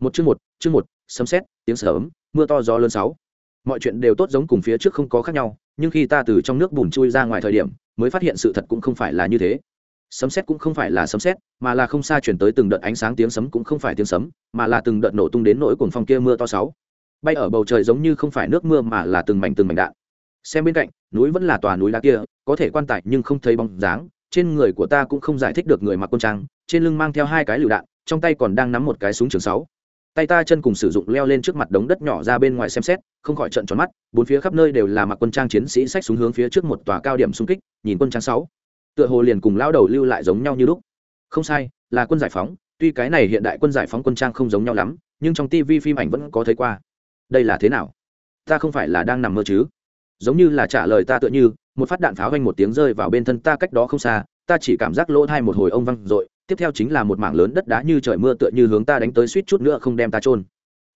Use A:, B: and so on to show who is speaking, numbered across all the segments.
A: một chương một chương một, sấm xét tiếng sớm, mưa to gió lớn sáu. Mọi chuyện đều tốt giống cùng phía trước không có khác nhau, nhưng khi ta từ trong nước bùn chui ra ngoài thời điểm, mới phát hiện sự thật cũng không phải là như thế. Sấm xét cũng không phải là sấm xét mà là không xa chuyển tới từng đợt ánh sáng tiếng sấm cũng không phải tiếng sấm, mà là từng đợt nổ tung đến nỗi cuồng phong kia mưa to sáu. Bay ở bầu trời giống như không phải nước mưa mà là từng mảnh từng mảnh đạn. Xem bên cạnh, núi vẫn là tòa núi đá kia, có thể quan tài nhưng không thấy bóng dáng, trên người của ta cũng không giải thích được người mặc quân trang, trên lưng mang theo hai cái lựu đạn, trong tay còn đang nắm một cái súng trường sáu tay ta chân cùng sử dụng leo lên trước mặt đống đất nhỏ ra bên ngoài xem xét, không khỏi trận tròn mắt, bốn phía khắp nơi đều là mặc quân trang chiến sĩ sách xuống hướng phía trước một tòa cao điểm xung kích, nhìn quân trang sáu. Tựa hồ liền cùng lao đầu lưu lại giống nhau như lúc. Không sai, là quân giải phóng, tuy cái này hiện đại quân giải phóng quân trang không giống nhau lắm, nhưng trong tivi phim ảnh vẫn có thấy qua. Đây là thế nào? Ta không phải là đang nằm mơ chứ? Giống như là trả lời ta tựa như, một phát đạn pháo vanh một tiếng rơi vào bên thân ta cách đó không xa, ta chỉ cảm giác lỗ thai một hồi ông văng r ộ i tiếp theo chính là một mảng lớn đất đá như trời mưa tựa như hướng ta đánh tới suýt chút nữa không đem ta trôn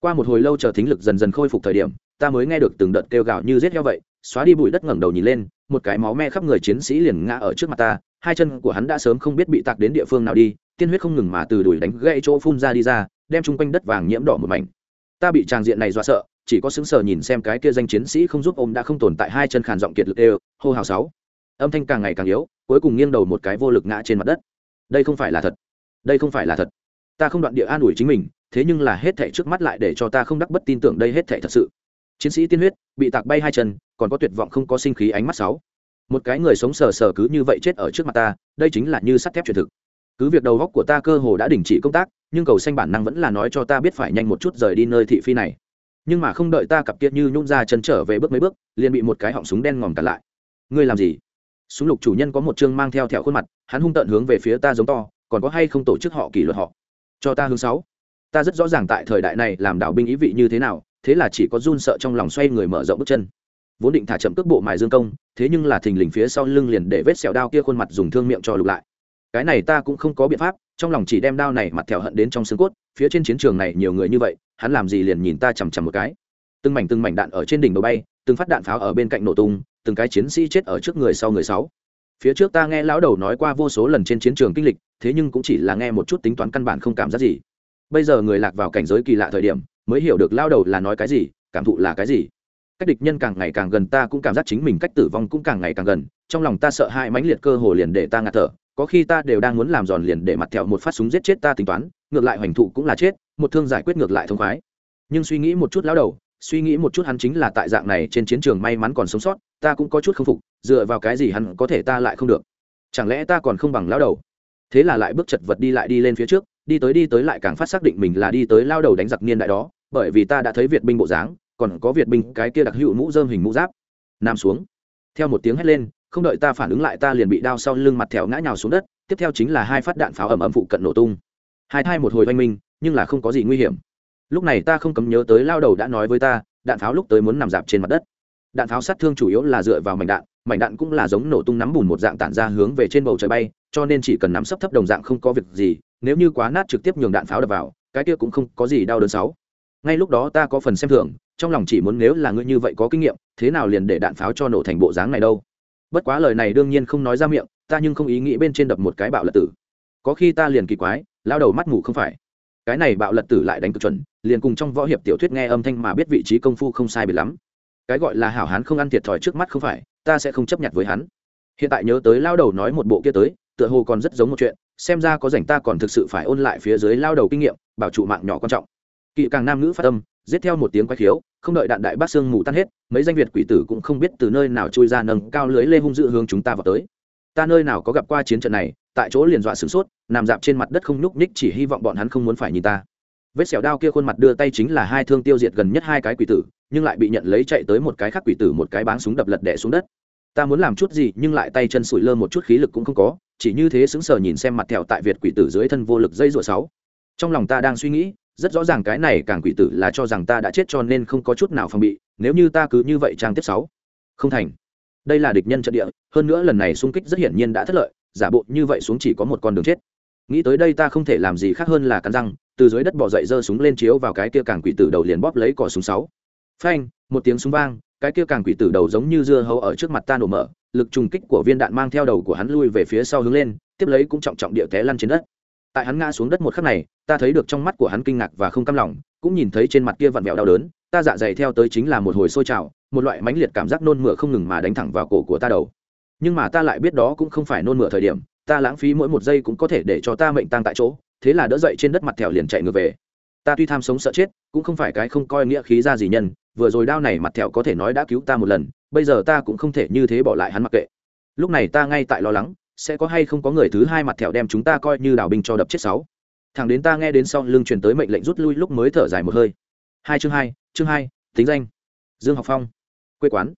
A: qua một hồi lâu chờ thính lực dần dần khôi phục thời điểm, ta mới nghe được từng đợt kêu gào như rết heo vậy, xóa đi bụi đất ngẩng đầu nhìn lên, một cái máu me khắp người chiến sĩ liền ngã ở trước mặt ta, hai chân của hắn đã sớm không biết bị tạc đến địa phương nào đi, tiên huyết không ngừng mà từ đùi đánh gãy chỗ phun ra đi ra, đem chung quanh đất vàng nhiễm đỏ một mảnh. Ta bị tràng diện này dọa sợ, chỉ có xứng sờ nhìn xem cái kia danh chiến sĩ không giúp ôm đã không tồn tại hai chân khàn giọng kiệt lực đều hô hào sáu. Âm thanh càng ngày càng yếu, cuối cùng nghiêng đầu một cái vô lực ngã trên mặt đất đây không phải là thật. Đây không phải là thật. Ta không đoạn địa an ủi chính mình, thế nhưng là hết thảy trước mắt lại để cho ta không đắc bất tin tưởng đây hết thảy thật sự. Chiến sĩ tiên huyết, bị tạc bay hai chân, còn có tuyệt vọng không có sinh khí ánh mắt sáu. Một cái người sống sờ sờ cứ như vậy chết ở trước mặt ta, đây chính là như sắt thép truyền thực. Cứ việc đầu góc của ta cơ hồ đã đình chỉ công tác, nhưng cầu xanh bản năng vẫn là nói cho ta biết phải nhanh một chút rời đi nơi thị phi này. Nhưng mà không đợi ta cặp kia như nhún ra chân trở về bước mấy bước, liền bị một cái họng súng đen ngòm cả lại. Ngươi làm gì? Súng lục chủ nhân có một chương mang theo thẹo khuôn mặt, hắn hung tợn hướng về phía ta giống to, còn có hay không tổ chức họ kỷ luật họ? Cho ta hướng sáu. Ta rất rõ ràng tại thời đại này làm đạo binh ý vị như thế nào, thế là chỉ có run sợ trong lòng xoay người mở rộng bước chân. Vốn định thả chậm cước bộ mài dương công, thế nhưng là thình lình phía sau lưng liền để vết sẹo đao kia khuôn mặt dùng thương miệng cho lục lại. Cái này ta cũng không có biện pháp, trong lòng chỉ đem đao này mặt thẹo hận đến trong xương cốt, phía trên chiến trường này nhiều người như vậy, hắn làm gì liền nhìn ta chằm chằm một cái. Từng mảnh từng mảnh đạn ở trên đỉnh đầu bay, từng phát đạn pháo ở bên cạnh nổ tung từng cái chiến sĩ chết ở trước người sau người sáu. Phía trước ta nghe lão đầu nói qua vô số lần trên chiến trường kinh lịch, thế nhưng cũng chỉ là nghe một chút tính toán căn bản không cảm giác gì. Bây giờ người lạc vào cảnh giới kỳ lạ thời điểm, mới hiểu được lao đầu là nói cái gì, cảm thụ là cái gì. Cách địch nhân càng ngày càng gần ta cũng cảm giác chính mình cách tử vong cũng càng ngày càng gần, trong lòng ta sợ hãi mãnh liệt cơ hồ liền để ta ngạt thở, có khi ta đều đang muốn làm giòn liền để mặt thẹo một phát súng giết chết ta tính toán, ngược lại hoành thụ cũng là chết, một thương giải quyết ngược lại thông khoái. Nhưng suy nghĩ một chút lão đầu suy nghĩ một chút hắn chính là tại dạng này trên chiến trường may mắn còn sống sót, ta cũng có chút k phục, dựa vào cái gì hắn có thể ta lại không được? Chẳng lẽ ta còn không bằng lao đầu? Thế là lại bước chật vật đi lại đi lên phía trước, đi tới đi tới lại càng phát xác định mình là đi tới lao đầu đánh giặc niên đại đó, bởi vì ta đã thấy việt binh bộ dáng, còn có việt binh cái kia đặc hữu mũ dơm hình mũ giáp. Nam xuống. Theo một tiếng hét lên, không đợi ta phản ứng lại ta liền bị đao sau lưng mặt thẹo ngã nhào xuống đất, tiếp theo chính là hai phát đạn pháo ẩm ẩm phụ cận nổ tung. Hai thai một hồi oanh minh, nhưng là không có gì nguy hiểm lúc này ta không cấm nhớ tới lao đầu đã nói với ta, đạn pháo lúc tới muốn nằm dạp trên mặt đất. Đạn pháo sát thương chủ yếu là dựa vào mảnh đạn mảnh đạn cũng là giống nổ tung nắm bùn một dạng tản ra hướng về trên bầu trời bay, cho nên chỉ cần nắm sấp thấp đồng dạng không có việc gì, nếu như quá nát trực tiếp nhường đạn pháo đập vào, cái kia cũng không có gì đau đớn sáu ngay lúc đó ta có phần xem thường, trong lòng chỉ muốn nếu là ngươi như vậy có kinh nghiệm, thế nào liền để đạn pháo cho nổ thành bộ dáng này đâu? Bất quá lời này đương nhiên không nói ra miệng, ta nhưng không ý nghĩ bên trên đập một cái bạo lật tử. Có khi ta liền kỳ quái, lao đầu mắt ngủ không phải cái này bạo lật tử lại đánh cực chuẩn liền cùng trong võ hiệp tiểu thuyết nghe âm thanh mà biết vị trí công phu không sai biệt lắm. Cái gọi là hảo hán không ăn thiệt thòi trước mắt không phải ta sẽ không chấp nhận với hắn. Hiện tại nhớ tới lao đầu nói một bộ kia tới tựa hồ còn rất giống một chuyện xem ra có rảnh ta còn thực sự phải ôn lại phía dưới lao đầu kinh nghiệm bảo trụ mạng nhỏ quan trọng. Kỵ càng nam nữ phát âm, giết theo một tiếng quay khiếu không đợi đạn đại bác sương mù tan hết mấy danh việt quỷ tử cũng không biết từ nơi nào trôi ra nâng cao lưới lê hung dự hướng chúng ta vào tới ta nơi nào có gặp qua chiến trận này, tại chỗ liền dọa sửng sốt, nằm dạp trên mặt đất không nhúc ních chỉ hy vọng bọn hắn không muốn phải nhìn ta. Vết xẻo đao kia khuôn mặt đưa tay chính là hai thương tiêu diệt gần nhất hai cái quỷ tử, nhưng lại bị nhận lấy chạy tới một cái khác quỷ tử một cái báng súng đập lật đẻ xuống đất. Ta muốn làm chút gì, nhưng lại tay chân sụi lơ một chút khí lực cũng không có, chỉ như thế sững sờ nhìn xem mặt thẹo tại việt quỷ tử dưới thân vô lực dây rủa sáu. Trong lòng ta đang suy nghĩ, rất rõ ràng cái này càng quỷ tử là cho rằng ta đã chết cho nên không có chút nào phòng bị, nếu như ta cứ như vậy trang tiếp sáu. Không thành đây là địch nhân trận địa, hơn nữa lần này xung kích rất hiển nhiên đã thất lợi, giả bộ như vậy xuống chỉ có một con đường chết. Nghĩ tới đây ta không thể làm gì khác hơn là cắn răng, từ dưới đất bỏ dậy giơ súng lên chiếu vào cái kia càng quỷ tử đầu liền bóp lấy cỏ súng sáu. Phanh, một tiếng súng vang, cái kia càng quỷ tử đầu giống như dưa hấu ở trước mặt ta nổ mở, lực trùng kích của viên đạn mang theo đầu của hắn lui về phía sau hướng lên, tiếp lấy cũng trọng trọng địa té lăn trên đất. Tại hắn ngã xuống đất một khắc này, ta thấy được trong mắt của hắn kinh ngạc và không cam lòng, cũng nhìn thấy trên mặt kia vặn vẹo đau đớn, ta dạ dày theo tới chính là một hồi sôi trào một loại mãnh liệt cảm giác nôn mửa không ngừng mà đánh thẳng vào cổ của ta đầu. Nhưng mà ta lại biết đó cũng không phải nôn mửa thời điểm, ta lãng phí mỗi một giây cũng có thể để cho ta mệnh tăng tại chỗ, thế là đỡ dậy trên đất mặt thẹo liền chạy ngược về. Ta tuy tham sống sợ chết, cũng không phải cái không coi nghĩa khí ra gì nhân, vừa rồi đao này mặt thẹo có thể nói đã cứu ta một lần, bây giờ ta cũng không thể như thế bỏ lại hắn mặc kệ. Lúc này ta ngay tại lo lắng, sẽ có hay không có người thứ hai mặt thẹo đem chúng ta coi như đào binh cho đập chết sáu. Thằng đến ta nghe đến sau lưng truyền tới mệnh lệnh rút lui lúc mới thở dài một hơi. Hai chương hai chương hai, tính danh. Dương học phong quê quán.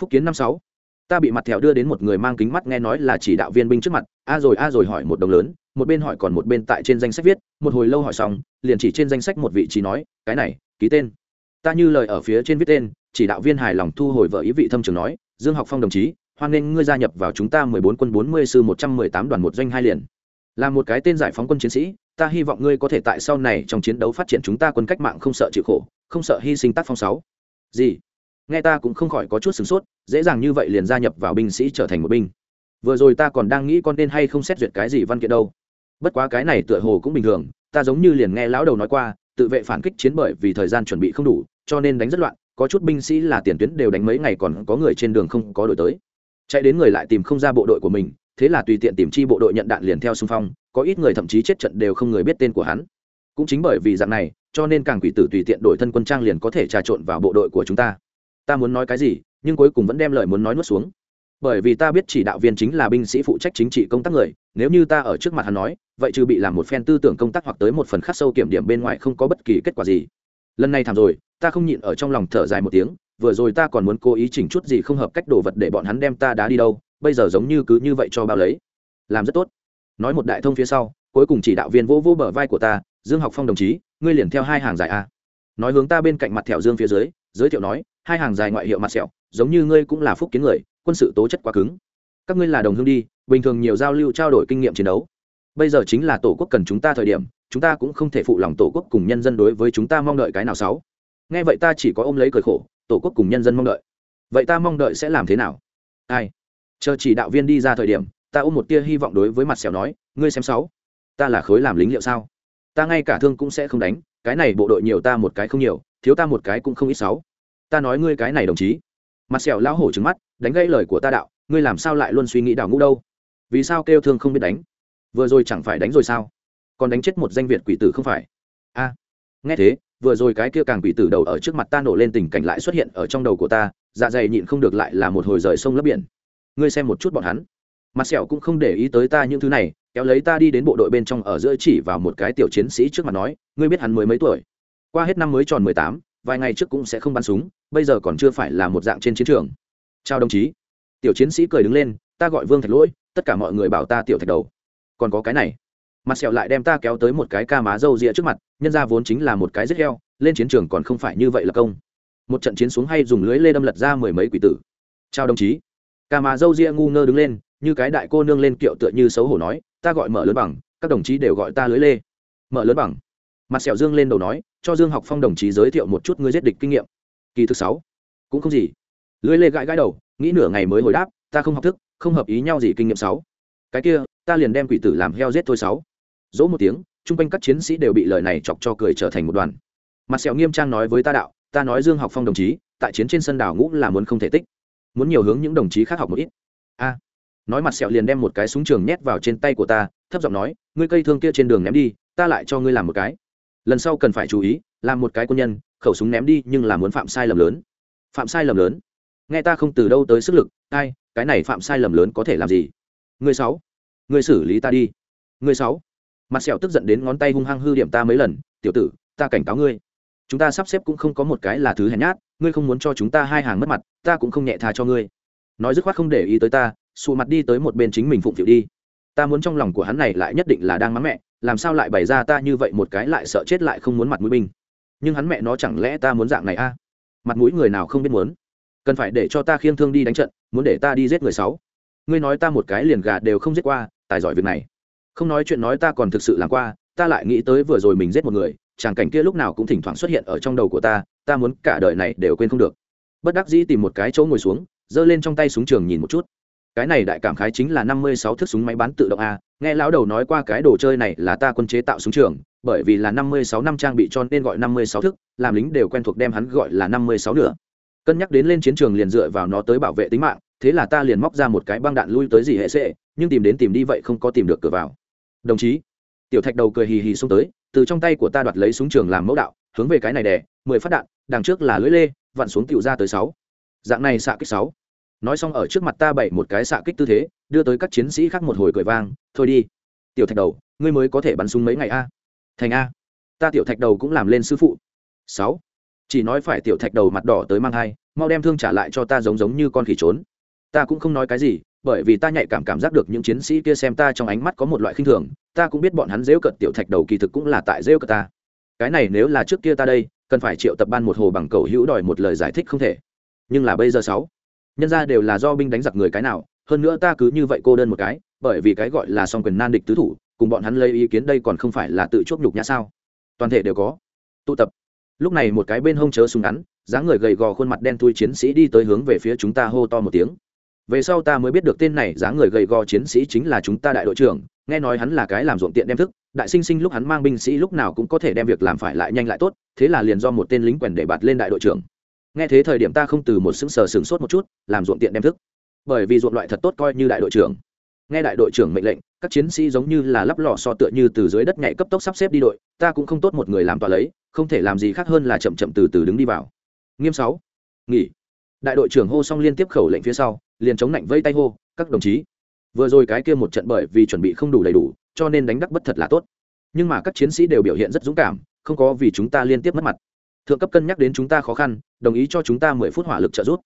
A: Phúc kiến năm sáu. Ta bị mặt thẹo đưa đến một người mang kính mắt nghe nói là chỉ đạo viên binh trước mặt. A rồi a rồi hỏi một đồng lớn, một bên hỏi còn một bên tại trên danh sách viết. Một hồi lâu hỏi xong, liền chỉ trên danh sách một vị trí nói, cái này, ký tên. Ta như lời ở phía trên viết tên, chỉ đạo viên hài lòng thu hồi vợ ý vị thâm trường nói, dương học phong đồng chí, hoan nghênh ngươi gia nhập vào chúng ta mười bốn quân bốn mươi sư một trăm mười tám đoàn một doanh hai liền. Là một cái tên giải phóng quân chiến sĩ, ta hy vọng ngươi có thể tại sau này trong chiến đấu phát triển chúng ta quân cách mạng không sợ chịu khổ, không sợ hy sinh tác phong sáu. Gì? Nghe ta cũng không khỏi có chút sửng sốt, dễ dàng như vậy liền gia nhập vào binh sĩ trở thành một binh. Vừa rồi ta còn đang nghĩ con nên hay không xét duyệt cái gì văn kiện đâu. Bất quá cái này tựa hồ cũng bình thường, ta giống như liền nghe lão đầu nói qua, tự vệ phản kích chiến bởi vì thời gian chuẩn bị không đủ, cho nên đánh rất loạn, có chút binh sĩ là tiền tuyến đều đánh mấy ngày còn có người trên đường không có đổi tới. Chạy đến người lại tìm không ra bộ đội của mình, thế là tùy tiện tìm chi bộ đội nhận đạn liền theo xung phong, có ít người thậm chí chết trận đều không người biết tên của hắn. Cũng chính bởi vì dạng này, cho nên càng quỷ tử tùy tiện đổi thân quân trang liền có thể trà trộn vào bộ đội của chúng ta ta muốn nói cái gì, nhưng cuối cùng vẫn đem lời muốn nói nuốt xuống. Bởi vì ta biết chỉ đạo viên chính là binh sĩ phụ trách chính trị công tác người, nếu như ta ở trước mặt hắn nói, vậy trừ bị làm một phen tư tưởng công tác hoặc tới một phần khắc sâu kiểm điểm bên ngoài không có bất kỳ kết quả gì. Lần này thảm rồi, ta không nhịn ở trong lòng thở dài một tiếng, vừa rồi ta còn muốn cố ý chỉnh chút gì không hợp cách đồ vật để bọn hắn đem ta đá đi đâu, bây giờ giống như cứ như vậy cho bao lấy. Làm rất tốt. Nói một đại thông phía sau, cuối cùng chỉ đạo viên vô vỗ bờ vai của ta, dương học phong đồng chí, ngươi liền theo hai hàng dài a. Nói hướng ta bên cạnh mặt thẹo dương phía dưới, giới thiệu nói hai hàng dài ngoại hiệu mặt sẹo, giống như ngươi cũng là phúc kiến người, quân sự tố chất quá cứng. Các ngươi là đồng hương đi, bình thường nhiều giao lưu trao đổi kinh nghiệm chiến đấu. Bây giờ chính là tổ quốc cần chúng ta thời điểm, chúng ta cũng không thể phụ lòng tổ quốc cùng nhân dân đối với chúng ta mong đợi cái nào sáu. Nghe vậy ta chỉ có ôm lấy cởi khổ, tổ quốc cùng nhân dân mong đợi. Vậy ta mong đợi sẽ làm thế nào? Ai? Chờ chỉ đạo viên đi ra thời điểm, ta ôm một tia hy vọng đối với mặt sẹo nói, ngươi xem sáu, ta là khối làm lính liệu sao? Ta ngay cả thương cũng sẽ không đánh, cái này bộ đội nhiều ta một cái không nhiều, thiếu ta một cái cũng không ít sáu ta nói ngươi cái này đồng chí. Mặt sẹo lão hổ trứng mắt, đánh gãy lời của ta đạo, ngươi làm sao lại luôn suy nghĩ đào ngũ đâu? Vì sao kêu thương không biết đánh? Vừa rồi chẳng phải đánh rồi sao? Còn đánh chết một danh việt quỷ tử không phải? A, nghe thế, vừa rồi cái kia càng quỷ tử đầu ở trước mặt ta nổ lên tình cảnh lại xuất hiện ở trong đầu của ta dạ dày nhịn không được lại là một hồi rời sông lấp biển. Ngươi xem một chút bọn hắn. Mặt sẹo cũng không để ý tới ta những thứ này, kéo lấy ta đi đến bộ đội bên trong ở giữa chỉ vào một cái tiểu chiến sĩ trước mặt nói, ngươi biết hắn mới mấy tuổi? Qua hết năm mới tròn mười tám vài ngày trước cũng sẽ không bắn súng, bây giờ còn chưa phải là một dạng trên chiến trường. Chào đồng chí. Tiểu chiến sĩ cười đứng lên, ta gọi vương thạch lỗi, tất cả mọi người bảo ta tiểu thạch đầu. Còn có cái này. Mặt sẹo lại đem ta kéo tới một cái ca má râu rịa trước mặt, nhân ra vốn chính là một cái rất heo, lên chiến trường còn không phải như vậy là công. Một trận chiến xuống hay dùng lưới lê đâm lật ra mười mấy quỷ tử. Chào đồng chí. Ca má râu rịa ngu ngơ đứng lên, như cái đại cô nương lên kiệu tựa như xấu hổ nói, ta gọi mở lớn bằng, các đồng chí đều gọi ta lưới lê. Mở lớn bằng. Mặt sẹo dương lên đầu nói cho dương học phong đồng chí giới thiệu một chút ngươi giết địch kinh nghiệm. Kỳ thứ sáu, cũng không gì. Lưới lê gãi gãi đầu, nghĩ nửa ngày mới hồi đáp, ta không học thức, không hợp ý nhau gì kinh nghiệm sáu. Cái kia, ta liền đem quỷ tử làm heo giết thôi sáu. Dỗ một tiếng, chung quanh các chiến sĩ đều bị lời này chọc cho cười trở thành một đoàn. Mặt sẹo nghiêm trang nói với ta đạo, ta nói dương học phong đồng chí, tại chiến trên sân đảo ngũ là muốn không thể tích. Muốn nhiều hướng những đồng chí khác học một ít. A. Nói mặt sẹo liền đem một cái súng trường nhét vào trên tay của ta, thấp giọng nói, ngươi cây thương kia trên đường ném đi, ta lại cho ngươi làm một cái lần sau cần phải chú ý, làm một cái quân nhân, khẩu súng ném đi nhưng là muốn phạm sai lầm lớn. Phạm sai lầm lớn? Nghe ta không từ đâu tới sức lực, ai, cái này phạm sai lầm lớn có thể làm gì? Người sáu, người xử lý ta đi. Người sáu, mặt sẹo tức giận đến ngón tay hung hăng hư điểm ta mấy lần, tiểu tử, ta cảnh cáo ngươi. Chúng ta sắp xếp cũng không có một cái là thứ hèn nhát, ngươi không muốn cho chúng ta hai hàng mất mặt, ta cũng không nhẹ tha cho ngươi. Nói dứt khoát không để ý tới ta, xù mặt đi tới một bên chính mình phụng phịu đi. Ta muốn trong lòng của hắn này lại nhất định là đang mắng mẹ làm sao lại bày ra ta như vậy một cái lại sợ chết lại không muốn mặt mũi binh? Nhưng hắn mẹ nó chẳng lẽ ta muốn dạng này a? À? mặt mũi người nào không biết muốn? Cần phải để cho ta khiêng thương đi đánh trận, muốn để ta đi giết người sáu. Ngươi nói ta một cái liền gà đều không giết qua, tài giỏi việc này. Không nói chuyện nói ta còn thực sự làm qua, ta lại nghĩ tới vừa rồi mình giết một người tràng cảnh kia lúc nào cũng thỉnh thoảng xuất hiện ở trong đầu của ta ta muốn cả đời này đều quên không được. Bất đắc dĩ tìm một cái chỗ ngồi xuống, giơ lên trong tay súng trường nhìn một chút. Cái này đại cảm khái chính là năm mươi sáu thước súng máy bắn tự động a nghe lão đầu nói qua cái đồ chơi này là ta quân chế tạo súng trường, bởi vì là năm mươi sáu năm trang bị cho nên gọi năm mươi sáu thức, làm lính đều quen thuộc đem hắn gọi là năm mươi sáu nữa cân nhắc đến lên chiến trường liền dựa vào nó tới bảo vệ tính mạng, thế là ta liền móc ra một cái băng đạn lui tới gì hệ sệ, nhưng tìm đến tìm đi vậy không có tìm được cửa vào. Đồng chí, tiểu thạch đầu cười hì hì xông tới, từ trong tay của ta đoạt lấy súng trường làm mẫu đạo, hướng về cái này đẻ mười phát đạn, đằng trước là lưỡi lê, vặn xuống tiểu ra tới sáu. Dạng này xạ kích sáu nói xong ở trước mặt ta bảy một cái xạ kích tư thế đưa tới các chiến sĩ khác một hồi cười vang thôi đi tiểu thạch đầu ngươi mới có thể bắn súng mấy ngày a? Thành a ta tiểu thạch đầu cũng làm lên sư phụ. Sáu chỉ nói phải tiểu thạch đầu mặt đỏ tới mang hai, mau đem thương trả lại cho ta giống giống như con khỉ trốn. Ta cũng không nói cái gì bởi vì ta nhạy cảm cảm giác được những chiến sĩ kia xem ta trong ánh mắt có một loại khinh thường ta cũng biết bọn hắn rêu cận tiểu thạch đầu kỳ thực cũng là tại rêu cận ta. Cái này nếu là trước kia ta đây cần phải triệu tập ban một hồ bằng cầu hữu đòi một lời giải thích không thể. Nhưng là bây giờ sáu nhân ra đều là do binh đánh giặc người cái nào, hơn nữa ta cứ như vậy cô đơn một cái, bởi vì cái gọi là song quyền nan địch tứ thủ, cùng bọn hắn lấy ý kiến đây còn không phải là tự chuốc nhục nhã sao? Toàn thể đều có. Tụ tập. Lúc này một cái bên hông chớ súng ngắn, dáng người gầy gò khuôn mặt đen thui chiến sĩ đi tới hướng về phía chúng ta hô to một tiếng. Về sau ta mới biết được tên này dáng người gầy gò chiến sĩ chính là chúng ta đại đội trưởng, nghe nói hắn là cái làm ruộng tiện đem thức, đại sinh sinh lúc hắn mang binh sĩ lúc nào cũng có thể đem việc làm phải lại nhanh lại tốt, thế là liền do một tên lính quèn để bạt lên đại đội trưởng nghe thế thời điểm ta không từ một sững sờ sừng sốt một chút, làm ruộng tiện đem thức. Bởi vì ruộng loại thật tốt coi như đại đội trưởng. Nghe đại đội trưởng mệnh lệnh, các chiến sĩ giống như là lắp lò so tựa như từ dưới đất nhảy cấp tốc sắp xếp đi đội, ta cũng không tốt một người làm tòa lấy, không thể làm gì khác hơn là chậm chậm từ từ đứng đi vào. Nghiêm sáu. Nghỉ. Đại đội trưởng hô xong liên tiếp khẩu lệnh phía sau, liền chống lạnh vây tay hô, các đồng chí. Vừa rồi cái kia một trận bởi vì chuẩn bị không đủ đầy đủ, cho nên đánh đắc bất thật là tốt. Nhưng mà các chiến sĩ đều biểu hiện rất dũng cảm, không có vì chúng ta liên tiếp mất mặt thượng cấp cân nhắc đến chúng ta khó khăn, đồng ý cho chúng ta mười phút hỏa lực trợ giúp.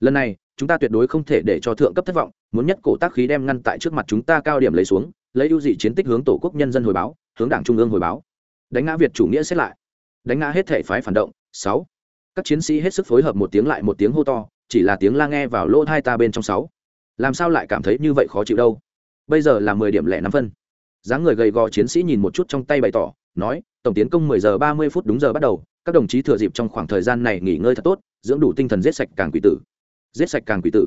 A: Lần này, chúng ta tuyệt đối không thể để cho thượng cấp thất vọng, muốn nhất cổ tác khí đem ngăn tại trước mặt chúng ta cao điểm lấy xuống, lấy ưu dị chiến tích hướng tổ quốc nhân dân hồi báo, hướng đảng trung ương hồi báo. Đánh ngã việt chủ nghĩa xét lại. Đánh ngã hết thể phái phản động. Sáu. Các chiến sĩ hết sức phối hợp một tiếng lại một tiếng hô to, chỉ là tiếng la nghe vào lỗ hai ta bên trong sáu. Làm sao lại cảm thấy như vậy khó chịu đâu? Bây giờ là mười điểm lẻ năm phân. Dáng người gầy gò chiến sĩ nhìn một chút trong tay bày tỏ, nói, tổng tiến công mười giờ ba mươi phút đúng giờ bắt đầu các đồng chí thừa dịp trong khoảng thời gian này nghỉ ngơi thật tốt, dưỡng đủ tinh thần giết sạch càng quỷ tử. Giết sạch càng quỷ tử.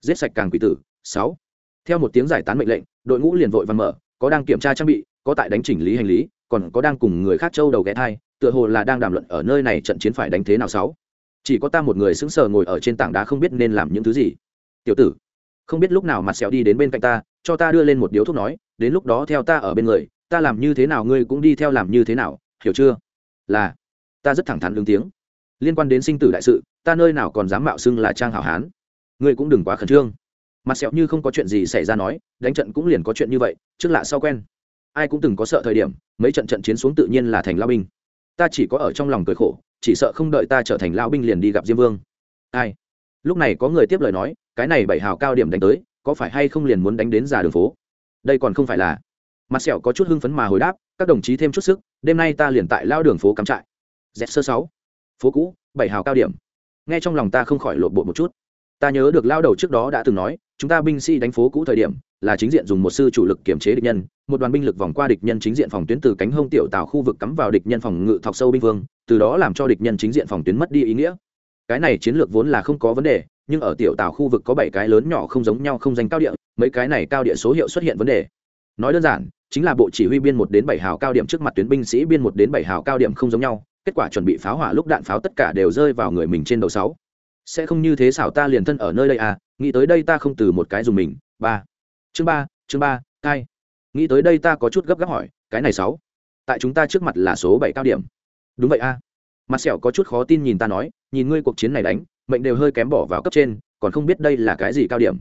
A: Giết sạch càng quỷ tử. Sáu. Theo một tiếng giải tán mệnh lệnh, đội ngũ liền vội văn mở, có đang kiểm tra trang bị, có tại đánh chỉnh lý hành lý, còn có đang cùng người khác châu đầu ghé thai, tựa hồ là đang đàm luận ở nơi này trận chiến phải đánh thế nào sáu. Chỉ có ta một người sững sờ ngồi ở trên tảng đá không biết nên làm những thứ gì. Tiểu tử, không biết lúc nào mặt sẹo đi đến bên cạnh ta, cho ta đưa lên một điếu thuốc nói, đến lúc đó theo ta ở bên người, ta làm như thế nào, ngươi cũng đi theo làm như thế nào, hiểu chưa? Là ta rất thẳng thắn ứng tiếng. Liên quan đến sinh tử đại sự, ta nơi nào còn dám mạo xưng là trang hảo hán. Ngươi cũng đừng quá khẩn trương. Mặt sẹo như không có chuyện gì xảy ra nói, đánh trận cũng liền có chuyện như vậy, trước lạ sau quen. Ai cũng từng có sợ thời điểm, mấy trận trận chiến xuống tự nhiên là thành lao binh. Ta chỉ có ở trong lòng cười khổ, chỉ sợ không đợi ta trở thành lao binh liền đi gặp diêm vương. Ai? Lúc này có người tiếp lời nói, cái này bảy hào cao điểm đánh tới, có phải hay không liền muốn đánh đến già đường phố? Đây còn không phải là. Mặt sẹo có chút hưng phấn mà hồi đáp, các đồng chí thêm chút sức, đêm nay ta liền tại lao đường phố cắm trại z sơ sáu. Phố cũ, bảy hào cao điểm. Nghe trong lòng ta không khỏi lộn bộ một chút. Ta nhớ được lao đầu trước đó đã từng nói, chúng ta binh sĩ đánh phố cũ thời điểm, là chính diện dùng một sư chủ lực kiểm chế địch nhân, một đoàn binh lực vòng qua địch nhân chính diện phòng tuyến từ cánh hông tiểu tạo khu vực cắm vào địch nhân phòng ngự thọc sâu binh vương, từ đó làm cho địch nhân chính diện phòng tuyến mất đi ý nghĩa. Cái này chiến lược vốn là không có vấn đề, nhưng ở tiểu tạo khu vực có bảy cái lớn nhỏ không giống nhau không danh cao địa, mấy cái này cao địa số hiệu xuất hiện vấn đề. Nói đơn giản, chính là bộ chỉ huy biên một đến bảy hào cao điểm trước mặt tuyến binh sĩ biên một đến bảy hào cao điểm không giống nhau kết quả chuẩn bị pháo hỏa lúc đạn pháo tất cả đều rơi vào người mình trên đầu sáu. Sẽ không như thế xảo ta liền thân ở nơi đây à nghĩ tới đây ta không từ một cái dùng mình, ba. Chương ba chương ba, cai. Nghĩ tới đây ta có chút gấp gáp hỏi, cái này sáu, tại chúng ta trước mặt là số bảy cao điểm. Đúng vậy a. À. mặt sẹo có chút khó tin nhìn ta nói, nhìn ngươi cuộc chiến này đánh, mệnh đều hơi kém bỏ vào cấp trên, còn không biết đây là cái gì cao điểm.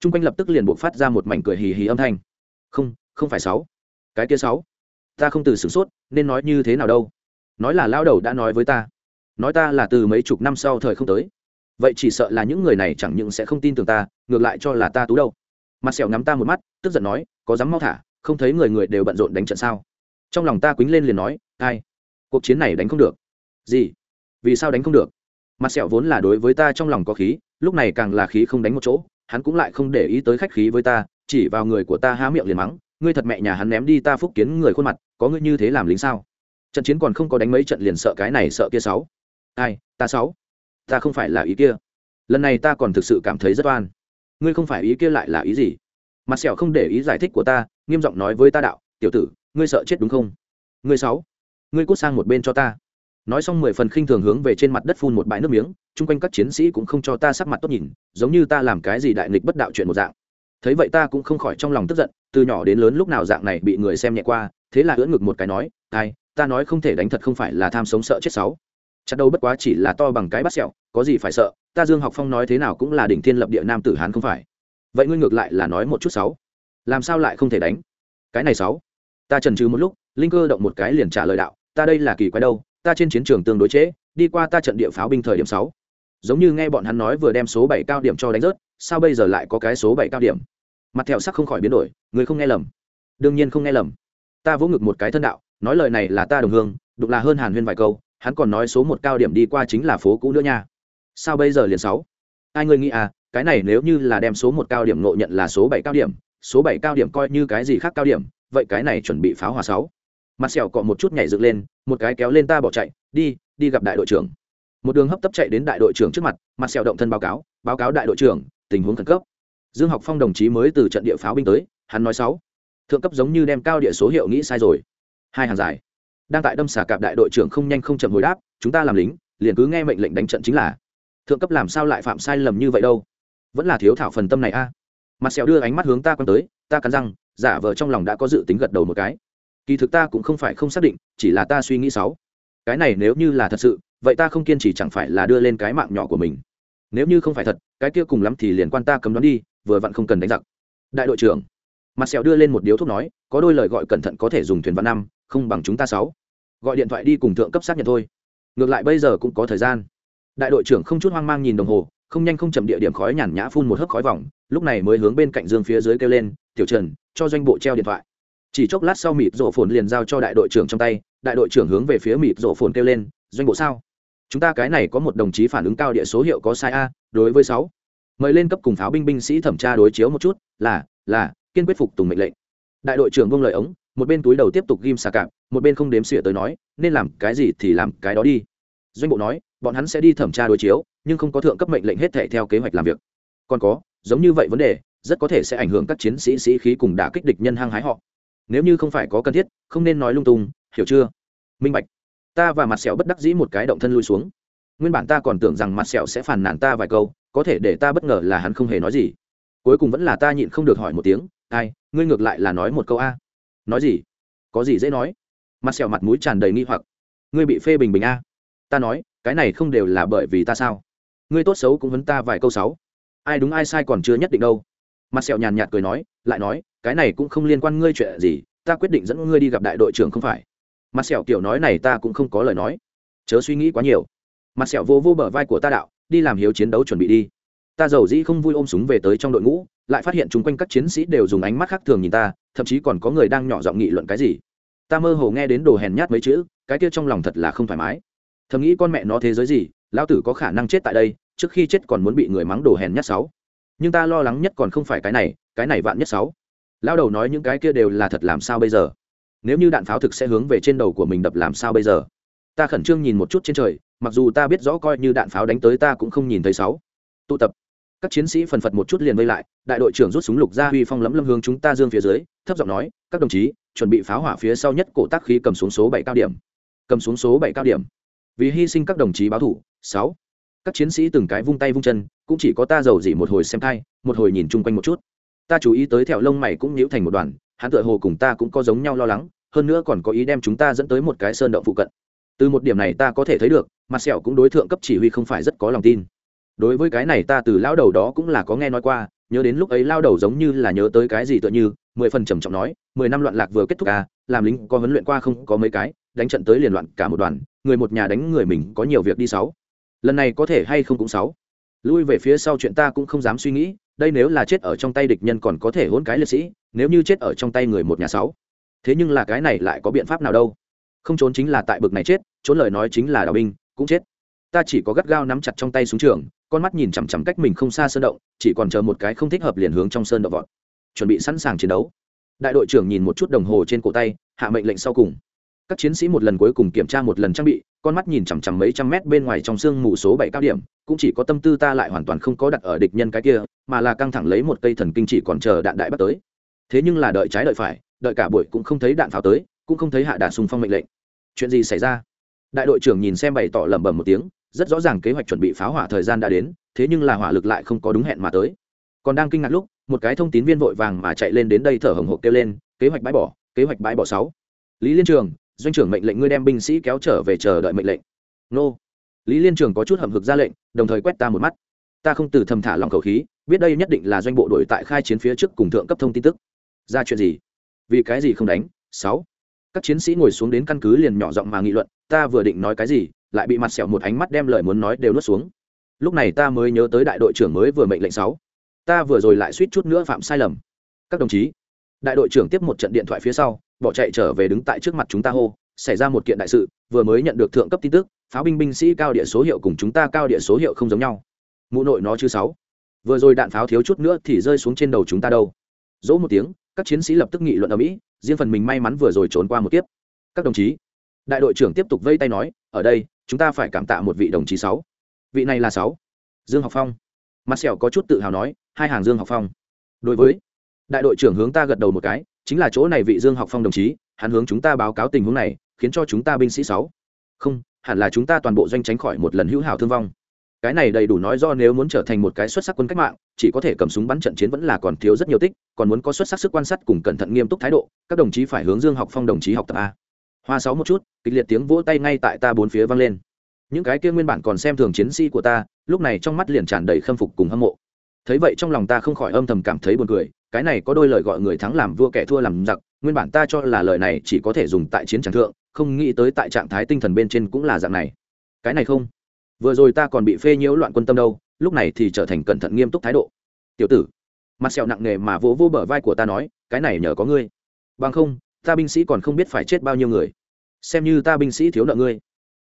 A: T r u n g quanh lập tức liền buộc phát ra một mảnh cười hì hì âm thanh. Không không phải sáu. Cái kia sáu. Ta không từ sửng sốt, nên nói như thế nào đâu nói là lao đầu đã nói với ta. Nói ta là từ mấy chục năm sau thời không tới. Vậy chỉ sợ là những người này chẳng những sẽ không tin tưởng ta, ngược lại cho là ta tú đâu. Mặt sẹo ngắm ta một mắt, tức giận nói, có dám mau thả, không thấy người người đều bận rộn đánh trận sao? Trong lòng ta quýnh lên liền nói, ai, cuộc chiến này đánh không được. Gì? Vì sao đánh không được? Mặt sẹo vốn là đối với ta trong lòng có khí, lúc này càng là khí không đánh một chỗ, hắn cũng lại không để ý tới khách khí với ta, chỉ vào người của ta há miệng liền mắng, ngươi thật mẹ nhà hắn ném đi ta phúc kiến người khuôn mặt, có ngươi như thế làm lính sao? Trận chiến còn không có đánh mấy trận liền sợ cái này sợ kia sáu. Ai, ta sáu. Ta không phải là ý kia. Lần này ta còn thực sự cảm thấy rất oan. Ngươi không phải ý kia lại là ý gì? Mặt sẹo không để ý giải thích của ta, nghiêm giọng nói với ta đạo, tiểu tử, ngươi sợ chết đúng không? Ngươi sáu, ngươi cút sang một bên cho ta. Nói xong mười phần khinh thường hướng về trên mặt đất phun một bãi nước miếng, chung quanh các chiến sĩ cũng không cho ta sắc mặt tốt nhìn, giống như ta làm cái gì đại nghịch bất đạo chuyện một dạng. Thấy vậy ta cũng không khỏi trong lòng tức giận, từ nhỏ đến lớn lúc nào dạng này bị người xem nhẹ qua, thế là ưỡn ngực một cái nói, ai ta nói không thể đánh thật không phải là tham sống sợ chết sáu. Chặt đầu bất quá chỉ là to bằng cái bắt sẹo có gì phải sợ ta dương học phong nói thế nào cũng là đỉnh thiên lập địa nam tử hán không phải. Vậy ngươi ngược lại là nói một chút sáu. Làm sao lại không thể đánh? Cái này sáu. Ta trần trừ một lúc linh cơ động một cái liền trả lời đạo ta đây là kỳ quái đâu ta trên chiến trường tương đối chế, đi qua ta trận địa pháo binh thời điểm sáu. Giống như nghe bọn hắn nói vừa đem số bảy cao điểm cho đánh rớt sao bây giờ lại có cái số bảy cao điểm? Mặt thẹo sắc không khỏi biến đổi người không nghe lầm. Đương nhiên không nghe lầm. Ta vỗ ngực một cái thân đạo nói lời này là ta đồng hương, đụng là hơn hàn huyên vài câu, hắn còn nói số một cao điểm đi qua chính là phố cũ nữa nha. Sao bây giờ liền sáu? Ai ngươi nghĩ à cái này nếu như là đem số một cao điểm ngộ nhận là số bảy cao điểm, số bảy cao điểm coi như cái gì khác cao điểm, vậy cái này chuẩn bị pháo hòa sáu. Mặt sẹo cọ một chút nhảy dựng lên, một cái kéo lên ta bỏ chạy, đi đi gặp đại đội trưởng. Một đường hấp tấp chạy đến đại đội trưởng trước mặt mặt sẹo động thân báo cáo báo cáo đại đội trưởng, tình huống khẩn cấp. Dương học phong đồng chí mới từ trận địa pháo binh tới, hắn nói sáu. Thượng cấp giống như đem cao địa số hiệu nghĩ sai rồi hai hàng dài. Đang tại đâm xả cạp đại đội trưởng không nhanh không chậm hồi đáp, chúng ta làm lính, liền cứ nghe mệnh lệnh đánh trận chính là. Thượng cấp làm sao lại phạm sai lầm như vậy đâu? Vẫn là thiếu thảo phần tâm này a. Mặt sẹo đưa ánh mắt hướng ta quan tới, ta cắn răng, giả vờ trong lòng đã có dự tính gật đầu một cái. Kỳ thực ta cũng không phải không xác định, chỉ là ta suy nghĩ sáu. Cái này nếu như là thật sự, vậy ta không kiên trì chẳng phải là đưa lên cái mạng nhỏ của mình. Nếu như không phải thật, cái kia cùng lắm thì liền quan ta cấm đoán đi, vừa vặn không cần đánh giặc. Đại đội trưởng. Mặt sẹo đưa lên một điếu thuốc nói, có đôi lời gọi cẩn thận có thể dùng thuyền văn năm không bằng chúng ta sáu. Gọi điện thoại đi cùng thượng cấp xác nhận thôi. Ngược lại bây giờ cũng có thời gian. Đại đội trưởng không chút hoang mang nhìn đồng hồ, không nhanh không chậm địa điểm khói nhàn nhã phun một hớp khói vòng, lúc này mới hướng bên cạnh dương phía dưới kêu lên, tiểu trần, cho doanh bộ treo điện thoại. Chỉ chốc lát sau mịp rổ phồn liền giao cho đại đội trưởng trong tay, đại đội trưởng hướng về phía mịp rổ phồn kêu lên, doanh bộ sao? Chúng ta cái này có một đồng chí phản ứng cao địa số hiệu có sai a, đối với sáu. Mời lên cấp cùng pháo binh binh sĩ thẩm tra đối chiếu một chút, là là, kiên quyết phục tùng mệnh lệnh. Đại đội trưởng vung lời ống một bên túi đầu tiếp tục ghim xà cạp, một bên không đếm xỉa tới nói, nên làm cái gì thì làm cái đó đi. Doanh bộ nói, bọn hắn sẽ đi thẩm tra đối chiếu, nhưng không có thượng cấp mệnh lệnh hết thể theo kế hoạch làm việc. Còn có, giống như vậy vấn đề, rất có thể sẽ ảnh hưởng các chiến sĩ sĩ khí cùng đả kích địch nhân hăng hái họ. Nếu như không phải có cần thiết, không nên nói lung tung, hiểu chưa? Minh bạch, ta và mặt sẹo bất đắc dĩ một cái động thân lui xuống. Nguyên bản ta còn tưởng rằng mặt sẹo sẽ phàn nàn ta vài câu, có thể để ta bất ngờ là hắn không hề nói gì. Cuối cùng vẫn là ta nhịn không được hỏi một tiếng, ai, ngươi ngược lại là nói một câu a? Nói gì? Có gì dễ nói? Mặt sẹo mặt mũi tràn đầy nghi hoặc. Ngươi bị phê bình bình a? Ta nói, cái này không đều là bởi vì ta sao? Ngươi tốt xấu cũng vấn ta vài câu sáu. Ai đúng ai sai còn chưa nhất định đâu. Mặt sẹo nhàn nhạt cười nói, lại nói, cái này cũng không liên quan ngươi chuyện gì, ta quyết định dẫn ngươi đi gặp đại đội trưởng không phải. Mặt sẹo kiểu nói này ta cũng không có lời nói. Chớ suy nghĩ quá nhiều. Mặt sẹo vô vô bờ vai của ta đạo, đi làm hiếu chiến đấu chuẩn bị đi. Ta giàu dĩ không vui ôm súng về tới trong đội ngũ lại phát hiện chung quanh các chiến sĩ đều dùng ánh mắt khác thường nhìn ta, thậm chí còn có người đang nhỏ giọng nghị luận cái gì. Ta mơ hồ nghe đến đồ hèn nhát mấy chữ, cái kia trong lòng thật là không thoải mái. Thầm nghĩ con mẹ nó thế giới gì, lão tử có khả năng chết tại đây, trước khi chết còn muốn bị người mắng đồ hèn nhát sáu. Nhưng ta lo lắng nhất còn không phải cái này cái này vạn nhất sáu. Lao đầu nói những cái kia đều là thật làm sao bây giờ? Nếu như đạn pháo thực sẽ hướng về trên đầu của mình đập làm sao bây giờ? Ta khẩn trương nhìn một chút trên trời, mặc dù ta biết rõ coi như đạn pháo đánh tới ta cũng không nhìn thấy sáu. Tụ tập. Các chiến sĩ phần phật một chút liền vây lại đại đội trưởng rút súng lục ra huy phong lấm lâm hướng chúng ta dương phía dưới, thấp giọng nói, các đồng chí, chuẩn bị pháo hỏa phía sau nhất cổ tác khí cầm xuống số bảy cao điểm. Cầm xuống số bảy cao điểm. Vì hy sinh các đồng chí báo thủ, sáu. Các chiến sĩ từng cái vung tay vung chân, cũng chỉ có ta giàu dỉ một hồi xem thai, một hồi nhìn chung quanh một chút. Ta chú ý tới thẹo lông mày cũng nhíu thành một đoàn, hắn tựa hồ cùng ta cũng có giống nhau lo lắng, hơn nữa còn có ý đem chúng ta dẫn tới một cái sơn động phụ cận. Từ một điểm này ta có thể thấy được, mặt sẹo cũng đối tượng cấp chỉ huy không phải rất có lòng tin. Đối với cái này ta từ lão đầu đó cũng là có nghe nói qua nhớ đến lúc ấy lao đầu giống như là nhớ tới cái gì tựa như, mười phần trầm trọng nói, mười năm loạn lạc vừa kết thúc à làm lính có huấn luyện qua không có mấy cái, đánh trận tới liền loạn cả một đoàn, người một nhà đánh người mình có nhiều việc đi sáu. Lần này có thể hay không cũng sáu. Lui về phía sau chuyện ta cũng không dám suy nghĩ, đây nếu là chết ở trong tay địch nhân còn có thể hôn cái liệt sĩ, nếu như chết ở trong tay người một nhà sáu. Thế nhưng là cái này lại có biện pháp nào đâu. Không trốn chính là tại bực này chết, trốn lời nói chính là đào binh, cũng chết ta chỉ có gắt gao nắm chặt trong tay súng trường, con mắt nhìn chằm chằm cách mình không xa sơn động, chỉ còn chờ một cái không thích hợp liền hướng trong sơn động vọt. Chuẩn bị sẵn sàng chiến đấu. Đại đội trưởng nhìn một chút đồng hồ trên cổ tay, hạ mệnh lệnh sau cùng. Các chiến sĩ một lần cuối cùng kiểm tra một lần trang bị, con mắt nhìn chằm chằm mấy trăm mét bên ngoài trong sương mù số bảy cao điểm, cũng chỉ có tâm tư ta lại hoàn toàn không có đặt ở địch nhân cái kia, mà là căng thẳng lấy một cây thần kinh chỉ còn chờ đạn đại bắt tới. Thế nhưng là đợi trái đợi phải, đợi cả buổi cũng không thấy đạn pháo tới, cũng không thấy hạ đạn xung phong mệnh lệnh. Chuyện gì xảy ra? Đại đội trưởng nhìn xem bày tỏ lẩm bẩm một tiếng rất rõ ràng kế hoạch chuẩn bị pháo hỏa thời gian đã đến, thế nhưng là hỏa lực lại không có đúng hẹn mà tới. Còn đang kinh ngạc lúc, một cái thông tín viên vội vàng mà chạy lên đến đây thở hồng hộc kêu lên, kế hoạch bãi bỏ, kế hoạch bãi bỏ sáu. Lý liên trường, doanh trưởng mệnh lệnh ngươi đem binh sĩ kéo trở về chờ đợi mệnh lệnh. Nô. Lý liên trường có chút hầm hực ra lệnh, đồng thời quét ta một mắt. Ta không từ thầm thả lòng khẩu khí, biết đây nhất định là doanh bộ đội tại khai chiến phía trước cùng thượng cấp thông tin tức. Ra chuyện gì? Vì cái gì không đánh? Sáu. Các chiến sĩ ngồi xuống đến căn cứ liền nhỏ giọng mà nghị luận, ta vừa định nói cái gì lại bị mặt sẹo một ánh mắt đem lời muốn nói đều nuốt xuống. Lúc này ta mới nhớ tới đại đội trưởng mới vừa mệnh lệnh sáu. Ta vừa rồi lại suýt chút nữa phạm sai lầm. Các đồng chí, đại đội trưởng tiếp một trận điện thoại phía sau, bỏ chạy trở về đứng tại trước mặt chúng ta hô, xảy ra một kiện đại sự, vừa mới nhận được thượng cấp tin tức, pháo binh binh sĩ cao địa số hiệu cùng chúng ta cao địa số hiệu không giống nhau. Mụ nội nó chứ sáu. Vừa rồi đạn pháo thiếu chút nữa thì rơi xuống trên đầu chúng ta đâu. Dỗ một tiếng, các chiến sĩ lập tức nghị luận ở mỹ, riêng phần mình may mắn vừa rồi trốn qua một kiếp. Các đồng chí, đại đội trưởng tiếp tục vây tay nói, ở đây chúng ta phải cảm tạ một vị đồng chí sáu. Vị này là sáu. Dương học phong. Mặt sẹo có chút tự hào nói, hai hàng dương học phong. Đối với đại đội trưởng hướng ta gật đầu một cái, chính là chỗ này vị dương học phong đồng chí, hắn hướng chúng ta báo cáo tình huống này, khiến cho chúng ta binh sĩ sáu. Không, hẳn là chúng ta toàn bộ doanh tránh khỏi một lần hữu hảo thương vong. Cái này đầy đủ nói do nếu muốn trở thành một cái xuất sắc quân cách mạng, chỉ có thể cầm súng bắn trận chiến vẫn là còn thiếu rất nhiều tích, còn muốn có xuất sắc sức quan sát cùng cẩn thận nghiêm túc thái độ, các đồng chí phải hướng dương học phong đồng chí học tập a hoa sáu một chút, kịch liệt tiếng vỗ tay ngay tại ta bốn phía vang lên. Những cái kia nguyên bản còn xem thường chiến sĩ của ta, lúc này trong mắt liền tràn đầy khâm phục cùng hâm mộ. Thấy vậy trong lòng ta không khỏi âm thầm cảm thấy buồn cười, cái này có đôi lời gọi người thắng làm vua kẻ thua làm giặc, nguyên bản ta cho là lời này chỉ có thể dùng tại chiến tràng thượng, không nghĩ tới tại trạng thái tinh thần bên trên cũng là dạng này. Cái này không? Vừa rồi ta còn bị phê nhiễu loạn quân tâm đâu, lúc này thì trở thành cẩn thận nghiêm túc thái độ. Tiểu tử, mặt sẹo nặng nề mà vỗ vỗ bờ vai của ta nói, cái này nhờ có ngươi. Bằng không ta binh sĩ còn không biết phải chết bao nhiêu người. Xem như ta binh sĩ thiếu nợ ngươi.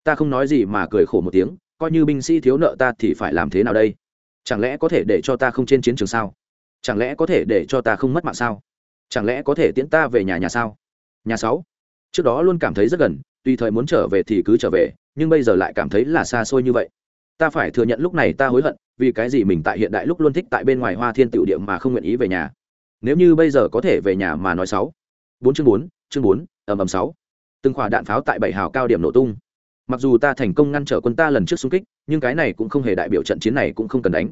A: Ta không nói gì mà cười khổ một tiếng, coi như binh sĩ thiếu nợ ta thì phải làm thế nào đây? Chẳng lẽ có thể để cho ta không trên chiến trường sao? Chẳng lẽ có thể để cho ta không mất mạng sao? Chẳng lẽ có thể tiễn ta về nhà nhà sao? Nhà sáu. Trước đó luôn cảm thấy rất gần tùy thời muốn trở về thì cứ trở về, nhưng bây giờ lại cảm thấy là xa xôi như vậy. Ta phải thừa nhận lúc này ta hối hận, vì cái gì mình tại hiện đại lúc luôn thích tại bên ngoài hoa thiên tiểu điệm mà không nguyện ý về nhà. Nếu như bây giờ có thể về nhà mà nói sáu bốn chương bốn chương bốn, ầm ầm sáu. Từng quả đạn pháo tại bảy hào cao điểm nổ tung. Mặc dù ta thành công ngăn trở quân ta lần trước xung kích, nhưng cái này cũng không hề đại biểu trận chiến này cũng không cần đánh.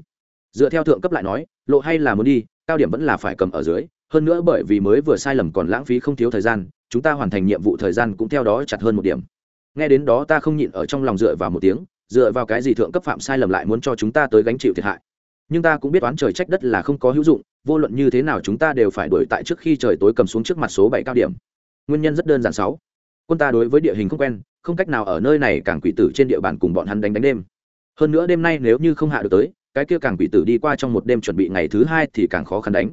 A: Dựa theo thượng cấp lại nói, lộ hay là muốn đi, cao điểm vẫn là phải cầm ở dưới. Hơn nữa bởi vì mới vừa sai lầm còn lãng phí không thiếu thời gian, chúng ta hoàn thành nhiệm vụ thời gian cũng theo đó chặt hơn một điểm. Nghe đến đó ta không nhịn ở trong lòng dựa vào một tiếng, dựa vào cái gì thượng cấp phạm sai lầm lại muốn cho chúng ta tới gánh chịu thiệt hại. Nhưng ta cũng biết oán trời trách đất là không có hữu dụng vô luận như thế nào chúng ta đều phải đuổi tại trước khi trời tối cầm xuống trước mặt số bảy cao điểm. Nguyên nhân rất đơn giản sáu. Quân ta đối với địa hình không quen, không cách nào ở nơi này càng quỷ tử trên địa bàn cùng bọn hắn đánh đánh đêm. Hơn nữa đêm nay nếu như không hạ được tới, cái kia càng quỷ tử đi qua trong một đêm chuẩn bị ngày thứ hai thì càng khó khăn đánh.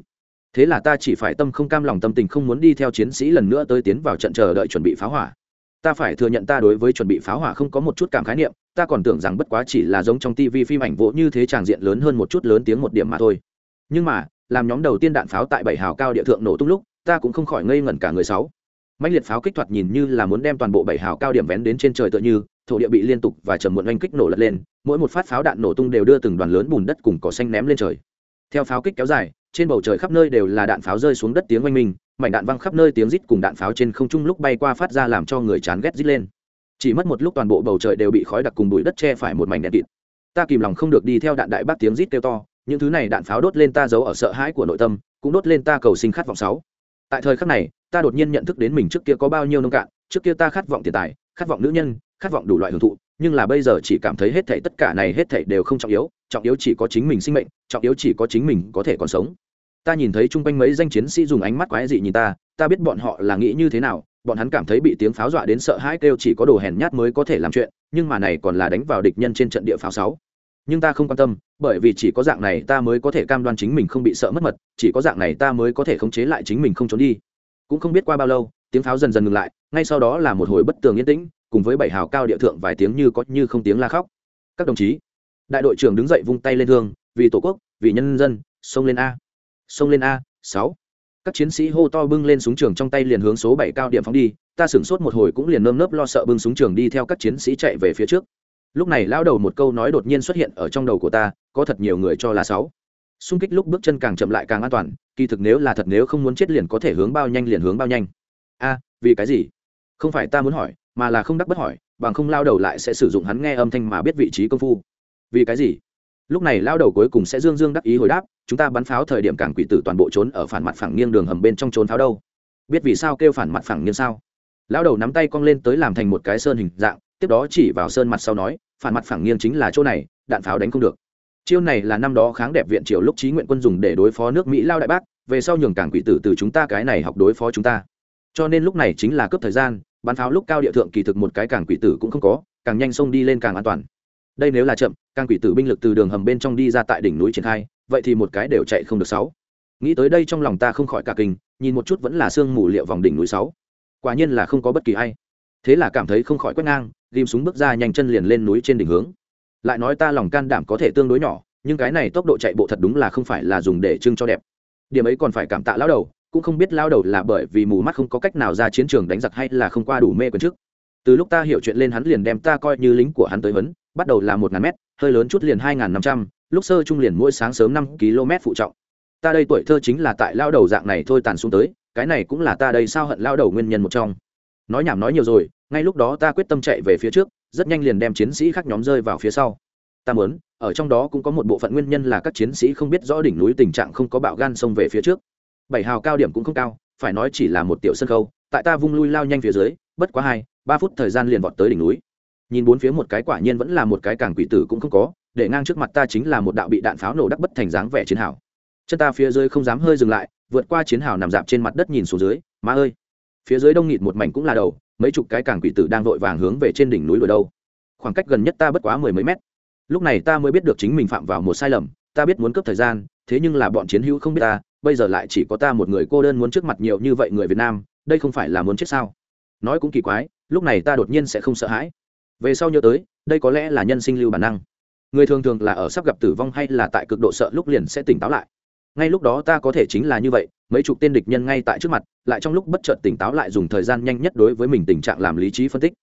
A: Thế là ta chỉ phải tâm không cam lòng tâm tình không muốn đi theo chiến sĩ lần nữa tới tiến vào trận chờ đợi chuẩn bị phá hỏa. Ta phải thừa nhận ta đối với chuẩn bị pháo hỏa không có một chút cảm khái niệm, ta còn tưởng rằng bất quá chỉ là giống trong tivi phim ảnh vỗ như thế tràng diện lớn hơn một chút lớn tiếng một điểm mà thôi. Nhưng mà làm nhóm đầu tiên đạn pháo tại bảy hào cao địa thượng nổ tung lúc, ta cũng không khỏi ngây ngẩn cả người sáu. Mạnh liệt pháo kích thoạt nhìn như là muốn đem toàn bộ bảy hào cao điểm vén đến trên trời tựa như, thổ địa bị liên tục và trầm muộn oanh kích nổ lật lên, mỗi một phát pháo đạn nổ tung đều đưa từng đoàn lớn bùn đất cùng cỏ xanh ném lên trời. Theo pháo kích kéo dài, trên bầu trời khắp nơi đều là đạn pháo rơi xuống đất tiếng oanh minh, mảnh đạn văng khắp nơi tiếng rít cùng đạn pháo trên không trung lúc bay qua phát ra làm cho người chán ghét rít lên. Chỉ mất một lúc toàn bộ bầu trời đều bị khói đặc cùng bụi đất che phải một mảnh đèn kịt. Ta kìm lòng không được đi theo đạn đại bác tiếng rít kêu to những thứ này đạn pháo đốt lên ta giấu ở sợ hãi của nội tâm, cũng đốt lên ta cầu sinh khát vọng sáu. Tại thời khắc này, ta đột nhiên nhận thức đến mình trước kia có bao nhiêu nông cạn, trước kia ta khát vọng tiền tài, khát vọng nữ nhân, khát vọng đủ loại hưởng thụ, nhưng là bây giờ chỉ cảm thấy hết thảy tất cả này hết thảy đều không trọng yếu trọng yếu chỉ có chính mình sinh mệnh, trọng yếu chỉ có chính mình có thể còn sống. Ta nhìn thấy chung quanh mấy danh chiến sĩ dùng ánh mắt quái dị nhìn ta ta biết bọn họ là nghĩ như thế nào, bọn hắn cảm thấy bị tiếng pháo dọa đến sợ hãi kêu chỉ có đồ hèn nhát mới có thể làm chuyện, nhưng mà này còn là đánh vào địch nhân trên trận địa pháo sáu nhưng ta không quan tâm, bởi vì chỉ có dạng này ta mới có thể cam đoan chính mình không bị sợ mất mật, chỉ có dạng này ta mới có thể khống chế lại chính mình không trốn đi. Cũng không biết qua bao lâu, tiếng pháo dần dần ngừng lại, ngay sau đó là một hồi bất tường yên tĩnh, cùng với bảy hào cao địa thượng vài tiếng như có như không tiếng la khóc. Các đồng chí, đại đội trưởng đứng dậy vung tay lên thương, vì tổ quốc, vì nhân dân, xông lên a. Xông lên a, sáu. Các chiến sĩ hô to bưng lên súng trường trong tay liền hướng số bảy cao điểm phóng đi, ta sửng sốt một hồi cũng liền nơm nớp lo sợ bưng súng trường đi theo các chiến sĩ chạy về phía trước lúc này lao đầu một câu nói đột nhiên xuất hiện ở trong đầu của ta, có thật nhiều người cho là sáu. Xung kích lúc bước chân càng chậm lại càng an toàn, kỳ thực nếu là thật nếu không muốn chết liền có thể hướng bao nhanh liền hướng bao nhanh. A, vì cái gì? Không phải ta muốn hỏi, mà là không đắc bất hỏi, bằng không lao đầu lại sẽ sử dụng hắn nghe âm thanh mà biết vị trí công phu. Vì cái gì? Lúc này lao đầu cuối cùng sẽ dương dương đắc ý hồi đáp, chúng ta bắn pháo thời điểm càng quỷ tử toàn bộ trốn ở phản mặt phẳng nghiêng đường hầm bên trong trốn pháo đâu. Biết vì sao kêu phản mặt phẳng nghiêng sao? Lao đầu nắm tay cong lên tới làm thành một cái sơn hình dạng, tiếp đó chỉ vào sơn mặt sau nói phản mặt phẳng nghiêng chính là chỗ này, đạn pháo đánh không được. Chiêu này là năm đó kháng đẹp viện triều lúc trí nguyện quân dùng để đối phó nước mỹ lao đại bác, về sau nhường cảng quỷ tử từ chúng ta cái này học đối phó chúng ta. Cho nên lúc này chính là cướp thời gian, bắn pháo lúc cao địa thượng kỳ thực một cái cảng quỷ tử cũng không có, càng nhanh xông đi lên càng an toàn. Đây nếu là chậm càng quỷ tử binh lực từ đường hầm bên trong đi ra tại đỉnh núi triển khai, vậy thì một cái đều chạy không được sáu. Nghĩ tới đây trong lòng ta không khỏi cả kinh, nhìn một chút vẫn là sương mù liệu vòng đỉnh núi sáu. Quả nhiên là không có bất kỳ ai thế là cảm thấy không khỏi quét ngang, ghim súng bước ra nhanh chân liền lên núi trên đỉnh hướng. Lại nói ta lòng can đảm có thể tương đối nhỏ, nhưng cái này tốc độ chạy bộ thật đúng là không phải là dùng để trưng cho đẹp. Điểm ấy còn phải cảm tạ lão đầu, cũng không biết lao đầu là bởi vì mù mắt không có cách nào ra chiến trường đánh giặc hay là không qua đủ mê quần trước. Từ lúc ta hiểu chuyện lên hắn liền đem ta coi như lính của hắn tới vấn bắt đầu là một ngàn mét, hơi lớn chút liền hai ngàn năm trăm, lúc sơ trung liền mỗi sáng sớm năm km phụ trọng. Ta đây tuổi thơ chính là tại lao đầu dạng này thôi tàn xuống tới, cái này cũng là ta đây sao hận lao đầu nguyên nhân một trong nói nhảm nói nhiều rồi, ngay lúc đó ta quyết tâm chạy về phía trước, rất nhanh liền đem chiến sĩ khác nhóm rơi vào phía sau. Ta muốn, ở trong đó cũng có một bộ phận nguyên nhân là các chiến sĩ không biết rõ đỉnh núi tình trạng không có bạo gan xông về phía trước. Bảy hào cao điểm cũng không cao, phải nói chỉ là một tiểu sân khâu tại ta vung lui lao nhanh phía dưới, bất quá hai, ba phút thời gian liền vọt tới đỉnh núi. Nhìn bốn phía một cái quả nhiên vẫn là một cái càng quỷ tử cũng không có, để ngang trước mặt ta chính là một đạo bị đạn pháo nổ đắc bất thành dáng vẻ chiến hào. Chân ta phía dưới không dám hơi dừng lại, vượt qua chiến hào nằm dạp trên mặt đất nhìn xuống dưới, má ơi! Phía dưới đông nghịt một mảnh cũng là đầu, mấy chục cái càng quỷ tử đang vội vàng hướng về trên đỉnh núi đồi đâu. Khoảng cách gần nhất ta bất quá mười mấy mét. Lúc này ta mới biết được chính mình phạm vào một sai lầm, ta biết muốn cướp thời gian, thế nhưng là bọn chiến hữu không biết ta, bây giờ lại chỉ có ta một người cô đơn muốn trước mặt nhiều như vậy người việt nam, đây không phải là muốn chết sao? Nói cũng kỳ quái, lúc này ta đột nhiên sẽ không sợ hãi. Về sau nhớ tới, đây có lẽ là nhân sinh lưu bản năng. Người thường thường là ở sắp gặp tử vong hay là tại cực độ sợ lúc liền sẽ tỉnh táo lại ngay lúc đó ta có thể chính là như vậy, mấy chục tên địch nhân ngay tại trước mặt, lại trong lúc bất chợt tỉnh táo lại dùng thời gian nhanh nhất đối với mình tình trạng làm lý trí phân tích.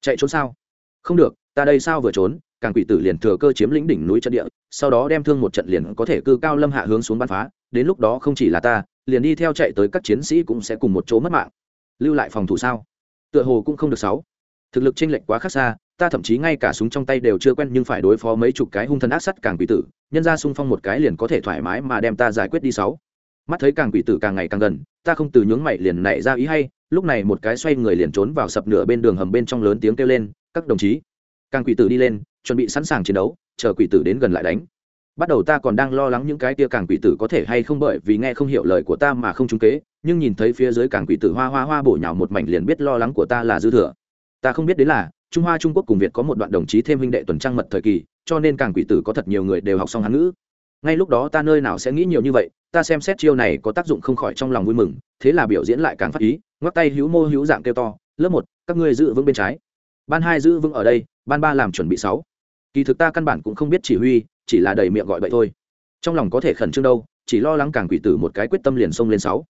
A: Chạy trốn sao? Không được, ta đây sao vừa trốn? Càng quỷ tử liền thừa cơ chiếm lĩnh đỉnh núi trận địa, sau đó đem thương một trận liền có thể cư cao lâm hạ hướng xuống bắn phá, đến lúc đó không chỉ là ta, liền đi theo chạy tới các chiến sĩ cũng sẽ cùng một chỗ mất mạng. Lưu lại phòng thủ sao? Tựa hồ cũng không được sáu. Thực lực chênh lệch quá khác xa, ta thậm chí ngay cả súng trong tay đều chưa quen nhưng phải đối phó mấy chục cái hung thần ác sắt càng quỷ tử nhân ra xung phong một cái liền có thể thoải mái mà đem ta giải quyết đi sáu. Mắt thấy càng quỷ tử càng ngày càng gần, ta không từ nhướng mày liền nảy ra ý hay, lúc này một cái xoay người liền trốn vào sập nửa bên đường hầm bên trong lớn tiếng kêu lên, các đồng chí. Càng quỷ tử đi lên, chuẩn bị sẵn sàng chiến đấu, chờ quỷ tử đến gần lại đánh. Bắt đầu ta còn đang lo lắng những cái tia càng quỷ tử có thể hay không bởi vì nghe không hiểu lời của ta mà không trúng kế, nhưng nhìn thấy phía dưới càng quỷ tử hoa hoa hoa bổ nhào một mảnh liền biết lo lắng của ta là dư thừa. Ta không biết đến là trung hoa, trung quốc cùng việt có một đoạn đồng chí thêm huynh đệ tuần trăng mật thời kỳ, cho nên càng quỷ tử có thật nhiều người đều học xong hán ngữ. Ngay lúc đó ta nơi nào sẽ nghĩ nhiều như vậy, ta xem xét chiêu này có tác dụng không khỏi trong lòng vui mừng, thế là biểu diễn lại càng phát ý, ngoắc tay hữu mô hữu dạng kêu to, lớp một, các ngươi giữ vững bên trái. Ban hai giữ vững ở đây, ban ba làm chuẩn bị sáu. Kỳ thực ta căn bản cũng không biết chỉ huy, chỉ là đầy miệng gọi vậy thôi. Trong lòng có thể khẩn trương đâu, chỉ lo lắng càng quỷ tử một cái quyết tâm liền xông lên sáu.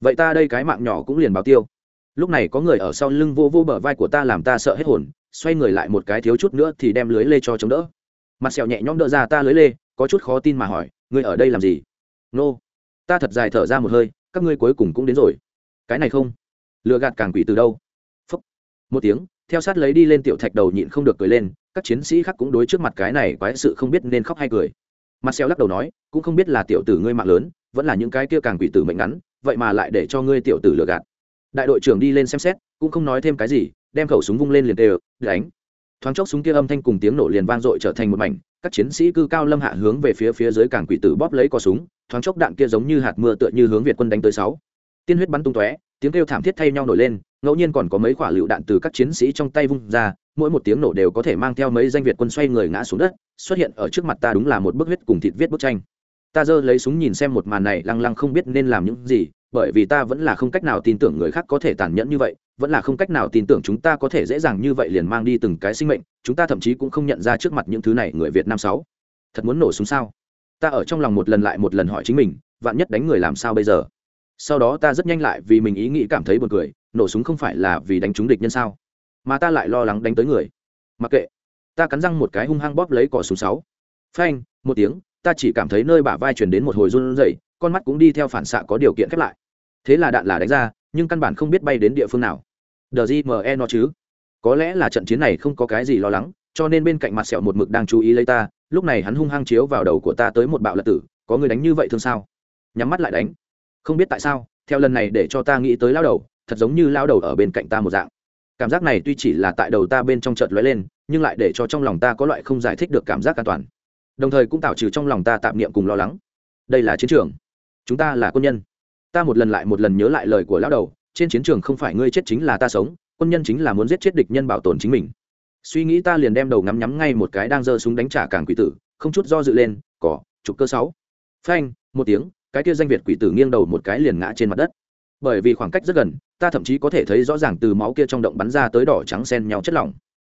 A: Vậy ta đây cái mạng nhỏ cũng liền báo tiêu. Lúc này có người ở sau lưng vô vô bờ vai của ta làm ta sợ hết hồn xoay người lại một cái thiếu chút nữa thì đem lưới lê cho chống đỡ. Mặt sẹo nhẹ nhõm đỡ ra ta lưới lê, có chút khó tin mà hỏi, ngươi ở đây làm gì? Nô. Ta thật dài thở ra một hơi, các ngươi cuối cùng cũng đến rồi. Cái này không. Lừa gạt càng quỷ từ đâu? Phúc. một tiếng, theo sát lấy đi lên tiểu thạch đầu nhịn không được cười lên, các chiến sĩ khác cũng đối trước mặt cái này quái sự không biết nên khóc hay cười. Mặt sẹo lắc đầu nói, cũng không biết là tiểu tử ngươi mạng lớn, vẫn là những cái kia càng quỷ tử mệnh ngắn, vậy mà lại để cho ngươi tiểu tử lừa gạt. Đại đội trưởng đi lên xem xét, cũng không nói thêm cái gì đem khẩu súng vung lên liền đều đánh. Thoáng chốc súng kia âm thanh cùng tiếng nổ liền vang dội trở thành một mảnh, các chiến sĩ cư cao lâm hạ hướng về phía phía dưới cảng quỷ tử bóp lấy cò súng, thoáng chốc đạn kia giống như hạt mưa tựa như hướng việt quân đánh tới sáu. Tiên huyết bắn tung tóe, tiếng kêu thảm thiết thay nhau nổi lên, ngẫu nhiên còn có mấy quả lựu đạn từ các chiến sĩ trong tay vung ra, mỗi một tiếng nổ đều có thể mang theo mấy danh việt quân xoay người ngã xuống đất, xuất hiện ở trước mặt ta đúng là một bức huyết cùng thịt viết bức tranh. Ta giơ lấy súng nhìn xem một màn này, lăng lăng không biết nên làm những gì bởi vì ta vẫn là không cách nào tin tưởng người khác có thể tàn nhẫn như vậy, vẫn là không cách nào tin tưởng chúng ta có thể dễ dàng như vậy liền mang đi từng cái sinh mệnh, chúng ta thậm chí cũng không nhận ra trước mặt những thứ này người việt nam sáu. Thật muốn nổ súng sao? Ta ở trong lòng một lần lại một lần hỏi chính mình, vạn nhất đánh người làm sao bây giờ? Sau đó ta rất nhanh lại vì mình ý nghĩ cảm thấy buồn cười, nổ súng không phải là vì đánh trúng địch nhân sao? Mà ta lại lo lắng đánh tới người. Mặc kệ. Ta cắn răng một cái hung hăng bóp lấy cỏ súng sáu. Phanh, một tiếng, ta chỉ cảm thấy nơi bả vai chuyển đến một hồi run rẩy con mắt cũng đi theo phản xạ có điều kiện khép lại. Thế là đạn là đánh ra, nhưng căn bản không biết bay đến địa phương nào. Đờ gì mờ e nó chứ? Có lẽ là trận chiến này không có cái gì lo lắng, cho nên bên cạnh mặt sẹo một mực đang chú ý lấy ta, lúc này hắn hung hăng chiếu vào đầu của ta tới một bạo lật tử, có người đánh như vậy thương sao? Nhắm mắt lại đánh. Không biết tại sao, theo lần này để cho ta nghĩ tới lao đầu, thật giống như lao đầu ở bên cạnh ta một dạng. Cảm giác này tuy chỉ là tại đầu ta bên trong chợt lóe lên, nhưng lại để cho trong lòng ta có loại không giải thích được cảm giác an toàn. Đồng thời cũng tạo trừ trong lòng ta tạm niệm cùng lo lắng. Đây là chiến trường chúng ta là quân nhân. Ta một lần lại một lần nhớ lại lời của lão đầu, trên chiến trường không phải ngươi chết chính là ta sống, quân nhân chính là muốn giết chết địch nhân bảo tồn chính mình. Suy nghĩ ta liền đem đầu ngắm nhắm ngay một cái đang giơ súng đánh trả càng quỷ tử, không chút do dự lên, cỏ, trục cơ sáu. Phanh, một tiếng, cái kia danh việt quỷ tử nghiêng đầu một cái liền ngã trên mặt đất. Bởi vì khoảng cách rất gần, ta thậm chí có thể thấy rõ ràng từ máu kia trong động bắn ra tới đỏ trắng xen nhau chất lỏng.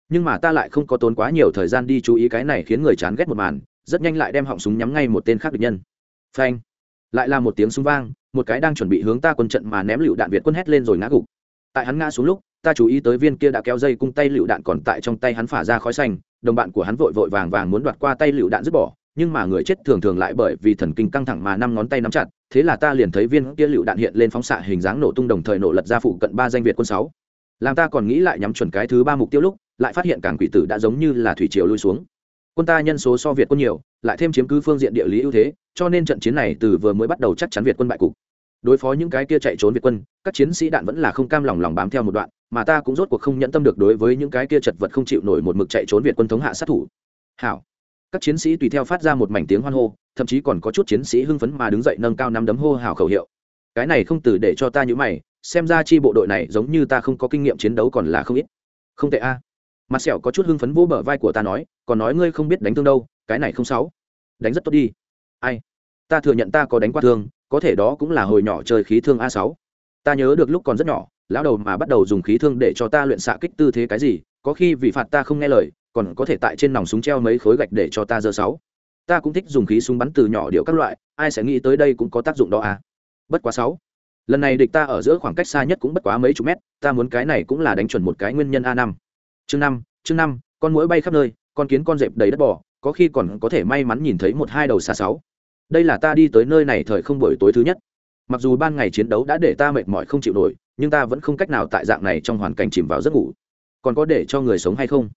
A: Nhưng mà ta lại không có tốn quá nhiều thời gian đi chú ý cái này khiến người chán ghét một màn, rất nhanh lại đem họng súng nhắm ngay một tên khác địch nhân. Phanh lại là một tiếng súng vang, một cái đang chuẩn bị hướng ta quân trận mà ném lựu đạn việt quân hét lên rồi ngã gục. Tại hắn ngã xuống lúc, ta chú ý tới viên kia đã kéo dây cung tay lựu đạn còn tại trong tay hắn phả ra khói xanh, đồng bạn của hắn vội vội vàng vàng muốn đoạt qua tay lựu đạn dứt bỏ, nhưng mà người chết thường thường lại bởi vì thần kinh căng thẳng mà năm ngón tay nắm chặt, thế là ta liền thấy viên kia lựu đạn hiện lên phóng xạ hình dáng nổ tung đồng thời nổ lật ra phụ cận ba danh việt quân sáu. Làm ta còn nghĩ lại nhắm chuẩn cái thứ ba mục tiêu lúc, lại phát hiện cảng quỷ tử đã giống như là thủy triều lui xuống. Quân ta nhân số so việt quân nhiều, lại thêm chiếm cứ phương diện địa lý ưu thế cho nên trận chiến này từ vừa mới bắt đầu chắc chắn việt quân bại cục. Đối phó những cái kia chạy trốn việt quân, các chiến sĩ đạn vẫn là không cam lòng lòng bám theo một đoạn, mà ta cũng rốt cuộc không nhẫn tâm được đối với những cái kia chật vật không chịu nổi một mực chạy trốn việt quân thống hạ sát thủ. Hảo. Các chiến sĩ tùy theo phát ra một mảnh tiếng hoan hô, thậm chí còn có chút chiến sĩ hưng phấn mà đứng dậy nâng cao năm đấm hô hào khẩu hiệu. Cái này không từ để cho ta nhữ mày, xem ra chi bộ đội này giống như ta không có kinh nghiệm chiến đấu còn là không ít. Không tệ a. Mặt sẹo có chút hưng phấn vỗ bờ vai của ta nói, còn nói ngươi không biết đánh thương đâu, cái này không sáu. Đánh rất tốt đi. Ai? Ta thừa nhận ta có đánh qua thương, có thể đó cũng là hồi nhỏ chơi khí thương a sáu. Ta nhớ được lúc còn rất nhỏ, lão đầu mà bắt đầu dùng khí thương để cho ta luyện xạ kích tư thế cái gì, có khi vì phạt ta không nghe lời, còn có thể tại trên nòng súng treo mấy khối gạch để cho ta dơ sáu. Ta cũng thích dùng khí súng bắn từ nhỏ điệu các loại, ai sẽ nghĩ tới đây cũng có tác dụng đó à. Bất quá sáu. Lần này địch ta ở giữa khoảng cách xa nhất cũng bất quá mấy chục mét, ta muốn cái này cũng là đánh chuẩn một cái nguyên nhân a năm. Chương năm chương năm, con mũi bay khắp nơi, con kiến con dẹp đầy đất bỏ có khi còn có thể may mắn nhìn thấy một hai đầu xa sáu đây là ta đi tới nơi này thời không buổi tối thứ nhất. Mặc dù ban ngày chiến đấu đã để ta mệt mỏi không chịu nổi, nhưng ta vẫn không cách nào tại dạng này trong hoàn cảnh chìm vào giấc ngủ. Còn có để cho người sống hay không?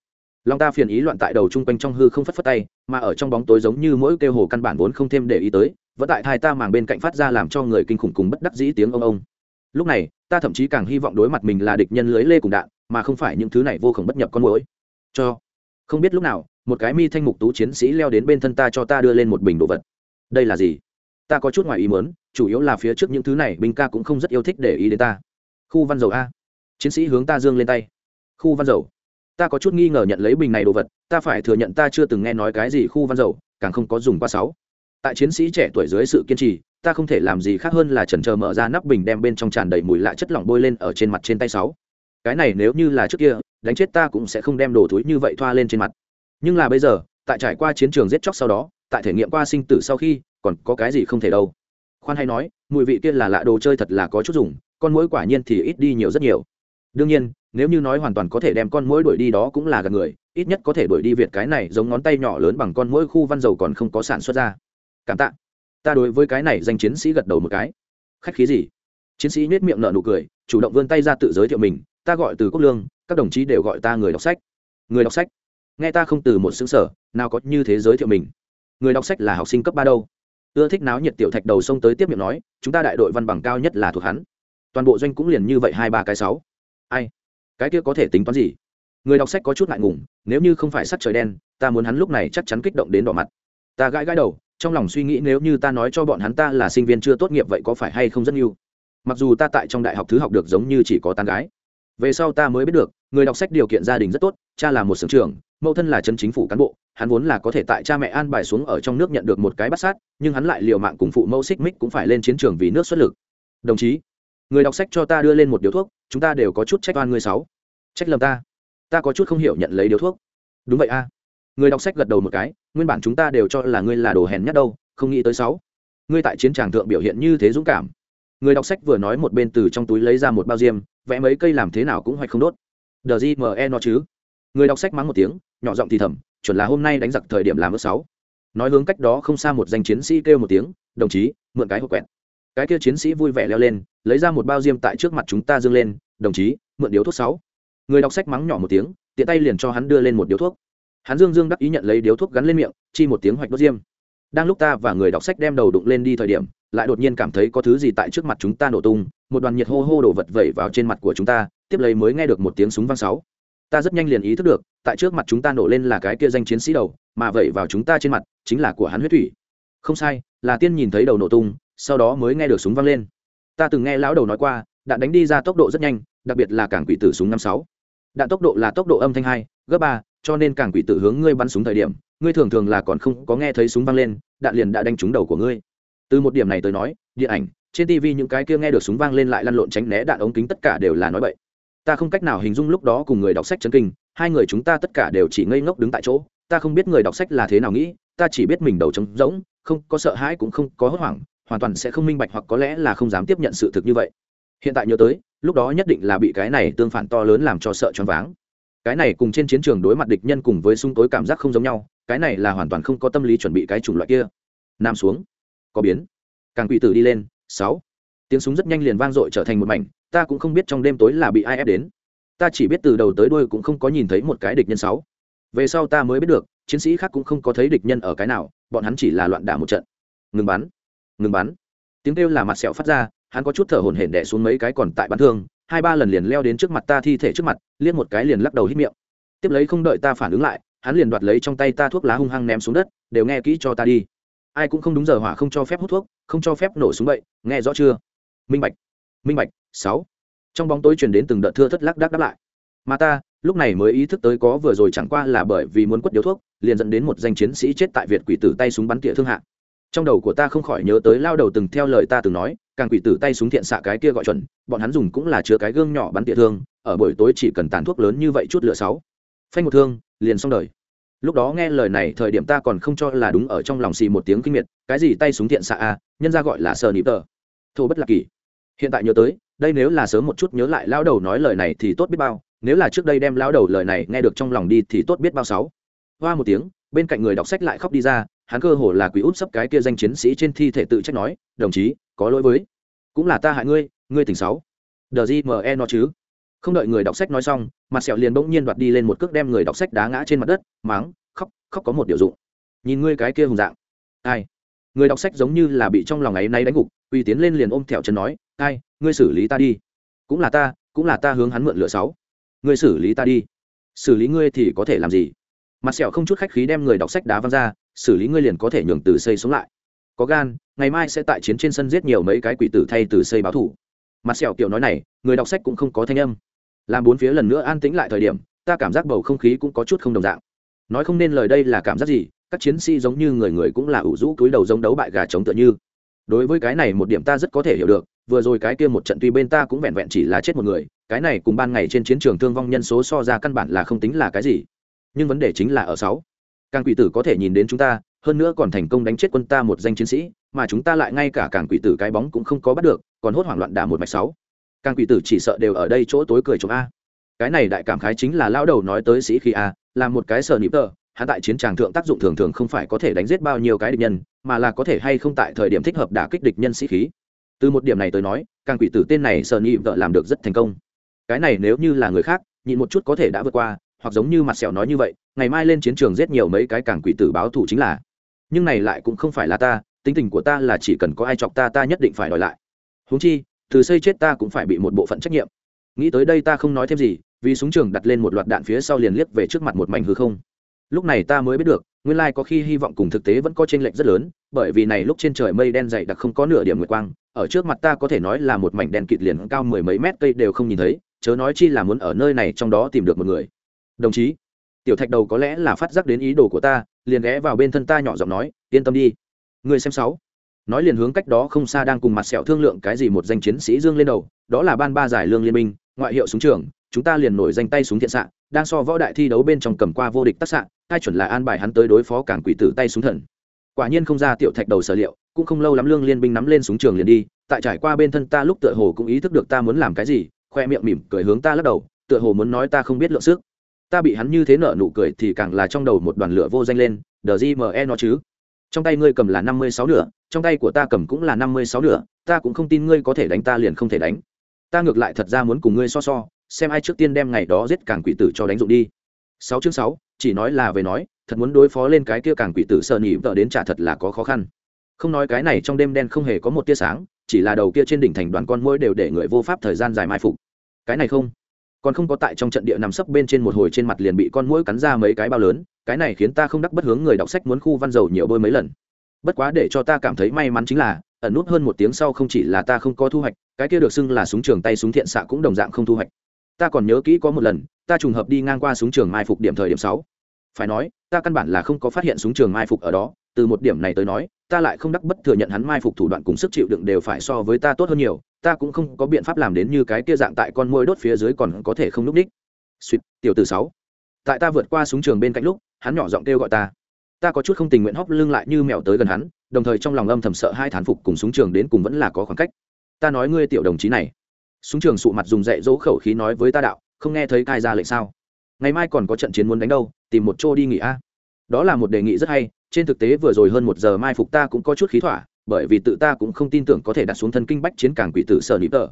A: Long ta phiền ý loạn tại đầu chung quanh trong hư không phất phất tay, mà ở trong bóng tối giống như mỗi kêu hồ căn bản vốn không thêm để ý tới, vẫn tại thai ta màng bên cạnh phát ra làm cho người kinh khủng cùng bất đắc dĩ tiếng ông ông. Lúc này, ta thậm chí càng hy vọng đối mặt mình là địch nhân lưới lê cùng đạn, mà không phải những thứ này vô khổng bất nhập con mũi cho. Không biết lúc nào, một cái mi thanh mục tú chiến sĩ leo đến bên thân ta cho ta đưa lên một bình đồ vật đây là gì? Ta có chút ngoài ý mớn chủ yếu là phía trước những thứ này binh ca cũng không rất yêu thích để ý đến ta. Khu văn dầu a. Chiến sĩ hướng ta dương lên tay. Khu văn dầu. Ta có chút nghi ngờ nhận lấy bình này đồ vật, ta phải thừa nhận ta chưa từng nghe nói cái gì khu văn dầu, càng không có dùng qua sáu. Tại chiến sĩ trẻ tuổi dưới sự kiên trì, ta không thể làm gì khác hơn là chần chờ mở ra nắp bình đem bên trong tràn đầy mùi lạ chất lỏng bôi lên ở trên mặt trên tay sáu. Cái này nếu như là trước kia, đánh chết ta cũng sẽ không đem đồ túi như vậy thoa lên trên mặt. Nhưng là bây giờ, tại trải qua chiến trường giết chóc sau đó tại thể nghiệm qua sinh tử sau khi, còn có cái gì không thể đâu. Khoan hay nói, mùi vị kia là lạ đồ chơi thật là có chút dùng, con mũi quả nhiên thì ít đi nhiều rất nhiều. Đương nhiên, nếu như nói hoàn toàn có thể đem con mũi đuổi đi đó cũng là gần người, ít nhất có thể đuổi đi việt cái này giống ngón tay nhỏ lớn bằng con mũi khu văn dầu còn không có sản xuất ra. Cảm tạ. Ta đối với cái này danh chiến sĩ gật đầu một cái. Khách khí gì? Chiến sĩ nết miệng nở nụ cười, chủ động vươn tay ra tự giới thiệu mình, ta gọi từ quốc lương, các đồng chí đều gọi ta người đọc sách. Người đọc sách? Nghe ta không từ một xứ sở, nào có như thế giới thiệu mình người đọc sách là học sinh cấp ba đâu. Ưa thích náo nhiệt tiểu thạch đầu sông tới tiếp miệng nói, chúng ta đại đội văn bằng cao nhất là thuộc hắn. Toàn bộ doanh cũng liền như vậy hai ba cái sáu. Ai? Cái kia có thể tính toán gì? Người đọc sách có chút ngại ngùng, nếu như không phải sắc trời đen, ta muốn hắn lúc này chắc chắn kích động đến đỏ mặt. Ta gãi gãi đầu, trong lòng suy nghĩ nếu như ta nói cho bọn hắn ta là sinh viên chưa tốt nghiệp vậy có phải hay không rất nhiều? Mặc dù ta tại trong đại học thứ học được giống như chỉ có tán gái. Về sau ta mới biết được, người đọc sách điều kiện gia đình rất tốt, cha là một sưởng trưởng mẫu thân là chân chính phủ cán bộ, hắn vốn là có thể tại cha mẹ an bài xuống ở trong nước nhận được một cái bắt sát, nhưng hắn lại liều mạng cùng phụ mẫu xích mích cũng phải lên chiến trường vì nước xuất lực. Đồng chí, người đọc sách cho ta đưa lên một điếu thuốc, chúng ta đều có chút trách oan người sáu. Trách lầm ta. Ta có chút không hiểu nhận lấy điếu thuốc. Đúng vậy a. Người đọc sách gật đầu một cái, nguyên bản chúng ta đều cho là ngươi là đồ hèn nhất đâu, không nghĩ tới sáu. Ngươi tại chiến tràng thượng biểu hiện như thế dũng cảm. Người đọc sách vừa nói một bên từ trong túi lấy ra một bao diêm, vẽ mấy cây làm thế nào cũng hoạch không đốt. Đờ gì mờ e nó chứ? Người đọc sách mắng một tiếng, nhỏ giọng thì thầm, chuẩn là hôm nay đánh giặc thời điểm làm ước sáu. Nói hướng cách đó không xa một danh chiến sĩ kêu một tiếng, đồng chí, mượn cái hộp quẹt. Cái kia chiến sĩ vui vẻ leo lên, lấy ra một bao diêm tại trước mặt chúng ta dương lên, đồng chí, mượn điếu thuốc sáu. Người đọc sách mắng nhỏ một tiếng, tiện tay liền cho hắn đưa lên một điếu thuốc. Hắn dương dương đắc ý nhận lấy điếu thuốc gắn lên miệng, chi một tiếng hoạch đốt diêm. Đang lúc ta và người đọc sách đem đầu đụng lên đi thời điểm, lại đột nhiên cảm thấy có thứ gì tại trước mặt chúng ta nổ tung, một đoàn nhiệt hô hô đổ vật vẩy vào trên mặt của chúng ta, tiếp lấy mới nghe được một tiếng súng vang sáu ta rất nhanh liền ý thức được, tại trước mặt chúng ta nổ lên là cái kia danh chiến sĩ đầu, mà vẩy vào chúng ta trên mặt, chính là của hắn huyết thủy. Không sai, là tiên nhìn thấy đầu nổ tung, sau đó mới nghe được súng vang lên. Ta từng nghe lão đầu nói qua, đạn đánh đi ra tốc độ rất nhanh, đặc biệt là cảng quỷ tử súng năm sáu. Đạn tốc độ là tốc độ âm thanh hai, gấp ba, cho nên cảng quỷ tử hướng ngươi bắn súng thời điểm, ngươi thường thường là còn không có nghe thấy súng vang lên, đạn liền đã đánh trúng đầu của ngươi. Từ một điểm này tới nói, điện ảnh, trên tv những cái kia nghe được súng vang lên lại lăn lộn tránh né đạn ống kính tất cả đều là nói bậy ta không cách nào hình dung lúc đó cùng người đọc sách chấn kinh, hai người chúng ta tất cả đều chỉ ngây ngốc đứng tại chỗ, ta không biết người đọc sách là thế nào nghĩ, ta chỉ biết mình đầu trống rỗng, không có sợ hãi cũng không có hốt hoảng, hoàn toàn sẽ không minh bạch hoặc có lẽ là không dám tiếp nhận sự thực như vậy. Hiện tại nhớ tới, lúc đó nhất định là bị cái này tương phản to lớn làm cho sợ choáng váng. Cái này cùng trên chiến trường đối mặt địch nhân cùng với sung tối cảm giác không giống nhau, cái này là hoàn toàn không có tâm lý chuẩn bị cái chủng loại kia. Nam xuống, có biến. Càng quỷ tử đi lên, sáu. Tiếng súng rất nhanh liền vang dội trở thành một mảnh ta cũng không biết trong đêm tối là bị ai ép đến. Ta chỉ biết từ đầu tới đuôi cũng không có nhìn thấy một cái địch nhân sáu. Về sau ta mới biết được, chiến sĩ khác cũng không có thấy địch nhân ở cái nào, bọn hắn chỉ là loạn đả một trận. Ngừng bắn ngừng bắn. Tiếng kêu là mặt sẹo phát ra, hắn có chút thở hổn hển đẻ xuống mấy cái còn tại bắn thương, hai ba lần liền leo đến trước mặt ta thi thể trước mặt, liếc một cái liền lắc đầu hít miệng. Tiếp lấy không đợi ta phản ứng lại, hắn liền đoạt lấy trong tay ta thuốc lá hung hăng ném xuống đất, đều nghe kỹ cho ta đi. Ai cũng không đúng giờ hỏa không cho phép hút thuốc, không cho phép nổ súng bậy, nghe rõ chưa? Minh bạch minh bạch sáu. Trong bóng tối truyền đến từng đợt thưa thất lắc đắc đáp lại. Mà ta, lúc này mới ý thức tới có vừa rồi chẳng qua là bởi vì muốn quất điếu thuốc, liền dẫn đến một danh chiến sĩ chết tại việt quỷ tử tay súng bắn tỉa thương hạ trong đầu của ta không khỏi nhớ tới lao đầu từng theo lời ta từng nói, càng quỷ tử tay súng thiện xạ cái kia gọi chuẩn, bọn hắn dùng cũng là chứa cái gương nhỏ bắn tỉa thương, ở buổi tối chỉ cần tàn thuốc lớn như vậy chút lửa sáu. Phanh một thương, liền xong đời. Lúc đó nghe lời này thời điểm ta còn không cho là đúng ở trong lòng xì một tiếng kinh miệt, cái gì tay súng thiện xạ a, nhân ra gọi là sờ nịp tờ. Thô bất lạc kỳ. Hiện tại nhớ tới đây nếu là sớm một chút nhớ lại lao đầu nói lời này thì tốt biết bao, nếu là trước đây đem lao đầu lời này nghe được trong lòng đi thì tốt biết bao sáu. Hoa một tiếng, bên cạnh người đọc sách lại khóc đi ra, hắn cơ hồ là quý út sấp cái kia danh chiến sĩ trên thi thể tự trách nói, đồng chí, có lỗi với, cũng là ta hại ngươi ngươi tỉnh sáu. Đờ gì mờ e nó chứ? Không đợi người đọc sách nói xong, mặt sẹo liền bỗng nhiên đoạt đi lên một cước đem người đọc sách đá ngã trên mặt đất máng khóc khóc có một điều dụng. Nhìn ngươi cái kia hùng dạng. Ai? Người đọc sách giống như là bị trong lòng ấy nay đánh gục, uy tiến lên liền ôm thẹo chân nói, ai ngươi xử lý ta đi. Cũng là ta, cũng là ta hướng hắn mượn lửa sáu. Ngươi xử lý ta đi. Xử lý ngươi thì có thể làm gì? Mặt sẹo không chút khách khí đem người đọc sách đá văng ra, xử lý ngươi liền có thể nhường từ xây sống lại. Có gan, ngày mai sẽ tại chiến trên sân giết nhiều mấy cái quỷ tử thay từ xây báo thủ. Mặt sẹo kiểu nói này, người đọc sách cũng không có thanh âm. Làm bốn phía lần nữa an tĩnh lại thời điểm, ta cảm giác bầu không khí cũng có chút không đồng dạng. Nói không nên lời đây là cảm giác gì, các chiến sĩ giống như người người cũng là ủ rũ cúi đầu giống đấu bại gà chống tựa như. Đối với cái này một điểm ta rất có thể hiểu được vừa rồi cái kia một trận tuy bên ta cũng vẹn vẹn chỉ là chết một người, cái này cùng ban ngày trên chiến trường thương vong nhân số so ra căn bản là không tính là cái gì. Nhưng vấn đề chính là ở sáu. Càng quỷ tử có thể nhìn đến chúng ta, hơn nữa còn thành công đánh chết quân ta một danh chiến sĩ, mà chúng ta lại ngay cả càng quỷ tử cái bóng cũng không có bắt được, còn hốt hoảng loạn đả một mạch sáu. Càng quỷ tử chỉ sợ đều ở đây chỗ tối cười chống a. Cái này đại cảm khái chính là lão đầu nói tới sĩ khi a, là một cái sờ nịp tờ, hắn tại chiến tràng thượng tác dụng thường thường không phải có thể đánh giết bao nhiêu cái địch nhân, mà là có thể hay không tại thời điểm thích hợp đả kích địch nhân sĩ khí từ một điểm này tới nói, càng quỷ tử tên này sợ nhị vợ làm được rất thành công. Cái này nếu như là người khác, nhịn một chút có thể đã vượt qua, hoặc giống như mặt sẹo nói như vậy, ngày mai lên chiến trường giết nhiều mấy cái càng quỷ tử báo thủ chính là. Nhưng này lại cũng không phải là ta, tính tình của ta là chỉ cần có ai chọc ta ta nhất định phải đòi lại. Huống chi, từ xây chết ta cũng phải bị một bộ phận trách nhiệm. Nghĩ tới đây ta không nói thêm gì, vì súng trường đặt lên một loạt đạn phía sau liền liếc về trước mặt một mảnh hư không. Lúc này ta mới biết được, nguyên lai có khi hy vọng cùng thực tế vẫn có chênh lệch rất lớn, bởi vì này lúc trên trời mây đen dày đặc không có nửa điểm nguyệt quang ở trước mặt ta có thể nói là một mảnh đen kịt liền cao mười mấy mét cây đều không nhìn thấy, chớ nói chi là muốn ở nơi này trong đó tìm được một người. Đồng chí, tiểu thạch đầu có lẽ là phát giác đến ý đồ của ta, liền ghé vào bên thân ta nhỏ giọng nói, yên tâm đi. Người xem sáu. Nói liền hướng cách đó không xa đang cùng mặt sẹo thương lượng cái gì một danh chiến sĩ dương lên đầu, đó là ban ba giải lương liên minh, ngoại hiệu súng trường, chúng ta liền nổi danh tay súng thiện xạ, đang so võ đại thi đấu bên trong cầm qua vô địch tác xạ, hai chuẩn là an bài hắn tới đối phó cảng quỷ tử tay súng thần. Quả nhiên không ra tiểu thạch đầu sở liệu cũng không lâu lắm lương liên binh nắm lên súng trường liền đi, tại trải qua bên thân ta lúc tựa hồ cũng ý thức được ta muốn làm cái gì, khoe miệng mỉm cười hướng ta lắc đầu, tựa hồ muốn nói ta không biết lượng sức. Ta bị hắn như thế nợ nụ cười thì càng là trong đầu một đoàn lửa vô danh lên, đờ gì mờ e nó chứ? Trong tay ngươi cầm là năm mươi sáu nửa, trong tay của ta cầm cũng là năm mươi sáu nửa, ta cũng không tin ngươi có thể đánh ta liền không thể đánh. Ta ngược lại thật ra muốn cùng ngươi so so, xem ai trước tiên đem ngày đó giết càng quỷ tử cho đánh dụng đi. Sáu chương sáu, chỉ nói là về nói, thật muốn đối phó lên cái kia càng quỷ tử sợ nhị vợ đến trả thật là có khó khăn không nói cái này trong đêm đen không hề có một tia sáng, chỉ là đầu kia trên đỉnh thành đoàn con mũi đều để người vô pháp thời gian dài mai phục. Cái này không, còn không có tại trong trận địa nằm sấp bên trên một hồi trên mặt liền bị con mũi cắn ra mấy cái bao lớn, cái này khiến ta không đắc bất hướng người đọc sách muốn khu văn dầu nhiều bôi mấy lần. Bất quá để cho ta cảm thấy may mắn chính là, ẩn nút hơn một tiếng sau không chỉ là ta không có thu hoạch, cái kia được xưng là súng trường tay súng thiện xạ cũng đồng dạng không thu hoạch. Ta còn nhớ kỹ có một lần, ta trùng hợp đi ngang qua súng trường mai phục điểm thời điểm sáu. Phải nói, ta căn bản là không có phát hiện súng trường mai phục ở đó từ một điểm này tới nói, ta lại không đắc bất thừa nhận hắn mai phục thủ đoạn cùng sức chịu đựng đều phải so với ta tốt hơn nhiều, ta cũng không có biện pháp làm đến như cái kia dạng tại con môi đốt phía dưới còn có thể không núp đích. Suýt tiểu từ sáu. Tại ta vượt qua súng trường bên cạnh lúc, hắn nhỏ giọng kêu gọi ta. Ta có chút không tình nguyện hóc lưng lại như mèo tới gần hắn, đồng thời trong lòng âm thầm sợ hai thán phục cùng súng trường đến cùng vẫn là có khoảng cách. Ta nói ngươi tiểu đồng chí này. Súng trường sụ mặt dùng dạy dỗ khẩu khí nói với ta đạo, không nghe thấy cai ra lệnh sao? Ngày mai còn có trận chiến muốn đánh đâu, tìm một chỗ đi nghỉ a. Đó là một đề nghị rất hay trên thực tế vừa rồi hơn một giờ mai phục ta cũng có chút khí thỏa, bởi vì tự ta cũng không tin tưởng có thể đặt xuống thân kinh bách chiến càng quỷ tử sở nịp tờ.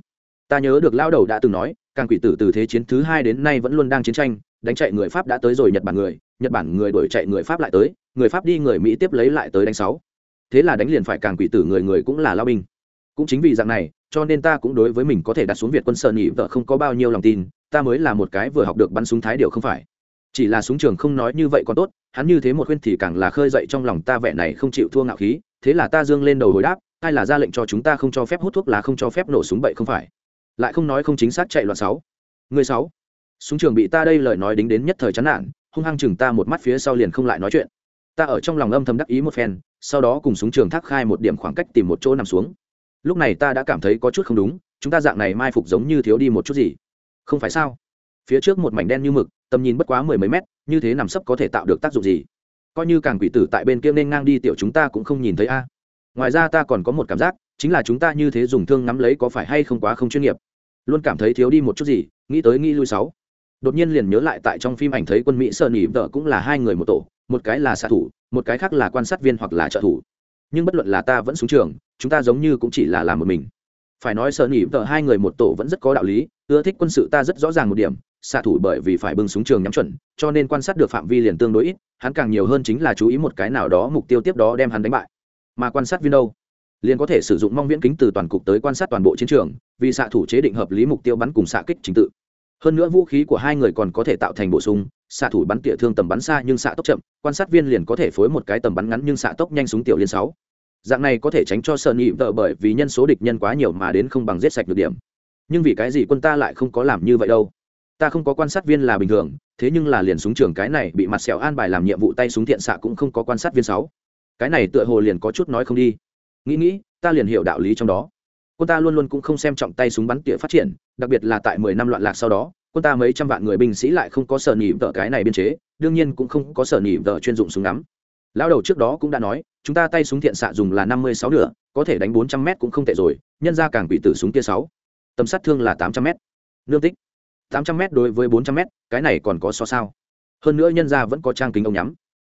A: Ta nhớ được lao đầu đã từng nói, càng quỷ tử từ thế chiến thứ hai đến nay vẫn luôn đang chiến tranh, đánh chạy người pháp đã tới rồi nhật bản người, nhật bản người đuổi chạy người pháp lại tới, người pháp đi người mỹ tiếp lấy lại tới đánh sáu. Thế là đánh liền phải càng quỷ tử người người cũng là lao binh. Cũng chính vì dạng này, cho nên ta cũng đối với mình có thể đặt xuống việt quân sợ nhị vợ không có bao nhiêu lòng tin, ta mới là một cái vừa học được bắn súng thái điều không phải chỉ là súng trường không nói như vậy còn tốt, hắn như thế một khuyên thì càng là khơi dậy trong lòng ta vẻ này không chịu thua ngạo khí, thế là ta dương lên đầu hồi đáp hay là ra lệnh cho chúng ta không cho phép hút thuốc là không cho phép nổ súng bậy không phải? Lại không nói không chính xác chạy loạn sáu. Người sáu. Súng trường bị ta đây lời nói đính đến nhất thời chán nản, hung hăng chừng ta một mắt phía sau liền không lại nói chuyện. Ta ở trong lòng âm thầm đắc ý một phen, sau đó cùng súng trường thác khai một điểm khoảng cách tìm một chỗ nằm xuống. Lúc này ta đã cảm thấy có chút không đúng, chúng ta dạng này mai phục giống như thiếu đi một chút gì. Không phải sao? Phía trước một mảnh đen như mực tầm nhìn bất quá mười mấy mét, như thế nằm sấp có thể tạo được tác dụng gì? Coi như càng quỷ tử tại bên kia nên ngang đi, tiểu chúng ta cũng không nhìn thấy a. Ngoài ra ta còn có một cảm giác, chính là chúng ta như thế dùng thương ngắm lấy có phải hay không quá không chuyên nghiệp. Luôn cảm thấy thiếu đi một chút gì, nghĩ tới nghĩ lui sáu. Đột nhiên liền nhớ lại tại trong phim ảnh thấy quân mỹ sợ nỉ vợ cũng là hai người một tổ, một cái là xạ thủ, một cái khác là quan sát viên hoặc là trợ thủ. Nhưng bất luận là ta vẫn xuống trường, chúng ta giống như cũng chỉ là làm một mình. Phải nói sợ nỉ vợ hai người một tổ vẫn rất có đạo lý, ưa thích quân sự ta rất rõ ràng một điểm xạ thủ bởi vì phải bưng súng trường nhắm chuẩn, cho nên quan sát được phạm vi liền tương đối ít, hắn càng nhiều hơn chính là chú ý một cái nào đó mục tiêu tiếp đó đem hắn đánh bại. Mà quan sát viên đâu? Liền có thể sử dụng mong viễn kính từ toàn cục tới quan sát toàn bộ chiến trường, vì xạ thủ chế định hợp lý mục tiêu bắn cùng xạ kích chính tự. Hơn nữa vũ khí của hai người còn có thể tạo thành bổ sung, xạ thủ bắn tỉa thương tầm bắn xa nhưng xạ tốc chậm, quan sát viên liền có thể phối một cái tầm bắn ngắn nhưng xạ tốc nhanh súng tiểu liên sáu. Dạng này có thể tránh cho sợ nhị vợ bởi vì nhân số địch nhân quá nhiều mà đến không bằng giết sạch được điểm. Nhưng vì cái gì quân ta lại không có làm như vậy đâu? Ta không có quan sát viên là bình thường, thế nhưng là liền súng trường cái này bị mặt sẹo an bài làm nhiệm vụ tay súng thiện xạ cũng không có quan sát viên sáu. Cái này tựa hồ liền có chút nói không đi. Nghĩ nghĩ, ta liền hiểu đạo lý trong đó. Quân ta luôn luôn cũng không xem trọng tay súng bắn tỉa phát triển, đặc biệt là tại mười năm loạn lạc sau đó, quân ta mấy trăm vạn người binh sĩ lại không có sở nỉ vợ cái này biên chế, đương nhiên cũng không có sở nỉ vợ chuyên dụng súng ngắm. Lão đầu trước đó cũng đã nói, chúng ta tay súng thiện xạ dùng là năm mươi sáu nửa, có thể đánh bốn trăm m cũng không tệ rồi, nhân ra càng bị tử súng tia sáu. Tầm sát thương là tám trăm m nương tích tám trăm m đối với bốn trăm m cái này còn có so sao? Hơn nữa nhân ra vẫn có trang kính ống nhắm.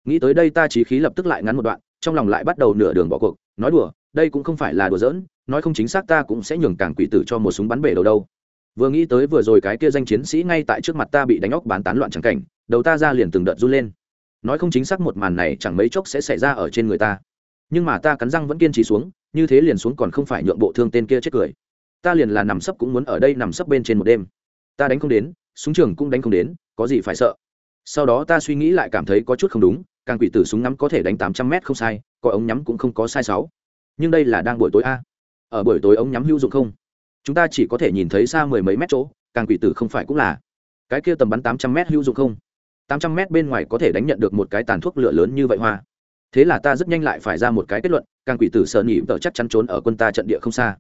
A: Nghĩ tới đây ta trí khí lập tức lại ngắn một đoạn, trong lòng lại bắt đầu nửa đường bỏ cuộc, nói đùa, đây cũng không phải là đùa giỡn, nói không chính xác ta cũng sẽ nhường càng quỷ tử cho một súng bắn bể đầu đâu. Vừa nghĩ tới vừa rồi cái kia danh chiến sĩ ngay tại trước mặt ta bị đánh óc bán tán loạn chẳng cảnh, đầu ta ra liền từng đợt run lên. Nói không chính xác một màn này chẳng mấy chốc sẽ xảy ra ở trên người ta. Nhưng mà ta cắn răng vẫn kiên trì xuống, như thế liền xuống còn không phải nhượng bộ thương tên kia chết cười. Ta liền là nằm sấp cũng muốn ở đây nằm sấp bên trên một đêm ta đánh không đến, súng trường cũng đánh không đến, có gì phải sợ? Sau đó ta suy nghĩ lại cảm thấy có chút không đúng, càng quỷ tử súng ngắm có thể đánh tám trăm mét không sai, có ống nhắm cũng không có sai sáu. Nhưng đây là đang buổi tối a. Ở buổi tối ống nhắm hữu dụng không? Chúng ta chỉ có thể nhìn thấy xa mười mấy mét chỗ, càng quỷ tử không phải cũng là. Cái kia tầm bắn tám trăm mét hữu dụng không? Tám trăm mét bên ngoài có thể đánh nhận được một cái tàn thuốc lửa lớn như vậy hoa. Thế là ta rất nhanh lại phải ra một cái kết luận, càng quỷ tử sợ nhị vợ chắc chắn trốn ở quân ta trận địa không xa.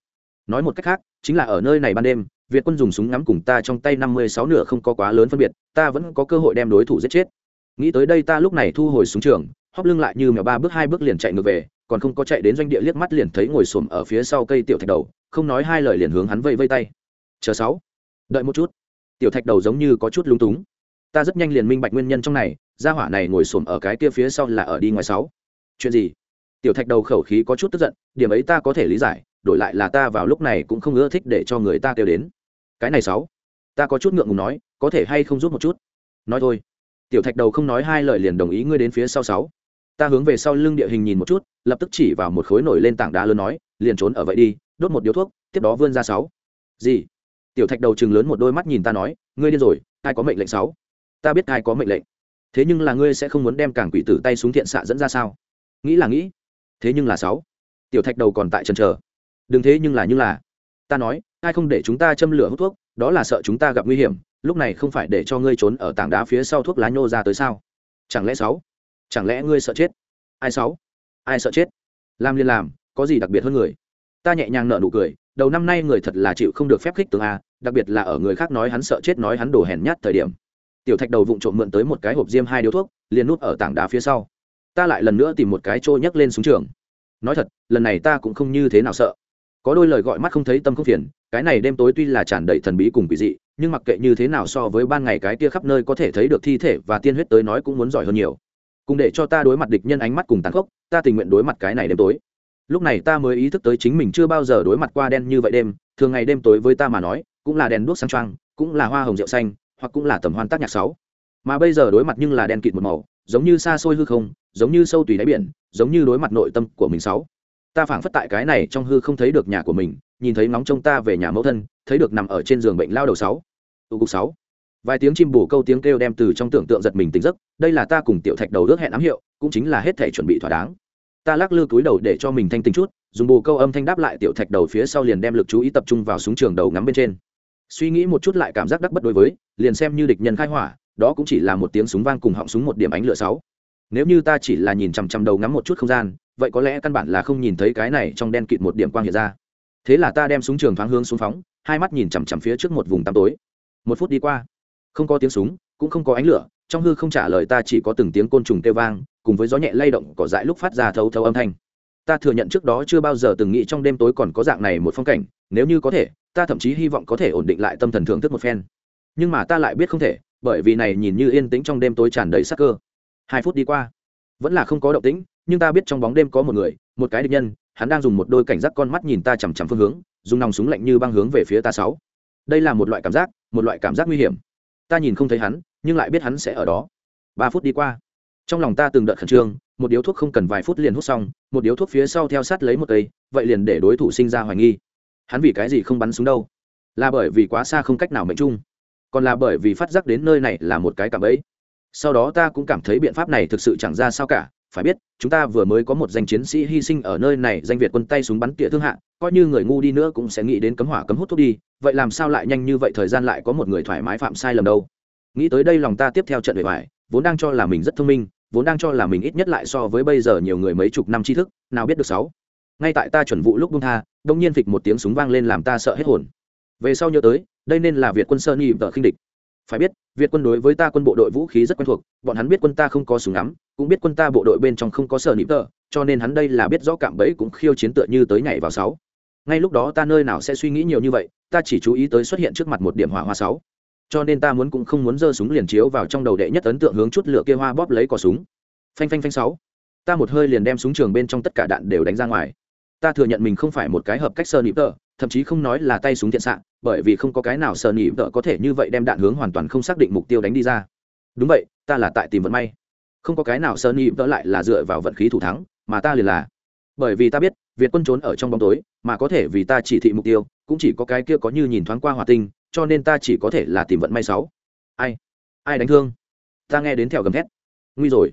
A: Nói một cách khác, chính là ở nơi này ban đêm việt quân dùng súng ngắm cùng ta trong tay năm mươi sáu nửa không có quá lớn phân biệt, ta vẫn có cơ hội đem đối thủ giết chết. Nghĩ tới đây ta lúc này thu hồi súng trường, hóp lưng lại như mèo ba bước hai bước liền chạy ngược về, còn không có chạy đến doanh địa liếc mắt liền thấy ngồi xổm ở phía sau cây tiểu thạch đầu, không nói hai lời liền hướng hắn vây vây tay. Chờ sáu. Đợi một chút. Tiểu thạch đầu giống như có chút lúng túng. Ta rất nhanh liền minh bạch nguyên nhân trong này, gia hỏa này ngồi xổm ở cái kia phía sau là ở đi ngoài sáu. Chuyện gì? Tiểu thạch đầu khẩu khí có chút tức giận, điểm ấy ta có thể lý giải, đổi lại là ta vào lúc này cũng không ưa thích để cho người ta kêu đến cái này sáu, ta có chút ngượng ngùng nói, có thể hay không giúp một chút? Nói thôi. Tiểu thạch đầu không nói hai lời liền đồng ý ngươi đến phía sau sáu. Ta hướng về sau lưng địa hình nhìn một chút, lập tức chỉ vào một khối nổi lên tảng đá lớn nói, liền trốn ở vậy đi, đốt một điếu thuốc, tiếp đó vươn ra sáu. Gì? Tiểu thạch đầu chừng lớn một đôi mắt nhìn ta nói, ngươi điên rồi, ai có mệnh lệnh sáu? Ta biết ai có mệnh lệnh. Thế nhưng là ngươi sẽ không muốn đem cảng quỷ tử tay xuống thiện xạ dẫn ra sao? Nghĩ là nghĩ. Thế nhưng là sáu. Tiểu thạch đầu còn tại trần trờ đừng thế nhưng là như là ta nói, ai không để chúng ta châm lửa hút thuốc, đó là sợ chúng ta gặp nguy hiểm, lúc này không phải để cho ngươi trốn ở tảng đá phía sau thuốc lá nhô ra tới sao? Chẳng lẽ sáu? Chẳng lẽ ngươi sợ chết? Ai sáu? Ai sợ chết? Làm liền làm, có gì đặc biệt hơn người? Ta nhẹ nhàng nở nụ cười, đầu năm nay người thật là chịu không được phép khích tướng a, đặc biệt là ở người khác nói hắn sợ chết nói hắn đổ hèn nhát thời điểm. Tiểu thạch đầu vụng trộm mượn tới một cái hộp diêm hai điếu thuốc, liền nút ở tảng đá phía sau. Ta lại lần nữa tìm một cái trôi nhấc lên súng trường. Nói thật, lần này ta cũng không như thế nào sợ có đôi lời gọi mắt không thấy tâm không phiền, cái này đêm tối tuy là tràn đầy thần bí cùng quỷ dị, nhưng mặc kệ như thế nào so với ban ngày cái kia khắp nơi có thể thấy được thi thể và tiên huyết tới nói cũng muốn giỏi hơn nhiều. Cùng để cho ta đối mặt địch nhân ánh mắt cùng tàn khốc, ta tình nguyện đối mặt cái này đêm tối. Lúc này ta mới ý thức tới chính mình chưa bao giờ đối mặt qua đen như vậy đêm, thường ngày đêm tối với ta mà nói, cũng là đèn đuốc sáng trăng cũng là hoa hồng rượu xanh, hoặc cũng là tầm hoan tác nhạc sáu. Mà bây giờ đối mặt nhưng là đen kịt một màu, giống như xa xôi hư không, giống như sâu tùy đáy biển, giống như đối mặt nội tâm của mình sáu ta phảng phất tại cái này trong hư không thấy được nhà của mình, nhìn thấy ngóng trông ta về nhà mẫu thân, thấy được nằm ở trên giường bệnh lao đầu sáu. Tụ cục sáu. Vài tiếng chim bổ câu tiếng kêu đem từ trong tưởng tượng giật mình tỉnh giấc, đây là ta cùng tiểu thạch đầu ước hẹn ám hiệu, cũng chính là hết thể chuẩn bị thỏa đáng. Ta lắc lư túi đầu để cho mình thanh tinh chút, dùng bồ câu âm thanh đáp lại tiểu thạch đầu phía sau liền đem lực chú ý tập trung vào súng trường đầu ngắm bên trên. Suy nghĩ một chút lại cảm giác đắc bất đối với, liền xem như địch nhân khai hỏa, đó cũng chỉ là một tiếng súng vang cùng họng súng một điểm ánh lửa sáu. Nếu như ta chỉ là nhìn chằm chằm đầu ngắm một chút không gian vậy có lẽ căn bản là không nhìn thấy cái này trong đen kịt một điểm quang hiện ra. Thế là ta đem súng trường thoáng hướng xuống phóng, hai mắt nhìn chằm chằm phía trước một vùng tăm tối. Một phút đi qua, không có tiếng súng, cũng không có ánh lửa, trong hư không trả lời ta chỉ có từng tiếng côn trùng kêu vang, cùng với gió nhẹ lay động, cỏ dại lúc phát ra thấu thấu âm thanh. Ta thừa nhận trước đó chưa bao giờ từng nghĩ trong đêm tối còn có dạng này một phong cảnh, nếu như có thể, ta thậm chí hy vọng có thể ổn định lại tâm thần thưởng thức một phen. Nhưng mà ta lại biết không thể, bởi vì này nhìn như yên tĩnh trong đêm tối tràn đầy sắc cơ. Hai phút đi qua, vẫn là không có động tĩnh nhưng ta biết trong bóng đêm có một người, một cái địch nhân, hắn đang dùng một đôi cảnh giác con mắt nhìn ta chằm chằm phương hướng, dùng nòng súng lạnh như băng hướng về phía ta sáu. Đây là một loại cảm giác, một loại cảm giác nguy hiểm. Ta nhìn không thấy hắn, nhưng lại biết hắn sẽ ở đó. Ba phút đi qua, trong lòng ta từng đợt khẩn trương, một điếu thuốc không cần vài phút liền hút xong, một điếu thuốc phía sau theo sát lấy một cây, vậy liền để đối thủ sinh ra hoài nghi. Hắn vì cái gì không bắn súng đâu? Là bởi vì quá xa không cách nào mệnh chung, còn là bởi vì phát giác đến nơi này là một cái cảm ấy sau đó ta cũng cảm thấy biện pháp này thực sự chẳng ra sao cả phải biết, chúng ta vừa mới có một danh chiến sĩ hy sinh ở nơi này, danh việt quân tay súng bắn tỉa thương hạ, coi như người ngu đi nữa cũng sẽ nghĩ đến cấm hỏa cấm hút thuốc đi, vậy làm sao lại nhanh như vậy, thời gian lại có một người thoải mái phạm sai lầm đâu? Nghĩ tới đây lòng ta tiếp theo trận bề bài vốn đang cho là mình rất thông minh, vốn đang cho là mình ít nhất lại so với bây giờ nhiều người mấy chục năm tri thức, nào biết được sáu. Ngay tại ta chuẩn vụ lúc bung tha đông nhiên phịch một tiếng súng vang lên làm ta sợ hết hồn. Về sau nhớ tới, đây nên là việt quân sơn y vợ khinh địch phải biết, việt quân đối với ta quân bộ đội vũ khí rất quen thuộc, bọn hắn biết quân ta không có súng ngắm, cũng biết quân ta bộ đội bên trong không có sở nịp tờ, cho nên hắn đây là biết rõ cạm bẫy cũng khiêu chiến tựa như tới nhảy vào sáu. Ngay lúc đó ta nơi nào sẽ suy nghĩ nhiều như vậy, ta chỉ chú ý tới xuất hiện trước mặt một điểm hỏa hoa sáu. Cho nên ta muốn cũng không muốn giơ súng liền chiếu vào trong đầu đệ nhất ấn tượng hướng chút lửa kia hoa bóp lấy cò súng. Phanh phanh phanh sáu. Ta một hơi liền đem súng trường bên trong tất cả đạn đều đánh ra ngoài. Ta thừa nhận mình không phải một cái hợp cách sơ nịp tờ thậm chí không nói là tay súng thiện xạ, bởi vì không có cái nào sơ nỉ vợ có thể như vậy đem đạn hướng hoàn toàn không xác định mục tiêu đánh đi ra. Đúng vậy, ta là tại tìm vận may. Không có cái nào sơ nỉ vợ lại là dựa vào vận khí thủ thắng, mà ta liền là. Bởi vì ta biết, việt quân trốn ở trong bóng tối, mà có thể vì ta chỉ thị mục tiêu, cũng chỉ có cái kia có như nhìn thoáng qua hòa tinh, cho nên ta chỉ có thể là tìm vận may sáu. Ai? Ai đánh thương? Ta nghe đến theo gầm thét. Nguy rồi.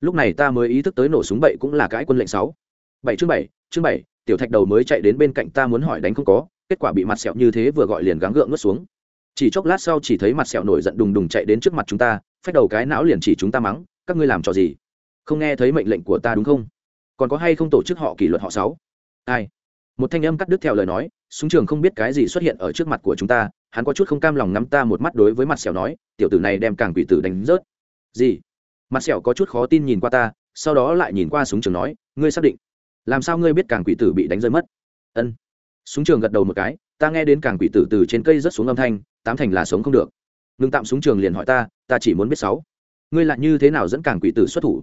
A: Lúc này ta mới ý thức tới nổ súng bậy cũng là cái quân lệnh sáu. Bảy chương bảy chương bảy tiểu thạch đầu mới chạy đến bên cạnh ta muốn hỏi đánh không có, kết quả bị mặt sẹo như thế vừa gọi liền gắng gượng ngất xuống. Chỉ chốc lát sau chỉ thấy mặt sẹo nổi giận đùng đùng chạy đến trước mặt chúng ta, phách đầu cái não liền chỉ chúng ta mắng, các ngươi làm trò gì? Không nghe thấy mệnh lệnh của ta đúng không? Còn có hay không tổ chức họ kỷ luật họ sáu? Ai? Một thanh âm cắt đứt theo lời nói, súng trường không biết cái gì xuất hiện ở trước mặt của chúng ta, hắn có chút không cam lòng ngắm ta một mắt đối với mặt sẹo nói, tiểu tử này đem càng quỷ tử đánh rớt. Gì? Mặt sẹo có chút khó tin nhìn qua ta, sau đó lại nhìn qua súng trường nói, ngươi xác định làm sao ngươi biết càng quỷ tử bị đánh rơi mất? Ân. Súng trường gật đầu một cái, ta nghe đến càng quỷ tử từ trên cây rớt xuống âm thanh, tám thành là sống không được. Ngừng tạm súng trường liền hỏi ta ta chỉ muốn biết sáu. Ngươi lại như thế nào dẫn càng quỷ tử xuất thủ?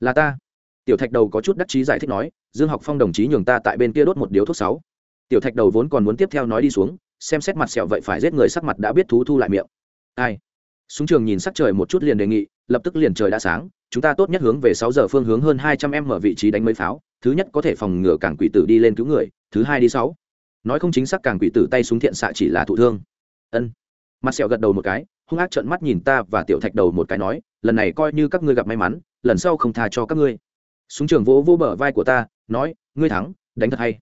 A: Là ta. Tiểu thạch đầu có chút đắc chí giải thích nói, dương học phong đồng chí nhường ta tại bên kia đốt một điếu thuốc sáu. Tiểu thạch đầu vốn còn muốn tiếp theo nói đi xuống, xem xét mặt sẹo vậy phải giết người sắc mặt đã biết thú thu lại miệng. Ai? Súng trường nhìn sắc trời một chút liền đề nghị, lập tức liền trời đã sáng chúng ta tốt nhất hướng về sáu giờ phương hướng hơn hai trăm em mở vị trí đánh mấy pháo, thứ nhất có thể phòng ngừa cảng quỷ tử đi lên cứu người, thứ hai đi sáu. Nói không chính xác cảng quỷ tử tay súng thiện xạ chỉ là thụ thương. Ân. Mặt sẹo gật đầu một cái, hung ác trợn mắt nhìn ta và tiểu thạch đầu một cái nói, lần này coi như các ngươi gặp may mắn, lần sau không tha cho các ngươi. Súng trường vỗ vỗ bờ vai của ta, nói, ngươi thắng, đánh thật hay.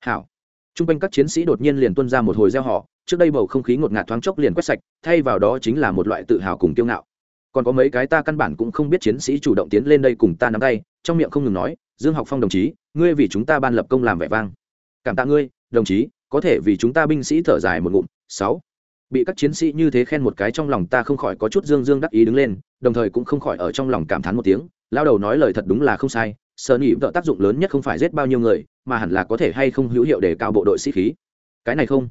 A: Hảo. T r u n g quanh các chiến sĩ đột nhiên liền tuân ra một hồi gieo họ trước đây bầu không khí ngột ngạt thoáng chốc liền quét sạch, thay vào đó chính là một loại tự hào cùng kiêu ngạo còn có mấy cái ta căn bản cũng không biết chiến sĩ chủ động tiến lên đây cùng ta nắm tay, trong miệng không ngừng nói, dương học phong đồng chí, ngươi vì chúng ta ban lập công làm vẻ vang. Cảm tạ ngươi, đồng chí, có thể vì chúng ta binh sĩ thở dài một ngụm. Sáu. Bị các chiến sĩ như thế khen một cái trong lòng ta không khỏi có chút dương dương đắc ý đứng lên, đồng thời cũng không khỏi ở trong lòng cảm thán một tiếng, lao đầu nói lời thật đúng là không sai sợ nỉ vợ tác dụng lớn nhất không phải giết bao nhiêu người, mà hẳn là có thể hay không hữu hiệu để cao bộ đội sĩ khí. Cái này không?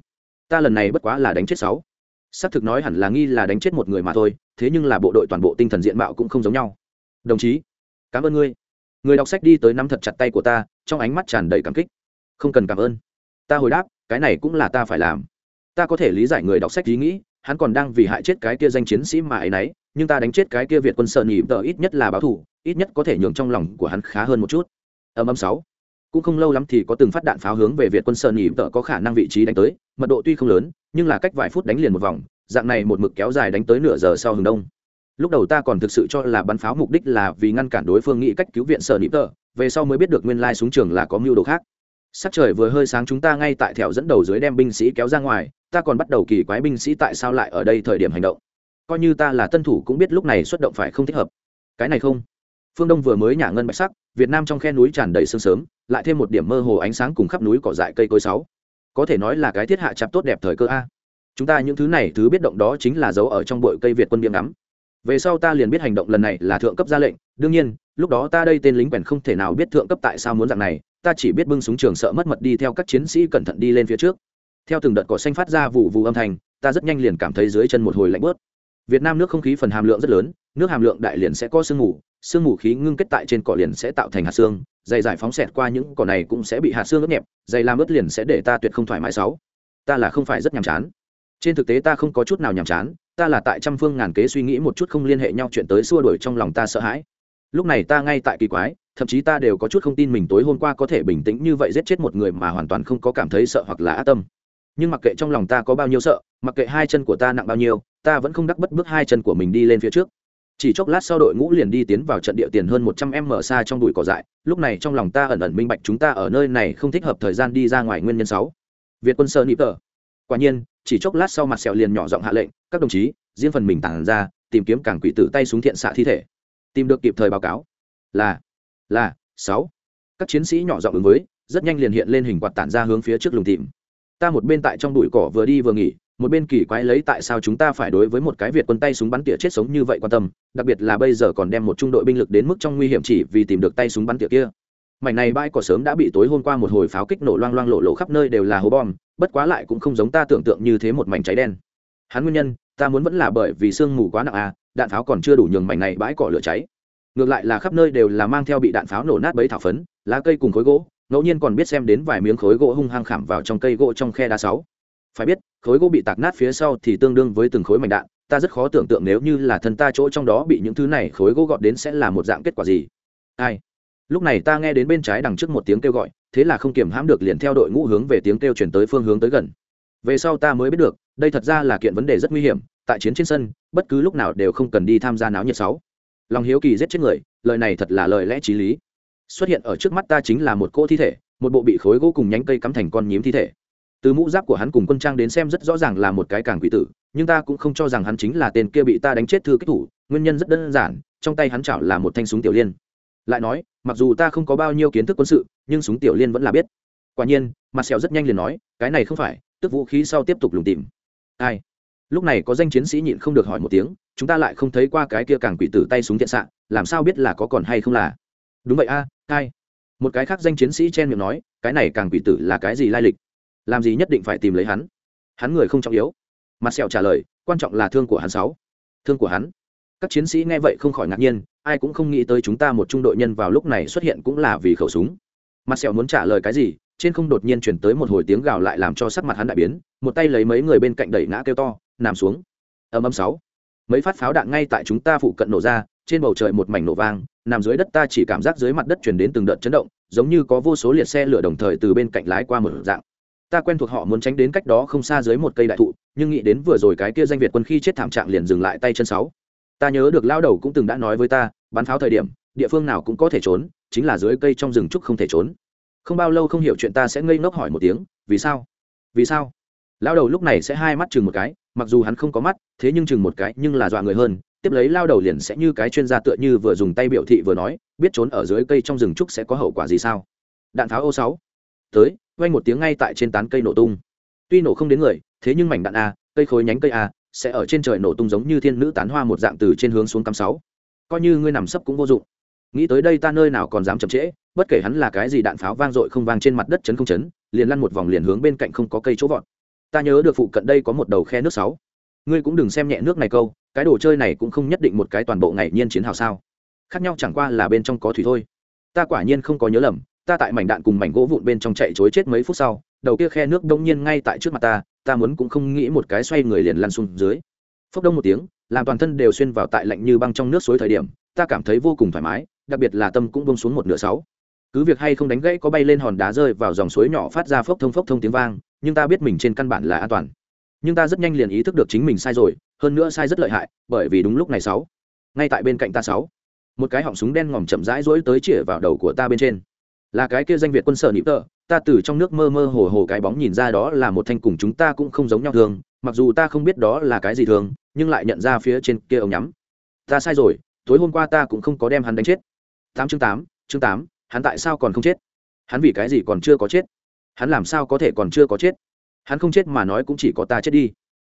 A: Ta lần này bất quá là đánh chết sáu xác thực nói hẳn là nghi là đánh chết một người mà thôi, thế nhưng là bộ đội toàn bộ tinh thần diện mạo cũng không giống nhau. Đồng chí, cảm ơn ngươi. Người đọc sách đi tới nắm thật chặt tay của ta, trong ánh mắt tràn đầy cảm kích. Không cần cảm ơn. Ta hồi đáp, cái này cũng là ta phải làm. Ta có thể lý giải người đọc sách ý nghĩ, hắn còn đang vì hại chết cái kia danh chiến sĩ mà ấy nấy, nhưng ta đánh chết cái kia việt quân sợ nhỉ, tờ ít nhất là báo thù ít nhất có thể nhường trong lòng của hắn khá hơn một chút. Âm âm sáu. Cũng không lâu lắm thì có từng phát đạn pháo hướng về việt quân sợ nhị tờ có khả năng vị trí đánh tới, mật độ tuy không lớn nhưng là cách vài phút đánh liền một vòng, dạng này một mực kéo dài đánh tới nửa giờ sau hướng đông. Lúc đầu ta còn thực sự cho là bắn pháo mục đích là vì ngăn cản đối phương nghĩ cách cứu viện sở nịp tờ, về sau mới biết được nguyên lai súng trường là có mưu đồ khác. Sắc trời vừa hơi sáng chúng ta ngay tại thẻo dẫn đầu dưới đem binh sĩ kéo ra ngoài, ta còn bắt đầu kỳ quái binh sĩ tại sao lại ở đây thời điểm hành động. Coi như ta là tân thủ cũng biết lúc này xuất động phải không thích hợp. Cái này không. Phương đông vừa mới nhả ngân bạch sắc, việt nam trong khe núi tràn đầy sương sớm, lại thêm một điểm mơ hồ ánh sáng cùng khắp núi cỏ dại cây cối sáu có thể nói là cái thiết hạ chạp tốt đẹp thời cơ a. Chúng ta những thứ này thứ biết động đó chính là dấu ở trong bụi cây việt quân biếm ngắm. Về sau ta liền biết hành động lần này là thượng cấp ra lệnh. Đương nhiên, lúc đó ta đây tên lính quèn không thể nào biết thượng cấp tại sao muốn dạng này. Ta chỉ biết bưng súng trường sợ mất mật đi theo các chiến sĩ cẩn thận đi lên phía trước. Theo từng đợt cỏ xanh phát ra vụ vụ âm thanh, ta rất nhanh liền cảm thấy dưới chân một hồi lạnh bớt. Việt nam nước không khí phần hàm lượng rất lớn, nước hàm lượng đại liền sẽ có sương mù sương mù khí ngưng kết tại trên cỏ liền sẽ tạo thành hạt xương dày giải phóng xẹt qua những cỏ này cũng sẽ bị hạt xương ướt nhẹp dày làm ướt liền sẽ để ta tuyệt không thoải mái sáu. Ta là không phải rất nhàm chán. Trên thực tế ta không có chút nào nhàm chán, ta là tại trăm phương ngàn kế suy nghĩ một chút không liên hệ nhau chuyện tới xua đuổi trong lòng ta sợ hãi. Lúc này ta ngay tại kỳ quái, thậm chí ta đều có chút không tin mình tối hôm qua có thể bình tĩnh như vậy giết chết một người mà hoàn toàn không có cảm thấy sợ hoặc là ác tâm. Nhưng mặc kệ trong lòng ta có bao nhiêu sợ, mặc kệ hai chân của ta nặng bao nhiêu, ta vẫn không đắc bất bước hai chân của mình đi lên phía trước chỉ chốc lát sau đội ngũ liền đi tiến vào trận địa tiền hơn một trăm em mở xa trong đùi cỏ dại, lúc này trong lòng ta ẩn ẩn minh bạch chúng ta ở nơi này không thích hợp thời gian đi ra ngoài nguyên nhân sáu. Việt quân sơ nịp tờ. Quả nhiên, chỉ chốc lát sau mặt sẹo liền nhỏ giọng hạ lệnh, các đồng chí, riêng phần mình tản ra, tìm kiếm cảng quỷ tử tay xuống thiện xạ thi thể. Tìm được kịp thời báo cáo. Là là, sáu. Các chiến sĩ nhỏ giọng ứng với, rất nhanh liền hiện lên hình quạt tản ra hướng phía trước lùng tìm. Ta một bên tại trong bụi cỏ vừa đi vừa nghỉ một bên kỳ quái lấy tại sao chúng ta phải đối với một cái việt quân tay súng bắn tỉa chết sống như vậy quan tâm, đặc biệt là bây giờ còn đem một trung đội binh lực đến mức trong nguy hiểm chỉ vì tìm được tay súng bắn tỉa kia. Mảnh này bãi cỏ sớm đã bị tối hôm qua một hồi pháo kích nổ loang loang lộ lộ khắp nơi đều là hố bom, bất quá lại cũng không giống ta tưởng tượng như thế một mảnh cháy đen. Hắn nguyên nhân, ta muốn vẫn là bởi vì sương mù quá nặng à đạn pháo còn chưa đủ nhường mảnh này bãi cỏ lửa cháy. Ngược lại là khắp nơi đều là mang theo bị đạn pháo nổ nát bấy thảo phấn, lá cây cùng khối gỗ, ngẫu nhiên còn biết xem đến vài miếng khối gỗ hung hăng khảm vào trong cây gỗ trong khe đá sáu. Phải biết khối gỗ bị tạc nát phía sau thì tương đương với từng khối mảnh đạn, ta rất khó tưởng tượng nếu như là thân ta chỗ trong đó bị những thứ này khối gỗ gọt đến sẽ là một dạng kết quả gì. Ai? Lúc này ta nghe đến bên trái đằng trước một tiếng kêu gọi, thế là không kiềm hãm được liền theo đội ngũ hướng về tiếng kêu chuyển tới phương hướng tới gần. Về sau ta mới biết được, đây thật ra là kiện vấn đề rất nguy hiểm, tại chiến trên sân, bất cứ lúc nào đều không cần đi tham gia náo nhiệt sáu. Lòng hiếu kỳ giết chết người, lời này thật là lời lẽ t r í lý. Xuất hiện ở trước mắt ta chính là một cô thi thể, một bộ bị khối gỗ cùng nhánh cây cắm thành con nhím thi thể từ mũ giáp của hắn cùng quân trang đến xem rất rõ ràng là một cái càng quỷ tử nhưng ta cũng không cho rằng hắn chính là tên kia bị ta đánh chết thư kích thủ nguyên nhân rất đơn giản trong tay hắn chảo là một thanh súng tiểu liên. Lại nói mặc dù ta không có bao nhiêu kiến thức quân sự nhưng súng tiểu liên vẫn là biết. Quả nhiên mặt sẹo rất nhanh liền nói cái này không phải tức vũ khí sau tiếp tục lùng tìm. Ai? Lúc này có danh chiến sĩ nhịn không được hỏi một tiếng chúng ta lại không thấy qua cái kia càng quỷ tử tay súng thiện xạ làm sao biết là có còn hay không là? Đúng vậy a à, một cái khác danh chiến sĩ chen miệng nói cái này càng quỷ tử là cái gì lai lịch? Làm gì nhất định phải tìm lấy hắn? Hắn người không trọng yếu. Mặt sẹo trả lời, quan trọng là thương của hắn sáu. Thương của hắn. Các chiến sĩ nghe vậy không khỏi ngạc nhiên, ai cũng không nghĩ tới chúng ta một trung đội nhân vào lúc này xuất hiện cũng là vì khẩu súng. Mặt sẹo muốn trả lời cái gì, trên không đột nhiên chuyển tới một hồi tiếng gào lại làm cho sắc mặt hắn đại biến, một tay lấy mấy người bên cạnh đẩy ngã kêu to, nằm xuống. Âm âm sáu. Mấy phát pháo đạn ngay tại chúng ta phụ cận nổ ra, trên bầu trời một mảnh nổ vang, nằm dưới đất ta chỉ cảm giác dưới mặt đất chuyển đến từng đợt chấn động, giống như có vô số liệt xe lửa đồng thời từ bên cạnh lái qua một dạng ta quen thuộc họ muốn tránh đến cách đó không xa dưới một cây đại thụ, nhưng nghĩ đến vừa rồi cái kia danh việt quân khi chết thảm trạng liền dừng lại tay chân sáu. Ta nhớ được lao đầu cũng từng đã nói với ta, bắn pháo thời điểm, địa phương nào cũng có thể trốn, chính là dưới cây trong rừng trúc không thể trốn. Không bao lâu không hiểu chuyện ta sẽ ngây ngốc hỏi một tiếng, vì sao? Vì sao? Lao đầu lúc này sẽ hai mắt chừng một cái, mặc dù hắn không có mắt, thế nhưng chừng một cái nhưng là dọa người hơn. Tiếp lấy lao đầu liền sẽ như cái chuyên gia tựa như vừa dùng tay biểu thị vừa nói, biết trốn ở dưới cây trong rừng trúc sẽ có hậu quả gì sao? Đạn pháo ô sáu tới, vang một tiếng ngay tại trên tán cây nổ tung. Tuy nổ không đến người, thế nhưng mảnh đạn a, cây khối nhánh cây a, sẽ ở trên trời nổ tung giống như thiên nữ tán hoa một dạng từ trên hướng xuống cắm sáu. Coi như ngươi nằm sấp cũng vô dụng. Nghĩ tới đây ta nơi nào còn dám chậm trễ, bất kể hắn là cái gì đạn pháo vang dội không vang trên mặt đất chấn không chấn, liền lăn một vòng liền hướng bên cạnh không có cây chỗ vọt. Ta nhớ được phụ cận đây có một đầu khe nước sáu. Ngươi cũng đừng xem nhẹ nước này câu, cái đồ chơi này cũng không nhất định một cái toàn bộ ngày nhiên chiến hào sao. Khác nhau chẳng qua là bên trong có thủy thôi. Ta quả nhiên không có nhớ lầm ta tại mảnh đạn cùng mảnh gỗ vụn bên trong chạy chối chết mấy phút sau, đầu kia khe nước đông nhiên ngay tại trước mặt ta ta muốn cũng không nghĩ một cái xoay người liền lăn xuống dưới. Phốc đông một tiếng, làm toàn thân đều xuyên vào tại lạnh như băng trong nước suối thời điểm, ta cảm thấy vô cùng thoải mái, đặc biệt là tâm cũng bông xuống một nửa sáu. Cứ việc hay không đánh gãy có bay lên hòn đá rơi vào dòng suối nhỏ phát ra phốc thông phốc thông tiếng vang, nhưng ta biết mình trên căn bản là an toàn. Nhưng ta rất nhanh liền ý thức được chính mình sai rồi, hơn nữa sai rất lợi hại, bởi vì đúng lúc này sáu. Ngay tại bên cạnh ta sáu, một cái họng súng đen ngòm chậm rãi rỗi tới chĩa vào đầu của ta bên trên là cái kia danh việt quân sở nịp tợ ta từ trong nước mơ mơ hồ hồ cái bóng nhìn ra đó là một thanh cùng chúng ta cũng không giống nhau thường, mặc dù ta không biết đó là cái gì thường, nhưng lại nhận ra phía trên kia ống nhắm. Ta sai rồi, tối hôm qua ta cũng không có đem hắn đánh chết. Tám chương tám chương tám, hắn tại sao còn không chết? Hắn vì cái gì còn chưa có chết? Hắn làm sao có thể còn chưa có chết? Hắn không chết mà nói cũng chỉ có ta chết đi.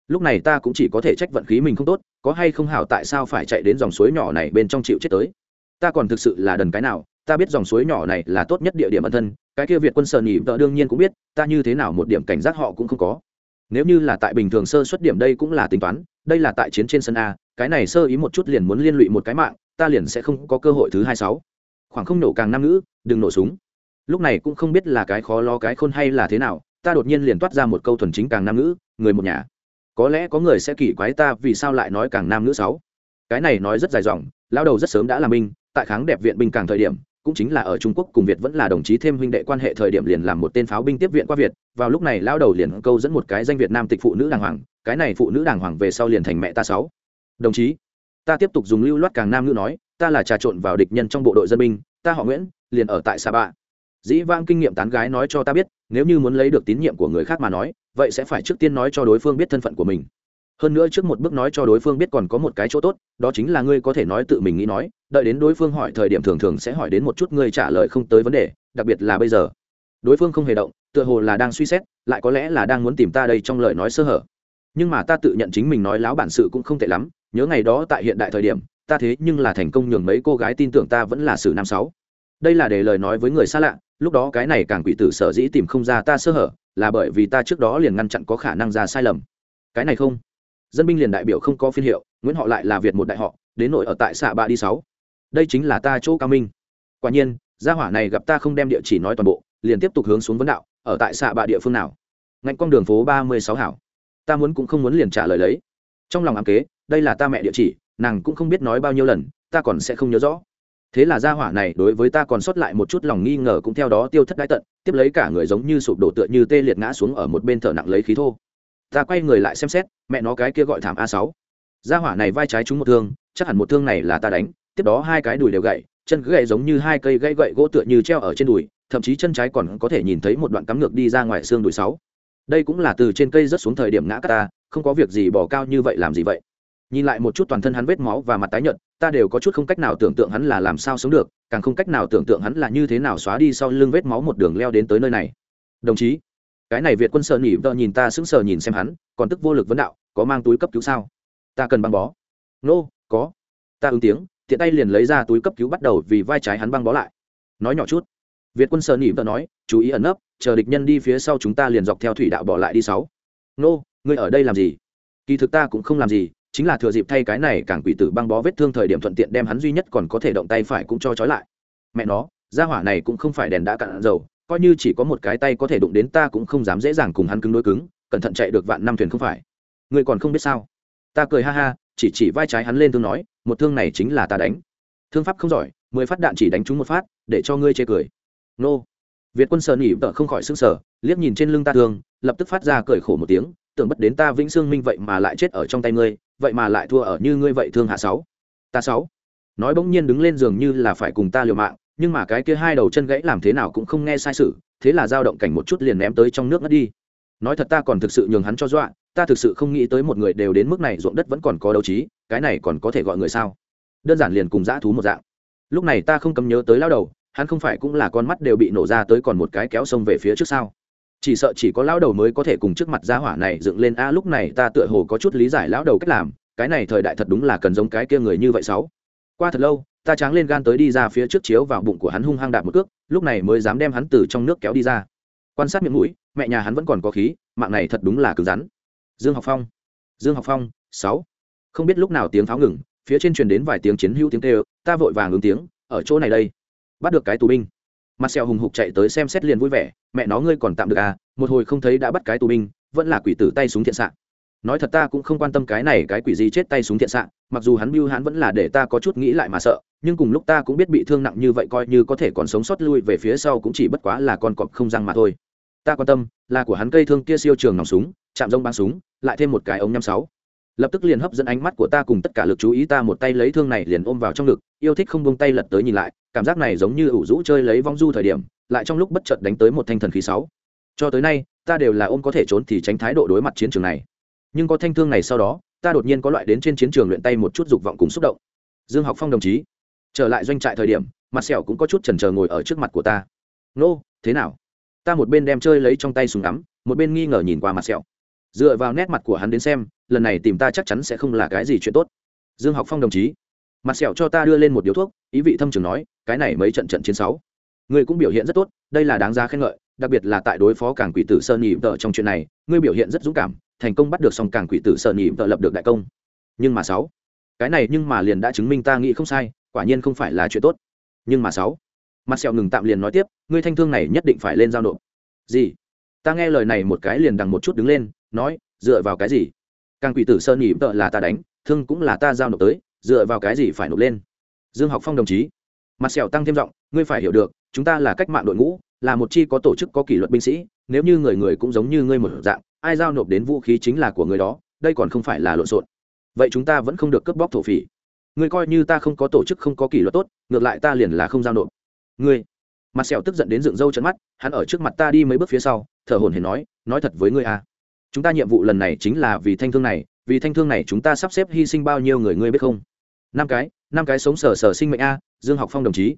A: Lúc này ta cũng chỉ có thể trách vận khí mình không tốt, có hay không hảo tại sao phải chạy đến dòng suối nhỏ này bên trong chịu chết tới? Ta còn thực sự là đần cái nào? Ta biết dòng suối nhỏ này là tốt nhất địa điểm ẩn thân cái kia việt quân sờ nhỉ vợ đương nhiên cũng biết ta như thế nào một điểm cảnh giác họ cũng không có. Nếu như là tại bình thường sơ xuất điểm đây cũng là tính toán đây là tại chiến trên sân a cái này sơ ý một chút liền muốn liên lụy một cái mạng ta liền sẽ không có cơ hội thứ hai sáu. Khoảng không nổ càng nam ngữ đừng nổ súng. Lúc này cũng không biết là cái khó lo cái khôn hay là thế nào ta đột nhiên liền toát ra một câu thuần chính càng nam ngữ người một nhà. Có lẽ có người sẽ kỳ quái ta vì sao lại nói càng nam ngữ sáu. Cái này nói rất dài dòng lao đầu rất sớm đã làm minh, tại kháng đẹp viện binh càng thời điểm cũng chính là ở trung quốc cùng việt vẫn là đồng chí thêm huynh đệ quan hệ thời điểm liền làm một tên pháo binh tiếp viện qua việt. Vào lúc này lao đầu liền câu dẫn một cái danh việt nam tịch phụ nữ đàng hoàng, cái này phụ nữ đàng hoàng về sau liền thành mẹ ta sáu. Đồng chí, ta tiếp tục dùng lưu loát càng nam ngữ nói, ta là trà trộn vào địch nhân trong bộ đội dân binh, ta họ nguyễn, liền ở tại sa ba dĩ vãng kinh nghiệm tán gái nói cho ta biết, nếu như muốn lấy được tín nhiệm của người khác mà nói, vậy sẽ phải trước tiên nói cho đối phương biết thân phận của mình hơn nữa trước một bước nói cho đối phương biết còn có một cái chỗ tốt, đó chính là ngươi có thể nói tự mình nghĩ nói, đợi đến đối phương hỏi thời điểm thường thường sẽ hỏi đến một chút ngươi trả lời không tới vấn đề, đặc biệt là bây giờ. Đối phương không hề động, tựa hồ là đang suy xét, lại có lẽ là đang muốn tìm ta đây trong lời nói sơ hở. Nhưng mà ta tự nhận chính mình nói láo bản sự cũng không tệ lắm, nhớ ngày đó tại hiện đại thời điểm, ta thế nhưng là thành công nhường mấy cô gái tin tưởng ta vẫn là sử năm sáu. Đây là để lời nói với người xa lạ, lúc đó cái này càng quỷ tử sở dĩ tìm không ra ta sơ hở, là bởi vì ta trước đó liền ngăn chặn có khả năng ra sai lầm. Cái này không dân binh liền đại biểu không có phiên hiệu, nguyễn họ lại là việt một đại họ, đến nội ở tại xạ bạ đi sáu. Đây chính là ta chỗ cao minh. Quả nhiên, gia hỏa này gặp ta không đem địa chỉ nói toàn bộ, liền tiếp tục hướng xuống vấn đạo, ở tại xạ bạ địa phương nào? Ngạnh con đường phố ba mươi sáu hảo. Ta muốn cũng không muốn liền trả lời lấy. Trong lòng ám kế, đây là ta mẹ địa chỉ, nàng cũng không biết nói bao nhiêu lần, ta còn sẽ không nhớ rõ. Thế là gia hỏa này đối với ta còn sót lại một chút lòng nghi ngờ cũng theo đó tiêu thất đái tận, tiếp lấy cả người giống như sụp đổ tựa như tê liệt ngã xuống ở một bên thở nặng lấy khí thô ta quay người lại xem xét, mẹ nó cái kia gọi thảm a sáu. Gia hỏa này vai trái trúng một thương, chắc hẳn một thương này là ta đánh, tiếp đó hai cái đùi đều gậy chân cứ gậy giống như hai cây gãy gậy gỗ tựa như treo ở trên đùi, thậm chí chân trái còn có thể nhìn thấy một đoạn cắm ngược đi ra ngoài xương đùi sáu. Đây cũng là từ trên cây rớt xuống thời điểm ngã ta, không có việc gì bỏ cao như vậy làm gì vậy? Nhìn lại một chút toàn thân hắn vết máu và mặt tái nhợt, ta đều có chút không cách nào tưởng tượng hắn là làm sao sống được, càng không cách nào tưởng tượng hắn là như thế nào xóa đi sau lưng vết máu một đường leo đến tới nơi này. Đồng chí cái này việt quân sợ nhỉ vợ nhìn ta sững sờ nhìn xem hắn còn tức vô lực vấn đạo có mang túi cấp cứu sao? Ta cần băng bó. Nô、no, có. Ta ứng tiếng tiện tay liền lấy ra túi cấp cứu bắt đầu vì vai trái hắn băng bó lại. Nói nhỏ chút. Việt quân sợ nhỉ vợ nói chú ý ẩn nấp chờ địch nhân đi phía sau chúng ta liền dọc theo thủy đạo bỏ lại đi sáu. Nô ngươi ở đây làm gì? Kỳ thực ta cũng không làm gì chính là thừa dịp thay cái này càng quỷ tử băng bó vết thương thời điểm thuận tiện đem hắn duy nhất còn có thể động tay phải cũng cho trói lại. Mẹ nó gia hỏa này cũng không phải đèn đã cạn dầu coi như chỉ có một cái tay có thể đụng đến ta cũng không dám dễ dàng cùng hắn cứng đối cứng, cẩn thận chạy được vạn năm thuyền không phải. Ngươi còn không biết sao? Ta cười ha ha, chỉ chỉ vai trái hắn lên thương nói, một thương này chính là ta đánh. Thương pháp không giỏi, mười phát đạn chỉ đánh trúng một phát, để cho ngươi chê cười. Nô. Việt quân sờ nỉ vợ không khỏi sưng sờ, liếc nhìn trên lưng ta thương, lập tức phát ra cười khổ một tiếng, tưởng bất đến ta vĩnh xương minh vậy mà lại chết ở trong tay ngươi, vậy mà lại thua ở như ngươi vậy thương hạ sáu. Ta sáu. Nói bỗng nhiên đứng lên giường như là phải cùng ta liều mạng nhưng mà cái kia hai đầu chân gãy làm thế nào cũng không nghe sai sự, thế là dao động cảnh một chút liền ném tới trong nước ngất đi. Nói thật ta còn thực sự nhường hắn cho dọa, ta thực sự không nghĩ tới một người đều đến mức này ruộng đất vẫn còn có đấu trí, cái này còn có thể gọi người sao? Đơn giản liền cùng dã thú một dạng. Lúc này ta không cấm nhớ tới lao đầu, hắn không phải cũng là con mắt đều bị nổ ra tới còn một cái kéo sông về phía trước sau chỉ sợ chỉ có lão đầu mới có thể cùng trước mặt gia hỏa này dựng lên, a, lúc này ta tựa hồ có chút lý giải lão đầu cách làm, cái này thời đại thật đúng là cần giống cái kia người như vậy sáu. Qua thật lâu ta tráng lên gan tới đi ra phía trước chiếu vào bụng của hắn hung hăng đạp một cước, lúc này mới dám đem hắn từ trong nước kéo đi ra. Quan sát miệng mũi, mẹ nhà hắn vẫn còn có khí, mạng này thật đúng là cứng rắn. Dương học phong, dương học phong, sáu. Không biết lúc nào tiếng pháo ngừng, phía trên truyền đến vài tiếng chiến hữu tiếng kêu, ta vội vàng ứng tiếng, ở chỗ này đây. Bắt được cái tù binh. Mặt sẹo hùng hục chạy tới xem xét liền vui vẻ, mẹ nó ngươi còn tạm được à một hồi không thấy đã bắt cái tù binh, vẫn là quỷ tử tay súng thiện xạ. Nói thật ta cũng không quan tâm cái này, cái quỷ gì chết tay súng thiện xạ mặc dù hắn bưu hắn vẫn là để ta có chút nghĩ lại mà sợ, nhưng cùng lúc ta cũng biết bị thương nặng như vậy coi như có thể còn sống sót lui về phía sau cũng chỉ bất quá là con cọp không răng mà thôi. Ta quan tâm, là của hắn cây thương kia siêu trường nòng súng, chạm rông bắn súng, lại thêm một cái ống nhắm sáu. Lập tức liền hấp dẫn ánh mắt của ta cùng tất cả lực chú ý ta một tay lấy thương này liền ôm vào trong ngực, yêu thích không buông tay lật tới nhìn lại, cảm giác này giống như ủ rũ chơi lấy vong du thời điểm, lại trong lúc bất chợt đánh tới một thanh thần khí sáu. Cho tới nay, ta đều là ôm có thể trốn thì tránh thái độ đối mặt chiến trường này. Nhưng có thanh thương này sau đó ta đột nhiên có loại đến trên chiến trường luyện tay một chút dục vọng cùng xúc động. Dương học phong đồng chí, trở lại doanh trại thời điểm, mặt sẹo cũng có chút chần chờ ngồi ở trước mặt của ta. Nô, thế nào? Ta một bên đem chơi lấy trong tay súng ngắm, một bên nghi ngờ nhìn qua mặt sẹo. Dựa vào nét mặt của hắn đến xem, lần này tìm ta chắc chắn sẽ không là cái gì chuyện tốt. Dương học phong đồng chí, mặt sẹo cho ta đưa lên một điếu thuốc, ý vị thâm trường nói, cái này mấy trận trận chiến sáu. Ngươi cũng biểu hiện rất tốt, đây là đáng giá khen ngợi đặc biệt là tại đối phó cảng quỷ tử sơn nhị vợ trong chuyện này, ngươi biểu hiện rất dũng cảm, thành công bắt được xong cảng quỷ tử sơn nhị vợ lập được đại công. Nhưng mà sáu, cái này nhưng mà liền đã chứng minh ta nghĩ không sai, quả nhiên không phải là chuyện tốt. Nhưng mà sáu, mặt sẹo ngừng tạm liền nói tiếp, ngươi thanh thương này nhất định phải lên giao nộp. Gì? Ta nghe lời này một cái liền đằng một chút đứng lên, nói, dựa vào cái gì? Càng quỷ tử sơn nhị vợ là ta đánh, thương cũng là ta giao nộp tới, dựa vào cái gì phải nộp lên? Dương học phong đồng chí, mặt sẹo tăng thêm giọng, ngươi phải hiểu được, chúng ta là cách mạng đội ngũ là một chi có tổ chức có kỷ luật binh sĩ, nếu như người người cũng giống như ngươi một dạng, ai giao nộp đến vũ khí chính là của người đó, đây còn không phải là lộn xộn. Vậy chúng ta vẫn không được cướp bóc thổ phỉ. Ngươi coi như ta không có tổ chức, không có kỷ luật tốt, ngược lại ta liền là không giao nộp. Ngươi. Mặt sẹo tức giận đến dựng râu trận mắt, hắn ở trước mặt ta đi mấy bước phía sau, thở hồn hển nói nói thật với ngươi à. Chúng ta nhiệm vụ lần này chính là vì thanh thương này, vì thanh thương này chúng ta sắp xếp hy sinh bao nhiêu người ngươi biết không? Năm cái năm cái sống sờ sờ sinh mệnh a, dương học phong đồng chí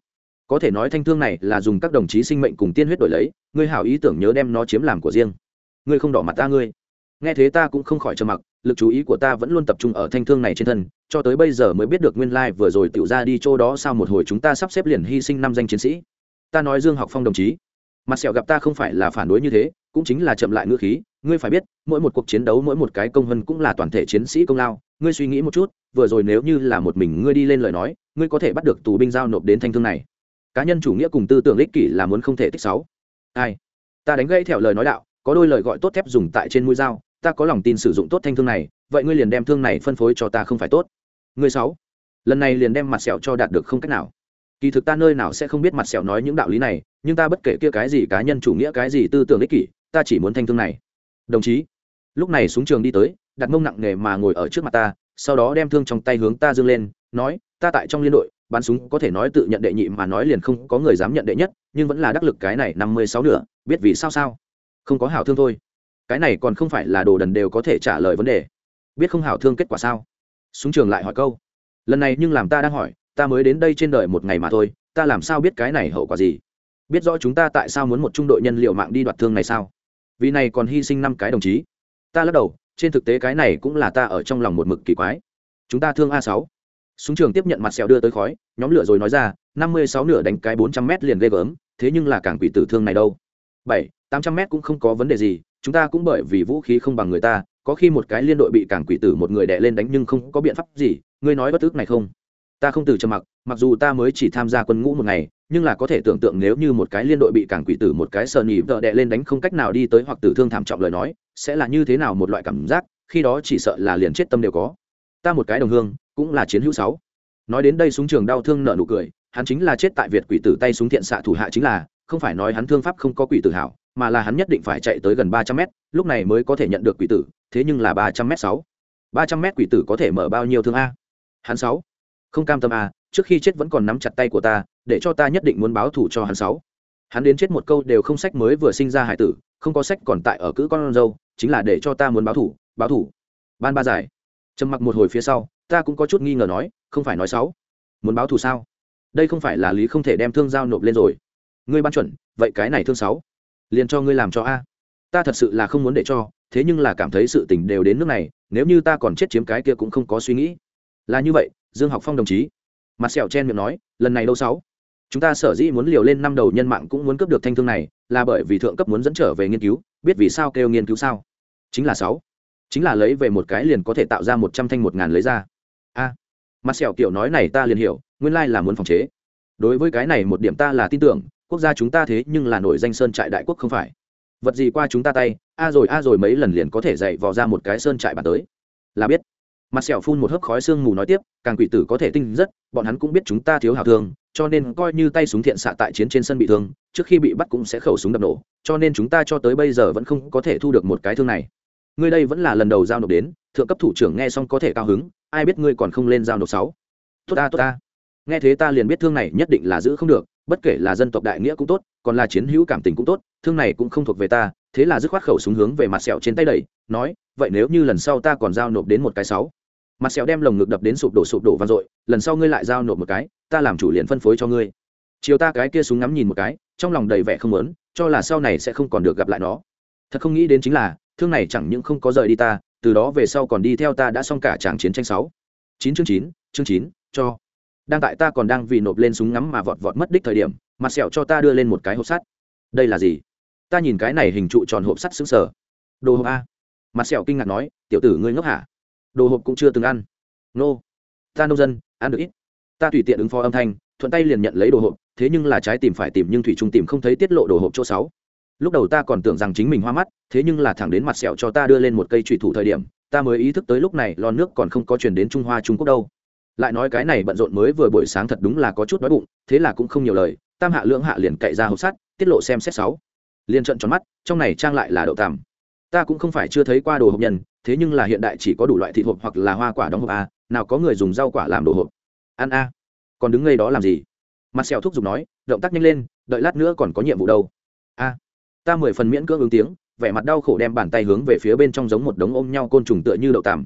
A: có thể nói thanh thương này là dùng các đồng chí sinh mệnh cùng tiên huyết đổi lấy, ngươi hảo ý tưởng nhớ đem nó chiếm làm của riêng. Ngươi không đỏ mặt ta ngươi. Nghe thế ta cũng không khỏi trầm mặc, lực chú ý của ta vẫn luôn tập trung ở thanh thương này trên thân, cho tới bây giờ mới biết được nguyên lai vừa rồi tiểu ra đi chỗ đó sau một hồi chúng ta sắp xếp liền hy sinh năm danh chiến sĩ. Ta nói dương học phong đồng chí, mặt sẹo gặp ta không phải là phản đối như thế, cũng chính là chậm lại ngữ khí, ngươi phải biết, mỗi một cuộc chiến đấu mỗi một cái công vân cũng là toàn thể chiến sĩ công lao, ngươi suy nghĩ một chút, vừa rồi nếu như là một mình ngươi đi lên lời nói, ngươi có thể bắt được tù binh giao nộp đến thanh thương này cá nhân chủ nghĩa cùng tư tưởng ích kỷ là muốn không thể tích sáu. Ai? Ta đánh gãy theo lời nói đạo, có đôi lời gọi tốt thép dùng tại trên mũi dao, ta có lòng tin sử dụng tốt thanh thương này, vậy ngươi liền đem thương này phân phối cho ta không phải tốt. Ngươi sáu. Lần này liền đem mặt sẹo cho đạt được không cách nào. Kỳ thực ta nơi nào sẽ không biết mặt sẹo nói những đạo lý này, nhưng ta bất kể kia cái gì cá nhân chủ nghĩa, cái gì tư tưởng ích kỷ, ta chỉ muốn thanh thương này. Đồng chí, lúc này xuống trường đi tới, đặt mông nặng nề mà ngồi ở trước mặt ta, sau đó đem thương trong tay hướng ta dương lên, nói, ta tại trong liên đội bắn súng có thể nói tự nhận đệ nhị mà nói liền không có người dám nhận đệ nhất, nhưng vẫn là đắc lực cái này năm mươi sáu nửa, biết vì sao sao? Không có hảo thương thôi. Cái này còn không phải là đồ đần đều có thể trả lời vấn đề. Biết không hảo thương kết quả sao? Súng trường lại hỏi câu. Lần này nhưng làm ta đang hỏi, ta mới đến đây trên đời một ngày mà thôi, ta làm sao biết cái này hậu quả gì? Biết rõ chúng ta tại sao muốn một trung đội nhân liệu mạng đi đoạt thương này sao? Vì này còn hy sinh năm cái đồng chí. Ta lắc đầu, trên thực tế cái này cũng là ta ở trong lòng một mực kỳ quái. Chúng ta thương a sáu súng trường tiếp nhận mặt sẹo đưa tới khói, nhóm lửa rồi nói ra, năm mươi sáu nửa đánh cái bốn trăm mét liền ghê gớm, thế nhưng là cảng quỷ tử thương này đâu. Bảy, tám trăm mét cũng không có vấn đề gì, chúng ta cũng bởi vì vũ khí không bằng người ta, có khi một cái liên đội bị cảng quỷ tử một người đè lên đánh nhưng không có biện pháp gì, ngươi nói bất tức này không? Ta không từ trầm mặc mặc dù ta mới chỉ tham gia quân ngũ một ngày, nhưng là có thể tưởng tượng nếu như một cái liên đội bị cảng quỷ tử một cái sờ nhì vợ đẻ lên đánh không cách nào đi tới hoặc tử thương thảm trọng lời nói, sẽ là như thế nào một loại cảm giác, khi đó chỉ sợ là liền chết tâm đều có ta một cái đồng hương, cũng là chiến hữu sáu. Nói đến đây súng trường đau thương nợ nụ cười, hắn chính là chết tại việt quỷ tử tay súng thiện xạ thủ hạ chính là, không phải nói hắn thương pháp không có quỷ tử hảo, mà là hắn nhất định phải chạy tới gần ba trăm mét, lúc này mới có thể nhận được quỷ tử, thế nhưng là ba trăm mét sáu. Ba trăm mét quỷ tử có thể mở bao nhiêu thương a? Hắn sáu. Không cam tâm a, trước khi chết vẫn còn nắm chặt tay của ta, để cho ta nhất định muốn báo thù cho hắn sáu. Hắn đến chết một câu đều không sách mới vừa sinh ra hải tử, không có sách còn tại ở cữ con dâu, chính là để cho ta muốn báo thủ báo thủ ban ba giải trầm mặc một hồi phía sau, ta cũng có chút nghi ngờ nói, không phải nói sáu muốn báo thù sao? Đây không phải là lý không thể đem thương giao nộp lên rồi. Ngươi ban chuẩn, vậy cái này thương sáu, liền cho ngươi làm cho a. Ta thật sự là không muốn để cho, thế nhưng là cảm thấy sự tình đều đến nước này, nếu như ta còn chết chiếm cái kia cũng không có suy nghĩ. Là như vậy, dương học phong đồng chí. Mặt sẹo chen miệng nói, lần này đâu sáu? Chúng ta sở dĩ muốn liều lên năm đầu nhân mạng cũng muốn cướp được thanh thương này, là bởi vì thượng cấp muốn dẫn trở về nghiên cứu, biết vì sao kêu nghiên cứu sao? Chính là sáu chính là lấy về một cái liền có thể tạo ra một trăm thanh một ngàn lấy ra. A mặt sẹo kiểu nói này ta liền hiểu, nguyên lai là muốn phòng chế. Đối với cái này một điểm ta là tin tưởng, quốc gia chúng ta thế nhưng là nổi danh sơn trại đại quốc không phải. Vật gì qua chúng ta tay, a rồi a rồi mấy lần liền có thể dạy vò ra một cái sơn trại bàn tới. Là biết. Mặt sẹo phun một hớp khói sương mù nói tiếp, càng quỷ tử có thể tinh rất, bọn hắn cũng biết chúng ta thiếu hào thương cho nên coi như tay súng thiện xạ tại chiến trên sân bị thương, trước khi bị bắt cũng sẽ khẩu súng đập nổ, cho nên chúng ta cho tới bây giờ vẫn không có thể thu được một cái thương này ngươi đây vẫn là lần đầu giao nộp đến, thượng cấp thủ trưởng nghe xong có thể cao hứng, ai biết ngươi còn không lên giao nộp sáu. Tốt ta tốt ta. Nghe thế ta liền biết thương này nhất định là giữ không được, bất kể là dân tộc đại nghĩa cũng tốt, còn là chiến hữu cảm tình cũng tốt, thương này cũng không thuộc về ta, thế là dứt khoát khẩu súng hướng về mặt sẹo trên tay đẩy, nói, vậy nếu như lần sau ta còn giao nộp đến một cái sáu. Mặt sẹo đem lồng ngực đập đến sụp đổ sụp đổ vang dội, lần sau ngươi lại giao nộp một cái, ta làm chủ liền phân phối cho ngươi. Chiều ta cái kia súng ngắm nhìn một cái, trong lòng đầy vẻ không lớn cho là sau này sẽ không còn được gặp lại nó. Thật không nghĩ đến chính là thương này chẳng những không có rời đi ta, từ đó về sau còn đi theo ta đã xong cả tràng chiến tranh sáu. Chín chương chín chương chín, cho. Đang tại ta còn đang vì nộp lên súng ngắm mà vọt vọt mất đích thời điểm, mặt sẹo cho ta đưa lên một cái hộp sắt. Đây là gì? Ta nhìn cái này hình trụ tròn hộp sắt xứng sở. Đồ hộp a. Mặt sẹo kinh ngạc nói, tiểu tử ngươi ngốc hả? Đồ hộp cũng chưa từng ăn. Nô. Ta nông dân, ăn được ít. Ta tùy tiện ứng phó âm thanh, thuận tay liền nhận lấy đồ hộp, thế nhưng là trái tìm phải tìm nhưng thủy trung tìm không thấy tiết lộ đồ hộp chỗ sáu lúc đầu ta còn tưởng rằng chính mình hoa mắt, thế nhưng là thẳng đến mặt sẹo cho ta đưa lên một cây trụy thủ thời điểm, ta mới ý thức tới lúc này lon nước còn không có chuyển đến trung hoa, trung quốc đâu. Lại nói cái này bận rộn mới vừa buổi sáng thật đúng là có chút đói bụng, thế là cũng không nhiều lời, tam hạ lưỡng hạ liền cậy ra hộp sắt, tiết lộ xem xét sáu. Liền trận tròn mắt, trong này trang lại là đậu tằm. Ta cũng không phải chưa thấy qua đồ hộp nhân, thế nhưng là hiện đại chỉ có đủ loại thịt hộp hoặc là hoa quả đóng hộp a nào có người dùng rau quả làm đồ hộp. Ăn a còn đứng ngay đó làm gì? Mặt sẹo thúc giục nói, động tác nhanh lên, đợi lát nữa còn có nhiệm vụ đâu. A ta mười phần miễn cưỡng ứng tiếng, vẻ mặt đau khổ đem bàn tay hướng về phía bên trong giống một đống ôm nhau côn trùng tựa như đậu tằm.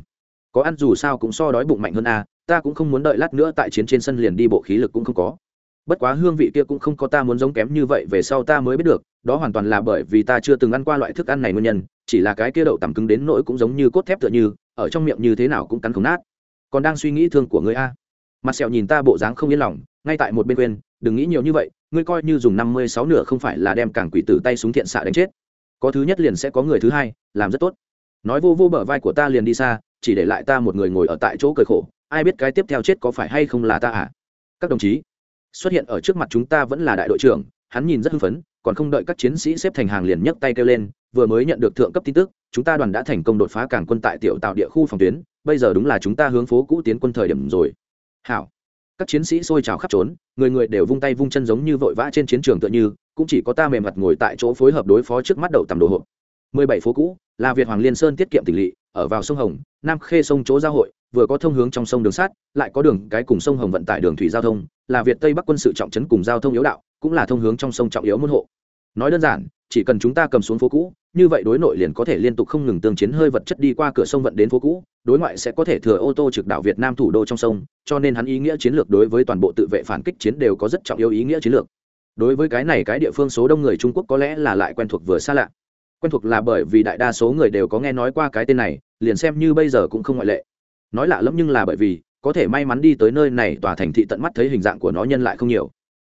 A: Có ăn dù sao cũng so đói bụng mạnh hơn a ta cũng không muốn đợi lát nữa tại chiến trên sân liền đi bộ khí lực cũng không có. Bất quá hương vị kia cũng không có ta muốn giống kém như vậy, về sau ta mới biết được, đó hoàn toàn là bởi vì ta chưa từng ăn qua loại thức ăn này nguyên nhân, chỉ là cái kia đậu tằm cứng đến nỗi cũng giống như cốt thép tựa như, ở trong miệng như thế nào cũng cắn không nát. Còn đang suy nghĩ thương của người a. Mặt sẹo nhìn ta bộ dáng không yên lòng, ngay tại một bên quên, đừng nghĩ nhiều như vậy ngươi coi như dùng năm mươi sáu nửa không phải là đem cảng quỷ tử tay súng thiện xạ đánh chết. Có thứ nhất liền sẽ có người thứ hai, làm rất tốt. Nói vô vô bờ vai của ta liền đi xa, chỉ để lại ta một người ngồi ở tại chỗ cười khổ. Ai biết cái tiếp theo chết có phải hay không là ta à? Các đồng chí, xuất hiện ở trước mặt chúng ta vẫn là đại đội trưởng, hắn nhìn rất hưng phấn, còn không đợi các chiến sĩ xếp thành hàng liền nhấc tay kêu lên, vừa mới nhận được thượng cấp tin tức, chúng ta đoàn đã thành công đột phá cảng quân tại tiểu tạo địa khu phòng tuyến, bây giờ đúng là chúng ta hướng phố cũ tiến quân thời điểm rồi. Hảo các chiến sĩ xôi trào khắp trốn người người đều vung tay vung chân giống như vội vã trên chiến trường tựa như cũng chỉ có ta mềm mặt ngồi tại chỗ phối hợp đối phó trước mắt đầu tầm đồ hộp mười bảy phố cũ là việt hoàng liên sơn tiết kiệm tỉnh lỵ ở vào sông hồng nam khê sông chỗ giao hội vừa có thông hướng trong sông đường sát, lại có đường cái cùng sông hồng vận tải đường thủy giao thông là việt tây bắc quân sự trọng trấn cùng giao thông yếu đạo cũng là thông hướng trong sông trọng yếu môn hộ nói đơn giản, chỉ cần chúng ta cầm xuống phố cũ, như vậy đối nội liền có thể liên tục không ngừng tương chiến hơi vật chất đi qua cửa sông vận đến phố cũ, đối ngoại sẽ có thể thừa ô tô trực đảo việt nam thủ đô trong sông, cho nên hắn ý nghĩa chiến lược đối với toàn bộ tự vệ phản kích chiến đều có rất trọng yếu ý nghĩa chiến lược. Đối với cái này cái địa phương số đông người trung quốc có lẽ là lại quen thuộc vừa xa lạ. Quen thuộc là bởi vì đại đa số người đều có nghe nói qua cái tên này, liền xem như bây giờ cũng không ngoại lệ. Nói lạ lẫm nhưng là bởi vì, có thể may mắn đi tới nơi này tòa thành thị tận mắt thấy hình dạng của nó nhân lại không nhiều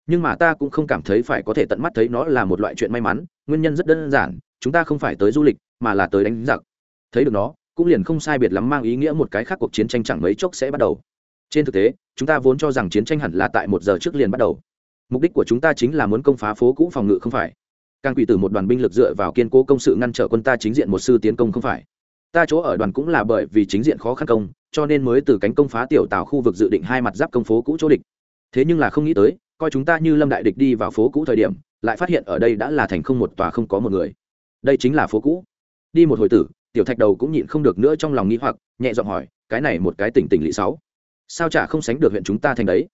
A: nhưng mà ta cũng không cảm thấy phải có thể tận mắt thấy nó là một loại chuyện may mắn, nguyên nhân rất đơn giản, chúng ta không phải tới du lịch, mà là tới đánh giặc. Thấy được nó, cũng liền không sai biệt lắm mang ý nghĩa một cái khác cuộc chiến tranh chẳng mấy chốc sẽ bắt đầu. Trên thực tế, chúng ta vốn cho rằng chiến tranh hẳn là tại một giờ trước liền bắt đầu. Mục đích của chúng ta chính là muốn công phá phố cũ phòng ngự không phải. Càng quỷ tử một đoàn binh lực dựa vào kiên cố công sự ngăn trở quân ta chính diện một sư tiến công không phải. Ta chỗ ở đoàn cũng là bởi vì chính diện khó khăn công, cho nên mới từ cánh công phá tiểu tạo khu vực dự định hai mặt giáp công phố cũ chỗ địch. Thế nhưng là không nghĩ tới coi chúng ta như lâm đại địch đi vào phố cũ thời điểm, lại phát hiện ở đây đã là thành không một tòa không có một người. Đây chính là phố cũ. Đi một hồi tử, tiểu thạch đầu cũng nhịn không được nữa trong lòng nghĩ hoặc, nhẹ giọng hỏi, cái này một cái tỉnh tỉnh lỵ sáu. Sao chả không sánh được huyện chúng ta thành đấy?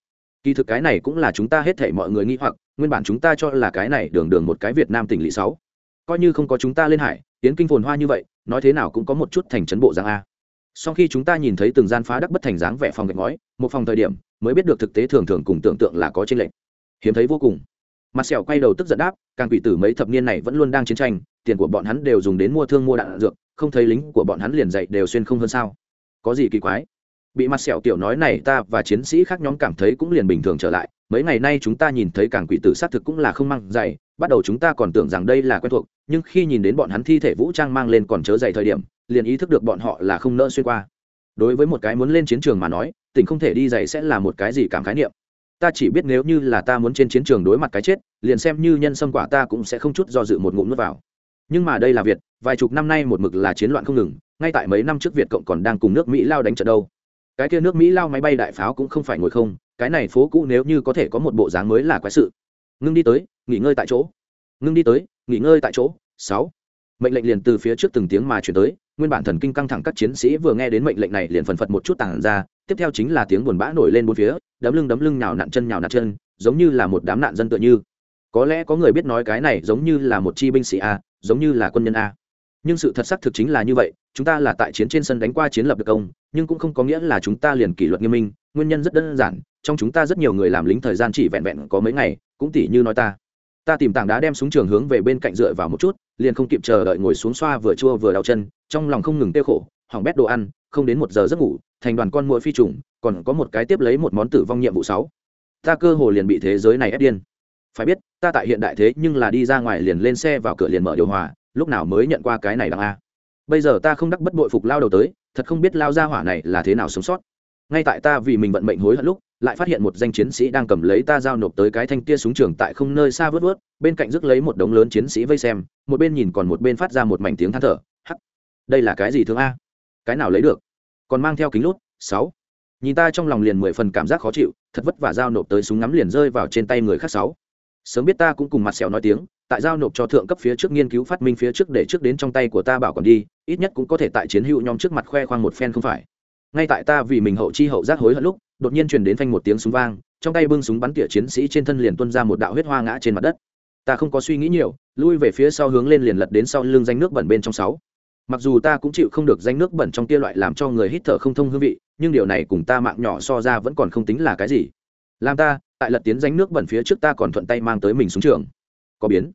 A: Kỳ thực cái này cũng là chúng ta hết thảy mọi người nghĩ hoặc, nguyên bản chúng ta cho là cái này đường đường một cái việt nam tỉnh lỵ sáu. Coi như không có chúng ta lên hải, tiến kinh phồn hoa như vậy, nói thế nào cũng có một chút thành trấn bộ giang a. Sau khi chúng ta nhìn thấy từng gian phá đắc bất thành dáng vẻ phòng gạch ngói, một phòng thời điểm mới biết được thực tế thường thường cùng tưởng tượng là có trên lệnh hiếm thấy vô cùng. Mặt sẹo quay đầu tức giận đáp càng quỷ tử mấy thập niên này vẫn luôn đang chiến tranh tiền của bọn hắn đều dùng đến mua thương mua đạn dược không thấy lính của bọn hắn liền dạy đều xuyên không hơn sao? Có gì kỳ quái? Bị mặt sẹo tiểu nói này ta và chiến sĩ khác nhóm cảm thấy cũng liền bình thường trở lại. Mấy ngày nay chúng ta nhìn thấy càng quỷ tử xác thực cũng là không mang giày, bắt đầu chúng ta còn tưởng rằng đây là quen thuộc nhưng khi nhìn đến bọn hắn thi thể vũ trang mang lên còn chớ dày thời điểm liền ý thức được bọn họ là không nỡ xuyên qua. Đối với một cái muốn lên chiến trường mà nói tỉnh không thể đi dạy sẽ là một cái gì cảm khái niệm. Ta chỉ biết nếu như là ta muốn trên chiến trường đối mặt cái chết, liền xem như nhân sâm quả ta cũng sẽ không chút do dự một ngụm nước vào. Nhưng mà đây là việt, vài chục năm nay một mực là chiến loạn không ngừng, ngay tại mấy năm trước việt cộng còn đang cùng nước mỹ lao đánh trận đâu. Cái kia nước mỹ lao máy bay đại pháo cũng không phải ngồi không, cái này phố cũ nếu như có thể có một bộ dáng mới là quái sự. Ngưng đi tới, nghỉ ngơi tại chỗ. Ngưng đi tới, nghỉ ngơi tại chỗ. Sáu. Mệnh lệnh liền từ phía trước từng tiếng mà chuyển tới, nguyên bản thần kinh căng thẳng các chiến sĩ vừa nghe đến mệnh lệnh này liền phần phật một chút tàng ra tiếp theo chính là tiếng buồn bã nổi lên bốn phía, đấm lưng đấm lưng nhào nặn chân nhào nặn chân, giống như là một đám nạn dân tựa như. Có lẽ có người biết nói cái này giống như là một chi binh sĩ a, giống như là quân nhân a. Nhưng sự thật xác thực chính là như vậy, chúng ta là tại chiến trên sân đánh qua chiến lập được công, nhưng cũng không có nghĩa là chúng ta liền kỷ luật nghiêm minh, nguyên nhân rất đơn giản, trong chúng ta rất nhiều người làm lính thời gian chỉ vẹn vẹn có mấy ngày, cũng tỉ như nói ta. Ta tìm tảng đá đem súng trường hướng về bên cạnh dựa vào một chút, liền không kịp chờ đợi ngồi xuống xoa vừa chua vừa đau chân, trong lòng không ngừng tiêu khổ, hỏng bét đồ ăn, không đến một giờ giấc ngủ thành đoàn con mũi phi trùng, còn có một cái tiếp lấy một món tử vong nhiệm vụ sáu. Ta cơ hồ liền bị thế giới này ép điên. Phải biết, ta tại hiện đại thế nhưng là đi ra ngoài liền lên xe vào cửa liền mở điều hòa, lúc nào mới nhận qua cái này đằng a. Bây giờ ta không đắc bất bội phục lao đầu tới, thật không biết lao ra hỏa này là thế nào sống sót. Ngay tại ta vì mình vận mệnh hối hận lúc, lại phát hiện một danh chiến sĩ đang cầm lấy ta giao nộp tới cái thanh tia súng trường tại không nơi xa vớt vớt, bên cạnh rước lấy một đống lớn chiến sĩ vây xem, một bên nhìn còn một bên phát ra một mảnh tiếng than thở. Hắc, đây là cái gì thương a? Cái nào lấy được? Còn mang theo kính lút, sáu. Nhìn ta trong lòng liền mười phần cảm giác khó chịu, thật vất vả giao nộp tới súng ngắm liền rơi vào trên tay người khác, sáu. Sớm biết ta cũng cùng mặt sẹo nói tiếng, tại giao nộp cho thượng cấp phía trước nghiên cứu phát minh phía trước để trước đến trong tay của ta bảo còn đi, ít nhất cũng có thể tại chiến hữu nhóm trước mặt khoe khoang một phen không phải. Ngay tại ta vì mình hậu chi hậu giác hối hận lúc, đột nhiên truyền đến phanh một tiếng súng vang, trong tay bưng súng bắn tỉa chiến sĩ trên thân liền tuân ra một đạo huyết hoa ngã trên mặt đất. Ta không có suy nghĩ nhiều, lui về phía sau hướng lên liền lật đến sau lưng danh nước bẩn bên trong, sáu mặc dù ta cũng chịu không được danh nước bẩn trong kia loại làm cho người hít thở không thông hương vị, nhưng điều này cùng ta mạng nhỏ so ra vẫn còn không tính là cái gì. Làm ta, tại lật tiến danh nước bẩn phía trước ta còn thuận tay mang tới mình xuống trường. Có biến.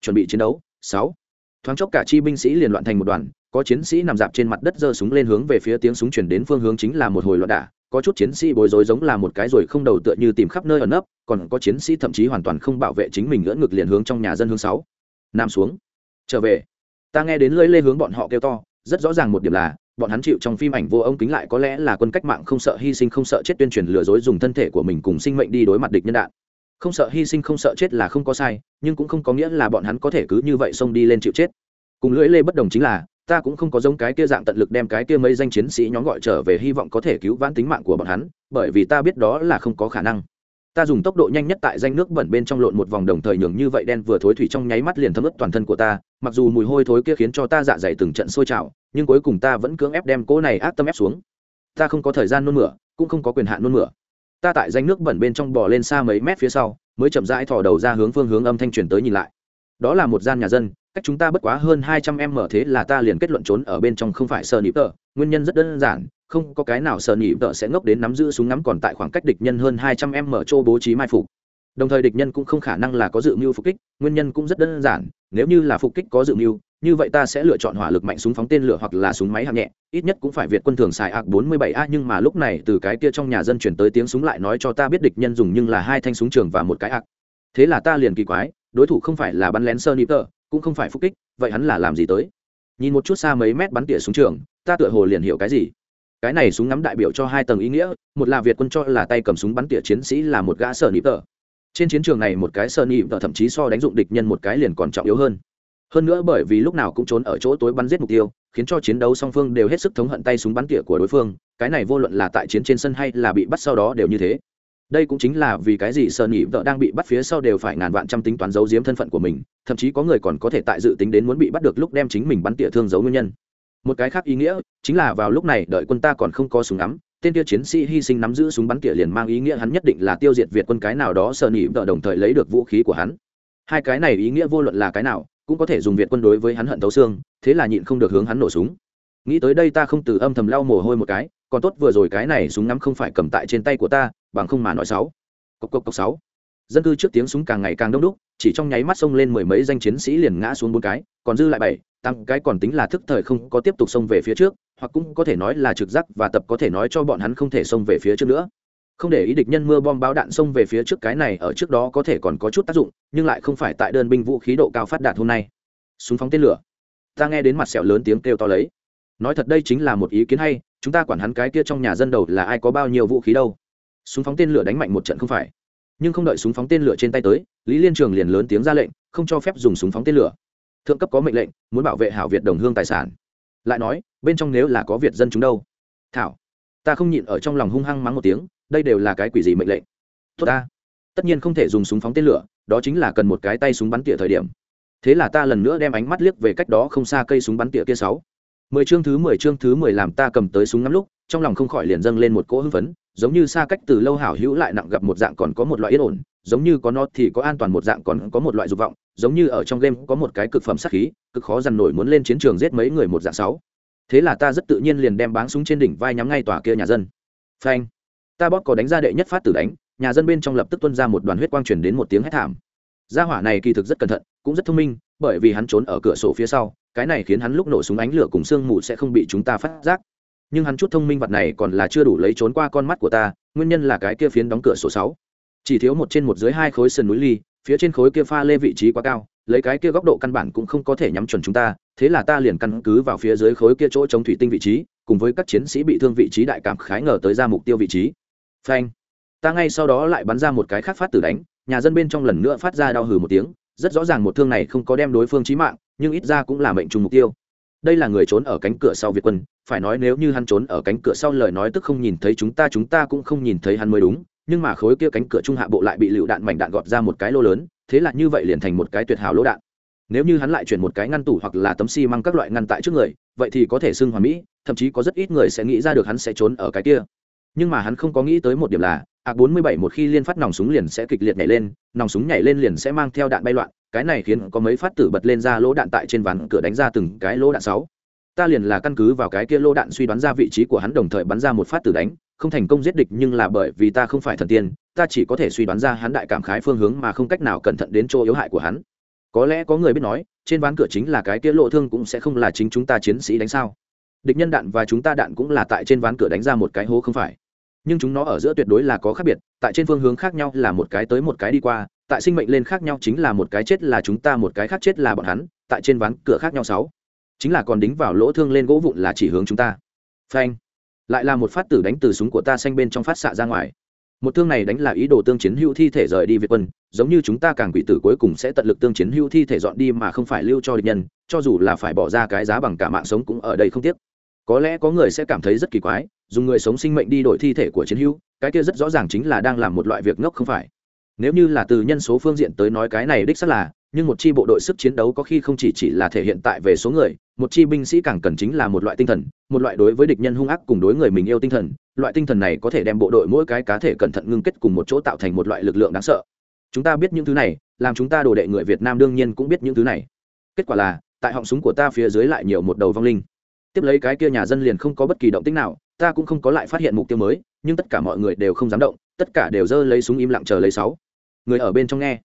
A: Chuẩn bị chiến đấu. Sáu. Thoáng chốc cả chi binh sĩ liền loạn thành một đoàn, có chiến sĩ nằm dạp trên mặt đất giơ súng lên hướng về phía tiếng súng chuyển đến phương hướng chính là một hồi loạn đả, có chút chiến sĩ bối rối giống là một cái rồi không đầu tựa như tìm khắp nơi ẩn nấp, còn có chiến sĩ thậm chí hoàn toàn không bảo vệ chính mình ngỡ ngực liền hướng trong nhà dân hướng sáu. Nam xuống. Trở về ta nghe đến lưỡi lê hướng bọn họ kêu to, rất rõ ràng một điểm là, bọn hắn chịu trong phim ảnh vô ông kính lại có lẽ là quân cách mạng không sợ hy sinh, không sợ chết tuyên truyền lừa dối dùng thân thể của mình cùng sinh mệnh đi đối mặt địch nhân đạn. Không sợ hy sinh, không sợ chết là không có sai, nhưng cũng không có nghĩa là bọn hắn có thể cứ như vậy xông đi lên chịu chết. Cùng lưỡi lê bất đồng chính là, ta cũng không có giống cái kia dạng tận lực đem cái kia mấy danh chiến sĩ nhóm gọi trở về, hy vọng có thể cứu vãn tính mạng của bọn hắn, bởi vì ta biết đó là không có khả năng ta dùng tốc độ nhanh nhất tại danh nước bẩn bên trong lộn một vòng đồng thời nhường như vậy đen vừa thối thủy trong nháy mắt liền thấm ướt toàn thân của ta, mặc dù mùi hôi thối kia khiến cho ta dạ dày từng trận sôi trào, nhưng cuối cùng ta vẫn cưỡng ép đem cỗ này ác tâm ép xuống. Ta không có thời gian nôn mửa, cũng không có quyền hạn nôn mửa. Ta tại danh nước bẩn bên trong bò lên xa mấy mét phía sau, mới chậm rãi thò đầu ra hướng phương hướng âm thanh truyền tới nhìn lại. Đó là một gian nhà dân, cách chúng ta bất quá hơn hai trăm em mở thế là ta liền kết luận trốn ở bên trong không phải sơ nịp tờ nguyên nhân rất đơn giản không có cái nào sợ nhị vợ sẽ ngốc đến nắm giữ súng ngắm còn tại khoảng cách địch nhân hơn hai trăm em mở chỗ bố trí mai phục. Đồng thời địch nhân cũng không khả năng là có dự mưu phục kích, nguyên nhân cũng rất đơn giản, nếu như là phục kích có dự mưu, như vậy ta sẽ lựa chọn hỏa lực mạnh súng phóng tên lửa hoặc là súng máy hạng nhẹ, ít nhất cũng phải việt quân thường xài ạc bốn mươi bảy a, nhưng mà lúc này từ cái kia trong nhà dân chuyển tới tiếng súng lại nói cho ta biết địch nhân dùng nhưng là hai thanh súng trường và một cái ạc. Thế là ta liền kỳ quái, đối thủ không phải là bắn lén sơ nịp cũng không phải phục kích, vậy hắn là làm gì tới? Nhìn một chút xa mấy mét bắn tỉa súng trường, ta tựa hồ liền hiểu cái gì? Cái này súng ngắm đại biểu cho hai tầng ý nghĩa, một là việt quân cho là tay cầm súng bắn tỉa chiến sĩ là một gã sợ nịp tờ. Trên chiến trường này một cái sợ nhị tờ thậm chí so đánh dụng địch nhân một cái liền còn trọng yếu hơn. Hơn nữa bởi vì lúc nào cũng trốn ở chỗ tối bắn giết mục tiêu, khiến cho chiến đấu song phương đều hết sức thống hận tay súng bắn tỉa của đối phương, cái này vô luận là tại chiến trên sân hay là bị bắt sau đó đều như thế. Đây cũng chính là vì cái gì sợ nhị vợ đang bị bắt phía sau đều phải ngàn vạn trăm tính toán giấu giếm thân phận của mình, thậm chí có người còn có thể tại dự tính đến muốn bị bắt được lúc đem chính mình bắn tỉa thương giấu nguyên nhân một cái khác ý nghĩa chính là vào lúc này đợi quân ta còn không có súng ngắm, tên kia chiến sĩ hy sinh nắm giữ súng bắn tỉa liền mang ý nghĩa hắn nhất định là tiêu diệt việt quân cái nào đó sợ nỉ vợ đồng thời lấy được vũ khí của hắn. Hai cái này ý nghĩa vô luận là cái nào cũng có thể dùng việt quân đối với hắn hận thấu xương, thế là nhịn không được hướng hắn nổ súng. Nghĩ tới đây ta không từ âm thầm lau mồ hôi một cái, còn tốt vừa rồi cái này súng ngắm không phải cầm tại trên tay của ta, bằng không mà nói sáu cốc cốc cốc sáu dân cư trước tiếng súng càng ngày càng đông đúc, chỉ trong nháy mắt xông lên mười mấy danh chiến sĩ liền ngã xuống bốn cái, còn dư lại bảy tăng cái còn tính là thức thời không có tiếp tục xông về phía trước, hoặc cũng có thể nói là trực giác và tập có thể nói cho bọn hắn không thể xông về phía trước nữa. Không để ý địch nhân mưa bom báo đạn xông về phía trước cái này ở trước đó có thể còn có chút tác dụng, nhưng lại không phải tại đơn binh vũ khí độ cao phát đạt hôm nay. Súng phóng tên lửa. Ta nghe đến mặt sẹo lớn tiếng kêu to lấy. Nói thật đây chính là một ý kiến hay, chúng ta quản hắn cái kia trong nhà dân đầu là ai có bao nhiêu vũ khí đâu. Súng phóng tên lửa đánh mạnh một trận không phải nhưng không đợi súng phóng tên lửa trên tay tới, lý liên trường liền lớn tiếng ra lệnh, không cho phép dùng súng phóng tên lửa. Thượng cấp có mệnh lệnh, muốn bảo vệ hảo việt đồng hương tài sản. Lại nói, bên trong nếu là có việt dân chúng đâu? Thảo, ta không nhịn ở trong lòng hung hăng mắng một tiếng, đây đều là cái quỷ gì mệnh lệnh? Tốt ta. Tất nhiên không thể dùng súng phóng tên lửa, đó chính là cần một cái tay súng bắn tỉa thời điểm. Thế là ta lần nữa đem ánh mắt liếc về cách đó không xa cây súng bắn tỉa kia sáu. Mười chương thứ mười chương thứ mười làm ta cầm tới súng ngắm lúc, trong lòng không khỏi liền dâng lên một cỗ hưng phấn giống như xa cách từ lâu hảo hữu lại nặng gặp một dạng còn có một loại yên ổn, giống như có nó thì có an toàn một dạng còn có một loại dục vọng, giống như ở trong game có một cái cực phẩm sát khí, cực khó dằn nổi muốn lên chiến trường giết mấy người một dạng sáu. Thế là ta rất tự nhiên liền đem báng súng trên đỉnh vai nhắm ngay tòa kia nhà dân. Phanh. Ta bóp có đánh ra đệ nhất phát tử đánh, nhà dân bên trong lập tức tuân ra một đoàn huyết quang truyền đến một tiếng hét thảm. Gia hỏa này kỳ thực rất cẩn thận, cũng rất thông minh, bởi vì hắn trốn ở cửa sổ phía sau, cái này khiến hắn lúc nổ súng ánh lửa cùng sương mù sẽ không bị chúng ta phát giác nhưng hắn chút thông minh vật này còn là chưa đủ lấy trốn qua con mắt của ta, nguyên nhân là cái kia phiến đóng cửa sổ sáu. Chỉ thiếu một trên một dưới hai khối sườn núi ly, phía trên khối kia pha lê vị trí quá cao, lấy cái kia góc độ căn bản cũng không có thể nhắm chuẩn chúng ta, thế là ta liền căn cứ vào phía dưới khối kia chỗ chống thủy tinh vị trí, cùng với các chiến sĩ bị thương vị trí đại cảm khái ngờ tới ra mục tiêu vị trí. Phanh. Ta ngay sau đó lại bắn ra một cái khác phát tử đánh, nhà dân bên trong lần nữa phát ra đau hừ một tiếng, rất rõ ràng một thương này không có đem đối phương chí mạng, nhưng ít ra cũng là mệnh trùng mục tiêu đây là người trốn ở cánh cửa sau việt quân, phải nói nếu như hắn trốn ở cánh cửa sau lời nói tức không nhìn thấy chúng ta chúng ta cũng không nhìn thấy hắn mới đúng. Nhưng mà khối kia cánh cửa trung hạ bộ lại bị lựu đạn mảnh đạn gọt ra một cái lô lớn, thế là như vậy liền thành một cái tuyệt hảo lỗ đạn. Nếu như hắn lại chuyển một cái ngăn tủ hoặc là tấm xi măng các loại ngăn tại trước người, vậy thì có thể xưng hoàn mỹ, thậm chí có rất ít người sẽ nghĩ ra được hắn sẽ trốn ở cái kia. Nhưng mà hắn không có nghĩ tới một điểm là ạc bốn mươi bảy một khi liên phát nòng súng liền sẽ kịch liệt nhảy lên, nòng súng nhảy lên liền sẽ mang theo đạn bay loạn cái này khiến có mấy phát tử bật lên ra lỗ đạn tại trên ván cửa đánh ra từng cái lỗ đạn sáu. Ta liền là căn cứ vào cái kia lỗ đạn suy đoán ra vị trí của hắn đồng thời bắn ra một phát tử đánh, không thành công giết địch nhưng là bởi vì ta không phải thần tiên, ta chỉ có thể suy đoán ra hắn đại cảm khái phương hướng mà không cách nào cẩn thận đến chỗ yếu hại của hắn. Có lẽ có người biết nói, trên ván cửa chính là cái kia lộ thương cũng sẽ không là chính chúng ta chiến sĩ đánh sao. Địch nhân đạn và chúng ta đạn cũng là tại trên ván cửa đánh ra một cái hố không phải. Nhưng chúng nó ở giữa tuyệt đối là có khác biệt, tại trên phương hướng khác nhau là một cái tới một cái đi qua tại sinh mệnh lên khác nhau chính là một cái chết là chúng ta, một cái khác chết là bọn hắn, tại trên ván cửa khác nhau sáu. Chính là còn đính vào lỗ thương lên gỗ vụn là chỉ hướng chúng ta. Phanh. Lại là một phát tử đánh từ súng của ta xanh bên trong phát xạ ra ngoài. Một thương này đánh là ý đồ tương chiến hữu thi thể rời đi việt quân, giống như chúng ta càng quỷ tử cuối cùng sẽ tận lực tương chiến hữu thi thể dọn đi mà không phải lưu cho địch nhân, cho dù là phải bỏ ra cái giá bằng cả mạng sống cũng ở đây không tiếc. Có lẽ có người sẽ cảm thấy rất kỳ quái, dùng người sống sinh mệnh đi đổi thi thể của chiến hữu, cái kia rất rõ ràng chính là đang làm một loại việc ngốc không phải nếu như là từ nhân số phương diện tới nói cái này đích xác là, nhưng một chi bộ đội sức chiến đấu có khi không chỉ chỉ là thể hiện tại về số người, một chi binh sĩ càng cần chính là một loại tinh thần, một loại đối với địch nhân hung ác cùng đối người mình yêu tinh thần, loại tinh thần này có thể đem bộ đội mỗi cái cá thể cẩn thận ngưng kết cùng một chỗ tạo thành một loại lực lượng đáng sợ. Chúng ta biết những thứ này, làm chúng ta đồ đệ người việt nam đương nhiên cũng biết những thứ này. Kết quả là, tại họng súng của ta phía dưới lại nhiều một đầu vong linh. Tiếp lấy cái kia nhà dân liền không có bất kỳ động tích nào, ta cũng không có lại phát hiện mục tiêu mới, nhưng tất cả mọi người đều không dám động tất cả đều giơ lấy súng im lặng chờ lấy sáu. Người ở bên trong nghe.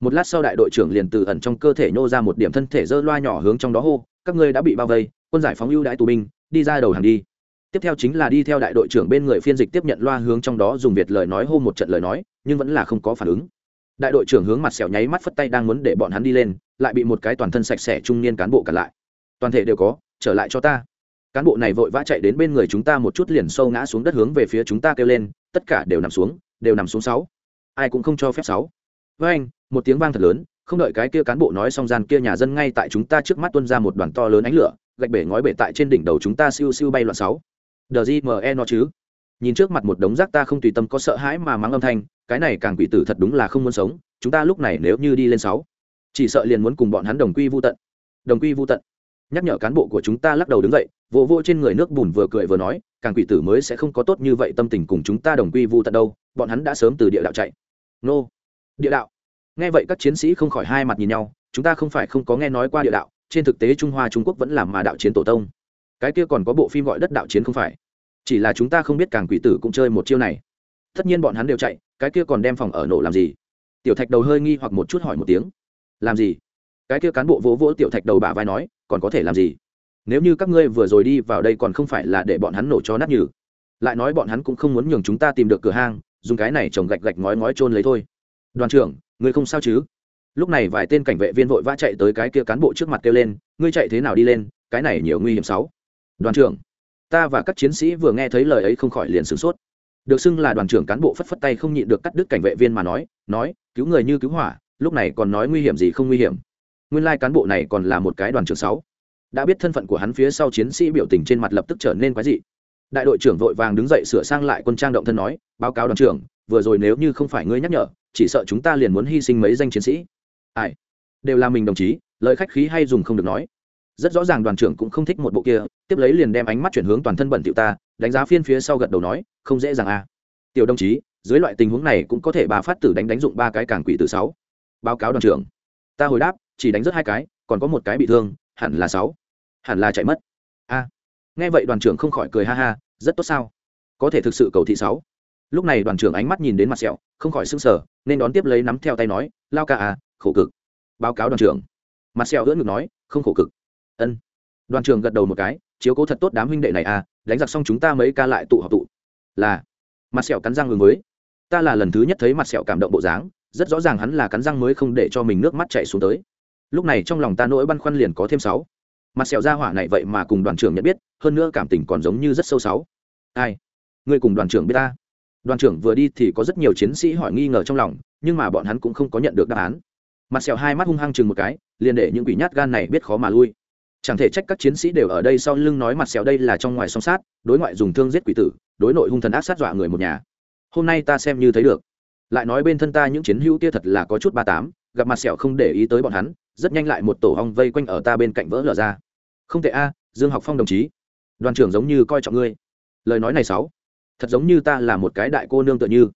A: Một lát sau đại đội trưởng liền từ ẩn trong cơ thể nhô ra một điểm thân thể dơ loa nhỏ hướng trong đó hô, các ngươi đã bị bao vây, quân giải phóng ưu đãi tù binh, đi ra đầu hàng đi. Tiếp theo chính là đi theo đại đội trưởng bên người phiên dịch tiếp nhận loa hướng trong đó dùng việt lời nói hô một trận lời nói, nhưng vẫn là không có phản ứng. Đại đội trưởng hướng mặt sẹo nháy mắt phất tay đang muốn để bọn hắn đi lên, lại bị một cái toàn thân sạch sẽ trung niên cán bộ cản lại. Toàn thể đều có, trở lại cho ta. Cán bộ này vội vã chạy đến bên người chúng ta một chút liền sâu ngã xuống đất hướng về phía chúng ta kêu lên tất cả đều nằm xuống, đều nằm xuống sáu. Ai cũng không cho phép sáu. Với anh, một tiếng vang thật lớn, không đợi cái kia cán bộ nói xong gian kia nhà dân ngay tại chúng ta trước mắt tuân ra một đoàn to lớn ánh lửa, gạch bể ngói bể tại trên đỉnh đầu chúng ta siêu siêu bay loạn sáu. Đờ gì mờ e nó chứ? Nhìn trước mặt một đống rác ta không tùy tâm có sợ hãi mà mắng âm thanh, cái này càng quỷ tử thật đúng là không muốn sống, chúng ta lúc này nếu như đi lên sáu, chỉ sợ liền muốn cùng bọn hắn đồng quy vô tận. Đồng quy vô tận. Nhắc nhở cán bộ của chúng ta lắc đầu đứng dậy, vỗ vỗ trên người nước bùn vừa cười vừa nói càng quỷ tử mới sẽ không có tốt như vậy tâm tình cùng chúng ta đồng quy vu tận đâu, bọn hắn đã sớm từ địa đạo chạy. Nô. Địa đạo. Nghe vậy các chiến sĩ không khỏi hai mặt nhìn nhau, chúng ta không phải không có nghe nói qua địa đạo, trên thực tế trung hoa trung quốc vẫn làm mà đạo chiến tổ tông. Cái kia còn có bộ phim gọi đất đạo chiến không phải? Chỉ là chúng ta không biết càng quỷ tử cũng chơi một chiêu này. Tất nhiên bọn hắn đều chạy, cái kia còn đem phòng ở nổ làm gì? Tiểu thạch đầu hơi nghi hoặc một chút hỏi một tiếng. Làm gì? Cái kia cán bộ vỗ vỗ tiểu thạch đầu bả vai nói, còn có thể làm gì? Nếu như các ngươi vừa rồi đi vào đây còn không phải là để bọn hắn nổ cho nát nhừ. Lại nói bọn hắn cũng không muốn nhường chúng ta tìm được cửa hang, dùng cái này trồng gạch gạch ngói ngói trôn lấy thôi. Đoàn trưởng, ngươi không sao chứ? Lúc này vài tên cảnh vệ viên vội vã chạy tới cái kia cán bộ trước mặt kêu lên, ngươi chạy thế nào đi lên? Cái này nhiều nguy hiểm sáu. Đoàn trưởng, ta và các chiến sĩ vừa nghe thấy lời ấy không khỏi liền sửng sốt. Được xưng là đoàn trưởng cán bộ phất phất tay không nhịn được cắt đứt cảnh vệ viên mà nói nói, cứu người như cứu hỏa, lúc này còn nói nguy hiểm gì không nguy hiểm? Nguyên lai cán bộ này còn là một cái đoàn trưởng sáu đã biết thân phận của hắn phía sau chiến sĩ biểu tình trên mặt lập tức trở nên quái dị. Đại đội trưởng vội vàng đứng dậy sửa sang lại quân trang động thân nói, báo cáo đoàn trưởng, vừa rồi nếu như không phải ngươi nhắc nhở, chỉ sợ chúng ta liền muốn hy sinh mấy danh chiến sĩ. Ai? Đều là mình đồng chí, lời khách khí hay dùng không được nói. Rất rõ ràng đoàn trưởng cũng không thích một bộ kia, tiếp lấy liền đem ánh mắt chuyển hướng toàn thân bẩn tiểu ta, đánh giá phiên phía sau gật đầu nói, không dễ dàng à. Tiểu đồng chí, dưới loại tình huống này cũng có thể bà phát tử đánh đánh dụng ba cái càng quỷ từ sáu. Báo cáo đoàn trưởng. Ta hồi đáp, chỉ đánh rất hai cái, còn có một cái bị thương, hẳn là sáu hẳn là chạy mất. A. Nghe vậy đoàn trưởng không khỏi cười ha ha, rất tốt sao? Có thể thực sự cầu thị sáu. Lúc này đoàn trưởng ánh mắt nhìn đến mặt sẹo, không khỏi sưng sờ, nên đón tiếp lấy nắm theo tay nói, lao ca à khổ cực. Báo cáo đoàn trưởng. Mặt sẹo ưỡn ngực nói, không khổ cực. Ân. Đoàn trưởng gật đầu một cái, chiếu cố thật tốt đám huynh đệ này à đánh giặc xong chúng ta mấy ca lại tụ họp tụ. Là. Mặt sẹo cắn răng ngừng mới. Ta là lần thứ nhất thấy mặt sẹo cảm động bộ dáng, rất rõ ràng hắn là cắn răng mới không để cho mình nước mắt chạy xuống tới. Lúc này trong lòng ta nỗi băn khoăn liền có thêm sáu mặt sẹo ra hỏa này vậy mà cùng đoàn trưởng nhận biết, hơn nữa cảm tình còn giống như rất sâu sáu. Ai? Người cùng đoàn trưởng biết ta? Đoàn trưởng vừa đi thì có rất nhiều chiến sĩ hỏi nghi ngờ trong lòng, nhưng mà bọn hắn cũng không có nhận được đáp án. Mặt sẹo hai mắt hung hăng chừng một cái, liền để những quỷ nhát gan này biết khó mà lui. Chẳng thể trách các chiến sĩ đều ở đây sau lưng nói mặt sẹo đây là trong ngoài song sát, đối ngoại dùng thương giết quỷ tử, đối nội hung thần ác sát dọa người một nhà. Hôm nay ta xem như thấy được. Lại nói bên thân ta những chiến hữu kia thật là có chút ba tám gặp mặt sẹo không để ý tới bọn hắn, rất nhanh lại một tổ hong vây quanh ở ta bên cạnh vỡ lở ra. Không tệ a, dương học phong đồng chí. Đoàn trưởng giống như coi trọng ngươi. Lời nói này sáu. Thật giống như ta là một cái đại cô nương tựa như.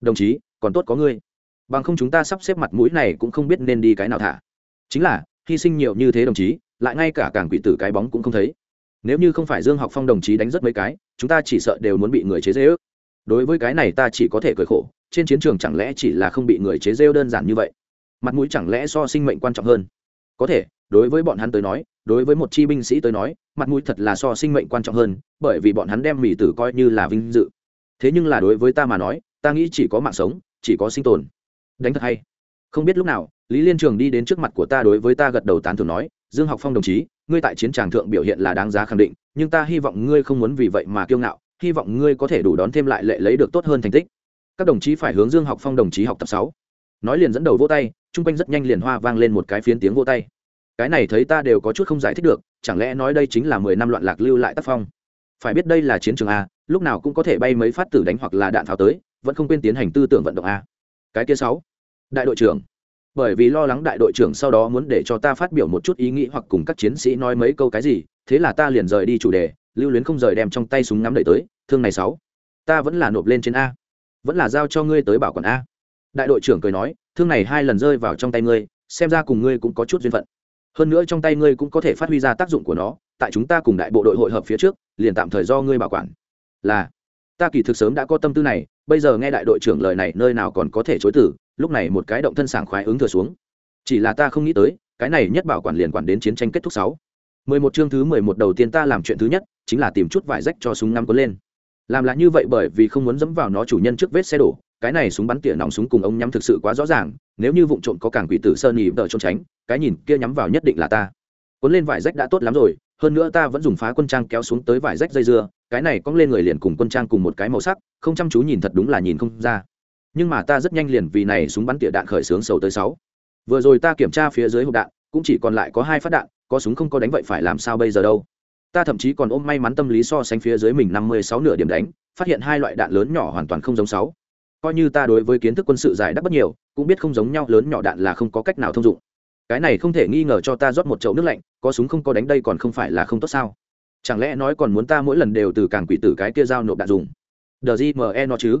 A: Đồng chí, còn tốt có ngươi. Bằng không chúng ta sắp xếp mặt mũi này cũng không biết nên đi cái nào thả. Chính là, hy sinh nhiều như thế đồng chí, lại ngay cả cảng quỷ tử cái bóng cũng không thấy. Nếu như không phải dương học phong đồng chí đánh rất mấy cái, chúng ta chỉ sợ đều muốn bị người chế dễ ước đối với cái này ta chỉ có thể cười khổ, trên chiến trường chẳng lẽ chỉ là không bị người chế rêu đơn giản như vậy? Mặt mũi chẳng lẽ so sinh mệnh quan trọng hơn? Có thể, đối với bọn hắn tới nói, đối với một chi binh sĩ tới nói, mặt mũi thật là so sinh mệnh quan trọng hơn, bởi vì bọn hắn đem mỹ tử coi như là vinh dự. Thế nhưng là đối với ta mà nói, ta nghĩ chỉ có mạng sống, chỉ có sinh tồn. Đánh thật hay. Không biết lúc nào, lý liên trường đi đến trước mặt của ta đối với ta gật đầu tán thường nói, dương học phong đồng chí, ngươi tại chiến tràng thượng biểu hiện là đáng giá khẳng định, nhưng ta hy vọng ngươi không muốn vì vậy mà kiêu ngạo, hy vọng ngươi có thể đủ đón thêm lại lệ lấy được tốt hơn thành tích. Các đồng chí phải hướng dương học phong đồng chí học tập sáu nói liền dẫn đầu vô tay, chung quanh rất nhanh liền hoa vang lên một cái phiến tiếng vô tay. Cái này thấy ta đều có chút không giải thích được, chẳng lẽ nói đây chính là mười năm loạn lạc lưu lại tác phong? Phải biết đây là chiến trường a, lúc nào cũng có thể bay mấy phát tử đánh hoặc là đạn tháo tới, vẫn không quên tiến hành tư tưởng vận động a. Cái kia sáu, đại đội trưởng. Bởi vì lo lắng đại đội trưởng sau đó muốn để cho ta phát biểu một chút ý nghĩ hoặc cùng các chiến sĩ nói mấy câu cái gì, thế là ta liền rời đi chủ đề, lưu luyến không rời đem trong tay súng ngắm đẩy tới, thương này sáu. Ta vẫn là nộp lên trên a. Vẫn là giao cho ngươi tới bảo quản a đại đội trưởng cười nói, thương này hai lần rơi vào trong tay ngươi, xem ra cùng ngươi cũng có chút duyên phận. Hơn nữa trong tay ngươi cũng có thể phát huy ra tác dụng của nó, tại chúng ta cùng đại bộ đội hội hợp phía trước, liền tạm thời do ngươi bảo quản. Là, ta kỳ thực sớm đã có tâm tư này, bây giờ nghe đại đội trưởng lời này nơi nào còn có thể chối tử lúc này một cái động thân sảng khoái ứng thừa xuống. Chỉ là ta không nghĩ tới, cái này nhất bảo quản liền quản đến chiến tranh kết thúc sáu. Mười một chương thứ mười một đầu tiên ta làm chuyện thứ nhất, chính là tìm chút vải rách cho súng ngắm cuốn lên. Làm là như vậy bởi vì không muốn dẫm vào nó chủ nhân trước vết xe đổ cái này súng bắn tỉa nòng súng cùng ông nhắm thực sự quá rõ ràng, nếu như vụ trộm có càng quỷ tử sơn nhì vợ trốn tránh, cái nhìn kia nhắm vào nhất định là ta. Cuốn lên vải rách đã tốt lắm rồi, hơn nữa ta vẫn dùng phá quân trang kéo xuống tới vải rách dây dưa, cái này cong lên người liền cùng quân trang cùng một cái màu sắc, không chăm chú nhìn thật đúng là nhìn không ra. Nhưng mà ta rất nhanh liền vì này súng bắn tỉa đạn khởi xướng sầu tới sáu. Vừa rồi ta kiểm tra phía dưới hộp đạn, cũng chỉ còn lại có hai phát đạn, có súng không có đánh vậy phải làm sao bây giờ đâu? Ta thậm chí còn ôm may mắn tâm lý so sánh phía dưới mình năm mươi sáu nửa điểm đánh, phát hiện hai loại đạn lớn nhỏ hoàn toàn không giống sáu coi như ta đối với kiến thức quân sự giải đáp bất nhiều, cũng biết không giống nhau, lớn nhỏ đạn là không có cách nào thông dụng. Cái này không thể nghi ngờ cho ta rót một chậu nước lạnh, có súng không có đánh đây còn không phải là không tốt sao? Chẳng lẽ nói còn muốn ta mỗi lần đều từ càng quỷ tử cái kia giao nộp đạn dùng? Đờ gì mẹ e nó chứ?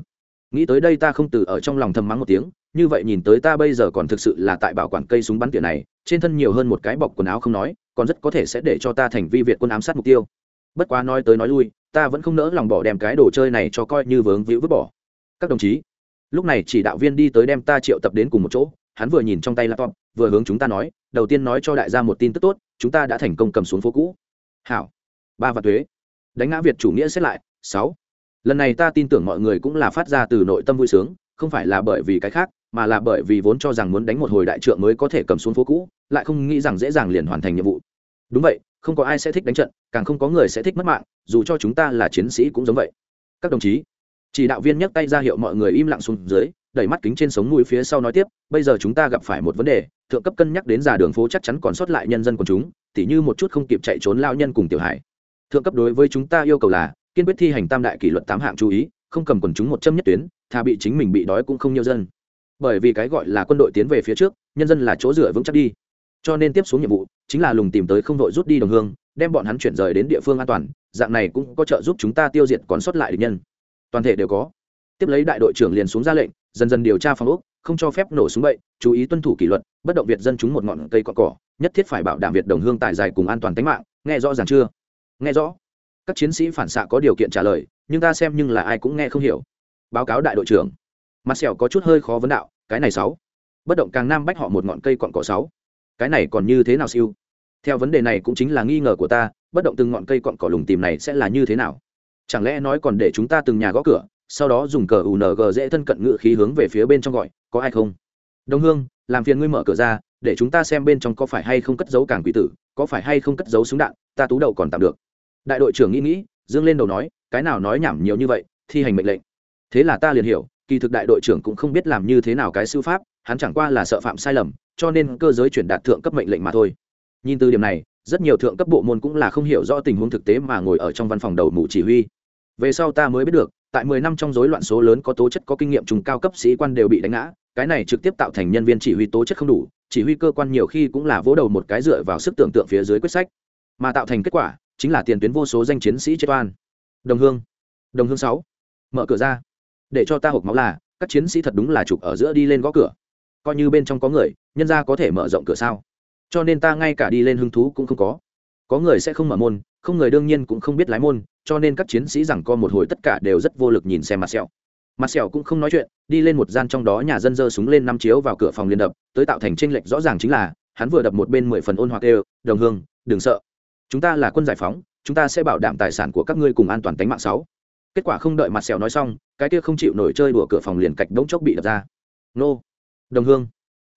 A: Nghĩ tới đây ta không từ ở trong lòng thầm mắng một tiếng, như vậy nhìn tới ta bây giờ còn thực sự là tại bảo quản cây súng bắn tỉa này, trên thân nhiều hơn một cái bọc quần áo không nói, còn rất có thể sẽ để cho ta thành vi việt quân ám sát mục tiêu. Bất quá nói tới nói lui, ta vẫn không nỡ lòng bỏ đem cái đồ chơi này cho coi như vướng víu vứt bỏ. Các đồng chí lúc này chỉ đạo viên đi tới đem ta triệu tập đến cùng một chỗ, hắn vừa nhìn trong tay laptop, vừa hướng chúng ta nói, đầu tiên nói cho đại gia một tin tức tốt, chúng ta đã thành công cầm xuống phố cũ. Hảo. Ba và thuế. Đánh ngã việt chủ nghĩa xét lại, sáu. Lần này ta tin tưởng mọi người cũng là phát ra từ nội tâm vui sướng, không phải là bởi vì cái khác, mà là bởi vì vốn cho rằng muốn đánh một hồi đại trượng mới có thể cầm xuống phố cũ, lại không nghĩ rằng dễ dàng liền hoàn thành nhiệm vụ. Đúng vậy, không có ai sẽ thích đánh trận, càng không có người sẽ thích mất mạng, dù cho chúng ta là chiến sĩ cũng giống vậy. Các đồng chí chỉ đạo viên nhấc tay ra hiệu mọi người im lặng xuống dưới, đẩy mắt kính trên sống mũi phía sau nói tiếp, bây giờ chúng ta gặp phải một vấn đề, thượng cấp cân nhắc đến già đường phố chắc chắn còn sót lại nhân dân của chúng, tỉ như một chút không kịp chạy trốn lao nhân cùng tiểu hải thượng cấp đối với chúng ta yêu cầu là, kiên quyết thi hành tam đại kỷ luật tám hạng chú ý, không cầm quần chúng một châm nhất tuyến, thà bị chính mình bị đói cũng không nhiều dân. Bởi vì cái gọi là quân đội tiến về phía trước, nhân dân là chỗ dựa vững chắc đi. Cho nên tiếp xuống nhiệm vụ, chính là lùng tìm tới không đội rút đi đồng hương, đem bọn hắn chuyển rời đến địa phương an toàn, dạng này cũng có trợ giúp chúng ta tiêu diệt còn sót lại địch nhân toàn thể đều có. Tiếp lấy đại đội trưởng liền xuống ra lệnh, dần dần điều tra phòng ốc, không cho phép nổ súng bậy, chú ý tuân thủ kỷ luật, bất động việt dân chúng một ngọn cây cọn cỏ, nhất thiết phải bảo đảm việt đồng hương tài dài cùng an toàn tính mạng, nghe rõ ràng chưa? Nghe rõ. Các chiến sĩ phản xạ có điều kiện trả lời, nhưng ta xem nhưng là ai cũng nghe không hiểu. Báo cáo đại đội trưởng. Mặt sẹo có chút hơi khó vấn đạo, cái này sáu. Bất động càng nam bách họ một ngọn cây cọn cỏ sáu. Cái này còn như thế nào siêu? Theo vấn đề này cũng chính là nghi ngờ của ta, bất động từng ngọn cây cọn cỏ lùng tìm này sẽ là như thế nào? Chẳng lẽ nói còn để chúng ta từng nhà gõ cửa, sau đó dùng cờ ung dễ thân cận ngự khí hướng về phía bên trong gọi, có ai không? Đồng hương, làm phiền ngươi mở cửa ra, để chúng ta xem bên trong có phải hay không cất giấu càng quỷ tử, có phải hay không cất giấu súng đạn, ta tú đầu còn tạm được. Đại đội trưởng nghĩ nghĩ, dương lên đầu nói, cái nào nói nhảm nhiều như vậy, thi hành mệnh lệnh. Thế là ta liền hiểu, kỳ thực đại đội trưởng cũng không biết làm như thế nào cái sư pháp, hắn chẳng qua là sợ phạm sai lầm, cho nên cơ giới chuyển đạt thượng cấp mệnh lệnh mà thôi. Nhìn từ điểm này rất nhiều thượng cấp bộ môn cũng là không hiểu rõ tình huống thực tế mà ngồi ở trong văn phòng đầu mụ chỉ huy. Về sau ta mới biết được, tại mười năm trong rối loạn số lớn có tố chất, có kinh nghiệm trùng cao cấp sĩ quan đều bị đánh ngã, cái này trực tiếp tạo thành nhân viên chỉ huy tố chất không đủ, chỉ huy cơ quan nhiều khi cũng là vỗ đầu một cái dựa vào sức tưởng tượng phía dưới quyết sách. Mà tạo thành kết quả, chính là tiền tuyến vô số danh chiến sĩ chết oan. Đồng hương đồng hương sáu, mở cửa ra. Để cho ta hộp máu là, các chiến sĩ thật đúng là chụp ở giữa đi lên gõ cửa. Coi như bên trong có người, nhân ra có thể mở rộng cửa sao? Cho nên ta ngay cả đi lên hứng thú cũng không có. Có người sẽ không mở môn, không người đương nhiên cũng không biết lái môn, cho nên các chiến sĩ rằng co một hồi tất cả đều rất vô lực nhìn xem mặt sẹo. Mặt sẹo cũng không nói chuyện, đi lên một gian trong đó nhà dân giơ súng lên năm chiếu vào cửa phòng liên đập, tới tạo thành tranh lệch rõ ràng chính là, hắn vừa đập một bên mười phần ôn hoặc đều đồng hương, đừng sợ. Chúng ta là quân giải phóng, chúng ta sẽ bảo đảm tài sản của các ngươi cùng an toàn tính mạng sáu. Kết quả không đợi mặt sẹo nói xong, cái kia không chịu nổi chơi đùa cửa phòng liền cạch đống chốc bị đập ra. Nô, đồng hương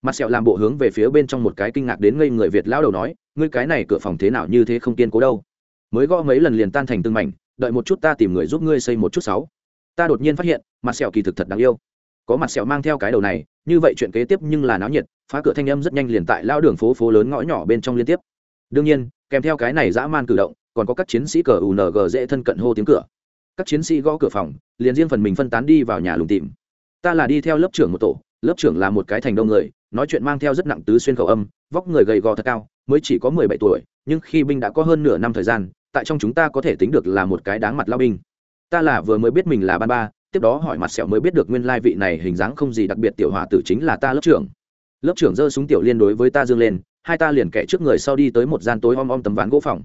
A: mặt sẹo làm bộ hướng về phía bên trong một cái kinh ngạc đến ngây người việt lao đầu nói, ngươi cái này cửa phòng thế nào như thế không kiên cố đâu? Mới gõ mấy lần liền tan thành từng mảnh, đợi một chút ta tìm người giúp ngươi xây một chút sáu. Ta đột nhiên phát hiện, mặt sẹo kỳ thực thật đáng yêu. Có mặt sẹo mang theo cái đầu này, như vậy chuyện kế tiếp nhưng là náo nhiệt, phá cửa thanh âm rất nhanh liền tại lao đường phố phố lớn ngõ nhỏ bên trong liên tiếp. Đương nhiên, kèm theo cái này dã man cử động, còn có các chiến sĩ cờ ung dễ thân cận hô tiếng cửa. Các chiến sĩ gõ cửa phòng, liền riêng phần mình phân tán đi vào nhà lùng tìm. Ta là đi theo lớp trưởng một tổ, lớp trưởng là một cái thành đông người nói chuyện mang theo rất nặng tứ xuyên khẩu âm, vóc người gầy gò thật cao, mới chỉ có mười bảy tuổi, nhưng khi binh đã có hơn nửa năm thời gian, tại trong chúng ta có thể tính được là một cái đáng mặt lao binh. Ta là vừa mới biết mình là ban ba, tiếp đó hỏi mặt sẹo mới biết được nguyên lai vị này hình dáng không gì đặc biệt tiểu hòa tử chính là ta lớp trưởng. Lớp trưởng giơ súng tiểu liên đối với ta dương lên, hai ta liền kẻ trước người sau đi tới một gian tối om om tấm ván gỗ phòng.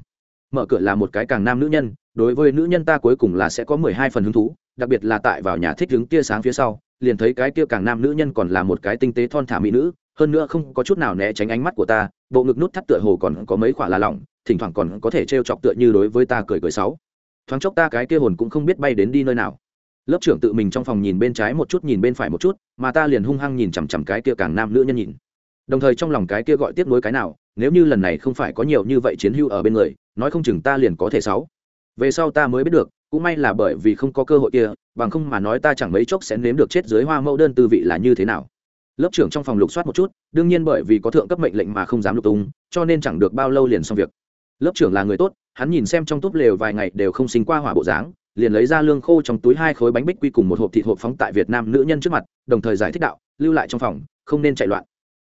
A: Mở cửa là một cái càng nam nữ nhân, đối với nữ nhân ta cuối cùng là sẽ có mười hai phần hứng thú, đặc biệt là tại vào nhà thích đứng tia sáng phía sau liền thấy cái kia càng nam nữ nhân còn là một cái tinh tế thon thả mỹ nữ, hơn nữa không có chút nào né tránh ánh mắt của ta, bộ ngực nút thắt tựa hồ còn có mấy khoả là lỏng, thỉnh thoảng còn có thể t chọc tựa như đối với ta cười cười sáu. Thoáng chốc ta cái kia hồn cũng không biết bay đến đi nơi nào. Lớp trưởng tự mình trong phòng nhìn bên trái một chút nhìn bên phải một chút, mà ta liền hung hăng nhìn chằm chằm cái kia càng nam nữ nhân nhìn. Đồng thời trong lòng cái kia gọi tiếp nối cái nào, nếu như lần này không phải có nhiều như vậy chiến hưu ở bên người, nói không chừng ta liền có thể sáu. Về sau ta mới biết được cũng may là bởi vì không có cơ hội kia, bằng không mà nói ta chẳng mấy chốc sẽ nếm được chết dưới hoa mẫu đơn tư vị là như thế nào. Lớp trưởng trong phòng lục soát một chút, đương nhiên bởi vì có thượng cấp mệnh lệnh mà không dám lục tung, cho nên chẳng được bao lâu liền xong việc. Lớp trưởng là người tốt, hắn nhìn xem trong túp lều vài ngày đều không sinh qua hỏa bộ dáng, liền lấy ra lương khô trong túi hai khối bánh bích quy cùng một hộp thịt hộp phóng tại việt nam nữ nhân trước mặt, đồng thời giải thích đạo, lưu lại trong phòng, không nên chạy loạn.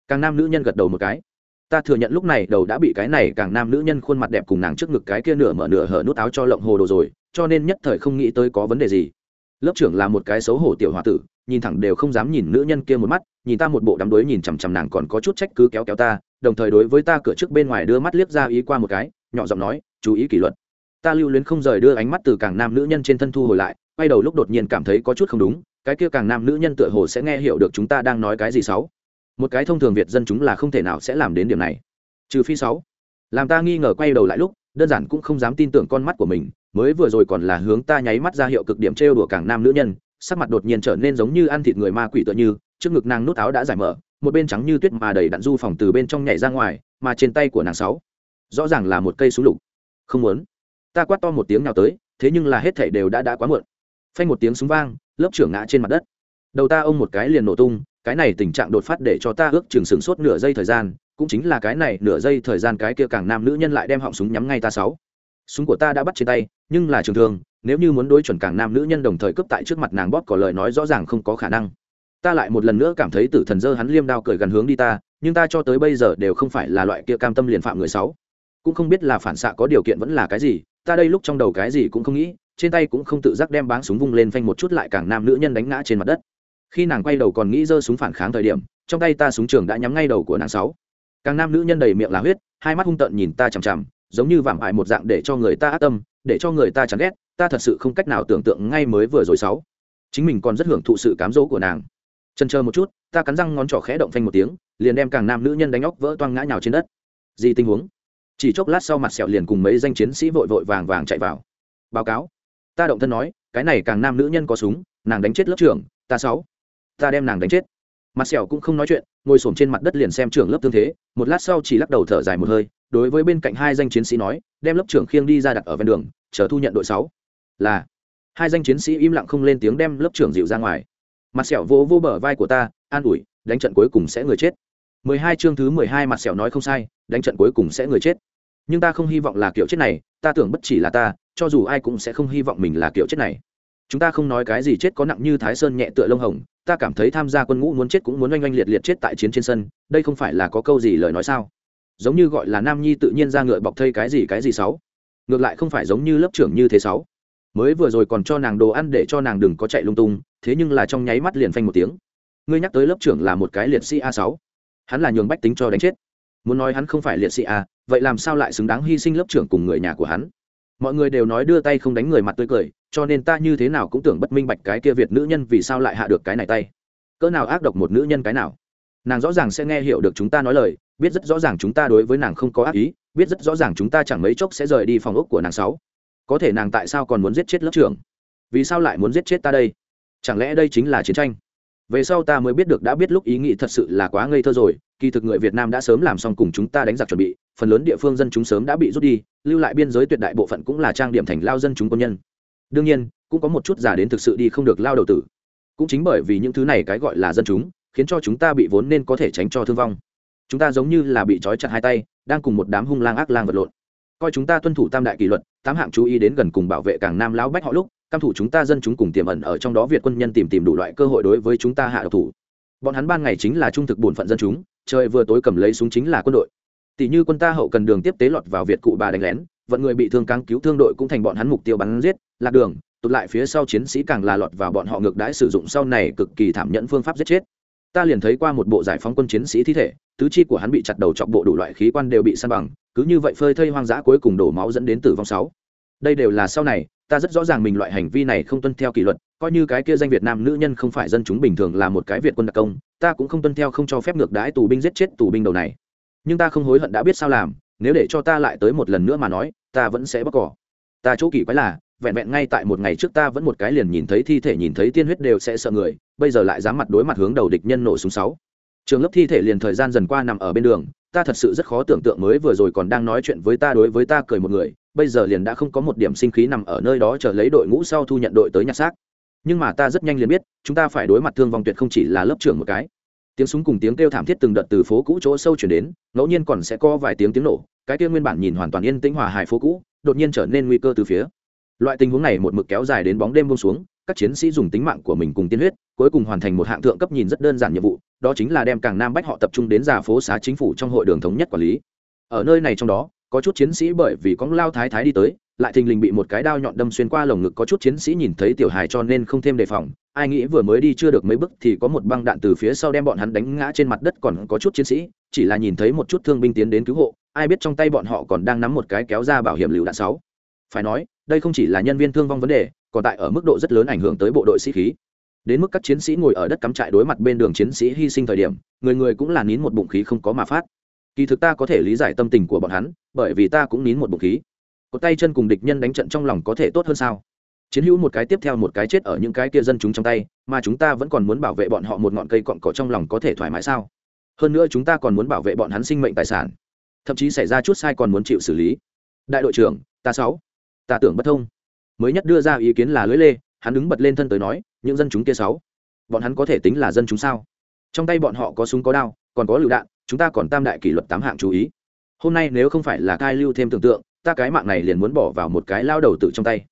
A: Càng nam nữ nhân gật đầu một cái ta thừa nhận lúc này đầu đã bị cái này càng nam nữ nhân khuôn mặt đẹp cùng nàng trước ngực cái kia nửa mở nửa hở nút áo cho lộng hồ đồ rồi, cho nên nhất thời không nghĩ tới có vấn đề gì. Lớp trưởng là một cái xấu hổ tiểu h o a tử, nhìn thẳng đều không dám nhìn nữ nhân kia một mắt, nhìn ta một bộ đắm đuối nhìn chằm chằm nàng còn có chút trách cứ kéo kéo ta, đồng thời đối với ta cửa trước bên ngoài đưa mắt liếc ra ý qua một cái, nhỏ giọng nói, chú ý kỷ luật. Ta lưu luyến không rời đưa ánh mắt từ càng nam nữ nhân trên thân thu hồi lại, quay đầu lúc đột nhiên cảm thấy có chút không đúng, cái kia càng nam nữ nhân tựa hồ sẽ nghe hiểu được chúng ta đang nói cái gì xấu một cái thông thường việt dân chúng là không thể nào sẽ làm đến điểm này. Trừ phi sáu. Làm ta nghi ngờ quay đầu lại lúc, đơn giản cũng không dám tin tưởng con mắt của mình, mới vừa rồi còn là hướng ta nháy mắt ra hiệu cực điểm trêu đùa càng nam nữ nhân, sắc mặt đột nhiên trở nên giống như ăn thịt người ma quỷ tựa như, trước ngực nàng nút áo đã giải mở, một bên trắng như tuyết mà đầy đạn du phòng từ bên trong nhảy ra ngoài, mà trên tay của nàng sáu. Rõ ràng là một cây súng lục. Không muốn. Ta quát to một tiếng nào tới, thế nhưng là hết thảy đều đã đã quá muộn. Phanh một tiếng súng vang, lớp trưởng ngã trên mặt đất. Đầu ta ông một cái liền nổ tung cái này tình trạng đột phát để cho ta ước chừng sửng sốt nửa giây thời gian, cũng chính là cái này nửa giây thời gian cái kia càng nam nữ nhân lại đem họng súng nhắm ngay ta sáu. Súng của ta đã bắt trên tay, nhưng là trường thường, nếu như muốn đối chuẩn càng nam nữ nhân đồng thời cướp tại trước mặt nàng bóp có lời nói rõ ràng không có khả năng. Ta lại một lần nữa cảm thấy tử thần dơ hắn liêm đao cười gần hướng đi ta, nhưng ta cho tới bây giờ đều không phải là loại kia cam tâm liền phạm người sáu. Cũng không biết là phản xạ có điều kiện vẫn là cái gì, ta đây lúc trong đầu cái gì cũng không nghĩ, trên tay cũng không tự giác đem báng súng vung lên phanh một chút lại càng nam nữ nhân đánh ngã trên mặt đất khi nàng quay đầu còn nghĩ giơ súng phản kháng thời điểm, trong tay ta súng trường đã nhắm ngay đầu của nàng sáu. Càng nam nữ nhân đầy miệng là huyết, hai mắt hung tợn nhìn ta chằm chằm, giống như vảm hại một dạng để cho người ta ác tâm, để cho người ta chán ghét, ta thật sự không cách nào tưởng tượng ngay mới vừa rồi sáu. Chính mình còn rất hưởng thụ sự cám dỗ của nàng. Chân chờ một chút, ta cắn răng ngón trỏ khẽ động phanh một tiếng, liền đem càng nam nữ nhân đánh óc vỡ toang ngã nhào trên đất. Gì tình huống? Chỉ chốc lát sau mặt sẹo liền cùng mấy danh chiến sĩ vội vội vàng vàng chạy vào. Báo cáo. Ta động thân nói, cái này càng nam nữ nhân có súng, nàng đánh chết lớp trưởng, ta sáu ta đem nàng đánh chết. Mặt sẹo cũng không nói chuyện, ngồi s trên mặt đất liền xem trưởng lớp tương thế, một lát sau chỉ lắc đầu thở dài một hơi, đối với bên cạnh hai danh chiến sĩ nói, đem lớp trưởng khiêng đi ra đặt ở ven đường, chờ thu nhận đội sáu. Là, hai danh chiến sĩ im lặng không lên tiếng đem lớp trưởng dịu ra ngoài. Mặt sẹo vỗ vô bờ vai của ta, an ủi, đánh trận cuối cùng sẽ người chết. Mười hai chương thứ mười hai mặt sẹo nói không sai, đánh trận cuối cùng sẽ người chết. Nhưng ta không hy vọng là kiểu chết này, ta tưởng bất chỉ là ta, cho dù ai cũng sẽ không hy vọng mình là kiểu chết này. Chúng ta không nói cái gì chết có nặng như thái sơn nhẹ tựa lông hồng ta cảm thấy tham gia quân ngũ muốn chết cũng muốn oanh oanh liệt liệt chết tại chiến trên sân, đây không phải là có câu gì lời nói sao? Giống như gọi là nam nhi tự nhiên ra ngựa bọc thây cái gì cái gì sáu. Ngược lại không phải giống như lớp trưởng như thế sáu. Mới vừa rồi còn cho nàng đồ ăn để cho nàng đừng có chạy lung tung, thế nhưng là trong nháy mắt liền phanh một tiếng. Ngươi nhắc tới lớp trưởng là một cái liệt sĩ a sáu. Hắn là nhường bách tính cho đánh chết. Muốn nói hắn không phải liệt sĩ a, vậy làm sao lại xứng đáng hy sinh lớp trưởng cùng người nhà của hắn? Mọi người đều nói đưa tay không đánh người mặt tươi cười, cho nên ta như thế nào cũng tưởng bất minh bạch cái kia việt nữ nhân vì sao lại hạ được cái này tay. Cỡ nào ác độc một nữ nhân cái nào? Nàng rõ ràng sẽ nghe hiểu được chúng ta nói lời, biết rất rõ ràng chúng ta đối với nàng không có ác ý, biết rất rõ ràng chúng ta chẳng mấy chốc sẽ rời đi phòng ốc của nàng sáu. Có thể nàng tại sao còn muốn giết chết lớp trưởng? Vì sao lại muốn giết chết ta đây? Chẳng lẽ đây chính là chiến tranh? Về sau ta mới biết được đã biết lúc ý nghĩ thật sự là quá ngây thơ rồi, kỳ thực người việt nam đã sớm làm xong cùng chúng ta đánh giặc chuẩn bị, phần lớn địa phương dân chúng sớm đã bị rút đi, lưu lại biên giới tuyệt đại bộ phận cũng là trang điểm thành lao dân chúng quân nhân. Đương nhiên, cũng có một chút giả đến thực sự đi không được lao đầu tử. Cũng chính bởi vì những thứ này cái gọi là dân chúng, khiến cho chúng ta bị vốn nên có thể tránh cho thương vong. Chúng ta giống như là bị trói chặt hai tay, đang cùng một đám hung lang ác lang vật lộn. Coi chúng ta tuân thủ tam đại kỷ luật, tám hạng chú ý đến gần cùng bảo vệ càng nam lão bách họ lúc tam thủ chúng ta dân chúng cùng tiềm ẩn ở trong đó việt quân nhân tìm tìm đủ loại cơ hội đối với chúng ta hạ độc thủ. Bọn hắn ban ngày chính là trung thực bổn phận dân chúng, trời vừa tối cầm lấy súng chính là quân đội. Tỷ như quân ta hậu cần đường tiếp tế lọt vào việt cụ bà đánh lén, vận người bị thương cáng cứu thương đội cũng thành bọn hắn mục tiêu bắn giết, lạc đường, tụt lại phía sau chiến sĩ càng là lọt vào bọn họ ngược đãi sử dụng sau này cực kỳ thảm nhẫn phương pháp giết chết. Ta liền thấy qua một bộ giải phóng quân chiến sĩ thi thể, tứ chi của hắn bị chặt đầu chọc bộ đủ loại khí quan đều bị săn bằng, cứ như vậy phơi thây hoang dã cuối cùng đổ máu dẫn đến tử vong sáu đây đều là sau này, ta rất rõ ràng mình loại hành vi này không tuân theo kỷ luật, coi như cái kia danh việt nam nữ nhân không phải dân chúng bình thường là một cái việt quân đặc công, ta cũng không tuân theo không cho phép ngược đãi tù binh giết chết tù binh đầu này. Nhưng ta không hối hận đã biết sao làm, nếu để cho ta lại tới một lần nữa mà nói, ta vẫn sẽ bóc cỏ. Ta chỗ kỳ quái là, vẹn vẹn ngay tại một ngày trước ta vẫn một cái liền nhìn thấy thi thể, nhìn thấy tiên huyết đều sẽ sợ người, bây giờ lại dám mặt đối mặt hướng đầu địch nhân nổ súng sáu. Trường lớp thi thể liền thời gian dần qua nằm ở bên đường, ta thật sự rất khó tưởng tượng mới vừa rồi còn đang nói chuyện với ta đối với ta cười một người bây giờ liền đã không có một điểm sinh khí nằm ở nơi đó chờ lấy đội ngũ sau thu nhận đội tới nhặt xác. Nhưng mà ta rất nhanh liền biết, chúng ta phải đối mặt thương vong tuyệt không chỉ là lớp trưởng một cái. Tiếng súng cùng tiếng kêu thảm thiết từng đợt từ phố cũ chỗ sâu chuyển đến, ngẫu nhiên còn sẽ có vài tiếng tiếng nổ, cái kia nguyên bản nhìn hoàn toàn yên tĩnh hòa hài phố cũ, đột nhiên trở nên nguy cơ từ phía. Loại tình huống này một mực kéo dài đến bóng đêm buông xuống, các chiến sĩ dùng tính mạng của mình cùng tiên huyết, cuối cùng hoàn thành một hạng thượng cấp nhìn rất đơn giản nhiệm vụ, đó chính là đem càng nam bách họ tập trung đến giả phố xá chính phủ trong hội đường thống nhất quản lý. Ở nơi này trong đó có chút chiến sĩ bởi vì có lao thái thái đi tới, lại thình lình bị một cái đao nhọn đâm xuyên qua lồng ngực, có chút chiến sĩ nhìn thấy tiểu hài cho nên không thêm đề phòng. Ai nghĩ vừa mới đi chưa được mấy bước thì có một băng đạn từ phía sau đem bọn hắn đánh ngã trên mặt đất, còn có chút chiến sĩ, chỉ là nhìn thấy một chút thương binh tiến đến cứu hộ, ai biết trong tay bọn họ còn đang nắm một cái kéo ra bảo hiểm lựu đạn sáu. Phải nói, đây không chỉ là nhân viên thương vong vấn đề, còn tại ở mức độ rất lớn ảnh hưởng tới bộ đội sĩ khí. Đến mức các chiến sĩ ngồi ở đất cắm trại đối mặt bên đường chiến sĩ hy sinh thời điểm, người người cũng là nín một bụng khí không có mà phát kỳ thực ta có thể lý giải tâm tình của bọn hắn, bởi vì ta cũng nín một bụng khí. Có tay chân cùng địch nhân đánh trận trong lòng có thể tốt hơn sao? Chiến hữu một cái tiếp theo một cái chết ở những cái kia dân chúng trong tay, mà chúng ta vẫn còn muốn bảo vệ bọn họ một ngọn cây cọn cỏ trong lòng có thể thoải mái sao? Hơn nữa chúng ta còn muốn bảo vệ bọn hắn sinh mệnh tài sản. Thậm chí xảy ra chút sai còn muốn chịu xử lý. Đại đội trưởng, ta sáu. Ta tưởng bất thông. Mới nhất đưa ra ý kiến là lưới lê, hắn đứng bật lên thân tới nói, những dân chúng kia sáu. Bọn hắn có thể tính là dân chúng sao? Trong tay bọn họ có súng có đao, còn có lựu đạn chúng ta còn tam đại kỷ luật tám hạng chú ý. Hôm nay nếu không phải là cai lưu thêm tưởng tượng, ta cái mạng này liền muốn bỏ vào một cái lao đầu tự trong tay.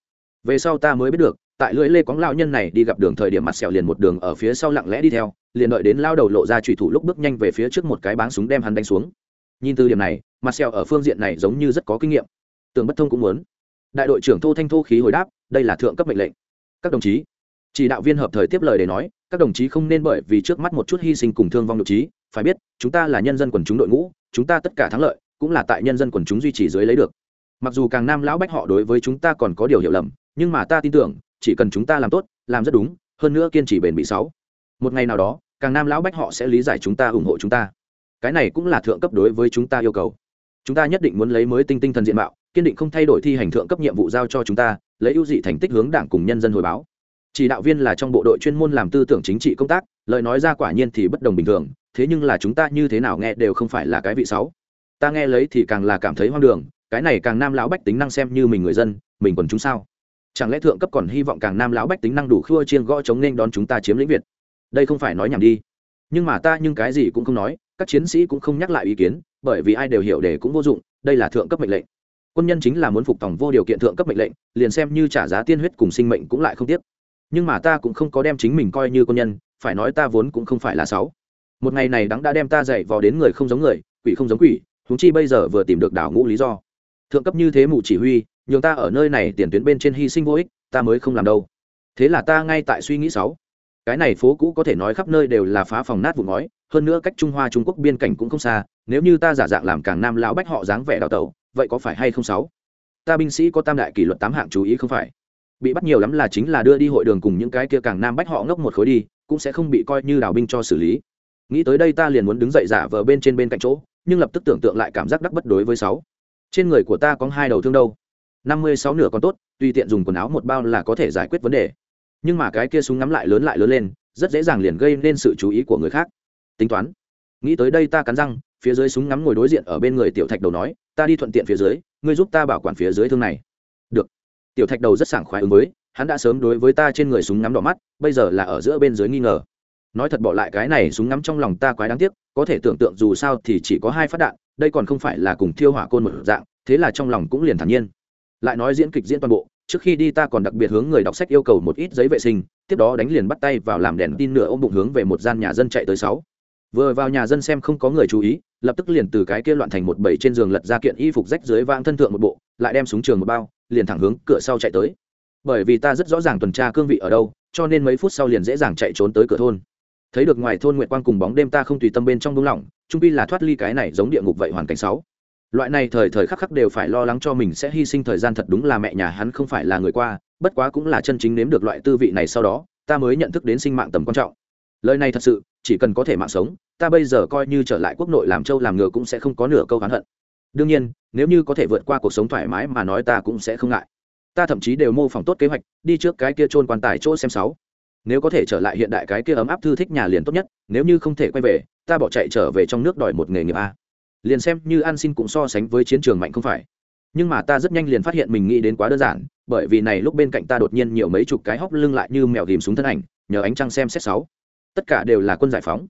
A: Về sau ta mới biết được, tại lưỡi lê quáng lao nhân này đi gặp đường thời điểm mặt sẹo liền một đường ở phía sau lặng lẽ đi theo, liền đợi đến lao đầu lộ ra trùy thủ lúc bước nhanh về phía trước một cái báng súng đem hắn đánh xuống. Nhìn từ điểm này, mặt sẹo ở phương diện này giống như rất có kinh nghiệm. Tưởng bất thông cũng muốn. Đại đội trưởng thô thanh thô khí hồi đáp, đây là thượng cấp mệnh lệnh. Các đồng chí, chỉ đạo viên hợp thời tiếp lời để nói, các đồng chí không nên bởi vì trước mắt một chút hy sinh cùng thương vong đồng chí phải biết, chúng ta là nhân dân quần chúng đội ngũ, chúng ta tất cả thắng lợi cũng là tại nhân dân quần chúng duy trì dưới lấy được. Mặc dù càng nam lão bách họ đối với chúng ta còn có điều hiểu lầm, nhưng mà ta tin tưởng, chỉ cần chúng ta làm tốt, làm rất đúng, hơn nữa kiên trì bền bỉ sáu. Một ngày nào đó, càng nam lão bách họ sẽ lý giải chúng ta, ủng hộ chúng ta. Cái này cũng là thượng cấp đối với chúng ta yêu cầu. Chúng ta nhất định muốn lấy mới tinh tinh thần diện mạo, kiên định không thay đổi thi hành thượng cấp nhiệm vụ giao cho chúng ta, lấy ưu dị thành tích hướng đảng cùng nhân dân hồi báo. Chỉ đạo viên là trong bộ đội chuyên môn làm tư tưởng chính trị công tác, lời nói ra quả nhiên thì bất đồng bình thường thế nhưng là chúng ta như thế nào nghe đều không phải là cái vị sáu. Ta nghe lấy thì càng là cảm thấy hoang đường, cái này càng nam lão bách tính năng xem như mình người dân, mình còn chúng sao? Chẳng lẽ thượng cấp còn hy vọng càng nam lão bách tính năng đủ khua chiên gõ chống nên đón chúng ta chiếm lĩnh việt? Đây không phải nói nhảm đi. Nhưng mà ta nhưng cái gì cũng không nói, các chiến sĩ cũng không nhắc lại ý kiến, bởi vì ai đều hiểu để cũng vô dụng, đây là thượng cấp mệnh lệnh. Quân nhân chính là muốn phục tòng vô điều kiện thượng cấp mệnh lệnh, liền xem như trả giá tiên huyết cùng sinh mệnh cũng lại không tiếc. Nhưng mà ta cũng không có đem chính mình coi như quân nhân, phải nói ta vốn cũng không phải là sáu một ngày này đắng đã đem ta dạy vò đến người không giống người, quỷ không giống quỷ, huống chi bây giờ vừa tìm được đảo ngũ lý do. Thượng cấp như thế mù chỉ huy, nhường ta ở nơi này tiền tuyến bên trên hy sinh vô ích, ta mới không làm đâu. Thế là ta ngay tại suy nghĩ sáu. Cái này phố cũ có thể nói khắp nơi đều là phá phòng nát vụ ngói, hơn nữa cách trung hoa trung quốc biên cảnh cũng không xa, nếu như ta giả dạng làm càng nam lão bách họ dáng vẻ đào tẩu, vậy có phải hay không sáu? Ta binh sĩ có tam đại kỷ luật tám hạng chú ý không phải? Bị bắt nhiều lắm là chính là đưa đi hội đường cùng những cái kia càng nam bách họ ngốc một khối đi, cũng sẽ không bị coi như đào binh cho xử lý nghĩ tới đây ta liền muốn đứng dậy giả vờ bên trên bên cạnh chỗ, nhưng lập tức tưởng tượng lại cảm giác đắc bất đối với sáu. Trên người của ta có hai đầu thương đâu? Năm mươi sáu nửa còn tốt, tùy tiện dùng quần áo một bao là có thể giải quyết vấn đề. Nhưng mà cái kia súng ngắm lại lớn lại lớn lên, rất dễ dàng liền gây nên sự chú ý của người khác. Tính toán. Nghĩ tới đây ta cắn răng, phía dưới súng ngắm ngồi đối diện ở bên người tiểu thạch đầu nói, ta đi thuận tiện phía dưới, ngươi giúp ta bảo quản phía dưới thương này. Được. Tiểu thạch đầu rất sảng khoái ứng với, hắn đã sớm đối với ta trên người súng ngắm đỏ mắt, bây giờ là ở giữa bên dưới nghi ngờ nói thật bỏ lại cái này súng ngắm trong lòng ta quái đáng tiếc, có thể tưởng tượng dù sao thì chỉ có hai phát đạn, đây còn không phải là cùng thiêu hỏa côn một dạng, thế là trong lòng cũng liền thản nhiên. Lại nói diễn kịch diễn toàn bộ, trước khi đi ta còn đặc biệt hướng người đọc sách yêu cầu một ít giấy vệ sinh, tiếp đó đánh liền bắt tay vào làm đèn tin nửa ôm bụng hướng về một gian nhà dân chạy tới sáu. Vừa vào nhà dân xem không có người chú ý, lập tức liền từ cái kia loạn thành một bẫy trên giường lật ra kiện y phục rách dưới vang thân thượng một bộ, lại đem súng trường một bao, liền thẳng hướng cửa sau chạy tới. Bởi vì ta rất rõ ràng tuần tra cương vị ở đâu, cho nên mấy phút sau liền dễ dàng chạy trốn tới cửa thôn thấy được ngoài thôn nguyệt quang cùng bóng đêm ta không tùy tâm bên trong đúng lòng trung pi là thoát ly cái này giống địa ngục vậy hoàn cảnh sáu loại này thời thời khắc khắc đều phải lo lắng cho mình sẽ hy sinh thời gian thật đúng là mẹ nhà hắn không phải là người qua, bất quá cũng là chân chính nếm được loại tư vị này sau đó, ta mới nhận thức đến sinh mạng tầm quan trọng. Lời này thật sự, chỉ cần có thể mạng sống, ta bây giờ coi như trở lại quốc nội làm châu làm ngựa cũng sẽ không có nửa câu hắn hận. Đương nhiên, nếu như có thể vượt qua cuộc sống thoải mái mà nói ta cũng sẽ không ngại. Ta thậm chí đều mô phỏng tốt kế hoạch, đi trước cái kia trôn quan tài chỗ xem sáu nếu có thể trở lại hiện đại cái kia ấm áp thư thích nhà liền tốt nhất, nếu như không thể quay về, ta bỏ chạy trở về trong nước đòi một nghề nghiệp a. Liền xem như an xin cũng so sánh với chiến trường mạnh không phải. Nhưng mà ta rất nhanh liền phát hiện mình nghĩ đến quá đơn giản, bởi vì này lúc bên cạnh ta đột nhiên nhiều mấy chục cái hóc lưng lại như mèo ghìm xuống thân ảnh, nhờ ánh trăng xem xét sáu. Tất cả đều là quân giải phóng.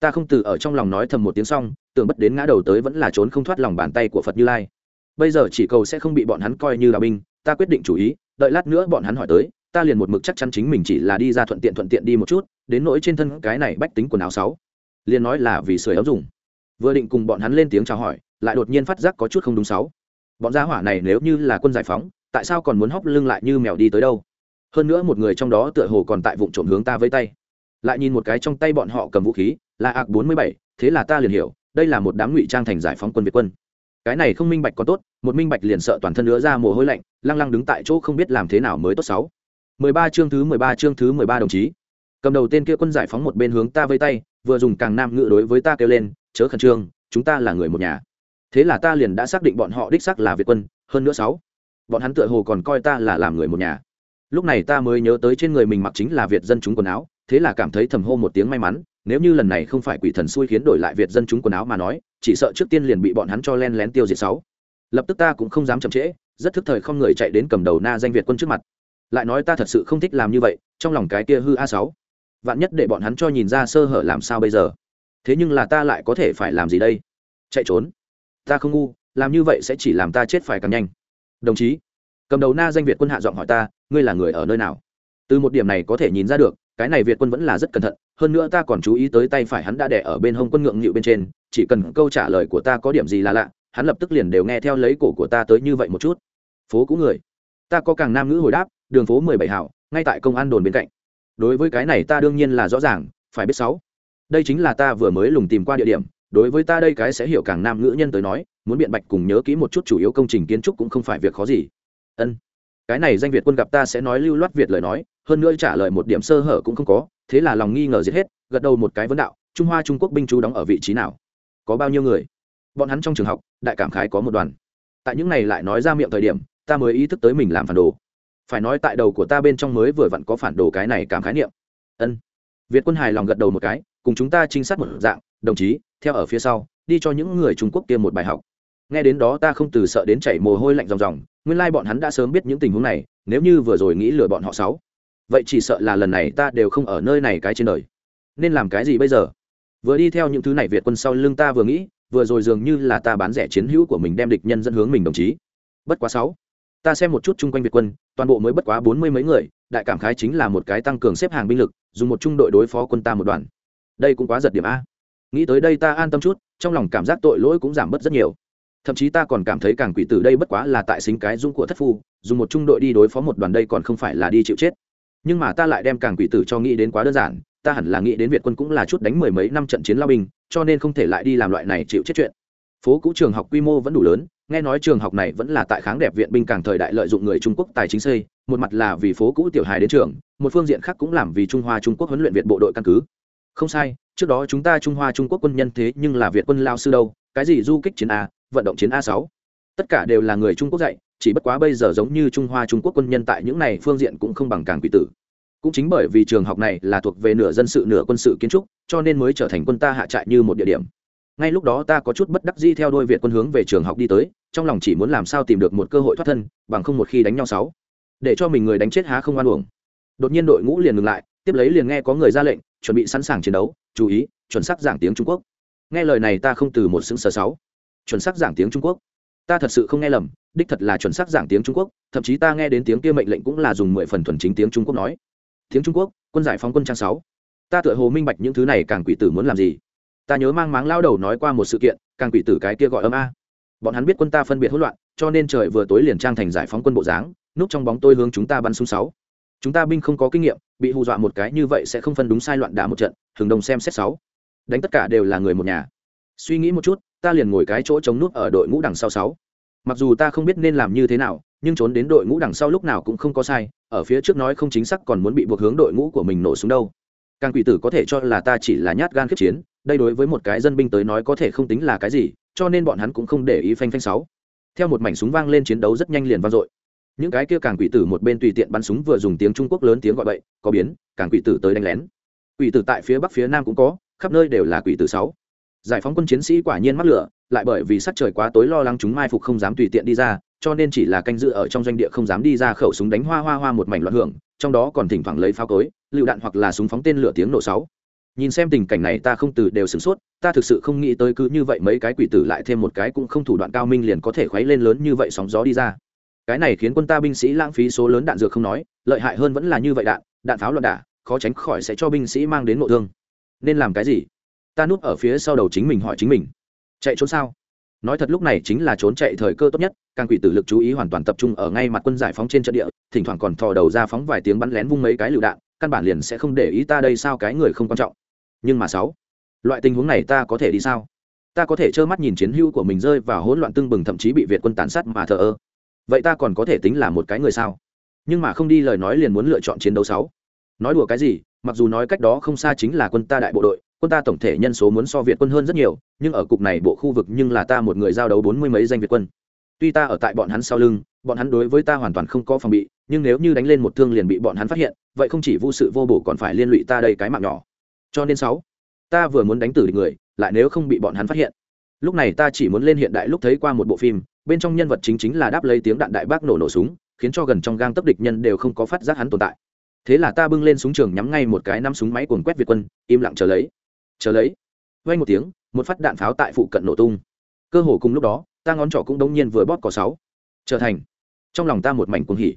A: Ta không từ ở trong lòng nói thầm một tiếng xong, tưởng bất đến ngã đầu tới vẫn là trốn không thoát lòng bàn tay của phật như lai. Bây giờ chỉ cầu sẽ không bị bọn hắn coi như là binh, ta quyết định chủ ý, đợi lát nữa bọn hắn hỏi tới ta liền một mực chắc chắn chính mình chỉ là đi ra thuận tiện thuận tiện đi một chút, đến nỗi trên thân cái này bách tính quần áo sáu. Liền nói là vì sưởi áo dùng. Vừa định cùng bọn hắn lên tiếng chào hỏi, lại đột nhiên phát giác có chút không đúng sáu. Bọn gia hỏa này nếu như là quân giải phóng, tại sao còn muốn hóc lưng lại như mèo đi tới đâu? Hơn nữa một người trong đó tựa hồ còn tại vụ trộm hướng ta với tay. Lại nhìn một cái trong tay bọn họ cầm vũ khí, là ạc bốn mươi bảy, thế là ta liền hiểu, đây là một đám ngụy trang thành giải phóng quân việt quân. Cái này không minh bạch có tốt, một minh bạch liền sợ toàn thân nữa ra mồ hôi lạnh, lăng lăng đứng tại chỗ không biết làm thế nào mới tốt sáu mười ba chương thứ mười ba chương thứ mười ba đồng chí. Cầm đầu tên kia quân giải phóng một bên hướng ta vây tay, vừa dùng càng nam ngữ đối với ta kêu lên, chớ khẩn trương, chúng ta là người một nhà. Thế là ta liền đã xác định bọn họ đích xác là việt quân, hơn nữa sáu. Bọn hắn tựa hồ còn coi ta là làm người một nhà. Lúc này ta mới nhớ tới trên người mình mặc chính là việt dân chúng quần áo, thế là cảm thấy thầm hô một tiếng may mắn, nếu như lần này không phải quỷ thần xui khiến đổi lại việt dân chúng quần áo mà nói, chỉ sợ trước tiên liền bị bọn hắn cho len lén tiêu diệt sáu. Lập tức ta cũng không dám chậm trễ, rất thức thời không người chạy đến cầm đầu na danh việt quân trước mặt lại nói ta thật sự không thích làm như vậy, trong lòng cái kia hư a sáu. Vạn nhất để bọn hắn cho nhìn ra sơ hở làm sao bây giờ? Thế nhưng là ta lại có thể phải làm gì đây? Chạy trốn. Ta không ngu, làm như vậy sẽ chỉ làm ta chết phải càng nhanh. Đồng chí, cầm đầu na danh việt quân hạ giọng hỏi ta, ngươi là người ở nơi nào? Từ một điểm này có thể nhìn ra được, cái này việt quân vẫn là rất cẩn thận, hơn nữa ta còn chú ý tới tay phải hắn đã đẻ ở bên hông quân ngượng nghịu bên trên, chỉ cần câu trả lời của ta có điểm gì là lạ, hắn lập tức liền đều nghe theo lấy cổ của ta tới như vậy một chút. Phố cũ người, ta có càng nam ngữ hồi đáp đường phố mười bảy hảo, ngay tại công an đồn bên cạnh. Đối với cái này ta đương nhiên là rõ ràng, phải biết sáu. Đây chính là ta vừa mới lùng tìm qua địa điểm, đối với ta đây cái sẽ hiểu càng nam ngữ nhân tới nói, muốn biện bạch cùng nhớ kỹ một chút chủ yếu công trình kiến trúc cũng không phải việc khó gì. Ân. Cái này danh việt quân gặp ta sẽ nói lưu loát việt lời nói, hơn nữa trả lời một điểm sơ hở cũng không có, thế là lòng nghi ngờ giết hết, gật đầu một cái vấn đạo, trung hoa trung quốc binh chú đóng ở vị trí nào? Có bao nhiêu người? Bọn hắn trong trường học, đại cảm khái có một đoàn. Tại những này lại nói ra miệng thời điểm, ta mới ý thức tới mình làm phản đồ phải nói tại đầu của ta bên trong mới vừa vặn có phản đồ cái này cảm khái niệm. Ân. Việt quân hài lòng gật đầu một cái, cùng chúng ta trinh sát một dạng, đồng chí, theo ở phía sau, đi cho những người trung quốc kia một bài học. Nghe đến đó ta không từ sợ đến chảy mồ hôi lạnh ròng ròng, nguyên lai bọn hắn đã sớm biết những tình huống này, nếu như vừa rồi nghĩ lừa bọn họ sáu. Vậy chỉ sợ là lần này ta đều không ở nơi này cái trên đời. Nên làm cái gì bây giờ? Vừa đi theo những thứ này việt quân sau lưng ta vừa nghĩ, vừa rồi dường như là ta bán rẻ chiến hữu của mình đem địch nhân dẫn hướng mình, đồng chí. Bất quá sáu ta xem một chút chung quanh việt quân, toàn bộ mới bất quá bốn mươi mấy người, đại cảm khái chính là một cái tăng cường xếp hàng binh lực, dùng một trung đội đối phó quân ta một đoàn. Đây cũng quá giật điểm a. Nghĩ tới đây ta an tâm chút, trong lòng cảm giác tội lỗi cũng giảm bớt rất nhiều. Thậm chí ta còn cảm thấy càng quỷ tử đây bất quá là tại xính cái dung của thất phu, dùng một trung đội đi đối phó một đoàn đây còn không phải là đi chịu chết. Nhưng mà ta lại đem càng quỷ tử cho nghĩ đến quá đơn giản, ta hẳn là nghĩ đến việt quân cũng là chút đánh mười mấy năm trận chiến lao binh, cho nên không thể lại đi làm loại này chịu chết chuyện. Phố cũ trường học quy mô vẫn đủ lớn nghe nói trường học này vẫn là tại kháng đẹp viện binh càng thời đại lợi dụng người trung quốc tài chính xây, một mặt là vì phố cũ tiểu hài đến trường, một phương diện khác cũng làm vì trung hoa trung quốc huấn luyện viện bộ đội căn cứ. Không sai, trước đó chúng ta trung hoa trung quốc quân nhân thế nhưng là việt quân lao sư đâu, cái gì du kích chiến a, vận động chiến a sáu. Tất cả đều là người trung quốc dạy, chỉ bất quá bây giờ giống như trung hoa trung quốc quân nhân tại những này phương diện cũng không bằng càng quỷ tử. Cũng chính bởi vì trường học này là thuộc về nửa dân sự nửa quân sự kiến trúc, cho nên mới trở thành quân ta hạ trại như một địa điểm ngay lúc đó ta có chút bất đắc dĩ theo đôi việt quân hướng về trường học đi tới, trong lòng chỉ muốn làm sao tìm được một cơ hội thoát thân, bằng không một khi đánh nhau sáu. Để cho mình người đánh chết há không oan uổng. Đột nhiên đội ngũ liền ngừng lại, tiếp lấy liền nghe có người ra lệnh, chuẩn bị sẵn sàng chiến đấu, chú ý, chuẩn xác giảng tiếng trung quốc. Nghe lời này ta không từ một xứng sở sáu. Chuẩn xác giảng tiếng trung quốc. Ta thật sự không nghe lầm, đích thật là chuẩn xác giảng tiếng trung quốc, thậm chí ta nghe đến tiếng kia mệnh lệnh cũng là dùng mười phần thuần chính tiếng trung quốc nói. Tiếng trung quốc, quân giải phóng quân trang sáu. Ta tựa hồ minh bạch những thứ này càng quỷ tử muốn làm gì ta nhớ mang máng lao đầu nói qua một sự kiện, càng quỷ tử cái kia gọi âm a. Bọn hắn biết quân ta phân biệt hỗn loạn, cho nên trời vừa tối liền trang thành giải phóng quân bộ dáng, núp trong bóng tôi hướng chúng ta bắn xuống sáu. Chúng ta binh không có kinh nghiệm, bị hù dọa một cái như vậy sẽ không phân đúng sai loạn đá một trận thường đồng xem xét sáu. Đánh tất cả đều là người một nhà. Suy nghĩ một chút, ta liền ngồi cái chỗ chống núp ở đội ngũ đằng sau sáu. Mặc dù ta không biết nên làm như thế nào, nhưng trốn đến đội ngũ đằng sau lúc nào cũng không có sai, ở phía trước nói không chính xác còn muốn bị buộc hướng đội ngũ của mình nổ xuống đâu. Càng quỷ tử có thể cho là ta chỉ là nhát gan khiếp chiến đây đối với một cái dân binh tới nói có thể không tính là cái gì, cho nên bọn hắn cũng không để ý phanh phanh sáu. Theo một mảnh súng vang lên chiến đấu rất nhanh liền vang dội. Những cái kia càng quỷ tử một bên tùy tiện bắn súng vừa dùng tiếng trung quốc lớn tiếng gọi bậy, có biến, càng quỷ tử tới đánh lén. Quỷ tử tại phía bắc phía nam cũng có, khắp nơi đều là quỷ tử sáu. Giải phóng quân chiến sĩ quả nhiên mắc lửa, lại bởi vì sắc trời quá tối lo lắng chúng mai phục không dám tùy tiện đi ra, cho nên chỉ là canh dự ở trong doanh địa không dám đi ra khẩu súng đánh hoa hoa hoa một mảnh loạn hưởng, trong đó còn thỉnh thoảng lấy pháo cối, lựu đạn hoặc là súng phóng tên lửa tiếng nổ sáu nhìn xem tình cảnh này ta không từ đều sửng sốt, ta thực sự không nghĩ tới cứ như vậy mấy cái quỷ tử lại thêm một cái cũng không thủ đoạn cao minh liền có thể khuấy lên lớn như vậy sóng gió đi ra. Cái này khiến quân ta binh sĩ lãng phí số lớn đạn dược không nói, lợi hại hơn vẫn là như vậy đạn đạn pháo loạn đả, khó tránh khỏi sẽ cho binh sĩ mang đến mộ thương. Nên làm cái gì? Ta núp ở phía sau đầu chính mình hỏi chính mình. Chạy trốn sao? Nói thật lúc này chính là trốn chạy thời cơ tốt nhất, càng quỷ tử lực chú ý hoàn toàn tập trung ở ngay mặt quân giải phóng trên trận địa, thỉnh thoảng còn thò đầu ra phóng vài tiếng bắn lén vung mấy cái lựu đạn, căn bản liền sẽ không để ý ta đây sao cái người không quan trọng nhưng mà sáu. Loại tình huống này ta có thể đi sao? Ta có thể trơ mắt nhìn chiến hữu của mình rơi vào hỗn loạn tương bừng thậm chí bị việt quân tàn sát mà thờ ơ. Vậy ta còn có thể tính là một cái người sao? Nhưng mà không đi lời nói liền muốn lựa chọn chiến đấu sáu. Nói đùa cái gì, mặc dù nói cách đó không xa chính là quân ta đại bộ đội, quân ta tổng thể nhân số muốn so việt quân hơn rất nhiều, nhưng ở cục này bộ khu vực nhưng là ta một người giao đấu bốn mươi mấy danh việt quân. Tuy ta ở tại bọn hắn sau lưng, bọn hắn đối với ta hoàn toàn không có phòng bị, nhưng nếu như đánh lên một thương liền bị bọn hắn phát hiện, vậy không chỉ vô sự vô bổ còn phải liên lụy ta đây cái mạng nhỏ cho nên sáu. Ta vừa muốn đánh tử địch người, lại nếu không bị bọn hắn phát hiện. Lúc này ta chỉ muốn lên hiện đại lúc thấy qua một bộ phim, bên trong nhân vật chính chính là đáp lấy tiếng đạn đại bác nổ nổ súng, khiến cho gần trong gang tấp địch nhân đều không có phát giác hắn tồn tại. Thế là ta bưng lên súng trường nhắm ngay một cái năm súng máy cuồng quét việt quân, im lặng chờ lấy. Chờ lấy. Vay một tiếng, một phát đạn pháo tại phụ cận nổ tung. Cơ hồ cùng lúc đó, ta ngón trỏ cũng đống nhiên vừa bóp cỏ sáu. Trở thành. Trong lòng ta một mảnh cuồng hỉ.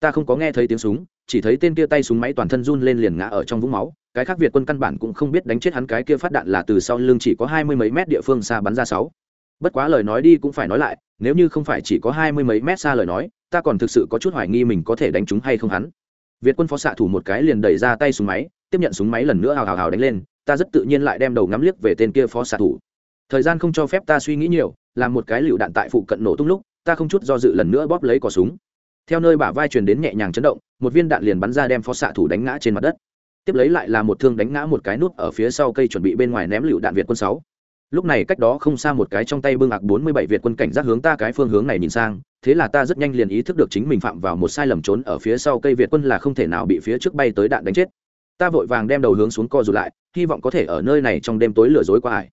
A: Ta không có nghe thấy tiếng súng, chỉ thấy tên kia tay súng máy toàn thân run lên liền ngã ở trong vũng máu cái khác việt quân căn bản cũng không biết đánh chết hắn cái kia phát đạn là từ sau lưng chỉ có hai mươi mấy mét địa phương xa bắn ra sáu. Bất quá lời nói đi cũng phải nói lại, nếu như không phải chỉ có hai mươi mấy mét xa lời nói, ta còn thực sự có chút hoài nghi mình có thể đánh chúng hay không hắn. Việt quân phó xạ thủ một cái liền đẩy ra tay súng máy, tiếp nhận súng máy lần nữa hào hào hào đánh lên, ta rất tự nhiên lại đem đầu ngắm liếc về tên kia phó xạ thủ. Thời gian không cho phép ta suy nghĩ nhiều, làm một cái lựu đạn tại phụ cận nổ tung lúc, ta không chút do dự lần nữa bóp lấy cò súng. Theo nơi bả vai truyền đến nhẹ nhàng chấn động, một viên đạn liền bắn ra đem phó xạ thủ đánh ngã trên mặt đất tiếp lấy lại là một thương đánh ngã một cái nút ở phía sau cây chuẩn bị bên ngoài ném lựu đạn việt quân sáu. Lúc này cách đó không xa một cái trong tay bưng ạc bốn mươi bảy việt quân cảnh giác hướng ta cái phương hướng này nhìn sang, thế là ta rất nhanh liền ý thức được chính mình phạm vào một sai lầm trốn ở phía sau cây việt quân là không thể nào bị phía trước bay tới đạn đánh chết. Ta vội vàng đem đầu hướng xuống co rụt lại, hy vọng có thể ở nơi này trong đêm tối lừa dối qua ải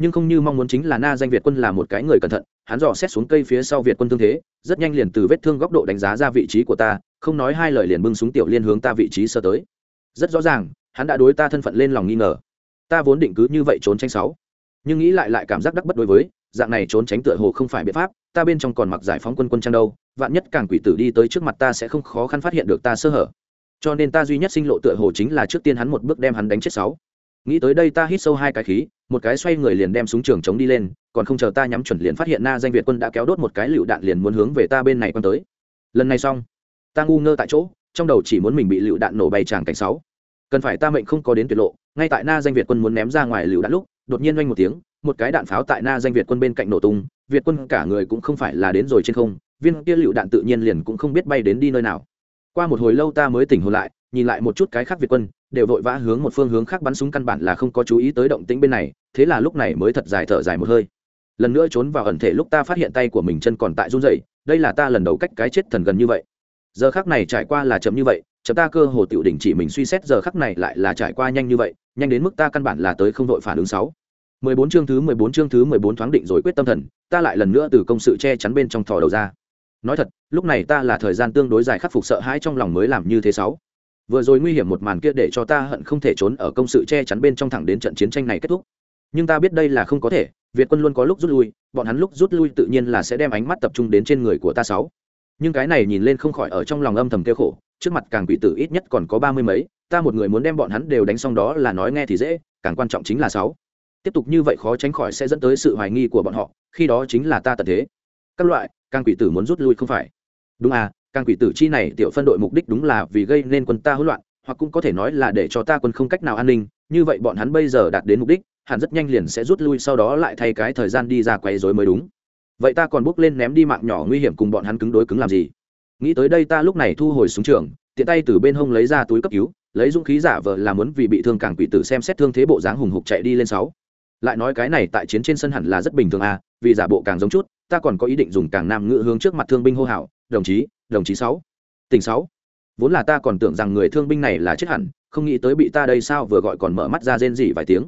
A: nhưng không như mong muốn chính là na danh việt quân là một cái người cẩn thận, hắn dò xét xuống cây phía sau việt quân thương thế, rất nhanh liền từ vết thương góc độ đánh giá ra vị trí của ta, không nói hai lời liền bưng súng tiểu liên hướng ta vị trí sơ tới rất rõ ràng, hắn đã đối ta thân phận lên lòng nghi ngờ. Ta vốn định cứ như vậy trốn tránh sáu. Nhưng nghĩ lại lại cảm giác đắc bất đối với, dạng này trốn tránh tựa hồ không phải biện pháp, ta bên trong còn mặc giải phóng quân quân trang đâu, vạn nhất càng quỷ tử đi tới trước mặt ta sẽ không khó khăn phát hiện được ta sơ hở. Cho nên ta duy nhất sinh lộ tựa hồ chính là trước tiên hắn một bước đem hắn đánh chết sáu. Nghĩ tới đây ta hít sâu hai cái khí, một cái xoay người liền đem súng trường chống đi lên, còn không chờ ta nhắm chuẩn liền phát hiện na danh việt quân đã kéo đốt một cái lựu đạn liền muốn hướng về ta bên này quan tới. Lần này xong, ta ngu ngơ tại chỗ trong đầu chỉ muốn mình bị lựu đạn nổ bay tràng cảnh sáu. Cần phải ta mệnh không có đến tuyệt lộ, ngay tại na danh việt quân muốn ném ra ngoài lựu đạn lúc, đột nhiên oanh một tiếng, một cái đạn pháo tại na danh việt quân bên cạnh nổ tung, việt quân cả người cũng không phải là đến rồi trên không, viên kia lựu đạn tự nhiên liền cũng không biết bay đến đi nơi nào. Qua một hồi lâu ta mới tỉnh hồn lại, nhìn lại một chút cái khác việt quân, đều vội vã hướng một phương hướng khác bắn súng căn bản là không có chú ý tới động tĩnh bên này, thế là lúc này mới thật dài thở dài một hơi. Lần nữa trốn vào ẩn thể lúc ta phát hiện tay của mình chân còn tại run rẩy, đây là ta lần đầu cách cái chết thần gần như vậy giờ khắc này trải qua là chậm như vậy, chậm ta cơ hồ tiểu đỉnh chỉ mình suy xét, giờ khắc này lại là trải qua nhanh như vậy, nhanh đến mức ta căn bản là tới không đội phản ứng sáu. Mười bốn chương thứ mười bốn chương thứ mười bốn thoáng định rồi quyết tâm thần, ta lại lần nữa từ công sự che chắn bên trong thò đầu ra. Nói thật, lúc này ta là thời gian tương đối dài khắc phục sợ hãi trong lòng mới làm như thế sáu. Vừa rồi nguy hiểm một màn kia để cho ta hận không thể trốn ở công sự che chắn bên trong thẳng đến trận chiến tranh này kết thúc. Nhưng ta biết đây là không có thể, việt quân luôn có lúc rút lui, bọn hắn lúc rút lui tự nhiên là sẽ đem ánh mắt tập trung đến trên người của ta sáu nhưng cái này nhìn lên không khỏi ở trong lòng âm thầm kêu khổ, trước mặt càng quỷ tử ít nhất còn có ba mươi mấy, ta một người muốn đem bọn hắn đều đánh xong đó là nói nghe thì dễ, càng quan trọng chính là sáu. Tiếp tục như vậy khó tránh khỏi sẽ dẫn tới sự hoài nghi của bọn họ, khi đó chính là ta tận thế. Các loại, càng quỷ tử muốn rút lui không phải. Đúng à càng quỷ tử chi này tiểu phân đội mục đích đúng là vì gây nên quân ta hỗn loạn, hoặc cũng có thể nói là để cho ta quân không cách nào an ninh, như vậy bọn hắn bây giờ đạt đến mục đích, hẳn rất nhanh liền sẽ rút lui sau đó lại thay cái thời gian đi ra quay dối mới đúng vậy ta còn bước lên ném đi mạng nhỏ nguy hiểm cùng bọn hắn cứng đối cứng làm gì? Nghĩ tới đây ta lúc này thu hồi súng trường, tiện tay từ bên hông lấy ra túi cấp cứu, lấy dũng khí giả vờ làm muốn vì bị thương càng quỷ tử xem xét thương thế bộ dáng hùng hục chạy đi lên sáu. Lại nói cái này tại chiến trên sân hẳn là rất bình thường à vì giả bộ càng giống chút, ta còn có ý định dùng càng nam ngữ hướng trước mặt thương binh hô hào, đồng chí đồng chí sáu. Tỉnh sáu. Vốn là ta còn tưởng rằng người thương binh này là chết hẳn, không nghĩ tới bị ta đây sao vừa gọi còn mở mắt ra rên rỉ vài tiếng.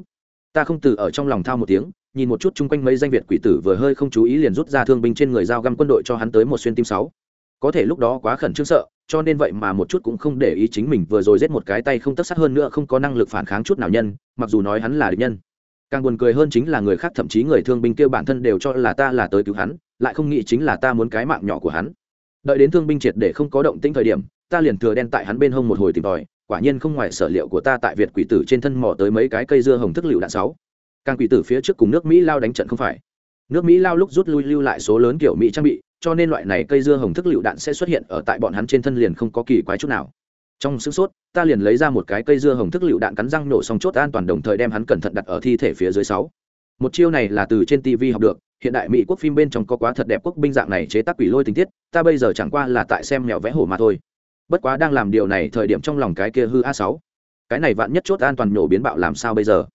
A: Ta không từ ở trong lòng thao một tiếng nhìn một chút chung quanh mấy danh việt quỷ tử vừa hơi không chú ý liền rút ra thương binh trên người dao găm quân đội cho hắn tới một xuyên tim sáu. Có thể lúc đó quá khẩn trương sợ, cho nên vậy mà một chút cũng không để ý chính mình vừa rồi giết một cái tay không tất sát hơn nữa không có năng lực phản kháng chút nào nhân, mặc dù nói hắn là địch nhân. Càng buồn cười hơn chính là người khác thậm chí người thương binh kêu bản thân đều cho là ta là tới cứu hắn, lại không nghĩ chính là ta muốn cái mạng nhỏ của hắn. Đợi đến thương binh triệt để không có động tĩnh thời điểm, ta liền thừa đen tại hắn bên hông một hồi tìm tòi, quả nhiên không ngoài sở liệu của ta tại việt quỷ tử trên thân mò tới mấy cái cây dưa hồng thức lựu đạn sáu càng quỷ tử phía trước cùng nước mỹ lao đánh trận không phải. Nước mỹ lao lúc rút lui lưu lại số lớn kiểu mỹ trang bị, cho nên loại này cây dưa hồng thức lựu đạn sẽ xuất hiện ở tại bọn hắn trên thân liền không có kỳ quái chút nào. Trong sức sốt, ta liền lấy ra một cái cây dưa hồng thức lựu đạn cắn răng nổ xong chốt an toàn đồng thời đem hắn cẩn thận đặt ở thi thể phía dưới sáu. Một chiêu này là từ trên tv học được, hiện đại mỹ quốc phim bên trong có quá thật đẹp quốc binh dạng này chế tác quỷ lôi tình tiết, ta bây giờ chẳng qua là tại xem mèo vẽ hổ mà thôi. Bất quá đang làm điều này thời điểm trong lòng cái kia hư a sáu. Cái này vạn nhất chốt an toàn nổ biến bạo làm sao bây giờ?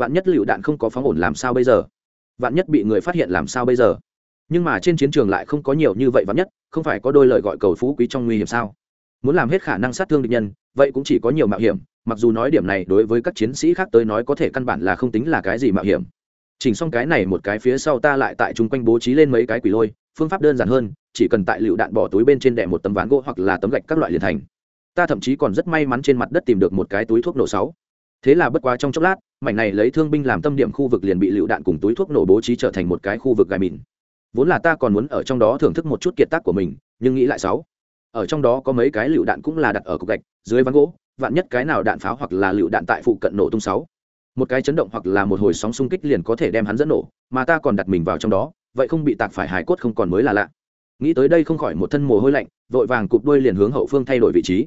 A: Vạn nhất lựu đạn không có phóng ổn làm sao bây giờ? Vạn nhất bị người phát hiện làm sao bây giờ? Nhưng mà trên chiến trường lại không có nhiều như vậy vạn nhất, không phải có đôi lời gọi cầu phú quý trong nguy hiểm sao? Muốn làm hết khả năng sát thương địch nhân, vậy cũng chỉ có nhiều mạo hiểm, mặc dù nói điểm này đối với các chiến sĩ khác tới nói có thể căn bản là không tính là cái gì mạo hiểm. Chỉnh xong cái này một cái phía sau ta lại tại chung quanh bố trí lên mấy cái quỷ lôi, phương pháp đơn giản hơn, chỉ cần tại lựu đạn bỏ túi bên trên đẻ một tấm ván gỗ hoặc là tấm gạch các loại liền thành. Ta thậm chí còn rất may mắn trên mặt đất tìm được một cái túi thuốc nổ sáu thế là bất quá trong chốc lát, mảnh này lấy thương binh làm tâm điểm khu vực liền bị lựu đạn cùng túi thuốc nổ bố trí trở thành một cái khu vực gai mìn. Vốn là ta còn muốn ở trong đó thưởng thức một chút kiệt tác của mình, nhưng nghĩ lại sáu. Ở trong đó có mấy cái lựu đạn cũng là đặt ở cục gạch, dưới ván gỗ, vạn nhất cái nào đạn pháo hoặc là lựu đạn tại phụ cận nổ tung sáu. Một cái chấn động hoặc là một hồi sóng xung kích liền có thể đem hắn dẫn nổ, mà ta còn đặt mình vào trong đó, vậy không bị tạc phải hài cốt không còn mới là lạ. Nghĩ tới đây không khỏi một thân mồ hôi lạnh, vội vàng cụp đuôi liền hướng hậu phương thay đổi vị trí.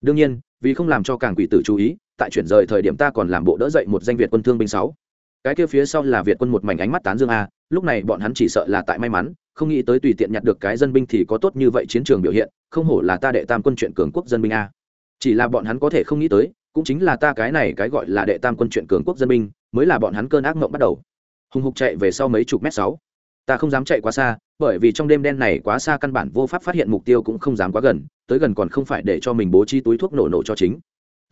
A: Đương nhiên, vì không làm cho càng quỷ tử chú ý tại chuyển rời thời điểm ta còn làm bộ đỡ dậy một danh việt quân thương binh sáu. Cái kia phía sau là việt quân một mảnh ánh mắt tán dương a, lúc này bọn hắn chỉ sợ là tại may mắn, không nghĩ tới tùy tiện nhặt được cái dân binh thì có tốt như vậy chiến trường biểu hiện, không hổ là ta đệ tam quân chuyện cường quốc dân binh a. Chỉ là bọn hắn có thể không nghĩ tới, cũng chính là ta cái này cái gọi là đệ tam quân chuyện cường quốc dân binh, mới là bọn hắn cơn ác mộng bắt đầu. Hùng hục chạy về sau mấy chục mét sáu. Ta không dám chạy quá xa, bởi vì trong đêm đen này quá xa căn bản vô pháp phát hiện mục tiêu cũng không dám quá gần, tới gần còn không phải để cho mình bố trí túi thuốc nổ nổ cho chính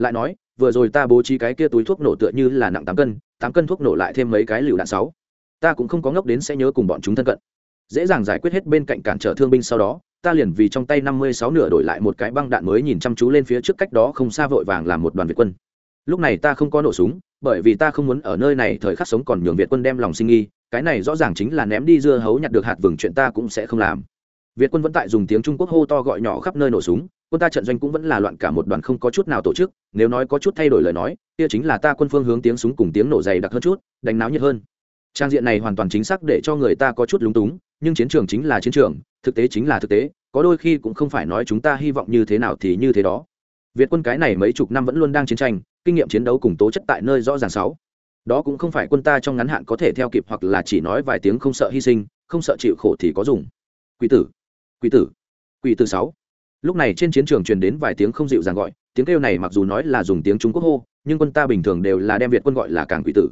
A: lại nói, vừa rồi ta bố trí cái kia túi thuốc nổ tựa như là nặng tám cân tám cân thuốc nổ lại thêm mấy cái lựu đạn sáu. Ta cũng không có ngốc đến sẽ nhớ cùng bọn chúng thân cận. Dễ dàng giải quyết hết bên cạnh cản trở thương binh sau đó, ta liền vì trong tay năm mươi sáu nửa đổi lại một cái băng đạn mới nhìn chăm chú lên phía trước cách đó không xa vội vàng làm một đoàn việt quân. Lúc này ta không có nổ súng, bởi vì ta không muốn ở nơi này thời khắc sống còn nhường việt quân đem lòng sinh nghi, cái này rõ ràng chính là ném đi dưa hấu nhặt được hạt vừng chuyện ta cũng sẽ không làm. Việt quân vẫn tại dùng tiếng trung quốc hô to gọi nhỏ khắp nơi nổ súng quân ta trận doanh cũng vẫn là loạn cả một đoàn không có chút nào tổ chức, nếu nói có chút thay đổi lời nói, kia chính là ta quân phương hướng tiếng súng cùng tiếng nổ dày đặc hơn chút, đánh náo nhiệt hơn. Trang diện này hoàn toàn chính xác để cho người ta có chút lúng túng, nhưng chiến trường chính là chiến trường, thực tế chính là thực tế, có đôi khi cũng không phải nói chúng ta hy vọng như thế nào thì như thế đó. Việt quân cái này mấy chục năm vẫn luôn đang chiến tranh, kinh nghiệm chiến đấu cùng tố chất tại nơi rõ ràng sáu. Đó cũng không phải quân ta trong ngắn hạn có thể theo kịp hoặc là chỉ nói vài tiếng không sợ hy sinh, không sợ chịu khổ thì có dùng. Quỷ tử quỷ tử quỷ tử sáu lúc này trên chiến trường truyền đến vài tiếng không dịu dàng gọi, tiếng kêu này mặc dù nói là dùng tiếng trung quốc hô, nhưng quân ta bình thường đều là đem việt quân gọi là càng quỷ tử.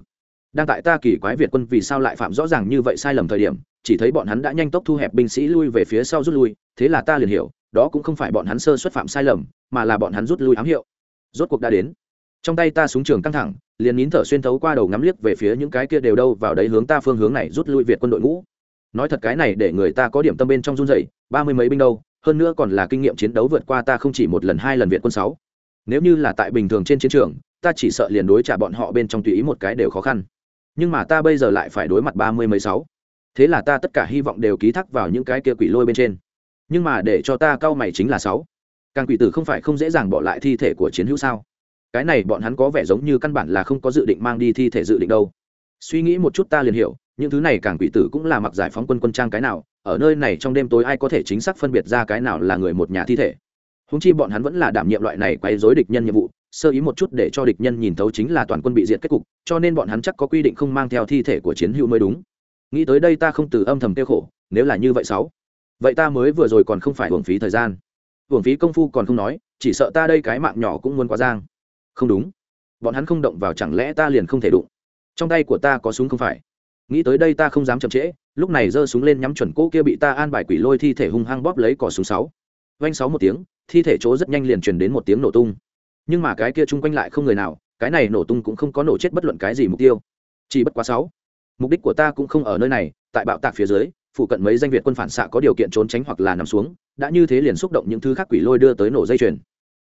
A: Đang tại ta kỳ quái việt quân vì sao lại phạm rõ ràng như vậy sai lầm thời điểm, chỉ thấy bọn hắn đã nhanh tốc thu hẹp binh sĩ lui về phía sau rút lui, thế là ta liền hiểu, đó cũng không phải bọn hắn sơ xuất phạm sai lầm, mà là bọn hắn rút lui ám hiệu. Rốt cuộc đã đến. Trong tay ta súng trường căng thẳng, liền nín thở xuyên thấu qua đầu ngắm liếc về phía những cái kia đều đâu vào đấy hướng ta phương hướng này rút lui việt quân đội ngũ. Nói thật cái này để người ta có điểm tâm bên trong run dậy ba mươi mấy binh đâu hơn nữa còn là kinh nghiệm chiến đấu vượt qua ta không chỉ một lần, hai lần viện quân sáu. Nếu như là tại bình thường trên chiến trường, ta chỉ sợ liền đối trả bọn họ bên trong tùy ý một cái đều khó khăn. Nhưng mà ta bây giờ lại phải đối mặt ba mươi mấy sáu. Thế là ta tất cả hy vọng đều ký thác vào những cái kia quỷ lôi bên trên. Nhưng mà để cho ta cau mày chính là sáu. Càng quỷ tử không phải không dễ dàng bỏ lại thi thể của chiến hữu sao? Cái này bọn hắn có vẻ giống như căn bản là không có dự định mang đi thi thể dự định đâu. Suy nghĩ một chút ta liền hiểu, những thứ này càng quỷ tử cũng là mặc giải phóng quân quân trang cái nào ở nơi này trong đêm tối ai có thể chính xác phân biệt ra cái nào là người một nhà thi thể. Húng chi bọn hắn vẫn là đảm nhiệm loại này quấy dối địch nhân nhiệm vụ, sơ ý một chút để cho địch nhân nhìn thấu chính là toàn quân bị diệt kết cục, cho nên bọn hắn chắc có quy định không mang theo thi thể của chiến hữu mới đúng. Nghĩ tới đây ta không từ âm thầm tiêu khổ, nếu là như vậy sáu, vậy ta mới vừa rồi còn không phải hưởng phí thời gian. Hưởng phí công phu còn không nói, chỉ sợ ta đây cái mạng nhỏ cũng muốn quá giang. Không đúng, bọn hắn không động vào chẳng lẽ ta liền không thể đụng. Trong tay của ta có súng không phải? Nghĩ tới đây ta không dám chậm trễ lúc này giơ súng lên nhắm chuẩn cỗ kia bị ta an bài quỷ lôi thi thể hung hăng bóp lấy cỏ súng sáu. Vanh sáu một tiếng, thi thể chỗ rất nhanh liền truyền đến một tiếng nổ tung. Nhưng mà cái kia chung quanh lại không người nào, cái này nổ tung cũng không có nổ chết bất luận cái gì mục tiêu. Chỉ bất quá sáu. Mục đích của ta cũng không ở nơi này, tại bạo tạc phía dưới, phụ cận mấy danh việt quân phản xạ có điều kiện trốn tránh hoặc là nằm xuống, đã như thế liền xúc động những thứ khác quỷ lôi đưa tới nổ dây chuyền.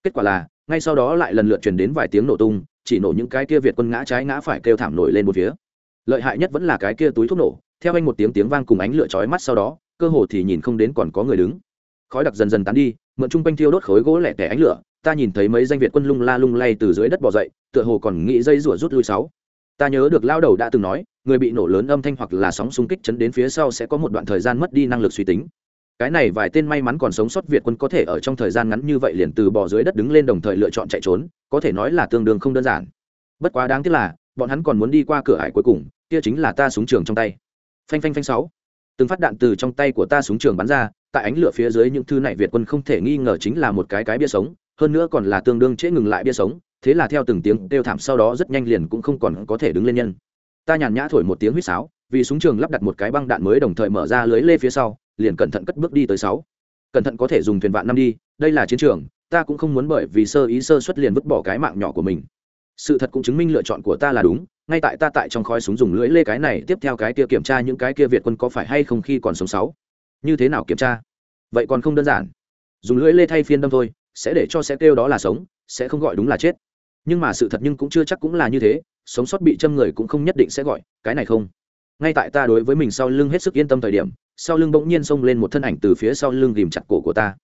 A: Kết quả là, ngay sau đó lại lần lượt truyền đến vài tiếng nổ tung, chỉ nổ những cái kia việt quân ngã trái ngã phải kêu thảm nổi lên một phía lợi hại nhất vẫn là cái kia túi thuốc nổ, theo anh một tiếng tiếng vang cùng ánh lửa chói mắt sau đó, cơ hồ thì nhìn không đến còn có người đứng. Khói đặc dần dần tán đi, mượn chung quanh thiêu đốt khối gỗ lẻ tẻ ánh lửa, ta nhìn thấy mấy danh việt quân lung la lung lay từ dưới đất bỏ dậy, tựa hồ còn nghĩ dây rủa rút lui sáu. Ta nhớ được lao đầu đã từng nói, người bị nổ lớn âm thanh hoặc là sóng xung kích chấn đến phía sau sẽ có một đoạn thời gian mất đi năng lực suy tính. Cái này vài tên may mắn còn sống sót việt quân có thể ở trong thời gian ngắn như vậy liền từ bỏ dưới đất đứng lên đồng thời lựa chọn chạy trốn, có thể nói là tương đương không đơn giản. Bất quá đáng tiếc là bọn hắn còn muốn đi qua cửa ải cuối cùng, kia chính là ta súng trường trong tay. Phanh phanh phanh sáu. Từng phát đạn từ trong tay của ta súng trường bắn ra, tại ánh lửa phía dưới những thứ này việt quân không thể nghi ngờ chính là một cái cái bia sống, hơn nữa còn là tương đương trễ ngừng lại bia sống, thế là theo từng tiếng kêu thảm sau đó rất nhanh liền cũng không còn có thể đứng lên nhân. Ta nhàn nhã thổi một tiếng huýt sáo, vì súng trường lắp đặt một cái băng đạn mới đồng thời mở ra lưới lê phía sau, liền cẩn thận cất bước đi tới sáu. Cẩn thận có thể dùng thuyền vạn năm đi, đây là chiến trường, ta cũng không muốn bởi vì sơ ý sơ xuất liền vứt bỏ cái mạng nhỏ của mình sự thật cũng chứng minh lựa chọn của ta là đúng, ngay tại ta tại trong khói súng dùng lưỡi lê cái này, tiếp theo cái kia kiểm tra những cái kia việt quân có phải hay không khi còn sống sáu. Như thế nào kiểm tra? Vậy còn không đơn giản. Dùng lưỡi lê thay phiên đâm thôi, sẽ để cho sẽ kêu đó là sống, sẽ không gọi đúng là chết. Nhưng mà sự thật nhưng cũng chưa chắc cũng là như thế, sống sót bị châm người cũng không nhất định sẽ gọi, cái này không. Ngay tại ta đối với mình sau lưng hết sức yên tâm thời điểm, sau lưng bỗng nhiên xông lên một thân ảnh từ phía sau lưng ghìm chặt cổ của ta.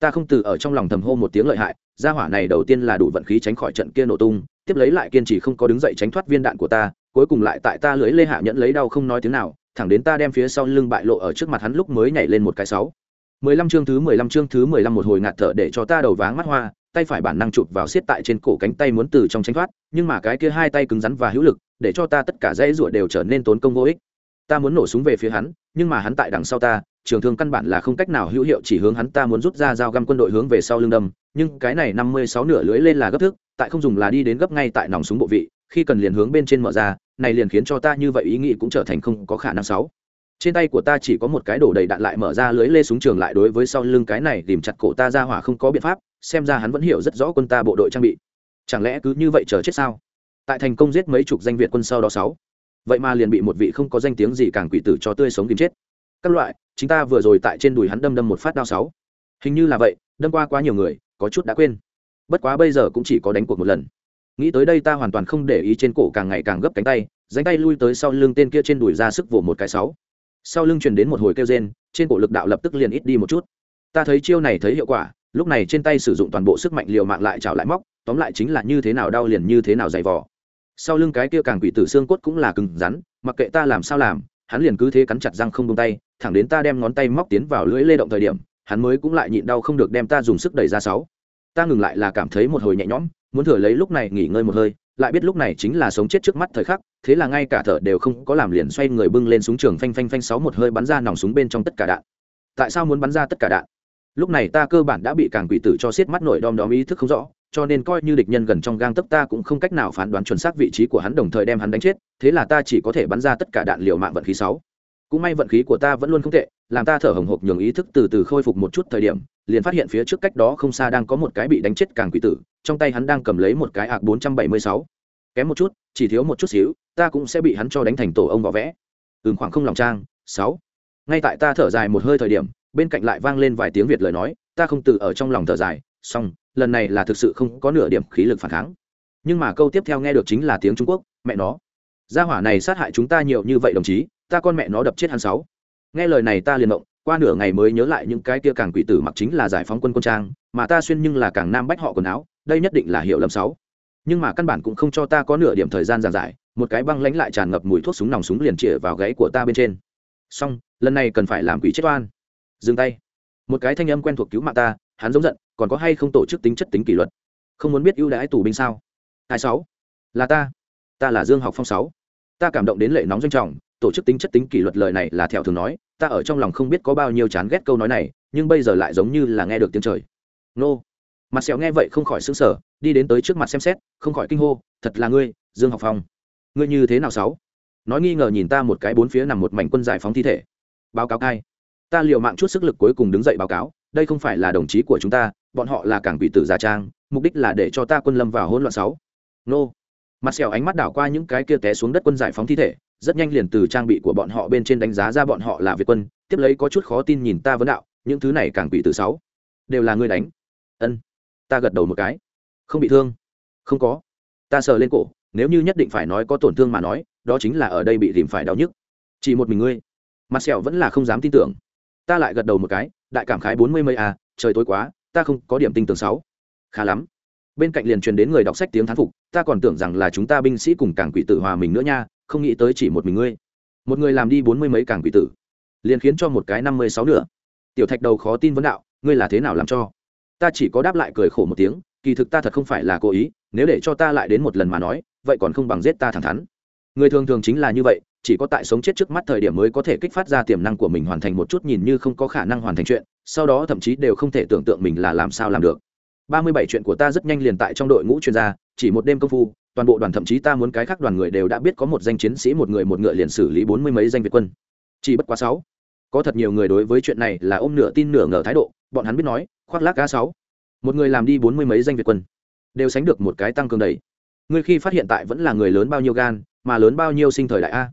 A: Ta không từ ở trong lòng thầm hô một tiếng lợi hại, gia hỏa này đầu tiên là đủ vận khí tránh khỏi trận kia nổ tung tiếp lấy lại kiên trì không có đứng dậy tránh thoát viên đạn của ta, cuối cùng lại tại ta lưới lê hạ nhẫn lấy đau không nói tiếng nào, thẳng đến ta đem phía sau lưng bại lộ ở trước mặt hắn lúc mới nhảy lên một cái sáu. Mười lăm chương thứ mười lăm chương thứ mười lăm một hồi ngạt thở để cho ta đầu váng mắt hoa, tay phải bản năng chụp vào siết tại trên cổ cánh tay muốn từ trong tránh thoát, nhưng mà cái kia hai tay cứng rắn và hữu lực, để cho ta tất cả dãy ruột đều trở nên tốn công vô ích. Ta muốn nổ súng về phía hắn, nhưng mà hắn tại đằng sau ta trường thương căn bản là không cách nào hữu hiệu chỉ hướng hắn ta muốn rút ra dao găm quân đội hướng về sau lưng đâm, nhưng cái này năm mươi sáu nửa lưỡi lên là gấp thức tại không dùng là đi đến gấp ngay tại nòng súng bộ vị, khi cần liền hướng bên trên mở ra, này liền khiến cho ta như vậy ý nghĩ cũng trở thành không có khả năng sáu. Trên tay của ta chỉ có một cái đổ đầy đạn lại mở ra lưới lê súng trường lại đối với sau lưng cái này tìm chặt cổ ta ra hỏa không có biện pháp, xem ra hắn vẫn hiểu rất rõ quân ta bộ đội trang bị. Chẳng lẽ cứ như vậy chờ chết sao? Tại thành công giết mấy chục danh việt quân sau đó sáu. Vậy mà liền bị một vị không có danh tiếng gì càng quỷ tử cho tươi sống tìm chết các loại chúng ta vừa rồi tại trên đùi hắn đâm đâm một phát đao sáu. Hình như là vậy, đâm qua quá nhiều người, có chút đã quên. Bất quá bây giờ cũng chỉ có đánh cuộc một lần. Nghĩ tới đây ta hoàn toàn không để ý trên cổ càng ngày càng gấp cánh tay dánh tay lui tới sau lưng tên kia trên đùi ra sức vỗ một cái sáu. Sau lưng truyền đến một hồi kêu rên, trên cổ lực đạo lập tức liền ít đi một chút. Ta thấy chiêu này thấy hiệu quả, lúc này trên tay sử dụng toàn bộ sức mạnh liều mạng lại trào lại móc, tóm lại chính là như thế nào đau liền như thế nào dày vò. Sau lưng cái kia càng quỷ tử xương cốt cũng là cứng rắn, mặc kệ ta làm sao làm hắn liền cứ thế cắn chặt răng không buông tay, thẳng đến ta đem ngón tay móc tiến vào lưỡi lê động thời điểm, hắn mới cũng lại nhịn đau không được đem ta dùng sức đẩy ra sáu. Ta ngừng lại là cảm thấy một hồi nhẹ nhõm, muốn thừa lấy lúc này nghỉ ngơi một hơi, lại biết lúc này chính là sống chết trước mắt thời khắc, thế là ngay cả thở đều không có làm liền xoay người bưng lên súng trường phanh phanh phanh sáu một hơi bắn ra nòng súng bên trong tất cả đạn. Tại sao muốn bắn ra tất cả đạn? Lúc này ta cơ bản đã bị càng quỷ tử cho xiết mắt nổi đom đóm ý thức không rõ cho nên coi như địch nhân gần trong gang tấc ta cũng không cách nào phán đoán chuẩn xác vị trí của hắn, đồng thời đem hắn đánh chết, thế là ta chỉ có thể bắn ra tất cả đạn liều mạng vận khí sáu. Cũng may vận khí của ta vẫn luôn không tệ, làm ta thở hồng hộc nhường ý thức từ từ khôi phục một chút thời điểm, liền phát hiện phía trước cách đó không xa đang có một cái bị đánh chết càng quỷ tử, trong tay hắn đang cầm lấy một cái ạc bốn trăm bảy mươi sáu. Kém một chút, chỉ thiếu một chút xíu, ta cũng sẽ bị hắn cho đánh thành tổ ông võ vẽ. Ừm, khoảng không lòng trang, sáu. Ngay tại ta thở dài một hơi thời điểm, bên cạnh lại vang lên vài tiếng việt lời nói, ta không tự ở trong lòng thở dài xong, lần này là thực sự không có nửa điểm khí lực phản kháng. Nhưng mà câu tiếp theo nghe được chính là tiếng trung quốc, mẹ nó. Gia hỏa này sát hại chúng ta nhiều như vậy đồng chí, ta con mẹ nó đập chết hắn sáu. Nghe lời này ta liền động qua nửa ngày mới nhớ lại những cái kia càng quỷ tử mặc chính là giải phóng quân quân trang, mà ta xuyên nhưng là càng nam bách họ quần áo, đây nhất định là hiệu lầm sáu. Nhưng mà căn bản cũng không cho ta có nửa điểm thời gian giảng giải, một cái băng lãnh lại tràn ngập mùi thuốc súng nòng súng liền chĩa vào gáy của ta bên trên. Xong, lần này cần phải làm quỷ chết oan. Dừng tay. Một cái thanh âm quen thuộc cứu mạng ta hắn giống giận, còn có hay không tổ chức tính chất tính kỷ luật? Không muốn biết ưu đãi tù binh sao? Hai sáu, là ta. Ta là dương học phong sáu. Ta cảm động đến lệ nóng doanh trọng, tổ chức tính chất tính kỷ luật lời này là theo thường nói, ta ở trong lòng không biết có bao nhiêu chán ghét câu nói này, nhưng bây giờ lại giống như là nghe được tiếng trời. Nô. Mặt sẹo nghe vậy không khỏi xứng sở đi đến tới trước mặt xem xét, không khỏi kinh hô, thật là ngươi, dương học phong. Ngươi như thế nào sáu? Nói nghi ngờ nhìn ta một cái bốn phía nằm một mảnh quân giải phóng thi thể. Báo cáo cai. Ta liều mạng chút sức lực cuối cùng đứng dậy báo cáo đây không phải là đồng chí của chúng ta, bọn họ là cảng bị tử giả trang, mục đích là để cho ta quân lâm vào hỗn loạn sáu. Nô. Mặt sẹo ánh mắt đảo qua những cái kia té xuống đất quân giải phóng thi thể, rất nhanh liền từ trang bị của bọn họ bên trên đánh giá ra bọn họ là việt quân, tiếp lấy có chút khó tin nhìn ta vấn đạo, những thứ này càng quỷ tử sáu đều là ngươi đánh. Ân. Ta gật đầu một cái. Không bị thương. Không có. Ta sờ lên cổ, nếu như nhất định phải nói có tổn thương mà nói, đó chính là ở đây bị tìm phải đau nhức. Chỉ một mình ngươi. Mặt sẹo vẫn là không dám tin tưởng ta lại gật đầu một cái, đại cảm khái bốn mươi mấy à trời tối quá, ta không có điểm tinh tường sáu. Khá lắm. Bên cạnh liền truyền đến người đọc sách tiếng thán phục, ta còn tưởng rằng là chúng ta binh sĩ cùng cảng quỷ tử hòa mình nữa nha, không nghĩ tới chỉ một mình ngươi. Một người làm đi bốn mươi mấy cảng quỷ tử, liền khiến cho một cái năm mươi sáu nữa tiểu thạch đầu khó tin vấn đạo, ngươi là thế nào làm cho? Ta chỉ có đáp lại cười khổ một tiếng, kỳ thực ta thật không phải là cố ý, nếu để cho ta lại đến một lần mà nói, vậy còn không bằng giết ta thẳng thắn người thường thường chính là như vậy, chỉ có tại sống chết trước mắt thời điểm mới có thể kích phát ra tiềm năng của mình hoàn thành một chút nhìn như không có khả năng hoàn thành chuyện, sau đó thậm chí đều không thể tưởng tượng mình là làm sao làm được. Ba mươi bảy chuyện của ta rất nhanh liền tại trong đội ngũ chuyên gia, chỉ một đêm công phu, toàn bộ đoàn thậm chí ta muốn cái khác đoàn người đều đã biết có một danh chiến sĩ một người một ngựa liền xử lý bốn mươi mấy danh việt quân. Chỉ bất quá sáu. Có thật nhiều người đối với chuyện này là ôm nửa tin nửa ngờ thái độ, bọn hắn biết nói, khoác lác cá sáu. Một người làm đi bốn mươi mấy danh việt quân, đều sánh được một cái tăng cường đầy. Ngươi khi phát hiện tại vẫn là người lớn bao nhiêu gan mà lớn bao nhiêu sinh thời đại a?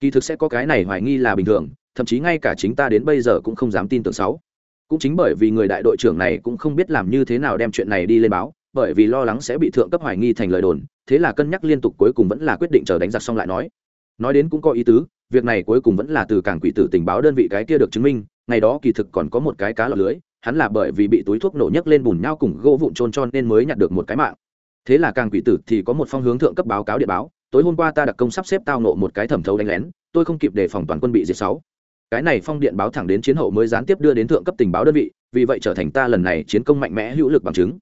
A: Kỳ thực sẽ có cái này hoài nghi là bình thường, thậm chí ngay cả chính ta đến bây giờ cũng không dám tin tưởng sáu. Cũng chính bởi vì người đại đội trưởng này cũng không biết làm như thế nào đem chuyện này đi lên báo, bởi vì lo lắng sẽ bị thượng cấp hoài nghi thành lời đồn, thế là cân nhắc liên tục cuối cùng vẫn là quyết định chờ đánh giặc xong lại nói. Nói đến cũng có ý tứ, việc này cuối cùng vẫn là từ cảng quỷ tử tình báo đơn vị cái kia được chứng minh, ngày đó kỳ thực còn có một cái cá lọc lưới, hắn là bởi vì bị túi thuốc nổ nhấc lên bùn nhau cùng gỗ vụn trôn cho nên mới nhặt được một cái mạng. Thế là càng quỷ tử thì có một phong hướng thượng cấp báo cáo điện báo tối hôm qua ta đặc công sắp xếp tao nộ một cái thẩm thấu đánh lén, tôi không kịp đề phòng toàn quân bị diệt sáu. Cái này phong điện báo thẳng đến chiến hậu mới gián tiếp đưa đến thượng cấp tình báo đơn vị, vì vậy trở thành ta lần này chiến công mạnh mẽ hữu lực bằng chứng.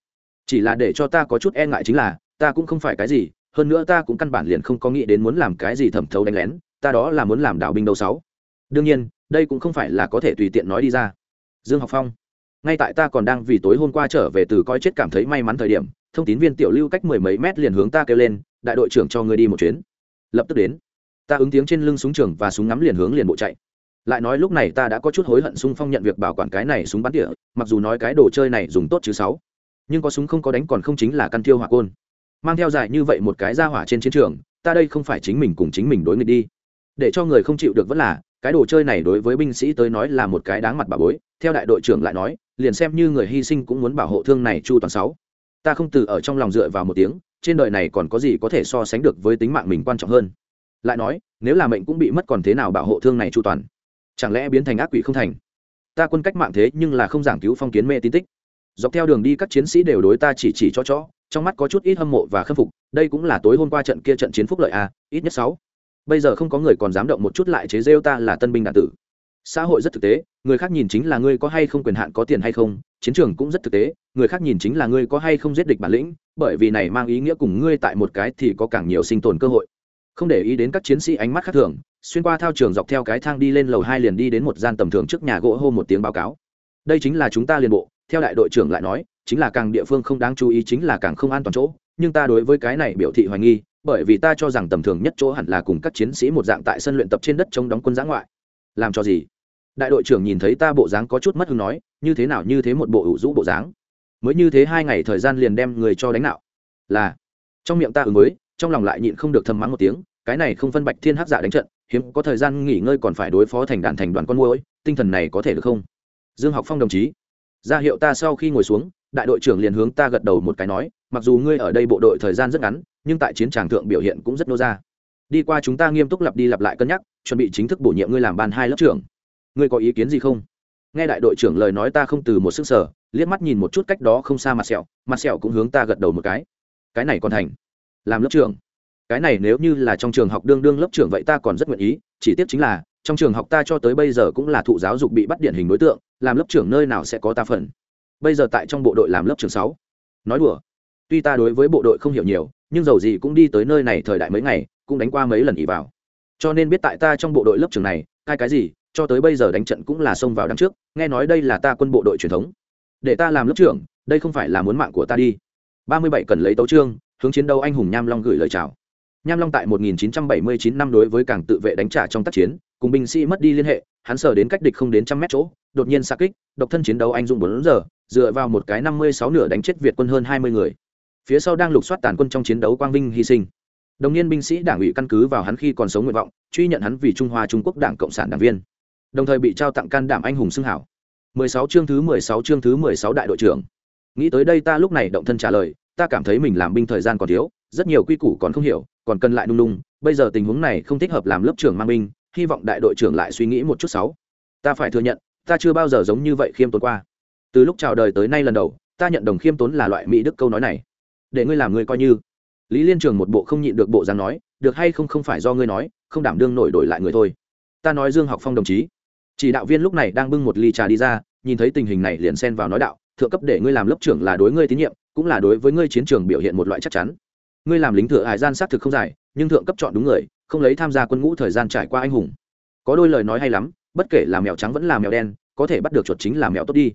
A: Chỉ là để cho ta có chút e ngại chính là, ta cũng không phải cái gì, hơn nữa ta cũng căn bản liền không có nghĩ đến muốn làm cái gì thẩm thấu đánh lén, ta đó là muốn làm đạo binh đầu sáu. Đương nhiên, đây cũng không phải là có thể tùy tiện nói đi ra. Dương học phong, ngay tại ta còn đang vì tối hôm qua trở về từ coi chết cảm thấy may mắn thời điểm, thông tín viên tiểu lưu cách mười mấy mét liền hướng ta kêu lên đại đội trưởng cho ngươi đi một chuyến. Lập tức đến. Ta ứng tiếng trên lưng súng trường và súng ngắm liền hướng liền bộ chạy. Lại nói lúc này ta đã có chút hối hận sung phong nhận việc bảo quản cái này súng bắn tỉa, mặc dù nói cái đồ chơi này dùng tốt chứ sáu. Nhưng có súng không có đánh còn không chính là căn thiêu hỏa côn. Mang theo dài như vậy một cái ra hỏa trên chiến trường, ta đây không phải chính mình cùng chính mình đối nghịch đi. Để cho người không chịu được vẫn là, cái đồ chơi này đối với binh sĩ tới nói là một cái đáng mặt bà bối. Theo đại đội trưởng lại nói, liền xem như người hy sinh cũng muốn bảo hộ thương này chu toàn sáu. Ta không từ ở trong lòng dựa vào một tiếng trên đời này còn có gì có thể so sánh được với tính mạng mình quan trọng hơn? Lại nói, nếu là mệnh cũng bị mất còn thế nào bảo hộ thương này chu toàn? Chẳng lẽ biến thành ác quỷ không thành? Ta quân cách mạng thế nhưng là không giảng cứu phong kiến mê tin tích. Dọc theo đường đi các chiến sĩ đều đối ta chỉ chỉ cho chó, trong mắt có chút ít hâm mộ và khâm phục, đây cũng là tối hôm qua trận kia trận chiến phúc lợi a ít nhất sáu. Bây giờ không có người còn dám động một chút lại chế rêu ta là tân binh đạn tử. Xã hội rất thực tế, người khác nhìn chính là ngươi có hay không quyền hạn có tiền hay không chiến trường cũng rất thực tế, người khác nhìn chính là ngươi có hay không giết địch bản lĩnh, bởi vì này mang ý nghĩa cùng ngươi tại một cái thì có càng nhiều sinh tồn cơ hội. Không để ý đến các chiến sĩ ánh mắt khác thường, xuyên qua thao trường dọc theo cái thang đi lên lầu hai liền đi đến một gian tầm thường trước nhà gỗ hô một tiếng báo cáo. Đây chính là chúng ta liền bộ, theo đại đội trưởng lại nói, chính là càng địa phương không đáng chú ý chính là càng không an toàn chỗ, nhưng ta đối với cái này biểu thị hoài nghi, bởi vì ta cho rằng tầm thường nhất chỗ hẳn là cùng các chiến sĩ một dạng tại sân luyện tập trên đất chống đóng quân giã ngoại. Làm cho gì? Đại đội trưởng nhìn thấy ta bộ dáng có chút mất hứng nói, như thế nào, như thế một bộ ủ rũ bộ dáng? Mới như thế hai ngày thời gian liền đem người cho đánh nạo. Là, trong miệng ta ứng mới trong lòng lại nhịn không được thầm mắng một tiếng, cái này không phân bạch thiên hắc giả đánh trận, hiếm có thời gian nghỉ ngơi còn phải đối phó thành đàn thành đoàn con môi tinh thần này có thể được không? Dương học phong đồng chí, ra hiệu ta sau khi ngồi xuống, đại đội trưởng liền hướng ta gật đầu một cái nói, mặc dù ngươi ở đây bộ đội thời gian rất ngắn, nhưng tại chiến tràng thượng biểu hiện cũng rất nô ra. Đi qua chúng ta nghiêm túc lặp đi lặp lại cân nhắc, chuẩn bị chính thức bổ nhiệm ngươi làm ban hai lớp trưởng ngươi có ý kiến gì không? Nghe đại đội trưởng lời nói ta không từ một sức sở liếc mắt nhìn một chút cách đó không xa mặt sẹo mặt sẹo cũng hướng ta gật đầu một cái. Cái này còn thành. Làm lớp trưởng. Cái này nếu như là trong trường học đương đương lớp trưởng vậy ta còn rất nguyện ý, chỉ tiếc chính là, trong trường học ta cho tới bây giờ cũng là thụ giáo dục bị bắt điển hình đối tượng, làm lớp trưởng nơi nào sẽ có ta phần. Bây giờ tại trong bộ đội làm lớp trưởng sáu. Nói đùa. Tuy ta đối với bộ đội không hiểu nhiều, nhưng dầu gì cũng đi tới nơi này thời đại mấy ngày, cũng đánh qua mấy lần ỉ vào. Cho nên biết tại ta trong bộ đội lớp trưởng này hai cái gì cho tới bây giờ đánh trận cũng là xông vào đằng trước, nghe nói đây là ta quân bộ đội truyền thống. Để ta làm lớp trưởng, đây không phải là muốn mạng của ta đi. Ba mươi bảy cần lấy tấu trương, hướng chiến đấu anh hùng nham long gửi lời chào. Nham long tại 1979 năm đối với cảng tự vệ đánh trả trong tác chiến, cùng binh sĩ mất đi liên hệ, hắn sở đến cách địch không đến trăm mét chỗ, đột nhiên xa kích, độc thân chiến đấu anh dũng bốn giờ, dựa vào một cái năm mươi sáu nửa đánh chết việt quân hơn hai mươi người. Phía sau đang lục soát tàn quân trong chiến đấu quang vinh hy sinh. Đồng niên binh sĩ đảng ủy căn cứ vào hắn khi còn sống nguyện vọng, truy nhận hắn vì trung hoa trung quốc đảng cộng sản đảng viên đồng thời bị trao tặng can đảm anh hùng xưng hảo. 16 chương thứ 16 chương thứ 16 đại đội trưởng. Nghĩ tới đây ta lúc này động thân trả lời, ta cảm thấy mình làm binh thời gian còn thiếu, rất nhiều quy củ còn không hiểu, còn cần lại nung nung, bây giờ tình huống này không thích hợp làm lớp trưởng mang binh, hy vọng đại đội trưởng lại suy nghĩ một chút sáu. Ta phải thừa nhận, ta chưa bao giờ giống như vậy khiêm tốn qua. Từ lúc chào đời tới nay lần đầu, ta nhận đồng khiêm tốn là loại mỹ đức câu nói này. Để ngươi làm ngươi coi như. Lý liên trường một bộ không nhịn được bộ dáng nói, được hay không không phải do ngươi nói, không đảm đương nổi đổi lại người thôi. Ta nói dương học phong đồng chí chỉ đạo viên lúc này đang bưng một ly trà đi ra, nhìn thấy tình hình này liền xen vào nói đạo, thượng cấp để ngươi làm lớp trưởng là đối ngươi tín nhiệm, cũng là đối với ngươi chiến trường biểu hiện một loại chắc chắn. Ngươi làm lính thừa hải gian xác thực không dài, nhưng thượng cấp chọn đúng người, không lấy tham gia quân ngũ thời gian trải qua anh hùng. Có đôi lời nói hay lắm, bất kể là mèo trắng vẫn là mèo đen, có thể bắt được chuột chính là mèo tốt đi.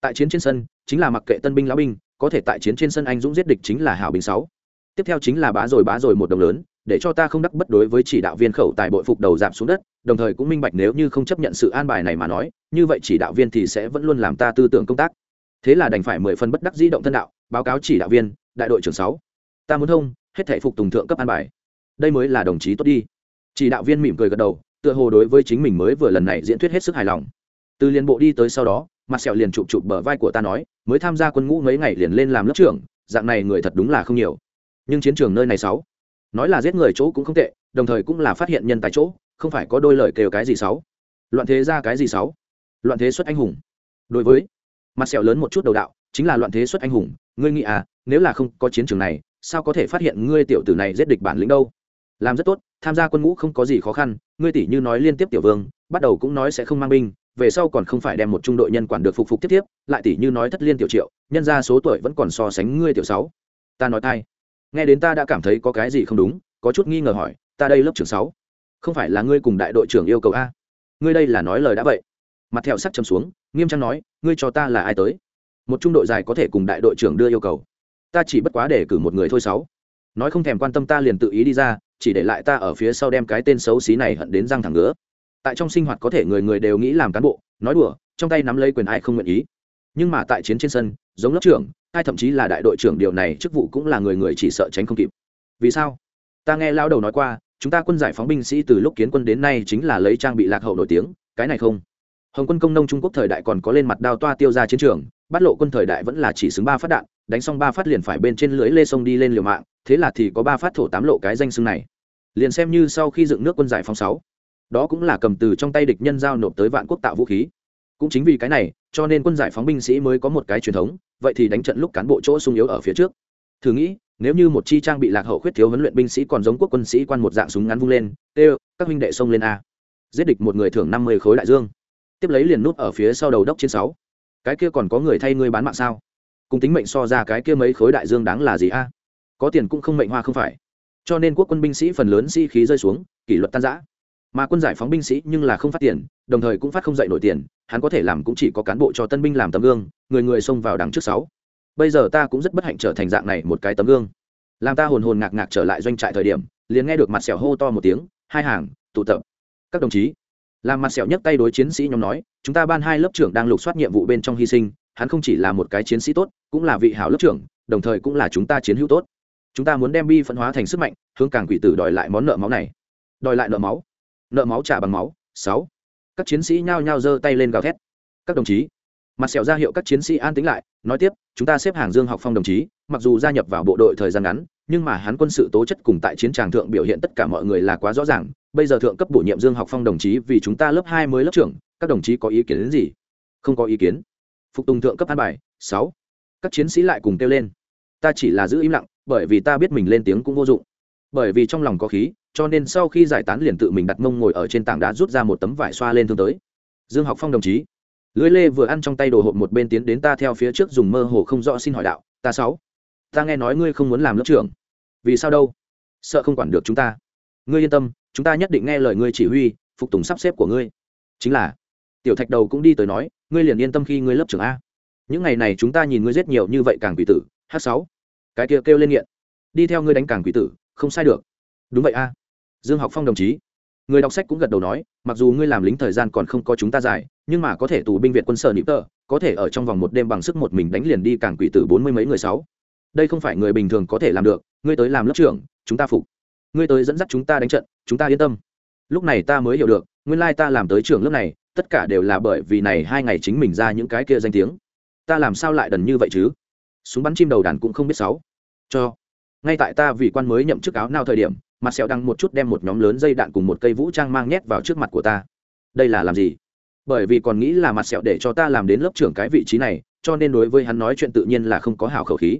A: Tại chiến trên sân, chính là mặc kệ tân binh lão binh, có thể tại chiến trên sân anh dũng giết địch chính là hảo binh sáu tiếp theo chính là bá rồi bá rồi một đồng lớn, để cho ta không đắc bất đối với chỉ đạo viên khẩu tài bội phục đầu giảm xuống đất, đồng thời cũng minh bạch nếu như không chấp nhận sự an bài này mà nói, như vậy chỉ đạo viên thì sẽ vẫn luôn làm ta tư tưởng công tác. Thế là đành phải mười phần bất đắc dĩ động thân đạo, báo cáo chỉ đạo viên, đại đội trưởng sáu. Ta muốn thông, hết thể phục tùng thượng cấp an bài. Đây mới là đồng chí tốt đi. Chỉ đạo viên mỉm cười gật đầu, tựa hồ đối với chính mình mới vừa lần này diễn thuyết hết sức hài lòng. Từ liên bộ đi tới sau đó, mặt sẹo liền chụp chụp bờ vai của ta nói, mới tham gia quân ngũ mấy ngày liền lên làm lớp trưởng, dạng này người thật đúng là không nhiều nhưng chiến trường nơi này sáu. Nói là giết người chỗ cũng không tệ, đồng thời cũng là phát hiện nhân tại chỗ, không phải có đôi lời kêu cái gì sáu. Loạn thế ra cái gì sáu? Loạn thế xuất anh hùng. Đối với, mặt sẹo lớn một chút đầu đạo, chính là loạn thế xuất anh hùng, ngươi nghĩ à nếu là không có chiến trường này, sao có thể phát hiện ngươi tiểu tử này giết địch bản lĩnh đâu? Làm rất tốt, tham gia quân ngũ không có gì khó khăn, ngươi tỷ như nói liên tiếp tiểu vương, bắt đầu cũng nói sẽ không mang binh, về sau còn không phải đem một trung đội nhân quản được phục phục tiếp tiếp, lại tỷ như nói thất liên tiểu triệu, nhân ra số tuổi vẫn còn so sánh ngươi tiểu sáu. Ta nói tai nghe đến ta đã cảm thấy có cái gì không đúng, có chút nghi ngờ hỏi, ta đây lớp trưởng sáu, không phải là ngươi cùng đại đội trưởng yêu cầu a? Ngươi đây là nói lời đã vậy. Mặt theo sắc chấm xuống, nghiêm trang nói, ngươi cho ta là ai tới? Một trung đội dài có thể cùng đại đội trưởng đưa yêu cầu. Ta chỉ bất quá để cử một người thôi sáu. Nói không thèm quan tâm ta liền tự ý đi ra, chỉ để lại ta ở phía sau đem cái tên xấu xí này hận đến răng thẳng ngứa. Tại trong sinh hoạt có thể người người đều nghĩ làm cán bộ, nói đùa, trong tay nắm lấy quyền ai không nguyện ý. Nhưng mà tại chiến trên sân, giống lớp trưởng ai thậm chí là đại đội trưởng điều này chức vụ cũng là người người chỉ sợ tránh không kịp. Vì sao? Ta nghe lao đầu nói qua, chúng ta quân giải phóng binh sĩ từ lúc kiến quân đến nay chính là lấy trang bị lạc hậu nổi tiếng, cái này không. Hồng quân công nông trung quốc thời đại còn có lên mặt đao toa tiêu ra chiến trường, bắt lộ quân thời đại vẫn là chỉ xứng ba phát đạn, đánh xong ba phát liền phải bên trên lưới lê sông đi lên liều mạng, thế là thì có ba phát thổ tám lộ cái danh xưng này. Liền xem như sau khi dựng nước quân giải phóng sáu, đó cũng là cầm từ trong tay địch nhân giao nộp tới vạn quốc tạo vũ khí cũng chính vì cái này, cho nên quân giải phóng binh sĩ mới có một cái truyền thống, vậy thì đánh trận lúc cán bộ chỗ sung yếu ở phía trước. Thử nghĩ, nếu như một chi trang bị lạc hậu khuyết thiếu huấn luyện binh sĩ còn giống quốc quân sĩ quan một dạng súng ngắn vung lên, tê các huynh đệ xông lên a. Giết địch một người thưởng năm mươi khối đại dương. Tiếp lấy liền nút ở phía sau đầu đốc chiến sáu. Cái kia còn có người thay ngươi bán mạng sao? Cùng tính mệnh so ra cái kia mấy khối đại dương đáng là gì a? Có tiền cũng không mệnh hoa không phải. Cho nên quốc quân binh sĩ phần lớn sĩ khí rơi xuống, kỷ luật tan giã mà quân giải phóng binh sĩ nhưng là không phát tiền, đồng thời cũng phát không dạy nổi tiền, hắn có thể làm cũng chỉ có cán bộ cho tân binh làm tấm gương, người người xông vào đằng trước sáu. Bây giờ ta cũng rất bất hạnh trở thành dạng này một cái tấm gương. Làm ta hồn hồn ngạc ngạc trở lại doanh trại thời điểm, liền nghe được mặt sẹo hô to một tiếng, hai hàng, tụ tập. Các đồng chí, làm mặt sẹo nhấc tay đối chiến sĩ nhóm nói, chúng ta ban hai lớp trưởng đang lục soát nhiệm vụ bên trong hy sinh, hắn không chỉ là một cái chiến sĩ tốt, cũng là vị hảo lớp trưởng, đồng thời cũng là chúng ta chiến hữu tốt. Chúng ta muốn đem bi phân hóa thành sức mạnh, hướng càng quỷ tử đòi lại món nợ máu này. Đòi lại nợ máu? Nợ máu trả bằng máu. Sáu. Các chiến sĩ nhao nhao giơ tay lên gào thét. Các đồng chí. Mặt sẹo ra hiệu các chiến sĩ an tính lại, nói tiếp, chúng ta xếp hàng dương học phong đồng chí, mặc dù gia nhập vào bộ đội thời gian ngắn, nhưng mà hắn quân sự tố chất cùng tại chiến tràng thượng biểu hiện tất cả mọi người là quá rõ ràng. Bây giờ thượng cấp bổ nhiệm dương học phong đồng chí vì chúng ta lớp hai mới lớp trưởng, các đồng chí có ý kiến đến gì? Không có ý kiến. Phục tùng thượng cấp an bài. Sáu. Các chiến sĩ lại cùng kêu lên, ta chỉ là giữ im lặng, bởi vì ta biết mình lên tiếng cũng vô dụng bởi vì trong lòng có khí, cho nên sau khi giải tán liền tự mình đặt mông ngồi ở trên tảng đá rút ra một tấm vải xoa lên thương tới. Dương học phong đồng chí lưới lê vừa ăn trong tay đồ hộp một bên tiến đến ta theo phía trước dùng mơ hồ không rõ xin hỏi đạo, ta sáu, ta nghe nói ngươi không muốn làm lớp trưởng. Vì sao đâu? Sợ không quản được chúng ta. Ngươi yên tâm, chúng ta nhất định nghe lời ngươi chỉ huy, phục tùng sắp xếp của ngươi. Chính là, tiểu thạch đầu cũng đi tới nói, ngươi liền yên tâm khi ngươi lớp trưởng a. Những ngày này chúng ta nhìn ngươi giết nhiều như vậy càng quỷ tử h sáu. Cái kia kêu lên nghiện. Đi theo ngươi đánh càng quỷ tử không sai được. Đúng vậy a. Dương học phong đồng chí. Người đọc sách cũng gật đầu nói, mặc dù ngươi làm lính thời gian còn không có chúng ta dài, nhưng mà có thể tù binh việt quân sở nịp tờ, có thể ở trong vòng một đêm bằng sức một mình đánh liền đi càng quỷ tử bốn mươi mấy người sáu. Đây không phải người bình thường có thể làm được, ngươi tới làm lớp trưởng, chúng ta phục. Ngươi tới dẫn dắt chúng ta đánh trận, chúng ta yên tâm. Lúc này ta mới hiểu được, nguyên lai ta làm tới trường lớp này, tất cả đều là bởi vì này hai ngày chính mình ra những cái kia danh tiếng. Ta làm sao lại đần như vậy chứ? Súng bắn chim đầu đàn cũng không biết sáu. Cho ngay tại ta vì quan mới nhậm chức áo nào thời điểm, mặt sẹo đăng một chút đem một nhóm lớn dây đạn cùng một cây vũ trang mang nhét vào trước mặt của ta. Đây là làm gì? Bởi vì còn nghĩ là mặt sẹo để cho ta làm đến lớp trưởng cái vị trí này, cho nên đối với hắn nói chuyện tự nhiên là không có hảo khẩu khí.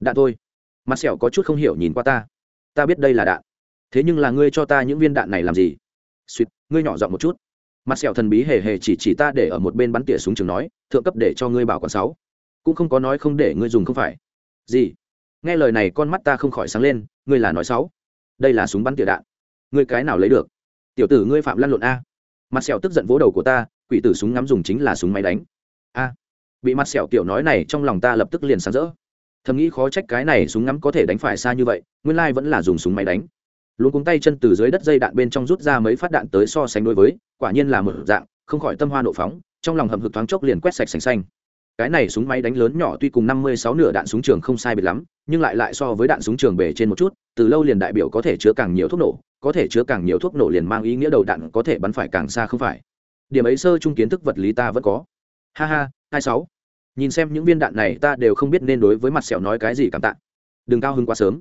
A: Đạn thôi. Mặt sẹo có chút không hiểu nhìn qua ta. Ta biết đây là đạn. Thế nhưng là ngươi cho ta những viên đạn này làm gì? Suýt ngươi nhỏ giọng một chút. Mặt sẹo thần bí hề hề chỉ chỉ ta để ở một bên bắn tỉa súng trường nói, thượng cấp để cho ngươi bảo quản sáu. Cũng không có nói không để ngươi dùng không phải. Gì? Nghe lời này con mắt ta không khỏi sáng lên, ngươi là nói sáu đây là súng bắn tỉa đạn. Ngươi cái nào lấy được? Tiểu tử ngươi phạm lăn lộn a. Mặt sẹo tức giận vỗ đầu của ta, quỷ tử súng ngắm dùng chính là súng máy đánh. A. Bị mặt sẹo tiểu nói này trong lòng ta lập tức liền sáng rỡ. Thầm nghĩ khó trách cái này súng ngắm có thể đánh phải xa như vậy, nguyên lai vẫn là dùng súng máy đánh. Luôn cuống tay chân từ dưới đất dây đạn bên trong rút ra mấy phát đạn tới so sánh đối với, quả nhiên là một dạng, không khỏi tâm hoa nộ phóng, trong lòng hầm hực thoáng chốc liền quét sạch sành xanh cái này súng máy đánh lớn nhỏ tuy cùng năm mươi sáu nửa đạn súng trường không sai biệt lắm, nhưng lại lại so với đạn súng trường bể trên một chút, từ lâu liền đại biểu có thể chứa càng nhiều thuốc nổ, có thể chứa càng nhiều thuốc nổ liền mang ý nghĩa đầu đạn có thể bắn phải càng xa không phải. Điểm ấy sơ chung kiến thức vật lý ta vẫn có. Ha ha, hai sáu. Nhìn xem những viên đạn này ta đều không biết nên đối với mặt sẹo nói cái gì cảm tạ. Đừng cao hứng quá sớm.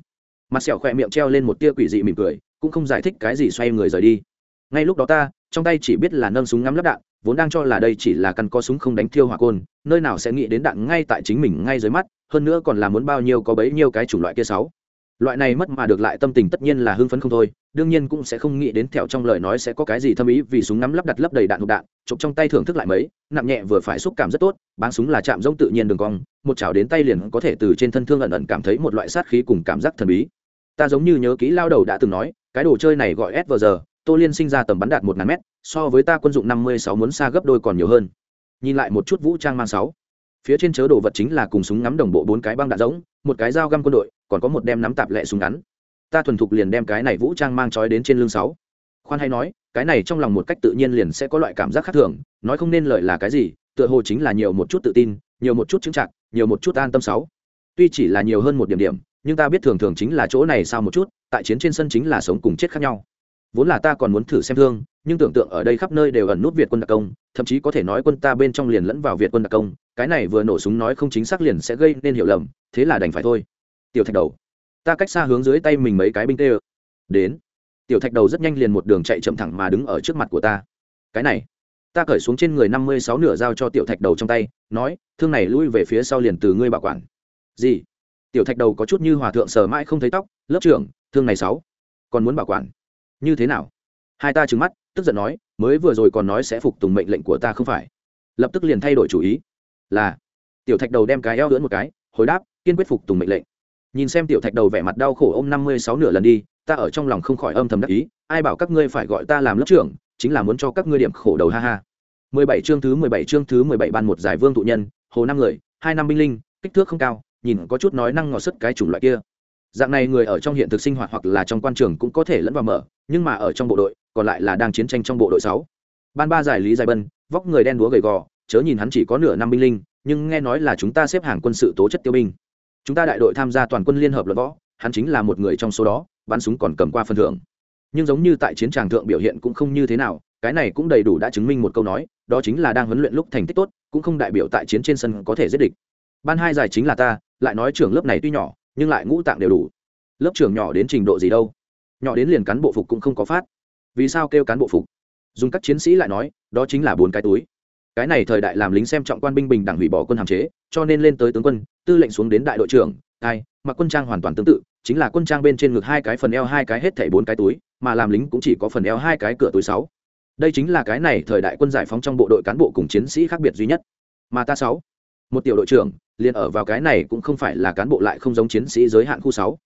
A: Mặt sẹo khỏe miệng treo lên một tia quỷ dị mỉm cười, cũng không giải thích cái gì xoay người rời đi. Ngay lúc đó ta, trong tay chỉ biết là nâng súng ngắm lắp đạn vốn đang cho là đây chỉ là căn có súng không đánh thiêu hỏa côn, nơi nào sẽ nghĩ đến đạn ngay tại chính mình ngay dưới mắt, hơn nữa còn là muốn bao nhiêu có bấy nhiêu cái chủng loại kia sáu. Loại này mất mà được lại tâm tình tất nhiên là hưng phấn không thôi, đương nhiên cũng sẽ không nghĩ đến theo trong lời nói sẽ có cái gì thâm ý vì súng nắm lắp đặt lấp đầy đạn hộp đạn, chụp trong tay thưởng thức lại mấy, nặng nhẹ vừa phải xúc cảm rất tốt, báng súng là chạm rông tự nhiên đường cong, một chảo đến tay liền có thể từ trên thân thương ẩn ẩn cảm thấy một loại sát khí cùng cảm giác thần bí. Ta giống như nhớ kỹ lao đầu đã từng nói, cái đồ chơi này gọi s giờ tô liên sinh ra tầm bắn đạt một ngàn mét, so với ta quân dụng năm mươi sáu muốn xa gấp đôi còn nhiều hơn. Nhìn lại một chút vũ trang mang sáu. Phía trên chớ đồ vật chính là cùng súng ngắm đồng bộ bốn cái băng đạn giống một cái dao găm quân đội, còn có một đem nắm tạp lệ súng ngắn. Ta thuần thục liền đem cái này vũ trang mang trói đến trên lưng sáu. Khoan hay nói, cái này trong lòng một cách tự nhiên liền sẽ có loại cảm giác khác thường, nói không nên lợi là cái gì, tựa hồ chính là nhiều một chút tự tin, nhiều một chút chứng trạng nhiều một chút an tâm sáu. Tuy chỉ là nhiều hơn một điểm điểm, nhưng ta biết thường thường chính là chỗ này sao một chút, tại chiến trên sân chính là sống cùng chết khác nhau vốn là ta còn muốn thử xem thương, nhưng tưởng tượng ở đây khắp nơi đều ẩn nút việt quân đặc công, thậm chí có thể nói quân ta bên trong liền lẫn vào việt quân đặc công, cái này vừa nổ súng nói không chính xác liền sẽ gây nên hiểu lầm, thế là đành phải thôi. Tiểu thạch đầu, ta cách xa hướng dưới tay mình mấy cái binh tê đến. Tiểu thạch đầu rất nhanh liền một đường chạy chậm thẳng mà đứng ở trước mặt của ta. Cái này, ta cởi xuống trên người năm mươi sáu nửa dao cho tiểu thạch đầu trong tay, nói, thương này lui về phía sau liền từ ngươi bảo quản. Gì? Tiểu thạch đầu có chút như hòa thượng sờ mãi không thấy tóc, lớp trưởng, thương này sáu, còn muốn bảo quản? Như thế nào? Hai ta trừng mắt, tức giận nói, mới vừa rồi còn nói sẽ phục tùng mệnh lệnh của ta không phải. Lập tức liền thay đổi chủ ý. Là. Tiểu thạch đầu đem cái eo lưỡn một cái, hồi đáp, kiên quyết phục tùng mệnh lệnh. Nhìn xem tiểu thạch đầu vẻ mặt đau khổ ô m năm mươi sáu nửa lần đi, ta ở trong lòng không khỏi âm thầm đắc ý, ai bảo các ngươi phải gọi ta làm lớp trưởng, chính là muốn cho các ngươi điểm khổ đầu ha ha. Mười bảy chương thứ mười bảy chương thứ mười bảy ban một giải vương tụ nhân, hồ năm người, hai năm binh linh, kích thước không cao, nhìn có chút nói năng ngọt sức cái chủng loại kia dạng này người ở trong hiện thực sinh hoạt hoặc là trong quan trường cũng có thể lẫn vào mở, nhưng mà ở trong bộ đội, còn lại là đang chiến tranh trong bộ đội sáu. Ban ba giải lý giải bân, vóc người đen đúa gầy gò, chớ nhìn hắn chỉ có nửa năm binh linh, nhưng nghe nói là chúng ta xếp hàng quân sự tố chất tiêu binh. Chúng ta đại đội tham gia toàn quân liên hợp luận võ, hắn chính là một người trong số đó, bắn súng còn cầm qua phần thưởng. Nhưng giống như tại chiến tràng thượng biểu hiện cũng không như thế nào, cái này cũng đầy đủ đã chứng minh một câu nói, đó chính là đang huấn luyện lúc thành tích tốt, cũng không đại biểu tại chiến trên sân có thể giết địch. Ban hai giải chính là ta, lại nói trưởng lớp này tuy nhỏ nhưng lại ngũ tạng đều đủ. Lớp trưởng nhỏ đến trình độ gì đâu? Nhỏ đến liền cán bộ phục cũng không có phát. Vì sao kêu cán bộ phục? Dùng các chiến sĩ lại nói, đó chính là bốn cái túi. Cái này thời đại làm lính xem trọng quan binh bình đẳng hủy bỏ quân hàm chế, cho nên lên tới tướng quân, tư lệnh xuống đến đại đội trưởng, ai, mặc quân trang hoàn toàn tương tự, chính là quân trang bên trên ngực hai cái phần eo hai cái hết thảy bốn cái túi, mà làm lính cũng chỉ có phần eo hai cái cửa túi sáu. Đây chính là cái này thời đại quân giải phóng trong bộ đội cán bộ cùng chiến sĩ khác biệt duy nhất. Mà ta sáu, một tiểu đội trưởng liền ở vào cái này cũng không phải là cán bộ lại không giống chiến sĩ giới hạn khu sáu.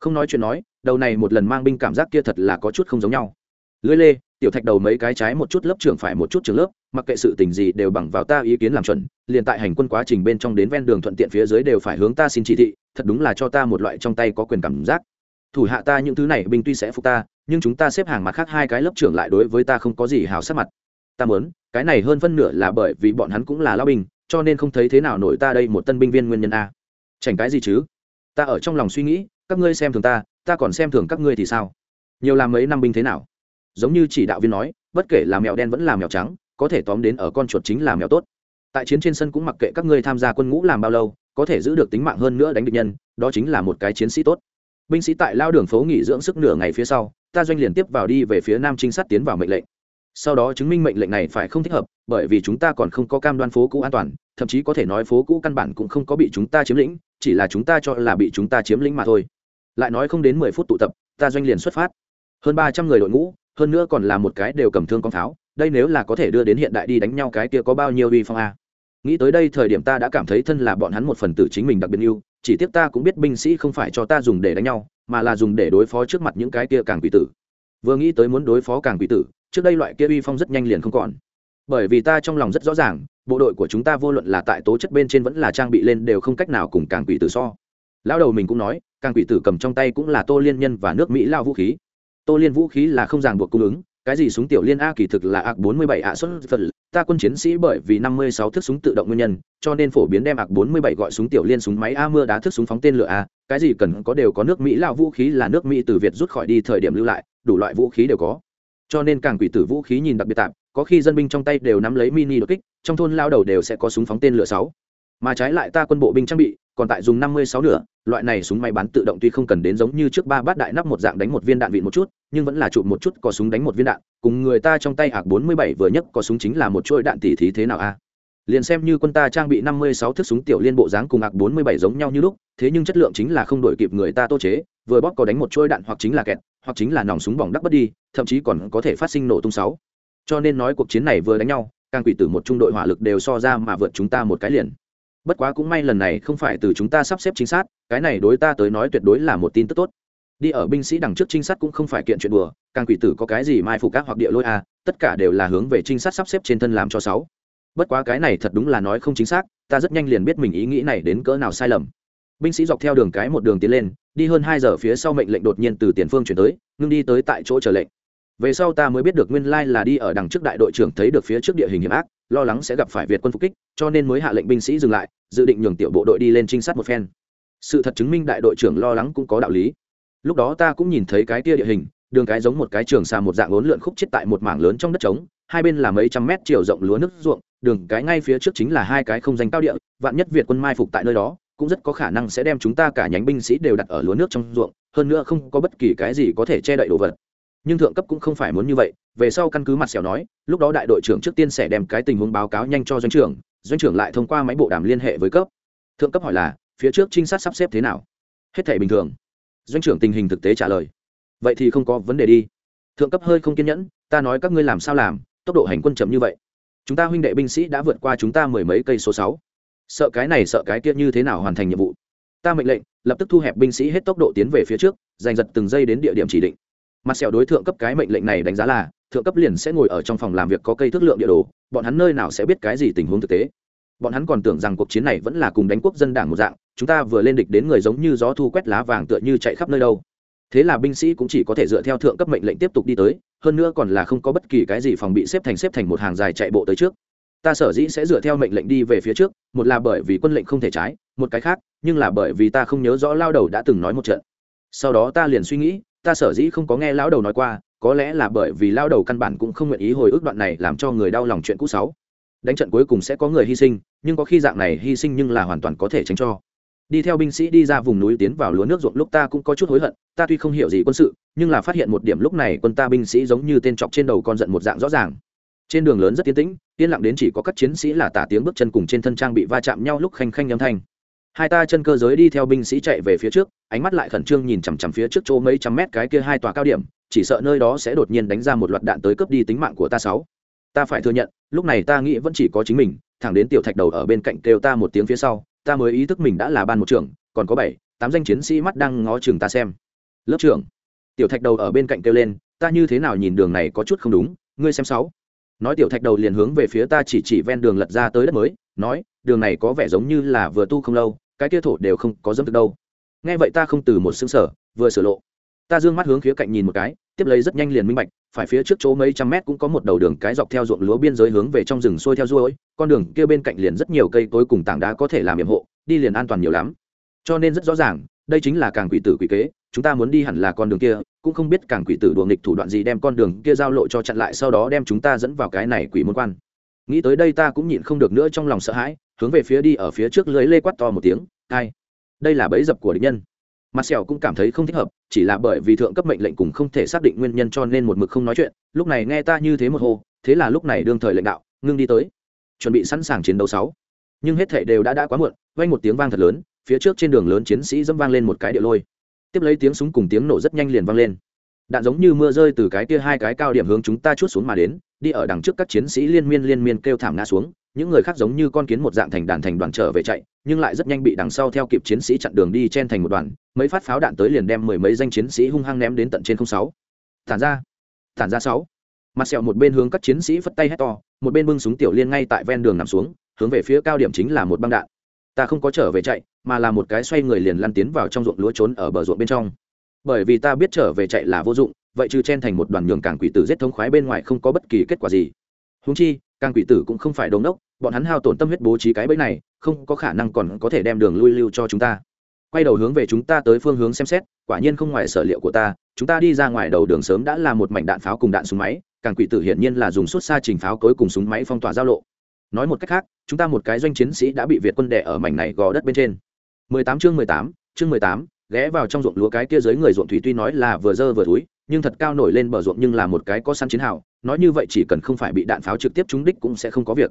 A: Không nói chuyện nói, đầu này một lần mang binh cảm giác kia thật là có chút không giống nhau. Lưới lê, tiểu thạch đầu mấy cái trái một chút lớp trưởng phải một chút trường lớp, mặc kệ sự tình gì đều bằng vào ta ý kiến làm chuẩn, liền tại hành quân quá trình bên trong đến ven đường thuận tiện phía dưới đều phải hướng ta xin chỉ thị, thật đúng là cho ta một loại trong tay có quyền cảm giác. Thủ hạ ta những thứ này binh tuy sẽ phục ta, nhưng chúng ta xếp hàng mặt khác hai cái lớp trưởng lại đối với ta không có gì hào sắc mặt. Ta muốn, cái này hơn phân nửa là bởi vì bọn hắn cũng là lao binh cho nên không thấy thế nào nổi ta đây một tân binh viên nguyên nhân a. Chảnh cái gì chứ? Ta ở trong lòng suy nghĩ, các ngươi xem thường ta ta còn xem thường các ngươi thì sao? Nhiều làm mấy năm binh thế nào? Giống như chỉ đạo viên nói, bất kể là mèo đen vẫn là mèo trắng, có thể tóm đến ở con chuột chính là mèo tốt. Tại chiến trên sân cũng mặc kệ các ngươi tham gia quân ngũ làm bao lâu, có thể giữ được tính mạng hơn nữa đánh địch nhân, đó chính là một cái chiến sĩ tốt. Binh sĩ tại lao đường phố nghỉ dưỡng sức nửa ngày phía sau, ta doanh liền tiếp vào đi về phía nam trinh sát tiến vào mệnh lệnh sau đó chứng minh mệnh lệnh này phải không thích hợp, bởi vì chúng ta còn không có cam đoan phố cũ an toàn, thậm chí có thể nói phố cũ căn bản cũng không có bị chúng ta chiếm lĩnh, chỉ là chúng ta cho là bị chúng ta chiếm lĩnh mà thôi. Lại nói không đến mười phút tụ tập, ta doanh liền xuất phát. Hơn ba trăm người đội ngũ, hơn nữa còn là một cái đều cầm thương con tháo, đây nếu là có thể đưa đến hiện đại đi đánh nhau cái kia có bao nhiêu uy phong a? Nghĩ tới đây thời điểm ta đã cảm thấy thân là bọn hắn một phần tử chính mình đặc biệt yêu, chỉ tiếc ta cũng biết binh sĩ không phải cho ta dùng để đánh nhau, mà là dùng để đối phó trước mặt những cái kia càng quỷ tử. Vừa nghĩ tới muốn đối phó càng quỷ tử trước đây loại kia uy phong rất nhanh liền không còn. Bởi vì ta trong lòng rất rõ ràng, bộ đội của chúng ta vô luận là tại tố chất bên trên vẫn là trang bị lên đều không cách nào cùng càng quỷ tử so. Lão đầu mình cũng nói, càng quỷ tử cầm trong tay cũng là tô liên nhân và nước mỹ lao vũ khí. Tô liên vũ khí là không ràng buộc cung ứng, cái gì súng tiểu liên a kỳ thực là ạc 47 ạ xuất phật ta quân chiến sĩ bởi vì 56 thước súng tự động nguyên nhân, cho nên phổ biến đem ạc 47 gọi súng tiểu liên súng máy a mưa đá thước súng phóng tên lửa a. Cái gì cần có đều có nước mỹ lao vũ khí là nước mỹ từ việt rút khỏi đi thời điểm lưu lại, đủ loại vũ khí đều có cho nên càng quỷ tử vũ khí nhìn đặc biệt tạm có khi dân binh trong tay đều nắm lấy mini đột kích, trong thôn lao đầu đều sẽ có súng phóng tên lửa sáu. Mà trái lại ta quân bộ binh trang bị, còn tại dùng năm mươi sáu nửa, loại này súng máy bắn tự động tuy không cần đến giống như trước ba bát đại nắp một dạng đánh một viên đạn vịn một chút, nhưng vẫn là chụp một chút có súng đánh một viên đạn, cùng người ta trong tay hạc bốn mươi bảy vừa nhất có súng chính là một chuỗi đạn tỉ thí thế nào a? Liền xem như quân ta trang bị năm mươi sáu thước súng tiểu liên bộ dáng cùng hạc bốn mươi bảy giống nhau như lúc, thế nhưng chất lượng chính là không đổi kịp người ta tô chế, vừa bóp có đánh một chuỗi đạn hoặc chính là kẹt hoặc chính là nòng súng bỏng đắc bất đi, thậm chí còn có thể phát sinh nổ tung sáu. Cho nên nói cuộc chiến này vừa đánh nhau, càng quỷ tử một trung đội hỏa lực đều so ra mà vượt chúng ta một cái liền. Bất quá cũng may lần này không phải từ chúng ta sắp xếp chính xác, cái này đối ta tới nói tuyệt đối là một tin tức tốt. Đi ở binh sĩ đằng trước trinh sát cũng không phải kiện chuyện đùa, càng quỷ tử có cái gì mai phục các hoặc địa lôi a, tất cả đều là hướng về trinh sát sắp xếp trên thân làm cho sáu. Bất quá cái này thật đúng là nói không chính xác, ta rất nhanh liền biết mình ý nghĩ này đến cỡ nào sai lầm binh sĩ dọc theo đường cái một đường tiến lên, đi hơn hai giờ phía sau mệnh lệnh đột nhiên từ tiền phương chuyển tới, ngưng đi tới tại chỗ chờ lệnh. Về sau ta mới biết được nguyên lai là đi ở đằng trước đại đội trưởng thấy được phía trước địa hình hiểm ác, lo lắng sẽ gặp phải việt quân phục kích, cho nên mới hạ lệnh binh sĩ dừng lại, dự định nhường tiểu bộ đội đi lên trinh sát một phen. Sự thật chứng minh đại đội trưởng lo lắng cũng có đạo lý. Lúc đó ta cũng nhìn thấy cái tia địa hình, đường cái giống một cái trường xà một dạng lốn lượn khúc chết tại một mảng lớn trong đất trống, hai bên là mấy trăm mét chiều rộng lúa nước ruộng, đường cái ngay phía trước chính là hai cái không danh cao địa, vạn nhất việt quân mai phục tại nơi đó cũng rất có khả năng sẽ đem chúng ta cả nhánh binh sĩ đều đặt ở lúa nước trong ruộng, hơn nữa không có bất kỳ cái gì có thể che đậy đồ vật. Nhưng thượng cấp cũng không phải muốn như vậy, về sau căn cứ mặt xẻo nói, lúc đó đại đội trưởng trước tiên sẽ đem cái tình huống báo cáo nhanh cho doanh trưởng doanh trưởng lại thông qua máy bộ đàm liên hệ với cấp. Thượng cấp hỏi là, phía trước trinh sát sắp xếp thế nào? Hết thể bình thường. Doanh trưởng tình hình thực tế trả lời. Vậy thì không có vấn đề đi. Thượng cấp hơi không kiên nhẫn, ta nói các ngươi làm sao làm, tốc độ hành quân chậm như vậy. Chúng ta huynh đệ binh sĩ đã vượt qua chúng ta mười mấy cây số sáu sợ cái này sợ cái kia như thế nào hoàn thành nhiệm vụ. Ta mệnh lệnh, lập tức thu hẹp binh sĩ hết tốc độ tiến về phía trước, giành giật từng giây đến địa điểm chỉ định. Mặt sẹo đối thượng cấp cái mệnh lệnh này đánh giá là, thượng cấp liền sẽ ngồi ở trong phòng làm việc có cây thước lượng địa đồ, bọn hắn nơi nào sẽ biết cái gì tình huống thực tế. Bọn hắn còn tưởng rằng cuộc chiến này vẫn là cùng đánh quốc dân đảng một dạng, chúng ta vừa lên địch đến người giống như gió thu quét lá vàng tựa như chạy khắp nơi đâu. Thế là binh sĩ cũng chỉ có thể dựa theo thượng cấp mệnh lệnh tiếp tục đi tới, hơn nữa còn là không có bất kỳ cái gì phòng bị xếp thành xếp thành một hàng dài chạy bộ tới trước ta sở dĩ sẽ dựa theo mệnh lệnh đi về phía trước, một là bởi vì quân lệnh không thể trái, một cái khác, nhưng là bởi vì ta không nhớ rõ lao đầu đã từng nói một trận. Sau đó ta liền suy nghĩ, ta sở dĩ không có nghe lão đầu nói qua, có lẽ là bởi vì lao đầu căn bản cũng không nguyện ý hồi ức đoạn này làm cho người đau lòng chuyện cũ sáu. Đánh trận cuối cùng sẽ có người hy sinh, nhưng có khi dạng này hy sinh nhưng là hoàn toàn có thể tránh cho. Đi theo binh sĩ đi ra vùng núi tiến vào lúa nước ruộng lúc ta cũng có chút hối hận, ta tuy không hiểu gì quân sự, nhưng là phát hiện một điểm lúc này quân ta binh sĩ giống như tên trọc trên đầu con giận một dạng rõ ràng trên đường lớn rất tiến tĩnh, yên lặng đến chỉ có các chiến sĩ là tả tiếng bước chân cùng trên thân trang bị va chạm nhau lúc khanh khanh âm thanh. Hai ta chân cơ giới đi theo binh sĩ chạy về phía trước, ánh mắt lại khẩn trương nhìn chằm chằm phía trước chỗ mấy trăm mét cái kia hai tòa cao điểm, chỉ sợ nơi đó sẽ đột nhiên đánh ra một loạt đạn tới cướp đi tính mạng của ta sáu. Ta phải thừa nhận, lúc này ta nghĩ vẫn chỉ có chính mình, thẳng đến tiểu thạch đầu ở bên cạnh kêu ta một tiếng phía sau, ta mới ý thức mình đã là ban một trưởng, còn có bảy, tám danh chiến sĩ mắt đang ngó chừng ta xem. Lớp trưởng, tiểu thạch đầu ở bên cạnh kêu lên, ta như thế nào nhìn đường này có chút không đúng, ngươi xem sáu nói tiểu thạch đầu liền hướng về phía ta chỉ chỉ ven đường lật ra tới đất mới, nói, đường này có vẻ giống như là vừa tu không lâu, cái kia thổ đều không có dâm thực đâu. Nghe vậy ta không từ một xương sở vừa sửa lộ. Ta d ư ơ n g mắt hướng khía cạnh nhìn một cái, tiếp lấy rất nhanh liền minh bạch, phải phía trước chỗ mấy trăm mét cũng có một đầu đường cái dọc theo ruộng lúa biên giới hướng về trong rừng xuôi theo ruôi, con đường kia bên cạnh liền rất nhiều cây cối cùng tảng đá có thể làm nhiệm hộ, đi liền an toàn nhiều lắm. Cho nên rất rõ ràng đây chính là càng quỷ tử quỷ kế, chúng ta muốn đi hẳn là con đường kia, cũng không biết càng quỷ tử đùa nghịch thủ đoạn gì đem con đường kia giao lộ cho chặn lại sau đó đem chúng ta dẫn vào cái này quỷ môn quan. Nghĩ tới đây ta cũng nhịn không được nữa trong lòng sợ hãi, hướng về phía đi ở phía trước lưới lê quát to một tiếng, ai, đây là bẫy dập của địch nhân. Mặt sẹo cũng cảm thấy không thích hợp, chỉ là bởi vì thượng cấp mệnh lệnh cùng không thể xác định nguyên nhân cho nên một mực không nói chuyện, lúc này nghe ta như thế một hô, thế là lúc này đương thời lãnh đạo, ngưng đi tới, chuẩn bị sẵn sàng chiến đấu sáu. Nhưng hết thể đều đã đã quá muộn, vang một tiếng vang thật lớn phía trước trên đường lớn chiến sĩ dẫm vang lên một cái địa lôi. Tiếp lấy tiếng súng cùng tiếng nổ rất nhanh liền vang lên. Đạn giống như mưa rơi từ cái kia hai cái cao điểm hướng chúng ta chút xuống mà đến, đi ở đằng trước các chiến sĩ liên miên liên miên kêu thảm ngã xuống, những người khác giống như con kiến một dạng thành đàn thành đoàn trở về chạy, nhưng lại rất nhanh bị đằng sau theo kịp chiến sĩ chặn đường đi chen thành một đoàn, mấy phát pháo đạn tới liền đem mười mấy danh chiến sĩ hung hăng ném đến tận trên không sáu. Thản ra thản ra sáu. Mặt sẹo một bên hướng các chiến sĩ phất tay hét to, một bên bưng súng tiểu liên ngay tại ven đường nằm xuống, hướng về phía cao điểm chính là một băng đạn. Ta không có trở về chạy mà là một cái xoay người liền lăn tiến vào trong ruộng lúa trốn ở bờ ruộng bên trong. Bởi vì ta biết trở về chạy là vô dụng, vậy chứ chen thành một đoàn nhường càng quỷ tử giết thống khoái bên ngoài không có bất kỳ kết quả gì. Húng chi càng quỷ tử cũng không phải đống đốc, bọn hắn hao tổn tâm huyết bố trí cái bẫy này, không có khả năng còn có thể đem đường lui lưu cho chúng ta. Quay đầu hướng về chúng ta tới phương hướng xem xét, quả nhiên không ngoài sở liệu của ta, chúng ta đi ra ngoài đầu đường sớm đã là một mảnh đạn pháo cùng đạn súng máy càng quỷ tử hiển nhiên là dùng suốt xa trình pháo cối cùng súng máy phong tỏa giao lộ. Nói một cách khác, chúng ta một cái doanh chiến sĩ đã bị việt quân đẻ ở mảnh này gò đất bên trên. 18 chương 18, chương 18, ghé vào trong ruộng lúa cái kia dưới người ruộng thủy tuy nói là vừa dơ vừa túi nhưng thật cao nổi lên bờ ruộng nhưng là một cái có săn chiến hào nói như vậy chỉ cần không phải bị đạn pháo trực tiếp trúng đích cũng sẽ không có việc.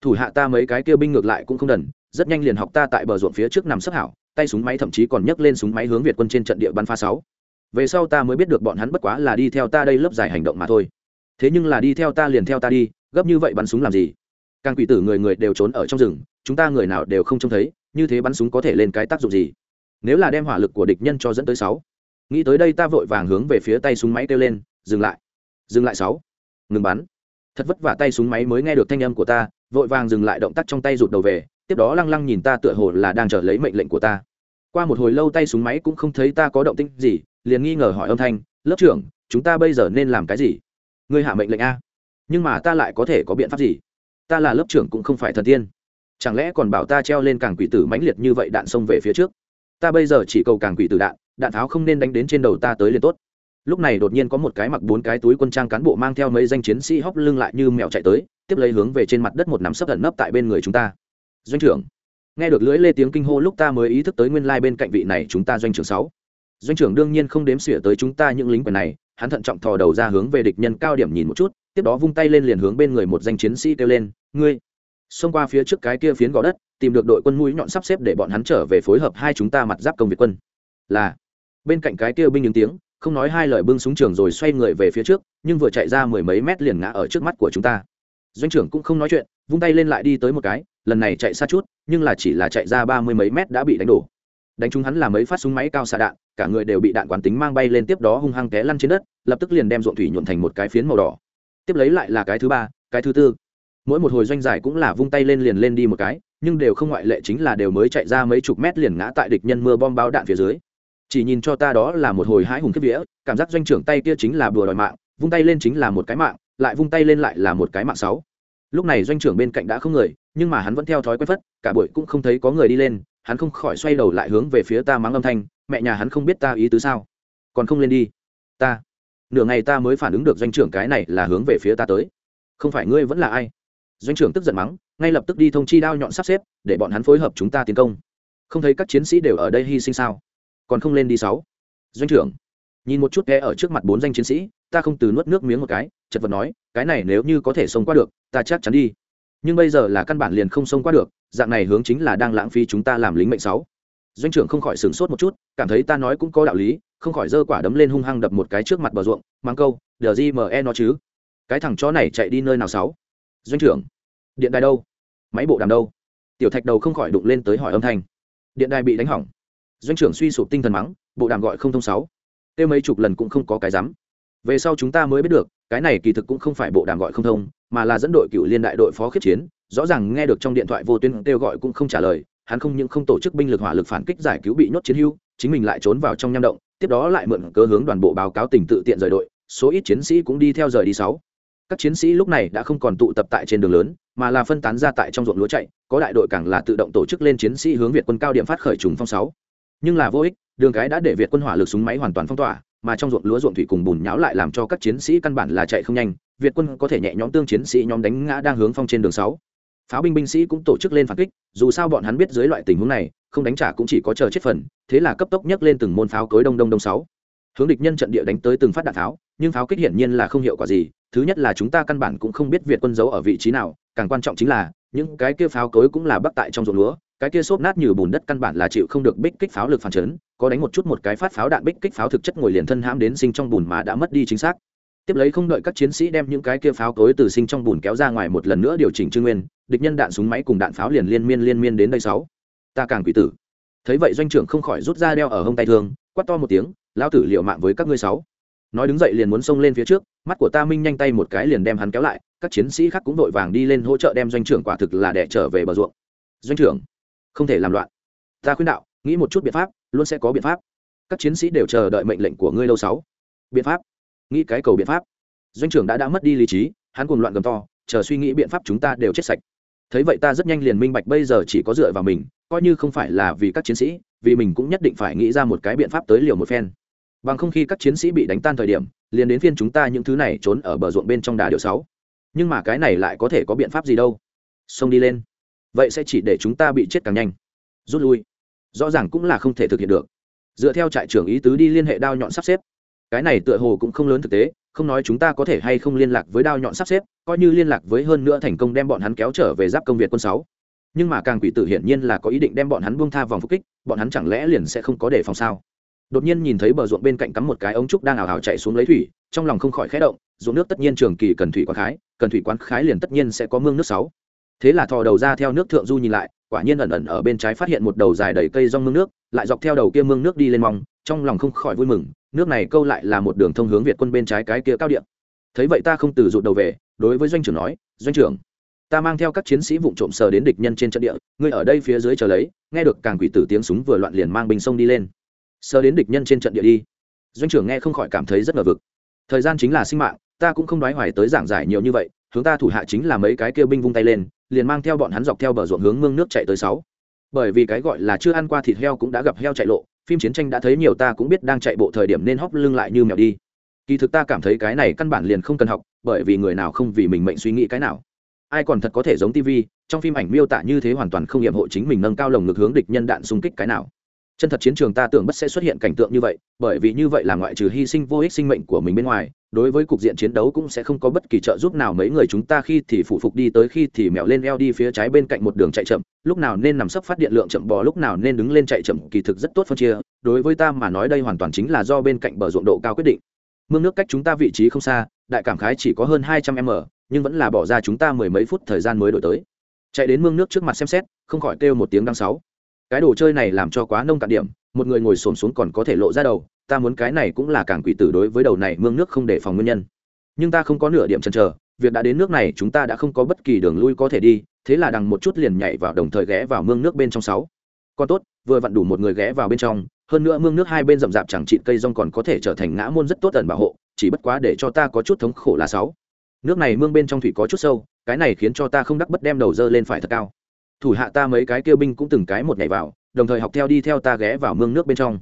A: Thủ hạ ta mấy cái kia binh ngược lại cũng không đần rất nhanh liền học ta tại bờ ruộng phía trước nằm sấp hảo tay súng máy thậm chí còn nhấc lên súng máy hướng việt quân trên trận địa bắn phá sáu. Về sau ta mới biết được bọn hắn bất quá là đi theo ta đây lớp giải hành động mà thôi. Thế nhưng là đi theo ta liền theo ta đi gấp như vậy bắn súng làm gì? Càng quỷ tử người người đều trốn ở trong rừng chúng ta người nào đều không trông thấy như thế bắn súng có thể lên cái tác dụng gì? Nếu là đem hỏa lực của địch nhân cho dẫn tới sáu, nghĩ tới đây ta vội vàng hướng về phía tay súng máy kêu lên, dừng lại dừng lại sáu. Ngừng bắn. Thật vất vả tay súng máy mới nghe được thanh âm của ta, vội vàng dừng lại động tác trong tay rụt đầu về, tiếp đó lăng lăng nhìn ta tựa hồ là đang chờ lấy mệnh lệnh của ta. Qua một hồi lâu tay súng máy cũng không thấy ta có động tĩnh gì, liền nghi ngờ hỏi âm thanh, lớp trưởng, chúng ta bây giờ nên làm cái gì? Ngươi hạ mệnh lệnh a. Nhưng mà ta lại có thể có biện pháp gì? Ta là lớp trưởng cũng không phải thần tiên chẳng lẽ còn bảo ta treo lên càng quỷ tử mãnh liệt như vậy đạn xông về phía trước? Ta bây giờ chỉ cầu càng quỷ tử đạn đạn tháo không nên đánh đến trên đầu ta tới liền tốt. Lúc này đột nhiên có một cái mặc bốn cái túi quân trang cán bộ mang theo mấy danh chiến sĩ hóc lưng lại như mèo chạy tới, tiếp lấy hướng về trên mặt đất một nắm sấp ẩn nấp tại bên người chúng ta. Doanh trưởng, nghe được lưỡi lê tiếng kinh hô lúc ta mới ý thức tới nguyên lai bên cạnh vị này chúng ta doanh trưởng sáu. Doanh trưởng đương nhiên không đếm xỉa tới chúng ta những lính quần này, hắn thận trọng thò đầu ra hướng về địch nhân cao điểm nhìn một chút, tiếp đó vung tay lên liền hướng bên người một danh chiến sĩ kêu lên, ngươi xông qua phía trước cái kia phiến gò đất, tìm được đội quân mũi nhọn sắp xếp để bọn hắn trở về phối hợp hai chúng ta mặt giáp công việt quân. Là, bên cạnh cái kia binh những tiếng, không nói hai lời bưng súng trường rồi xoay người về phía trước, nhưng vừa chạy ra mười mấy mét liền ngã ở trước mắt của chúng ta. Doanh trưởng cũng không nói chuyện, vung tay lên lại đi tới một cái, lần này chạy xa chút, nhưng là chỉ là chạy ra ba mươi mấy mét đã bị đánh đổ. Đánh chúng hắn là mấy phát súng máy cao xạ đạn, cả người đều bị đạn quán tính mang bay lên tiếp đó hung hăng té lăn trên đất, lập tức liền đem ruộng thủy nhuộn thành một cái phiến màu đỏ. Tiếp lấy lại là cái thứ ba, cái thứ tư mỗi một hồi doanh giải cũng là vung tay lên liền lên đi một cái, nhưng đều không ngoại lệ chính là đều mới chạy ra mấy chục mét liền ngã tại địch nhân mưa bom bao đạn phía dưới. Chỉ nhìn cho ta đó là một hồi hãi hùng kiếp vía, cảm giác doanh trưởng tay kia chính là bùa đòi mạng, vung tay lên chính là một cái mạng, lại vung tay lên lại là một cái mạng sáu. Lúc này doanh trưởng bên cạnh đã không người, nhưng mà hắn vẫn theo thói quen phất, cả buổi cũng không thấy có người đi lên, hắn không khỏi xoay đầu lại hướng về phía ta mắng âm thanh, mẹ nhà hắn không biết ta ý tứ sao? Còn không lên đi. Ta, nửa ngày ta mới phản ứng được doanh trưởng cái này là hướng về phía ta tới. Không phải ngươi vẫn là ai? Doanh trưởng tức giận mắng, ngay lập tức đi thông chi đao nhọn sắp xếp, để bọn hắn phối hợp chúng ta tiến công. Không thấy các chiến sĩ đều ở đây hy sinh sao? Còn không lên đi sáu. Doanh trưởng, nhìn một chút ghé ở trước mặt bốn danh chiến sĩ, ta không từ nuốt nước miếng một cái, chật vật nói, cái này nếu như có thể xông qua được, ta chắc chắn đi. Nhưng bây giờ là căn bản liền không xông qua được, dạng này hướng chính là đang lãng phí chúng ta làm lính mệnh sáu. Doanh trưởng không khỏi sửng sốt một chút, cảm thấy ta nói cũng có đạo lý, không khỏi giơ quả đấm lên hung hăng đập một cái trước mặt bờ ruộng mang câu, đờ gì mờ e nó chứ? Cái thằng chó này chạy đi nơi nào sáu? Doanh trưởng điện đài đâu? Máy bộ đàm đâu? Tiểu thạch đầu không khỏi đụng lên tới hỏi âm thanh. Điện đài bị đánh hỏng. Doanh trưởng suy sụp tinh thần mắng, bộ đàm gọi không thông sáu. Tiêu mấy chục lần cũng không có cái dám về sau chúng ta mới biết được, cái này kỳ thực cũng không phải bộ đàm gọi không thông, mà là dẫn đội cựu liên đại đội phó khiết chiến, rõ ràng nghe được trong điện thoại vô tuyến kêu gọi cũng không trả lời, hắn không những không tổ chức binh lực hỏa lực phản kích giải cứu bị nhốt chiến hưu, chính mình lại trốn vào trong nham động, tiếp đó lại mượn cơ hướng đoàn bộ báo cáo tình tự tiện rời đội, số ít chiến sĩ cũng đi theo rời đi sáu. Các chiến sĩ lúc này đã không còn tụ tập tại trên đường lớn mà là phân tán ra tại trong ruộng lúa chạy, có đại đội càng là tự động tổ chức lên chiến sĩ hướng việt quân cao điểm phát khởi trùng phong sáu. Nhưng là vô ích, đường cái đã để việt quân hỏa lực súng máy hoàn toàn phong tỏa, mà trong ruộng lúa ruộng thủy cùng bùn nháo lại làm cho các chiến sĩ căn bản là chạy không nhanh, việt quân có thể nhẹ nhõm tương chiến sĩ nhóm đánh ngã đang hướng phong trên đường sáu. Pháo binh binh sĩ cũng tổ chức lên phản kích, dù sao bọn hắn biết dưới loại tình huống này, không đánh trả cũng chỉ có chờ chết phần, thế là cấp tốc nhấc lên từng môn pháo cối đông đông đông sáu. Hướng địch nhân trận địa đánh tới từng phát đạn pháo, nhưng pháo kích hiển nhiên là không hiệu quả gì, thứ nhất là chúng ta căn bản cũng không biết việt quân giấu ở vị trí nào càng quan trọng chính là, những cái kia pháo cối cũng là bắc tại trong ruộng lúa, cái kia xốp nát như bùn đất căn bản là chịu không được bích kích pháo lực phản chấn, có đánh một chút một cái phát pháo đạn bích kích pháo thực chất ngồi liền thân hãm đến sinh trong bùn mà đã mất đi chính xác. Tiếp lấy không đợi các chiến sĩ đem những cái kia pháo cối từ sinh trong bùn kéo ra ngoài một lần nữa điều chỉnh trương nguyên, địch nhân đạn súng máy cùng đạn pháo liền liên miên liên miên đến đây sáu. Ta càng quỷ tử. Thấy vậy doanh trưởng không khỏi rút ra đeo ở hông tay thương, quát to một tiếng lao tử liệu mạng với các ngươi sáu. Nói đứng dậy liền muốn xông lên phía trước, mắt của ta minh nhanh tay một cái liền đem hắn kéo lại các chiến sĩ khác cũng vội vàng đi lên hỗ trợ đem doanh trưởng quả thực là đẻ trở về bờ ruộng. Doanh trưởng, không thể làm loạn. Ta khuyên đạo, nghĩ một chút biện pháp, luôn sẽ có biện pháp. Các chiến sĩ đều chờ đợi mệnh lệnh của ngươi lâu sáu. Biện pháp? Nghĩ cái cầu biện pháp. Doanh trưởng đã đã mất đi lý trí, hắn cùng loạn gầm to, chờ suy nghĩ biện pháp chúng ta đều chết sạch. Thấy vậy ta rất nhanh liền minh bạch bây giờ chỉ có dựa vào mình, coi như không phải là vì các chiến sĩ, vì mình cũng nhất định phải nghĩ ra một cái biện pháp tới liều một phen. Bằng không khi các chiến sĩ bị đánh tan thời điểm, liền đến phiên chúng ta những thứ này trốn ở bờ ruộng bên trong đà điệu sáu nhưng mà cái này lại có thể có biện pháp gì đâu. Xông đi lên. Vậy sẽ chỉ để chúng ta bị chết càng nhanh. Rút lui. Rõ ràng cũng là không thể thực hiện được. Dựa theo trại trưởng ý tứ đi liên hệ đao nhọn sắp xếp. Cái này tựa hồ cũng không lớn thực tế, không nói chúng ta có thể hay không liên lạc với đao nhọn sắp xếp, coi như liên lạc với hơn nữa thành công đem bọn hắn kéo trở về giáp công việt quân sáu. Nhưng mà càng quỷ tử hiển nhiên là có ý định đem bọn hắn buông tha vòng phục kích, bọn hắn chẳng lẽ liền sẽ không có đề phòng sao? Đột nhiên nhìn thấy bờ ruộng bên cạnh cắm một cái ống trúc đang ảo ảo chạy xuống lấy thủy, trong lòng không khỏi khẽ động ruộng nước tất nhiên trường kỳ cần thủy quán khái, cần thủy quán khái liền tất nhiên sẽ có mương nước sáu. Thế là thò đầu ra theo nước thượng du nhìn lại, quả nhiên ẩn ẩn ở bên trái phát hiện một đầu dài đầy cây rong mương nước, lại dọc theo đầu kia mương nước đi lên mong, trong lòng không khỏi vui mừng, nước này câu lại là một đường thông hướng việt quân bên trái cái kia cao điện thấy vậy ta không từ rụt đầu về, đối với doanh trưởng nói, doanh trưởng, ta mang theo các chiến sĩ vụ trộm sờ đến địch nhân trên trận địa, ngươi ở đây phía dưới chờ lấy, nghe được càng quỷ tử tiếng súng vừa loạn liền mang bình sông đi lên. Sờ đến địch nhân trên trận địa đi. Doanh trưởng nghe không khỏi cảm thấy rất ngờ vực. Thời gian chính là sinh mạng ta cũng không đoái hoài tới giảng giải nhiều như vậy, hướng ta thủ hạ chính là mấy cái kia binh vung tay lên, liền mang theo bọn hắn dọc theo bờ ruộng hướng mương nước chạy tới sáu. Bởi vì cái gọi là chưa ăn qua thịt heo cũng đã gặp heo chạy lộ, phim chiến tranh đã thấy nhiều ta cũng biết đang chạy bộ thời điểm nên hóc lưng lại như mèo đi. Kỳ thực ta cảm thấy cái này căn bản liền không cần học, bởi vì người nào không vì mình mệnh suy nghĩ cái nào. Ai còn thật có thể giống tv trong phim ảnh miêu tả như thế hoàn toàn không nhiệm hộ chính mình nâng cao lồng ngực hướng địch nhân đạn xung kích cái nào chân thật chiến trường ta tưởng bất sẽ xuất hiện cảnh tượng như vậy, bởi vì như vậy là ngoại trừ hy sinh vô ích sinh mệnh của mình bên ngoài, đối với cục diện chiến đấu cũng sẽ không có bất kỳ trợ giúp nào mấy người chúng ta khi thì phụ phục đi tới khi thì mèo lên eo đi phía trái bên cạnh một đường chạy chậm, lúc nào nên nằm sấp phát điện lượng chậm bò, lúc nào nên đứng lên chạy chậm, kỳ thực rất tốt phân chia, đối với ta mà nói đây hoàn toàn chính là do bên cạnh bờ ruộng độ cao quyết định. Mương nước cách chúng ta vị trí không xa, đại cảm khái chỉ có hơn hai trăm m, nhưng vẫn là bỏ ra chúng ta mười mấy phút thời gian mới đổi tới. Chạy đến mương nước trước mặt xem xét, không khỏi kêu một tiếng đăng sáu cái đồ chơi này làm cho quá nông cạn điểm, một người ngồi xổm xuống còn có thể lộ ra đầu, ta muốn cái này cũng là càng quỷ tử đối với đầu này mương nước không để phòng nguyên nhân. Nhưng ta không có nửa điểm chần chờ, việc đã đến nước này chúng ta đã không có bất kỳ đường lui có thể đi, thế là đằng một chút liền nhảy vào đồng thời ghé vào mương nước bên trong sáu. Còn tốt, vừa vặn đủ một người ghé vào bên trong, hơn nữa mương nước hai bên rậm rạp chẳng trị cây rong còn có thể trở thành ngã môn rất tốt ẩn bảo hộ, chỉ bất quá để cho ta có chút thống khổ là sáu. Nước này mương bên trong thủy có chút sâu, cái này khiến cho ta không đắc bất đem đầu dơ lên phải thật cao thủ hạ ta mấy cái kêu binh cũng từng cái một nhảy vào, đồng thời học theo đi theo ta ghé vào mương nước bên trong.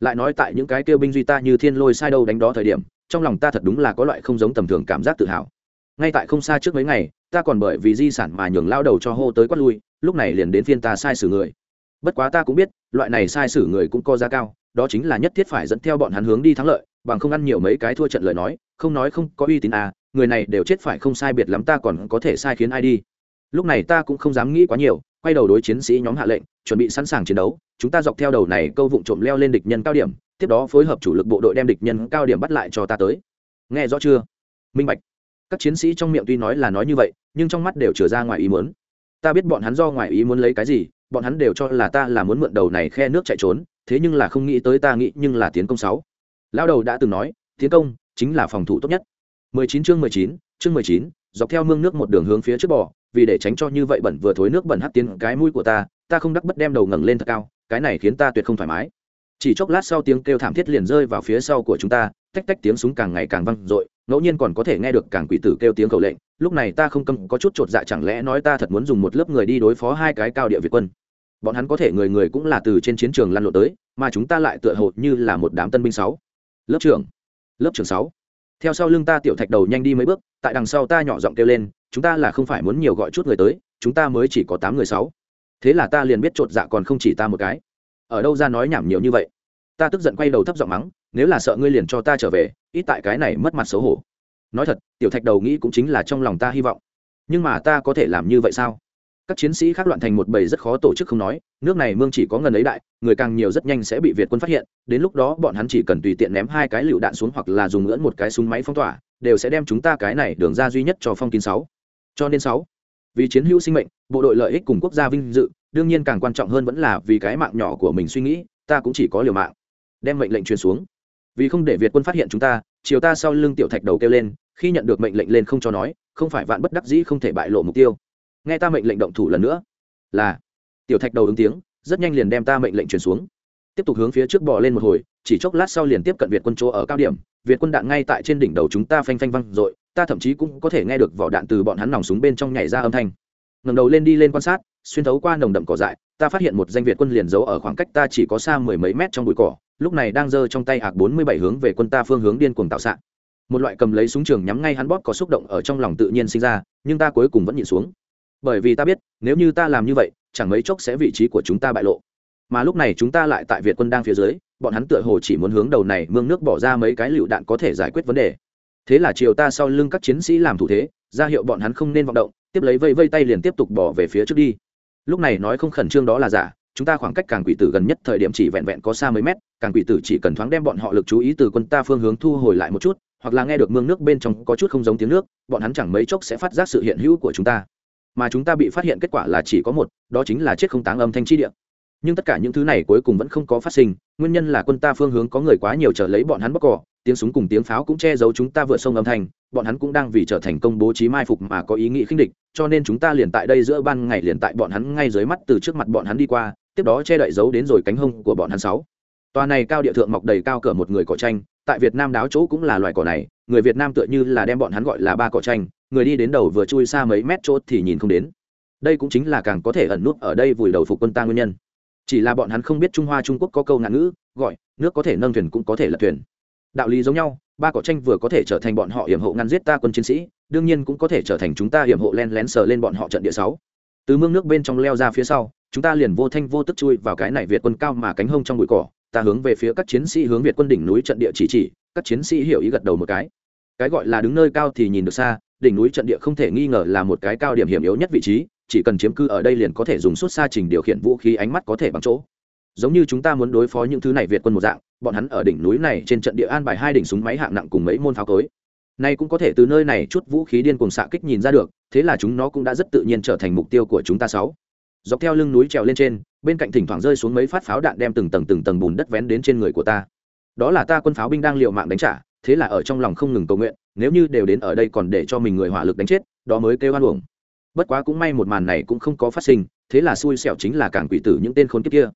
A: Lại nói tại những cái kêu binh duy ta như thiên lôi sai đâu đánh đó thời điểm, trong lòng ta thật đúng là có loại không giống tầm thường cảm giác tự hào. Ngay tại không xa trước mấy ngày, ta còn bởi vì di sản mà nhường lao đầu cho hô tới quát lui, lúc này liền đến phiên ta sai xử người. Bất quá ta cũng biết, loại này sai xử người cũng có giá cao, đó chính là nhất thiết phải dẫn theo bọn hắn hướng đi thắng lợi, bằng không ăn nhiều mấy cái thua trận lời nói, không nói không có uy tín à người này đều chết phải không sai biệt lắm ta còn có thể sai khiến ai đi lúc này ta cũng không dám nghĩ quá nhiều quay đầu đối chiến sĩ nhóm hạ lệnh chuẩn bị sẵn sàng chiến đấu chúng ta dọc theo đầu này câu vụng trộm leo lên địch nhân cao điểm tiếp đó phối hợp chủ lực bộ đội đem địch nhân cao điểm bắt lại cho ta tới. Nghe rõ chưa? Minh bạch. Các chiến sĩ trong miệng tuy nói là nói như vậy nhưng trong mắt đều trở ra ngoài ý muốn. Ta biết bọn hắn do ngoài ý muốn lấy cái gì bọn hắn đều cho là ta là muốn mượn đầu này khe nước chạy trốn thế nhưng là không nghĩ tới ta nghĩ nhưng là tiến công sáu. Lão đầu đã từng nói tiến công chính là phòng thủ tốt nhất. 19 chương 19, chương 19, dọc theo mương nước một đường hướng phía trước bò vì để tránh cho như vậy bẩn vừa thối nước bẩn hắt tiến cái mũi của ta ta không đắc bất đem đầu ngẩng lên thật cao, cái này khiến ta tuyệt không thoải mái. Chỉ chốc lát sau tiếng kêu thảm thiết liền rơi vào phía sau của chúng ta, tách tách tiếng súng càng ngày càng vang dội, ngẫu nhiên còn có thể nghe được càng quỷ tử kêu tiếng cầu lệnh, lúc này ta không cầm có chút chột dạ chẳng lẽ nói ta thật muốn dùng một lớp người đi đối phó hai cái cao địa việt quân. Bọn hắn có thể người người cũng là từ trên chiến trường lăn lộn tới, mà chúng ta lại tựa hồ như là một đám tân binh sáu. Lớp trưởng lớp trưởng sáu. Theo sau lưng ta tiểu thạch đầu nhanh đi mấy bước, tại đằng sau ta nhỏ giọng kêu lên chúng ta là không phải muốn nhiều gọi chút người tới, chúng ta mới chỉ có tám người sáu. Thế là ta liền biết chột dạ còn không chỉ ta một cái. Ở đâu ra nói nhảm nhiều như vậy? Ta tức giận quay đầu thấp giọng mắng, nếu là sợ ngươi liền cho ta trở về, ít tại cái này mất mặt xấu hổ. Nói thật, tiểu thạch đầu nghĩ cũng chính là trong lòng ta hy vọng. Nhưng mà ta có thể làm như vậy sao? Các chiến sĩ khác loạn thành một bầy rất khó tổ chức không nói, nước này mương chỉ có ngần ấy đại, người càng nhiều rất nhanh sẽ bị việt quân phát hiện, đến lúc đó bọn hắn chỉ cần tùy tiện ném hai cái lựu đạn xuống hoặc là dùng ngưỡn một cái súng máy phong tỏa, đều sẽ đem chúng ta cái này đường ra duy nhất cho phong kín sáu cho nên sáu, vì chiến hữu sinh mệnh, bộ đội lợi ích cùng quốc gia vinh dự, đương nhiên càng quan trọng hơn vẫn là vì cái mạng nhỏ của mình suy nghĩ, ta cũng chỉ có liều mạng. Đem mệnh lệnh truyền xuống. Vì không để việt quân phát hiện chúng ta, chiều ta sau lưng tiểu thạch đầu kêu lên, khi nhận được mệnh lệnh lên không cho nói, không phải vạn bất đắc dĩ không thể bại lộ mục tiêu. Nghe ta mệnh lệnh động thủ lần nữa. Là, tiểu thạch đầu ứng tiếng, rất nhanh liền đem ta mệnh lệnh truyền xuống tiếp tục hướng phía trước bò lên một hồi, chỉ chốc lát sau liền tiếp cận việt quân chỗ ở cao điểm. Việt quân đạn ngay tại trên đỉnh đầu chúng ta phanh phanh văng rồi ta thậm chí cũng có thể nghe được vỏ đạn từ bọn hắn nòng súng bên trong nhảy ra âm thanh. Ngẩng đầu lên đi lên quan sát, xuyên thấu qua nồng đậm cỏ dại, ta phát hiện một danh việt quân liền giấu ở khoảng cách ta chỉ có xa mười mấy mét trong bụi cỏ, lúc này đang giơ trong tay hạc bốn mươi bảy hướng về quân ta phương hướng điên cuồng tạo sạn một loại cầm lấy súng trường nhắm ngay hắn bóp có xúc động ở trong lòng tự nhiên sinh ra, nhưng ta cuối cùng vẫn nhịn xuống. Bởi vì ta biết, nếu như ta làm như vậy, chẳng mấy chốc sẽ vị trí của chúng ta bại lộ mà lúc này chúng ta lại tại việt quân đang phía dưới, bọn hắn tựa hồ chỉ muốn hướng đầu này mương nước bỏ ra mấy cái lựu đạn có thể giải quyết vấn đề. Thế là chiều ta sau lưng các chiến sĩ làm thủ thế, ra hiệu bọn hắn không nên vọng động, tiếp lấy vây vây tay liền tiếp tục bỏ về phía trước đi. Lúc này nói không khẩn trương đó là giả, chúng ta khoảng cách càng quỷ tử gần nhất thời điểm chỉ vẹn vẹn có xa mấy mét, càng quỷ tử chỉ cần thoáng đem bọn họ lực chú ý từ quân ta phương hướng thu hồi lại một chút, hoặc là nghe được mương nước bên trong có chút không giống tiếng nước, bọn hắn chẳng mấy chốc sẽ phát giác sự hiện hữu của chúng ta. Mà chúng ta bị phát hiện kết quả là chỉ có một, đó chính là chết không táng âm thanh chi điện nhưng tất cả những thứ này cuối cùng vẫn không có phát sinh, nguyên nhân là quân ta phương hướng có người quá nhiều trở lấy bọn hắn bóc cỏ, tiếng súng cùng tiếng pháo cũng che giấu chúng ta vượt sông âm thanh, bọn hắn cũng đang vì trở thành công bố trí mai phục mà có ý nghĩ khinh địch, cho nên chúng ta liền tại đây giữa ban ngày liền tại bọn hắn ngay dưới mắt từ trước mặt bọn hắn đi qua, tiếp đó che đậy giấu đến rồi cánh hông của bọn hắn sáu. Tòa này cao địa thượng mọc đầy cao cỡ một người cỏ tranh, tại việt nam đáo chỗ cũng là loài cỏ này, người việt nam tựa như là đem bọn hắn gọi là ba cỏ tranh, người đi đến đầu vừa chui xa mấy mét chỗ thì nhìn không đến. Đây cũng chính là càng có thể ẩn nút ở đây vùi đầu phục quân ta nguyên nhân chỉ là bọn hắn không biết trung hoa trung quốc có câu ngạn ngữ, gọi, nước có thể nâng thuyền cũng có thể lật thuyền. Đạo lý giống nhau, ba cỏ tranh vừa có thể trở thành bọn họ hiểm hộ ngăn giết ta quân chiến sĩ, đương nhiên cũng có thể trở thành chúng ta hiểm hộ len lén sờ lên bọn họ trận địa sáu. Từ mương nước bên trong leo ra phía sau, chúng ta liền vô thanh vô tức chui vào cái này việt quân cao mà cánh hông trong bụi cỏ, ta hướng về phía các chiến sĩ hướng việt quân đỉnh núi trận địa chỉ chỉ, các chiến sĩ hiểu ý gật đầu một cái. Cái gọi là đứng nơi cao thì nhìn được xa, đỉnh núi trận địa không thể nghi ngờ là một cái cao điểm hiểm yếu nhất vị trí chỉ cần chiếm cư ở đây liền có thể dùng suốt xa trình điều khiển vũ khí ánh mắt có thể bằng chỗ. Giống như chúng ta muốn đối phó những thứ này việt quân một dạng, bọn hắn ở đỉnh núi này trên trận địa an bài hai đỉnh súng máy hạng nặng cùng mấy môn pháo cối. Nay cũng có thể từ nơi này chút vũ khí điên cuồng xạ kích nhìn ra được, thế là chúng nó cũng đã rất tự nhiên trở thành mục tiêu của chúng ta sáu. Dọc theo lưng núi trèo lên trên, bên cạnh thỉnh thoảng rơi xuống mấy phát pháo đạn đem từng tầng từng tầng bùn đất vén đến trên người của ta. Đó là ta quân pháo binh đang liều mạng đánh trả, thế là ở trong lòng không ngừng cầu nguyện, nếu như đều đến ở đây còn để cho mình người hỏa lực đánh chết, đó mới kêu an uổng bất quá cũng may một màn này cũng không có phát sinh, thế là xui xẻo chính là càng quỷ tử những tên khốn kiếp kia.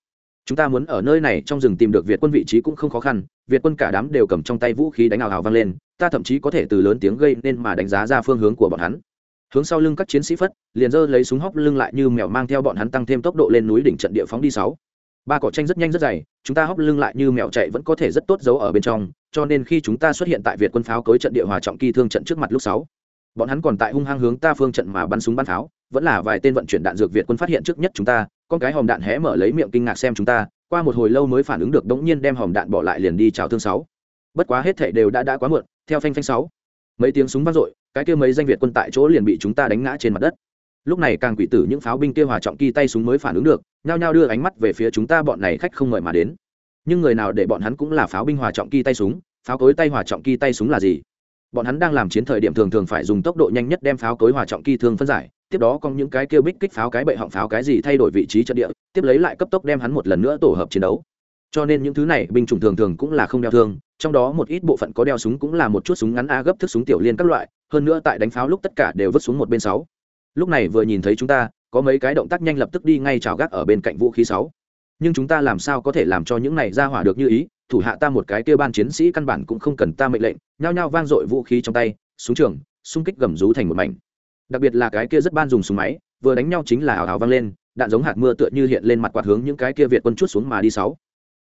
A: Chúng ta muốn ở nơi này trong rừng tìm được việt quân vị trí cũng không khó khăn, việt quân cả đám đều cầm trong tay vũ khí đánh ào hào vang lên, ta thậm chí có thể từ lớn tiếng gây nên mà đánh giá ra phương hướng của bọn hắn. Hướng sau lưng các chiến sĩ phất, liền giơ lấy súng hóc lưng lại như mèo mang theo bọn hắn tăng thêm tốc độ lên núi đỉnh trận địa phóng đi sáu. Ba cỏ tranh rất nhanh rất dày, chúng ta hóc lưng lại như mèo chạy vẫn có thể rất tốt giấu ở bên trong, cho nên khi chúng ta xuất hiện tại việt quân pháo cối trận địa hòa trọng kỳ thương trận trước mặt lúc sáu bọn hắn còn tại hung hăng hướng ta phương trận mà bắn súng bắn pháo, vẫn là vài tên vận chuyển đạn dược việt quân phát hiện trước nhất chúng ta, con cái hòm đạn hé mở lấy miệng kinh ngạc xem chúng ta, qua một hồi lâu mới phản ứng được đống nhiên đem hòm đạn bỏ lại liền đi chào thương sáu. Bất quá hết thảy đều đã đã quá muộn, theo phanh phanh sáu. Mấy tiếng súng vang dội, cái kia mấy danh việt quân tại chỗ liền bị chúng ta đánh ngã trên mặt đất. Lúc này càng quỷ tử những pháo binh kia hòa trọng kỳ tay súng mới phản ứng được, nhao nhao đưa ánh mắt về phía chúng ta bọn này khách không mời mà đến. Nhưng người nào để bọn hắn cũng là pháo binh hòa trọng kỳ tay súng, pháo cối tay hòa trọng kỳ tay súng là gì? Bọn hắn đang làm chiến thời điểm thường thường phải dùng tốc độ nhanh nhất đem pháo cối hòa trọng kỳ thương phân giải, tiếp đó còn những cái kêu bích kích pháo cái bệ họng pháo cái gì thay đổi vị trí trận địa, tiếp lấy lại cấp tốc đem hắn một lần nữa tổ hợp chiến đấu. Cho nên những thứ này, binh chủng thường thường cũng là không đeo thương, trong đó một ít bộ phận có đeo súng cũng là một chút súng ngắn a gấp thức súng tiểu liên các loại, hơn nữa tại đánh pháo lúc tất cả đều vứt xuống một bên sáu. Lúc này vừa nhìn thấy chúng ta, có mấy cái động tác nhanh lập tức đi ngay trào gác ở bên cạnh vũ khí sáu. Nhưng chúng ta làm sao có thể làm cho những này ra hỏa được như ý? Thủ hạ ta một cái kia ban chiến sĩ căn bản cũng không cần ta mệnh lệnh, nhao nhao vang dội vũ khí trong tay, súng trường, xung kích gầm rú thành một mảnh. Đặc biệt là cái kia rất ban dùng súng máy, vừa đánh nhau chính là ảo ảo vang lên, đạn giống hạt mưa tựa như hiện lên mặt quạt hướng những cái kia việt quân chút xuống mà đi sáu.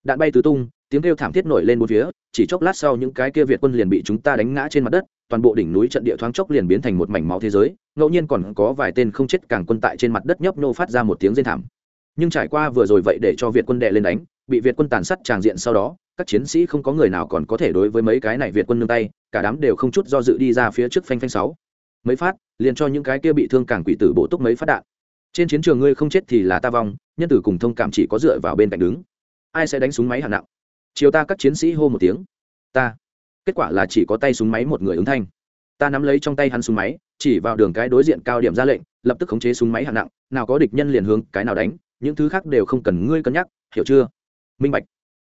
A: Đạn bay tứ tung, tiếng kêu thảm thiết nổi lên bốn phía, chỉ chốc lát sau những cái kia việt quân liền bị chúng ta đánh ngã trên mặt đất, toàn bộ đỉnh núi trận địa thoáng chốc liền biến thành một mảnh máu thế giới, ngẫu nhiên còn có vài tên không chết càng quân tại trên mặt đất nhấp nô phát ra một tiếng rên thảm. Nhưng trải qua vừa rồi vậy để cho việt quân đệ lên đánh, bị việt quân tàn sát tràng diện sau đó các chiến sĩ không có người nào còn có thể đối với mấy cái này việt quân nương tay, cả đám đều không chút do dự đi ra phía trước phanh phanh sáu. Mấy phát, liền cho những cái kia bị thương càng quỷ tử bổ túc mấy phát đạn. Trên chiến trường ngươi không chết thì là ta vong, nhân tử cùng thông cảm chỉ có dựa vào bên cạnh đứng. Ai sẽ đánh súng máy hạng nặng? Chiều ta các chiến sĩ hô một tiếng. Ta. Kết quả là chỉ có tay súng máy một người ứng thanh. Ta nắm lấy trong tay hắn súng máy, chỉ vào đường cái đối diện cao điểm ra lệnh, lập tức khống chế súng máy hạng nặng. Nào có địch nhân liền hướng cái nào đánh, những thứ khác đều không cần ngươi cân nhắc, hiểu chưa? Minh bạch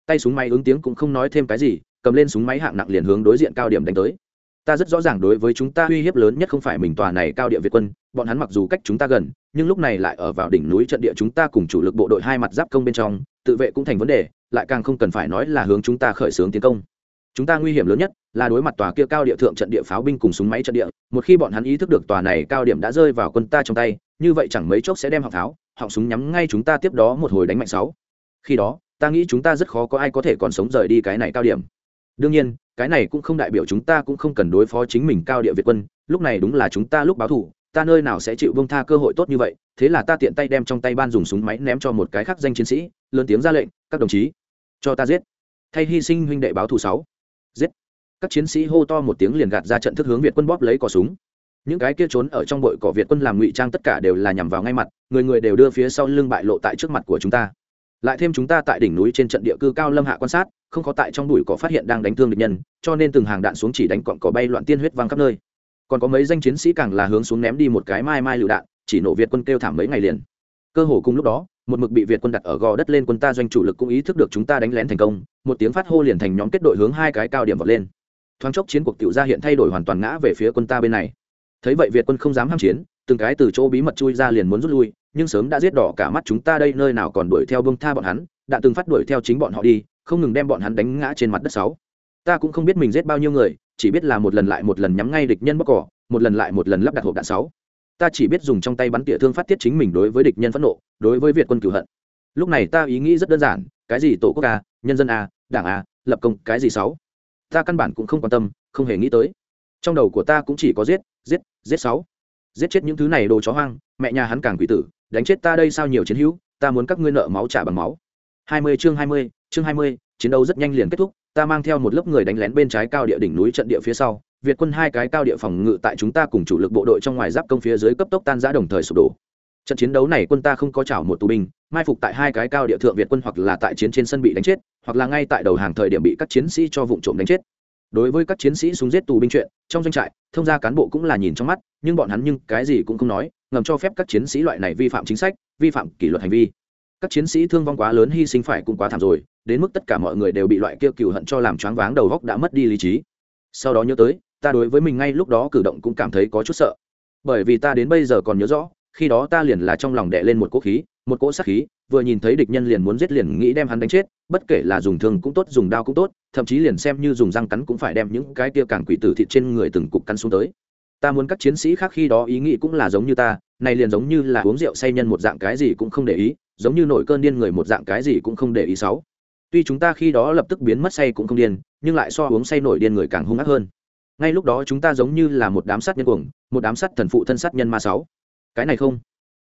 A: tay súng máy ứng tiếng cũng không nói thêm cái gì, cầm lên súng máy hạng nặng liền hướng đối diện cao điểm đánh tới. Ta rất rõ ràng đối với chúng ta uy hiếp lớn nhất không phải mình tòa này cao địa việt quân, bọn hắn mặc dù cách chúng ta gần, nhưng lúc này lại ở vào đỉnh núi trận địa chúng ta cùng chủ lực bộ đội hai mặt giáp công bên trong, tự vệ cũng thành vấn đề, lại càng không cần phải nói là hướng chúng ta khởi xướng tiến công. Chúng ta nguy hiểm lớn nhất là đối mặt tòa kia cao địa thượng trận địa pháo binh cùng súng máy trận địa, một khi bọn hắn ý thức được tòa này cao điểm đã rơi vào quân ta trong tay, như vậy chẳng mấy chốc sẽ đem họng pháo, họng súng nhắm ngay chúng ta tiếp đó một hồi đánh mạnh sáu. Khi đó ta nghĩ chúng ta rất khó có ai có thể còn sống rời đi cái này cao điểm. Đương nhiên, cái này cũng không đại biểu chúng ta cũng không cần đối phó chính mình cao địa việt quân, lúc này đúng là chúng ta lúc báo thù ta nơi nào sẽ chịu bông tha cơ hội tốt như vậy, thế là ta tiện tay đem trong tay ban dùng súng máy ném cho một cái khác danh chiến sĩ, lớn tiếng ra lệnh, các đồng chí, cho ta giết. Thay hy sinh huynh đệ báo thù sáu. Giết. Các chiến sĩ hô to một tiếng liền gạt ra trận thức hướng việt quân bóp lấy cò súng. Những cái kia trốn ở trong bội cỏ việt quân làm ngụy trang tất cả đều là nhằm vào ngay mặt, người người đều đưa phía sau lưng bại lộ tại trước mặt của chúng ta lại thêm chúng ta tại đỉnh núi trên trận địa cư cao lâm hạ quan sát, không có tại trong bụi cỏ phát hiện đang đánh thương địch nhân, cho nên từng hàng đạn xuống chỉ đánh cọn cỏ bay loạn tiên huyết văng khắp nơi. Còn có mấy danh chiến sĩ càng là hướng xuống ném đi một cái mai mai lựu đạn, chỉ nổ việt quân kêu thảm mấy ngày liền. Cơ hồ cùng lúc đó, một mực bị việt quân đặt ở gò đất lên quân ta doanh chủ lực cũng ý thức được chúng ta đánh lén thành công, một tiếng phát hô liền thành nhóm kết đội hướng hai cái cao điểm vọt lên. Thoáng chốc chiến cuộc tiểu ra hiện thay đổi hoàn toàn ngã về phía quân ta bên này. Thấy vậy việt quân không dám ham chiến từng cái từ chỗ bí mật chui ra liền muốn rút lui, nhưng sớm đã giết đỏ cả mắt chúng ta đây nơi nào còn đuổi theo bông tha bọn hắn, đã từng phát đuổi theo chính bọn họ đi, không ngừng đem bọn hắn đánh ngã trên mặt đất sáu. Ta cũng không biết mình giết bao nhiêu người, chỉ biết là một lần lại một lần nhắm ngay địch nhân bóc cỏ, một lần lại một lần lắp đặt hộp đạn sáu. Ta chỉ biết dùng trong tay bắn tỉa thương phát tiết chính mình đối với địch nhân phẫn nộ, đối với việt quân cửu hận. Lúc này ta ý nghĩ rất đơn giản, cái gì tổ quốc a, nhân dân a, đảng a, lập công, cái gì sáu? Ta căn bản cũng không quan tâm, không hề nghĩ tới. Trong đầu của ta cũng chỉ có giết giết giết sáu giết chết những thứ này đồ chó hoang mẹ nhà hắn càng quỷ tử đánh chết ta đây sao nhiều chiến hữu ta muốn các ngươi nợ máu trả bằng máu. 20 chương 20, chương 20, chiến đấu rất nhanh liền kết thúc ta mang theo một lớp người đánh lén bên trái cao địa đỉnh núi trận địa phía sau việt quân hai cái cao địa phòng ngự tại chúng ta cùng chủ lực bộ đội trong ngoài giáp công phía dưới cấp tốc tan rã đồng thời sụp đổ. Trận chiến đấu này quân ta không có chảo một tù binh mai phục tại hai cái cao địa thượng việt quân hoặc là tại chiến trên sân bị đánh chết hoặc là ngay tại đầu hàng thời điểm bị các chiến sĩ cho vụ trộm đánh chết đối với các chiến sĩ súng giết tù binh chuyện, trong doanh trại, thông gia cán bộ cũng là nhìn trong mắt, nhưng bọn hắn nhưng cái gì cũng không nói, ngầm cho phép các chiến sĩ loại này vi phạm chính sách, vi phạm kỷ luật hành vi. Các chiến sĩ thương vong quá lớn hy sinh phải cũng quá thảm rồi, đến mức tất cả mọi người đều bị loại kia cừu hận cho làm choáng váng đầu góc đã mất đi lý trí. Sau đó nhớ tới, ta đối với mình ngay lúc đó cử động cũng cảm thấy có chút sợ. Bởi vì ta đến bây giờ còn nhớ rõ, khi đó ta liền là trong lòng đệ lên một cỗ khí một cỗ sát khí, vừa nhìn thấy địch nhân liền muốn giết liền nghĩ đem hắn đánh chết, bất kể là dùng thương cũng tốt, dùng đao cũng tốt, thậm chí liền xem như dùng răng cắn cũng phải đem những cái tia càng quỷ tử thịt trên người từng cục cắn xuống tới. Ta muốn các chiến sĩ khác khi đó ý nghĩ cũng là giống như ta, này liền giống như là uống rượu say nhân một dạng cái gì cũng không để ý, giống như nổi cơn điên người một dạng cái gì cũng không để ý sáu. Tuy chúng ta khi đó lập tức biến mất say cũng không điên, nhưng lại so uống say nổi điên người càng hung ác hơn. Ngay lúc đó chúng ta giống như là một đám sát nhân cuồng, một đám sát thần phụ thân sát nhân ma sáu. Cái này không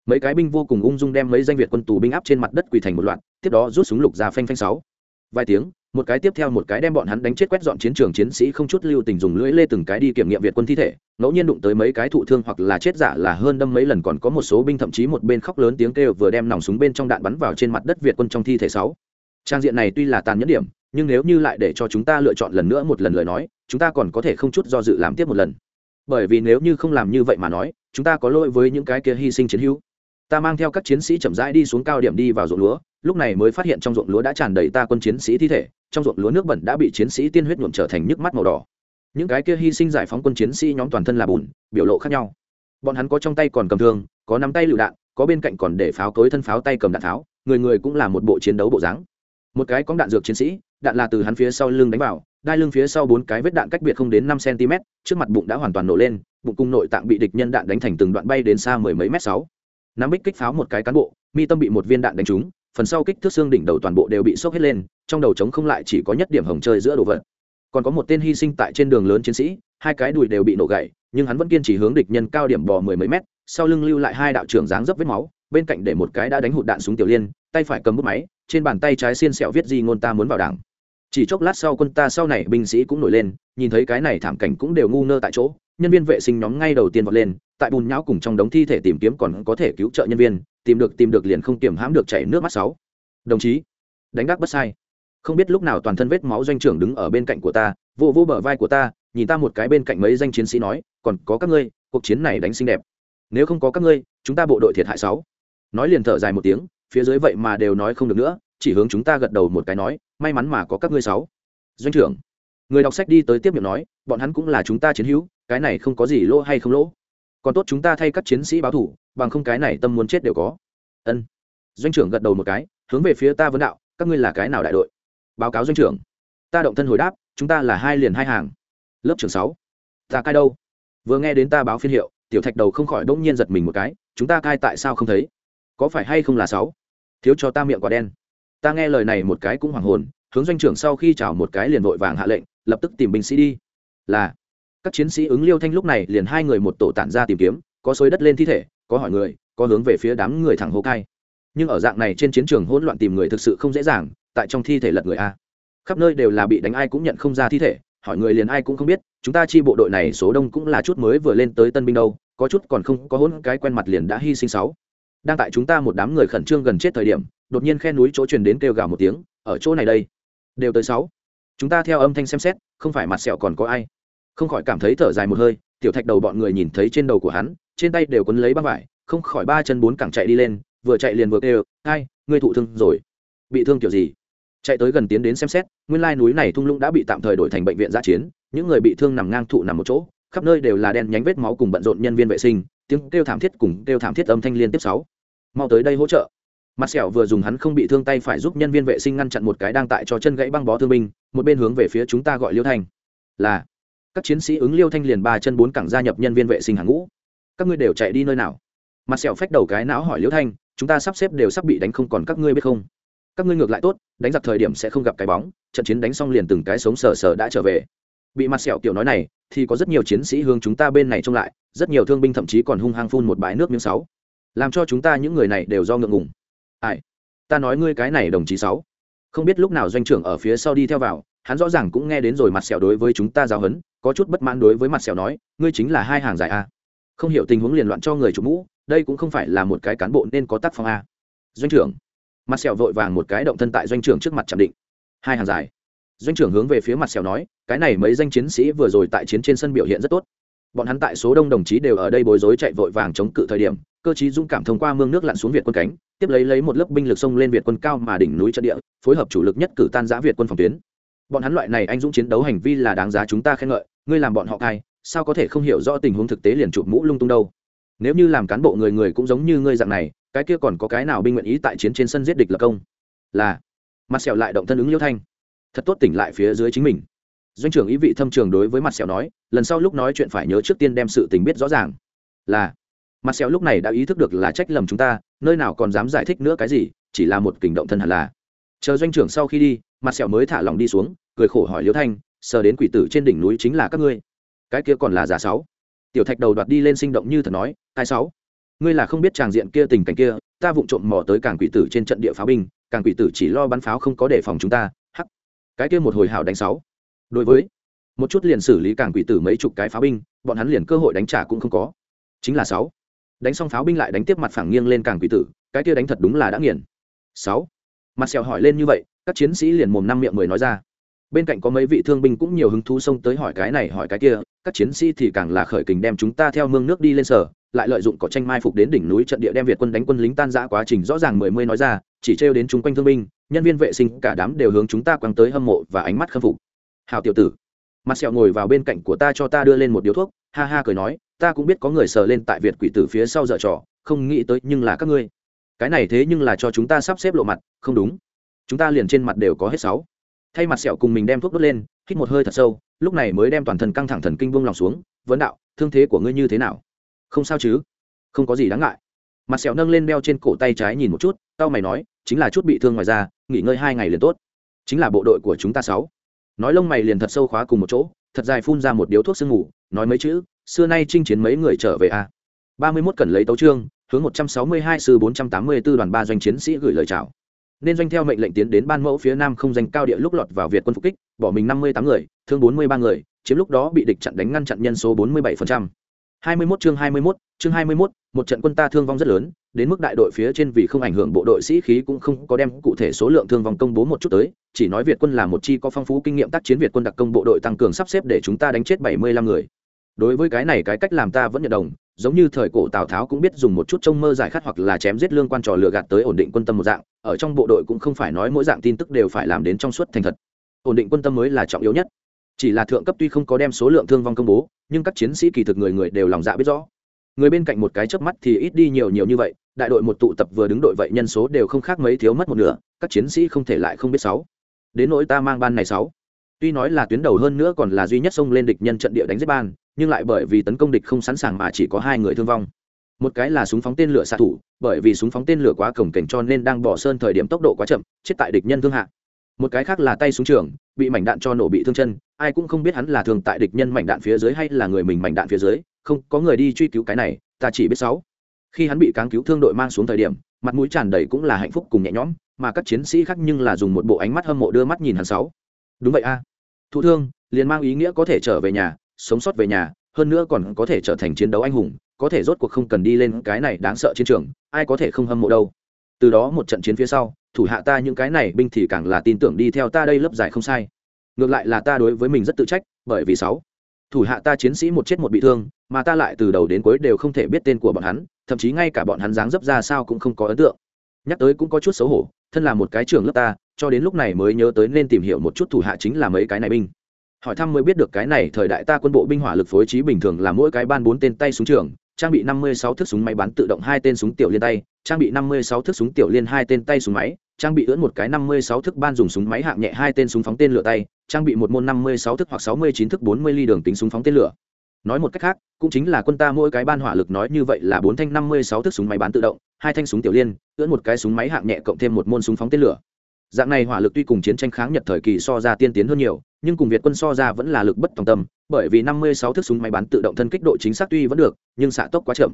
A: mấy cái binh vô cùng ung dung đem mấy danh việt quân tù binh áp trên mặt đất quỳ thành một loạt, tiếp đó rút súng lục ra phanh phanh sáu. Vài tiếng, một cái tiếp theo một cái đem bọn hắn đánh chết quét dọn chiến trường chiến sĩ không chút lưu tình dùng lưỡi lê từng cái đi kiểm nghiệm việt quân thi thể, ngẫu nhiên đụng tới mấy cái thụ thương hoặc là chết giả là hơn đâm mấy lần còn có một số binh thậm chí một bên khóc lớn tiếng kêu vừa đem nòng súng bên trong đạn bắn vào trên mặt đất việt quân trong thi thể sáu. Trang diện này tuy là tàn nhẫn điểm, nhưng nếu như lại để cho chúng ta lựa chọn lần nữa một lần lời nói, chúng ta còn có thể không chút do dự làm tiếp một lần. Bởi vì nếu như không làm như vậy mà nói, chúng ta có lỗi với những cái kia hy sinh chiến hữu ta mang theo các chiến sĩ chậm rãi đi xuống cao điểm đi vào ruộng lúa, lúc này mới phát hiện trong ruộng lúa đã tràn đầy ta quân chiến sĩ thi thể, trong ruộng lúa nước bẩn đã bị chiến sĩ tiên huyết nhuộm trở thành nhức mắt màu đỏ. Những cái kia hy sinh giải phóng quân chiến sĩ nhóm toàn thân là bùn, biểu lộ khác nhau. Bọn hắn có trong tay còn cầm thương, có nắm tay lựu đạn, có bên cạnh còn để pháo cối thân pháo tay cầm đạn tháo, người người cũng là một bộ chiến đấu bộ dáng. Một cái có đạn dược chiến sĩ, đạn là từ hắn phía sau lưng đánh vào, đai lưng phía sau bốn cái vết đạn cách biệt không đến năm cm trước mặt bụng đã hoàn toàn nổ lên, bụng cung nội tạng bị địch nhân đạn đánh thành từng đoạn bay đến xa mười mấy mét sáu nắm bích kích pháo một cái cán bộ, mi tâm bị một viên đạn đánh trúng, phần sau kích thước xương đỉnh đầu toàn bộ đều bị sốc hết lên, trong đầu trống không lại chỉ có nhất điểm hồng chơi giữa đồ vật. Còn có một tên hy sinh tại trên đường lớn chiến sĩ, hai cái đùi đều bị nổ gãy, nhưng hắn vẫn kiên trì hướng địch nhân cao điểm bò mười mấy mét, sau lưng lưu lại hai đạo trưởng dáng dấp vết máu, bên cạnh để một cái đã đánh hụt đạn súng tiểu liên, tay phải cầm bút máy, trên bàn tay trái xiên sẹo viết gì ngôn ta muốn vào đảng. Chỉ chốc lát sau quân ta sau này binh sĩ cũng nổi lên, nhìn thấy cái này thảm cảnh cũng đều ngu ngơ tại chỗ nhân viên vệ sinh nhóm ngay đầu tiên vọt lên, tại bùn nhão cùng trong đống thi thể tìm kiếm còn có thể cứu trợ nhân viên, tìm được tìm được liền không kiểm hãm được chảy nước mắt sáu. Đồng chí, đánh gác bất sai. Không biết lúc nào toàn thân vết máu doanh trưởng đứng ở bên cạnh của ta, vô vô bờ vai của ta, nhìn ta một cái bên cạnh mấy danh chiến sĩ nói, còn có các ngươi, cuộc chiến này đánh xinh đẹp. Nếu không có các ngươi, chúng ta bộ đội thiệt hại sáu. Nói liền thở dài một tiếng, phía dưới vậy mà đều nói không được nữa, chỉ hướng chúng ta gật đầu một cái nói, may mắn mà có các ngươi sáu. Doanh trưởng, người đọc sách đi tới tiếp miệng nói, bọn hắn cũng là chúng ta chiến hữu cái này không có gì lỗ hay không lỗ. Còn tốt chúng ta thay các chiến sĩ báo thủ, bằng không cái này tâm muốn chết đều có. Ân. Doanh trưởng gật đầu một cái, hướng về phía ta vấn đạo, các ngươi là cái nào đại đội? Báo cáo doanh trưởng. Ta động thân hồi đáp, chúng ta là hai liền hai hàng. Lớp trưởng sáu. Ta cai đâu? Vừa nghe đến ta báo phiên hiệu, tiểu thạch đầu không khỏi bỗng nhiên giật mình một cái, chúng ta cai tại sao không thấy? Có phải hay không là sáu? Thiếu cho ta miệng quả đen. Ta nghe lời này một cái cũng hoàng hồn, hướng doanh trưởng sau khi chào một cái liền vội vàng hạ lệnh, lập tức tìm binh sĩ đi. Là các chiến sĩ ứng liêu thanh lúc này liền hai người một tổ tản ra tìm kiếm, có xối đất lên thi thể, có hỏi người, có hướng về phía đám người thẳng hô cai nhưng ở dạng này trên chiến trường hỗn loạn tìm người thực sự không dễ dàng, tại trong thi thể lật người a. Khắp nơi đều là bị đánh ai cũng nhận không ra thi thể, hỏi người liền ai cũng không biết, chúng ta chi bộ đội này số đông cũng là chút mới vừa lên tới tân binh đâu, có chút còn không có hỗn cái quen mặt liền đã hy sinh sáu. Đang tại chúng ta một đám người khẩn trương gần chết thời điểm, đột nhiên khe núi chỗ truyền đến kêu gào một tiếng, ở chỗ này đây, đều tới sáu. Chúng ta theo âm thanh xem xét, không phải mặt sẹo còn có ai không khỏi cảm thấy thở dài một hơi tiểu thạch đầu bọn người nhìn thấy trên đầu của hắn trên tay đều quấn lấy băng vải không khỏi ba chân bốn cẳng chạy đi lên vừa chạy liền vừa kêu ai ngươi thụ thương rồi. Bị thương kiểu gì? Chạy tới gần tiến đến xem xét nguyên lai núi này thung lũng đã bị tạm thời đổi thành bệnh viện giã chiến những người bị thương nằm ngang thụ nằm một chỗ khắp nơi đều là đen nhánh vết máu cùng bận rộn nhân viên vệ sinh tiếng kêu thảm thiết cùng kêu thảm thiết âm thanh liên tiếp sáu. Mau tới đây hỗ trợ. Mặt sẹo vừa dùng hắn không bị thương tay phải giúp nhân viên vệ sinh ngăn chặn một cái đang tại cho chân gãy băng bó thương binh một bên hướng về phía chúng ta gọi liêu Thành, là các chiến sĩ ứng liêu thanh liền ba chân bốn cẳng gia nhập nhân viên vệ sinh hàng ngũ. Các ngươi đều chạy đi nơi nào? Mặt sẹo phách đầu cái não hỏi liêu thanh, chúng ta sắp xếp đều sắp bị đánh không còn các ngươi biết không? Các ngươi ngược lại tốt, đánh giặc thời điểm sẽ không gặp cái bóng, trận chiến đánh xong liền từng cái sống sờ sờ đã trở về. Bị mặt sẹo kiểu nói này, thì có rất nhiều chiến sĩ hướng chúng ta bên này trông lại, rất nhiều thương binh thậm chí còn hung hăng phun một bãi nước miếng sáu. Làm cho chúng ta những người này đều do ngượng ngùng. Ai? Ta nói ngươi cái này đồng chí sáu. Không biết lúc nào doanh trưởng ở phía sau đi theo vào hắn rõ ràng cũng nghe đến rồi mặt sẹo đối với chúng ta giáo hấn có chút bất mãn đối với mặt sẹo nói, ngươi chính là hai hàng dài a. Không hiểu tình huống liền loạn cho người chủ mũ, đây cũng không phải là một cái cán bộ nên có tác phong a. Doanh trưởng. Mặt sẹo vội vàng một cái động thân tại doanh trưởng trước mặt chạm định. Hai hàng dài. Doanh trưởng hướng về phía mặt sẹo nói, cái này mấy danh chiến sĩ vừa rồi tại chiến trên sân biểu hiện rất tốt. Bọn hắn tại số đông đồng chí đều ở đây bối rối chạy vội vàng chống cự thời điểm, cơ chí dũng cảm thông qua mương nước lặn xuống việt quân cánh, tiếp lấy lấy một lớp binh lực sông lên việt quân cao mà đỉnh núi trận địa, phối hợp chủ lực nhất cử tan giã việt quân phòng tuyến bọn hắn loại này anh dũng chiến đấu hành vi là đáng giá chúng ta khen ngợi, ngươi làm bọn họ cai sao có thể không hiểu rõ tình huống thực tế liền chụp mũ lung tung đâu? Nếu như làm cán bộ người người cũng giống như ngươi dạng này, cái kia còn có cái nào binh nguyện ý tại chiến trên sân giết địch lập công? Là. Mặt sẹo lại động thân ứng liêu thanh. Thật tốt tỉnh lại phía dưới chính mình. Doanh trưởng ý vị thâm trường đối với mặt sẹo nói, lần sau lúc nói chuyện phải nhớ trước tiên đem sự tình biết rõ ràng. Là. Mặt sẹo lúc này đã ý thức được là trách lầm chúng ta, nơi nào còn dám giải thích nữa cái gì, chỉ là một kình động thân hẳn là. Chờ doanh trưởng sau khi đi mặt sẹo mới thả lòng đi xuống, cười khổ hỏi liễu thanh, sờ đến quỷ tử trên đỉnh núi chính là các ngươi. Cái kia còn là giả sáu. Tiểu thạch đầu đoạt đi lên sinh động như thật nói hai sáu, ngươi là không biết tràng diện kia tình cảnh kia, ta vụng trộm mò tới cảng quỷ tử trên trận địa pháo binh, cảng quỷ tử chỉ lo bắn pháo không có đề phòng chúng ta, hắc. Cái kia một hồi hảo đánh sáu. Đối với một chút liền xử lý cảng quỷ tử mấy chục cái pháo binh, bọn hắn liền cơ hội đánh trả cũng không có. Chính là sáu. Đánh xong pháo binh lại đánh tiếp mặt phẳng nghiêng lên cảng quỷ tử, cái kia đánh thật đúng là đã nghiền. Sáu. Mặt sẹo hỏi lên như vậy các chiến sĩ liền mồm năm miệng mười nói ra. Bên cạnh có mấy vị thương binh cũng nhiều hứng thú xông tới hỏi cái này, hỏi cái kia, các chiến sĩ thì càng là khởi kình đem chúng ta theo mương nước đi lên sở, lại lợi dụng cỏ tranh mai phục đến đỉnh núi trận địa đem việt quân đánh quân lính tan giã quá trình rõ ràng mười mươi nói ra, chỉ trêu đến chúng quanh thương binh, nhân viên vệ sinh cả đám đều hướng chúng ta quăng tới hâm mộ và ánh mắt khâm phục. Hào tiểu tử, mặt sẹo ngồi vào bên cạnh của ta cho ta đưa lên một điếu thuốc, ha ha cười nói, ta cũng biết có người sờ lên tại việt quỷ tử phía sau dở trò, không nghĩ tới nhưng là các ngươi. Cái này thế nhưng là cho chúng ta sắp xếp lộ mặt, không đúng chúng ta liền trên mặt đều có hết sáu. Thay mặt sẹo cùng mình đem thuốc đốt lên, hít một hơi thật sâu, lúc này mới đem toàn thân căng thẳng thần kinh buông lòng xuống, vấn đạo, thương thế của ngươi như thế nào? Không sao chứ. Không có gì đáng ngại. Mặt sẹo nâng lên đeo trên cổ tay trái nhìn một chút tao mày nói, chính là chút bị thương ngoài ra nghỉ ngơi hai ngày liền tốt. Chính là bộ đội của chúng ta sáu. Nói lông mày liền thật sâu khóa cùng một chỗ, thật dài phun ra một điếu thuốc sương ngủ nói mấy chữ, xưa nay chinh chiến mấy người trở về a ba mươi mốt cần lấy tấu trương hướng một trăm sáu mươi hai sư bốn trăm tám mươi 484 đoàn ba doanh chiến sĩ gửi lời chào nên doanh theo mệnh lệnh tiến đến ban mẫu phía nam không danh cao địa lúc lọt vào việt quân phục kích bỏ mình năm mươi tám người thương bốn mươi ba người chiếm lúc đó bị địch chặn đánh ngăn chặn nhân số bốn mươi bảy phần trăm. hai mươi 21 chương hai mươi 21, chương hai mươi 21, một trận quân ta thương vong rất lớn đến mức đại đội phía trên vì không ảnh hưởng bộ đội sĩ khí cũng không có đem cụ thể số lượng thương vong công bố một chút tới chỉ nói việt quân là một chi có phong phú kinh nghiệm tác chiến việt quân đặc công bộ đội tăng cường sắp xếp để chúng ta đánh chết bảy mươi lăm người. Đối với cái này cái cách làm ta vẫn nhận đồng giống như thời cổ tào tháo cũng biết dùng một chút trông mơ giải khát hoặc là chém giết lương quan trò lừa gạt tới ổn định quân tâm một dạng, ở trong bộ đội cũng không phải nói mỗi dạng tin tức đều phải làm đến trong suốt thành thật. Ổn định quân tâm mới là trọng yếu nhất. Chỉ là thượng cấp tuy không có đem số lượng thương vong công bố, nhưng các chiến sĩ kỳ thực người người đều lòng dạ biết rõ. Người bên cạnh một cái chớp mắt thì ít đi nhiều nhiều như vậy, đại đội một tụ tập vừa đứng đội vậy nhân số đều không khác mấy thiếu mất một nửa, các chiến sĩ không thể lại không biết sáu. Đến nỗi ta mang ban này sáu tuy nói là tuyến đầu hơn nữa còn là duy nhất xông lên địch nhân trận địa đánh giết ban, nhưng lại bởi vì tấn công địch không sẵn sàng mà chỉ có hai người thương vong. Một cái là súng phóng tên lửa xạ thủ, bởi vì súng phóng tên lửa quá cổng cảnh cho nên đang bỏ sơn thời điểm tốc độ quá chậm, chết tại địch nhân thương hạ. Một cái khác là tay súng trường, bị mảnh đạn cho nổ bị thương chân, ai cũng không biết hắn là thường tại địch nhân mảnh đạn phía dưới hay là người mình mảnh đạn phía dưới, không, có người đi truy cứu cái này, ta chỉ biết sáu. Khi hắn bị cáng cứu thương đội mang xuống thời điểm, mặt mũi tràn đầy cũng là hạnh phúc cùng nhẹ nhõm, mà các chiến sĩ khác nhưng là dùng một bộ ánh mắt hâm mộ đưa mắt nhìn hắn sáu. Đúng vậy a. à thụ thương, liền mang ý nghĩa có thể trở về nhà, sống sót về nhà, hơn nữa còn có thể trở thành chiến đấu anh hùng, có thể rốt cuộc không cần đi lên cái này đáng sợ chiến trường, ai có thể không hâm mộ đâu. Từ đó một trận chiến phía sau, thủ hạ ta những cái này binh thì càng là tin tưởng đi theo ta đây lớp giải không sai. Ngược lại là ta đối với mình rất tự trách, bởi vì sáu, thủ hạ ta chiến sĩ một chết một bị thương, mà ta lại từ đầu đến cuối đều không thể biết tên của bọn hắn, thậm chí ngay cả bọn hắn dáng dấp ra sao cũng không có ấn tượng. Nhắc tới cũng có chút xấu hổ, thân là một cái trưởng lớp ta cho đến lúc này mới nhớ tới nên tìm hiểu một chút thủ hạ chính là mấy cái này binh. Hỏi thăm mới biết được cái này thời đại ta quân bộ binh hỏa lực phối trí bình thường là mỗi cái ban bốn tên tay súng trường, trang bị 56 thước súng máy bắn tự động hai tên súng tiểu liên tay, trang bị 56 thước súng tiểu liên hai tên tay súng máy, trang bị ưỡn một cái 56 thước ban dùng súng máy hạng nhẹ hai tên súng phóng tên lửa tay, trang bị một môn 56 thước hoặc 69 thước 40 ly đường tính súng phóng tên lửa. Nói một cách khác, cũng chính là quân ta mỗi cái ban hỏa lực nói như vậy là bốn thanh 56 thước súng máy bắn tự động, hai thanh súng tiểu liên, ưỡn một cái súng máy hạng nhẹ cộng thêm một môn súng phóng tên lửa dạng này hỏa lực tuy cùng chiến tranh kháng nhật thời kỳ so ra tiên tiến hơn nhiều, nhưng cùng việt quân so ra vẫn là lực bất tòng tâm, bởi vì 56 thước súng máy bắn tự động thân kích độ chính xác tuy vẫn được, nhưng xạ tốc quá chậm.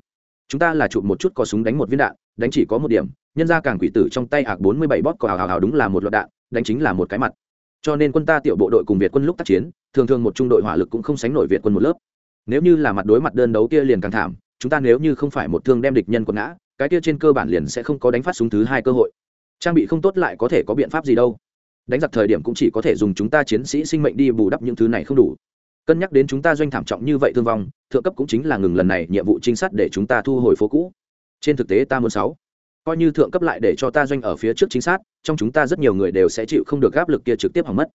A: Chúng ta là chụp một chút có súng đánh một viên đạn, đánh chỉ có một điểm, nhân ra càng quỷ tử trong tay ạc 47 bót có hào hào hào đúng là một loạt đạn, đánh chính là một cái mặt. Cho nên quân ta tiểu bộ đội cùng việt quân lúc tác chiến, thường thường một trung đội hỏa lực cũng không sánh nổi việt quân một lớp. Nếu như là mặt đối mặt đơn đấu kia liền càng thảm, chúng ta nếu như không phải một thương đem địch nhân quần ngã, cái kia trên cơ bản liền sẽ không có đánh phát súng thứ hai cơ hội trang bị không tốt lại có thể có biện pháp gì đâu. Đánh giặc thời điểm cũng chỉ có thể dùng chúng ta chiến sĩ sinh mệnh đi bù đắp những thứ này không đủ. Cân nhắc đến chúng ta doanh thảm trọng như vậy thương vong, thượng cấp cũng chính là ngừng lần này nhiệm vụ trinh sát để chúng ta thu hồi phố cũ. Trên thực tế ta muốn sáu. Coi như thượng cấp lại để cho ta doanh ở phía trước chính sát, trong chúng ta rất nhiều người đều sẽ chịu không được áp lực kia trực tiếp hỏng mất.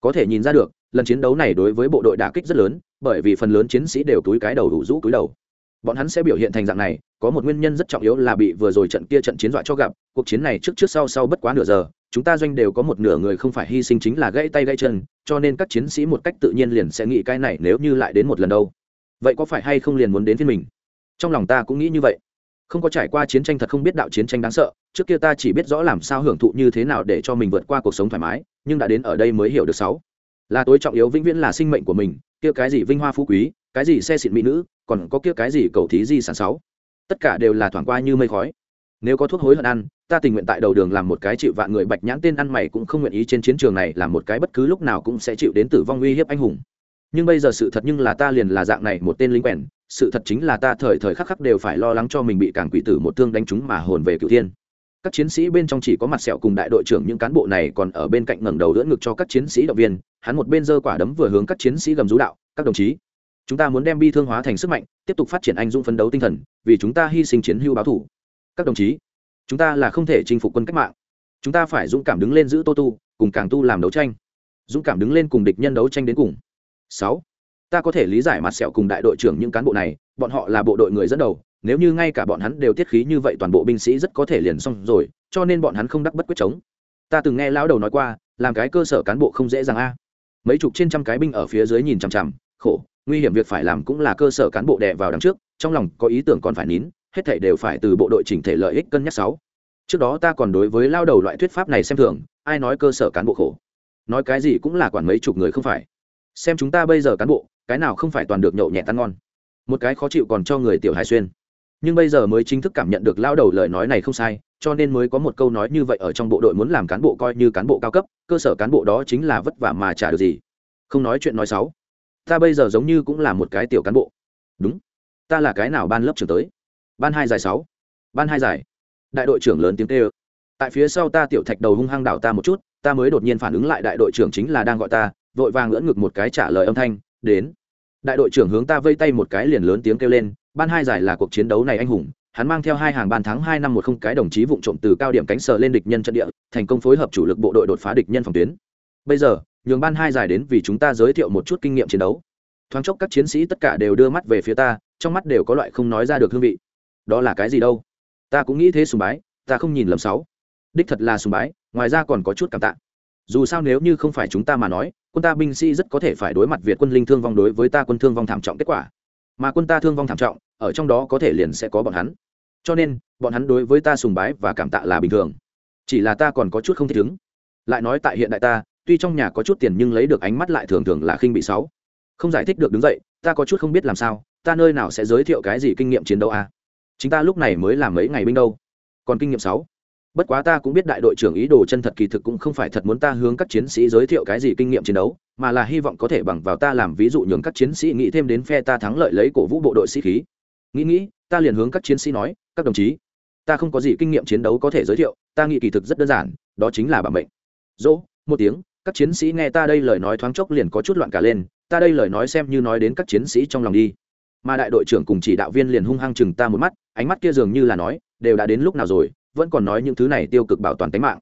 A: Có thể nhìn ra được, lần chiến đấu này đối với bộ đội đả kích rất lớn, bởi vì phần lớn chiến sĩ đều túi cái đầu đủ rũ túi đầu bọn hắn sẽ biểu hiện thành dạng này, có một nguyên nhân rất trọng yếu là bị vừa rồi trận kia trận chiến dọa cho gặp, cuộc chiến này trước trước sau sau bất quá nửa giờ, chúng ta doanh đều có một nửa người không phải hy sinh chính là gãy tay gãy chân, cho nên các chiến sĩ một cách tự nhiên liền sẽ nghĩ cái này nếu như lại đến một lần đâu. Vậy có phải hay không liền muốn đến phiên mình? Trong lòng ta cũng nghĩ như vậy. Không có trải qua chiến tranh thật không biết đạo chiến tranh đáng sợ, trước kia ta chỉ biết rõ làm sao hưởng thụ như thế nào để cho mình vượt qua cuộc sống thoải mái, nhưng đã đến ở đây mới hiểu được sáu. Là tối trọng yếu vĩnh viễn là sinh mệnh của mình, kia cái gì vinh hoa phú quý, cái gì xe xịn mỹ nữ còn có kia cái gì cầu thí di sản sáu? Tất cả đều là thoảng qua như mây khói. Nếu có thuốc hối hận ăn, ta tình nguyện tại đầu đường làm một cái chịu vạn người bạch nhãn tên ăn mày cũng không nguyện ý trên chiến trường này làm một cái bất cứ lúc nào cũng sẽ chịu đến tử vong uy hiếp anh hùng. Nhưng bây giờ sự thật nhưng là ta liền là dạng này một tên lính quèn, sự thật chính là ta thời thời khắc khắc đều phải lo lắng cho mình bị càng quỷ tử một thương đánh trúng mà hồn về cựu thiên. Các chiến sĩ bên trong chỉ có mặt sẹo cùng đại đội trưởng, những cán bộ này còn ở bên cạnh ngẩng đầu đỡ ngực cho các chiến sĩ động viên, hắn một bên giơ quả đấm vừa hướng các chiến sĩ gầm rú đạo, các đồng chí chúng ta muốn đem bi thương hóa thành sức mạnh, tiếp tục phát triển anh dũng phấn đấu tinh thần, vì chúng ta hy sinh chiến hưu báo thủ. Các đồng chí, chúng ta là không thể chinh phục quân cách mạng. Chúng ta phải dũng cảm đứng lên giữ tô tu, cùng càng tu làm đấu tranh. Dũng cảm đứng lên cùng địch nhân đấu tranh đến cùng. Sáu, ta có thể lý giải mặt sẹo cùng đại đội trưởng những cán bộ này, bọn họ là bộ đội người dẫn đầu, nếu như ngay cả bọn hắn đều tiết khí như vậy toàn bộ binh sĩ rất có thể liền xong rồi, cho nên bọn hắn không đắc bất quyết chống. Ta từng nghe lão đầu nói qua, làm cái cơ sở cán bộ không dễ dàng a. Mấy chục trên trăm cái binh ở phía dưới nhìn chằm chằm, khổ nguy hiểm việc phải làm cũng là cơ sở cán bộ đè vào đằng trước, trong lòng có ý tưởng còn phải nín, hết thảy đều phải từ bộ đội chỉnh thể lợi ích cân nhắc sáu. Trước đó ta còn đối với lao đầu loại thuyết pháp này xem thường, ai nói cơ sở cán bộ khổ? Nói cái gì cũng là quản mấy chục người không phải. Xem chúng ta bây giờ cán bộ, cái nào không phải toàn được nhậu nhẹ tan ngon? Một cái khó chịu còn cho người tiểu hải xuyên. Nhưng bây giờ mới chính thức cảm nhận được lao đầu lời nói này không sai, cho nên mới có một câu nói như vậy ở trong bộ đội muốn làm cán bộ coi như cán bộ cao cấp, cơ sở cán bộ đó chính là vất vả mà trả được gì. Không nói chuyện nói xấu ta bây giờ giống như cũng là một cái tiểu cán bộ. Đúng. Ta là cái nào ban lớp trưởng tới? Ban hai giải sáu. Ban hai giải. Đại đội trưởng lớn tiếng tê ơ tại phía sau ta tiểu thạch đầu hung hăng đảo ta một chút, ta mới đột nhiên phản ứng lại đại đội trưởng chính là đang gọi ta, vội vàng ngỡ ngực một cái trả lời âm thanh, đến. Đại đội trưởng hướng ta vây tay một cái liền lớn tiếng kêu lên, ban hai giải là cuộc chiến đấu này anh hùng, hắn mang theo hai hàng ban thắng hai năm một không cái đồng chí vụ trộm từ cao điểm cánh sờ lên địch nhân trận địa, thành công phối hợp chủ lực bộ đội đột phá địch nhân phòng tuyến. Bây giờ nhường ban hai giải đến vì chúng ta giới thiệu một chút kinh nghiệm chiến đấu. Thoáng chốc các chiến sĩ tất cả đều đưa mắt về phía ta, trong mắt đều có loại không nói ra được hương vị. Đó là cái gì đâu? Ta cũng nghĩ thế sùng bái, ta không nhìn lầm sáu. Đích thật là sùng bái, ngoài ra còn có chút cảm tạ. Dù sao nếu như không phải chúng ta mà nói, quân ta binh sĩ rất có thể phải đối mặt việt quân linh thương vong đối với ta quân thương vong thảm trọng kết quả. Mà quân ta thương vong thảm trọng, ở trong đó có thể liền sẽ có bọn hắn. Cho nên, bọn hắn đối với ta sùng bái và cảm tạ là bình thường. Chỉ là ta còn có chút không thích ứng. Lại nói tại hiện đại ta tuy trong nhà có chút tiền nhưng lấy được ánh mắt lại thường thường là khinh bị sáu. Không giải thích được đứng dậy, ta có chút không biết làm sao, ta nơi nào sẽ giới thiệu cái gì kinh nghiệm chiến đấu à? chính ta lúc này mới làm mấy ngày binh đâu. Còn kinh nghiệm sáu. Bất quá ta cũng biết đại đội trưởng ý đồ chân thật kỳ thực cũng không phải thật muốn ta hướng các chiến sĩ giới thiệu cái gì kinh nghiệm chiến đấu, mà là hy vọng có thể bằng vào ta làm ví dụ nhường các chiến sĩ nghĩ thêm đến phe ta thắng lợi lấy cổ vũ bộ đội sĩ khí. Nghĩ nghĩ, ta liền hướng các chiến sĩ nói, các đồng chí, ta không có gì kinh nghiệm chiến đấu có thể giới thiệu, ta nghĩ kỳ thực rất đơn giản, đó chính là bản mệnh. Dỗ, một tiếng các chiến sĩ nghe ta đây lời nói thoáng chốc liền có chút loạn cả lên, ta đây lời nói xem như nói đến các chiến sĩ trong lòng đi. Mà đại đội trưởng cùng chỉ đạo viên liền hung hăng chừng ta một mắt, ánh mắt kia dường như là nói, đều đã đến lúc nào rồi, vẫn còn nói những thứ này tiêu cực bảo toàn tính mạng.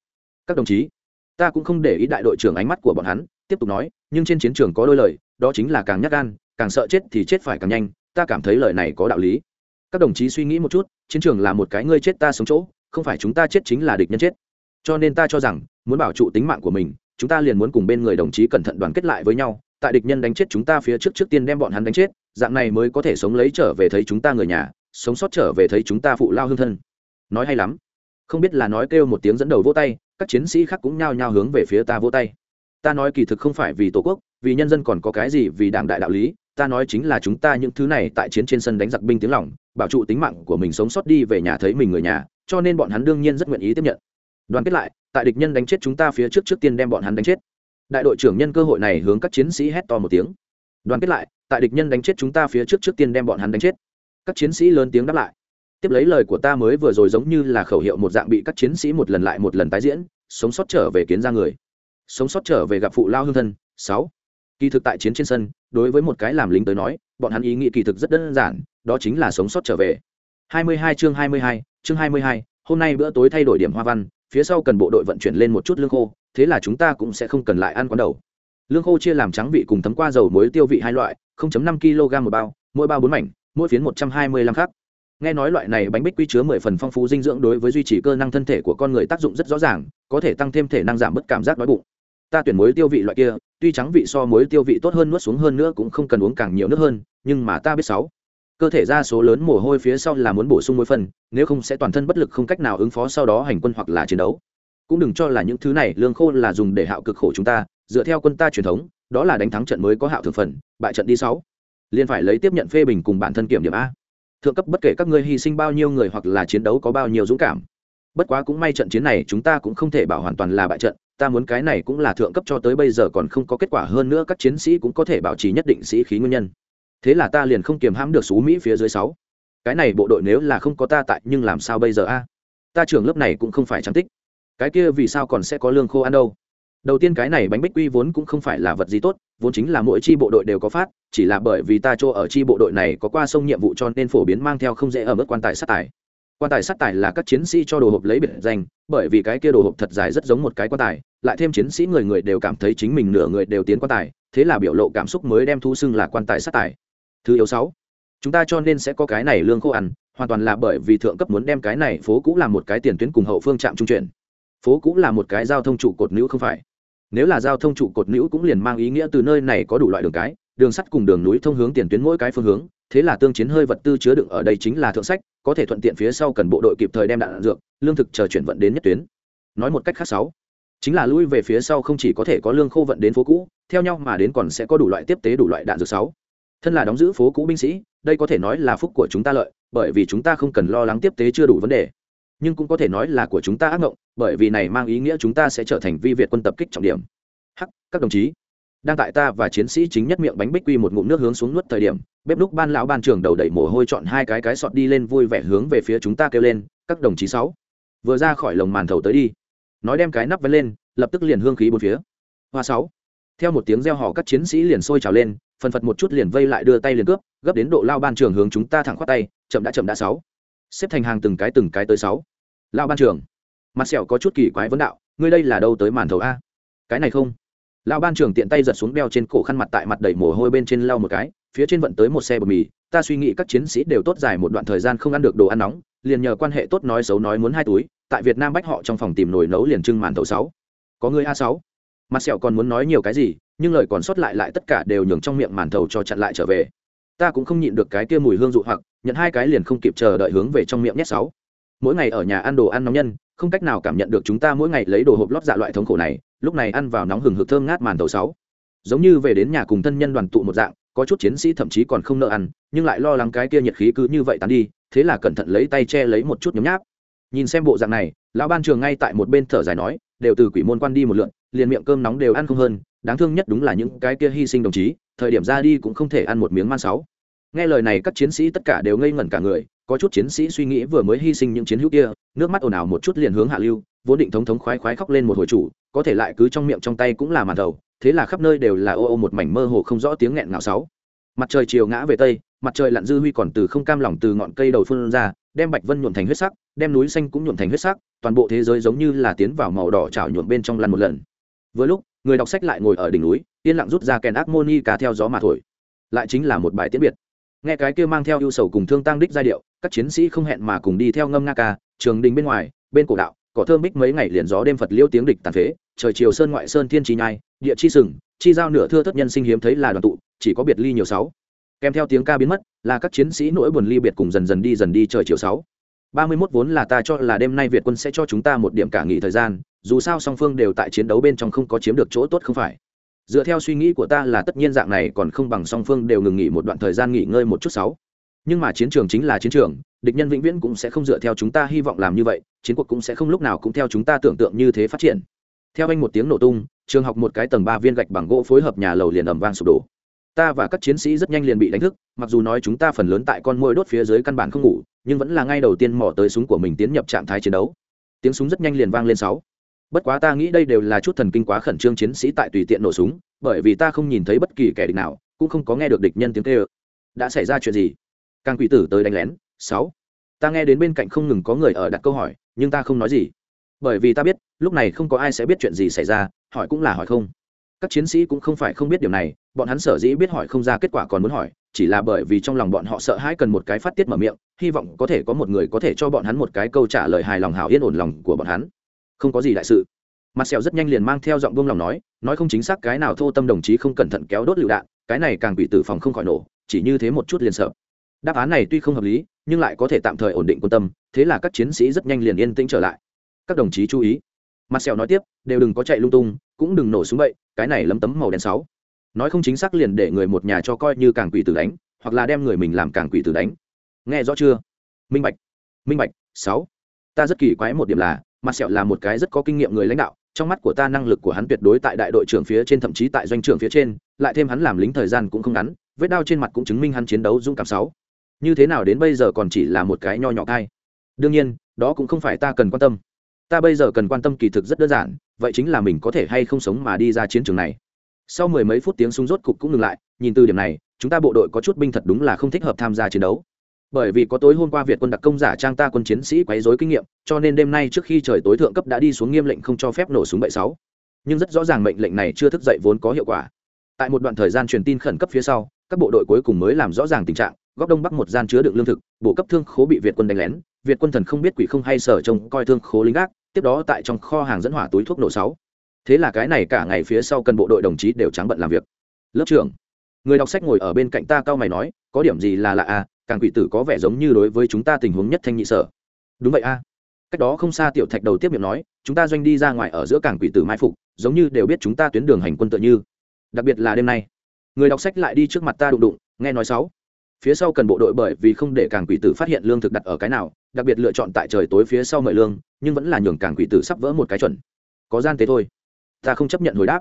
A: Các đồng chí, ta cũng không để ý đại đội trưởng ánh mắt của bọn hắn, tiếp tục nói, nhưng trên chiến trường có đôi lời, đó chính là càng nhắc gan, càng sợ chết thì chết phải càng nhanh, ta cảm thấy lời này có đạo lý. Các đồng chí suy nghĩ một chút, chiến trường là một cái ngươi chết ta sống chỗ, không phải chúng ta chết chính là địch nhân chết. Cho nên ta cho rằng, muốn bảo trụ tính mạng của mình chúng ta liền muốn cùng bên người đồng chí cẩn thận đoàn kết lại với nhau, tại địch nhân đánh chết chúng ta phía trước trước tiên đem bọn hắn đánh chết, dạng này mới có thể sống lấy trở về thấy chúng ta người nhà, sống sót trở về thấy chúng ta phụ lao hương thân. Nói hay lắm. Không biết là nói kêu một tiếng dẫn đầu vỗ tay, các chiến sĩ khác cũng nhao nhao hướng về phía ta vỗ tay. Ta nói kỳ thực không phải vì tổ quốc, vì nhân dân còn có cái gì vì đảng đại đạo lý, ta nói chính là chúng ta những thứ này tại chiến trên sân đánh giặc binh tiếng lòng, bảo trụ tính mạng của mình sống sót đi về nhà thấy mình người nhà, cho nên bọn hắn đương nhiên rất nguyện ý tiếp nhận đoàn kết lại tại địch nhân đánh chết chúng ta phía trước trước tiên đem bọn hắn đánh chết. Đại đội trưởng nhân cơ hội này hướng các chiến sĩ hét to một tiếng. Đoàn kết lại tại địch nhân đánh chết chúng ta phía trước trước tiên đem bọn hắn đánh chết. Các chiến sĩ lớn tiếng đáp lại. Tiếp lấy lời của ta mới vừa rồi giống như là khẩu hiệu một dạng bị các chiến sĩ một lần lại một lần tái diễn sống sót trở về kiến ra người. Sống sót trở về gặp phụ lao hương thân. Sáu. Kỳ thực tại chiến trên sân đối với một cái làm lính tới nói bọn hắn ý nghĩ kỳ thực rất đơn giản đó chính là sống sót trở về. 22 chương 22, chương 22, hôm nay bữa tối thay đổi điểm hoa văn phía sau cần bộ đội vận chuyển lên một chút lương khô, thế là chúng ta cũng sẽ không cần lại ăn quán đầu. Lương khô chia làm trắng vị cùng thấm qua dầu muối tiêu vị hai loại 0.5 kg một bao, mỗi bao bốn mảnh, mỗi phiến 125 khắc. Nghe nói loại này bánh bích quy chứa mười phần phong phú dinh dưỡng đối với duy trì cơ năng thân thể của con người tác dụng rất rõ ràng, có thể tăng thêm thể năng giảm bớt cảm giác đói bụng. Ta tuyển muối tiêu vị loại kia, tuy trắng vị so muối tiêu vị tốt hơn nuốt xuống hơn nữa cũng không cần uống càng nhiều nước hơn, nhưng mà ta biết sáu cơ thể ra số lớn mồ hôi phía sau là muốn bổ sung muối phân nếu không sẽ toàn thân bất lực không cách nào ứng phó sau đó hành quân hoặc là chiến đấu. Cũng đừng cho là những thứ này, lương khô là dùng để hạo cực khổ chúng ta, dựa theo quân ta truyền thống, đó là đánh thắng trận mới có hạo thường phần, bại trận đi sáu. Liền phải lấy tiếp nhận phê bình cùng bản thân kiểm điểm a. Thượng cấp bất kể các ngươi hy sinh bao nhiêu người hoặc là chiến đấu có bao nhiêu dũng cảm. Bất quá cũng may trận chiến này chúng ta cũng không thể bảo hoàn toàn là bại trận, ta muốn cái này cũng là thượng cấp cho tới bây giờ còn không có kết quả hơn nữa các chiến sĩ cũng có thể bảo trì nhất định sĩ khí nguyên nhân thế là ta liền không kiềm hãm được xú mỹ phía dưới sáu. Cái này bộ đội nếu là không có ta tại, nhưng làm sao bây giờ a? Ta trưởng lớp này cũng không phải trắng tích. Cái kia vì sao còn sẽ có lương khô ăn đâu? Đầu tiên cái này bánh bích quy vốn cũng không phải là vật gì tốt, vốn chính là mỗi chi bộ đội đều có phát, chỉ là bởi vì ta chỗ ở chi bộ đội này có qua sông nhiệm vụ cho nên phổ biến mang theo không dễ ở mức quan tài sát tài. Quan tài sát tài là các chiến sĩ cho đồ hộp lấy biệt danh, bởi vì cái kia đồ hộp thật dài rất giống một cái quan tài, lại thêm chiến sĩ người người đều cảm thấy chính mình nửa người đều tiến quan tài, thế là biểu lộ cảm xúc mới đem thu xưng là quan tài sát tài thứ yếu sáu chúng ta cho nên sẽ có cái này lương khô ăn hoàn toàn là bởi vì thượng cấp muốn đem cái này phố cũ là một cái tiền tuyến cùng hậu phương trạm trung chuyển. Phố cũ là một cái giao thông trụ cột nữ không phải. Nếu là giao thông trụ cột nữ cũng liền mang ý nghĩa từ nơi này có đủ loại đường cái đường sắt cùng đường núi thông hướng tiền tuyến mỗi cái phương hướng thế là tương chiến hơi vật tư chứa đựng ở đây chính là thượng sách có thể thuận tiện phía sau cần bộ đội kịp thời đem đạn, đạn dược lương thực chờ chuyển vận đến nhất tuyến. Nói một cách khác sáu chính là lui về phía sau không chỉ có thể có lương khô vận đến phố cũ theo nhau mà đến còn sẽ có đủ loại tiếp tế đủ loại đạn dược sáu thân là đóng giữ phố cũ binh sĩ, đây có thể nói là phúc của chúng ta lợi, bởi vì chúng ta không cần lo lắng tiếp tế chưa đủ vấn đề. Nhưng cũng có thể nói là của chúng ta ác mộng, bởi vì này mang ý nghĩa chúng ta sẽ trở thành vi việt quân tập kích trọng điểm. Hắc, các đồng chí. Đang tại ta và chiến sĩ chính nhất miệng bánh bích quy một ngụm nước hướng xuống nuốt thời điểm, bếp lúc ban lão ban trưởng đầu đẩy mồ hôi chọn hai cái cái sọt đi lên vui vẻ hướng về phía chúng ta kêu lên, các đồng chí sáu, vừa ra khỏi lồng màn thầu tới đi. Nói đem cái nắp vén lên, lập tức liền hương khí bốn phía. Hoa sáu theo một tiếng reo hò các chiến sĩ liền sôi trào lên, phần phật một chút liền vây lại đưa tay liền cướp, gấp đến độ lao ban trường hướng chúng ta thẳng khoát tay, chậm đã chậm đã sáu. Xếp thành hàng từng cái từng cái tới sáu. Lao ban trường. Mặt sẹo có chút kỳ quái vấn đạo, ngươi đây là đâu tới màn thầu a? Cái này không. Lão ban trưởng tiện tay giật xuống đeo trên cổ khăn mặt tại mặt đầy mồ hôi bên trên lau một cái, phía trên vận tới một xe bột mì, ta suy nghĩ các chiến sĩ đều tốt dài một đoạn thời gian không ăn được đồ ăn nóng, liền nhờ quan hệ tốt nói xấu nói muốn hai túi, tại việt nam bách họ trong phòng tìm nồi nấu liền trưng màn thầu sáu. Có người a sáu mặt sẹo còn muốn nói nhiều cái gì, nhưng lời còn sót lại lại tất cả đều nhường trong miệng màn thầu cho chặn lại trở về. Ta cũng không nhịn được cái kia mùi hương dụ hoặc, nhận hai cái liền không kịp chờ đợi hướng về trong miệng nhét sáu. Mỗi ngày ở nhà ăn đồ ăn nóng nhân, không cách nào cảm nhận được chúng ta mỗi ngày lấy đồ hộp lót dạ loại thống khổ này, lúc này ăn vào nóng hừng hực thơm ngát màn thầu sáu. Giống như về đến nhà cùng thân nhân đoàn tụ một dạng, có chút chiến sĩ thậm chí còn không nợ ăn, nhưng lại lo lắng cái kia nhiệt khí cứ như vậy tán đi, thế là cẩn thận lấy tay che lấy một chút nhấm nháp. Nhìn xem bộ dạng này, lão ban trường ngay tại một bên thở dài nói, đều từ quỷ môn quan đi một lượn liền miệng cơm nóng đều ăn không hơn, đáng thương nhất đúng là những cái kia hy sinh đồng chí, thời điểm ra đi cũng không thể ăn một miếng man sáu. Nghe lời này các chiến sĩ tất cả đều ngây ngẩn cả người, có chút chiến sĩ suy nghĩ vừa mới hy sinh những chiến hữu kia, nước mắt ồn ào một chút liền hướng hạ lưu, vốn định thống thống khoái khoái khóc lên một hồi chủ, có thể lại cứ trong miệng trong tay cũng là màn đầu, thế là khắp nơi đều là ô ô một mảnh mơ hồ không rõ tiếng nghẹn ngào sáu. Mặt trời chiều ngã về tây, mặt trời lặn dư huy còn từ không cam lòng từ ngọn cây đầu phun ra, đem bạch vân nhuộm thành huyết sắc, đem núi xanh cũng nhuộm thành huyết sắc, toàn bộ thế giới giống như là tiến vào màu đỏ chảo nhuộm bên trong lăn một lần vừa lúc, người đọc sách lại ngồi ở đỉnh núi, yên lặng rút ra kèn ác moni cả theo gió mà thổi. Lại chính là một bài tiễn biệt. Nghe cái kia mang theo ưu sầu cùng thương tăng đích giai điệu, các chiến sĩ không hẹn mà cùng đi theo ngâm nga ca, trường đình bên ngoài, bên cổ đạo, cỏ thơm bích mấy ngày liền gió đêm phật liêu tiếng địch tàn phế, trời chiều sơn ngoại sơn thiên chi nhai, địa chi sừng, chi giao nửa thưa thất nhân sinh hiếm thấy là đoàn tụ, chỉ có biệt ly nhiều sáu. Kèm theo tiếng ca biến mất, là các chiến sĩ nỗi buồn ly biệt cùng dần dần đi dần đi trời chiều sáu ba mươi 31 vốn là ta cho là đêm nay việt quân sẽ cho chúng ta một điểm cả nghỉ thời gian, dù sao song phương đều tại chiến đấu bên trong không có chiếm được chỗ tốt không phải. Dựa theo suy nghĩ của ta là tất nhiên dạng này còn không bằng song phương đều ngừng nghỉ một đoạn thời gian nghỉ ngơi một chút sáu. Nhưng mà chiến trường chính là chiến trường, địch nhân vĩnh viễn cũng sẽ không dựa theo chúng ta hy vọng làm như vậy, chiến cuộc cũng sẽ không lúc nào cũng theo chúng ta tưởng tượng như thế phát triển. Theo anh một tiếng nổ tung, trường học một cái tầng ba viên gạch bằng gỗ phối hợp nhà lầu liền ầm vang sụp đổ ta và các chiến sĩ rất nhanh liền bị đánh thức, mặc dù nói chúng ta phần lớn tại con môi đốt phía dưới căn bản không ngủ, nhưng vẫn là ngay đầu tiên mò tới súng của mình tiến nhập trạng thái chiến đấu. Tiếng súng rất nhanh liền vang lên sáu. Bất quá ta nghĩ đây đều là chút thần kinh quá khẩn trương chiến sĩ tại tùy tiện nổ súng, bởi vì ta không nhìn thấy bất kỳ kẻ địch nào, cũng không có nghe được địch nhân tiếng kêu. Đã xảy ra chuyện gì? Càng quỷ tử tới đánh lén, sáu. Ta nghe đến bên cạnh không ngừng có người ở đặt câu hỏi, nhưng ta không nói gì. Bởi vì ta biết, lúc này không có ai sẽ biết chuyện gì xảy ra, hỏi cũng là hỏi không các chiến sĩ cũng không phải không biết điều này, bọn hắn sở dĩ biết hỏi không ra kết quả còn muốn hỏi, chỉ là bởi vì trong lòng bọn họ sợ hãi cần một cái phát tiết mở miệng, hy vọng có thể có một người có thể cho bọn hắn một cái câu trả lời hài lòng hảo yên ổn lòng của bọn hắn. Không có gì đại sự. Mặt sẹo rất nhanh liền mang theo giọng buông lòng nói nói không chính xác cái nào thô tâm đồng chí không cẩn thận kéo đốt lựu đạn, cái này càng bị tử phòng không khỏi nổ, chỉ như thế một chút liền sợ. Đáp án này tuy không hợp lý, nhưng lại có thể tạm thời ổn định quân tâm, thế là các chiến sĩ rất nhanh liền yên tĩnh trở lại. Các đồng chí chú ý. Mặt sẹo nói tiếp, đều đừng có chạy lung tung cũng đừng nổ súng bậy, cái này lấm tấm màu đen sáu. Nói không chính xác liền để người một nhà cho coi như càng quỷ tử đánh, hoặc là đem người mình làm càng quỷ tử đánh. Nghe rõ chưa? Minh bạch. Minh bạch, sáu. Ta rất kỳ quái một điểm là, mặt sẹo là một cái rất có kinh nghiệm người lãnh đạo, trong mắt của ta năng lực của hắn tuyệt đối tại đại đội trưởng phía trên thậm chí tại doanh trưởng phía trên, lại thêm hắn làm lính thời gian cũng không ngắn, vết đao trên mặt cũng chứng minh hắn chiến đấu dũng cảm sáu. Như thế nào đến bây giờ còn chỉ là một cái nho nhỏ thai? Đương nhiên, đó cũng không phải ta cần quan tâm. Ta bây giờ cần quan tâm kỳ thực rất đơn giản vậy chính là mình có thể hay không sống mà đi ra chiến trường này. Sau mười mấy phút tiếng súng rốt cục cũng ngừng lại, nhìn từ điểm này, chúng ta bộ đội có chút binh thật đúng là không thích hợp tham gia chiến đấu. Bởi vì có tối hôm qua việt quân đặc công giả trang ta quân chiến sĩ quấy dối kinh nghiệm, cho nên đêm nay trước khi trời tối thượng cấp đã đi xuống nghiêm lệnh không cho phép nổ súng bậy sáu. Nhưng rất rõ ràng mệnh lệnh này chưa thức dậy vốn có hiệu quả. Tại một đoạn thời gian truyền tin khẩn cấp phía sau, các bộ đội cuối cùng mới làm rõ ràng tình trạng, góc đông bắc một gian chứa đựng lương thực bộ cấp thương khố bị việt quân đánh lén. Việt quân thần không biết quỷ không hay sở trông coi thương khố lính gác tiếp đó tại trong kho hàng dẫn hỏa túi thuốc nổ sáu. Thế là cái này cả ngày phía sau cần bộ đội đồng chí đều trắng bận làm việc. Lớp trưởng, người đọc sách ngồi ở bên cạnh ta cao mày nói, có điểm gì là lạ à càng quỷ tử có vẻ giống như đối với chúng ta tình huống nhất thanh nhị sở. Đúng vậy a. Cách đó không xa tiểu thạch đầu tiếp miệng nói, chúng ta doanh đi ra ngoài ở giữa cảng quỷ tử mai phục, giống như đều biết chúng ta tuyến đường hành quân tự như. Đặc biệt là đêm nay. Người đọc sách lại đi trước mặt ta đụng đụng, nghe nói sáu phía sau cần bộ đội bởi vì không để càng quỷ tử phát hiện lương thực đặt ở cái nào, đặc biệt lựa chọn tại trời tối phía sau mời lương, nhưng vẫn là nhường càng quỷ tử sắp vỡ một cái chuẩn. Có gian tế thôi. Ta không chấp nhận hồi đáp.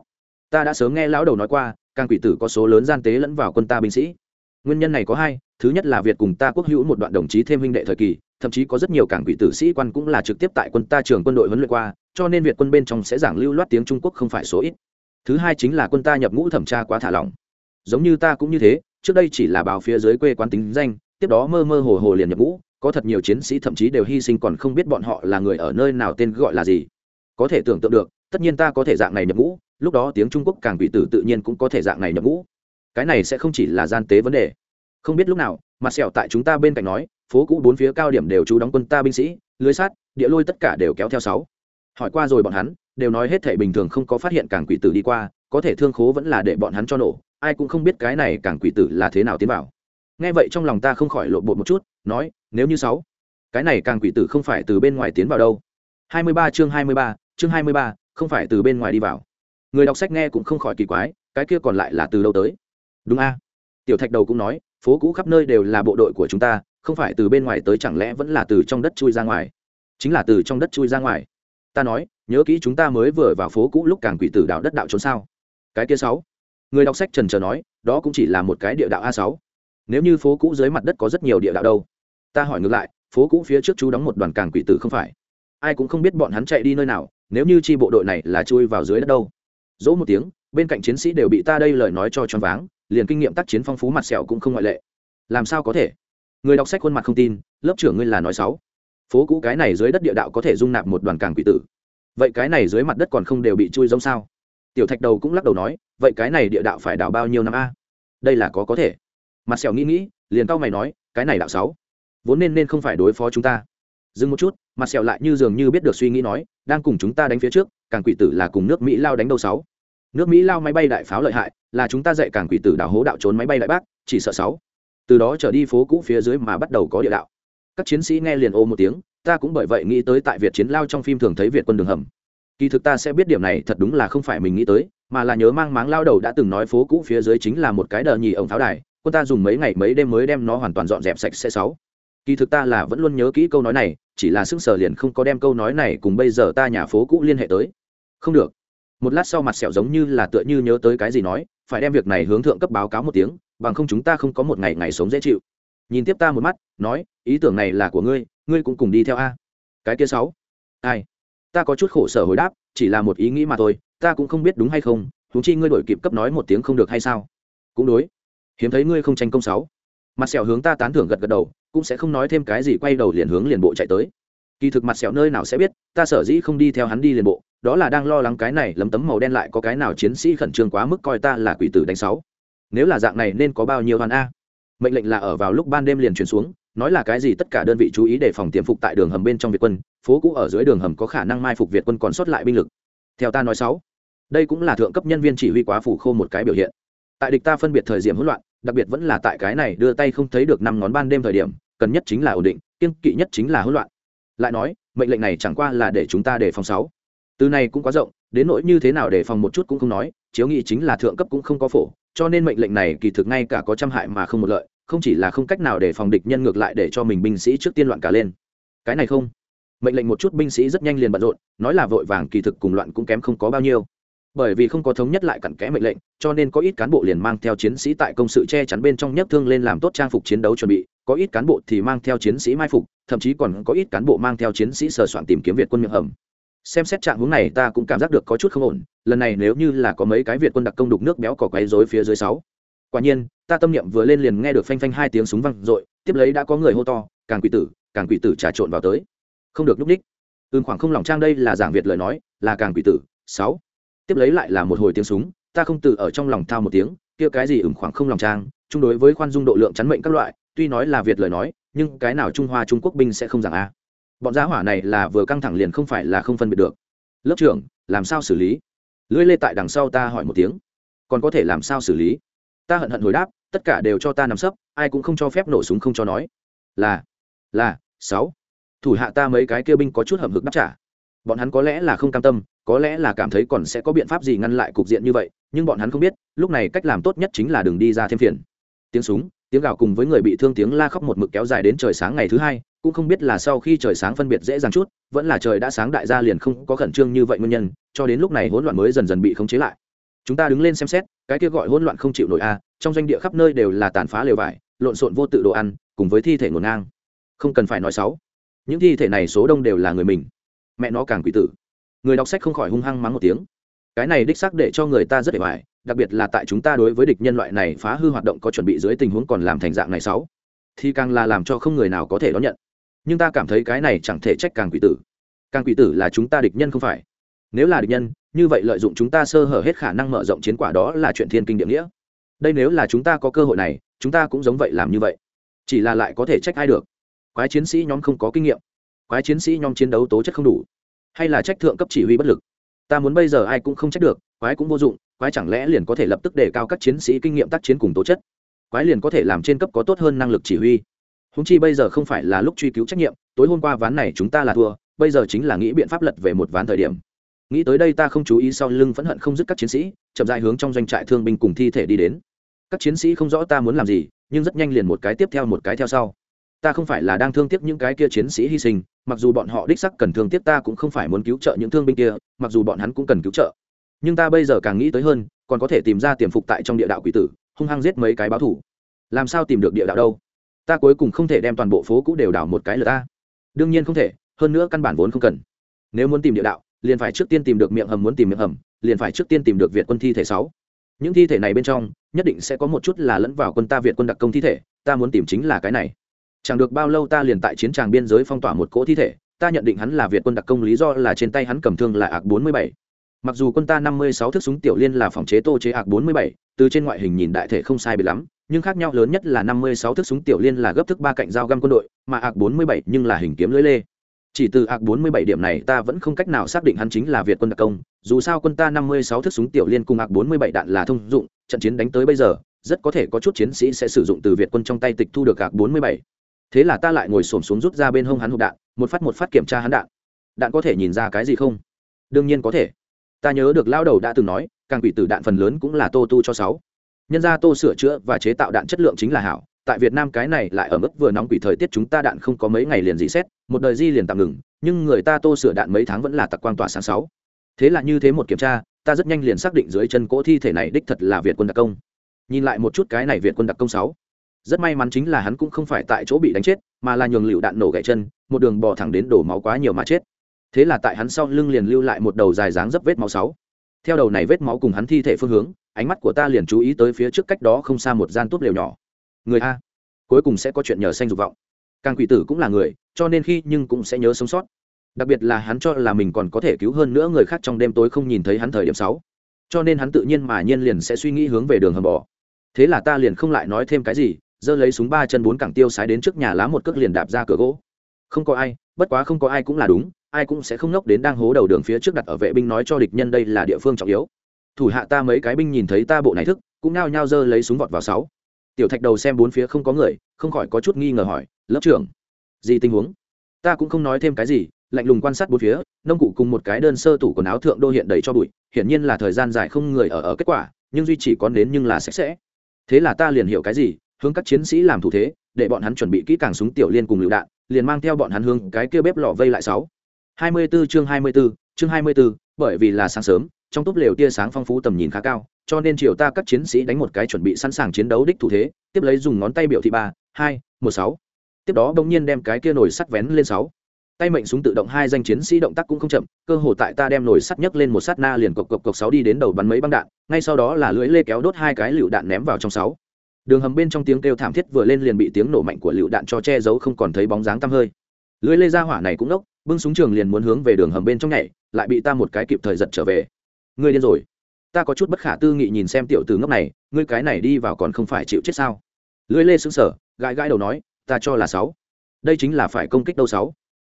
A: Ta đã sớm nghe lão đầu nói qua, càng quỷ tử có số lớn gian tế lẫn vào quân ta binh sĩ. Nguyên nhân này có hai, thứ nhất là việt cùng ta quốc hữu một đoạn đồng chí thêm huynh đệ thời kỳ, thậm chí có rất nhiều cảng quỷ tử sĩ quan cũng là trực tiếp tại quân ta trường quân đội huấn luyện qua, cho nên việt quân bên trong sẽ giảng lưu loát tiếng trung quốc không phải số ít. Thứ hai chính là quân ta nhập ngũ thẩm tra quá thả lỏng. Giống như ta cũng như thế trước đây chỉ là báo phía dưới quê quán tính danh, tiếp đó mơ mơ hồ hồ liền nhập ngũ, có thật nhiều chiến sĩ thậm chí đều hy sinh còn không biết bọn họ là người ở nơi nào tên gọi là gì. Có thể tưởng tượng được, tất nhiên ta có thể dạng này nhập ngũ, lúc đó tiếng trung quốc càng bị tử tự nhiên cũng có thể dạng này nhập ngũ. Cái này sẽ không chỉ là gian tế vấn đề. Không biết lúc nào, mặt sẹo tại chúng ta bên cạnh nói, phố cũ bốn phía cao điểm đều trú đóng quân ta binh sĩ, lưới sát địa lôi tất cả đều kéo theo sáu. Hỏi qua rồi bọn hắn, đều nói hết thể bình thường không có phát hiện càng quỷ tử đi qua, có thể thương khố vẫn là để bọn hắn cho nổ ai cũng không biết cái này càng quỷ tử là thế nào tiến vào. Nghe vậy trong lòng ta không khỏi lộ bột một chút nói nếu như sáu cái này càng quỷ tử không phải từ bên ngoài tiến vào đâu. 23 chương 23, chương 23, không phải từ bên ngoài đi vào. Người đọc sách nghe cũng không khỏi kỳ quái cái kia còn lại là từ đâu tới? Đúng a. Tiểu thạch đầu cũng nói phố cũ khắp nơi đều là bộ đội của chúng ta không phải từ bên ngoài tới chẳng lẽ vẫn là từ trong đất chui ra ngoài? Chính là từ trong đất chui ra ngoài. Ta nói nhớ kỹ chúng ta mới vừa vào phố cũ lúc càng quỷ tử đào đất đạo trốn sao? Cái kia sáu người đọc sách trần trờ nói, đó cũng chỉ là một cái địa đạo a sáu. Nếu như phố cũ dưới mặt đất có rất nhiều địa đạo đâu? Ta hỏi ngược lại, phố cũ phía trước chú đóng một đoàn càng quỷ tử không phải? Ai cũng không biết bọn hắn chạy đi nơi nào, nếu như chi bộ đội này là chui vào dưới đất đâu? Dỗ một tiếng, bên cạnh chiến sĩ đều bị ta đây lời nói cho choáng váng, liền kinh nghiệm tác chiến phong phú mặt sẹo cũng không ngoại lệ. Làm sao có thể? Người đọc sách khuôn mặt không tin, lớp trưởng ngươi là nói sáu phố cũ cái này dưới đất địa đạo có thể dung nạp một đoàn càng quỷ tử. Vậy cái này dưới mặt đất còn không đều bị chui giống sao? Tiểu thạch đầu cũng lắc đầu nói vậy cái này địa đạo phải đào bao nhiêu năm a? Đây là có có thể. Mặt sẹo nghĩ nghĩ, liền tao mày nói, cái này đạo sáu. Vốn nên nên không phải đối phó chúng ta. Dừng một chút, mặt sẹo lại như dường như biết được suy nghĩ nói, đang cùng chúng ta đánh phía trước, càng quỷ tử là cùng nước mỹ lao đánh đâu sáu. Nước mỹ lao máy bay đại pháo lợi hại, là chúng ta dạy càng quỷ tử đào hố đạo trốn máy bay đại bác, chỉ sợ sáu. Từ đó trở đi phố cũ phía dưới mà bắt đầu có địa đạo. Các chiến sĩ nghe liền ô một tiếng, ta cũng bởi vậy nghĩ tới tại việt chiến lao trong phim thường thấy việt quân đường hầm. Kỳ thực ta sẽ biết điểm này thật đúng là không phải mình nghĩ tới mà là nhớ mang máng lao đầu đã từng nói phố cũ phía dưới chính là một cái đờ nhì ổng pháo đài cô ta dùng mấy ngày mấy đêm mới đem nó hoàn toàn dọn dẹp sạch sẽ sáu. Kỳ thực ta là vẫn luôn nhớ kỹ câu nói này, chỉ là sức sở liền không có đem câu nói này cùng bây giờ ta nhà phố cũ liên hệ tới. Không được. Một lát sau mặt sẹo giống như là tựa như nhớ tới cái gì nói, phải đem việc này hướng thượng cấp báo cáo một tiếng, bằng không chúng ta không có một ngày ngày sống dễ chịu. Nhìn tiếp ta một mắt, nói, ý tưởng này là của ngươi ngươi cũng cùng đi theo a. Cái kia sáu. Ai? Ta có chút khổ sở hồi đáp, chỉ là một ý nghĩ mà thôi ta cũng không biết đúng hay không thú chi ngươi đổi kịp cấp nói một tiếng không được hay sao? Cũng đối. Hiếm thấy ngươi không tranh công sáu. Mặt sẹo hướng ta tán thưởng gật gật đầu, cũng sẽ không nói thêm cái gì, quay đầu liền hướng liền bộ chạy tới. Kỳ thực mặt sẹo nơi nào sẽ biết, ta sở dĩ không đi theo hắn đi liền bộ, đó là đang lo lắng cái này lấm tấm màu đen lại có cái nào chiến sĩ khẩn trương quá mức coi ta là quỷ tử đánh sáu. Nếu là dạng này nên có bao nhiêu hoàn a? Mệnh lệnh là ở vào lúc ban đêm liền truyền xuống, nói là cái gì tất cả đơn vị chú ý để phòng tiềm phục tại đường hầm bên trong việt quân, phố cũ ở dưới đường hầm có khả năng mai phục việt quân còn sót lại binh lực. Theo ta nói sáu đây cũng là thượng cấp nhân viên chỉ huy quá phủ khô một cái biểu hiện. Tại địch ta phân biệt thời điểm hỗn loạn, đặc biệt vẫn là tại cái này đưa tay không thấy được năm ngón ban đêm thời điểm, cần nhất chính là ổn định kiên kỵ nhất chính là hỗn loạn. Lại nói, mệnh lệnh này chẳng qua là để chúng ta đề phòng sáu. Từ này cũng quá rộng, đến nỗi như thế nào để phòng một chút cũng không nói, chiếu nghị chính là thượng cấp cũng không có phổ, cho nên mệnh lệnh này kỳ thực ngay cả có trăm hại mà không một lợi, không chỉ là không cách nào để phòng địch nhân ngược lại để cho mình binh sĩ trước tiên loạn cả lên. Cái này không. Mệnh lệnh một chút binh sĩ rất nhanh liền bận rộn, nói là vội vàng kỳ thực cùng loạn cũng kém không có bao nhiêu bởi vì không có thống nhất lại cặn kẽ mệnh lệnh, cho nên có ít cán bộ liền mang theo chiến sĩ tại công sự che chắn bên trong nhất thương lên làm tốt trang phục chiến đấu chuẩn bị, có ít cán bộ thì mang theo chiến sĩ mai phục, thậm chí còn có ít cán bộ mang theo chiến sĩ sờ soạn tìm kiếm việt quân miệng hầm. Xem xét trạng hướng này ta cũng cảm giác được có chút không ổn, lần này nếu như là có mấy cái việt quân đặc công đục nước béo cỏ quấy rối phía dưới sáu. Quả nhiên, ta tâm niệm vừa lên liền nghe được phanh phanh hai tiếng súng văng r tiếp lấy đã có người hô to, càng quỷ tử, càng quỷ tử trà trộn vào tới. Không được núp ních ưm khoảng không lòng trang đây là giảng việt lời nói, là càng quỷ tử, sáu tiếp lấy lại là một hồi tiếng súng, ta không tự ở trong lòng thao một tiếng, kia cái gì ửng khoảng không lòng trang, chung đối với khoan dung độ lượng chắn mệnh các loại, tuy nói là việt lời nói, nhưng cái nào trung hoa trung quốc binh sẽ không giảng a. Bọn giá hỏa này là vừa căng thẳng liền không phải là không phân biệt được. Lớp trưởng, làm sao xử lý? Lưỡi lê tại đằng sau ta hỏi một tiếng. Còn có thể làm sao xử lý? Ta hận hận hồi đáp, tất cả đều cho ta nằm sấp, ai cũng không cho phép nổ súng không cho nói. Là là, sáu. Thủ hạ ta mấy cái kia binh có chút hầm hực đáp trả bọn hắn có lẽ là không cam tâm, có lẽ là cảm thấy còn sẽ có biện pháp gì ngăn lại cục diện như vậy, nhưng bọn hắn không biết, lúc này cách làm tốt nhất chính là đừng đi ra thêm phiền. Tiếng súng, tiếng gào cùng với người bị thương tiếng la khóc một mực kéo dài đến trời sáng ngày thứ hai, cũng không biết là sau khi trời sáng phân biệt dễ dàng chút, vẫn là trời đã sáng đại gia liền không có khẩn trương như vậy nguyên nhân, cho đến lúc này hỗn loạn mới dần dần bị khống chế lại. Chúng ta đứng lên xem xét, cái kia gọi hỗn loạn không chịu nổi a, trong doanh địa khắp nơi đều là tàn phá lều vải, lộn xộn vô tự đồ ăn, cùng với thi thể ngổn ngang. Không cần phải nói xấu. Những thi thể này số đông đều là người mình mẹ nó càng quỷ tử. Người đọc sách không khỏi hung hăng mắng một tiếng. Cái này đích xác để cho người ta rất để bài đặc biệt là tại chúng ta đối với địch nhân loại này phá hư hoạt động có chuẩn bị dưới tình huống còn làm thành dạng này sáu, thì càng là làm cho không người nào có thể đón nhận. Nhưng ta cảm thấy cái này chẳng thể trách càng quỷ tử. Càng quỷ tử là chúng ta địch nhân không phải. Nếu là địch nhân, như vậy lợi dụng chúng ta sơ hở hết khả năng mở rộng chiến quả đó là chuyện thiên kinh địa nghĩa. Đây nếu là chúng ta có cơ hội này, chúng ta cũng giống vậy làm như vậy. Chỉ là lại có thể trách ai được. Quái chiến sĩ nhóm không có kinh nghiệm quái chiến sĩ nhóm chiến đấu tố chất không đủ. Hay là trách thượng cấp chỉ huy bất lực. Ta muốn bây giờ ai cũng không trách được, quái cũng vô dụng, quái chẳng lẽ liền có thể lập tức đề cao các chiến sĩ kinh nghiệm tác chiến cùng tố chất? Quái liền có thể làm trên cấp có tốt hơn năng lực chỉ huy. Húng chi bây giờ không phải là lúc truy cứu trách nhiệm, tối hôm qua ván này chúng ta là thua, bây giờ chính là nghĩ biện pháp lật về một ván thời điểm. Nghĩ tới đây ta không chú ý sau lưng phẫn hận không dứt các chiến sĩ, chậm dài hướng trong doanh trại thương binh cùng thi thể đi đến. Các chiến sĩ không rõ ta muốn làm gì, nhưng rất nhanh liền một cái tiếp theo một cái theo sau. Ta không phải là đang thương tiếc những cái kia chiến sĩ hy sinh mặc dù bọn họ đích sắc cần thương tiếc ta cũng không phải muốn cứu trợ những thương binh kia, mặc dù bọn hắn cũng cần cứu trợ. Nhưng ta bây giờ càng nghĩ tới hơn, còn có thể tìm ra tiềm phục tại trong địa đạo quỷ tử, hung hăng giết mấy cái báo thủ. Làm sao tìm được địa đạo đâu? Ta cuối cùng không thể đem toàn bộ phố cũ đều đảo một cái lượt ta. Đương nhiên không thể, hơn nữa căn bản vốn không cần. Nếu muốn tìm địa đạo, liền phải trước tiên tìm được miệng hầm muốn tìm miệng hầm, liền phải trước tiên tìm được việt quân thi thể sáu. Những thi thể này bên trong, nhất định sẽ có một chút là lẫn vào quân ta việt quân đặc công thi thể, ta muốn tìm chính là cái này chẳng được bao lâu ta liền tại chiến tràng biên giới phong tỏa một cỗ thi thể, ta nhận định hắn là việt quân đặc công lý do là trên tay hắn cầm thương là ạc bốn mươi bảy. Mặc dù quân ta năm mươi sáu thước súng tiểu liên là phòng chế tô chế ạc bốn mươi bảy, từ trên ngoại hình nhìn đại thể không sai bị lắm, nhưng khác nhau lớn nhất là năm mươi sáu thước súng tiểu liên là gấp thức ba cạnh dao găm quân đội, mà ạc bốn mươi bảy nhưng là hình kiếm lưỡi lê. Chỉ từ ạc bốn mươi bảy điểm này ta vẫn không cách nào xác định hắn chính là việt quân đặc công, dù sao quân ta năm mươi sáu thước súng tiểu liên cùng ạc bốn mươi bảy đạn là thông dụng, trận chiến đánh tới bây giờ, rất có thể có chút chiến sĩ sẽ sử dụng từ việt quân trong tay tịch thu được ạc bốn mươi bảy thế là ta lại ngồi xổm xuống rút ra bên hông hắn hộp đạn, một phát một phát kiểm tra hắn đạn. Đạn có thể nhìn ra cái gì không? Đương nhiên có thể. Ta nhớ được lao đầu đã từng nói, càng quỷ tử đạn phần lớn cũng là tô tu cho sáu. Nhân ra tô sửa chữa và chế tạo đạn chất lượng chính là hảo, tại việt nam cái này lại ở mức vừa nóng quỷ thời tiết chúng ta đạn không có mấy ngày liền dị xét, một đời di liền tạm ngừng, nhưng người ta tô sửa đạn mấy tháng vẫn là tặc quang tỏa sáng sáu. Thế là như thế một kiểm tra, ta rất nhanh liền xác định dưới chân cỗ thi thể này đích thật là việt quân đặc công. Nhìn lại một chút cái này việt quân đặc công sáu rất may mắn chính là hắn cũng không phải tại chỗ bị đánh chết, mà là nhường lựu đạn nổ gãy chân, một đường bò thẳng đến đổ máu quá nhiều mà chết. Thế là tại hắn sau lưng liền lưu lại một đầu dài dáng dấp vết máu sáu. Theo đầu này vết máu cùng hắn thi thể phương hướng, ánh mắt của ta liền chú ý tới phía trước cách đó không xa một gian túp lều nhỏ. Người a, cuối cùng sẽ có chuyện nhờ xanh dục vọng. Càng quỷ tử cũng là người, cho nên khi nhưng cũng sẽ nhớ sống sót. Đặc biệt là hắn cho là mình còn có thể cứu hơn nữa người khác trong đêm tối không nhìn thấy hắn thời điểm sáu. Cho nên hắn tự nhiên mà nhiên liền sẽ suy nghĩ hướng về đường hầm bò. Thế là ta liền không lại nói thêm cái gì giơ lấy súng ba chân bốn cẳng tiêu sái đến trước nhà lá một cước liền đạp ra cửa gỗ. Không có ai, bất quá không có ai cũng là đúng, ai cũng sẽ không ngốc đến đang hố đầu đường phía trước đặt ở vệ binh nói cho địch nhân đây là địa phương trọng yếu. Thủ hạ ta mấy cái binh nhìn thấy ta bộ này thức, cũng nao nhao giơ lấy súng vọt vào sáu. Tiểu thạch đầu xem bốn phía không có người, không khỏi có chút nghi ngờ hỏi, lớp trưởng, gì tình huống? Ta cũng không nói thêm cái gì, lạnh lùng quan sát bốn phía, nông cụ cùng một cái đơn sơ tủ quần áo thượng đô hiện đầy cho bụi, hiển nhiên là thời gian dài không người ở ở kết quả, nhưng duy chỉ có đến nhưng là sạch sẽ. Thế là ta liền hiểu cái gì hướng các chiến sĩ làm thủ thế để bọn hắn chuẩn bị kỹ càng súng tiểu liên cùng lựu đạn liền mang theo bọn hắn hướng cái kia bếp lò vây lại sáu. Hai mươi 24 chương hai mươi 24, chương hai mươi 24, bởi vì là sáng sớm trong túp lều tia sáng phong phú tầm nhìn khá cao cho nên chiều ta các chiến sĩ đánh một cái chuẩn bị sẵn sàng chiến đấu đích thủ thế tiếp lấy dùng ngón tay biểu thị ba hai một sáu. Tiếp đó bỗng nhiên đem cái kia nồi sắt vén lên sáu. Tay mệnh súng tự động hai danh chiến sĩ động tác cũng không chậm cơ hồ tại ta đem nồi sắt nhấc lên một sát na liền cộc cộc cộc sáu đi đến đầu bắn mấy băng đạn ngay sau đó là lưỡi lê kéo đốt hai cái lựu đạn ném vào trong sáu đường hầm bên trong tiếng kêu thảm thiết vừa lên liền bị tiếng nổ mạnh của lựu đạn cho che giấu không còn thấy bóng dáng tăm hơi. Lưỡi lê ra hỏa này cũng nốc bưng súng trường liền muốn hướng về đường hầm bên trong nhảy, lại bị ta một cái kịp thời giật trở về. Ngươi điên rồi. Ta có chút bất khả tư nghị nhìn xem tiểu từ ngốc này, ngươi cái này đi vào còn không phải chịu chết sao? Lưỡi lê xứng sở gãi gãi đầu nói, ta cho là sáu. Đây chính là phải công kích đâu sáu.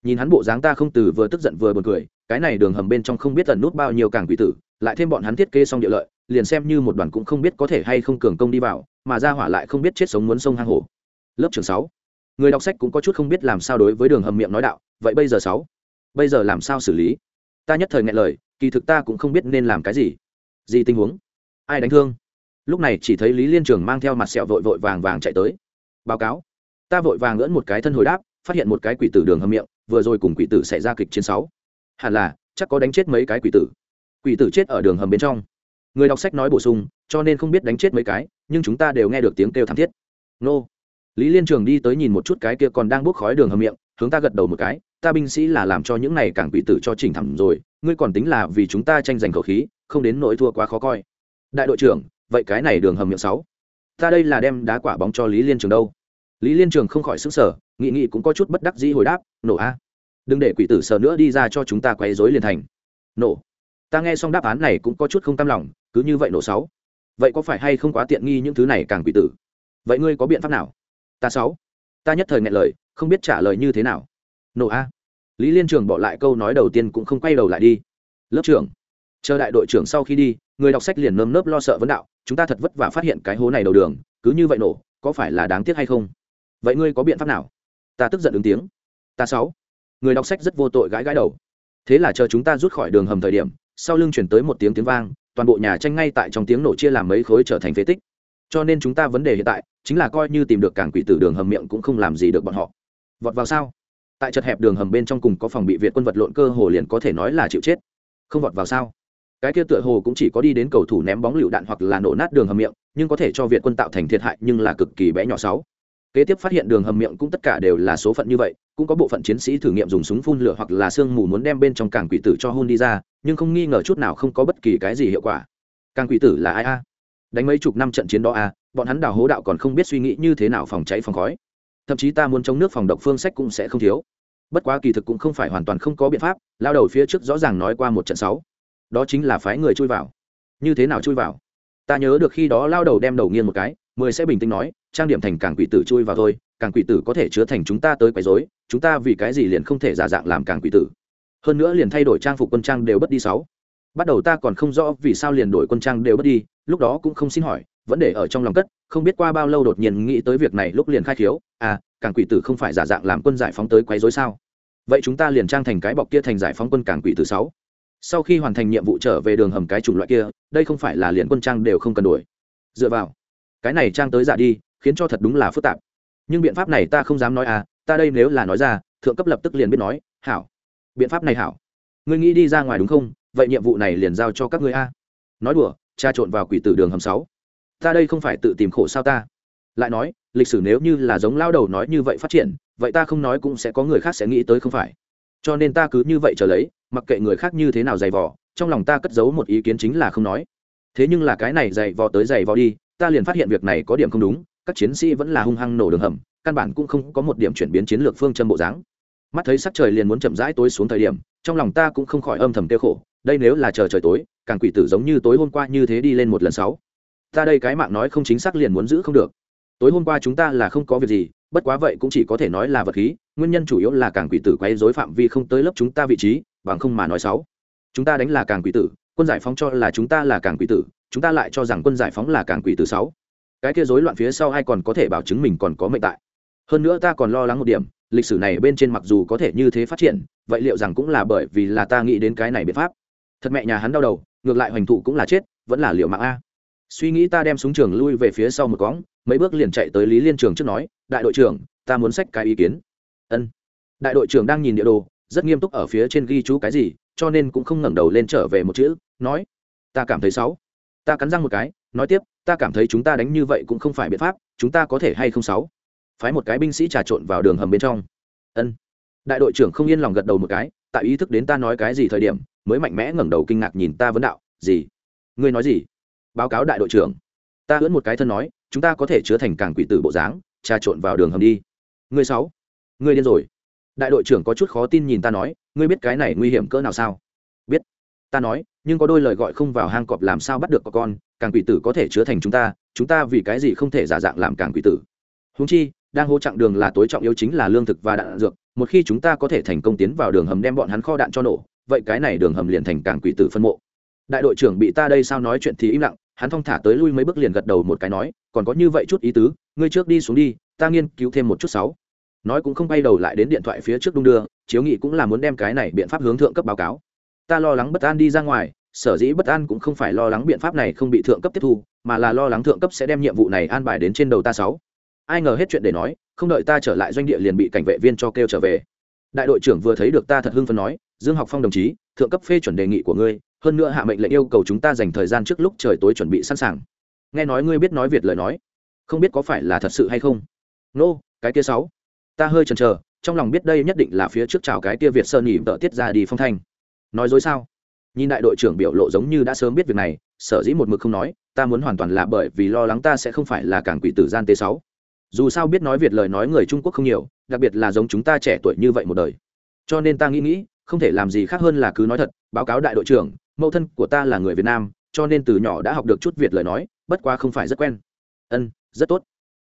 A: Nhìn hắn bộ dáng ta không từ vừa tức giận vừa buồn cười, cái này đường hầm bên trong không biết tận nút bao nhiêu càng quỷ tử, lại thêm bọn hắn thiết kế xong địa lợi, liền xem như một đoàn cũng không biết có thể hay không cường công đi vào mà ra hỏa lại không biết chết sống muốn sông hang hổ. Lớp trường sáu. Người đọc sách cũng có chút không biết làm sao đối với đường hầm miệng nói đạo, vậy bây giờ sáu? Bây giờ làm sao xử lý? Ta nhất thời nghe lời, kỳ thực ta cũng không biết nên làm cái gì. Gì tình huống? Ai đánh thương? Lúc này chỉ thấy lý liên trường mang theo mặt sẹo vội vội vàng vàng chạy tới. Báo cáo. Ta vội vàng ngỡn một cái thân hồi đáp, phát hiện một cái quỷ tử đường hầm miệng, vừa rồi cùng quỷ tử xảy ra kịch chiến sáu. Hẳn là, chắc có đánh chết mấy cái quỷ tử. Quỷ tử chết ở đường hầm bên trong. Người đọc sách nói bổ sung, cho nên không biết đánh chết mấy cái nhưng chúng ta đều nghe được tiếng kêu thảm thiết. Nô. Lý liên trường đi tới nhìn một chút cái kia còn đang bốc khói đường hầm miệng, hướng ta gật đầu một cái, ta binh sĩ là làm cho những này càng bị tử cho chỉnh thẳng rồi, ngươi còn tính là vì chúng ta tranh giành khẩu khí, không đến nỗi thua quá khó coi. Đại đội trưởng, vậy cái này đường hầm miệng sáu, ta đây là đem đá quả bóng cho lý liên trường đâu? Lý liên trường không khỏi xứng sở nghị nghị cũng có chút bất đắc dĩ hồi đáp, nổ a, đừng để quỷ tử sợ nữa đi ra cho chúng ta quấy rối liền thành. Nổ. Ta nghe xong đáp án này cũng có chút không tâm lòng, cứ như vậy nổ sáu vậy có phải hay không quá tiện nghi những thứ này càng quỷ tử? Vậy ngươi có biện pháp nào? Ta sáu. Ta nhất thời ngại lời, không biết trả lời như thế nào. Nổ a. Lý liên trường bỏ lại câu nói đầu tiên cũng không quay đầu lại đi. Lớp trưởng, chờ đại đội trưởng sau khi đi, người đọc sách liền nơm nớp lo sợ vấn đạo, chúng ta thật vất vả phát hiện cái hố này đầu đường, cứ như vậy nổ, có phải là đáng tiếc hay không? Vậy ngươi có biện pháp nào? Ta tức giận ứng tiếng. Ta sáu. Người đọc sách rất vô tội gãi gãi đầu. Thế là chờ chúng ta rút khỏi đường hầm thời điểm, sau lưng chuyển tới một tiếng tiếng vang toàn bộ nhà tranh ngay tại trong tiếng nổ chia làm mấy khối trở thành phế tích. Cho nên chúng ta vấn đề hiện tại chính là coi như tìm được cảng quỷ tử đường hầm miệng cũng không làm gì được bọn họ. Vọt vào sao? Tại chật hẹp đường hầm bên trong cùng có phòng bị việt quân vật lộn cơ hồ liền có thể nói là chịu chết. Không vọt vào sao? Cái kia tựa hồ cũng chỉ có đi đến cầu thủ ném bóng lựu đạn hoặc là nổ nát đường hầm miệng, nhưng có thể cho việt quân tạo thành thiệt hại nhưng là cực kỳ bé nhỏ sáu. Kế tiếp phát hiện đường hầm miệng cũng tất cả đều là số phận như vậy cũng có bộ phận chiến sĩ thử nghiệm dùng súng phun lửa hoặc là sương mù muốn đem bên trong càng quỷ tử cho hôn đi ra, nhưng không nghi ngờ chút nào không có bất kỳ cái gì hiệu quả. Càng quỷ tử là ai a? Đánh mấy chục năm trận chiến đó a, bọn hắn đào hố đạo còn không biết suy nghĩ như thế nào phòng cháy phòng khói. Thậm chí ta muốn chống nước phòng độc phương sách cũng sẽ không thiếu. Bất quá kỳ thực cũng không phải hoàn toàn không có biện pháp, lao đầu phía trước rõ ràng nói qua một trận sáu. Đó chính là phái người chui vào. Như thế nào chui vào? Ta nhớ được khi đó lao đầu đem đầu nghiêng một cái, mười sẽ bình tĩnh nói, trang điểm thành càng quỷ tử chui vào thôi càng quỷ tử có thể chứa thành chúng ta tới quấy rối, chúng ta vì cái gì liền không thể giả dạng làm càng quỷ tử? Hơn nữa liền thay đổi trang phục quân trang đều bất đi sáu. Bắt đầu ta còn không rõ vì sao liền đổi quân trang đều bất đi, lúc đó cũng không xin hỏi, vẫn để ở trong lòng cất, không biết qua bao lâu đột nhiên nghĩ tới việc này lúc liền khai khiếu à càng quỷ tử không phải giả dạng làm quân giải phóng tới quấy rối sao? Vậy chúng ta liền trang thành cái bọc kia thành giải phóng quân càng quỷ tử sáu. Sau khi hoàn thành nhiệm vụ trở về đường hầm cái chủng loại kia, đây không phải là liền quân trang đều không cần đổi. Dựa vào, cái này trang tới giả đi, khiến cho thật đúng là phức tạp nhưng biện pháp này ta không dám nói à ta đây nếu là nói ra, thượng cấp lập tức liền biết nói, hảo. Biện pháp này hảo. Ngươi nghĩ đi ra ngoài đúng không? Vậy nhiệm vụ này liền giao cho các ngươi a. Nói đùa tra trộn vào quỷ tử đường hầm sáu. Ta đây không phải tự tìm khổ sao ta? Lại nói, lịch sử nếu như là giống lao đầu nói như vậy phát triển, vậy ta không nói cũng sẽ có người khác sẽ nghĩ tới không phải. Cho nên ta cứ như vậy trở lấy, mặc kệ người khác như thế nào dày vò, trong lòng ta cất giấu một ý kiến chính là không nói. Thế nhưng là cái này dày vò tới dày vò đi, ta liền phát hiện việc này có điểm không đúng các chiến sĩ vẫn là hung hăng nổ đường hầm, căn bản cũng không có một điểm chuyển biến chiến lược phương châm bộ dáng. Mắt thấy sắc trời liền muốn chậm rãi tối xuống thời điểm, trong lòng ta cũng không khỏi âm thầm tiêu khổ, đây nếu là chờ trời tối, càng quỷ tử giống như tối hôm qua như thế đi lên một lần sáu. Ta đây cái mạng nói không chính xác liền muốn giữ không được. Tối hôm qua chúng ta là không có việc gì, bất quá vậy cũng chỉ có thể nói là vật khí, nguyên nhân chủ yếu là càng quỷ tử quay dối phạm vi không tới lớp chúng ta vị trí, bằng không mà nói sáu. Chúng ta đánh là càng quỷ tử, quân giải phóng cho là chúng ta là càng quỷ tử, chúng ta lại cho rằng quân giải phóng là càng quỷ tử sáu cái kia rối loạn phía sau ai còn có thể bảo chứng mình còn có mệnh tại? Hơn nữa ta còn lo lắng một điểm, lịch sử này bên trên mặc dù có thể như thế phát triển, vậy liệu rằng cũng là bởi vì là ta nghĩ đến cái này biện pháp? Thật mẹ nhà hắn đau đầu, ngược lại hoành thụ cũng là chết, vẫn là liệu mạng a. Suy nghĩ ta đem súng trường lui về phía sau một cõng, mấy bước liền chạy tới lý liên trường trước nói, đại đội trưởng, ta muốn xách cái ý kiến. Ân. Đại đội trưởng đang nhìn địa đồ, rất nghiêm túc ở phía trên ghi chú cái gì, cho nên cũng không ngẩng đầu lên trở về một chữ, nói, ta cảm thấy sáu ta cắn răng một cái, nói tiếp, ta cảm thấy chúng ta đánh như vậy cũng không phải biện pháp, chúng ta có thể hay không sáu? Phái một cái binh sĩ trà trộn vào đường hầm bên trong. Ân. Đại đội trưởng không yên lòng gật đầu một cái, tại ý thức đến ta nói cái gì thời điểm, mới mạnh mẽ ngẩng đầu kinh ngạc nhìn ta vấn đạo, gì? Ngươi nói gì? Báo cáo đại đội trưởng. Ta ưỡn một cái thân nói, chúng ta có thể chứa thành càng quỷ tử bộ dáng, trà trộn vào đường hầm đi. Ngươi sáu? Ngươi điên rồi. Đại đội trưởng có chút khó tin nhìn ta nói, ngươi biết cái này nguy hiểm cỡ nào sao? Biết. Ta nói nhưng có đôi lời gọi không vào hang cọp làm sao bắt được có con, càng quỷ tử có thể chứa thành chúng ta chúng ta vì cái gì không thể giả dạng làm càng quỷ tử. Húng chi, đang hô chặng đường là tối trọng yếu chính là lương thực và đạn dược, một khi chúng ta có thể thành công tiến vào đường hầm đem bọn hắn kho đạn cho nổ, vậy cái này đường hầm liền thành càng quỷ tử phân mộ. Đại đội trưởng bị ta đây sao nói chuyện thì im lặng, hắn thong thả tới lui mấy bước liền gật đầu một cái nói, còn có như vậy chút ý tứ, ngươi trước đi xuống đi, ta nghiên cứu thêm một chút sáu. Nói cũng không bay đầu lại đến điện thoại phía trước đung đưa, chiếu nghị cũng là muốn đem cái này biện pháp hướng thượng cấp báo cáo. Ta lo lắng bất an đi ra ngoài sở dĩ bất an cũng không phải lo lắng biện pháp này không bị thượng cấp tiếp thu mà là lo lắng thượng cấp sẽ đem nhiệm vụ này an bài đến trên đầu ta sáu. Ai ngờ hết chuyện để nói không đợi ta trở lại doanh địa liền bị cảnh vệ viên cho kêu trở về. Đại đội trưởng vừa thấy được ta thật hưng phấn nói dương học phong đồng chí thượng cấp phê chuẩn đề nghị của ngươi hơn nữa hạ mệnh lệnh yêu cầu chúng ta dành thời gian trước lúc trời tối chuẩn bị sẵn sàng. Nghe nói ngươi biết nói việt lời nói không biết có phải là thật sự hay không? Nô、no, cái kia sáu. Ta hơi chần chờ trong lòng biết đây nhất định là phía trước chào cái kia việt sơn nhỉ vợ tiết ra đi phong thanh. Nói dối sao? Nhìn đại đội trưởng biểu lộ giống như đã sớm biết việc này, sở dĩ một mực không nói, ta muốn hoàn toàn là bởi vì lo lắng ta sẽ không phải là cảng quỷ tử gian t sáu. Dù sao biết nói việt lời nói người trung quốc không nhiều, đặc biệt là giống chúng ta trẻ tuổi như vậy một đời. Cho nên ta nghĩ nghĩ, không thể làm gì khác hơn là cứ nói thật, báo cáo đại đội trưởng, mẫu thân của ta là người việt nam, cho nên từ nhỏ đã học được chút việt lời nói, bất quá không phải rất quen. Ân, rất tốt.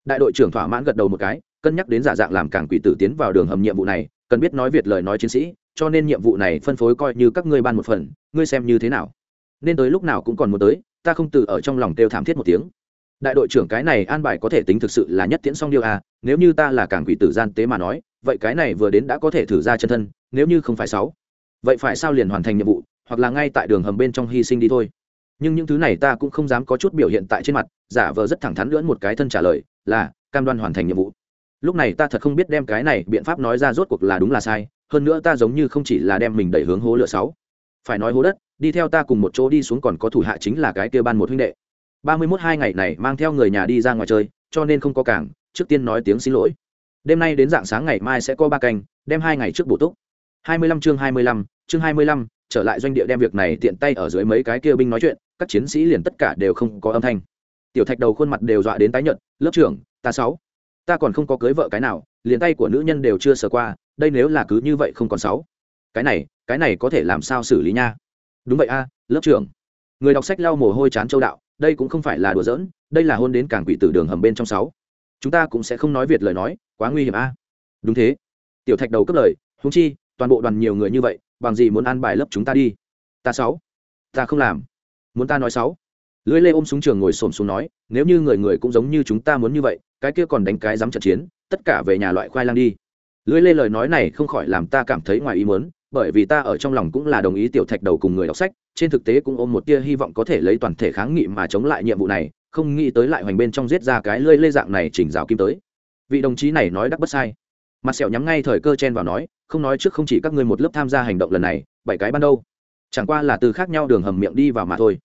A: Đại đội trưởng thỏa mãn gật đầu một cái, cân nhắc đến giả dạng làm cảng quỷ tử tiến vào đường hầm nhiệm vụ này, cần biết nói việt lời nói chiến sĩ cho nên nhiệm vụ này phân phối coi như các ngươi ban một phần, ngươi xem như thế nào? Nên tới lúc nào cũng còn muốn tới, ta không từ ở trong lòng kêu thảm thiết một tiếng. Đại đội trưởng cái này an bài có thể tính thực sự là nhất tiễn song điêu à nếu như ta là cảng quỷ tử gian tế mà nói, vậy cái này vừa đến đã có thể thử ra chân thân, nếu như không phải sáu, vậy phải sao liền hoàn thành nhiệm vụ, hoặc là ngay tại đường hầm bên trong hy sinh đi thôi. Nhưng những thứ này ta cũng không dám có chút biểu hiện tại trên mặt, giả vờ rất thẳng thắn lưỡn một cái thân trả lời, là, cam đoan hoàn thành nhiệm vụ. Lúc này ta thật không biết đem cái này biện pháp nói ra rốt cuộc là đúng là sai hơn nữa ta giống như không chỉ là đem mình đẩy hướng hố lửa sáu. Phải nói hố đất, đi theo ta cùng một chỗ đi xuống còn có thủ hạ chính là cái kia ban một huynh đệ. Ba mươi mốt hai ngày này mang theo người nhà đi ra ngoài chơi, cho nên không có cảng, trước tiên nói tiếng xin lỗi. Đêm nay đến dạng sáng ngày mai sẽ có ba canh, đem hai ngày trước bổ túc. Hai mươi lăm chương hai mươi lăm, chương hai mươi lăm, trở lại doanh địa đem việc này tiện tay ở dưới mấy cái kia binh nói chuyện, các chiến sĩ liền tất cả đều không có âm thanh. Tiểu thạch đầu khuôn mặt đều dọa đến tái nhợt, lớp trưởng, ta sáu, ta còn không có cưới vợ cái nào liền tay của nữ nhân đều chưa sờ qua, đây nếu là cứ như vậy không còn sáu. Cái này cái này có thể làm sao xử lý nha? Đúng vậy a, lớp trưởng. Người đọc sách lau mồ hôi chán châu đạo, đây cũng không phải là đùa giỡn, đây là hôn đến cảng quỷ tử đường hầm bên trong sáu. Chúng ta cũng sẽ không nói việt lời nói, quá nguy hiểm a. Đúng thế. Tiểu thạch đầu cấp lời húng chi, toàn bộ đoàn nhiều người như vậy, bằng gì muốn ăn bài lớp chúng ta đi? Ta sáu. Ta không làm. Muốn ta nói sáu. Lưỡi lê ôm súng trường ngồi xổm xuống nói, nếu như người người cũng giống như chúng ta muốn như vậy, cái kia còn đánh cái dám trận chiến tất cả về nhà loại khoai lang đi. Lưỡi lê lời nói này không khỏi làm ta cảm thấy ngoài ý muốn, bởi vì ta ở trong lòng cũng là đồng ý tiểu thạch đầu cùng người đọc sách, trên thực tế cũng ôm một tia hy vọng có thể lấy toàn thể kháng nghị mà chống lại nhiệm vụ này, không nghĩ tới lại hoành bên trong giết ra cái lưỡi lê dạng này chỉnh rào kim tới. Vị đồng chí này nói đắc bất sai. Mặt sẹo nhắm ngay thời cơ chen vào nói, không nói trước không chỉ các ngươi một lớp tham gia hành động lần này, bảy cái ban đâu. Chẳng qua là từ khác nhau đường hầm miệng đi vào mà thôi.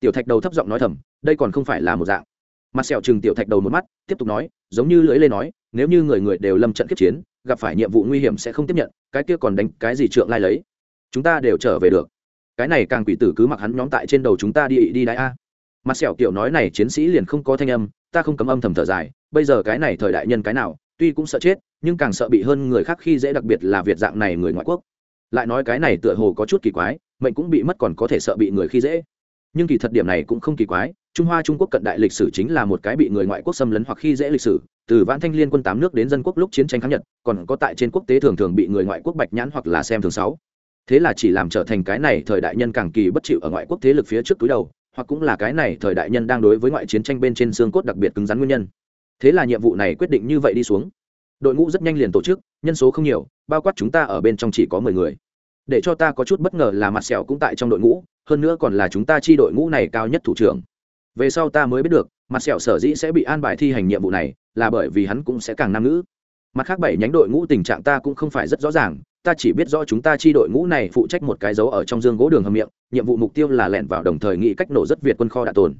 A: Tiểu thạch đầu thấp giọng nói thầm, đây còn không phải là một dạng. Mặt sẹo chừng tiểu thạch đầu một mắt, tiếp tục nói, giống như lưỡi lê nói nếu như người người đều lâm trận kiếp chiến, gặp phải nhiệm vụ nguy hiểm sẽ không tiếp nhận, cái kia còn đánh cái gì trượng lai lấy? Chúng ta đều trở về được. Cái này càng quỷ tử cứ mặc hắn nhóm tại trên đầu chúng ta đi đi đại a. Mặt sẹo kiểu nói này chiến sĩ liền không có thanh âm, ta không cấm âm thầm thở dài, bây giờ cái này thời đại nhân cái nào, tuy cũng sợ chết, nhưng càng sợ bị hơn người khác khi dễ đặc biệt là việt dạng này người ngoại quốc. Lại nói cái này tựa hồ có chút kỳ quái, mệnh cũng bị mất còn có thể sợ bị người khi dễ. Nhưng kỳ thật điểm này cũng không kỳ quái trung hoa trung quốc cận đại lịch sử chính là một cái bị người ngoại quốc xâm lấn hoặc khi dễ lịch sử. Từ vãn thanh liên quân tám nước đến dân quốc lúc chiến tranh kháng nhật, còn có tại trên quốc tế thường thường bị người ngoại quốc bạch nhãn hoặc là xem thường sáu. Thế là chỉ làm trở thành cái này thời đại nhân càng kỳ bất chịu ở ngoại quốc thế lực phía trước túi đầu, hoặc cũng là cái này thời đại nhân đang đối với ngoại chiến tranh bên trên xương cốt đặc biệt cứng rắn nguyên nhân. Thế là nhiệm vụ này quyết định như vậy đi xuống. Đội ngũ rất nhanh liền tổ chức, nhân số không nhiều, bao quát chúng ta ở bên trong chỉ có mười người. Để cho ta có chút bất ngờ là mặt sẹo cũng tại trong đội ngũ, hơn nữa còn là chúng ta chi đội ngũ này cao nhất thủ trưởng về sau ta mới biết được, mặt sẹo sở dĩ sẽ bị an bài thi hành nhiệm vụ này, là bởi vì hắn cũng sẽ càng nam nữ mặt khác bảy nhánh đội ngũ tình trạng ta cũng không phải rất rõ ràng, ta chỉ biết rõ chúng ta chi đội ngũ này phụ trách một cái dấu ở trong dương gỗ đường hầm miệng, nhiệm vụ mục tiêu là lẻn vào đồng thời nghĩ cách nổ rất việt quân kho đạn tồn.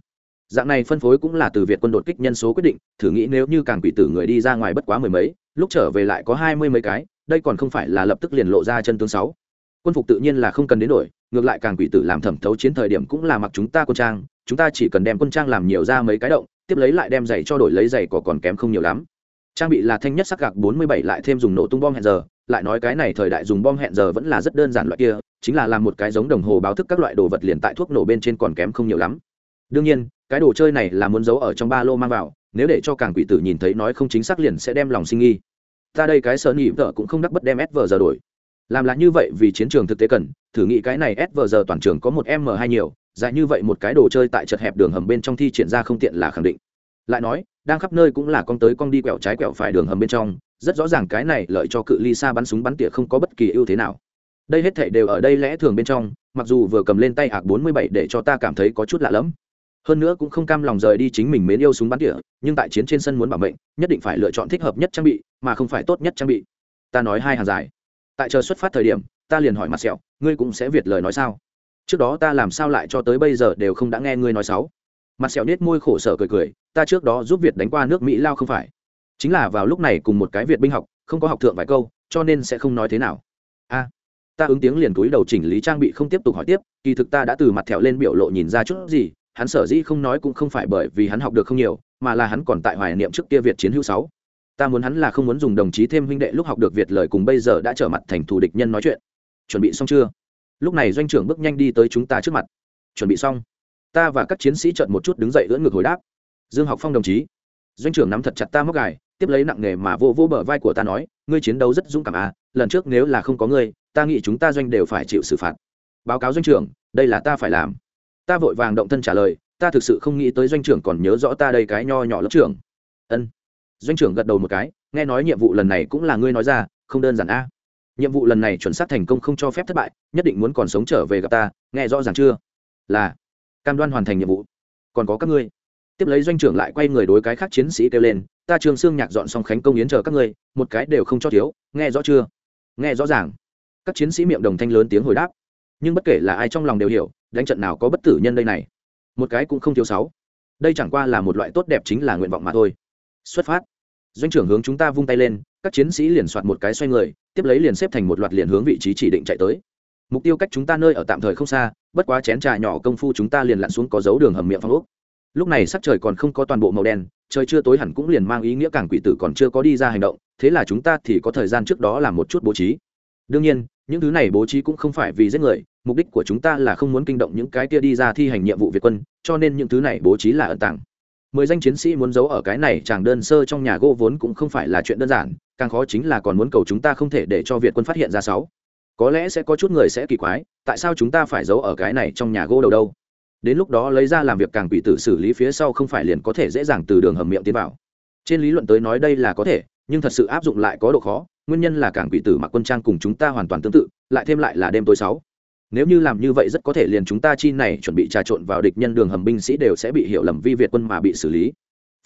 A: Dạng này phân phối cũng là từ việt quân đột kích nhân số quyết định, thử nghĩ nếu như càng quỷ tử người đi ra ngoài bất quá mười mấy, lúc trở về lại có hai mươi mấy cái, đây còn không phải là lập tức liền lộ ra chân tướng sáu. Quân phục tự nhiên là không cần đến đổi, ngược lại càng quỷ tử làm thẩm thấu chiến thời điểm cũng là mặc chúng ta quân trang chúng ta chỉ cần đem quân trang làm nhiều ra mấy cái động, tiếp lấy lại đem giày cho đổi lấy giày có còn kém không nhiều lắm. Trang bị là thanh nhất sắc gạc 47 lại thêm dùng nổ tung bom hẹn giờ, lại nói cái này thời đại dùng bom hẹn giờ vẫn là rất đơn giản loại kia, chính là làm một cái giống đồng hồ báo thức các loại đồ vật liền tại thuốc nổ bên trên còn kém không nhiều lắm. Đương nhiên, cái đồ chơi này là muốn giấu ở trong ba lô mang vào, nếu để cho càng quỷ tử nhìn thấy nói không chính xác liền sẽ đem lòng sinh nghi. Ta đây cái sợ nhị vợ cũng không đắc bất đem s vờ giờ đổi. Làm là như vậy vì chiến trường thực tế cần, thử nghĩ cái này s vờ giờ toàn trường có một m hai nhiều dài như vậy một cái đồ chơi tại chật hẹp đường hầm bên trong thi triển ra không tiện là khẳng định. Lại nói, đang khắp nơi cũng là con tới con đi quẹo trái quẹo phải đường hầm bên trong, rất rõ ràng cái này lợi cho cự ly xa bắn súng bắn tỉa không có bất kỳ ưu thế nào. Đây hết thể đều ở đây lẽ thường bên trong, mặc dù vừa cầm lên tay hạc bốn mươi bảy để cho ta cảm thấy có chút lạ lẫm. Hơn nữa cũng không cam lòng rời đi chính mình mến yêu súng bắn tỉa, nhưng tại chiến trên sân muốn bảo mệnh, nhất định phải lựa chọn thích hợp nhất trang bị, mà không phải tốt nhất trang bị. Ta nói hai hàng dài. Tại chờ xuất phát thời điểm, ta liền hỏi mặt sẹo, ngươi cũng sẽ việt lời nói sao? Trước đó ta làm sao lại cho tới bây giờ đều không đã nghe ngươi nói sáu mặt sẹo nết môi khổ sở cười cười, ta trước đó giúp việt đánh qua nước mỹ lao không phải? Chính là vào lúc này cùng một cái việt binh học, không có học thượng vài câu, cho nên sẽ không nói thế nào. A, ta ứng tiếng liền túi đầu chỉnh lý trang bị không tiếp tục hỏi tiếp, kỳ thực ta đã từ mặt thẹo lên biểu lộ nhìn ra chút gì, hắn sở dĩ không nói cũng không phải bởi vì hắn học được không nhiều, mà là hắn còn tại hoài niệm trước kia việt chiến hữu sáu. Ta muốn hắn là không muốn dùng đồng chí thêm huynh đệ lúc học được việt lời cùng bây giờ đã trở mặt thành thù địch nhân nói chuyện. Chuẩn bị xong chưa? Lúc này doanh trưởng bước nhanh đi tới chúng ta trước mặt. Chuẩn bị xong, ta và các chiến sĩ trợn một chút đứng dậy ưỡn ngược hồi đáp. Dương học phong đồng chí. Doanh trưởng nắm thật chặt ta móc gài, tiếp lấy nặng nghề mà vô vô bờ vai của ta nói, ngươi chiến đấu rất dũng cảm à lần trước nếu là không có ngươi, ta nghĩ chúng ta doanh đều phải chịu xử phạt. Báo cáo doanh trưởng, đây là ta phải làm. Ta vội vàng động thân trả lời, ta thực sự không nghĩ tới doanh trưởng còn nhớ rõ ta đây cái nho nhỏ lớp trưởng. Ân. Doanh trưởng gật đầu một cái, nghe nói nhiệm vụ lần này cũng là ngươi nói ra, không đơn giản a nhiệm vụ lần này chuẩn xác thành công không cho phép thất bại, nhất định muốn còn sống trở về gặp ta, nghe rõ ràng chưa? Là, cam đoan hoàn thành nhiệm vụ. Còn có các ngươi. Tiếp lấy doanh trưởng lại quay người đối cái khác chiến sĩ kêu lên, ta trường xương nhạc dọn xong khánh công yến chờ các ngươi, một cái đều không cho thiếu, nghe rõ chưa? Nghe rõ ràng. Các chiến sĩ miệng đồng thanh lớn tiếng hồi đáp. Nhưng bất kể là ai trong lòng đều hiểu, đánh trận nào có bất tử nhân đây này. Một cái cũng không thiếu sáu. Đây chẳng qua là một loại tốt đẹp chính là nguyện vọng mà thôi. Xuất phát. Doanh trưởng hướng chúng ta vung tay lên, các chiến sĩ liền soạt một cái xoay người tiếp lấy liền xếp thành một loạt liền hướng vị trí chỉ định chạy tới. Mục tiêu cách chúng ta nơi ở tạm thời không xa, bất quá chén trà nhỏ công phu chúng ta liền lặn xuống có dấu đường hầm miệng phong ốc. Lúc này sắc trời còn không có toàn bộ màu đen, trời chưa tối hẳn cũng liền mang ý nghĩa cảng quỷ tử còn chưa có đi ra hành động, thế là chúng ta thì có thời gian trước đó làm một chút bố trí. Đương nhiên, những thứ này bố trí cũng không phải vì giết người, mục đích của chúng ta là không muốn kinh động những cái kia đi ra thi hành nhiệm vụ việt quân, cho nên những thứ này bố trí là ẩn tàng. Mười danh chiến sĩ muốn giấu ở cái này chàng đơn sơ trong nhà gỗ vốn cũng không phải là chuyện đơn giản càng khó chính là còn muốn cầu chúng ta không thể để cho việt quân phát hiện ra sáu. Có lẽ sẽ có chút người sẽ kỳ quái, tại sao chúng ta phải giấu ở cái này trong nhà gỗ đầu đâu? Đến lúc đó lấy ra làm việc càng quỷ tử xử lý phía sau không phải liền có thể dễ dàng từ đường hầm miệng tiến vào. Trên lý luận tới nói đây là có thể, nhưng thật sự áp dụng lại có độ khó, nguyên nhân là càng quỷ tử mặc quân trang cùng chúng ta hoàn toàn tương tự, lại thêm lại là đêm tối sáu. Nếu như làm như vậy rất có thể liền chúng ta chi này chuẩn bị trà trộn vào địch nhân đường hầm binh sĩ đều sẽ bị hiểu lầm vi việt quân mà bị xử lý.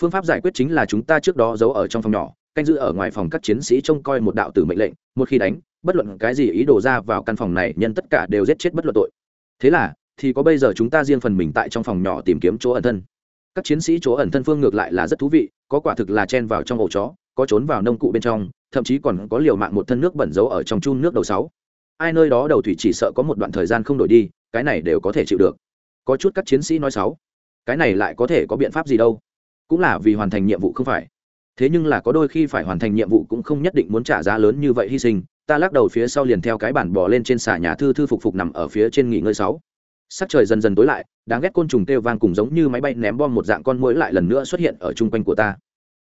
A: Phương pháp giải quyết chính là chúng ta trước đó giấu ở trong phòng nhỏ canh giữ ở ngoài phòng các chiến sĩ trông coi một đạo tử mệnh lệnh, một khi đánh, bất luận cái gì ý đồ ra vào căn phòng này, nhân tất cả đều giết chết bất luận tội. Thế là, thì có bây giờ chúng ta riêng phần mình tại trong phòng nhỏ tìm kiếm chỗ ẩn thân. Các chiến sĩ chỗ ẩn thân phương ngược lại là rất thú vị, có quả thực là chen vào trong ổ chó, có trốn vào nông cụ bên trong, thậm chí còn có liều mạng một thân nước bẩn giấu ở trong chun nước đầu sáu. Ai nơi đó đầu thủy chỉ sợ có một đoạn thời gian không đổi đi, cái này đều có thể chịu được. Có chút các chiến sĩ nói sáu, cái này lại có thể có biện pháp gì đâu? Cũng là vì hoàn thành nhiệm vụ không phải thế nhưng là có đôi khi phải hoàn thành nhiệm vụ cũng không nhất định muốn trả giá lớn như vậy hy sinh, ta lắc đầu phía sau liền theo cái bản bò lên trên xà nhà thư thư phục phục nằm ở phía trên nghỉ ngơi sáu. Sắc trời dần dần tối lại, đáng ghét côn trùng kêu vang cùng giống như máy bay ném bom một dạng con mũi lại lần nữa xuất hiện ở chung quanh của ta.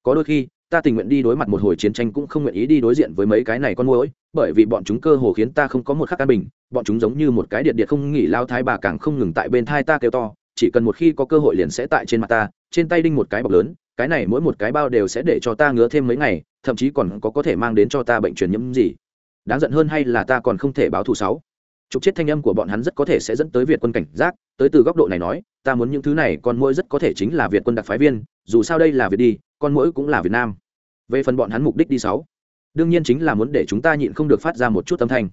A: Có đôi khi, ta tình nguyện đi đối mặt một hồi chiến tranh cũng không nguyện ý đi đối diện với mấy cái này con mũi bởi vì bọn chúng cơ hồ khiến ta không có một khắc an bình, bọn chúng giống như một cái điện điện không nghỉ lao thái bà càng không ngừng tại bên thai ta kêu to, chỉ cần một khi có cơ hội liền sẽ tại trên mặt ta, trên tay đinh một cái bọc lớn cái này mỗi một cái bao đều sẽ để cho ta ngứa thêm mấy ngày, thậm chí còn có có thể mang đến cho ta bệnh truyền nhiễm gì. Đáng giận hơn hay là ta còn không thể báo thù sáu. Trục chết thanh âm của bọn hắn rất có thể sẽ dẫn tới việt quân cảnh giác, tới từ góc độ này nói, ta muốn những thứ này, con mũi rất có thể chính là việt quân đặc phái viên, dù sao đây là việt đi, con mũi cũng là việt nam. Về phần bọn hắn mục đích đi sáu. Đương nhiên chính là muốn để chúng ta nhịn không được phát ra một chút âm thanh.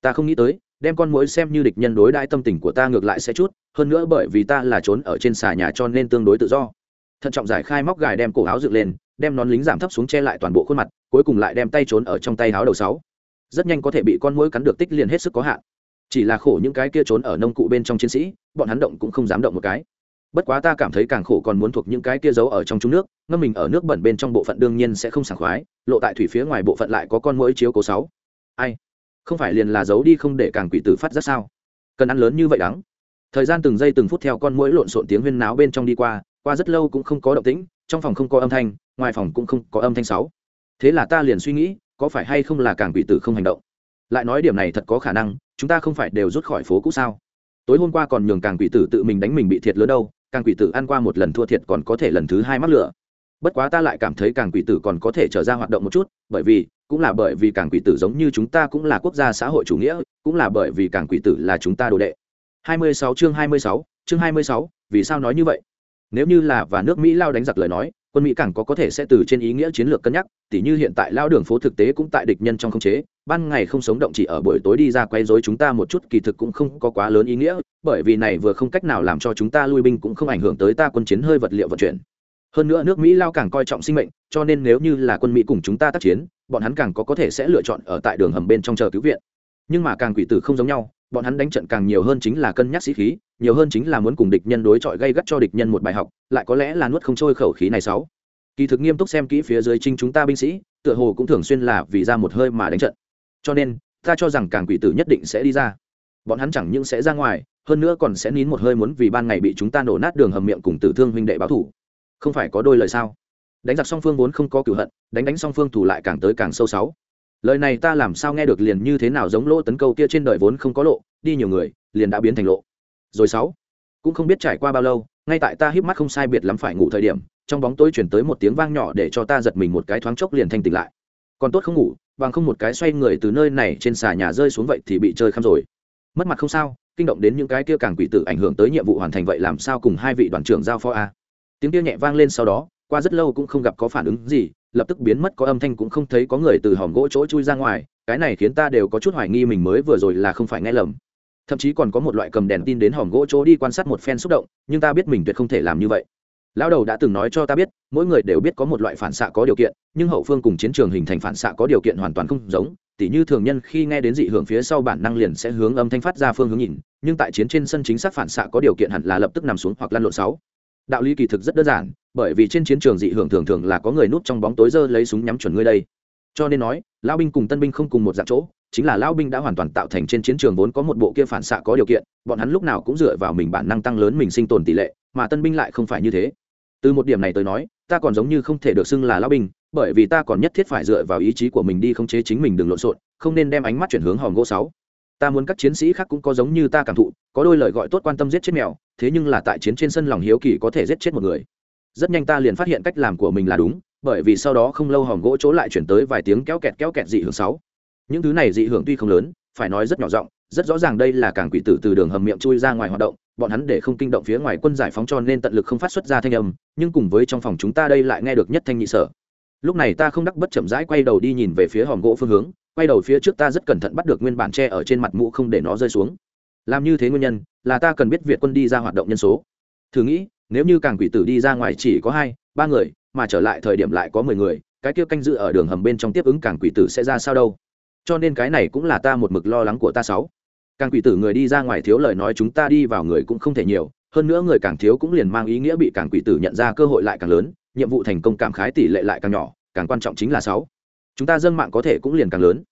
A: Ta không nghĩ tới, đem con mũi xem như địch nhân đối đãi tâm tình của ta ngược lại sẽ chút, hơn nữa bởi vì ta là trốn ở trên xà nhà cho nên tương đối tự do thận trọng giải khai móc gài đem cổ áo dựng lên, đem nón lính giảm thấp xuống che lại toàn bộ khuôn mặt, cuối cùng lại đem tay trốn ở trong tay áo đầu sáu. Rất nhanh có thể bị con mũi cắn được tích liền hết sức có hạn. Chỉ là khổ những cái kia trốn ở nông cụ bên trong chiến sĩ, bọn hắn động cũng không dám động một cái. Bất quá ta cảm thấy càng khổ còn muốn thuộc những cái kia giấu ở trong trung nước, ngâm mình ở nước bẩn bên trong bộ phận đương nhiên sẽ không sảng khoái, lộ tại thủy phía ngoài bộ phận lại có con mũi chiếu cố sáu. Ai? Không phải liền là giấu đi không để càng quỷ tử phát ra sao? Cần ăn lớn như vậy đắng. Thời gian từng giây từng phút theo con mũi lộn xộn tiếng huyên náo bên trong đi qua qua rất lâu cũng không có động tĩnh trong phòng không có âm thanh ngoài phòng cũng không có âm thanh sáu. Thế là ta liền suy nghĩ có phải hay không là càng quỷ tử không hành động? Lại nói điểm này thật có khả năng chúng ta không phải đều rút khỏi phố cũ sao? Tối hôm qua còn nhường càng quỷ tử tự mình đánh mình bị thiệt lớn đâu càng quỷ tử ăn qua một lần thua thiệt còn có thể lần thứ hai mắc lửa. Bất quá ta lại cảm thấy càng quỷ tử còn có thể trở ra hoạt động một chút bởi vì cũng là bởi vì càng quỷ tử giống như chúng ta cũng là quốc gia xã hội chủ nghĩa cũng là bởi vì càng quỷ tử là chúng ta đồ đệ. 26 chương 26, chương 26, vì sao nói như vậy? Nếu như là và nước mỹ lao đánh giặc lời nói, quân mỹ càng có có thể sẽ từ trên ý nghĩa chiến lược cân nhắc, tỉ như hiện tại lao đường phố thực tế cũng tại địch nhân trong không chế, ban ngày không sống động chỉ ở buổi tối đi ra quay dối chúng ta một chút kỳ thực cũng không có quá lớn ý nghĩa, bởi vì này vừa không cách nào làm cho chúng ta lui binh cũng không ảnh hưởng tới ta quân chiến hơi vật liệu vận chuyển. Hơn nữa nước mỹ lao càng coi trọng sinh mệnh, cho nên nếu như là quân mỹ cùng chúng ta tác chiến, bọn hắn càng có có thể sẽ lựa chọn ở tại đường hầm bên trong chờ cứu viện. Nhưng mà càng quỷ tử không giống nhau bọn hắn đánh trận càng nhiều hơn chính là cân nhắc sĩ khí, nhiều hơn chính là muốn cùng địch nhân đối chọi gây gắt cho địch nhân một bài học, lại có lẽ là nuốt không trôi khẩu khí này sáu. Kỳ thực nghiêm túc xem kỹ phía dưới trinh chúng ta binh sĩ, tựa hồ cũng thường xuyên là vì ra một hơi mà đánh trận. Cho nên, ta cho rằng càng quỷ tử nhất định sẽ đi ra. Bọn hắn chẳng những sẽ ra ngoài, hơn nữa còn sẽ nín một hơi muốn vì ban ngày bị chúng ta nổ nát đường hầm miệng cùng tử thương huynh đệ báo thủ. Không phải có đôi lời sao? Đánh giặc song phương vốn không có cửu hận, đánh đánh song phương thủ lại càng tới càng sâu sáu lời này ta làm sao nghe được liền như thế nào giống lỗ tấn câu kia trên đời vốn không có lộ, đi nhiều người, liền đã biến thành lộ. Rồi sáu, cũng không biết trải qua bao lâu, ngay tại ta híp mắt không sai biệt lắm phải ngủ thời điểm, trong bóng tối chuyển tới một tiếng vang nhỏ để cho ta giật mình một cái thoáng chốc liền thanh tỉnh lại. Còn tốt không ngủ, bằng không một cái xoay người từ nơi này trên xà nhà rơi xuống vậy thì bị chơi khăm rồi. Mất mặt không sao, kinh động đến những cái kia càng quỷ tử ảnh hưởng tới nhiệm vụ hoàn thành vậy làm sao cùng hai vị đoàn trưởng giao phó a? Tiếng kia nhẹ vang lên sau đó, qua rất lâu cũng không gặp có phản ứng gì lập tức biến mất, có âm thanh cũng không thấy có người từ hòm gỗ chỗ chui ra ngoài, cái này khiến ta đều có chút hoài nghi mình mới vừa rồi là không phải nghe lầm. Thậm chí còn có một loại cầm đèn tin đến hòm gỗ chỗ đi quan sát một phen xúc động, nhưng ta biết mình tuyệt không thể làm như vậy. Lão đầu đã từng nói cho ta biết, mỗi người đều biết có một loại phản xạ có điều kiện, nhưng hậu phương cùng chiến trường hình thành phản xạ có điều kiện hoàn toàn không giống. Tỉ như thường nhân khi nghe đến dị hưởng phía sau bản năng liền sẽ hướng âm thanh phát ra phương hướng nhìn, nhưng tại chiến trên sân chính xác phản xạ có điều kiện hẳn là lập tức nằm xuống hoặc lăn lộn sáu đạo lý kỳ thực rất đơn giản, bởi vì trên chiến trường dị hưởng thường thường là có người núp trong bóng tối dơ lấy súng nhắm chuẩn ngươi đây. Cho nên nói, lão binh cùng tân binh không cùng một dạng chỗ, chính là lão binh đã hoàn toàn tạo thành trên chiến trường vốn có một bộ kia phản xạ có điều kiện, bọn hắn lúc nào cũng dựa vào mình bản năng tăng lớn mình sinh tồn tỷ lệ, mà tân binh lại không phải như thế. Từ một điểm này tới nói, ta còn giống như không thể được xưng là lão binh, bởi vì ta còn nhất thiết phải dựa vào ý chí của mình đi khống chế chính mình đừng lộn xộn, không nên đem ánh mắt chuyển hướng hòm gỗ sáu. Ta muốn các chiến sĩ khác cũng có giống như ta cảm thụ, có đôi lời gọi tốt quan tâm giết chết mèo thế nhưng là tại chiến trên sân lòng hiếu kỳ có thể giết chết một người. Rất nhanh ta liền phát hiện cách làm của mình là đúng, bởi vì sau đó không lâu hòm gỗ chỗ lại chuyển tới vài tiếng kéo kẹt kéo kẹt dị hưởng sáu. Những thứ này dị hưởng tuy không lớn, phải nói rất nhỏ giọng, rất rõ ràng đây là càng quỷ tử từ đường hầm miệng chui ra ngoài hoạt động, bọn hắn để không kinh động phía ngoài quân giải phóng cho nên tận lực không phát xuất ra thanh âm, nhưng cùng với trong phòng chúng ta đây lại nghe được nhất thanh nhị sở. Lúc này ta không đắc bất chậm rãi quay đầu đi nhìn về phía hòm gỗ phương hướng, quay đầu phía trước ta rất cẩn thận bắt được nguyên bản tre ở trên mặt mũ không để nó rơi xuống. Làm như thế nguyên nhân là ta cần biết việt quân đi ra hoạt động nhân số. Thử nghĩ, nếu như càng quỷ tử đi ra ngoài chỉ có hai, ba người, mà trở lại thời điểm lại có mười người, cái kia canh dự ở đường hầm bên trong tiếp ứng càng quỷ tử sẽ ra sao đâu? Cho nên cái này cũng là ta một mực lo lắng của ta sáu. Càng quỷ tử người đi ra ngoài thiếu lời nói chúng ta đi vào người cũng không thể nhiều, hơn nữa người càng thiếu cũng liền mang ý nghĩa bị càng quỷ tử nhận ra cơ hội lại càng lớn, nhiệm vụ thành công cảm khái tỷ lệ lại càng nhỏ, càng quan trọng chính là sáu. Chúng ta dân mạng có thể cũng liền càng lớn.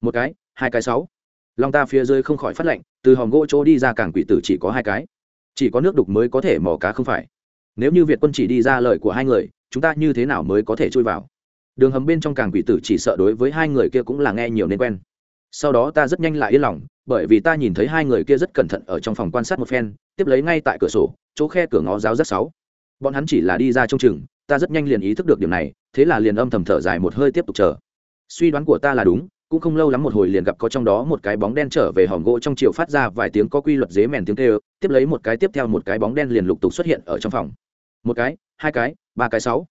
A: Một cái, hai cái sáu lòng ta phía dưới không khỏi phát lệnh, từ hòm gỗ chỗ đi ra cảng quỷ tử chỉ có hai cái. Chỉ có nước đục mới có thể mò cá không phải. Nếu như việt quân chỉ đi ra lời của hai người, chúng ta như thế nào mới có thể chui vào? Đường hầm bên trong cảng quỷ tử chỉ sợ đối với hai người kia cũng là nghe nhiều nên quen. Sau đó ta rất nhanh lại yên lòng, bởi vì ta nhìn thấy hai người kia rất cẩn thận ở trong phòng quan sát một phen, tiếp lấy ngay tại cửa sổ, chỗ khe cửa ngó giáo rất sáu. Bọn hắn chỉ là đi ra trong chừng, ta rất nhanh liền ý thức được điểm này, thế là liền âm thầm thở dài một hơi tiếp tục chờ. Suy đoán của ta là đúng cũng không lâu lắm một hồi liền gặp có trong đó một cái bóng đen trở về hòm gỗ trong chiều phát ra vài tiếng có quy luật dế mèn tiếng kêu, tiếp lấy một cái tiếp theo một cái bóng đen liền lục tục xuất hiện ở trong phòng. Một cái, hai cái, ba cái sáu.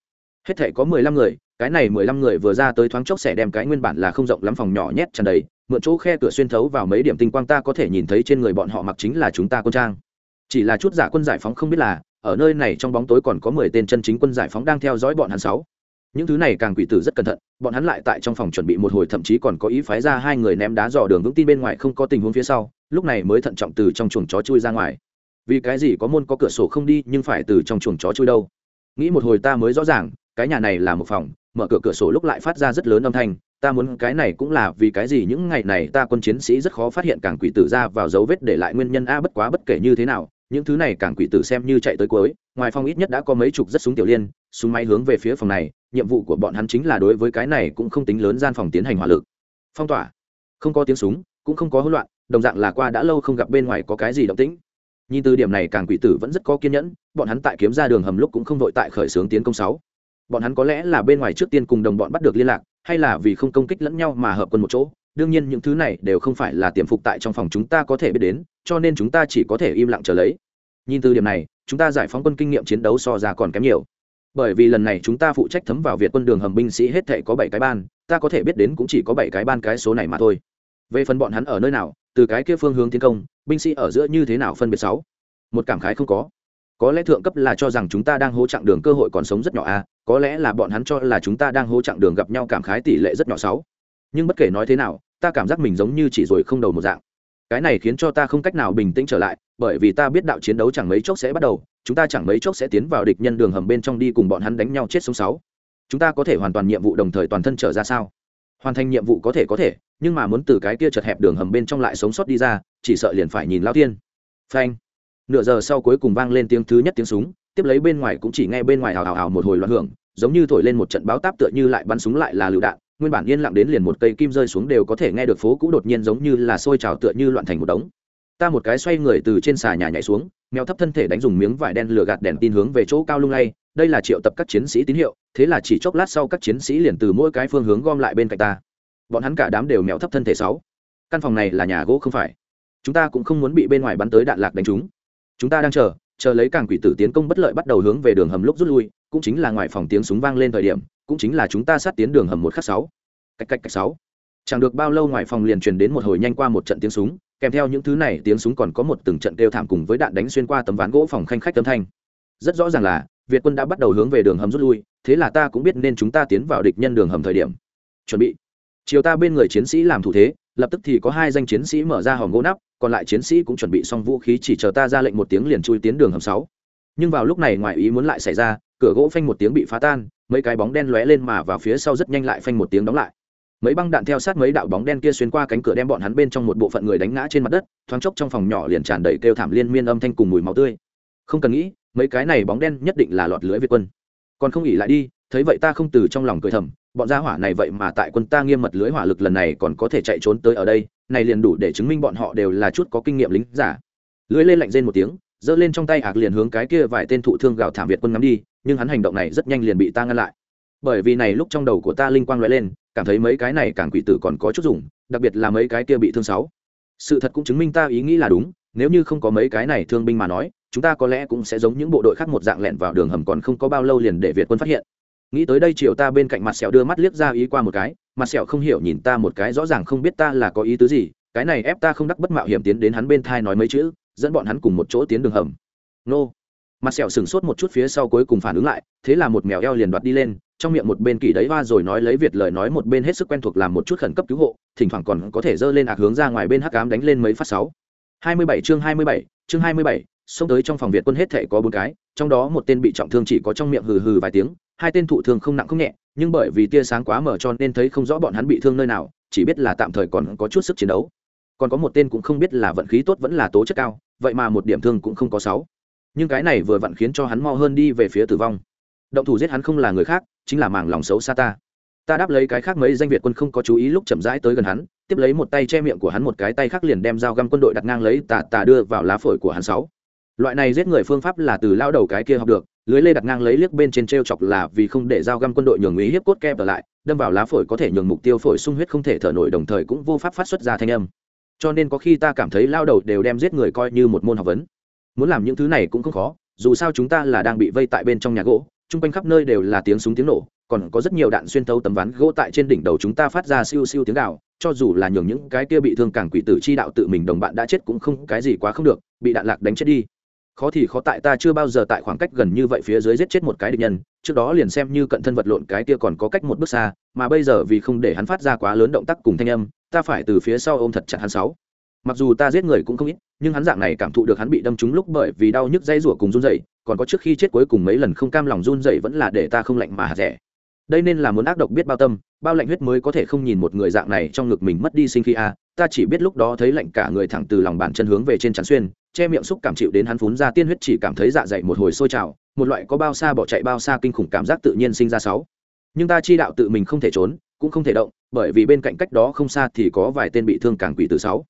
A: Hết thể có mười lăm người, cái này mười lăm người vừa ra tới thoáng chốc sẽ đem cái nguyên bản là không rộng lắm phòng nhỏ nhét tràn đầy, mượn chỗ khe cửa xuyên thấu vào mấy điểm tinh quang ta có thể nhìn thấy trên người bọn họ mặc chính là chúng ta quân trang. Chỉ là chút giả quân giải phóng không biết là, ở nơi này trong bóng tối còn có mười tên chân chính quân giải phóng đang theo dõi bọn hắn sáu những thứ này càng quỷ tử rất cẩn thận, bọn hắn lại tại trong phòng chuẩn bị một hồi, thậm chí còn có ý phái ra hai người ném đá dò đường vững tin bên ngoài không có tình huống phía sau, lúc này mới thận trọng từ trong chuồng chó chui ra ngoài. Vì cái gì có môn có cửa sổ không đi, nhưng phải từ trong chuồng chó chui đâu? Nghĩ một hồi ta mới rõ ràng, cái nhà này là một phòng, mở cửa cửa sổ lúc lại phát ra rất lớn âm thanh, ta muốn cái này cũng là vì cái gì những ngày này ta quân chiến sĩ rất khó phát hiện càng quỷ tử ra vào dấu vết để lại nguyên nhân a bất quá bất kể như thế nào, những thứ này càng quỷ tử xem như chạy tới cuối, ngoài phòng ít nhất đã có mấy chục rất súng tiểu liên, súng máy hướng về phía phòng này nhiệm vụ của bọn hắn chính là đối với cái này cũng không tính lớn gian phòng tiến hành hỏa lực. Phong tỏa. Không có tiếng súng, cũng không có hỗn loạn, đồng dạng là qua đã lâu không gặp bên ngoài có cái gì động tĩnh. Nhìn từ điểm này càng quỷ tử vẫn rất có kiên nhẫn, bọn hắn tại kiếm ra đường hầm lúc cũng không vội tại khởi xướng tiến công sáu. Bọn hắn có lẽ là bên ngoài trước tiên cùng đồng bọn bắt được liên lạc, hay là vì không công kích lẫn nhau mà hợp quân một chỗ. Đương nhiên những thứ này đều không phải là tiềm phục tại trong phòng chúng ta có thể biết đến, cho nên chúng ta chỉ có thể im lặng chờ lấy. Nhìn từ điểm này, chúng ta giải phóng quân kinh nghiệm chiến đấu so ra còn kém nhiều bởi vì lần này chúng ta phụ trách thấm vào việt quân đường hầm binh sĩ hết thệ có bảy cái ban ta có thể biết đến cũng chỉ có bảy cái ban cái số này mà thôi. Về phần bọn hắn ở nơi nào từ cái kia phương hướng tiến công binh sĩ ở giữa như thế nào phân biệt sáu? Một cảm khái không có. Có lẽ thượng cấp là cho rằng chúng ta đang hỗ chặng đường cơ hội còn sống rất nhỏ a à, có lẽ là bọn hắn cho là chúng ta đang hỗ chặng đường gặp nhau cảm khái tỷ lệ rất nhỏ sáu. Nhưng bất kể nói thế nào ta cảm giác mình giống như chỉ rồi không đầu một dạng. Cái này khiến cho ta không cách nào bình tĩnh trở lại bởi vì ta biết đạo chiến đấu chẳng mấy chốc sẽ bắt đầu chúng ta chẳng mấy chốc sẽ tiến vào địch nhân đường hầm bên trong đi cùng bọn hắn đánh nhau chết sống sáu. Chúng ta có thể hoàn toàn nhiệm vụ đồng thời toàn thân trở ra sao? Hoàn thành nhiệm vụ có thể có thể, nhưng mà muốn từ cái kia chật hẹp đường hầm bên trong lại sống sót đi ra, chỉ sợ liền phải nhìn lao tiên phanh. Nửa giờ sau cuối cùng vang lên tiếng thứ nhất tiếng súng, tiếp lấy bên ngoài cũng chỉ nghe bên ngoài hào hào hào một hồi loạn hưởng, giống như thổi lên một trận báo táp tựa như lại bắn súng lại là lựu đạn, nguyên bản yên lặng đến liền một cây kim rơi xuống đều có thể nghe được phố cũ đột nhiên giống như là sôi trào tựa như loạn thành một đống ta một cái xoay người từ trên xà nhà nhảy xuống, mèo thấp thân thể đánh dùng miếng vải đen lửa gạt đèn tin hướng về chỗ cao lung lay, đây là triệu tập các chiến sĩ tín hiệu, thế là chỉ chốc lát sau các chiến sĩ liền từ mỗi cái phương hướng gom lại bên cạnh ta. Bọn hắn cả đám đều mèo thấp thân thể sáu. Căn phòng này là nhà gỗ không phải. Chúng ta cũng không muốn bị bên ngoài bắn tới đạn lạc đánh chúng. Chúng ta đang chờ chờ lấy càng quỷ tử tiến công bất lợi bắt đầu hướng về đường hầm lúc rút lui, cũng chính là ngoài phòng tiếng súng vang lên thời điểm, cũng chính là chúng ta sát tiến đường hầm một khắc sáu. Cách cách cách sáu. Chẳng được bao lâu ngoài phòng liền truyền đến một hồi nhanh qua một trận tiếng súng kèm theo những thứ này tiếng súng còn có một từng trận kêu thảm cùng với đạn đánh xuyên qua tấm ván gỗ phòng khanh khách âm thanh. Rất rõ ràng là, việt quân đã bắt đầu hướng về đường hầm rút lui, thế là ta cũng biết nên chúng ta tiến vào địch nhân đường hầm thời điểm. Chuẩn bị. Chiều ta bên người chiến sĩ làm thủ thế, lập tức thì có hai danh chiến sĩ mở ra hòm gỗ nắp, còn lại chiến sĩ cũng chuẩn bị xong vũ khí chỉ chờ ta ra lệnh một tiếng liền chui tiến đường hầm sáu. Nhưng vào lúc này ngoài ý muốn lại xảy ra, cửa gỗ phanh một tiếng bị phá tan, mấy cái bóng đen lóe lên mà vào phía sau rất nhanh lại phanh một tiếng đóng lại mấy băng đạn theo sát mấy đạo bóng đen kia xuyên qua cánh cửa đem bọn hắn bên trong một bộ phận người đánh ngã trên mặt đất, thoáng chốc trong phòng nhỏ liền tràn đầy kêu thảm liên miên âm thanh cùng mùi máu tươi. Không cần nghĩ, mấy cái này bóng đen nhất định là lọt lưới việt quân. Còn không nghỉ lại đi, thấy vậy ta không từ trong lòng cười thầm, bọn gia hỏa này vậy mà tại quân ta nghiêm mật lưới hỏa lực lần này còn có thể chạy trốn tới ở đây, này liền đủ để chứng minh bọn họ đều là chút có kinh nghiệm lính giả. Lưới lên lạnh rên một tiếng, giơ lên trong tay ạc liền hướng cái kia vài tên thụ thương gào thảm việt quân ngắm đi, nhưng hắn hành động này rất nhanh liền bị ta ngăn lại bởi vì này lúc trong đầu của ta linh quang lóe lên, cảm thấy mấy cái này càng quỷ tử còn có chút dùng, đặc biệt là mấy cái kia bị thương sáu. Sự thật cũng chứng minh ta ý nghĩ là đúng, nếu như không có mấy cái này thương binh mà nói, chúng ta có lẽ cũng sẽ giống những bộ đội khác một dạng lẹn vào đường hầm còn không có bao lâu liền để việt quân phát hiện. Nghĩ tới đây chiều ta bên cạnh mặt sẹo đưa mắt liếc ra ý qua một cái, mặt sẹo không hiểu nhìn ta một cái rõ ràng không biết ta là có ý tứ gì, cái này ép ta không đắc bất mạo hiểm tiến đến hắn bên thai nói mấy chữ, dẫn bọn hắn cùng một chỗ tiến đường hầm. Nô mặt sẹo sửng sốt một chút phía sau cuối cùng phản ứng lại, thế là một mèo eo liền đoạt đi lên, trong miệng một bên kỳ đấy hoa rồi nói lấy việt lời nói một bên hết sức quen thuộc làm một chút khẩn cấp cứu hộ, thỉnh thoảng còn có thể dơ lên ạc hướng ra ngoài bên hắc cám đánh lên mấy phát sáu. Hai mươi bảy chương hai mươi bảy, chương hai mươi bảy, xông tới trong phòng việt quân hết thể có bốn cái, trong đó một tên bị trọng thương chỉ có trong miệng hừ hừ vài tiếng, hai tên thụ thương không nặng không nhẹ, nhưng bởi vì tia sáng quá mở cho nên thấy không rõ bọn hắn bị thương nơi nào, chỉ biết là tạm thời còn có chút sức chiến đấu. Còn có một tên cũng không biết là vận khí tốt vẫn là tố chất cao, vậy mà một điểm thương cũng không có sáu nhưng cái này vừa vặn khiến cho hắn mo hơn đi về phía tử vong. Động thủ giết hắn không là người khác, chính là màng lòng xấu xa ta. Ta đáp lấy cái khác mấy danh việt quân không có chú ý lúc chậm rãi tới gần hắn, tiếp lấy một tay che miệng của hắn một cái tay khác liền đem dao găm quân đội đặt ngang lấy tà tà đưa vào lá phổi của hắn sáu. Loại này giết người phương pháp là từ lao đầu cái kia học được, lưới lê đặt ngang lấy liếc bên trên t r e o chọc là vì không để dao găm quân đội nhường ý hiếp cốt kem trở lại, đâm vào lá phổi có thể nhường mục tiêu phổi sung huyết không thể thở nổi đồng thời cũng vô pháp phát xuất ra thanh âm. Cho nên có khi ta cảm thấy lao đầu đều đem giết người coi như một môn học vấn muốn làm những thứ này cũng không khó, dù sao chúng ta là đang bị vây tại bên trong nhà gỗ, chung quanh khắp nơi đều là tiếng súng tiếng nổ, còn có rất nhiều đạn xuyên thấu tấm ván gỗ tại trên đỉnh đầu chúng ta phát ra siêu siêu tiếng gào, cho dù là nhường những cái kia bị thương càng quỷ tử chi đạo tự mình đồng bạn đã chết cũng không, cái gì quá không được, bị đạn lạc đánh chết đi. Khó thì khó tại ta chưa bao giờ tại khoảng cách gần như vậy phía dưới giết chết một cái địch nhân, trước đó liền xem như cận thân vật lộn cái kia còn có cách một bước xa, mà bây giờ vì không để hắn phát ra quá lớn động tác cùng thanh âm, ta phải từ phía sau ôm thật chặt hắn sáu mặc dù ta giết người cũng không ít, nhưng hắn dạng này cảm thụ được hắn bị đâm trúng lúc bởi vì đau nhức dây rủa cùng run dậy còn có trước khi chết cuối cùng mấy lần không cam lòng run dậy vẫn là để ta không lạnh mà hạt rẻ. Đây nên là muốn ác độc biết bao tâm, bao lạnh huyết mới có thể không nhìn một người dạng này trong ngực mình mất đi sinh khi a à, ta chỉ biết lúc đó thấy lạnh cả người thẳng từ lòng bàn chân hướng về trên trán xuyên, che miệng xúc cảm chịu đến hắn phún ra tiên huyết chỉ cảm thấy dạ dày một hồi sôi trào, một loại có bao xa bỏ chạy bao xa kinh khủng cảm giác tự nhiên sinh ra sáu. Nhưng ta chi đạo tự mình không thể trốn, cũng không thể động, bởi vì bên cạnh cách đó không xa thì có vài tên bị thương càng quỷ từ sáu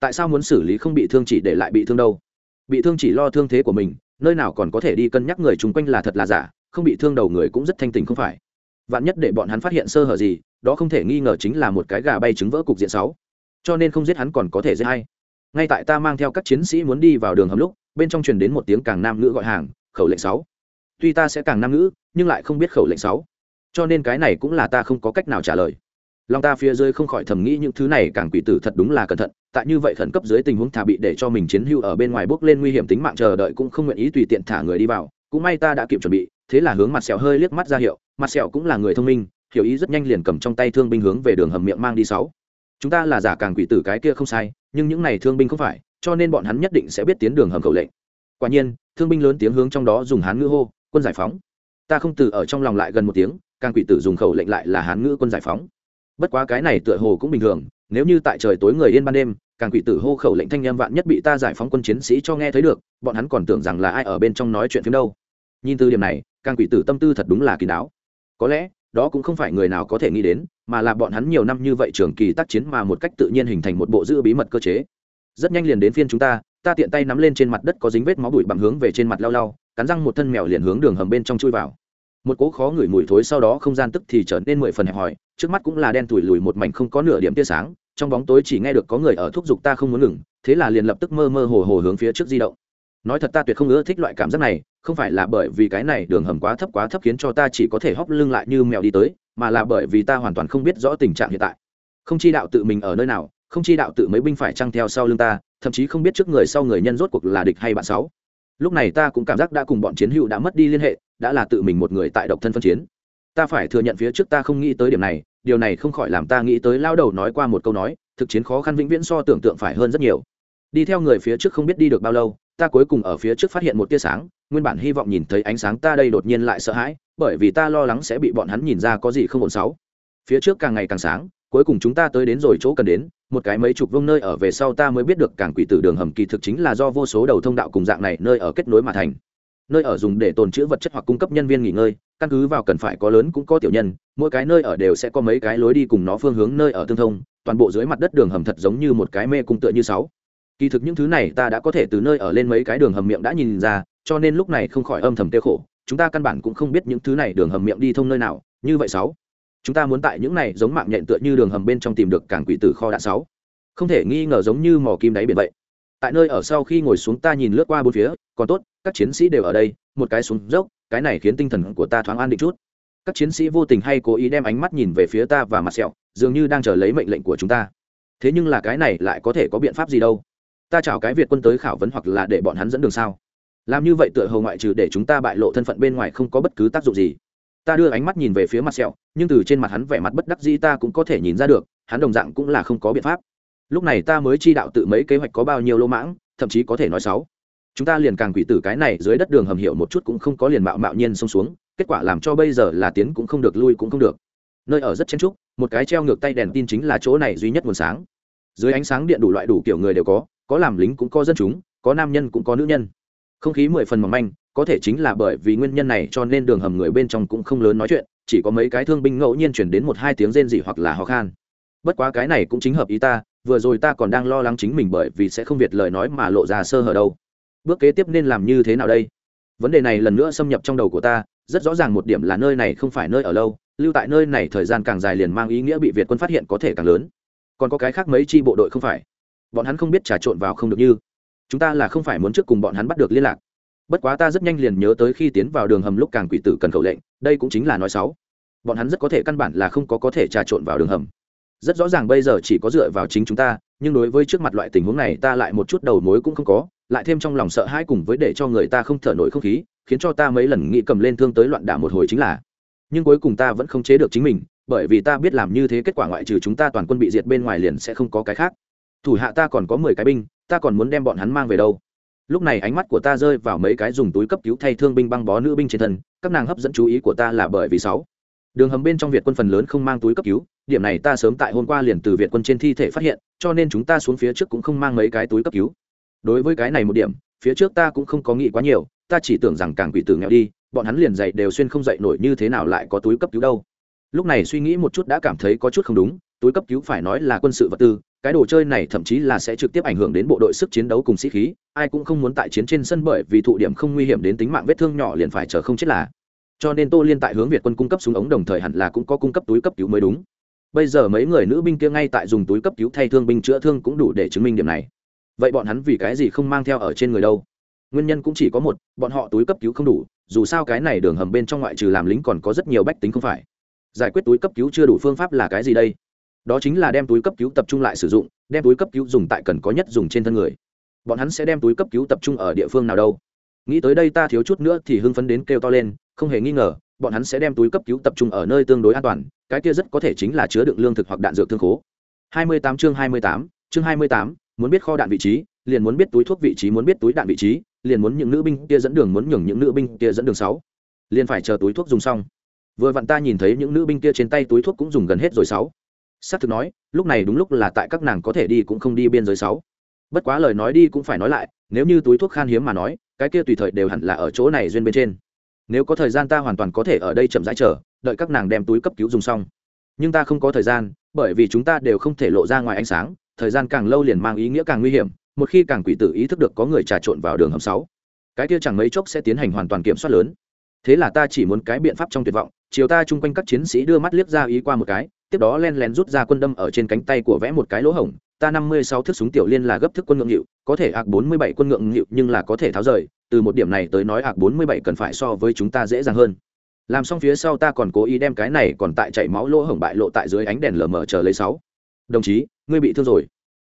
A: tại sao muốn xử lý không bị thương chỉ để lại bị thương đâu? Bị thương chỉ lo thương thế của mình, nơi nào còn có thể đi cân nhắc người chung quanh là thật là giả, không bị thương đầu người cũng rất thanh tình không phải. Vạn nhất để bọn hắn phát hiện sơ hở gì, đó không thể nghi ngờ chính là một cái gà bay trứng vỡ cục diện sáu. Cho nên không giết hắn còn có thể giết hay ngay tại ta mang theo các chiến sĩ muốn đi vào đường hầm lúc, bên trong truyền đến một tiếng càng nam ngữ gọi hàng, khẩu lệnh sáu. Tuy ta sẽ càng nam ngữ, nhưng lại không biết khẩu lệnh sáu. Cho nên cái này cũng là ta không có cách nào trả lời. Lòng ta phía dưới không khỏi thầm nghĩ những thứ này càng quỷ tử thật đúng là cẩn thận tại như vậy khẩn cấp dưới tình huống thả bị để cho mình chiến hưu ở bên ngoài bước lên nguy hiểm tính mạng chờ đợi cũng không nguyện ý tùy tiện thả người đi vào. Cũng may ta đã kịp chuẩn bị, thế là hướng mặt sẹo hơi liếc mắt ra hiệu, mặt sẹo cũng là người thông minh, hiểu ý rất nhanh liền cầm trong tay thương binh hướng về đường hầm miệng mang đi sáu. Chúng ta là giả càng quỷ tử cái kia không sai, nhưng những này thương binh không phải, cho nên bọn hắn nhất định sẽ biết tiến đường hầm khẩu lệnh. Quả nhiên, thương binh lớn tiếng hướng trong đó dùng hán ngữ hô, quân giải phóng. Ta không từ ở trong lòng lại gần một tiếng, càng quỷ tử dùng khẩu lệnh lại là hán ngữ quân giải phóng bất quá cái này tựa hồ cũng bình thường, nếu như tại trời tối người yên ban đêm, càng quỷ tử hô khẩu lệnh thanh em vạn nhất bị ta giải phóng quân chiến sĩ cho nghe thấy được, bọn hắn còn tưởng rằng là ai ở bên trong nói chuyện phim đâu. Nhìn từ điểm này, càng quỷ tử tâm tư thật đúng là kỳ đáo có lẽ, đó cũng không phải người nào có thể nghĩ đến, mà là bọn hắn nhiều năm như vậy trường kỳ tác chiến mà một cách tự nhiên hình thành một bộ giữ bí mật cơ chế. Rất nhanh liền đến phiên chúng ta ta tiện tay nắm lên trên mặt đất có dính vết máu bụi bằng hướng về trên mặt lau lau, cắn răng một thân mèo liền hướng đường hầm bên trong chui vào một cỗ khó ngửi mùi thối sau đó không gian tức thì trở nên mười phần hẹp hòi, trước mắt cũng là đen tủi lùi một mảnh không có nửa điểm tia sáng, trong bóng tối chỉ nghe được có người ở thúc giục ta không muốn ngừng, thế là liền lập tức mơ mơ hồ hồ hướng phía trước di động. Nói thật ta tuyệt không ưa thích loại cảm giác này, không phải là bởi vì cái này đường hầm quá thấp quá thấp khiến cho ta chỉ có thể hóc lưng lại như mèo đi tới, mà là bởi vì ta hoàn toàn không biết rõ tình trạng hiện tại. Không chi đạo tự mình ở nơi nào, không chi đạo tự mấy binh phải trăng theo sau lưng ta, thậm chí không biết trước người sau người nhân rốt cuộc là địch hay bạn sáu. Lúc này ta cũng cảm giác đã cùng bọn chiến hữu đã mất đi liên hệ đã là tự mình một người tại độc thân phân chiến. Ta phải thừa nhận phía trước ta không nghĩ tới điểm này, điều này không khỏi làm ta nghĩ tới lao đầu nói qua một câu nói, thực chiến khó khăn vĩnh viễn so tưởng tượng phải hơn rất nhiều. Đi theo người phía trước không biết đi được bao lâu, ta cuối cùng ở phía trước phát hiện một tia sáng, nguyên bản hy vọng nhìn thấy ánh sáng ta đây đột nhiên lại sợ hãi, bởi vì ta lo lắng sẽ bị bọn hắn nhìn ra có gì không ổn sáu. Phía trước càng ngày càng sáng, cuối cùng chúng ta tới đến rồi chỗ cần đến, một cái mấy chục vương nơi ở về sau ta mới biết được càng quỷ tử đường hầm kỳ thực chính là do vô số đầu thông đạo cùng dạng này nơi ở kết nối mà thành nơi ở dùng để tồn trữ vật chất hoặc cung cấp nhân viên nghỉ ngơi, căn cứ vào cần phải có lớn cũng có tiểu nhân, mỗi cái nơi ở đều sẽ có mấy cái lối đi cùng nó phương hướng nơi ở tương thông, toàn bộ dưới mặt đất đường hầm thật giống như một cái mê cung tựa như sáu. Kỳ thực những thứ này ta đã có thể từ nơi ở lên mấy cái đường hầm miệng đã nhìn ra, cho nên lúc này không khỏi âm thầm tiêu khổ, chúng ta căn bản cũng không biết những thứ này đường hầm miệng đi thông nơi nào, như vậy sáu. Chúng ta muốn tại những này giống mạng nhện tựa như đường hầm bên trong tìm được cảng quỷ tử kho đạn sáu. Không thể nghi ngờ giống như mò kim đáy biển vậy tại nơi ở sau khi ngồi xuống ta nhìn lướt qua bốn phía, còn tốt, các chiến sĩ đều ở đây, một cái xuống dốc, cái này khiến tinh thần của ta thoáng an định chút. Các chiến sĩ vô tình hay cố ý đem ánh mắt nhìn về phía ta và mặt sẹo, dường như đang chờ lấy mệnh lệnh của chúng ta. Thế nhưng là cái này lại có thể có biện pháp gì đâu? Ta chào cái việt quân tới khảo vấn hoặc là để bọn hắn dẫn đường sao? Làm như vậy tựa hầu ngoại trừ để chúng ta bại lộ thân phận bên ngoài không có bất cứ tác dụng gì. Ta đưa ánh mắt nhìn về phía mặt sẹo, nhưng từ trên mặt hắn vẻ mặt bất đắc dĩ ta cũng có thể nhìn ra được, hắn đồng dạng cũng là không có biện pháp lúc này ta mới chi đạo tự mấy kế hoạch có bao nhiêu lô mãng, thậm chí có thể nói sáu. Chúng ta liền càng quỷ tử cái này dưới đất đường hầm hiệu một chút cũng không có liền mạo mạo nhiên xông xuống, kết quả làm cho bây giờ là tiến cũng không được, lui cũng không được. Nơi ở rất chen trúc một cái treo ngược tay đèn tin chính là chỗ này duy nhất nguồn sáng. Dưới ánh sáng điện đủ loại đủ kiểu người đều có có làm lính cũng có dân chúng, có nam nhân cũng có nữ nhân. Không khí mười phần mỏng manh, có thể chính là bởi vì nguyên nhân này cho nên đường hầm người bên trong cũng không lớn nói chuyện, chỉ có mấy cái thương binh ngẫu nhiên chuyển đến một hai tiếng rên dị hoặc là ho khan. Bất quá cái này cũng chính hợp ý ta vừa rồi ta còn đang lo lắng chính mình bởi vì sẽ không việt lời nói mà lộ ra sơ hở đâu. Bước kế tiếp nên làm như thế nào đây? Vấn đề này lần nữa xâm nhập trong đầu của ta, rất rõ ràng một điểm là nơi này không phải nơi ở lâu, lưu tại nơi này thời gian càng dài liền mang ý nghĩa bị việt quân phát hiện có thể càng lớn. Còn có cái khác mấy chi bộ đội không phải? Bọn hắn không biết trà trộn vào không được như. Chúng ta là không phải muốn trước cùng bọn hắn bắt được liên lạc. Bất quá ta rất nhanh liền nhớ tới khi tiến vào đường hầm lúc càng quỷ tử cần khẩu lệnh, đây cũng chính là nói xấu. Bọn hắn rất có thể căn bản là không có có thể trà trộn vào đường hầm rất rõ ràng bây giờ chỉ có dựa vào chính chúng ta, nhưng đối với trước mặt loại tình huống này ta lại một chút đầu mối cũng không có, lại thêm trong lòng sợ hãi cùng với để cho người ta không thở nổi không khí, khiến cho ta mấy lần nghĩ cầm lên thương tới loạn đả một hồi chính là. Nhưng cuối cùng ta vẫn không chế được chính mình, bởi vì ta biết làm như thế kết quả ngoại trừ chúng ta toàn quân bị diệt bên ngoài liền sẽ không có cái khác. Thủ hạ ta còn có mười cái binh, ta còn muốn đem bọn hắn mang về đâu. Lúc này ánh mắt của ta rơi vào mấy cái dùng túi cấp cứu thay thương binh băng bó nữ binh trên thân, các nàng hấp dẫn chú ý của ta là bởi vì sáu. Đường hầm bên trong việt quân phần lớn không mang túi cấp cứu điểm này ta sớm tại hôm qua liền từ việt quân trên thi thể phát hiện, cho nên chúng ta xuống phía trước cũng không mang mấy cái túi cấp cứu. Đối với cái này một điểm, phía trước ta cũng không có nghĩ quá nhiều, ta chỉ tưởng rằng càng quỷ tử nghèo đi, bọn hắn liền dậy đều xuyên không dậy nổi như thế nào lại có túi cấp cứu đâu. Lúc này suy nghĩ một chút đã cảm thấy có chút không đúng, túi cấp cứu phải nói là quân sự vật tư, cái đồ chơi này thậm chí là sẽ trực tiếp ảnh hưởng đến bộ đội sức chiến đấu cùng sĩ khí, ai cũng không muốn tại chiến trên sân bởi vì thụ điểm không nguy hiểm đến tính mạng vết thương nhỏ liền phải chờ không chết là. Cho nên tô liên tại hướng việt quân cung cấp súng ống đồng thời hẳn là cũng có cung cấp túi cấp cứu mới đúng bây giờ mấy người nữ binh kia ngay tại dùng túi cấp cứu thay thương binh chữa thương cũng đủ để chứng minh điểm này. Vậy bọn hắn vì cái gì không mang theo ở trên người đâu? Nguyên nhân cũng chỉ có một, bọn họ túi cấp cứu không đủ, dù sao cái này đường hầm bên trong ngoại trừ làm lính còn có rất nhiều bách tính không phải. Giải quyết túi cấp cứu chưa đủ phương pháp là cái gì đây? Đó chính là đem túi cấp cứu tập trung lại sử dụng, đem túi cấp cứu dùng tại cần có nhất dùng trên thân người. Bọn hắn sẽ đem túi cấp cứu tập trung ở địa phương nào đâu? Nghĩ tới đây ta thiếu chút nữa thì hưng phấn đến kêu to lên, không hề nghi ngờ bọn hắn sẽ đem túi cấp cứu tập trung ở nơi tương đối an toàn cái kia rất có thể chính là chứa đựng lương thực hoặc đạn dược thương khố. 28 chương 28, chương 28, muốn biết kho đạn vị trí liền muốn biết túi thuốc vị trí muốn biết túi đạn vị trí liền muốn những nữ binh kia dẫn đường muốn nhường những nữ binh kia dẫn đường sáu. Liền phải chờ túi thuốc dùng xong. Vừa vặn ta nhìn thấy những nữ binh kia trên tay túi thuốc cũng dùng gần hết rồi sáu. Xác thực nói lúc này đúng lúc là tại các nàng có thể đi cũng không đi biên giới sáu. Bất quá lời nói đi cũng phải nói lại nếu như túi thuốc khan hiếm mà nói cái kia tùy thời đều hẳn là ở chỗ này duyên bên trên nếu có thời gian ta hoàn toàn có thể ở đây chậm rãi chờ, đợi các nàng đem túi cấp cứu dùng xong. Nhưng ta không có thời gian, bởi vì chúng ta đều không thể lộ ra ngoài ánh sáng, thời gian càng lâu liền mang ý nghĩa càng nguy hiểm, một khi càng quỷ tử ý thức được có người trà trộn vào đường hầm sáu, cái kia chẳng mấy chốc sẽ tiến hành hoàn toàn kiểm soát lớn. Thế là ta chỉ muốn cái biện pháp trong tuyệt vọng, chiều ta chung quanh các chiến sĩ đưa mắt liếc ra ý qua một cái, tiếp đó len lén rút ra quân đâm ở trên cánh tay của vẽ một cái lỗ hổng. Ta năm mươi sáu thước súng tiểu liên là gấp thức quân ngưỡng nghịu, có thể ạc bốn mươi bảy quân ngưỡng nghịu nhưng là có thể tháo rời từ một điểm này tới nói ạc bốn mươi bảy cần phải so với chúng ta dễ dàng hơn. Làm xong phía sau ta còn cố ý đem cái này còn tại chảy máu lỗ hổng bại lộ tại dưới ánh đèn lờ mờ chờ lấy sáu. Đồng chí, ngươi bị thương rồi.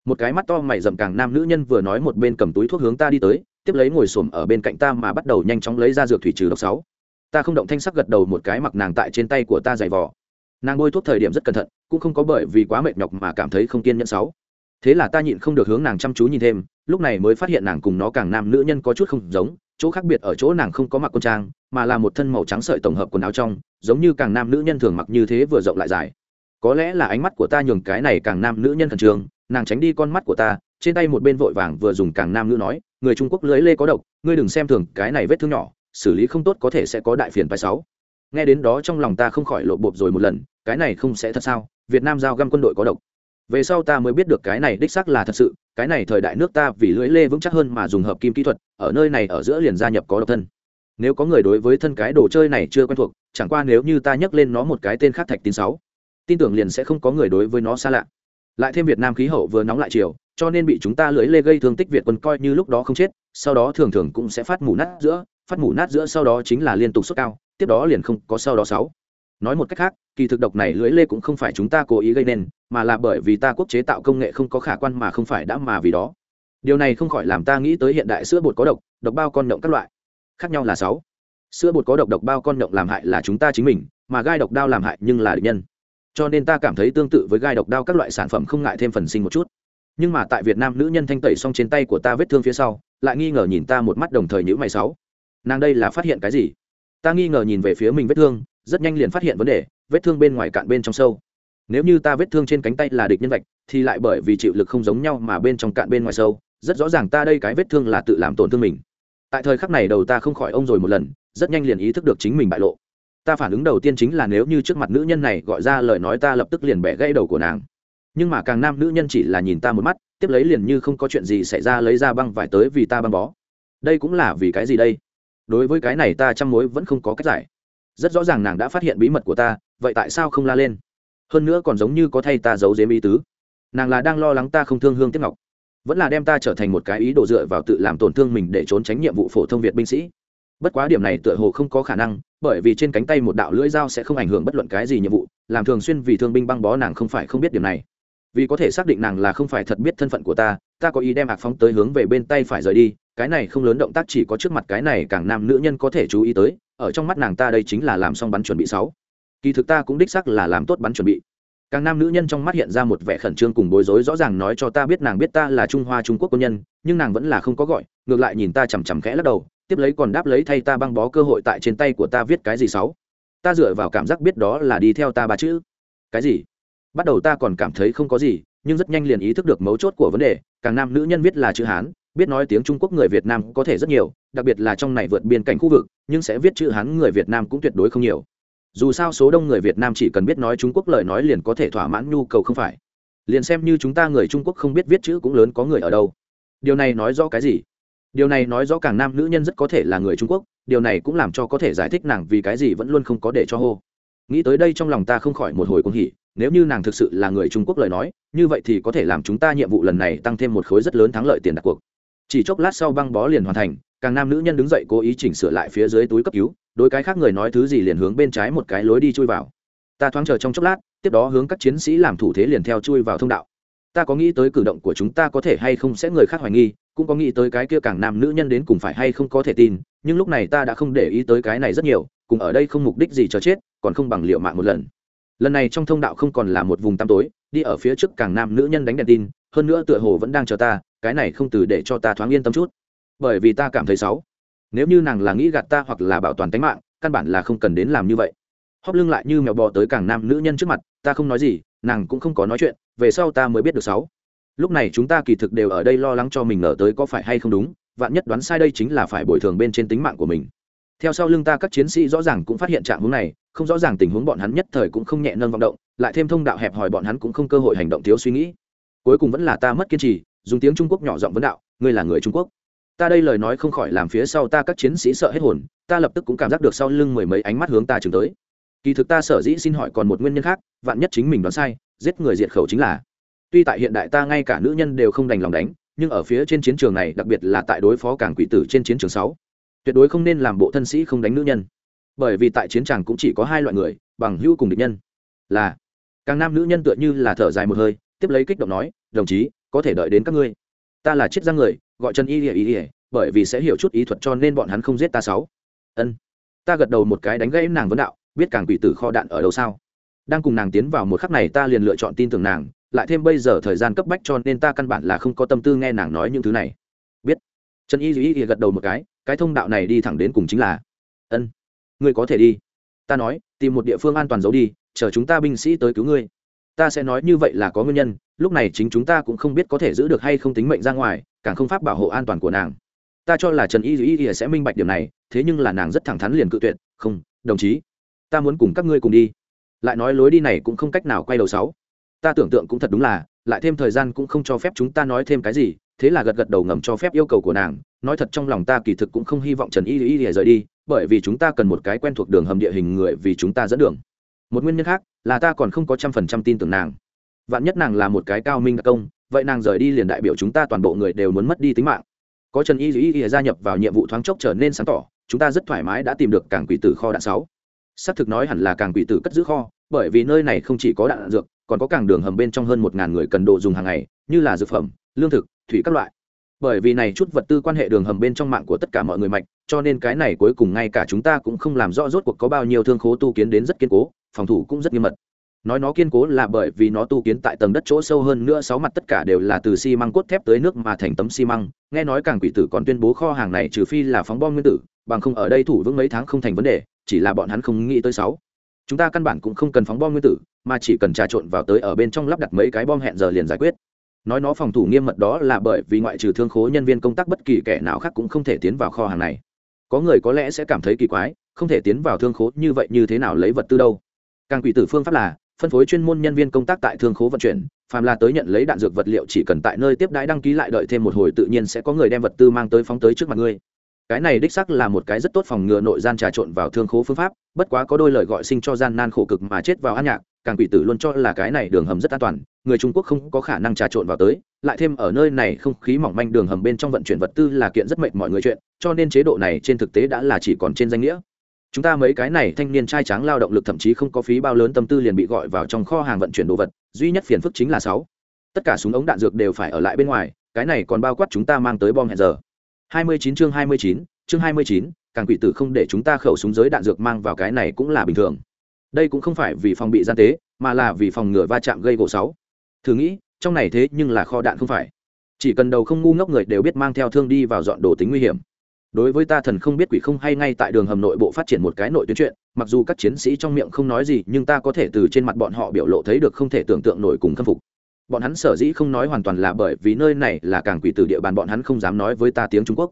A: Một cái mắt to mày rậm càng nam nữ nhân vừa nói một bên cầm túi thuốc hướng ta đi tới, tiếp lấy ngồi xổm ở bên cạnh ta mà bắt đầu nhanh chóng lấy ra dược thủy trừ độc sáu. Ta không động thanh sắc gật đầu một cái mặc nàng tại trên tay của ta giày vò. Nàng bôi thuốc thời điểm rất cẩn thận, cũng không có bởi vì quá mệt nhọc mà cảm thấy không kiên nhẫn sáu thế là ta nhịn không được hướng nàng chăm chú nhìn thêm, lúc này mới phát hiện nàng cùng nó càng nam nữ nhân có chút không giống, chỗ khác biệt ở chỗ nàng không có mặc quân trang, mà là một thân màu trắng sợi tổng hợp quần áo trong, giống như càng nam nữ nhân thường mặc như thế vừa rộng lại dài. Có lẽ là ánh mắt của ta nhường cái này càng nam nữ nhân khẩn trương, nàng tránh đi con mắt của ta, trên tay một bên vội vàng vừa dùng càng nam nữ nói, người trung quốc lưới lê có độc, ngươi đừng xem thường cái này vết thương nhỏ, xử lý không tốt có thể sẽ có đại phiền bài sáu nghe đến đó trong lòng ta không khỏi lộ bộp rồi một lần, cái này không sẽ thật sao, việt nam giao găm quân đội có độc về sau ta mới biết được cái này đích xác là thật sự, cái này thời đại nước ta vì lưỡi lê vững chắc hơn mà dùng hợp kim kỹ thuật, ở nơi này ở giữa liền gia nhập có độc thân. Nếu có người đối với thân cái đồ chơi này chưa quen thuộc, chẳng qua nếu như ta nhắc lên nó một cái tên khác thạch tín sáu, tin tưởng liền sẽ không có người đối với nó xa lạ. Lại thêm việt nam khí hậu vừa nóng lại chiều, cho nên bị chúng ta lưỡi lê gây thương tích việt quân coi như lúc đó không chết, sau đó thường thường cũng sẽ phát mù nát giữa, phát mù nát giữa sau đó chính là liên tục sốt cao, tiếp đó liền không có sau đó sáu nói một cách khác, kỳ thực độc này lưỡi lê cũng không phải chúng ta cố ý gây nên, mà là bởi vì ta quốc chế tạo công nghệ không có khả quan mà không phải đã mà vì đó. Điều này không khỏi làm ta nghĩ tới hiện đại sữa bột có độc độc bao con nhộng các loại. Khác nhau là sáu. Sữa bột có độc độc bao con nhộng làm hại là chúng ta chính mình, mà gai độc đao làm hại nhưng là địch nhân. Cho nên ta cảm thấy tương tự với gai độc đao các loại sản phẩm không ngại thêm phần sinh một chút. Nhưng mà tại việt nam nữ nhân thanh tẩy xong trên tay của ta vết thương phía sau, lại nghi ngờ nhìn ta một mắt đồng thời nhữ mày sáu. Nàng đây là phát hiện cái gì? Ta nghi ngờ nhìn về phía mình vết thương rất nhanh liền phát hiện vấn đề, vết thương bên ngoài cạn bên trong sâu. Nếu như ta vết thương trên cánh tay là địch nhân vạch, thì lại bởi vì chịu lực không giống nhau mà bên trong cạn bên ngoài sâu, rất rõ ràng ta đây cái vết thương là tự làm tổn thương mình. Tại thời khắc này đầu ta không khỏi ông rồi một lần, rất nhanh liền ý thức được chính mình bại lộ. Ta phản ứng đầu tiên chính là nếu như trước mặt nữ nhân này gọi ra lời nói ta lập tức liền bẻ gãy đầu của nàng. Nhưng mà càng nam nữ nhân chỉ là nhìn ta một mắt, tiếp lấy liền như không có chuyện gì xảy ra lấy ra băng vải tới vì ta băng bó. Đây cũng là vì cái gì đây? Đối với cái này ta chăm mối vẫn không có cách giải rất rõ ràng nàng đã phát hiện bí mật của ta, vậy tại sao không la lên? Hơn nữa còn giống như có thay ta giấu dếm ý tứ. Nàng là đang lo lắng ta không thương hương tiếp ngọc. Vẫn là đem ta trở thành một cái ý đồ dựa vào tự làm tổn thương mình để trốn tránh nhiệm vụ phổ thông việt binh sĩ. Bất quá điểm này tựa hồ không có khả năng, bởi vì trên cánh tay một đạo lưỡi dao sẽ không ảnh hưởng bất luận cái gì nhiệm vụ, làm thường xuyên vì thương binh băng bó nàng không phải không biết điểm này. Vì có thể xác định nàng là không phải thật biết thân phận của ta ta có ý đem hạc phóng tới hướng về bên tay phải rời đi, cái này không lớn động tác chỉ có trước mặt cái này càng nam nữ nhân có thể chú ý tới ở trong mắt nàng ta đây chính là làm xong bắn chuẩn bị sáu. Kỳ thực ta cũng đích xác là làm tốt bắn chuẩn bị. Càng nam nữ nhân trong mắt hiện ra một vẻ khẩn trương cùng bối rối, rõ ràng nói cho ta biết nàng biết ta là trung hoa trung quốc quân nhân, nhưng nàng vẫn là không có gọi, ngược lại nhìn ta chằm chằm khẽ lắc đầu, tiếp lấy còn đáp lấy thay ta băng bó cơ hội tại trên tay của ta viết cái gì sáu. Ta dựa vào cảm giác biết đó là đi theo ta ba chữ. Cái gì? Bắt đầu ta còn cảm thấy không có gì, nhưng rất nhanh liền ý thức được mấu chốt của vấn đề, càng nam nữ nhân viết là chữ hán biết nói tiếng trung quốc người việt nam có thể rất nhiều, đặc biệt là trong này vượt biên cảnh khu vực, nhưng sẽ viết chữ hán người việt nam cũng tuyệt đối không nhiều. Dù sao số đông người việt nam chỉ cần biết nói trung quốc lời nói liền có thể thỏa mãn nhu cầu không phải. Liền xem như chúng ta người trung quốc không biết viết chữ cũng lớn có người ở đâu. Điều này nói rõ cái gì? Điều này nói rõ càng nam nữ nhân rất có thể là người trung quốc, điều này cũng làm cho có thể giải thích nàng vì cái gì vẫn luôn không có để cho hô. Nghĩ tới đây trong lòng ta không khỏi một hồi cuồng hỉ, nếu như nàng thực sự là người trung quốc lời nói, như vậy thì có thể làm chúng ta nhiệm vụ lần này tăng thêm một khối rất lớn thắng lợi tiền đặt cuộc chỉ chốc lát sau băng bó liền hoàn thành, càng nam nữ nhân đứng dậy cố ý chỉnh sửa lại phía dưới túi cấp cứu, đôi cái khác người nói thứ gì liền hướng bên trái một cái lối đi chui vào. Ta thoáng chờ trong chốc lát, tiếp đó hướng các chiến sĩ làm thủ thế liền theo chui vào thông đạo. Ta có nghĩ tới cử động của chúng ta có thể hay không sẽ người khác hoài nghi, cũng có nghĩ tới cái kia càng nam nữ nhân đến cùng phải hay không có thể tin, nhưng lúc này ta đã không để ý tới cái này rất nhiều, cùng ở đây không mục đích gì cho chết, còn không bằng liệu mạng một lần. Lần này trong thông đạo không còn là một vùng tăm tối, đi ở phía trước càng nam nữ nhân đánh đèn tin, hơn nữa tựa hồ vẫn đang chờ ta cái này không từ để cho ta thoáng yên tâm chút. Bởi vì ta cảm thấy xấu. Nếu như nàng là nghĩ gạt ta hoặc là bảo toàn tính mạng, căn bản là không cần đến làm như vậy. Hóp lưng lại như mèo bò tới càng nam nữ nhân trước mặt, ta không nói gì, nàng cũng không có nói chuyện, về sau ta mới biết được sáu lúc này chúng ta kỳ thực đều ở đây lo lắng cho mình ngờ tới có phải hay không đúng, vạn nhất đoán sai đây chính là phải bồi thường bên trên tính mạng của mình. Theo sau lưng ta các chiến sĩ rõ ràng cũng phát hiện trạng hướng này, không rõ ràng tình huống bọn hắn nhất thời cũng không nhẹ nâng vọng động, lại thêm thông đạo hẹp hòi bọn hắn cũng không cơ hội hành động thiếu suy nghĩ. Cuối cùng vẫn là ta mất kiên trì dùng tiếng trung quốc nhỏ giọng vấn đạo, ngươi là người trung quốc? Ta đây lời nói không khỏi làm phía sau ta các chiến sĩ sợ hết hồn, ta lập tức cũng cảm giác được sau lưng mười mấy ánh mắt hướng ta chừng tới. Kỳ thực ta sở dĩ xin hỏi còn một nguyên nhân khác, vạn nhất chính mình đoán sai, giết người diệt khẩu chính là. Tuy tại hiện đại ta ngay cả nữ nhân đều không đành lòng đánh, nhưng ở phía trên chiến trường này, đặc biệt là tại đối phó cảng quỷ tử trên chiến trường sáu, tuyệt đối không nên làm bộ thân sĩ không đánh nữ nhân. Bởi vì tại chiến tràng cũng chỉ có hai loại người, bằng hữu cùng địch nhân. Là, càng nam nữ nhân tựa như là thở dài một hơi, tiếp lấy kích động nói, đồng chí có thể đợi đến các ngươi. Ta là chiết giang người, gọi chân y ỉa y ỉa bởi vì sẽ hiểu chút ý thuật cho nên bọn hắn không giết ta sáu. Ân. Ta gật đầu một cái đánh gãy nàng vấn đạo, biết càng quỷ tử kho đạn ở đâu sao? Đang cùng nàng tiến vào một khắc này ta liền lựa chọn tin tưởng nàng, lại thêm bây giờ thời gian cấp bách cho nên ta căn bản là không có tâm tư nghe nàng nói những thứ này. Biết. Trần y duy gật đầu một cái cái thông đạo này đi thẳng đến cùng chính là, ân, ngươi có thể đi. Ta nói, tìm một địa phương an toàn giấu đi, chờ chúng ta binh sĩ tới cứu ngươi ta sẽ nói như vậy là có nguyên nhân, lúc này chính chúng ta cũng không biết có thể giữ được hay không tính mệnh ra ngoài, càng không pháp bảo hộ an toàn của nàng. Ta cho là trần y dù y sẽ minh bạch điểm này, thế nhưng là nàng rất thẳng thắn liền cự tuyệt, không, đồng chí, ta muốn cùng các ngươi cùng đi. Lại nói lối đi này cũng không cách nào quay đầu sáu. Ta tưởng tượng cũng thật đúng là, lại thêm thời gian cũng không cho phép chúng ta nói thêm cái gì, thế là gật gật đầu ngầm cho phép yêu cầu của nàng. Nói thật trong lòng ta kỳ thực cũng không hy vọng trần y y y rời đi, bởi vì chúng ta cần một cái quen thuộc đường hầm địa hình người vì chúng ta dẫn đường một nguyên nhân khác là ta còn không có trăm phần trăm tin tưởng nàng. Vạn nhất nàng là một cái cao minh đặc công, vậy nàng rời đi liền đại biểu chúng ta toàn bộ người đều muốn mất đi tính mạng. Có trần y dĩ y gia nhập vào nhiệm vụ thoáng chốc trở nên sáng tỏ, chúng ta rất thoải mái đã tìm được cảng quỷ tử kho đạn sáu. Xác thực nói hẳn là càng quỷ tử cất giữ kho, bởi vì nơi này không chỉ có đạn dược, còn có càng đường hầm bên trong hơn một ngàn người cần đồ dùng hàng ngày, như là dược phẩm, lương thực, thủy các loại. Bởi vì này chút vật tư quan hệ đường hầm bên trong mạng của tất cả mọi người mạch cho nên cái này cuối cùng ngay cả chúng ta cũng không làm rõ rốt cuộc có bao nhiêu thương khố tu kiến đến rất kiên cố phòng thủ cũng rất nghiêm mật. Nói nó kiên cố là bởi vì nó tu kiến tại tầng đất chỗ sâu hơn nữa, sáu mặt tất cả đều là từ xi măng cốt thép tới nước mà thành tấm xi măng. Nghe nói càng quỷ tử còn tuyên bố kho hàng này trừ phi là phóng bom nguyên tử, bằng không ở đây thủ vững mấy tháng không thành vấn đề, chỉ là bọn hắn không nghĩ tới sáu. Chúng ta căn bản cũng không cần phóng bom nguyên tử, mà chỉ cần trà trộn vào tới ở bên trong lắp đặt mấy cái bom hẹn giờ liền giải quyết. Nói nó phòng thủ nghiêm mật đó là bởi vì ngoại trừ thương khố nhân viên công tác bất kỳ kẻ nào khác cũng không thể tiến vào kho hàng này. Có người có lẽ sẽ cảm thấy kỳ quái, không thể tiến vào thương khố như vậy như thế nào lấy vật tư đâu càng quỷ tử phương pháp là, phân phối chuyên môn nhân viên công tác tại thương khố vận chuyển, phàm là tới nhận lấy đạn dược vật liệu chỉ cần tại nơi tiếp đãi đăng ký lại đợi thêm một hồi tự nhiên sẽ có người đem vật tư mang tới phóng tới trước mặt ngươi. Cái này đích sắc là một cái rất tốt phòng ngừa nội gian trà trộn vào thương khố phương pháp, bất quá có đôi lời gọi sinh cho gian nan khổ cực mà chết vào ăn nhạc, càng quỷ tử luôn cho là cái này đường hầm rất an toàn, người trung quốc không có khả năng trà trộn vào tới, lại thêm ở nơi này không khí mỏng manh đường hầm bên trong vận chuyển vật tư là kiện rất mệnh mọi người chuyện, cho nên chế độ này trên thực tế đã là chỉ còn trên danh nghĩa chúng ta mấy cái này thanh niên trai tráng lao động lực thậm chí không có phí bao lớn tâm tư liền bị gọi vào trong kho hàng vận chuyển đồ vật duy nhất phiền phức chính là sáu. Tất cả súng ống đạn dược đều phải ở lại bên ngoài cái này còn bao quát chúng ta mang tới bom hẹn giờ. 29 chương 29, chương 29, càng quỷ tử không để chúng ta khẩu súng giới đạn dược mang vào cái này cũng là bình thường. Đây cũng không phải vì phòng bị gian tế mà là vì phòng ngừa va chạm gây gỗ sáu. Thử nghĩ trong này thế nhưng là kho đạn không phải. Chỉ cần đầu không ngu ngốc người đều biết mang theo thương đi vào dọn đồ tính nguy hiểm đối với ta thần không biết quỷ không hay ngay tại đường hầm nội bộ phát triển một cái nội tuyến chuyện, mặc dù các chiến sĩ trong miệng không nói gì, nhưng ta có thể từ trên mặt bọn họ biểu lộ thấy được không thể tưởng tượng nổi cùng khâm phục. Bọn hắn sở dĩ không nói hoàn toàn là bởi vì nơi này là càng quỷ từ địa bàn, bọn hắn không dám nói với ta tiếng trung quốc.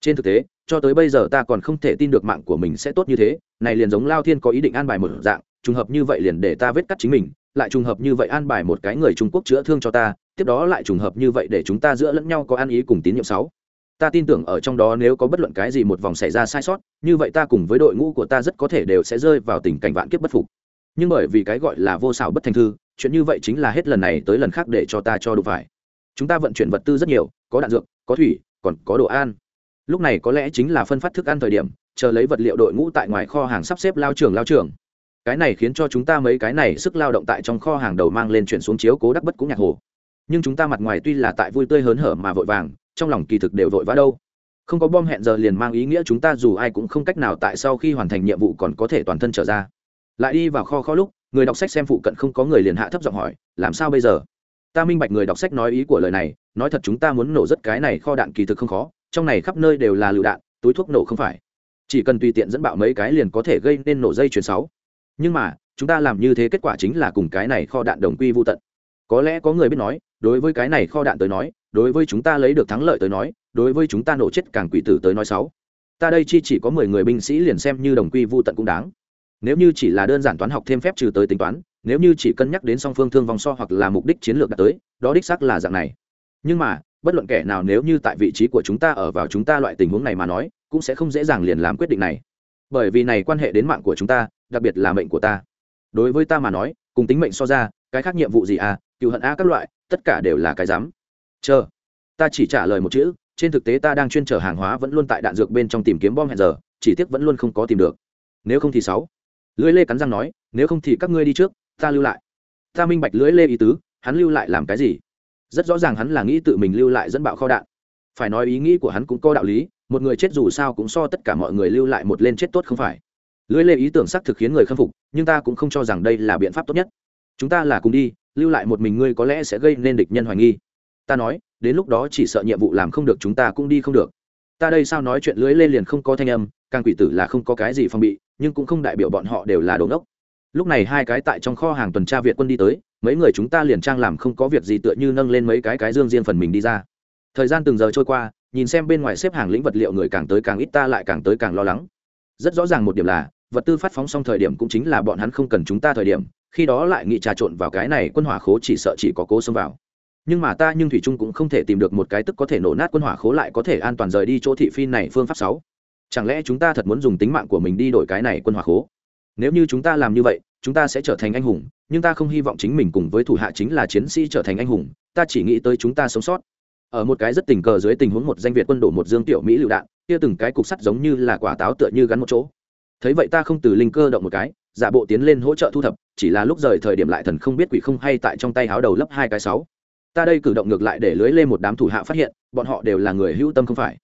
A: Trên thực tế, cho tới bây giờ ta còn không thể tin được mạng của mình sẽ tốt như thế, này liền giống lao thiên có ý định an bài một dạng, trùng hợp như vậy liền để ta vết cắt chính mình, lại trùng hợp như vậy an bài một cái người trung quốc chữa thương cho ta, tiếp đó lại trùng hợp như vậy để chúng ta giữa lẫn nhau có ăn ý cùng tín nhiệm sáu ta tin tưởng ở trong đó nếu có bất luận cái gì một vòng xảy ra sai sót, như vậy ta cùng với đội ngũ của ta rất có thể đều sẽ rơi vào tình cảnh vạn kiếp bất phục. Nhưng bởi vì cái gọi là vô xảo bất thành thư, chuyện như vậy chính là hết lần này tới lần khác để cho ta cho đủ phải. Chúng ta vận chuyển vật tư rất nhiều, có đạn dược, có thủy, còn có đồ ăn. Lúc này có lẽ chính là phân phát thức ăn thời điểm, chờ lấy vật liệu đội ngũ tại ngoài kho hàng sắp xếp lao trường lao trường. Cái này khiến cho chúng ta mấy cái này sức lao động tại trong kho hàng đầu mang lên chuyển xuống chiếu cố đắc bất cũng nhạc hồ. Nhưng chúng ta mặt ngoài tuy là tại vui tươi hớn hở mà vội vàng trong lòng kỳ thực đều vội vã đâu. Không có bom hẹn giờ liền mang ý nghĩa chúng ta dù ai cũng không cách nào tại sau khi hoàn thành nhiệm vụ còn có thể toàn thân trở ra. Lại đi vào kho kho lúc, người đọc sách xem phụ cận không có người liền hạ thấp giọng hỏi, làm sao bây giờ? Ta minh bạch người đọc sách nói ý của lời này, nói thật chúng ta muốn nổ rất cái này kho đạn kỳ thực không khó, trong này khắp nơi đều là lựu đạn, túi thuốc nổ không phải. Chỉ cần tùy tiện dẫn bạo mấy cái liền có thể gây nên nổ dây chuyền sáu. Nhưng mà, chúng ta làm như thế kết quả chính là cùng cái này kho đạn đồng quy vô tận. Có lẽ có người biết nói, đối với cái này kho đạn tới nói đối với chúng ta lấy được thắng lợi tới nói, đối với chúng ta nổ chết càng quỷ tử tới nói sáu. Ta đây chi chỉ có mười người binh sĩ liền xem như đồng quy vô tận cũng đáng. Nếu như chỉ là đơn giản toán học thêm phép trừ tới tính toán, nếu như chỉ cân nhắc đến song phương thương vong so hoặc là mục đích chiến lược đạt tới, đó đích xác là dạng này. Nhưng mà, bất luận kẻ nào nếu như tại vị trí của chúng ta ở vào chúng ta loại tình huống này mà nói, cũng sẽ không dễ dàng liền làm quyết định này. Bởi vì này quan hệ đến mạng của chúng ta, đặc biệt là mệnh của ta. Đối với ta mà nói, cùng tính mệnh so ra, cái khác nhiệm vụ gì à cựu hận a các loại, tất cả đều là cái dám chờ. Ta chỉ trả lời một chữ, trên thực tế ta đang chuyên chở hàng hóa vẫn luôn tại đạn dược bên trong tìm kiếm bom hẹn giờ, chỉ tiếc vẫn luôn không có tìm được. Nếu không thì sáu. Lưỡi lê cắn răng nói, nếu không thì các ngươi đi trước, ta lưu lại. Ta minh bạch lưỡi lê ý tứ, hắn lưu lại làm cái gì? Rất rõ ràng hắn là nghĩ tự mình lưu lại dẫn bạo kho đạn. Phải nói ý nghĩ của hắn cũng có đạo lý, một người chết dù sao cũng so tất cả mọi người lưu lại một lên chết tốt không phải. Lưỡi lê ý tưởng xác thực khiến người khâm phục, nhưng ta cũng không cho rằng đây là biện pháp tốt nhất. Chúng ta là cùng đi, lưu lại một mình ngươi có lẽ sẽ gây nên địch nhân hoài nghi ta nói, đến lúc đó chỉ sợ nhiệm vụ làm không được chúng ta cũng đi không được. Ta đây sao nói chuyện lưới lên liền không có thanh âm, càng quỷ tử là không có cái gì phong bị, nhưng cũng không đại biểu bọn họ đều là đồn đốc lúc này hai cái tại trong kho hàng tuần tra việt quân đi tới, mấy người chúng ta liền trang làm không có việc gì tựa như nâng lên mấy cái cái dương riêng phần mình đi ra. Thời gian từng giờ trôi qua, nhìn xem bên ngoài xếp hàng lĩnh vật liệu người càng tới càng ít ta lại càng tới càng lo lắng. Rất rõ ràng một điểm là, vật tư phát phóng xong thời điểm cũng chính là bọn hắn không cần chúng ta thời điểm, khi đó lại nghị trà trộn vào cái này quân hỏa khố chỉ sợ chỉ có cố xông vào nhưng mà ta nhưng thủy trung cũng không thể tìm được một cái tức có thể nổ nát quân hỏa khố lại có thể an toàn rời đi chỗ thị phi này phương pháp sáu. Chẳng lẽ chúng ta thật muốn dùng tính mạng của mình đi đổi cái này quân hỏa khố? Nếu như chúng ta làm như vậy, chúng ta sẽ trở thành anh hùng, nhưng ta không hy vọng chính mình cùng với thủ hạ chính là chiến sĩ trở thành anh hùng, ta chỉ nghĩ tới chúng ta sống sót. Ở một cái rất tình cờ dưới tình huống một danh việt quân đổ một dương tiểu mỹ lựu đạn, kia từng cái cục sắt giống như là quả táo tựa như gắn một chỗ. Thấy vậy ta không từ linh cơ động một cái, giả bộ tiến lên hỗ trợ thu thập, chỉ là lúc rời thời điểm lại thần không biết quỷ không hay tại trong tay háo đầu lấp hai cái sáu ta đây cử động ngược lại để lưới lên một đám thủ hạ phát hiện, bọn họ đều là người hữu tâm không phải.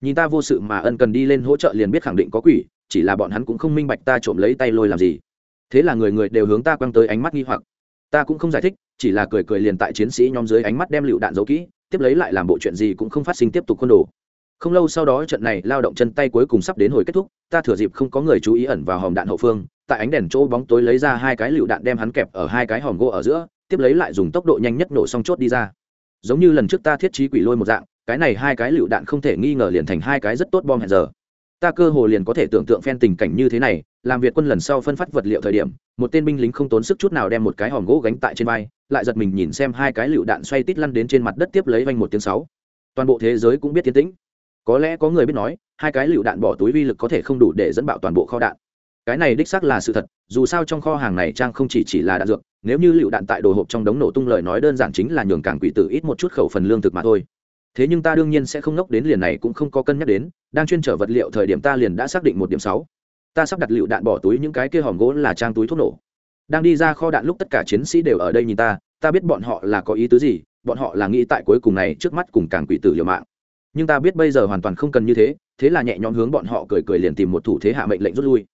A: Nhìn ta vô sự mà ân cần đi lên hỗ trợ liền biết khẳng định có quỷ, chỉ là bọn hắn cũng không minh bạch ta trộm lấy tay lôi làm gì. Thế là người người đều hướng ta quăng tới ánh mắt nghi hoặc. Ta cũng không giải thích, chỉ là cười cười liền tại chiến sĩ nhóm dưới ánh mắt đem lựu đạn giấu kỹ, tiếp lấy lại làm bộ chuyện gì cũng không phát sinh tiếp tục khuôn đồ. Không lâu sau đó trận này lao động chân tay cuối cùng sắp đến hồi kết thúc, ta thừa dịp không có người chú ý ẩn vào hòm đạn hậu phương, tại ánh đèn chỗ bóng tối lấy ra hai cái lựu đạn đem hắn kẹp ở hai cái hòm gỗ ở giữa tiếp lấy lại dùng tốc độ nhanh nhất nổ xong chốt đi ra. Giống như lần trước ta thiết trí quỷ lôi một dạng, cái này hai cái lựu đạn không thể nghi ngờ liền thành hai cái rất tốt bom hẹn giờ. Ta cơ hồ liền có thể tưởng tượng phen tình cảnh như thế này, làm việt quân lần sau phân phát vật liệu thời điểm, một tên binh lính không tốn sức chút nào đem một cái hòm gỗ gánh tại trên vai, lại giật mình nhìn xem hai cái lựu đạn xoay tít lăn đến trên mặt đất tiếp lấy vanh một tiếng sáu. Toàn bộ thế giới cũng biết tiến tĩnh. Có lẽ có người biết nói, hai cái lựu đạn bỏ túi vi lực có thể không đủ để dẫn bạo toàn bộ kho đạn cái này đích xác là sự thật, dù sao trong kho hàng này trang không chỉ chỉ là đạn dược, nếu như lựu đạn tại đồ hộp trong đống nổ tung lời nói đơn giản chính là nhường càng quỷ tử ít một chút khẩu phần lương thực mà thôi. Thế nhưng ta đương nhiên sẽ không ngốc đến liền này cũng không có cân nhắc đến, đang chuyên trở vật liệu thời điểm ta liền đã xác định một điểm sáu. Ta sắp đặt lựu đạn bỏ túi những cái kia hòm gỗ là trang túi thuốc nổ. Đang đi ra kho đạn lúc tất cả chiến sĩ đều ở đây nhìn ta ta biết bọn họ là có ý tứ gì, bọn họ là nghĩ tại cuối cùng này trước mắt cùng càng quỷ tử liều mạng. Nhưng ta biết bây giờ hoàn toàn không cần như thế thế là nhẹ nhõm hướng bọn họ cười cười liền tìm một thủ thế hạ mệnh lệnh rút lui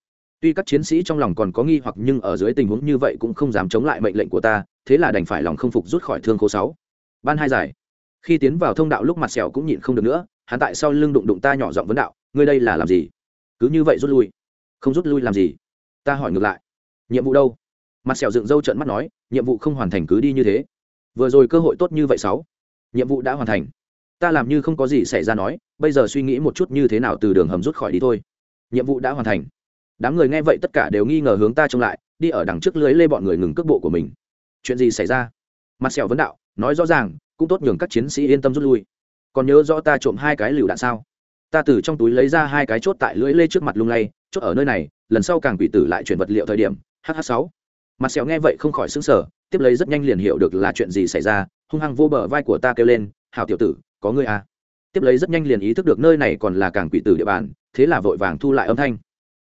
A: tuy các chiến sĩ trong lòng còn có nghi hoặc nhưng ở dưới tình huống như vậy cũng không dám chống lại mệnh lệnh của ta, thế là đành phải lòng không phục rút khỏi thương khố sáu. Ban hai giải. Khi tiến vào thông đạo lúc mặt sẹo cũng nhịn không được nữa, hắn tại sau lưng đụng đụng ta nhỏ giọng vấn đạo, ngươi đây là làm gì? Cứ như vậy rút lui. Không rút lui làm gì? Ta hỏi ngược lại. Nhiệm vụ đâu? Mặt sẹo dựng râu trợn mắt nói, nhiệm vụ không hoàn thành cứ đi như thế. Vừa rồi cơ hội tốt như vậy sáu. Nhiệm vụ đã hoàn thành. Ta làm như không có gì xảy ra nói, bây giờ suy nghĩ một chút như thế nào từ đường hầm rút khỏi đi thôi. Nhiệm vụ đã hoàn thành đám người nghe vậy tất cả đều nghi ngờ hướng ta trông lại, đi ở đằng trước lưới lê bọn người ngừng cước bộ của mình. Chuyện gì xảy ra? Mặt sẹo vấn đạo, nói rõ ràng, cũng tốt nhường các chiến sĩ yên tâm rút lui. Còn nhớ rõ ta trộm hai cái lựu đạn sao? Ta từ trong túi lấy ra hai cái chốt tại lưỡi lê trước mặt lung lay, chốt ở nơi này, lần sau càng quỷ tử lại chuyển vật liệu thời điểm hh sáu. Mặt sẹo nghe vậy không khỏi xứng sở tiếp lấy rất nhanh liền hiểu được là chuyện gì xảy ra, hung hăng vô bờ vai của ta kêu lên, hảo tiểu tử, có người à. Tiếp lấy rất nhanh liền ý thức được nơi này còn là càng quỷ tử địa bàn, thế là vội vàng thu lại âm thanh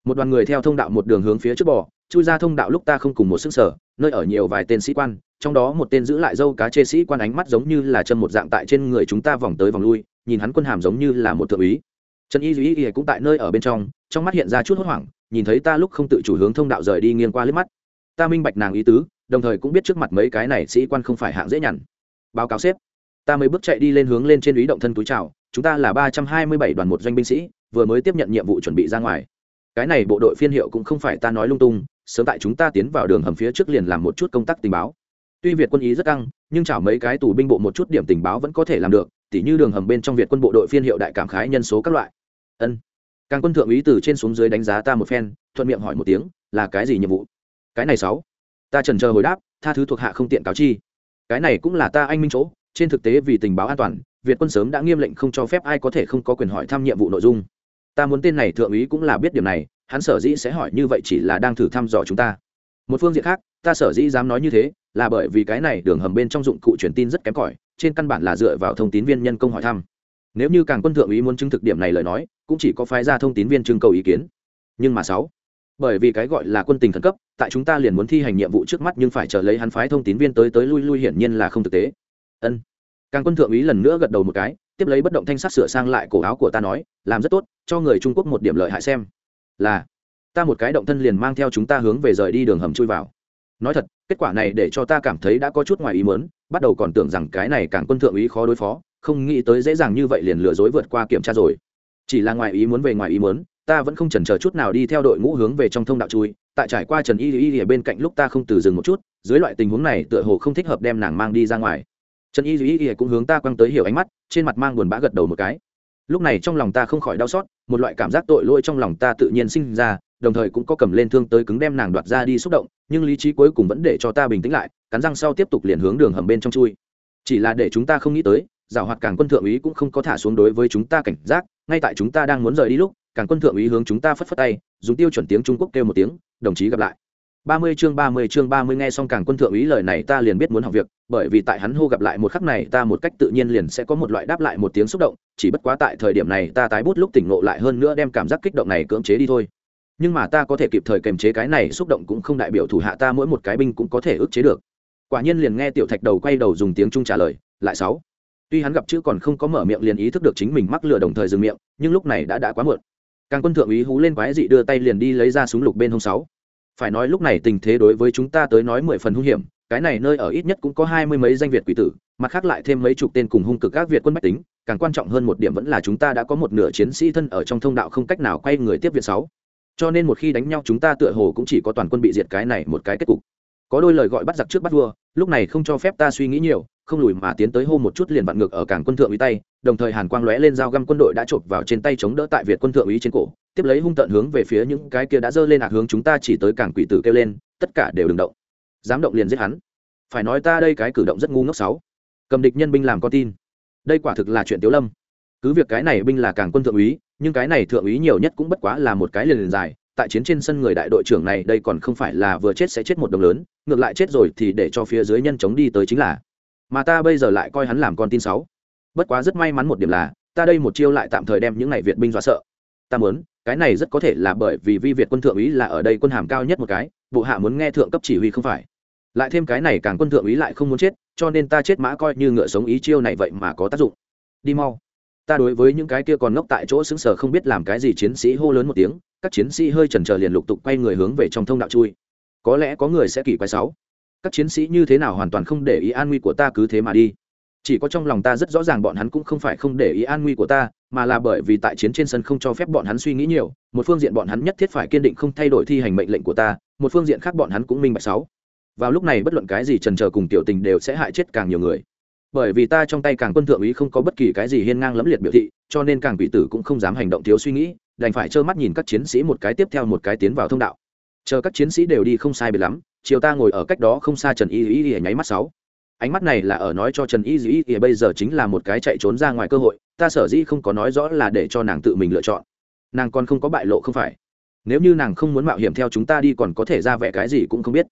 A: một đoàn người theo thông đạo một đường hướng phía trước bò, chui ra thông đạo lúc ta không cùng một xương sở nơi ở nhiều vài tên sĩ quan, trong đó một tên giữ lại dâu cá chê sĩ quan ánh mắt giống như là chân một dạng tại trên người chúng ta vòng tới vòng lui, nhìn hắn quân hàm giống như là một thượng úy. Trần y duy y cũng tại nơi ở bên trong trong mắt hiện ra chút hốt hoảng, nhìn thấy ta lúc không tự chủ hướng thông đạo rời đi nghiêng qua liếc mắt. Ta minh bạch nàng ý tứ, đồng thời cũng biết trước mặt mấy cái này sĩ quan không phải hạng dễ nhằn. Báo cáo xếp ta mới bước chạy đi lên hướng lên trên ý động thân túi chào, chúng ta là ba trăm hai mươi bảy đoàn một doanh binh sĩ, vừa mới tiếp nhận nhiệm vụ chuẩn bị ra ngoài cái này bộ đội phiên hiệu cũng không phải ta nói lung tung, sớm tại chúng ta tiến vào đường hầm phía trước liền làm một chút công tác tình báo. Tuy việt quân ý rất căng, nhưng chảo mấy cái tù binh bộ một chút điểm tình báo vẫn có thể làm được, tỉ như đường hầm bên trong việt quân bộ đội phiên hiệu đại cảm khái nhân số các loại. Ân. Càng quân thượng úy từ trên xuống dưới đánh giá ta một phen, thuận miệng hỏi một tiếng, là cái gì nhiệm vụ? Cái này sáu. Ta trần chờ hồi đáp, tha thứ thuộc hạ không tiện cáo chi. Cái này cũng là ta anh minh chỗ, trên thực tế vì tình báo an toàn, việt quân sớm đã nghiêm lệnh không cho phép ai có thể không có quyền hỏi thăm nhiệm vụ nội dung ta muốn tên này thượng úy cũng là biết điểm này, hắn sở dĩ sẽ hỏi như vậy chỉ là đang thử thăm dò chúng ta. Một phương diện khác, ta sở dĩ dám nói như thế, là bởi vì cái này đường hầm bên trong dụng cụ truyền tin rất kém cỏi, trên căn bản là dựa vào thông tin viên nhân công hỏi thăm. Nếu như càng quân thượng úy muốn chứng thực điểm này lời nói, cũng chỉ có phái ra thông tin viên trưng cầu ý kiến. Nhưng mà sáu, bởi vì cái gọi là quân tình khẩn cấp, tại chúng ta liền muốn thi hành nhiệm vụ trước mắt nhưng phải chờ lấy hắn phái thông tin viên tới tới lui lui hiển nhiên là không thực tế. Ân càng quân thượng úy lần nữa gật đầu một cái, tiếp lấy bất động thanh sát sửa sang lại cổ áo của ta nói, làm rất tốt, cho người trung quốc một điểm lợi hại xem. Là, ta một cái động thân liền mang theo chúng ta hướng về rời đi đường hầm chui vào. Nói thật, kết quả này để cho ta cảm thấy đã có chút ngoài ý muốn, bắt đầu còn tưởng rằng cái này càng quân thượng úy khó đối phó, không nghĩ tới dễ dàng như vậy liền lừa dối vượt qua kiểm tra rồi. Chỉ là ngoài ý muốn về ngoài ý muốn, ta vẫn không chần chờ chút nào đi theo đội ngũ hướng về trong thông đạo chui, tại trải qua trần y y ở bên cạnh lúc ta không từ dừng một chút, dưới loại tình huống này tựa hồ không thích hợp đem nàng mang đi ra ngoài trần y duy y cũng hướng ta quăng tới hiểu ánh mắt, trên mặt mang buồn bã gật đầu một cái. Lúc này trong lòng ta không khỏi đau xót, một loại cảm giác tội lỗi trong lòng ta tự nhiên sinh ra, đồng thời cũng có cầm lên thương tới cứng đem nàng đoạt ra đi xúc động, nhưng lý trí cuối cùng vẫn để cho ta bình tĩnh lại, cắn răng sau tiếp tục liền hướng đường hầm bên trong chui. Chỉ là để chúng ta không nghĩ tới, giảo hoạt càng quân thượng úy cũng không có thả xuống đối với chúng ta cảnh giác, ngay tại chúng ta đang muốn rời đi lúc càng quân thượng úy hướng chúng ta phất phất tay, dùng tiêu chuẩn tiếng trung quốc kêu một tiếng, đồng chí gặp lại ba mươi chương, ba mươi chương, ba mươi nghe xong càng quân thượng úy lời này ta liền biết muốn học việc, bởi vì tại hắn hô gặp lại một khắc này ta một cách tự nhiên liền sẽ có một loại đáp lại một tiếng xúc động, chỉ bất quá tại thời điểm này ta tái bút lúc tỉnh ngộ lại hơn nữa đem cảm giác kích động này cưỡng chế đi thôi. Nhưng mà ta có thể kịp thời kềm chế cái này xúc động cũng không đại biểu thủ hạ ta mỗi một cái binh cũng có thể ức chế được. Quả nhiên liền nghe tiểu thạch đầu quay đầu dùng tiếng trung trả lời, lại sáu. Tuy hắn gặp chữ còn không có mở miệng liền ý thức được chính mình mắc lừa đồng thời dừng miệng, nhưng lúc này đã đã quá muộn. Càng quân thượng úy hú lên quái dị đưa tay liền đi lấy ra súng lục bên hông sáu phải nói lúc này tình thế đối với chúng ta tới nói mười phần hung hiểm, cái này nơi ở ít nhất cũng có hai mươi mấy danh việt quỷ tử, mặt khác lại thêm mấy chục tên cùng hung cực các việt quân bách tính, càng quan trọng hơn một điểm vẫn là chúng ta đã có một nửa chiến sĩ thân ở trong thông đạo không cách nào quay người tiếp viện sáu. Cho nên một khi đánh nhau chúng ta tựa hồ cũng chỉ có toàn quân bị diệt cái này một cái kết cục. Có đôi lời gọi bắt giặc trước bắt vua, lúc này không cho phép ta suy nghĩ nhiều, không lùi mà tiến tới hô một chút liền vặn ngược ở cảng quân thượng úy tay đồng thời hàn quang lóe lên dao găm quân đội đã chộp vào trên tay chống đỡ tại việt quân thượng úy trên cổ, tiếp lấy hung tận hướng về phía những cái kia đã dơ lên hạc hướng chúng ta chỉ tới cảng quỷ tử kêu lên, tất cả đều đừng động. Dám động liền giết hắn. Phải nói ta đây cái cử động rất ngu ngốc sáu. Cầm địch nhân binh làm con tin. Đây quả thực là chuyện tiếu lâm. Cứ việc cái này binh là cảng quân thượng úy, nhưng cái này thượng úy nhiều nhất cũng bất quá là một cái liền liền dài, tại chiến trên sân người đại đội trưởng này đây còn không phải là vừa chết sẽ chết một đồng lớn, ngược lại chết rồi thì để cho phía dưới nhân chống đi tới chính là. Mà ta bây giờ lại coi hắn làm con tin sáu bất quá rất may mắn một điểm là, ta đây một chiêu lại tạm thời đem những này việt binh dọa sợ. Ta muốn, cái này rất có thể là bởi vì vi việt quân thượng úy là ở đây quân hàm cao nhất một cái, bộ hạ muốn nghe thượng cấp chỉ huy không phải. Lại thêm cái này càng quân thượng úy lại không muốn chết, cho nên ta chết mã coi như ngựa sống ý chiêu này vậy mà có tác dụng. Đi mau. Ta đối với những cái kia còn ngốc tại chỗ xứng sở không biết làm cái gì chiến sĩ hô lớn một tiếng, các chiến sĩ hơi chần chờ liền lục tục quay người hướng về trong thông đạo chui. Có lẽ có người sẽ kỳ quái sáu. Các chiến sĩ như thế nào hoàn toàn không để ý an nguy của ta cứ thế mà đi chỉ có trong lòng ta rất rõ ràng bọn hắn cũng không phải không để ý an nguy của ta, mà là bởi vì tại chiến trên sân không cho phép bọn hắn suy nghĩ nhiều, một phương diện bọn hắn nhất thiết phải kiên định không thay đổi thi hành mệnh lệnh của ta, một phương diện khác bọn hắn cũng minh bạch sáu. Vào lúc này bất luận cái gì trần trờ cùng tiểu tình đều sẽ hại chết càng nhiều người. Bởi vì ta trong tay càng quân thượng úy không có bất kỳ cái gì hiên ngang lẫm liệt biểu thị, cho nên càng quỷ tử cũng không dám hành động thiếu suy nghĩ, đành phải trơ mắt nhìn các chiến sĩ một cái tiếp theo một cái tiến vào thông đạo. Chờ các chiến sĩ đều đi không sai biệt lắm, chiều ta ngồi ở cách đó không xa trần y y y nháy mắt sáu ánh mắt này là ở nói cho trần y dĩ, thì bây giờ chính là một cái chạy trốn ra ngoài cơ hội, ta sở dĩ không có nói rõ là để cho nàng tự mình lựa chọn. Nàng còn không có bại lộ không phải. Nếu như nàng không muốn mạo hiểm theo chúng ta đi còn có thể ra vẻ cái gì cũng không biết.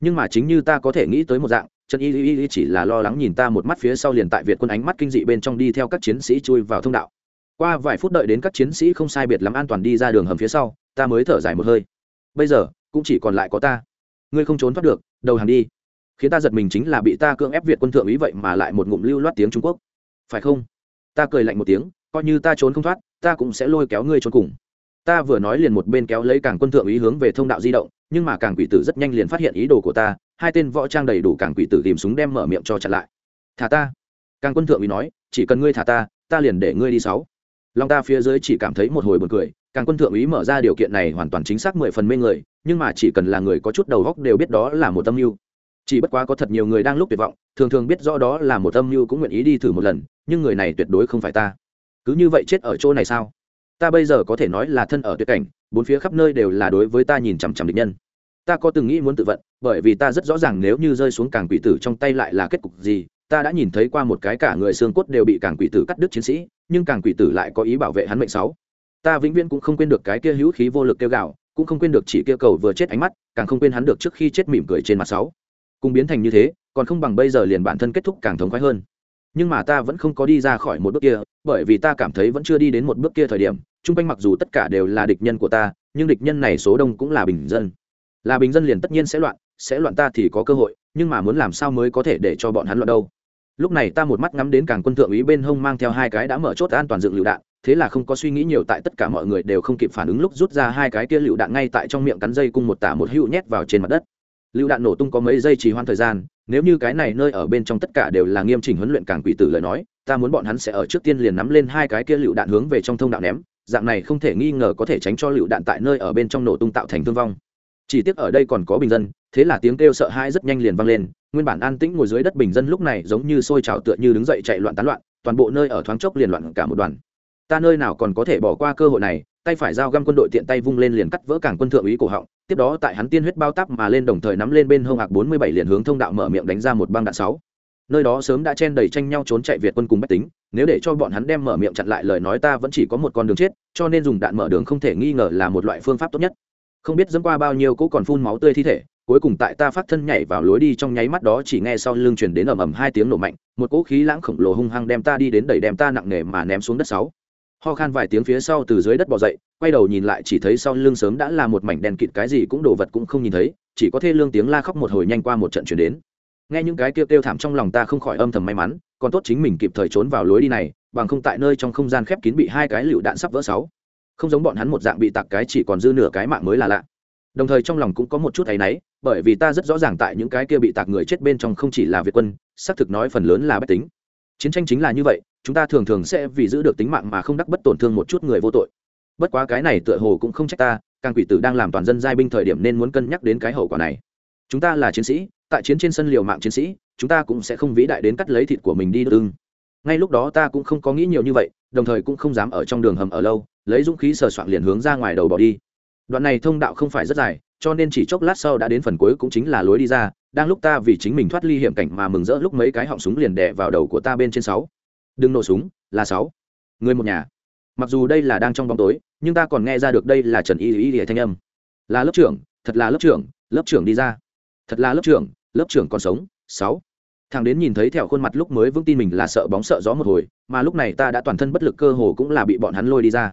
A: Nhưng mà chính như ta có thể nghĩ tới một dạng, trần y y chỉ là lo lắng nhìn ta một mắt phía sau liền tại việt quân ánh mắt kinh dị bên trong đi theo các chiến sĩ chui vào thông đạo. Qua vài phút đợi đến các chiến sĩ không sai biệt lắm an toàn đi ra đường hầm phía sau, ta mới thở dài một hơi. Bây giờ, cũng chỉ còn lại có ta. Ngươi không trốn thoát được, đầu hàng đi khiến ta giật mình chính là bị ta cưỡng ép việt quân thượng ý vậy mà lại một ngụm lưu loát tiếng trung quốc. Phải không? Ta cười lạnh một tiếng, coi như ta trốn không thoát, ta cũng sẽ lôi kéo ngươi trốn cùng. Ta vừa nói liền một bên kéo lấy càng quân thượng ý hướng về thông đạo di động, nhưng mà càng quỷ tử rất nhanh liền phát hiện ý đồ của ta, hai tên võ trang đầy đủ càng quỷ tử tìm súng đem mở miệng cho chặn lại. Thả ta. Càng quân thượng ý nói, chỉ cần ngươi thả ta ta liền để ngươi đi sáu. Long ta phía dưới chỉ cảm thấy một hồi buồn cười càng quân thượng ý mở ra điều kiện này hoàn toàn chính xác mười phần mê người, nhưng mà chỉ cần là người có chút đầu góc đều biết đó là một tâm mưu chỉ bất quá có thật nhiều người đang lúc tuyệt vọng, thường thường biết rõ đó là một âm mưu cũng nguyện ý đi thử một lần, nhưng người này tuyệt đối không phải ta. Cứ như vậy chết ở chỗ này sao? Ta bây giờ có thể nói là thân ở tuyệt cảnh, bốn phía khắp nơi đều là đối với ta nhìn chằm chằm địch nhân. Ta có từng nghĩ muốn tự vận, bởi vì ta rất rõ ràng nếu như rơi xuống càng quỷ tử trong tay lại là kết cục gì. Ta đã nhìn thấy qua một cái cả người xương cốt đều bị càng quỷ tử cắt đứt chiến sĩ, nhưng càng quỷ tử lại có ý bảo vệ hắn mệnh sáu. Ta vĩnh viễn cũng không quên được cái kia hữu khí vô lực kêu gạo cũng không quên được chỉ kia cầu vừa chết ánh mắt, càng không quên hắn được trước khi chết mỉm cười trên mặt sáu cùng biến thành như thế, còn không bằng bây giờ liền bản thân kết thúc càng thống khoái hơn. Nhưng mà ta vẫn không có đi ra khỏi một bước kia, bởi vì ta cảm thấy vẫn chưa đi đến một bước kia thời điểm t r u n g quanh mặc dù tất cả đều là địch nhân của ta, nhưng địch nhân này số đông cũng là bình dân. Là bình dân liền tất nhiên sẽ loạn sẽ loạn ta thì có cơ hội, nhưng mà muốn làm sao mới có thể để cho bọn hắn loạn đâu? Lúc này ta một mắt ngắm đến càng quân thượng úy bên hông mang theo hai cái đã mở chốt an toàn dựng lựu đạn, thế là không có suy nghĩ nhiều tại tất cả mọi người đều không kịp phản ứng lúc rút ra hai cái kia lựu đạn ngay tại trong miệng cắn dây cung một tả một hữu nhét vào trên mặt đất lựu đạn nổ tung có mấy giây trì hoãn thời gian, nếu như cái này nơi ở bên trong tất cả đều là nghiêm chỉnh huấn luyện càng quỷ tử lời nói, ta muốn bọn hắn sẽ ở trước tiên liền nắm lên hai cái kia lựu đạn hướng về trong thông đạo ném, dạng này không thể nghi ngờ có thể tránh cho lựu đạn tại nơi ở bên trong nổ tung tạo thành thương vong. Chỉ tiếc ở đây còn có bình dân, thế là tiếng kêu sợ hãi rất nhanh liền vang lên, nguyên bản an tĩnh ngồi dưới đất bình dân lúc này giống như sôi trào tựa như đứng dậy chạy loạn tán loạn, toàn bộ nơi ở thoáng chốc liền loạn cả một đoàn. Ta nơi nào còn có thể bỏ qua cơ hội này tay phải dao găm quân đội tiện tay vung lên liền cắt vỡ cảng quân thượng úy cổ họng, tiếp đó tại hắn tiên huyết bao tắp mà lên đồng thời nắm lên bên hông hạc bốn mươi bảy liền hướng thông đạo mở miệng đánh ra một băng đạn sáu. Nơi đó sớm đã chen đầy tranh nhau trốn chạy việt quân cùng bách tính, nếu để cho bọn hắn đem mở miệng chặn lại lời nói ta vẫn chỉ có một con đường chết, cho nên dùng đạn mở đường không thể nghi ngờ là một loại phương pháp tốt nhất. Không biết dẫm qua bao nhiêu cỗ còn phun máu tươi thi thể, cuối cùng tại ta phát thân nhảy vào lối đi trong nháy mắt đó chỉ nghe sau lưng chuyển đến ầm ầm hai tiếng nổ mạnh, một cỗ khí lãng khổng lồ hung hăng đem ta đi đến đẩy đem ta nặng nề mà ném xuống đất sáu ho khan vài tiếng phía sau từ dưới đất bò dậy, quay đầu nhìn lại chỉ thấy sau lưng sớm đã là một mảnh đèn kịt, cái gì cũng đồ vật cũng không nhìn thấy, chỉ có thê lương tiếng la khóc một hồi nhanh qua một trận chuyển đến. Nghe những cái kêu kêu thảm trong lòng ta không khỏi âm thầm may mắn, còn tốt chính mình kịp thời trốn vào lối đi này, bằng không tại nơi trong không gian khép kín bị hai cái lựu đạn sắp vỡ sáu. Không giống bọn hắn một dạng bị tặc cái chỉ còn dư nửa cái mạng mới là lạ. Đồng thời trong lòng cũng có một chút thấy náy, bởi vì ta rất rõ ràng tại những cái kia bị tạc người chết bên trong không chỉ là việt quân, xác thực nói phần lớn là bách tính. Chiến tranh chính là như vậy chúng ta thường thường sẽ vì giữ được tính mạng mà không đắc bất tổn thương một chút người vô tội. Bất quá cái này tựa hồ cũng không trách ta, càng quỷ tử đang làm toàn dân giai binh thời điểm nên muốn cân nhắc đến cái hậu quả này. Chúng ta là chiến sĩ, tại chiến trên sân liều mạng chiến sĩ, chúng ta cũng sẽ không vĩ đại đến cắt lấy thịt của mình đi đương ngay lúc đó ta cũng không có nghĩ nhiều như vậy, đồng thời cũng không dám ở trong đường hầm ở lâu, lấy dũng khí sờ soạn liền hướng ra ngoài đầu bỏ đi. Đoạn này thông đạo không phải rất dài, cho nên chỉ chốc lát sau đã đến phần cuối cũng chính là lối đi ra, đang lúc ta vì chính mình thoát ly hiểm cảnh mà mừng rỡ lúc mấy cái họng súng liền đè vào đầu của ta bên trên sáu đừng nổ súng, là sáu. Người một nhà. Mặc dù đây là đang trong bóng tối, nhưng ta còn nghe ra được đây là trần y y y thanh âm. Là lớp trưởng, thật là lớp trưởng lớp trưởng đi ra. Thật là lớp trưởng lớp trưởng còn sống, sáu. Thằng đến nhìn thấy theo khuôn mặt lúc mới vững tin mình là sợ bóng sợ gió một hồi, mà lúc này ta đã toàn thân bất lực cơ hồ cũng là bị bọn hắn lôi đi ra.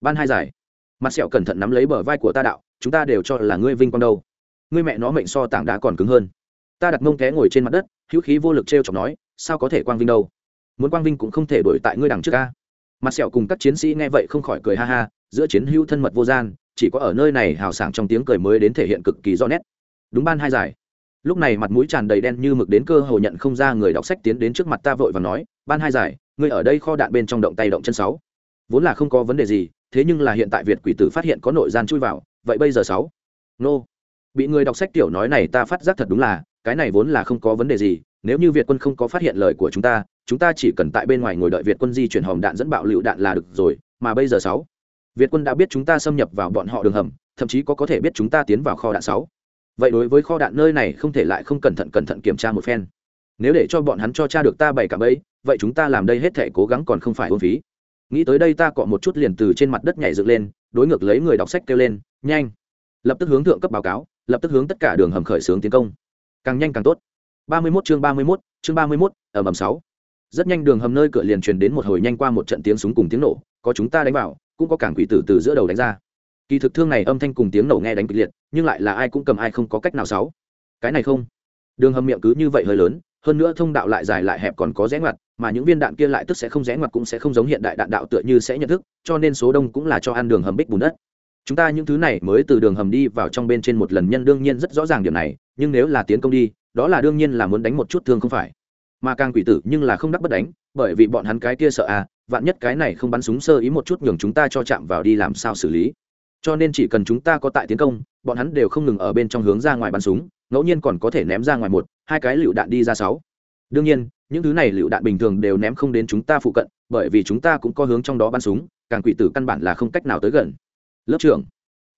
A: Ban hai giải. Mặt sẹo cẩn thận nắm lấy bờ vai của ta đạo, chúng ta đều cho là ngươi vinh quang đâu. Ngươi mẹ nó mệnh so tảng đá còn cứng hơn. Ta đặt mông té ngồi trên mặt đất, hữu khí vô lực t r e o chọc nói, sao có thể quang vinh đâu? Muốn quang vinh cũng không thể đổi tại ngươi đằng trước ca mặt sẹo cùng các chiến sĩ nghe vậy không khỏi cười ha ha, giữa chiến hữu thân mật vô gian, chỉ có ở nơi này hào sảng trong tiếng cười mới đến thể hiện cực kỳ rõ nét. Đúng ban hai giải. Lúc này mặt mũi tràn đầy đen như mực đến cơ hồ nhận không ra người đọc sách tiến đến trước mặt ta vội và nói, ban hai giải, ngươi ở đây kho đạn bên trong động tay động chân sáu. Vốn là không có vấn đề gì, thế nhưng là hiện tại việt quỷ tử phát hiện có nội gian chui vào, vậy bây giờ sáu? Nô. Bị người đọc sách tiểu nói này ta phát giác thật đúng là, cái này vốn là không có vấn đề gì nếu như việt quân không có phát hiện lời của chúng ta chúng ta chỉ cần tại bên ngoài ngồi đợi việt quân di chuyển hòm đạn dẫn bạo lựu đạn là được rồi, mà bây giờ sáu, việt quân đã biết chúng ta xâm nhập vào bọn họ đường hầm, thậm chí có có thể biết chúng ta tiến vào kho đạn sáu. Vậy đối với kho đạn nơi này không thể lại không cẩn thận cẩn thận kiểm tra một phen. Nếu để cho bọn hắn cho cha được ta bảy cả bẫy, vậy chúng ta làm đây hết thể cố gắng còn không phải uổng phí. Nghĩ tới đây ta cọ một chút liền từ trên mặt đất nhảy dựng lên, đối ngược lấy người đọc sách kêu lên, nhanh! Lập tức hướng thượng cấp báo cáo, lập tức hướng tất cả đường hầm khởi xướng tiến công. Càng nhanh càng tốt. 31 chương ba mươi 31, chương ba mươi 31, ở mầm sáu. Rất nhanh đường hầm nơi cửa liền truyền đến một hồi nhanh qua một trận tiếng súng cùng tiếng nổ có chúng ta đánh vào cũng có cảng quỷ tử từ giữa đầu đánh ra. Kỳ thực thương này âm thanh cùng tiếng nổ nghe đánh kịch liệt nhưng lại là ai cũng cầm ai không có cách nào sáu. Cái này không. Đường hầm miệng cứ như vậy hơi lớn hơn nữa thông đạo lại dài lại hẹp còn có rẽ ngoặt mà những viên đạn kia lại tức sẽ không rẽ ngoặt cũng sẽ không giống hiện đại đạn đạo tựa như sẽ nhận thức cho nên số đông cũng là cho ăn đường hầm bích bùn đất. Chúng ta những thứ này mới từ đường hầm đi vào trong bên trên một lần nhân đương nhiên rất rõ ràng điểm này nhưng nếu là tiến công đi đó là đương nhiên là muốn đánh một chút thương không phải. Mà càng quỷ tử nhưng là không đắc bất đánh, bởi vì bọn hắn cái kia sợ à vạn nhất cái này không bắn súng sơ ý một chút nhường chúng ta cho chạm vào đi làm sao xử lý. Cho nên chỉ cần chúng ta có tại tiến công, bọn hắn đều không ngừng ở bên trong hướng ra ngoài bắn súng, ngẫu nhiên còn có thể ném ra ngoài một, hai cái lựu đạn đi ra sáu. Đương nhiên, những thứ này lựu đạn bình thường đều ném không đến chúng ta phụ cận, bởi vì chúng ta cũng có hướng trong đó bắn súng, càng quỷ tử căn bản là không cách nào tới gần. Lớp trưởng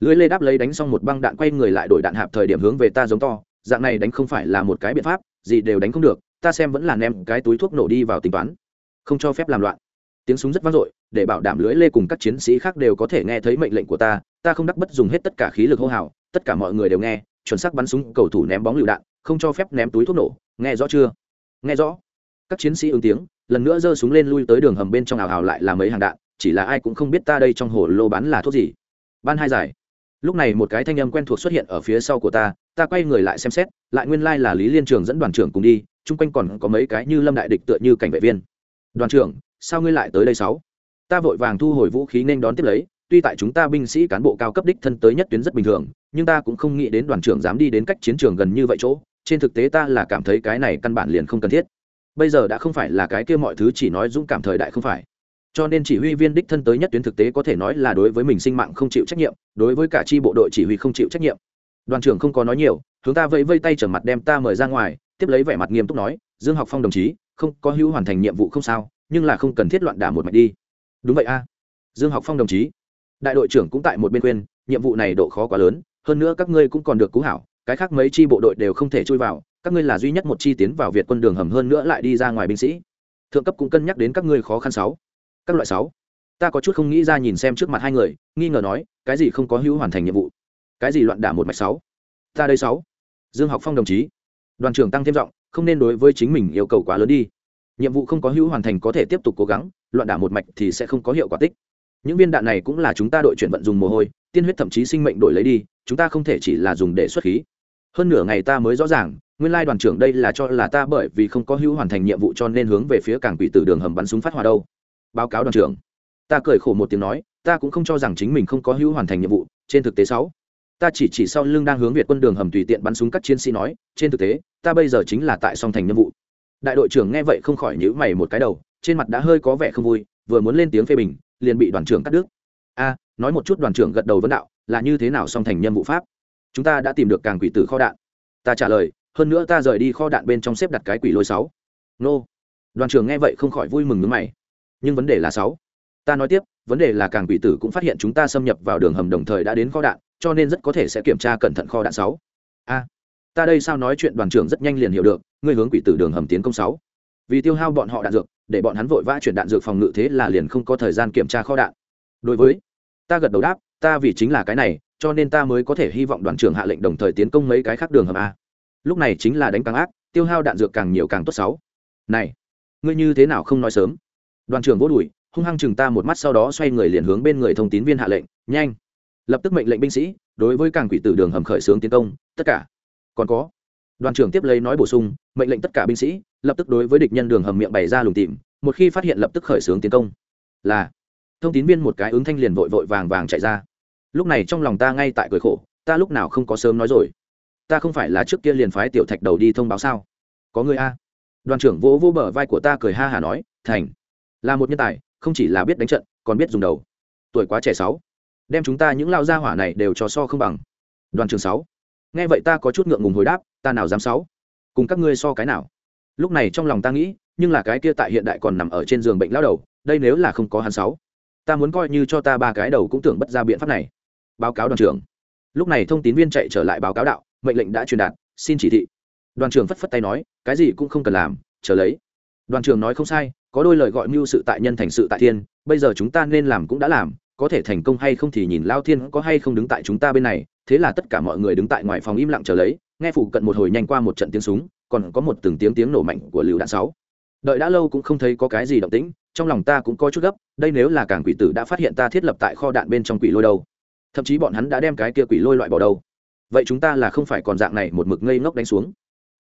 A: lưới lê đáp lấy đánh xong một băng đạn quay người lại đổi đạn hạp thời điểm hướng về ta giống to dạng này đánh không phải là một cái biện pháp, gì đều đánh không được, ta xem vẫn là ném cái túi thuốc nổ đi vào tính toán. Không cho phép làm loạn. Tiếng súng rất vang dội, để bảo đảm lưới lê cùng các chiến sĩ khác đều có thể nghe thấy mệnh lệnh của ta ta không đắc bất dùng hết tất cả khí lực hô hào, tất cả mọi người đều nghe, chuẩn xác bắn súng, cầu thủ ném bóng lựu đạn, không cho phép ném túi thuốc nổ, nghe rõ chưa? Nghe rõ. Các chiến sĩ ứng tiếng, lần nữa giơ súng lên lui tới đường hầm bên trong ảo hào lại là mấy hàng đạn, chỉ là ai cũng không biết ta đây trong hồ lô bán là thuốc gì. Ban hai giải. Lúc này một cái thanh âm quen thuộc xuất hiện ở phía sau của ta ta quay người lại xem xét, lại nguyên lai là lý liên trường dẫn đoàn trưởng cùng đi, chung quanh còn có mấy cái như lâm đại địch tựa như cảnh vệ viên. Đoàn trưởng, sao ngươi lại tới đây sáu? Ta vội vàng thu hồi vũ khí nên đón tiếp lấy, tuy tại chúng ta binh sĩ cán bộ cao cấp đích thân tới nhất tuyến rất bình thường, nhưng ta cũng không nghĩ đến đoàn trưởng dám đi đến cách chiến trường gần như vậy chỗ, trên thực tế ta là cảm thấy cái này căn bản liền không cần thiết. Bây giờ đã không phải là cái kia mọi thứ chỉ nói dũng cảm thời đại không phải. Cho nên chỉ huy viên đích thân tới nhất tuyến thực tế có thể nói là đối với mình sinh mạng không chịu trách nhiệm, đối với cả chi bộ đội chỉ huy không chịu trách nhiệm đoàn trưởng không có nói nhiều chúng ta vẫy vây tay trở mặt đem ta mời ra ngoài, tiếp lấy vẻ mặt nghiêm túc nói, dương học phong đồng chí, không, có hữu hoàn thành nhiệm vụ không sao, nhưng là không cần thiết loạn đả một mạch đi. Đúng vậy a. Dương học phong đồng chí. Đại đội trưởng cũng tại một bên khuyên, nhiệm vụ này độ khó quá lớn, hơn nữa các ngươi cũng còn được cứu hảo, cái khác mấy chi bộ đội đều không thể chui vào, các ngươi là duy nhất một chi tiến vào việt quân đường hầm hơn nữa lại đi ra ngoài binh sĩ. Thượng cấp cũng cân nhắc đến các ngươi khó khăn sáu, các loại sáu. Ta có chút không nghĩ ra nhìn xem trước mặt hai người, nghi ngờ nói, cái gì không có hữu hoàn thành nhiệm vụ? Cái gì loạn đả một mạch sáu? Ta đây sáu. Dương học phong đồng chí. Đoàn trưởng tăng thêm giọng, không nên đối với chính mình yêu cầu quá lớn đi. Nhiệm vụ không có hữu hoàn thành có thể tiếp tục cố gắng, loạn đả một mạch thì sẽ không có hiệu quả tích. Những viên đạn này cũng là chúng ta đội chuyển vận dùng mồ hôi, tiên huyết thậm chí sinh mệnh đổi lấy đi, chúng ta không thể chỉ là dùng để xuất khí. Hơn nửa ngày ta mới rõ ràng, nguyên lai đoàn trưởng đây là cho là ta bởi vì không có hữu hoàn thành nhiệm vụ cho nên hướng về phía cảng quỷ tử đường hầm bắn súng phát hỏa đâu. Báo cáo đoàn trưởng. Ta cười khổ một tiếng nói, ta cũng không cho rằng chính mình không có hữu hoàn thành nhiệm vụ, trên thực tế sáu ta chỉ chỉ sau lưng đang hướng việt quân đường hầm tùy tiện bắn súng các chiến sĩ nói, trên thực tế, ta bây giờ chính là tại song thành nhiệm vụ. Đại đội trưởng nghe vậy không khỏi nhữ mày một cái đầu, trên mặt đã hơi có vẻ không vui, vừa muốn lên tiếng phê bình, liền bị đoàn trưởng cắt đứt. A, nói một chút đoàn trưởng gật đầu vấn đạo, là như thế nào song thành nhiệm vụ pháp? Chúng ta đã tìm được càng quỷ tử kho đạn. Ta trả lời, hơn nữa ta rời đi kho đạn bên trong xếp đặt cái quỷ lôi sáu. Nô. Đoàn trưởng nghe vậy không khỏi vui mừng nước mày. Nhưng vấn đề là sáu. Ta nói tiếp, vấn đề là càng quỷ tử cũng phát hiện chúng ta xâm nhập vào đường hầm đồng thời đã đến kho đạn cho nên rất có thể sẽ kiểm tra cẩn thận kho đạn sáu. A, ta đây sao nói chuyện đoàn trưởng rất nhanh liền hiểu được, ngươi hướng quỷ tử đường hầm tiến công sáu. Vì tiêu hao bọn họ đạn dược, để bọn hắn vội vã chuyển đạn dược phòng ngự thế là liền không có thời gian kiểm tra kho đạn. Đối với, ta gật đầu đáp, ta vì chính là cái này, cho nên ta mới có thể hy vọng đoàn trưởng hạ lệnh đồng thời tiến công mấy cái khác đường hầm a. Lúc này chính là đánh càng ác, tiêu hao đạn dược càng nhiều càng tốt sáu. Này, ngươi như thế nào không nói sớm? Đoàn trưởng vô đùi hung hăng chừng ta một mắt sau đó xoay người liền hướng bên người thông tín viên hạ lệnh, nhanh lập tức mệnh lệnh binh sĩ, đối với càng quỷ tử đường hầm khởi xướng tiến công, tất cả. Còn có, đoàn trưởng tiếp lấy nói bổ sung, mệnh lệnh tất cả binh sĩ, lập tức đối với địch nhân đường hầm miệng bày ra lùng tìm một khi phát hiện lập tức khởi xướng tiến công. Là, thông tín viên một cái ứng thanh liền vội vội vàng vàng chạy ra. Lúc này trong lòng ta ngay tại cười khổ, ta lúc nào không có sớm nói rồi. Ta không phải là trước kia liền phái tiểu thạch đầu đi thông báo sao? Có người a? Đoàn trưởng vỗ vỗ bờ vai của ta cười ha hả nói, thành, là một nhân tài, không chỉ là biết đánh trận, còn biết dùng đầu. Tuổi quá trẻ sáu đem chúng ta những lao gia hỏa này đều cho so không bằng. Đoàn trường sáu, nghe vậy ta có chút ngượng ngùng hồi đáp, ta nào dám sáu? Cùng các ngươi so cái nào? Lúc này trong lòng ta nghĩ, nhưng là cái kia tại hiện đại còn nằm ở trên giường bệnh lao đầu, đây nếu là không có hắn sáu, ta muốn coi như cho ta ba cái đầu cũng tưởng bất ra biện pháp này. Báo cáo đoàn trưởng. Lúc này thông tín viên chạy trở lại báo cáo đạo, mệnh lệnh đã truyền đạt, xin chỉ thị. Đoàn trưởng phất phất tay nói, cái gì cũng không cần làm, chờ lấy. Đoàn trưởng nói không sai, có đôi lời gọi mưu sự tại nhân thành sự tại thiên, bây giờ chúng ta nên làm cũng đã làm có thể thành công hay không thì nhìn lao thiên có hay không đứng tại chúng ta bên này, thế là tất cả mọi người đứng tại ngoài phòng im lặng chờ lấy, nghe phụ cận một hồi nhanh qua một trận tiếng súng, còn có một từng tiếng tiếng nổ mạnh của lựu đạn sáu. Đợi đã lâu cũng không thấy có cái gì động tĩnh, trong lòng ta cũng có chút gấp, đây nếu là cảng quỷ tử đã phát hiện ta thiết lập tại kho đạn bên trong quỷ lôi đâu, thậm chí bọn hắn đã đem cái kia quỷ lôi loại bỏ đâu. Vậy chúng ta là không phải còn dạng này một mực ngây ngốc đánh xuống.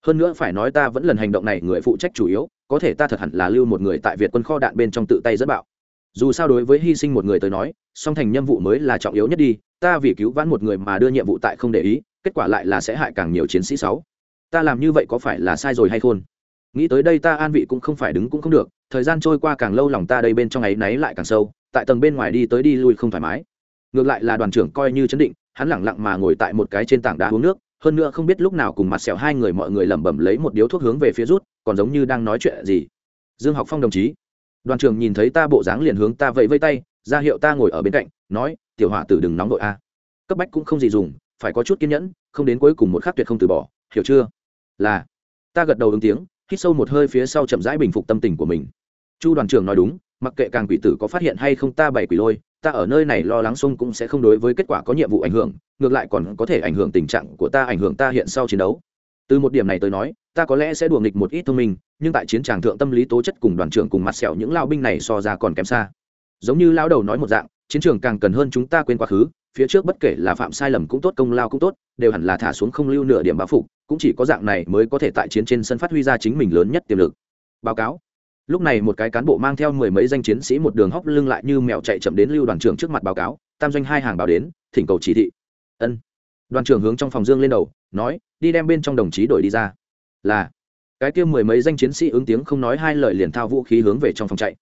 A: Hơn nữa phải nói ta vẫn lần hành động này người phụ trách chủ yếu, có thể ta thật hẳn là lưu một người tại việt quân kho đạn bên trong tự tay dẫn bạo. Dù sao đối với hy sinh một người tới nói song thành nhiệm vụ mới là trọng yếu nhất đi, ta vì cứu vãn một người mà đưa nhiệm vụ tại không để ý, kết quả lại là sẽ hại càng nhiều chiến sĩ sáu. Ta làm như vậy có phải là sai rồi hay khôn? Nghĩ tới đây ta an vị cũng không phải đứng cũng không được, thời gian trôi qua càng lâu lòng ta đây bên trong ấy náy lại càng sâu, tại tầng bên ngoài đi tới đi lui không thoải mái. Ngược lại là đoàn trưởng coi như chấn định, hắn lẳng lặng mà ngồi tại một cái trên tảng đá uống nước, hơn nữa không biết lúc nào cùng mặt sẹo hai người mọi người lẩm bẩm lấy một điếu thuốc hướng về phía rút, còn giống như đang nói chuyện gì. Dương học phong đồng chí, đoàn trưởng nhìn thấy ta bộ dáng liền hướng ta vẫy vây tay ra hiệu ta ngồi ở bên cạnh, nói, tiểu hỏa tử đừng nóng đội a. Cấp bách cũng không gì dùng, phải có chút kiên nhẫn, không đến cuối cùng một khắc tuyệt không từ bỏ, hiểu chưa? Là. Ta gật đầu ứng tiếng, hít sâu một hơi phía sau chậm rãi bình phục tâm tình của mình. Chu đoàn trưởng nói đúng, mặc kệ càng quỷ tử có phát hiện hay không ta bày quỷ lôi, ta ở nơi này lo lắng xung cũng sẽ không đối với kết quả có nhiệm vụ ảnh hưởng, ngược lại còn có thể ảnh hưởng tình trạng của ta ảnh hưởng ta hiện sau chiến đấu. Từ một điểm này tới nói, ta có lẽ sẽ đùa nghịch một ít thông minh, nhưng tại chiến tràng thượng tâm lý tố chất cùng đoàn trưởng cùng mặt sẹo những lao binh này so ra còn kém xa giống như lao đầu nói một dạng, chiến trường càng cần hơn chúng ta quên quá khứ, phía trước bất kể là phạm sai lầm cũng tốt, công lao cũng tốt, đều hẳn là thả xuống không lưu nửa điểm báo phục, cũng chỉ có dạng này mới có thể tại chiến trên sân phát huy ra chính mình lớn nhất tiềm lực. Báo cáo. Lúc này một cái cán bộ mang theo mười mấy danh chiến sĩ một đường hóc lưng lại như mèo chạy chậm đến lưu đoàn trưởng trước mặt báo cáo, tam doanh hai hàng báo đến, thỉnh cầu chỉ thị. Ân. Đoàn trưởng hướng trong phòng dương lên đầu, nói, đi đem bên trong đồng chí đổi đi ra. Là. Cái kia mười mấy danh chiến sĩ ứng tiếng không nói hai lời liền thao vũ khí hướng về trong phòng chạy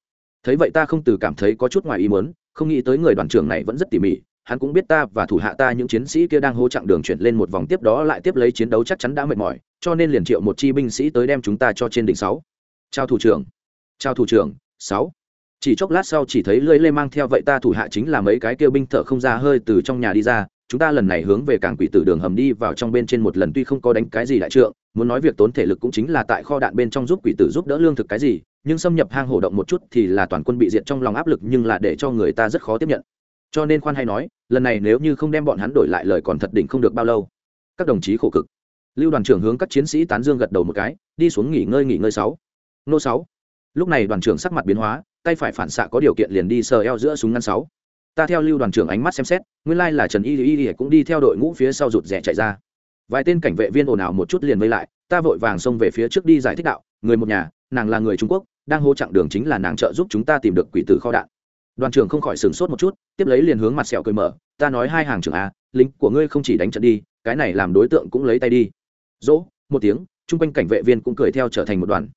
A: thấy vậy ta không từ cảm thấy có chút ngoài ý muốn, không nghĩ tới người đoàn trưởng này vẫn rất tỉ mỉ, hắn cũng biết ta và thủ hạ ta những chiến sĩ kia đang hỗ chặng đường chuyển lên một vòng tiếp đó lại tiếp lấy chiến đấu chắc chắn đã mệt mỏi, cho nên liền triệu một chi binh sĩ tới đem chúng ta cho trên đỉnh sáu. Chào thủ trưởng. Chào thủ trưởng, sáu. Chỉ chốc lát sau chỉ thấy lưỡi lê mang theo vậy ta thủ hạ chính là mấy cái kêu binh thợ không ra hơi từ trong nhà đi ra, chúng ta lần này hướng về cảng quỷ tử đường hầm đi vào trong bên trên một lần tuy không có đánh cái gì đại trượng, muốn nói việc tốn thể lực cũng chính là tại kho đạn bên trong giúp quỷ tử giúp đỡ lương thực cái gì nhưng xâm nhập hang hổ động một chút thì là toàn quân bị diệt trong lòng áp lực nhưng là để cho người ta rất khó tiếp nhận. Cho nên khoan hay nói, lần này nếu như không đem bọn hắn đổi lại lời còn thật đỉnh không được bao lâu. Các đồng chí khổ cực. Lưu đoàn trưởng hướng các chiến sĩ tán dương gật đầu một cái, đi xuống nghỉ ngơi nghỉ ngơi sáu. Nô sáu. Lúc này đoàn trưởng sắc mặt biến hóa, tay phải phản xạ có điều kiện liền đi sờ eo giữa súng ngăn sáu. Ta theo lưu đoàn trưởng ánh mắt xem xét, nguyên lai là trần y y y cũng đi theo đội ngũ phía sau rụt rè chạy ra. Vài tên cảnh vệ viên ồn ào một chút liền vây lại, ta vội vàng xông về phía trước đi giải thích đạo, người một nhà, nàng là người trung quốc đang hô chặng đường chính là nàng trợ giúp chúng ta tìm được quỷ tử kho đạn. Đoàn trưởng không khỏi sửng sốt một chút tiếp lấy liền hướng mặt sẹo cười mở ta nói hai hàng trưởng a lính của ngươi không chỉ đánh trận đi cái này làm đối tượng cũng lấy tay đi. Dỗ một tiếng chung quanh cảnh vệ viên cũng cười theo trở thành một đoàn.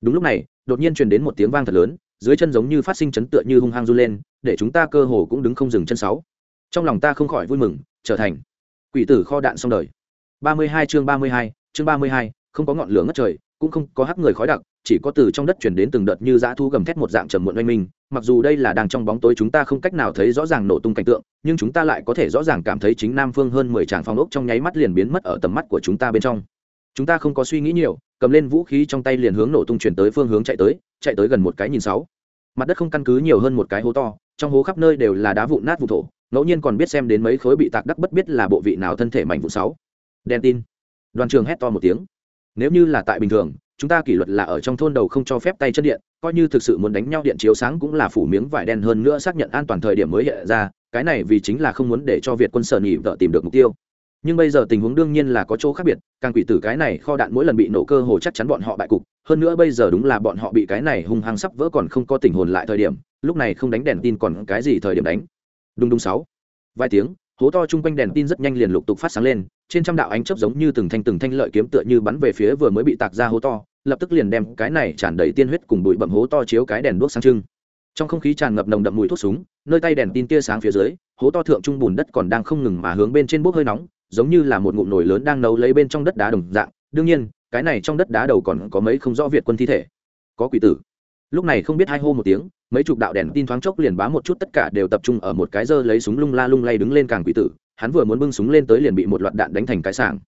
A: Đúng lúc này đột nhiên truyền đến một tiếng vang thật lớn dưới chân giống như phát sinh chấn tựa như hung hăng run lên để chúng ta cơ hồ cũng đứng không dừng chân sáu. Trong lòng ta không khỏi vui mừng trở thành quỷ tử kho đạn xong đời. 32 chương 32, chương 32, không có ngọn lửa ngất trời cũng không có hắc người khói đặc chỉ có từ trong đất chuyển đến từng đợt như dã thu gầm thét một dạng trầm muộn oanh minh, mặc dù đây là đang trong bóng tối chúng ta không cách nào thấy rõ ràng nổ tung cảnh tượng, nhưng chúng ta lại có thể rõ ràng cảm thấy chính nam phương hơn mười tràng phong ốc trong nháy mắt liền biến mất ở tầm mắt của chúng ta bên trong. Chúng ta không có suy nghĩ nhiều, cầm lên vũ khí trong tay liền hướng nổ tung chuyển tới phương hướng chạy tới chạy tới gần một cái nhìn sáu. Mặt đất không căn cứ nhiều hơn một cái hố to, trong hố khắp nơi đều là đá vụn nát vụ thổ, ngẫu nhiên còn biết xem đến mấy khối bị tạc đắc bất biết là bộ vị nào thân thể mảnh vụ sáu. Đen tin. Đoàn trường hét to một tiếng. Nếu như là tại bình thường chúng ta kỷ luật là ở trong thôn đầu không cho phép tay chân điện, coi như thực sự muốn đánh nhau điện chiếu sáng cũng là phủ miếng vải đen hơn nữa xác nhận an toàn thời điểm mới hiện ra, cái này vì chính là không muốn để cho việt quân sở nhị vợ tìm được mục tiêu. Nhưng bây giờ tình huống đương nhiên là có chỗ khác biệt, càng quỷ tử cái này kho đạn mỗi lần bị nổ cơ hồ chắc chắn bọn họ bại cục, hơn nữa bây giờ đúng là bọn họ bị cái này hung hăng sắp vỡ còn không có tình hồn lại thời điểm, lúc này không đánh đèn tin còn cái gì thời điểm đánh. Đúng đúng sáu. Vài tiếng hố to chung quanh đèn tin rất nhanh liền lục tục phát sáng lên, trên trăm đạo ánh chớp giống như từng thanh từng thanh lợi kiếm tựa như bắn về phía vừa mới bị tạc ra hố to, lập tức liền đem cái này tràn đầy tiên huyết cùng bụi bậm hố to chiếu cái đèn đuốc sáng trưng. Trong không khí tràn ngập nồng đậm mùi thuốc súng, nơi tay đèn tin tia sáng phía dưới, hố to thượng trung bùn đất còn đang không ngừng mà hướng bên trên bốc hơi nóng, giống như là một ngụm nồi lớn đang nấu lấy bên trong đất đá đồng dạng. Đương nhiên, cái này trong đất đá đầu còn có mấy không rõ việt quân thi thể. Có quỷ tử. Lúc này không biết hai hô một tiếng mấy chục đạo đèn tin thoáng chốc liền bám một chút tất cả đều tập trung ở một cái dơ lấy súng lung la lung lay đứng lên càng quỷ tử, hắn vừa muốn bưng súng lên tới liền bị một loạt đạn đánh thành cái sảng.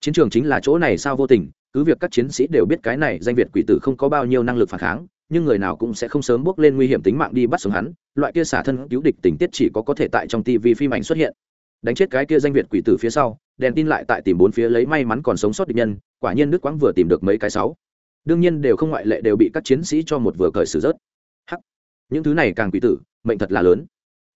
A: Chiến trường chính là chỗ này sao vô tình, cứ việc các chiến sĩ đều biết cái này danh việt quỷ tử không có bao nhiêu năng lực phản kháng, nhưng người nào cũng sẽ không sớm bước lên nguy hiểm tính mạng đi bắt sống hắn, loại kia xả thân cứu địch tình tiết chỉ có có thể tại trong tv phim ảnh xuất hiện. Đánh chết cái kia danh việt quỷ tử phía sau, đèn tin lại tại tìm bốn phía lấy may mắn còn sống sót địch nhân, quả nhiên đức quãng vừa tìm được mấy cái sáu. Đương nhiên đều không ngoại lệ đều bị các chiến sĩ cho một vừa cởi xử rớt những thứ này càng quỷ tử, mệnh thật là lớn.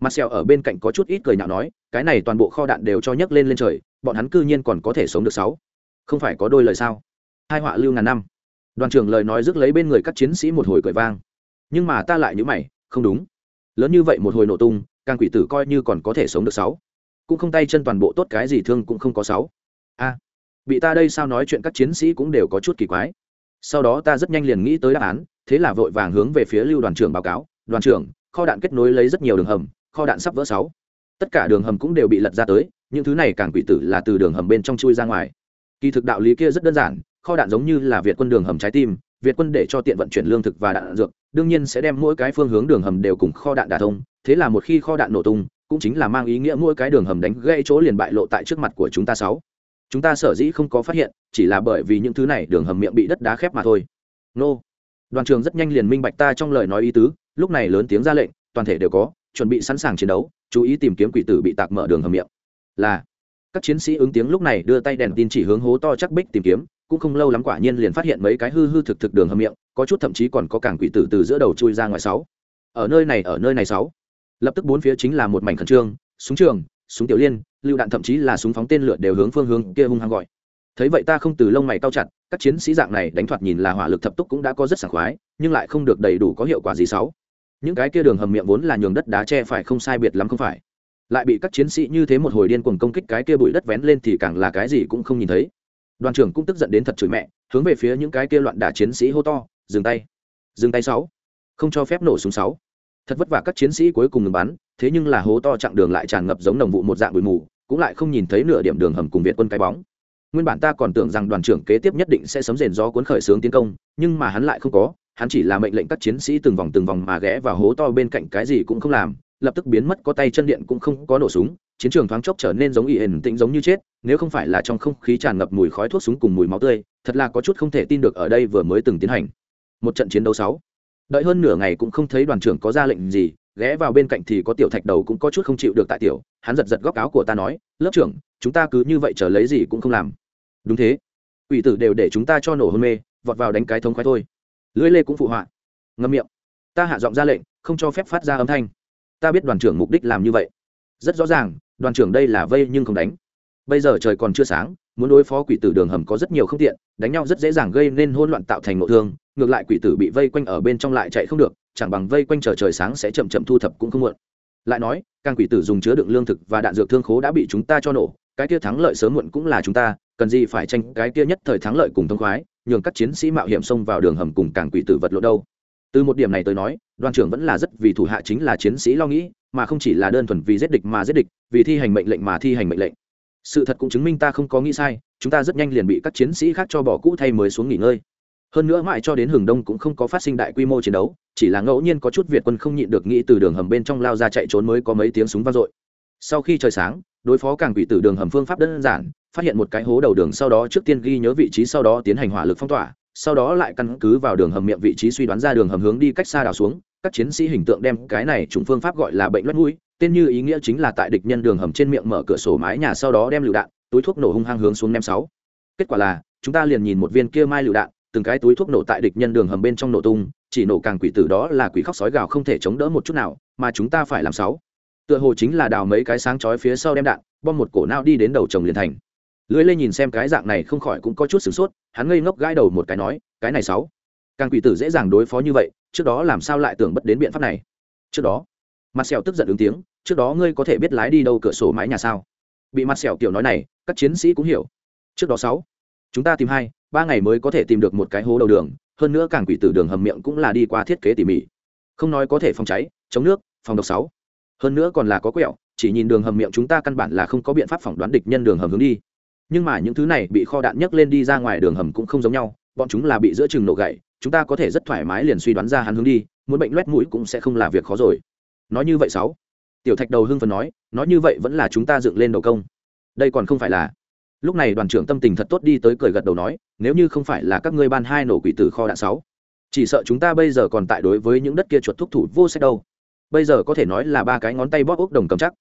A: Mặt sẹo ở bên cạnh có chút ít cười nhạo nói, cái này toàn bộ kho đạn đều cho nhấc lên lên trời, bọn hắn cư nhiên còn có thể sống được sáu. Không phải có đôi lời sao? Hai họa lưu ngàn năm. Đoàn trưởng lời nói rước lấy bên người các chiến sĩ một hồi cười vang. Nhưng mà ta lại nhữ mày, không đúng. Lớn như vậy một hồi nổ tung, càng quỷ tử coi như còn có thể sống được sáu. Cũng không tay chân toàn bộ tốt cái gì thương cũng không có sáu. A, bị ta đây sao nói chuyện các chiến sĩ cũng đều có chút kỳ quái. Sau đó ta rất nhanh liền nghĩ tới đáp án, thế là vội vàng hướng về phía lưu đoàn trưởng báo cáo đoàn trưởng, kho đạn kết nối lấy rất nhiều đường hầm, kho đạn sắp vỡ sáu. Tất cả đường hầm cũng đều bị lật ra tới, những thứ này càng quỷ tử là từ đường hầm bên trong chui ra ngoài. Kỳ thực đạo lý kia rất đơn giản, kho đạn giống như là việt quân đường hầm trái tim, việt quân để cho tiện vận chuyển lương thực và đạn dược, đương nhiên sẽ đem mỗi cái phương hướng đường hầm đều cùng kho đạn đả thông, thế là một khi kho đạn nổ tung, cũng chính là mang ý nghĩa mỗi cái đường hầm đánh gây chỗ liền bại lộ tại trước mặt của chúng ta sáu. Chúng ta sở dĩ không có phát hiện, chỉ là bởi vì những thứ này đường hầm miệng bị đất đá khép mà thôi. Nô. Đoàn trường rất nhanh liền minh bạch ta trong lời nói ý tứ lúc này lớn tiếng ra lệnh, toàn thể đều có, chuẩn bị sẵn sàng chiến đấu, chú ý tìm kiếm quỷ tử bị tạc mở đường hầm miệng. Là, các chiến sĩ ứng tiếng lúc này đưa tay đèn tin chỉ hướng hố to chắc bích tìm kiếm, cũng không lâu lắm quả nhiên liền phát hiện mấy cái hư hư thực thực đường hầm miệng, có chút thậm chí còn có cảng quỷ tử từ giữa đầu chui ra ngoài sáu. Ở nơi này, ở nơi này sáu. Lập tức bốn phía chính là một mảnh khẩn trương, súng trường, súng tiểu liên, lựu đạn thậm chí là súng phóng tên lửa đều hướng phương hướng kia hung hăng gọi. Thấy vậy ta không từ lông mày cao chặt, các chiến sĩ dạng này đánh thoạt nhìn là hỏa lực thập túc cũng đã có rất sảng khoái, nhưng lại không được đầy đủ có hiệu quả gì sáu những cái kia đường hầm miệng vốn là nhường đất đá che phải không sai biệt lắm không phải. Lại bị các chiến sĩ như thế một hồi điên cuồng công kích cái kia bụi đất vén lên thì càng là cái gì cũng không nhìn thấy. Đoàn trưởng cũng tức giận đến thật chửi mẹ, hướng về phía những cái kia loạn đả chiến sĩ hô to, dừng tay. Dừng tay sáu. Không cho phép nổ súng sáu. Thật vất vả các chiến sĩ cuối cùng ngừng bắn, thế nhưng là hố to chặng đường lại tràn ngập giống đồng vụ một dạng bụi mù, cũng lại không nhìn thấy nửa điểm đường hầm cùng việt quân cái bóng. Nguyên bản ta còn tưởng rằng đoàn trưởng kế tiếp nhất định sẽ sấm rền gió cuốn khởi sướng tiến công, nhưng mà hắn lại không có hắn chỉ là mệnh lệnh các chiến sĩ từng vòng từng vòng mà ghé vào hố to bên cạnh cái gì cũng không làm, lập tức biến mất, có tay chân điện cũng không có nổ súng, chiến trường thoáng chốc trở nên giống y hển tĩnh giống như chết, nếu không phải là trong không khí tràn ngập mùi khói thuốc súng cùng mùi máu tươi, thật là có chút không thể tin được ở đây vừa mới từng tiến hành. Một trận chiến đấu sáu. Đợi hơn nửa ngày cũng không thấy đoàn trưởng có ra lệnh gì, ghé vào bên cạnh thì có tiểu thạch đầu cũng có chút không chịu được tại tiểu, hắn giật giật góc áo của ta nói, lớp trưởng, chúng ta cứ như vậy chờ lấy gì cũng không làm. Đúng thế. Ủy tử đều để chúng ta cho nổ hôn mê, vọt vào đánh cái thống khoái thôi lưỡi lê cũng phụ họa. Ngâm miệng. Ta hạ giọng ra lệnh, không cho phép phát ra âm thanh. Ta biết đoàn trưởng mục đích làm như vậy. Rất rõ ràng, đoàn trưởng đây là vây nhưng không đánh. Bây giờ trời còn chưa sáng, muốn đối phó quỷ tử đường hầm có rất nhiều không tiện, đánh nhau rất dễ dàng gây nên hỗn loạn tạo thành nội thương, ngược lại quỷ tử bị vây quanh ở bên trong lại chạy không được, chẳng bằng vây quanh chờ trời sáng sẽ chậm chậm thu thập cũng không muộn. Lại nói, càng quỷ tử dùng chứa đựng lương thực và đạn dược thương khố đã bị chúng ta cho nổ, cái kia thắng lợi sớm muộn cũng là chúng ta, cần gì phải tranh cái kia nhất thời thắng lợi cùng thông khoái nhường các chiến sĩ mạo hiểm xông vào đường hầm cùng càng quỷ tử vật lộ đâu. Từ một điểm này tới nói, đoàn trưởng vẫn là rất vì thủ hạ chính là chiến sĩ lo nghĩ, mà không chỉ là đơn thuần vì giết địch mà giết địch, vì thi hành mệnh lệnh mà thi hành mệnh lệnh. Sự thật cũng chứng minh ta không có nghĩ sai, chúng ta rất nhanh liền bị các chiến sĩ khác cho bỏ cũ thay mới xuống nghỉ ngơi. Hơn nữa mãi cho đến hừng đông cũng không có phát sinh đại quy mô chiến đấu, chỉ là ngẫu nhiên có chút việt quân không nhịn được nghĩ từ đường hầm bên trong lao ra chạy trốn mới có mấy tiếng súng vang dội. Sau khi trời sáng, đối phó càng quỷ tử đường hầm phương pháp đơn giản phát hiện một cái hố đầu đường sau đó trước tiên ghi nhớ vị trí sau đó tiến hành hỏa lực phong tỏa, sau đó lại căn cứ vào đường hầm miệng vị trí suy đoán ra đường hầm hướng đi cách xa đào xuống, các chiến sĩ hình tượng đem cái này chủng phương pháp gọi là bệnh loét mũi, tên như ý nghĩa chính là tại địch nhân đường hầm trên miệng mở cửa sổ mái nhà sau đó đem lựu đạn, túi thuốc nổ hung hăng hướng xuống nem sáu. Kết quả là, chúng ta liền nhìn một viên kia mai lựu đạn, từng cái túi thuốc nổ tại địch nhân đường hầm bên trong nổ tung, chỉ nổ càng quỷ tử đó là quỷ khóc sói gào không thể chống đỡ một chút nào, mà chúng ta phải làm sáu. Tựa hồ chính là đào mấy cái sáng chói phía sau đem đạn, bom một cổ nao đi đến đầu chồng liền thành lưới lê nhìn xem cái dạng này không khỏi cũng có chút sửng sốt, hắn ngây ngốc gãi đầu một cái nói, cái này sáu. Càng quỷ tử dễ dàng đối phó như vậy, trước đó làm sao lại tưởng bất đến biện pháp này? Trước đó mặt sẹo tức giận ứng tiếng, trước đó ngươi có thể biết lái đi đâu cửa sổ mái nhà sao? Bị mặt sẹo kiểu nói này, các chiến sĩ cũng hiểu. Trước đó sáu, chúng ta tìm hai, ba ngày mới có thể tìm được một cái hố đầu đường, hơn nữa càng quỷ tử đường hầm miệng cũng là đi qua thiết kế tỉ mỉ. Không nói có thể phòng cháy, chống nước, phòng độc sáu. Hơn nữa còn là có quẹo, chỉ nhìn đường hầm miệng chúng ta căn bản là không có biện pháp phỏng đoán địch nhân đường hầm hướng đi nhưng mà những thứ này bị kho đạn nhấc lên đi ra ngoài đường hầm cũng không giống nhau, bọn chúng là bị giữa chừng nổ gậy, chúng ta có thể rất thoải mái liền suy đoán ra hắn hướng đi, muốn bệnh loét mũi cũng sẽ không là việc khó rồi. Nói như vậy sáu. Tiểu thạch đầu hưng phần nói nói như vậy vẫn là chúng ta dựng lên đầu công. Đây còn không phải là. Lúc này đoàn trưởng tâm tình thật tốt đi tới cười gật đầu nói, nếu như không phải là các ngươi ban hai nổ quỷ tử kho đạn sáu, chỉ sợ chúng ta bây giờ còn tại đối với những đất kia chuột thúc thủ vô sách đâu. Bây giờ có thể nói là ba cái ngón tay bóp ốc đồng cầm chắc.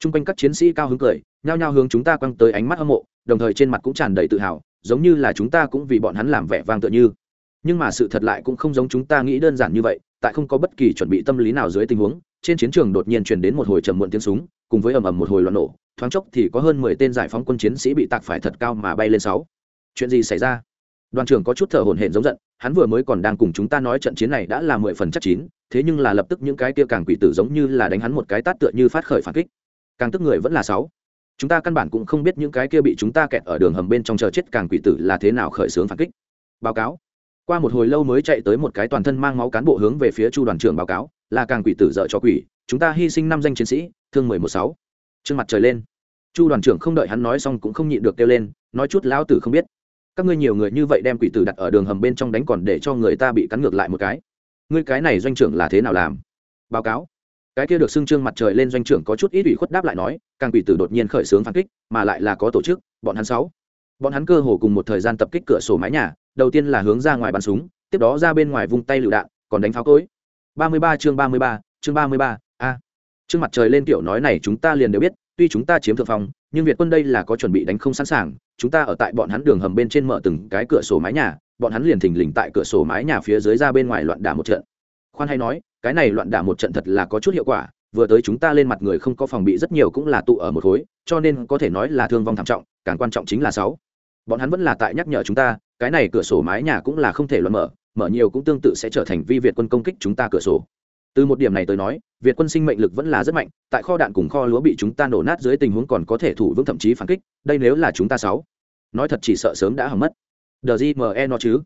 A: T r u n g quanh các chiến sĩ cao hứng cười, nhao nhao hướng chúng ta quăng tới ánh mắt hâm mộ đồng thời trên mặt cũng tràn đầy tự hào, giống như là chúng ta cũng vì bọn hắn làm vẻ vang tựa như. Nhưng mà sự thật lại cũng không giống chúng ta nghĩ đơn giản như vậy, tại không có bất kỳ chuẩn bị tâm lý nào dưới tình huống, trên chiến trường đột nhiên truyền đến một hồi trầm muộn tiếng súng, cùng với ầm ầm một hồi loạn nổ, thoáng chốc thì có hơn mười tên giải phóng quân chiến sĩ bị tạc phải thật cao mà bay lên sáu. Chuyện gì xảy ra? Đoàn trưởng có chút thở hổn hển giống giận, hắn vừa mới còn đang cùng chúng ta nói trận chiến này đã là mười phần chắc chín, thế nhưng là lập tức những cái kia càng quỷ tử giống như là đánh hắn một cái tát tựa như phát khởi phản kích. Càng tức người vẫn là sáu chúng ta căn bản cũng không biết những cái kia bị chúng ta kẹt ở đường hầm bên trong chờ chết càng quỷ tử là thế nào khởi xướng phản kích. Báo cáo. Qua một hồi lâu mới chạy tới một cái toàn thân mang máu cán bộ hướng về phía chu đoàn trưởng báo cáo, là càng quỷ tử dợ cho quỷ, chúng ta hy sinh năm danh chiến sĩ, thương mười một sáu. Trương mặt trời lên. Chu đoàn trưởng không đợi hắn nói xong cũng không nhịn được kêu lên, nói chút lão tử không biết. Các ngươi nhiều người như vậy đem quỷ tử đặt ở đường hầm bên trong đánh còn để cho người ta bị cắn ngược lại một cái. Ngươi cái này doanh trưởng là thế nào làm? Báo cáo cái kia được xưng trương mặt trời lên doanh trưởng có chút ít ủy khuất đáp lại nói càng quỷ tử đột nhiên khởi xướng phản kích mà lại là có tổ chức bọn hắn sáu. Bọn hắn cơ hồ cùng một thời gian tập kích cửa sổ mái nhà đầu tiên là hướng ra ngoài bắn súng tiếp đó ra bên ngoài vung tay lựu đạn còn đánh pháo cối. 33 chương 33, chương 33, a. Trương mặt trời lên tiểu nói này chúng ta liền đều biết tuy chúng ta chiếm thượng phong nhưng việt quân đây là có chuẩn bị đánh không sẵn sàng chúng ta ở tại bọn hắn đường hầm bên trên mở từng cái cửa sổ mái nhà bọn hắn liền thình lình tại cửa sổ mái nhà phía dưới ra bên ngoài loạn đả một trận khoan hay nói, cái này loạn đả một trận thật là có chút hiệu quả, vừa tới chúng ta lên mặt người không có phòng bị rất nhiều cũng là tụ ở một khối, cho nên có thể nói là thương vong thảm trọng, càng quan trọng chính là sáu. Bọn hắn vẫn là tại nhắc nhở chúng ta, cái này cửa sổ mái nhà cũng là không thể loạn mở mở nhiều cũng tương tự sẽ trở thành vi việt quân công kích chúng ta cửa sổ. Từ một điểm này tới nói, việt quân sinh mệnh lực vẫn là rất mạnh, tại kho đạn cùng kho lúa bị chúng ta nổ nát dưới tình huống còn có thể thủ vững thậm chí phản kích, đây nếu là chúng ta sáu. Nói thật chỉ sợ sớm đã hỏng mất. Đờ gì mẹ nó chứ?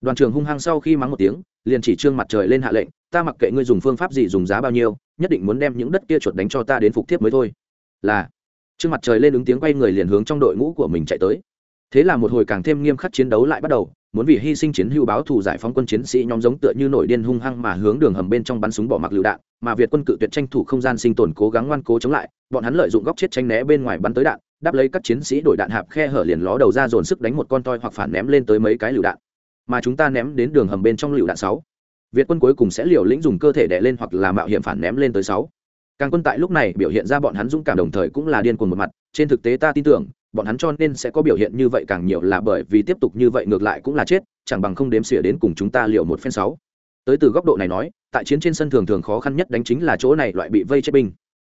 A: Đoàn trưởng hung hăng sau khi mắng một tiếng, liền chỉ trương mặt trời lên hạ lệnh, ta mặc kệ ngươi dùng phương pháp gì dùng giá bao nhiêu, nhất định muốn đem những đất kia chuột đánh cho ta đến phục tiếp mới thôi. Là, trương mặt trời lên ứng tiếng quay người liền hướng trong đội ngũ của mình chạy tới. Thế là một hồi càng thêm nghiêm khắc chiến đấu lại bắt đầu, muốn vì hy sinh chiến hữu báo thù giải phóng quân chiến sĩ nhóm giống tựa như nổi điên hung hăng mà hướng đường hầm bên trong bắn súng bỏ mặc lựu đạn, mà việt quân cự tuyệt tranh thủ không gian sinh tồn cố gắng ngoan cố chống lại, bọn hắn lợi dụng góc chết tranh né bên ngoài bắn tới đạn, đáp lấy các chiến sĩ đổi đạn hạp khe hở liền ló đầu ra dồn sức đánh một con toi hoặc phản ném lên tới mấy cái lựu đạn mà chúng ta ném đến đường hầm bên trong lựu đạn sáu. Việt quân cuối cùng sẽ liều lĩnh dùng cơ thể đè lên hoặc là mạo hiểm phản ném lên tới sáu. Càng quân tại lúc này biểu hiện ra bọn hắn dũng cảm đồng thời cũng là điên cuồng một mặt, trên thực tế ta tin tưởng, bọn hắn cho nên sẽ có biểu hiện như vậy càng nhiều là bởi vì tiếp tục như vậy ngược lại cũng là chết, chẳng bằng không đếm xỉa đến cùng chúng ta liệu một phen sáu. Tới từ góc độ này nói, tại chiến trên sân thường thường khó khăn nhất đánh chính là chỗ này loại bị vây chết binh.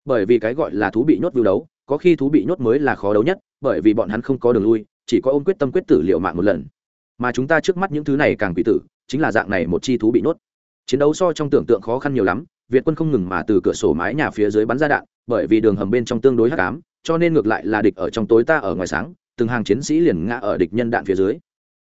A: Bởi vì cái gọi là thú bị nhốt vưu đấu, có khi thú bị nhốt mới là khó đấu nhất, bởi vì bọn hắn không có đường lui, chỉ có ôm quyết tâm quyết tử liệu mạng một lần mà chúng ta trước mắt những thứ này càng bị tử, chính là dạng này một chi thú bị nhốt. Chiến đấu so trong tưởng tượng khó khăn nhiều lắm, việt quân không ngừng mà từ cửa sổ mái nhà phía dưới bắn ra đạn, bởi vì đường hầm bên trong tương đối hắc ám, cho nên ngược lại là địch ở trong tối ta ở ngoài sáng, từng hàng chiến sĩ liền ngã ở địch nhân đạn phía dưới.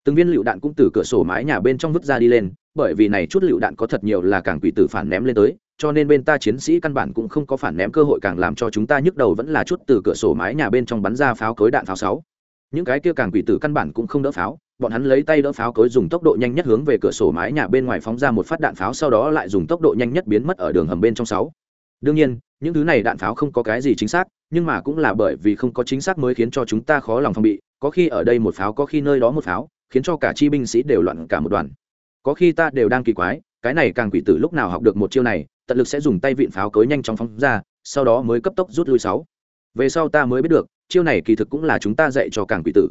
A: Từng viên lựu đạn cũng từ cửa sổ mái nhà bên trong vứt ra đi lên, bởi vì này chút lựu đạn có thật nhiều là càng quỷ tử phản ném lên tới, cho nên bên ta chiến sĩ căn bản cũng không có phản ném cơ hội càng làm cho chúng ta nhức đầu vẫn là chút từ cửa sổ mái nhà bên trong bắn ra pháo cối đạn pháo sáu. Những cái kia càng quỷ tử căn bản cũng không đỡ pháo bọn hắn lấy tay đỡ pháo cối dùng tốc độ nhanh nhất hướng về cửa sổ mái nhà bên ngoài phóng ra một phát đạn pháo, sau đó lại dùng tốc độ nhanh nhất biến mất ở đường hầm bên trong sáu. Đương nhiên, những thứ này đạn pháo không có cái gì chính xác, nhưng mà cũng là bởi vì không có chính xác mới khiến cho chúng ta khó lòng phòng bị, có khi ở đây một pháo, có khi nơi đó một pháo, khiến cho cả chi binh sĩ đều loạn cả một đoàn. Có khi ta đều đang kỳ quái, cái này càng quỷ tử lúc nào học được một chiêu này, tận lực sẽ dùng tay vịn pháo cối nhanh chóng phóng ra, sau đó mới cấp tốc rút lui sáu. Về sau ta mới biết được, chiêu này kỳ thực cũng là chúng ta dạy cho càng quỷ tử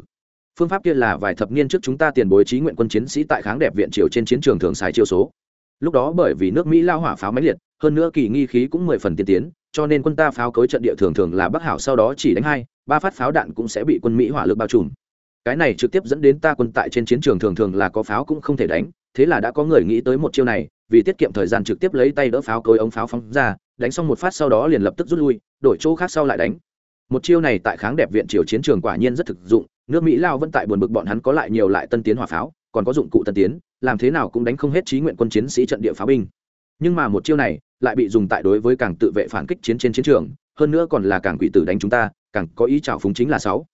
A: phương pháp kia là vài thập niên trước chúng ta tiền bối trí nguyện quân chiến sĩ tại kháng đẹp viện triều trên chiến trường thường xài chiêu số. Lúc đó bởi vì nước mỹ lao hỏa pháo máy liệt, hơn nữa kỳ nghi khí cũng mười phần tiên tiến, cho nên quân ta pháo cối trận địa thường thường là bắc hảo sau đó chỉ đánh hai, ba phát pháo đạn cũng sẽ bị quân mỹ hỏa lực bao trùm. Cái này trực tiếp dẫn đến ta quân tại trên chiến trường thường thường là có pháo cũng không thể đánh, thế là đã có người nghĩ tới một chiêu này, vì tiết kiệm thời gian trực tiếp lấy tay đỡ pháo cối ống pháo phóng ra, đánh xong một phát sau đó liền lập tức rút lui, đổi chỗ khác sau lại đánh. Một chiêu này tại kháng đẹp viện triều chiến trường quả nhiên rất thực dụng nước mỹ lao vẫn tại buồn bực bọn hắn có lại nhiều lại tân tiến hỏa pháo, còn có dụng cụ tân tiến, làm thế nào cũng đánh không hết trí nguyện quân chiến sĩ trận địa pháo binh. Nhưng mà một chiêu này lại bị dùng tại đối với càng tự vệ phản kích chiến trên chiến trường, hơn nữa còn là càng quỷ tử đánh chúng ta, càng có ý trào phúng chính là sáu.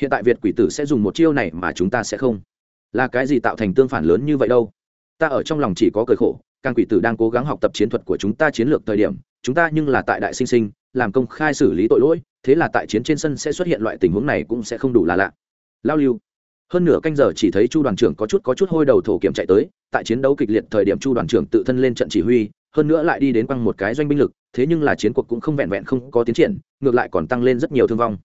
A: Hiện tại việt quỷ tử sẽ dùng một chiêu này mà chúng ta sẽ không. Là cái gì tạo thành tương phản lớn như vậy đâu? Ta ở trong lòng chỉ có cười khổ, càng quỷ tử đang cố gắng học tập chiến thuật của chúng ta chiến lược thời điểm, chúng ta nhưng là tại đại sinh sinh, làm công khai xử lý tội lỗi, thế là tại chiến trên sân sẽ xuất hiện loại tình huống này cũng sẽ không đủ là lạ lao lưu. Hơn nửa canh giờ chỉ thấy chu đoàn trưởng có chút có chút hôi đầu thổ kiểm chạy tới, tại chiến đấu kịch liệt thời điểm chu đoàn trưởng tự thân lên trận chỉ huy, hơn nữa lại đi đến quăng một cái doanh binh lực, thế nhưng là chiến cuộc cũng không vẹn vẹn không có tiến triển, ngược lại còn tăng lên rất nhiều thương vong.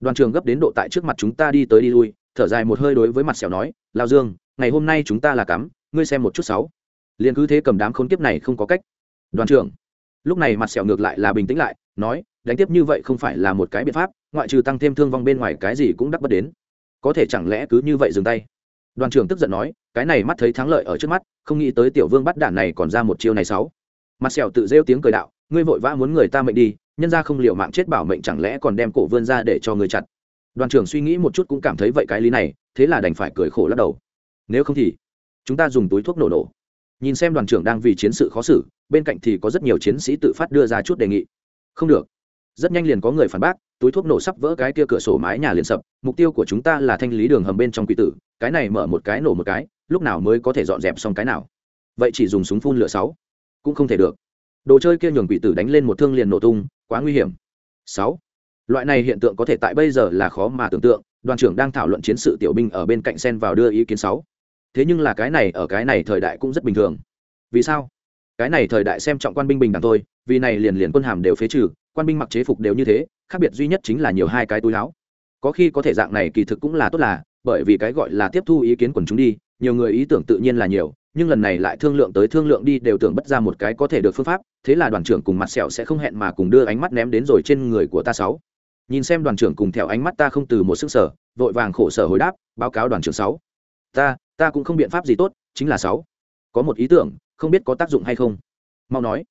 A: Đoàn trưởng gấp đến độ tại trước mặt chúng ta đi tới đi lui, thở dài một hơi đối với mặt sẹo nói, lao dương, ngày hôm nay chúng ta là cắm, ngươi xem một chút sáu. Liền cứ thế cầm đám khốn kiếp này không có cách. Đoàn trưởng, lúc này mặt sẹo ngược lại là bình tĩnh lại, nói, đánh tiếp như vậy không phải là một cái biện pháp, ngoại trừ tăng thêm thương vong bên ngoài cái gì cũng đắc bất đến có thể chẳng lẽ cứ như vậy dừng tay? Đoàn trưởng tức giận nói, cái này mắt thấy thắng lợi ở trước mắt, không nghĩ tới tiểu vương bắt đản này còn ra một chiêu này sáu. Mặt sẹo tự rêu tiếng cười đạo, ngươi vội vã muốn người ta mệnh đi, nhân ra không liệu mạng chết bảo mệnh chẳng lẽ còn đem cổ vươn ra để cho người chặt? Đoàn trưởng suy nghĩ một chút cũng cảm thấy vậy cái lý này, thế là đành phải cười khổ lắc đầu. Nếu không thì, chúng ta dùng túi thuốc nổ nổ. Nhìn xem đoàn trưởng đang vì chiến sự khó xử, bên cạnh thì có rất nhiều chiến sĩ tự phát đưa ra chút đề nghị. Không được rất nhanh liền có người phản bác, túi thuốc nổ sắp vỡ cái kia cửa sổ mái nhà liền sập, mục tiêu của chúng ta là thanh lý đường hầm bên trong quỷ tử, cái này mở một cái nổ một cái, lúc nào mới có thể dọn dẹp xong cái nào. Vậy chỉ dùng súng phun lửa sáu, cũng không thể được. Đồ chơi kia nhường quỷ tử đánh lên một thương liền nổ tung, quá nguy hiểm. Sáu, loại này hiện tượng có thể tại bây giờ là khó mà tưởng tượng, đoàn trưởng đang thảo luận chiến sự tiểu binh ở bên cạnh sen vào đưa ý kiến sáu. Thế nhưng là cái này, ở cái này thời đại cũng rất bình thường. Vì sao? Cái này thời đại xem trọng quan binh bình đẳng thôi, vì này liền liền quân hàm đều phế trừ quan binh mặc chế phục đều như thế, khác biệt duy nhất chính là nhiều hai cái túi láo có khi có thể dạng này kỳ thực cũng là tốt là, bởi vì cái gọi là tiếp thu ý kiến quần chúng đi, nhiều người ý tưởng tự nhiên là nhiều, nhưng lần này lại thương lượng tới thương lượng đi đều tưởng bất ra một cái có thể được phương pháp, thế là đoàn trưởng cùng mặt sẹo sẽ không hẹn mà cùng đưa ánh mắt ném đến rồi trên người của ta sáu. Nhìn xem đoàn trưởng cùng theo ánh mắt ta không từ một sức sở vội vàng khổ sở hồi đáp, báo cáo đoàn trưởng sáu. Ta ta cũng không biện pháp gì tốt, chính là sáu. Có một ý tưởng, không biết có tác dụng hay không. Mau nói.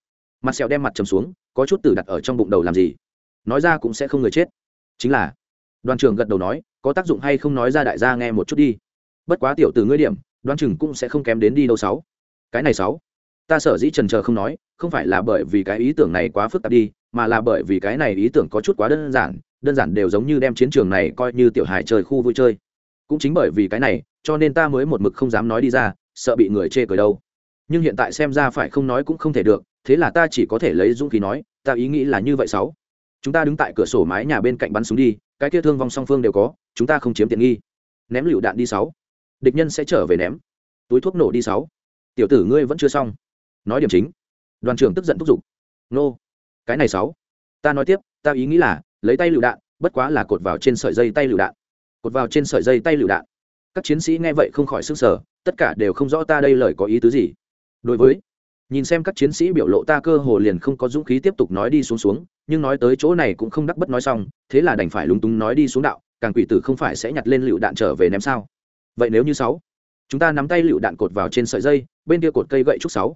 A: Mặt sẹo đem mặt trầm xuống có chút tử đặt ở trong bụng đầu làm gì? Nói ra cũng sẽ không người chết. Chính là, đoàn trưởng gật đầu nói, có tác dụng hay không nói ra đại gia nghe một chút đi. Bất quá tiểu từ ngươi điểm đoàn trưởng cũng sẽ không kém đến đi đâu sáu. Cái này sáu. Ta sở dĩ trần chờ không nói, không phải là bởi vì cái ý tưởng này quá phức tạp đi, mà là bởi vì cái này ý tưởng có chút quá đơn giản đơn giản đều giống như đem chiến trường này coi như tiểu hài chơi khu vui chơi. Cũng chính bởi vì cái này, cho nên ta mới một mực không dám nói đi ra, sợ bị người chê cười đâu. Nhưng hiện tại xem ra phải không nói cũng không thể được, thế là ta chỉ có thể lấy dũng khí nói ta ý nghĩ là như vậy sáu. Chúng ta đứng tại cửa sổ mái nhà bên cạnh bắn súng đi, cái kia thương vong song phương đều có, chúng ta không chiếm tiện nghi. Ném lựu đạn đi sáu. Địch nhân sẽ trở về ném. Túi thuốc nổ đi sáu. Tiểu tử ngươi vẫn chưa xong. Nói điểm chính. Đoàn trưởng tức giận thúc giục. Nô. Cái này sáu. Ta nói tiếp, ta ý nghĩ là, lấy tay lựu đạn, bất quá là cột vào trên sợi dây tay lựu đạn. Cột vào trên sợi dây tay lựu đạn. Các chiến sĩ nghe vậy không khỏi sức sở tất cả đều không rõ ta đây lời có ý tứ gì. Đối với nhìn xem các chiến sĩ biểu lộ ta cơ hồ liền không có dũng khí tiếp tục nói đi xuống xuống, nhưng nói tới chỗ này cũng không đắc bất nói xong, thế là đành phải lúng túng nói đi xuống đạo, càng quỷ tử không phải sẽ nhặt lên lựu đạn trở về ném sao? Vậy nếu như sáu, chúng ta nắm tay lựu đạn cột vào trên sợi dây, bên kia cột cây gậy trúc sáu.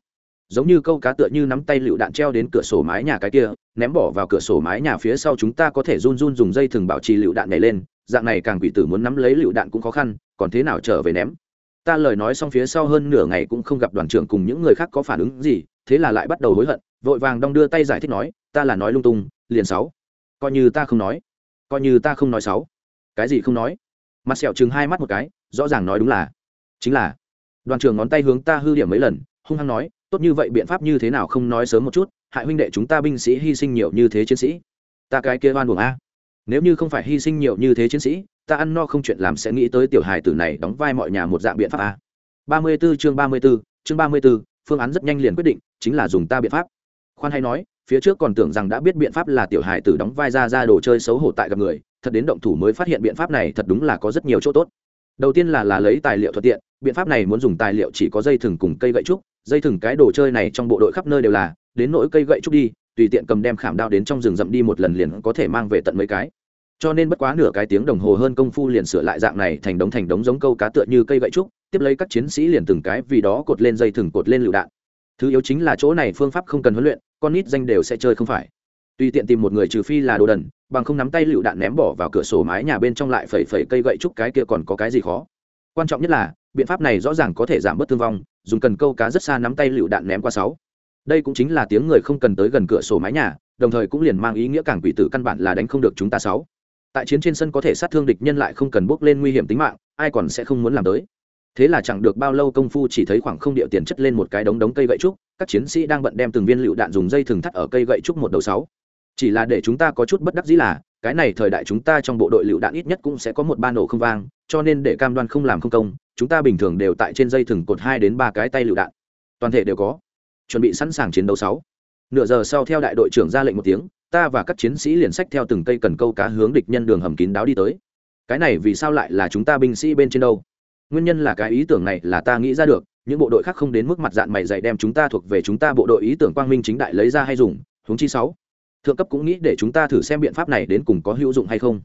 A: Giống như câu cá tựa như nắm tay lựu đạn treo đến cửa sổ mái nhà cái kia, ném bỏ vào cửa sổ mái nhà phía sau chúng ta có thể run run dùng dây thừng bảo trì lựu đạn này lên, dạng này càng quỷ tử muốn nắm lấy lựu đạn cũng khó khăn, còn thế nào trở về ném? Ta lời nói xong phía sau hơn nửa ngày cũng không gặp đoàn trưởng cùng những người khác có phản ứng gì, thế là lại bắt đầu hối hận, vội vàng đong đưa tay giải thích nói, ta là nói lung tung, liền sáu. Coi như ta không nói, coi như ta không nói sáu. Cái gì không nói? Mặt sẹo chừng hai mắt một cái, rõ ràng nói đúng là, chính là. Đoàn trưởng ngón tay hướng ta hư điểm mấy lần, hung hăng nói, tốt như vậy biện pháp như thế nào không nói sớm một chút, hại huynh đệ chúng ta binh sĩ hy sinh nhiều như thế chiến sĩ. Ta cái kia oan buồng a nếu như không phải hy sinh nhiều như thế chiến sĩ ta ăn no không chuyện làm sẽ nghĩ tới tiểu hài tử này đóng vai mọi nhà một dạng biện pháp a ba mươi 34 chương ba mươi 34, chương ba mươi 34, phương án rất nhanh liền quyết định chính là dùng ta biện pháp. Khoan hay nói phía trước còn tưởng rằng đã biết biện pháp là tiểu hài tử đóng vai ra ra đồ chơi xấu hổ tại gặp người thật đến động thủ mới phát hiện biện pháp này thật đúng là có rất nhiều chỗ tốt. Đầu tiên là là lấy tài liệu thuận tiện biện pháp này muốn dùng tài liệu chỉ có dây thừng cùng cây gậy trúc dây thừng cái đồ chơi này trong bộ đội khắp nơi đều là đến nỗi cây gậy trúc đi tùy tiện cầm đem khảm đao đến trong rừng rậm đi một lần liền có thể mang về tận mấy cái. Cho nên bất quá nửa cái tiếng đồng hồ hơn công phu liền sửa lại dạng này thành đống thành đống giống câu cá tựa như cây gậy trúc, tiếp lấy các chiến sĩ liền từng cái vì đó cột lên dây thừng cột lên lựu đạn. Thứ yếu chính là chỗ này phương pháp không cần huấn luyện, con nít danh đều sẽ chơi không phải. Tùy tiện tìm một người trừ phi là đồ đần, bằng không nắm tay lựu đạn ném bỏ vào cửa sổ mái nhà bên trong lại phẩy phẩy cây gậy trúc cái kia còn có cái gì khó. Quan trọng nhất là, biện pháp này rõ ràng có thể giảm bớt thương vong, dùng cần câu cá rất xa nắm tay lựu đạn ném qua sáu đây cũng chính là tiếng người không cần tới gần cửa sổ mái nhà, đồng thời cũng liền mang ý nghĩa càng quỷ tử căn bản là đánh không được chúng ta sáu. Tại chiến trên sân có thể sát thương địch nhân lại không cần bước lên nguy hiểm tính mạng, ai còn sẽ không muốn làm tới. Thế là chẳng được bao lâu công phu chỉ thấy khoảng không địa tiền chất lên một cái đống đống cây gậy trúc, các chiến sĩ đang bận đem từng viên lựu đạn dùng dây thừng thắt ở cây gậy trúc một đầu sáu. Chỉ là để chúng ta có chút bất đắc dĩ là, cái này thời đại chúng ta trong bộ đội lựu đạn ít nhất cũng sẽ có một ba nổ không vang, cho nên để cam đoan không làm không công, chúng ta bình thường đều tại trên dây thừng cột hai đến ba cái tay lựu đạn. Toàn thể đều có chuẩn bị sẵn sàng chiến đấu sáu. Nửa giờ sau theo đại đội trưởng ra lệnh một tiếng, ta và các chiến sĩ liền sách theo từng cây cần câu cá hướng địch nhân đường hầm kín đáo đi tới. Cái này vì sao lại là chúng ta binh sĩ bên trên đâu? Nguyên nhân là cái ý tưởng này là ta nghĩ ra được, những bộ đội khác không đến mức mặt dạng mày dày đem chúng ta thuộc về chúng ta bộ đội ý tưởng quang minh chính đại lấy ra hay dùng, huống chi sáu. Thượng cấp cũng nghĩ để chúng ta thử xem biện pháp này đến cùng có hữu dụng hay không.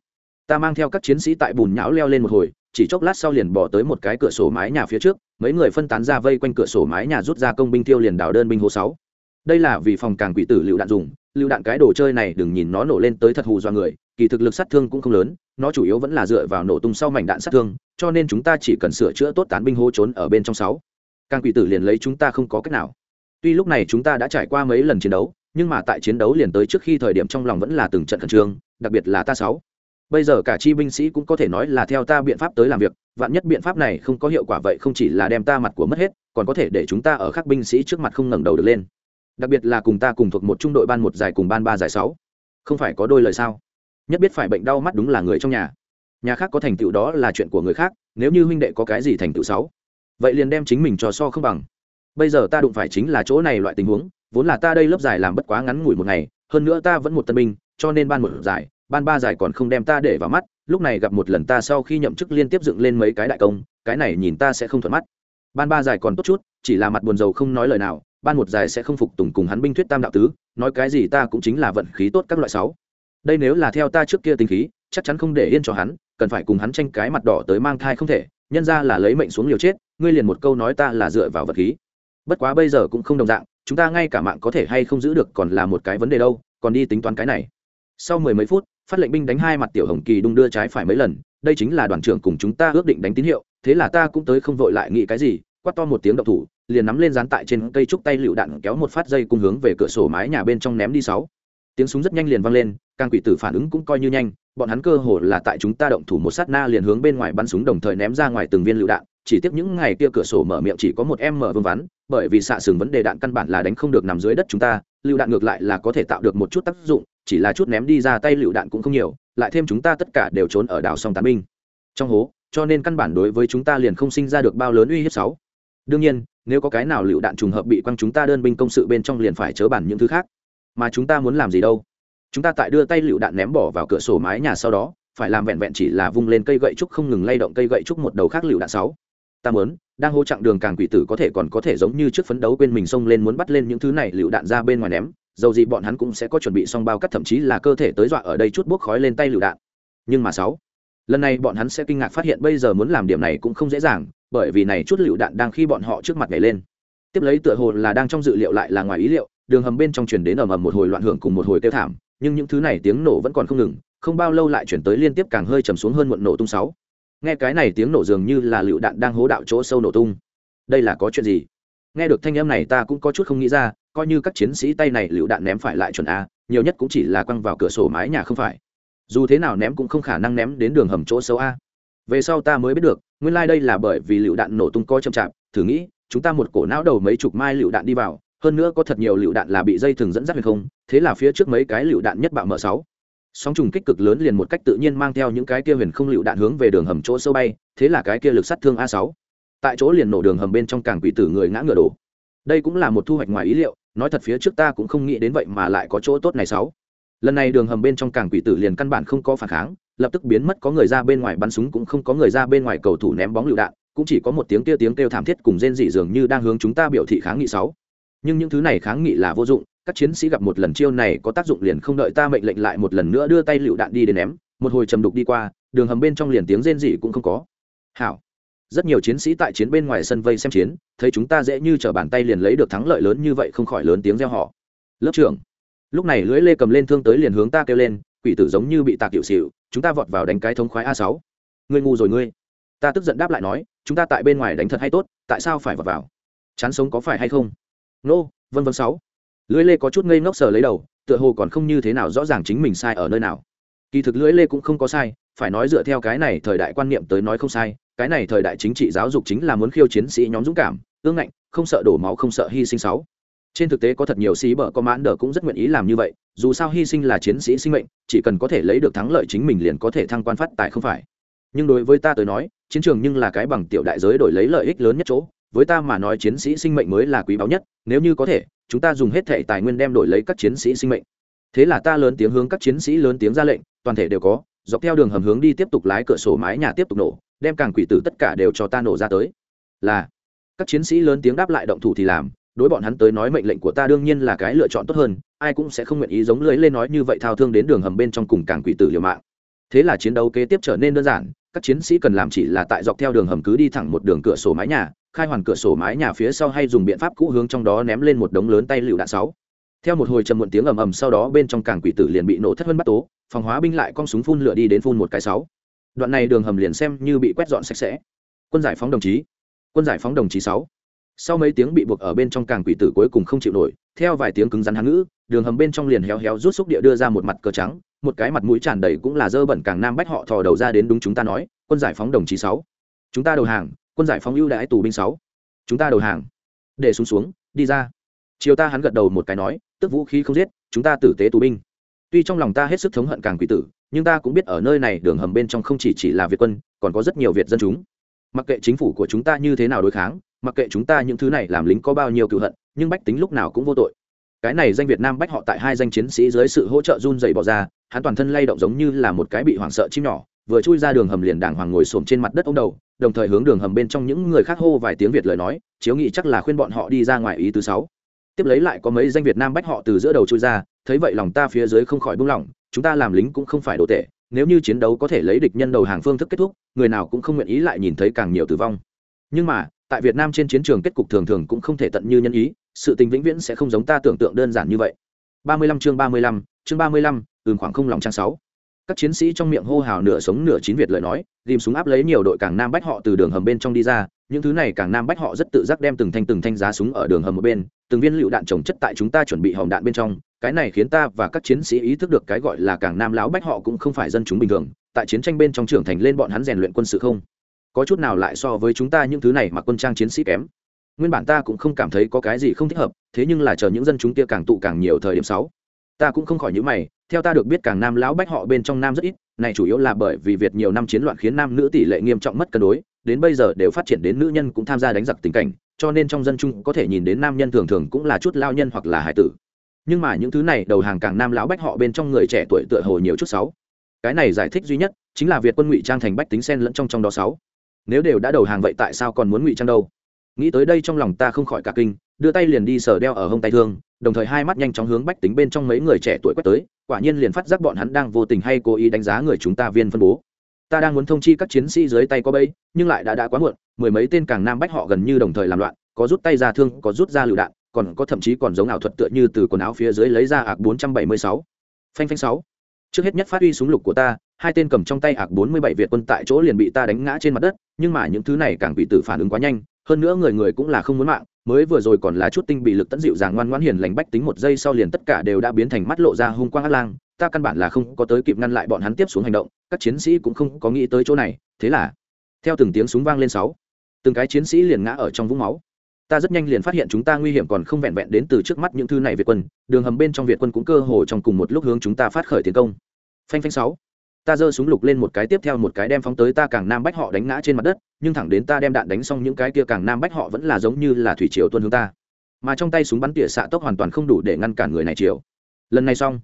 A: Ta mang theo các chiến sĩ tại bùn nhão leo lên một hồi chỉ chốc lát sau liền bỏ tới một cái cửa sổ mái nhà phía trước, mấy người phân tán ra vây quanh cửa sổ mái nhà rút ra công binh tiêu liền đào đơn binh hồ sáu. Đây là vì phòng càng quỷ tử lựu đạn dùng lựu đạn cái đồ chơi này đừng nhìn nó nổ lên tới thật hù do người, kỳ thực lực sát thương cũng không lớn, nó chủ yếu vẫn là dựa vào nổ tung sau mảnh đạn sát thương, cho nên chúng ta chỉ cần sửa chữa tốt tán binh hô trốn ở bên trong sáu. Càng quỷ tử liền lấy chúng ta không có cách nào. Tuy lúc này chúng ta đã trải qua mấy lần chiến đấu, nhưng mà tại chiến đấu liền tới trước khi thời điểm trong lòng vẫn là từng trận khẩn trương, đặc biệt là ta sáu bây giờ cả chi binh sĩ cũng có thể nói là theo ta biện pháp tới làm việc, vạn nhất biện pháp này không có hiệu quả vậy không chỉ là đem ta mặt của mất hết, còn có thể để chúng ta ở các binh sĩ trước mặt không ngẩng đầu được lên. Đặc biệt là cùng ta cùng thuộc một trung đội ban một giải cùng ban ba giải sáu. Không phải có đôi lời sao? Nhất biết phải bệnh đau mắt đúng là người trong nhà. Nhà khác có thành tựu đó là chuyện của người khác, nếu như huynh đệ có cái gì thành tựu sáu vậy liền đem chính mình cho so không bằng. Bây giờ ta đụng phải chính là chỗ này loại tình huống, vốn là ta đây lớp giải làm bất quá ngắn ngủi một ngày, hơn nữa ta vẫn một tân binh, cho nên ban một giải ban ba giải còn không đem ta để vào mắt, lúc này gặp một lần ta sau khi nhậm chức liên tiếp dựng lên mấy cái đại công, cái này nhìn ta sẽ không thuận mắt. Ban ba giải còn tốt chút, chỉ là mặt buồn rầu không nói lời nào, ban một giải sẽ không phục tùng cùng hắn binh thuyết tam đạo tứ, nói cái gì ta cũng chính là vận khí tốt các loại sáu. Đây nếu là theo ta trước kia tính khí, chắc chắn không để yên cho hắn, cần phải cùng hắn tranh cái mặt đỏ tới mang thai không thể, nhân ra là lấy mệnh xuống liều chết, ngươi liền một câu nói ta là dựa vào vật khí. Bất quá bây giờ cũng không đồng dạng, chúng ta ngay cả mạng có thể hay không giữ được còn là một cái vấn đề đâu, còn đi tính toán cái này sau mười mấy phút, phát lệnh binh đánh hai mặt tiểu hồng kỳ đung đưa trái phải mấy lần, đây chính là đoàn trưởng cùng chúng ta ước định đánh tín hiệu, thế là ta cũng tới không vội lại nghĩ cái gì, quát to một tiếng động thủ, liền nắm lên dán tại trên cây trúc tay lựu đạn kéo một phát dây cùng hướng về cửa sổ mái nhà bên trong ném đi sáu. Tiếng súng rất nhanh liền vang lên, càng quỷ tử phản ứng cũng coi như nhanh, bọn hắn cơ hồ là tại chúng ta động thủ một sát na liền hướng bên ngoài bắn súng đồng thời ném ra ngoài từng viên lựu đạn chỉ tiếp những ngày kia cửa sổ mở miệng chỉ có một em mở vương vắn, bởi vì xạ sừng vấn đề đạn căn bản là đánh không được nằm dưới đất chúng ta, lựu đạn ngược lại là có thể tạo được một chút tác dụng, chỉ là chút ném đi ra tay lựu đạn cũng không nhiều, lại thêm chúng ta tất cả đều trốn ở đảo sông tán binh trong hố, cho nên căn bản đối với chúng ta liền không sinh ra được bao lớn uy hiếp sáu. Đương nhiên, nếu có cái nào lựu đạn trùng hợp bị quăng chúng ta đơn binh công sự bên trong liền phải chớ bản những thứ khác. Mà chúng ta muốn làm gì đâu? Chúng ta tại đưa tay lựu đạn ném bỏ vào cửa sổ mái nhà sau đó, phải làm vẹn vẹn chỉ là vung lên cây gậy trúc không ngừng lay động cây gậy trúc một đầu khác lựu đạn sáu ta muốn, đang hô chặng đường càng quỷ tử có thể còn có thể giống như trước phấn đấu quên mình xông lên muốn bắt lên những thứ này lựu đạn ra bên ngoài ném, dầu gì bọn hắn cũng sẽ có chuẩn bị xong bao cắt thậm chí là cơ thể tới dọa ở đây chút bốc khói lên tay lựu đạn. Nhưng mà sáu, lần này bọn hắn sẽ kinh ngạc phát hiện bây giờ muốn làm điểm này cũng không dễ dàng, bởi vì này chút lựu đạn đang khi bọn họ trước mặt nhảy lên. Tiếp lấy tựa hồ là đang trong dự liệu lại là ngoài ý liệu, đường hầm bên trong truyền đến ầm ầm một hồi loạn hưởng cùng một hồi tiêu thảm, nhưng những thứ này tiếng nổ vẫn còn không ngừng, không bao lâu lại chuyển tới liên tiếp càng hơi trầm xuống hơn muộn nổ tung sáu nghe cái này tiếng nổ dường như là lựu đạn đang hố đạo chỗ sâu nổ tung. Đây là có chuyện gì? Nghe được thanh âm này ta cũng có chút không nghĩ ra, coi như các chiến sĩ tay này lựu đạn ném phải lại chuẩn a, nhiều nhất cũng chỉ là quăng vào cửa sổ mái nhà không phải. Dù thế nào ném cũng không khả năng ném đến đường hầm chỗ sâu a. Về sau ta mới biết được, nguyên lai、like、đây là bởi vì lựu đạn nổ tung coi chậm chạp, thử nghĩ, chúng ta một cổ não đầu mấy chục mai lựu đạn đi vào, hơn nữa có thật nhiều lựu đạn là bị dây thừng dẫn dắt hay không, thế là phía trước mấy cái lựu đạn nhất bạo mở sáu sóng trùng kích cực lớn liền một cách tự nhiên mang theo những cái kia huyền không lựu đạn hướng về đường hầm chỗ sâu bay, thế là cái kia lực sát thương a sáu. Tại chỗ liền nổ đường hầm bên trong càng quỷ tử người ngã ngựa đổ. Đây cũng là một thu hoạch ngoài ý liệu, nói thật phía trước ta cũng không nghĩ đến vậy mà lại có chỗ tốt này sáu. Lần này đường hầm bên trong càng quỷ tử liền căn bản không có phản kháng, lập tức biến mất có người ra bên ngoài bắn súng cũng không có người ra bên ngoài cầu thủ ném bóng lựu đạn, cũng chỉ có một tiếng kia tiếng kêu thảm thiết cùng rên dị dường như đang hướng chúng ta biểu thị kháng nghị sáu. Nhưng những thứ này kháng nghị là vô dụng các chiến sĩ gặp một lần chiêu này có tác dụng liền không đợi ta mệnh lệnh lại một lần nữa đưa tay lựu đạn đi đến ném, một hồi trầm đục đi qua, đường hầm bên trong liền tiếng rên rỉ cũng không có. Hảo. Rất nhiều chiến sĩ tại chiến bên ngoài sân vây xem chiến, thấy chúng ta dễ như t r ở bàn tay liền lấy được thắng lợi lớn như vậy không khỏi lớn tiếng reo họ lớp trưởng. Lúc này lưỡi lê cầm lên thương tới liền hướng ta kêu lên, quỷ tử giống như bị tạc hiệu xịu chúng ta vọt vào đánh cái thống khoái a sáu. Ngươi ngu rồi ngươi. Ta tức giận đáp lại nói, chúng ta tại bên ngoài đánh thật hay tốt, tại sao phải vọt vào? Chán sống có phải hay không? Nô, vân vân sáu lưỡi lê có chút ngây ngốc sờ lấy đầu, tựa hồ còn không như thế nào rõ ràng chính mình sai ở nơi nào. Kỳ thực lưỡi lê cũng không có sai, phải nói dựa theo cái này thời đại quan niệm tới nói không sai, cái này thời đại chính trị giáo dục chính là muốn khiêu chiến sĩ nhóm dũng cảm, ương ngạnh, không sợ đổ máu không sợ hy sinh sáu. Trên thực tế có thật nhiều sĩ bợ có mãn đờ cũng rất nguyện ý làm như vậy, dù sao hy sinh là chiến sĩ sinh mệnh, chỉ cần có thể lấy được thắng lợi chính mình liền có thể thăng quan phát tài không phải. Nhưng đối với ta tới nói, chiến trường nhưng là cái bằng tiểu đại giới đổi lấy lợi ích lớn nhất chỗ, với ta mà nói chiến sĩ sinh mệnh mới là quý báu nhất, nếu như có thể chúng ta dùng hết thể tài nguyên đem đổi lấy các chiến sĩ sinh mệnh. Thế là ta lớn tiếng hướng các chiến sĩ lớn tiếng ra lệnh, toàn thể đều có, dọc theo đường hầm hướng đi tiếp tục lái cửa sổ mái nhà tiếp tục nổ, đem càng quỷ tử tất cả đều cho ta nổ ra tới. Là, các chiến sĩ lớn tiếng đáp lại động thủ thì làm, đối bọn hắn tới nói mệnh lệnh của ta đương nhiên là cái lựa chọn tốt hơn, ai cũng sẽ không nguyện ý giống lưới lên nói như vậy thao thương đến đường hầm bên trong cùng càng quỷ tử liều mạng. Thế là chiến đấu kế tiếp trở nên đơn giản, các chiến sĩ cần làm chỉ là tại dọc theo đường hầm cứ đi thẳng một đường cửa sổ mái nhà khai hoàn cửa sổ mái nhà phía sau hay dùng biện pháp cũ hướng trong đó ném lên một đống lớn tay lựu đạn sáu. Theo một hồi trầm muộn tiếng ầm ầm sau đó bên trong càng quỷ tử liền bị nổ thất vân bắt tố, phòng hóa binh lại con súng phun lửa đi đến phun một cái sáu. Đoạn này đường hầm liền xem như bị quét dọn sạch sẽ. Quân giải phóng đồng chí. Quân giải phóng đồng chí sáu. Sau mấy tiếng bị buộc ở bên trong càng quỷ tử cuối cùng không chịu nổi, theo vài tiếng cứng rắn hán ngữ, đường hầm bên trong liền héo héo rút xúc địa đưa ra một mặt cờ trắng, một cái mặt mũi tràn đầy cũng là dơ bẩn càng nam bách họ thò đầu ra đến đúng chúng ta nói, quân giải phóng đồng chí sáu. Chúng ta đầu hàng quân giải phóng ưu đãi tù binh sáu. Chúng ta đầu hàng. Để xuống xuống, đi ra. Chiều ta hắn gật đầu một cái nói, tức vũ khí không giết, chúng ta tử tế tù binh. Tuy trong lòng ta hết sức thống hận càng quỷ tử, nhưng ta cũng biết ở nơi này đường hầm bên trong không chỉ chỉ là việt quân, còn có rất nhiều việt dân chúng. Mặc kệ chính phủ của chúng ta như thế nào đối kháng, mặc kệ chúng ta những thứ này làm lính có bao nhiêu cựu hận, nhưng bách tính lúc nào cũng vô tội. Cái này danh việt nam bách họ tại hai danh chiến sĩ dưới sự hỗ trợ run dày bỏ ra, hắn toàn thân lay động giống như là một cái bị hoảng sợ chim nhỏ vừa chui ra đường hầm liền đàng hoàng ngồi xổm trên mặt đất ông đầu đồng thời hướng đường hầm bên trong những người khác hô vài tiếng việt lời nói chiếu nghị chắc là khuyên bọn họ đi ra ngoài ý thứ sáu. Tiếp lấy lại có mấy danh việt nam bách họ từ giữa đầu chui ra thấy vậy lòng ta phía dưới không khỏi buông lỏng chúng ta làm lính cũng không phải đồ tệ nếu như chiến đấu có thể lấy địch nhân đầu hàng phương thức kết thúc người nào cũng không nguyện ý lại nhìn thấy càng nhiều tử vong. Nhưng mà tại việt nam trên chiến trường kết cục thường thường cũng không thể tận như nhân ý sự tình vĩnh viễn sẽ không giống ta tưởng tượng đơn giản như vậy. 35 chương 35, chương 35, ừm khoảng không lòng trang sáu các chiến sĩ trong miệng hô hào nửa sống nửa chín việt lời nói, ghim súng áp lấy nhiều đội càng nam bách họ từ đường hầm bên trong đi ra, những thứ này càng nam bách họ rất tự giác đem từng thanh từng thanh giá súng ở đường hầm một bên, từng viên lựu đạn trồng chất tại chúng ta chuẩn bị hòm đạn bên trong, cái này khiến ta và các chiến sĩ ý thức được cái gọi là càng nam láo bách họ cũng không phải dân chúng bình thường, tại chiến tranh bên trong trưởng thành lên bọn hắn rèn luyện quân sự không? Có chút nào lại so với chúng ta những thứ này mà quân trang chiến sĩ kém? Nguyên bản ta cũng không cảm thấy có cái gì không thích hợp, thế nhưng là chờ những dân chúng kia càng tụ càng nhiều thời điểm sáu, ta cũng không khỏi những mày theo ta được biết càng nam lão bách họ bên trong nam rất ít, này chủ yếu là bởi vì việt nhiều năm chiến loạn khiến nam nữ tỷ lệ nghiêm trọng mất cân đối, đến bây giờ đều phát triển đến nữ nhân cũng tham gia đánh giặc tình cảnh, cho nên trong dân chung có thể nhìn đến nam nhân thường thường cũng là chút lao nhân hoặc là hải tử. Nhưng mà những thứ này đầu hàng càng nam lão bách họ bên trong người trẻ tuổi tựa hồ nhiều chút sáu cái này giải thích duy nhất chính là việt quân ngụy trang thành bách tính sen lẫn trong trong đó sáu nếu đều đã đầu hàng vậy tại sao còn muốn ngụy trang đâu? Nghĩ tới đây trong lòng ta không khỏi cả kinh, đưa tay liền đi sờ đeo ở hông tay thương, đồng thời hai mắt nhanh chóng hướng bách tính bên trong mấy người trẻ tuổi quét tới, quả nhiên liền phát giác bọn hắn đang vô tình hay cố ý đánh giá người chúng ta viên phân bố. Ta đang muốn thông chi các chiến sĩ dưới tay có bẫy, nhưng lại đã đã quá muộn, mười mấy tên càng nam bách họ gần như đồng thời làm loạn, có rút tay ra thương, có rút ra lựu đạn, còn có thậm chí còn giống ảo thuật tựa như từ quần áo phía dưới lấy ra ạc bốn trăm bảy mươi sáu. Phanh phanh sáu. Trước hết nhất phát huy súng lục của ta, hai tên cầm trong tay ạc bốn mươi bảy việt quân tại chỗ liền bị ta đánh ngã trên mặt đất, nhưng mà những thứ này càng bị tử phản ứng quá nhanh hơn nữa người người cũng là không muốn mạng, mới vừa rồi còn là chút tinh bị lực tận dịu dàng ngoan ngoãn hiền lành bách tính một giây sau liền tất cả đều đã biến thành mắt lộ ra hung quang ác lang, ta căn bản là không có tới kịp ngăn lại bọn hắn tiếp xuống hành động, các chiến sĩ cũng không có nghĩ tới chỗ này, thế là, theo từng tiếng súng vang lên sáu, từng cái chiến sĩ liền ngã ở trong vũng máu. Ta rất nhanh liền phát hiện chúng ta nguy hiểm còn không vẹn vẹn đến từ trước mắt những thứ này việt quân, đường hầm bên trong việt quân cũng cơ hồ trong cùng một lúc hướng chúng ta phát khởi tiến công. Phanh phanh sáu ta giơ súng lục lên một cái tiếp theo một cái đem phóng tới ta càng nam bách họ đánh ngã trên mặt đất, nhưng thẳng đến ta đem đạn đánh xong những cái kia càng nam bách họ vẫn là giống như là thủy triều tuân hướng ta. Mà trong tay súng bắn tỉa xạ tốc hoàn toàn không đủ để ngăn cản người này chiều lần này xong,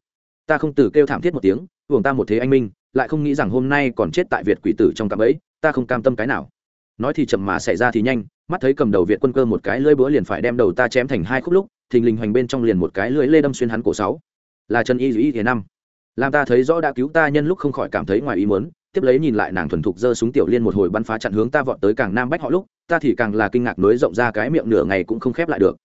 A: ta không từ kêu thảm thiết một tiếng, hưởng ta một thế anh minh, lại không nghĩ rằng hôm nay còn chết tại việt quỷ tử trong cạm ấy ta không cam tâm cái nào. Nói thì chậm mà xảy ra thì nhanh, mắt thấy cầm đầu việt quân cơ một cái lưỡi búa liền phải đem đầu ta chém thành hai khúc lúc, thình lình hoành bên trong liền một cái lưỡi lê đâm xuyên hắn cổ sáu. Là trần y y thế năm làm ta thấy rõ đã cứu ta nhân lúc không khỏi cảm thấy ngoài ý muốn, tiếp lấy nhìn lại nàng thuần thục giơ súng tiểu liên một hồi bắn phá chặn hướng ta vọt tới càng nam bách họ lúc, ta thì càng là kinh ngạc nối rộng ra cái miệng nửa ngày cũng không khép lại được.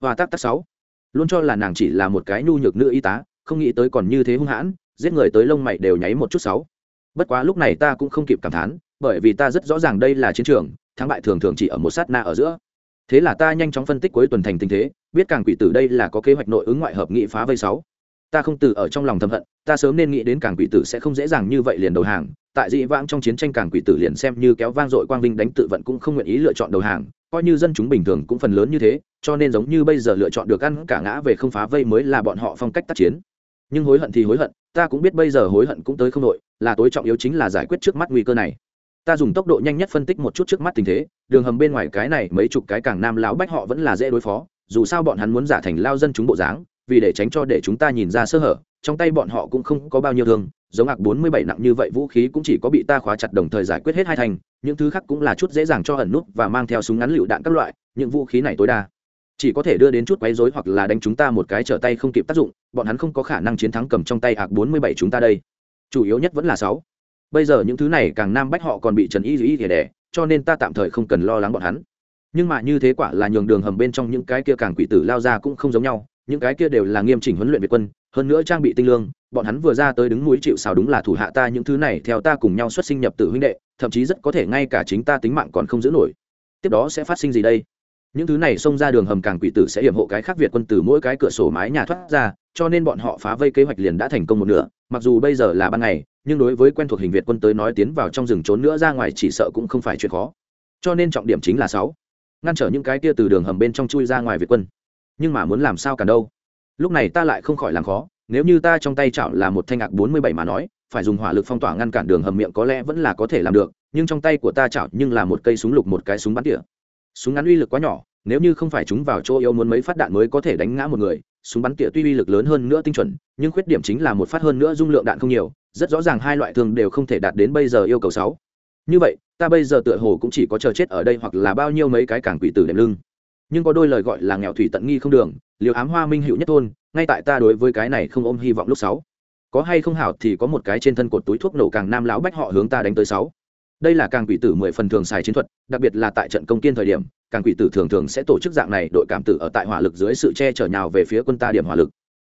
A: Và tác tác sáu. Luôn cho là nàng chỉ là một cái nhu nhược nữ y tá, không nghĩ tới còn như thế hung hãn, giết người tới lông mày đều nháy một chút sáu. Bất quá lúc này ta cũng không kịp cảm thán, bởi vì ta rất rõ ràng đây là chiến trường, thắng bại thường thường chỉ ở một sát na ở giữa. Thế là ta nhanh chóng phân tích cuối tuần thành tình thế, biết càng quỷ tử đây là có kế hoạch nội ứng ngoại hợp nghị phá vây sáu ta không từ ở trong lòng thầm hận, ta sớm nên nghĩ đến cảng quỷ tử sẽ không dễ dàng như vậy liền đầu hàng. Tại dị vãng trong chiến tranh cảng quỷ tử liền xem như kéo vang dội quang vinh đánh tự vận cũng không nguyện ý lựa chọn đầu hàng. Coi như dân chúng bình thường cũng phần lớn như thế, cho nên giống như bây giờ lựa chọn được ăn cả ngã về không phá vây mới là bọn họ phong cách tác chiến. Nhưng hối hận thì hối hận, ta cũng biết bây giờ hối hận cũng tới không đội là tối trọng yếu chính là giải quyết trước mắt nguy cơ này. Ta dùng tốc độ nhanh nhất phân tích một chút trước mắt tình thế, đường hầm bên ngoài cái này mấy chục cái càng nam lão bách họ vẫn là dễ đối phó, dù sao bọn hắn muốn giả thành lao dân chúng bộ dáng vì để tránh cho để chúng ta nhìn ra sơ hở, trong tay bọn họ cũng không có bao nhiêu thương, giống ạc bốn mươi bảy nặng như vậy vũ khí cũng chỉ có bị ta khóa chặt đồng thời giải quyết hết hai thành, những thứ khác cũng là chút dễ dàng cho ẩn nút và mang theo súng ngắn lựu đạn các loại, những vũ khí này tối đa. Chỉ có thể đưa đến chút quấy rối hoặc là đánh chúng ta một cái trở tay không kịp tác dụng, bọn hắn không có khả năng chiến thắng cầm trong tay ạc bốn mươi bảy chúng ta đây. Chủ yếu nhất vẫn là sáu. Bây giờ những thứ này càng nam bách họ còn bị trần y y thìa đẻ, cho nên ta tạm thời không cần lo lắng bọn hắn. Nhưng mà như thế quả là nhường đường hầm bên trong những cái kia càng quỷ tử lao ra cũng không giống nhau những cái kia đều là nghiêm chỉnh huấn luyện việt quân, hơn nữa trang bị tinh lương, bọn hắn vừa ra tới đứng núi chịu xào đúng là thủ hạ ta, những thứ này theo ta cùng nhau xuất sinh nhập tử huynh đệ, thậm chí rất có thể ngay cả chính ta tính mạng còn không giữ nổi. Tiếp đó sẽ phát sinh gì đây? Những thứ này xông ra đường hầm càng quỷ tử sẽ hiểm hộ cái khác việt quân từ mỗi cái cửa sổ mái nhà thoát ra, cho nên bọn họ phá vây kế hoạch liền đã thành công một nửa, mặc dù bây giờ là ban ngày, nhưng đối với quen thuộc hình việt quân tới nói tiến vào trong rừng trốn nữa ra ngoài chỉ sợ cũng không phải chuyện khó. Cho nên trọng điểm chính là sáu. Ngăn trở những cái kia từ đường hầm bên trong chui ra ngoài việt quân nhưng mà muốn làm sao cả đâu. Lúc này ta lại không khỏi làm khó, nếu như ta trong tay chảo là một thanh ngạc bốn mươi bảy mà nói, phải dùng hỏa lực phong tỏa ngăn cản đường hầm miệng có lẽ vẫn là có thể làm được, nhưng trong tay của ta chảo nhưng là một cây súng lục một cái súng bắn tỉa. Súng ngắn uy lực quá nhỏ, nếu như không phải chúng vào chỗ yếu muốn mấy phát đạn mới có thể đánh ngã một người, súng bắn tỉa tuy uy lực lớn hơn nữa tinh chuẩn, nhưng khuyết điểm chính là một phát hơn nữa dung lượng đạn không nhiều, rất rõ ràng hai loại thường đều không thể đạt đến bây giờ yêu cầu sáu. Như vậy, ta bây giờ tựa hồ cũng chỉ có chờ chết ở đây hoặc là bao nhiêu mấy cái cảng quỷ tử đệm lưng nhưng có đôi lời gọi là nghèo thủy tận nghi không đường, liều ám hoa minh hữu nhất thôn, ngay tại ta đối với cái này không ôm hy vọng lúc sáu. Có hay không hảo thì có một cái trên thân cột túi thuốc nổ càng nam lão bách họ hướng ta đánh tới sáu. Đây là càng quỷ tử mười phần thường xài chiến thuật, đặc biệt là tại trận công kiên thời điểm, càng quỷ tử thường thường sẽ tổ chức dạng này đội cảm tử ở tại hỏa lực dưới sự che chở nhào về phía quân ta điểm hỏa lực.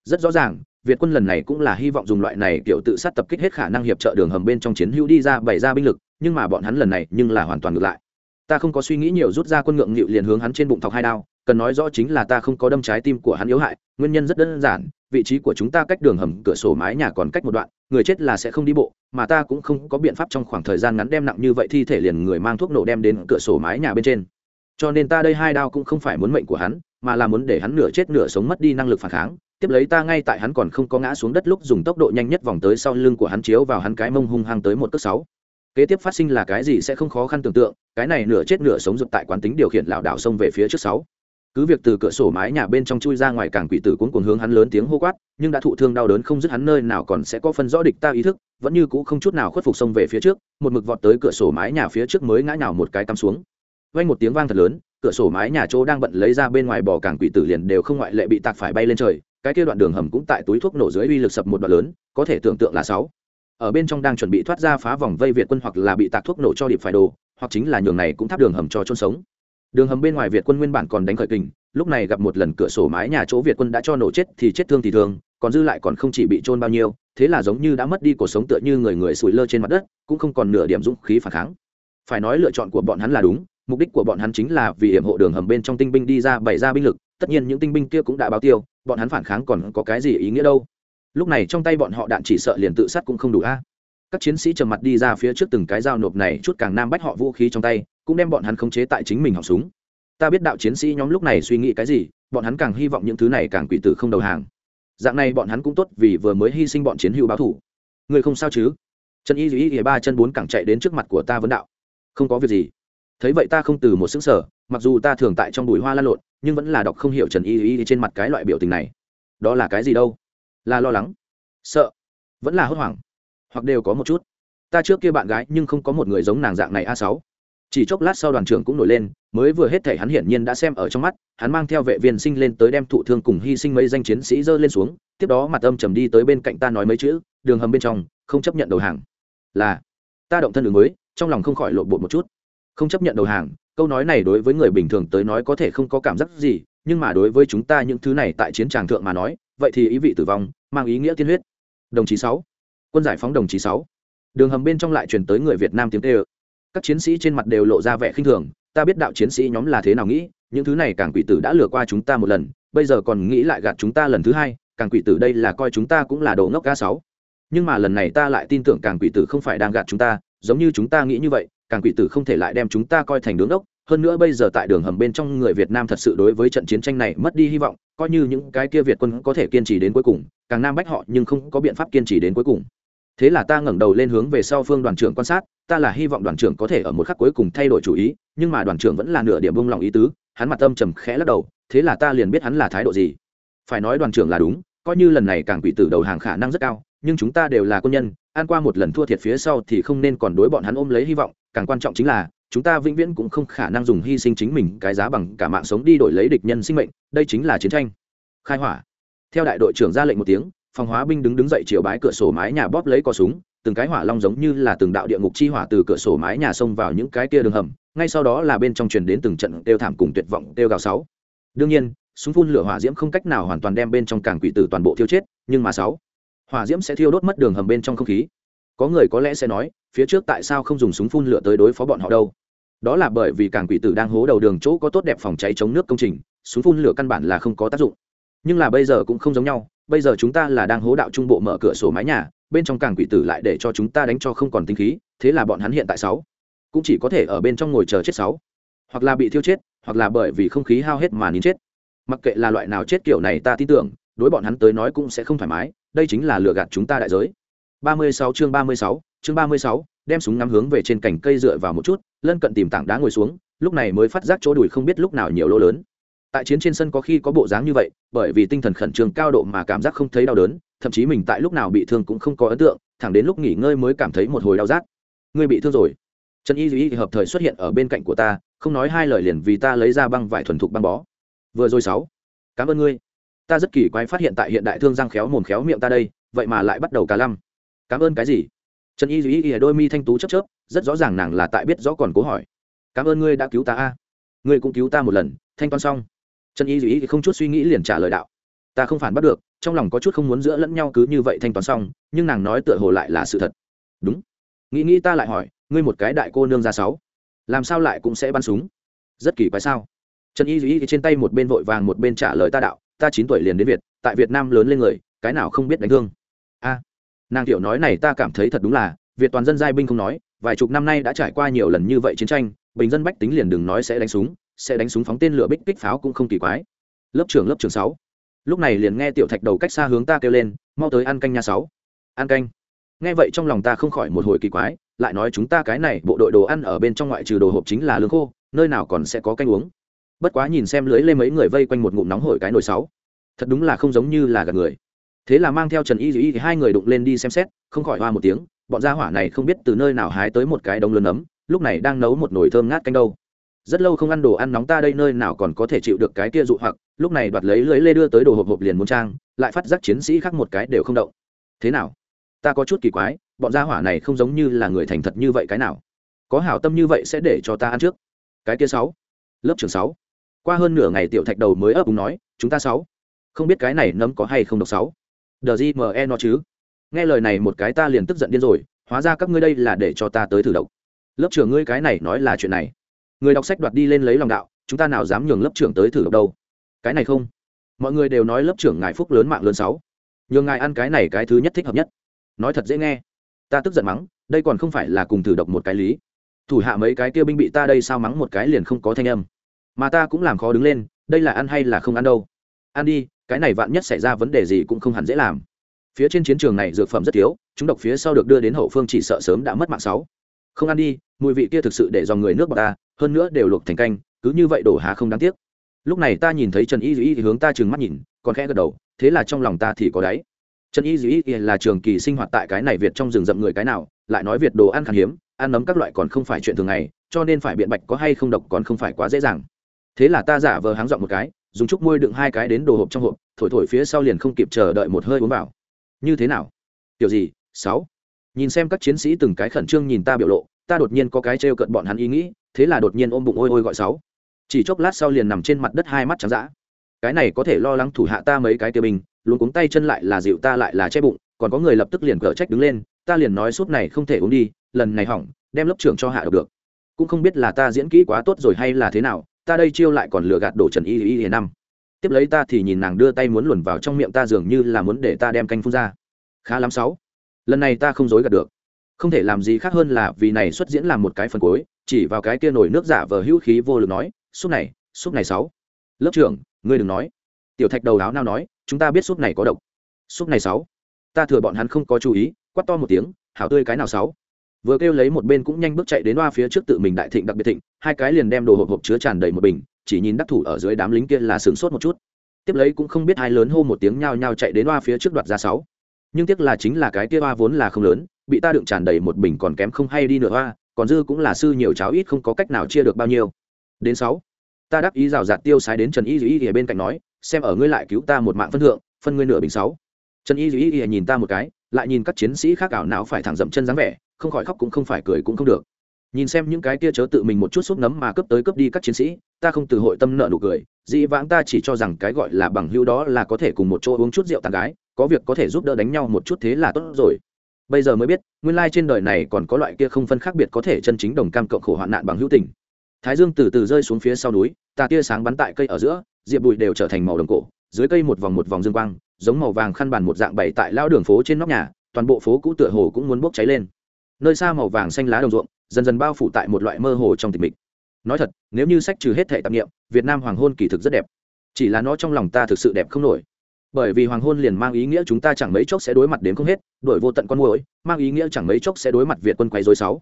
A: Rất rõ ràng, việt quân lần này cũng là hy vọng dùng loại này kiểu tự sát tập kích hết khả năng hiệp trợ đường hầm bên trong chiến hữu đi ra bày ra binh lực, nhưng mà bọn hắn lần này nhưng là hoàn toàn ngược lại ta không có suy nghĩ nhiều, rút ra quân ngượng nghịu liền hướng hắn trên bụng thọc hai đao, cần nói rõ chính là ta không có đâm trái tim của hắn yếu hại, nguyên nhân rất đơn giản, vị trí của chúng ta cách đường hầm cửa sổ mái nhà còn cách một đoạn, người chết là sẽ không đi bộ, mà ta cũng không có biện pháp trong khoảng thời gian ngắn đem nặng như vậy thi thể liền người mang thuốc nổ đem đến cửa sổ mái nhà bên trên. Cho nên ta đây hai đao cũng không phải muốn mệnh của hắn, mà là muốn để hắn nửa chết nửa sống mất đi năng lực phản kháng. Tiếp lấy ta ngay tại hắn còn không có ngã xuống đất lúc dùng tốc độ nhanh nhất vòng tới sau lưng của hắn chiếu vào hắn cái mông hung hăng tới một cước sáu kế tiếp phát sinh là cái gì sẽ không khó khăn tưởng tượng, cái này nửa chết nửa sống rụt tại quán tính điều khiển lảo đảo xông về phía trước sáu. Cứ việc từ cửa sổ mái nhà bên trong chui ra ngoài càng quỷ tử cuốn cuồng hướng hắn lớn tiếng hô quát, nhưng đã thụ thương đau đớn không dứt hắn nơi nào còn sẽ có phân rõ địch ta ý thức, vẫn như cũ không chút nào khuất phục xông về phía trước, một mực vọt tới cửa sổ mái nhà phía trước mới ngã nhào một cái cắm xuống. Vang một tiếng vang thật lớn, cửa sổ mái nhà chỗ đang bận lấy ra bên ngoài bò càng quỷ tử liền đều không ngoại lệ bị tạc phải bay lên trời, cái kia đoạn đường hầm cũng tại túi thuốc nổ dưới uy lực sập một đoạn lớn, có thể tưởng tượng là sáu ở bên trong đang chuẩn bị thoát ra phá vòng vây việt quân hoặc là bị tạc thuốc nổ cho điệp phải đồ, hoặc chính là nhường này cũng tháp đường hầm cho chôn sống. Đường hầm bên ngoài việt quân nguyên bản còn đánh khởi kình, lúc này gặp một lần cửa sổ mái nhà chỗ việt quân đã cho nổ chết thì chết thương thì thương, còn dư lại còn không chỉ bị trôn bao nhiêu, thế là giống như đã mất đi cuộc sống tựa như người người sủi lơ trên mặt đất, cũng không còn nửa điểm dũng khí phản kháng. Phải nói lựa chọn của bọn hắn là đúng, mục đích của bọn hắn chính là vì hiểm hộ đường hầm bên trong tinh binh đi ra bày ra binh lực, tất nhiên những tinh binh kia cũng đã báo tiêu, bọn hắn phản kháng còn có cái gì ý nghĩa đâu? Lúc này trong tay bọn họ đạn chỉ sợ liền tự sát cũng không đủ a. Các chiến sĩ trầm mặt đi ra phía trước từng cái dao nộp này chút càng nam bách họ vũ khí trong tay, cũng đem bọn hắn khống chế tại chính mình họng súng. Ta biết đạo chiến sĩ nhóm lúc này suy nghĩ cái gì, bọn hắn càng hy vọng những thứ này càng quỷ tử không đầu hàng. Dạng này bọn hắn cũng tốt vì vừa mới hy sinh bọn chiến hữu báo thủ người không sao chứ? Trần y duy y ba chân bốn càng chạy đến trước mặt của ta vấn đạo. Không có việc gì. Thấy vậy ta không từ một xứng sở mặc dù ta thường tại trong bụi hoa lan lộn, nhưng vẫn là đọc không hiểu trần y duy trên mặt cái loại biểu tình này. Đó là cái gì đâu? Là lo lắng, sợ, vẫn là hốt hoảng, hoặc đều có một chút. Ta trước kia bạn gái nhưng không có một người giống nàng dạng này a sáu. Chỉ chốc lát sau đoàn trưởng cũng nổi lên, mới vừa hết thể hắn hiển nhiên đã xem ở trong mắt, hắn mang theo vệ viên sinh lên tới đem thụ thương cùng hy sinh mấy danh chiến sĩ dơ lên xuống, tiếp đó mặt âm trầm đi tới bên cạnh ta nói mấy chữ, đường hầm bên trong, không chấp nhận đầu hàng. Là, ta động thân đường mới trong lòng không khỏi lộn bột một chút. Không chấp nhận đầu hàng, câu nói này đối với người bình thường tới nói có thể không có cảm giác gì, nhưng mà đối với chúng ta những thứ này tại chiến tràng thượng mà nói vậy thì ý vị tử vong mang ý nghĩa tiên huyết. Đồng chí sáu, quân giải phóng đồng chí sáu. Đường hầm bên trong lại truyền tới người việt nam tiếng tê ơ các chiến sĩ trên mặt đều lộ ra vẻ khinh thường, ta biết đạo chiến sĩ nhóm là thế nào nghĩ, những thứ này càng quỷ tử đã lừa qua chúng ta một lần, bây giờ còn nghĩ lại gạt chúng ta lần thứ hai càng quỷ tử đây là coi chúng ta cũng là đồ ngốc ca sáu. Nhưng mà lần này ta lại tin tưởng càng quỷ tử không phải đang gạt chúng ta, giống như chúng ta nghĩ như vậy càng quỷ tử không thể lại đem chúng ta coi thành đứng đốc hơn nữa bây giờ tại đường hầm bên trong người việt nam thật sự đối với trận chiến tranh này mất đi hy vọng coi như những cái kia việt quân có thể kiên trì đến cuối cùng, càng nam bách họ nhưng không có biện pháp kiên trì đến cuối cùng. Thế là ta ngẩng đầu lên hướng về sau phương đoàn trưởng quan sát, ta là hy vọng đoàn trưởng có thể ở một khắc cuối cùng thay đổi chủ ý, nhưng mà đoàn trưởng vẫn là nửa điểm bông lòng ý tứ, hắn mặt tâm trầm khẽ lắc đầu, thế là ta liền biết hắn là thái độ gì. Phải nói đoàn trưởng là đúng, coi như lần này càng quỷ tử đầu hàng khả năng rất cao, nhưng chúng ta đều là quân nhân, ăn qua một lần thua thiệt phía sau thì không nên còn đối bọn hắn ôm lấy hy vọng, càng quan trọng chính là chúng ta vĩnh viễn cũng không khả năng dùng hy sinh chính mình cái giá bằng cả mạng sống đi đổi lấy địch nhân sinh mệnh, đây chính là chiến tranh. Khai hỏa. Theo đại đội trưởng ra lệnh một tiếng, phòng hóa binh đứng đứng dậy chiều bái cửa sổ mái nhà bóp lấy cò súng, từng cái hỏa long giống như là từng đạo địa ngục chi hỏa từ cửa sổ mái nhà xông vào những cái kia đường hầm, ngay sau đó là bên trong truyền đến từng trận tiêu thảm cùng tuyệt vọng tiêu gào sáu. Đương nhiên, súng phun lửa hỏa diễm không cách nào hoàn toàn đem bên trong cảng quỷ tử toàn bộ thiêu chết, nhưng mà sáu, hỏa diễm sẽ thiêu đốt mất đường hầm bên trong không khí. Có người có lẽ sẽ nói, phía trước tại sao không dùng súng phun lửa tới đối phó bọn họ đâu? Đó là bởi vì cảng quỷ tử đang hố đầu đường chỗ có tốt đẹp phòng cháy chống nước công trình súng phun lửa căn bản là không có tác dụng. Nhưng là bây giờ cũng không giống nhau bây giờ chúng ta là đang hố đạo trung bộ mở cửa sổ mái nhà bên trong cảng quỷ tử lại để cho chúng ta đánh cho không còn tinh khí thế là bọn hắn hiện tại sáu cũng chỉ có thể ở bên trong ngồi chờ chết sáu. Hoặc là bị thiêu chết hoặc là bởi vì không khí hao hết mà nín chết. Mặc kệ là loại nào chết kiểu này ta tin tưởng đối bọn hắn tới nói cũng sẽ không thoải mái đây chính là lừa gạt chúng ta đại giới. 36 chương 36, chương 36, đem súng ngắm hướng về trên cành cây dựa vào một chút, lân cận tìm tảng đá ngồi xuống, lúc này mới phát giác chỗ đùi không biết lúc nào nhiều lỗ lớn. Tại chiến trên sân có khi có bộ dáng như vậy, bởi vì tinh thần khẩn trương cao độ mà cảm giác không thấy đau đớn, thậm chí mình tại lúc nào bị thương cũng không có ấn tượng, thẳng đến lúc nghỉ ngơi mới cảm thấy một hồi đau rát. Ngươi bị thương rồi. Trần y duy hợp thời xuất hiện ở bên cạnh của ta, không nói hai lời liền vì ta lấy ra băng vải thuần thục băng bó. Vừa rồi sáu. Cảm ơn ngươi. Ta rất kỳ quái phát hiện tại hiện đại thương răng khéo mồm khéo miệng ta đây, vậy mà lại bắt đầu cả lăm. Cảm ơn cái gì? Trần y duy đôi mi thanh tú chấp chớp, rất rõ ràng nàng là tại biết rõ còn cố hỏi. Cảm ơn ngươi đã cứu ta a. Ngươi cũng cứu ta một lần, thanh toán xong. Trần y duy không chút suy nghĩ liền trả lời đạo. Ta không phản bắt được, trong lòng có chút không muốn giữa lẫn nhau cứ như vậy thanh toán xong, nhưng nàng nói tựa hồ lại là sự thật. Đúng. Nghĩ nghĩ ta lại hỏi, ngươi một cái đại cô nương ra sáu, làm sao lại cũng sẽ bắn súng? Rất kỳ quái sao? Trần y duy trên tay một bên vội vàng một bên trả lời ta đạo, ta chín tuổi liền đến việt, tại việt nam lớn lên người, cái nào không biết đánh thương? A nàng tiểu nói này ta cảm thấy thật đúng là, việt toàn dân giai binh không nói, vài chục năm nay đã trải qua nhiều lần như vậy chiến tranh, bình dân bách tính liền đừng nói sẽ đánh súng, sẽ đánh súng phóng tên lửa bích kích pháo cũng không kỳ quái. Lớp trưởng lớp trưởng sáu. Lúc này liền nghe tiểu thạch đầu cách xa hướng ta kêu lên, mau tới ăn canh nhà sáu. Ăn canh. Nghe vậy trong lòng ta không khỏi một hồi kỳ quái, lại nói chúng ta cái này, bộ đội đồ ăn ở bên trong ngoại trừ đồ hộp chính là lương khô, nơi nào còn sẽ có canh uống. Bất quá nhìn xem lưới lên mấy người vây quanh một ngụm nóng hổi cái nồi sáu. Thật đúng là không giống như là gạt người thế là mang theo trần y y thì hai người đụng lên đi xem xét, không khỏi hoa một tiếng, bọn gia hỏa này không biết từ nơi nào hái tới một cái đống lớn ấm, lúc này đang nấu một nồi thơm ngát canh đâu. Rất lâu không ăn đồ ăn nóng ta đây nơi nào còn có thể chịu được cái kia dụ hoặc, lúc này đoạt lấy lưới lê đưa tới đồ hộp hộp liền muốn trang, lại phát giác chiến sĩ khác một cái đều không động. Thế nào? Ta có chút kỳ quái, bọn gia hỏa này không giống như là người thành thật như vậy cái nào? Có hảo tâm như vậy sẽ để cho ta ăn trước. Cái kia sáu. Lớp trường sáu. Qua hơn nửa ngày tiểu thạch đầu mới ấp úng nói, chúng ta sáu. Không biết cái này nấm có hay không độc sáu đờ gì mờ e nó chứ? Nghe lời này một cái ta liền tức giận điên rồi, hóa ra các ngươi đây là để cho ta tới thử độc. Lớp trưởng ngươi cái này nói là chuyện này. Người đọc sách đoạt đi lên lấy lòng đạo, chúng ta nào dám nhường lớp trưởng tới thử độc đâu. Cái này không. Mọi người đều nói lớp trưởng ngài phúc lớn mạng lớn sáu nhường ngài ăn cái này cái thứ nhất thích hợp nhất. Nói thật dễ nghe. Ta tức giận mắng, đây còn không phải là cùng thử độc một cái lý. Thủ hạ mấy cái kia binh bị ta đây sao mắng một cái liền không có thanh âm. Mà ta cũng làm khó đứng lên, đây là ăn hay là không ăn đâu. Ăn đi cái này vạn nhất xảy ra vấn đề gì cũng không hẳn dễ làm. Phía trên chiến trường này dược phẩm rất thiếu, chúng độc phía sau được đưa đến hậu phương chỉ sợ sớm đã mất mạng sáu. Không ăn đi, mùi vị kia thực sự để dòng người nước bọt ta, hơn nữa đều luộc thành canh, cứ như vậy đổ há không đáng tiếc. Lúc này ta nhìn thấy trần y dĩ hướng ta trừng mắt nhìn, còn khẽ gật đầu, thế là trong lòng ta thì có đáy. Trần y dĩ là trường kỳ sinh hoạt tại cái này việt trong rừng rậm người cái nào, lại nói việt đồ ăn khan hiếm, ăn nấm các loại còn không phải chuyện thường ngày, cho nên phải biện bạch có hay không độc còn không phải quá dễ dàng. Thế là ta giả vờ háng dọn một cái, dùng chút môi đựng hai cái đến đồ hộp trong hộp thổi thổi phía sau liền không kịp chờ đợi một hơi uống vào. Như thế nào? Kiểu gì? Sáu. Nhìn xem các chiến sĩ từng cái khẩn trương nhìn ta biểu lộ ta đột nhiên có cái trêu cận bọn hắn ý nghĩ thế là đột nhiên ôm bụng ôi ôi gọi sáu. Chỉ chốc lát sau liền nằm trên mặt đất hai mắt trắng dã. Cái này có thể lo lắng thủ hạ ta mấy cái tiêu bình luôn cuống tay chân lại là dịu ta lại là che bụng còn có người lập tức liền cở trách đứng lên ta liền nói suốt này không thể uống đi lần này hỏng đem lớp trưởng cho hạ được, được. Cũng không biết là ta diễn kỹ quá tốt rồi hay là thế nào ta đây chiêu lại còn lừa gạt đổ trần y y y năm tiếp lấy ta thì nhìn nàng đưa tay muốn luồn vào trong miệng ta dường như là muốn để ta đem canh phun ra. Khá lắm sáu. Lần này ta không dối gạt được. Không thể làm gì khác hơn là vì này xuất diễn làm một cái phần cuối, chỉ vào cái kia nổi nước giả vờ hữu khí vô lực nói, súp này súp này sáu. Lớp trưởng, ngươi đừng nói. Tiểu thạch đầu áo nào nói, chúng ta biết súp này có độc. Súp này sáu. Ta thừa bọn hắn không có chú ý quắt to một tiếng, hảo tươi cái nào sáu? Vừa kêu lấy một bên cũng nhanh bước chạy đến loa phía trước tự mình đại thịnh đặc biệt thịnh, hai cái liền đem đồ hộp hộp chứa tràn đầy một bình chỉ nhìn đắc thủ ở dưới đám lính kia là sửng sốt một chút. Tiếp lấy cũng không biết hai lớn hô một tiếng nhao nhao chạy đến oa phía trước đoạt ra sáu. Nhưng tiếc là chính là cái kia oa vốn là không lớn, bị ta đựng tràn đầy một bình còn kém không hay đi nữa hoa còn dư cũng là sư nhiều cháo ít không có cách nào chia được bao nhiêu. Đến sáu, ta đắc ý rào rạt tiêu sái đến trần y dù y ở bên cạnh nói, xem ở ngươi lại cứu ta một mạng phân thượng, phân ngươi nửa bình sáu. Trần y dù y nhìn ta một cái, lại nhìn các chiến sĩ khác ảo não phải thẳng dậm chân dáng vẻ, không khỏi khóc cũng không phải cười cũng không được nhìn xem những cái kia chớ tự mình một chút xúc nấm mà cấp tới cấp đi các chiến sĩ, ta không từ hội tâm nợ nụ cười, dĩ vãng ta chỉ cho rằng cái gọi là bằng hữu đó là có thể cùng một chỗ uống chút rượu tàn gái, có việc có thể giúp đỡ đánh nhau một chút thế là tốt rồi. Bây giờ mới biết, nguyên lai trên đời này còn có loại kia không phân khác biệt có thể chân chính đồng cam cộng khổ hoạn nạn bằng hữu tình. Thái dương từ từ rơi xuống phía sau núi tà tia sáng bắn tại cây ở giữa, diệp bụi đều trở thành màu đồng cổ, dưới cây một vòng một vòng dương quang, giống màu vàng khăn bàn một dạng bày tại lao đường phố trên nóc nhà, toàn bộ phố cũ tựa hồ cũng muốn bốc cháy lên. Nơi xa màu vàng xanh lá đồng ruộng dần dần bao phủ tại một loại mơ hồ trong tịch mịch. Nói thật, nếu như sách trừ hết thể tạp nghiệm việt nam hoàng hôn kỳ thực rất đẹp. Chỉ là nó trong lòng ta thực sự đẹp không nổi. Bởi vì hoàng hôn liền mang ý nghĩa chúng ta chẳng mấy chốc sẽ đối mặt đến không hết, đổi vô tận con mồi mang ý nghĩa chẳng mấy chốc sẽ đối mặt việt quân quấy dối sáu.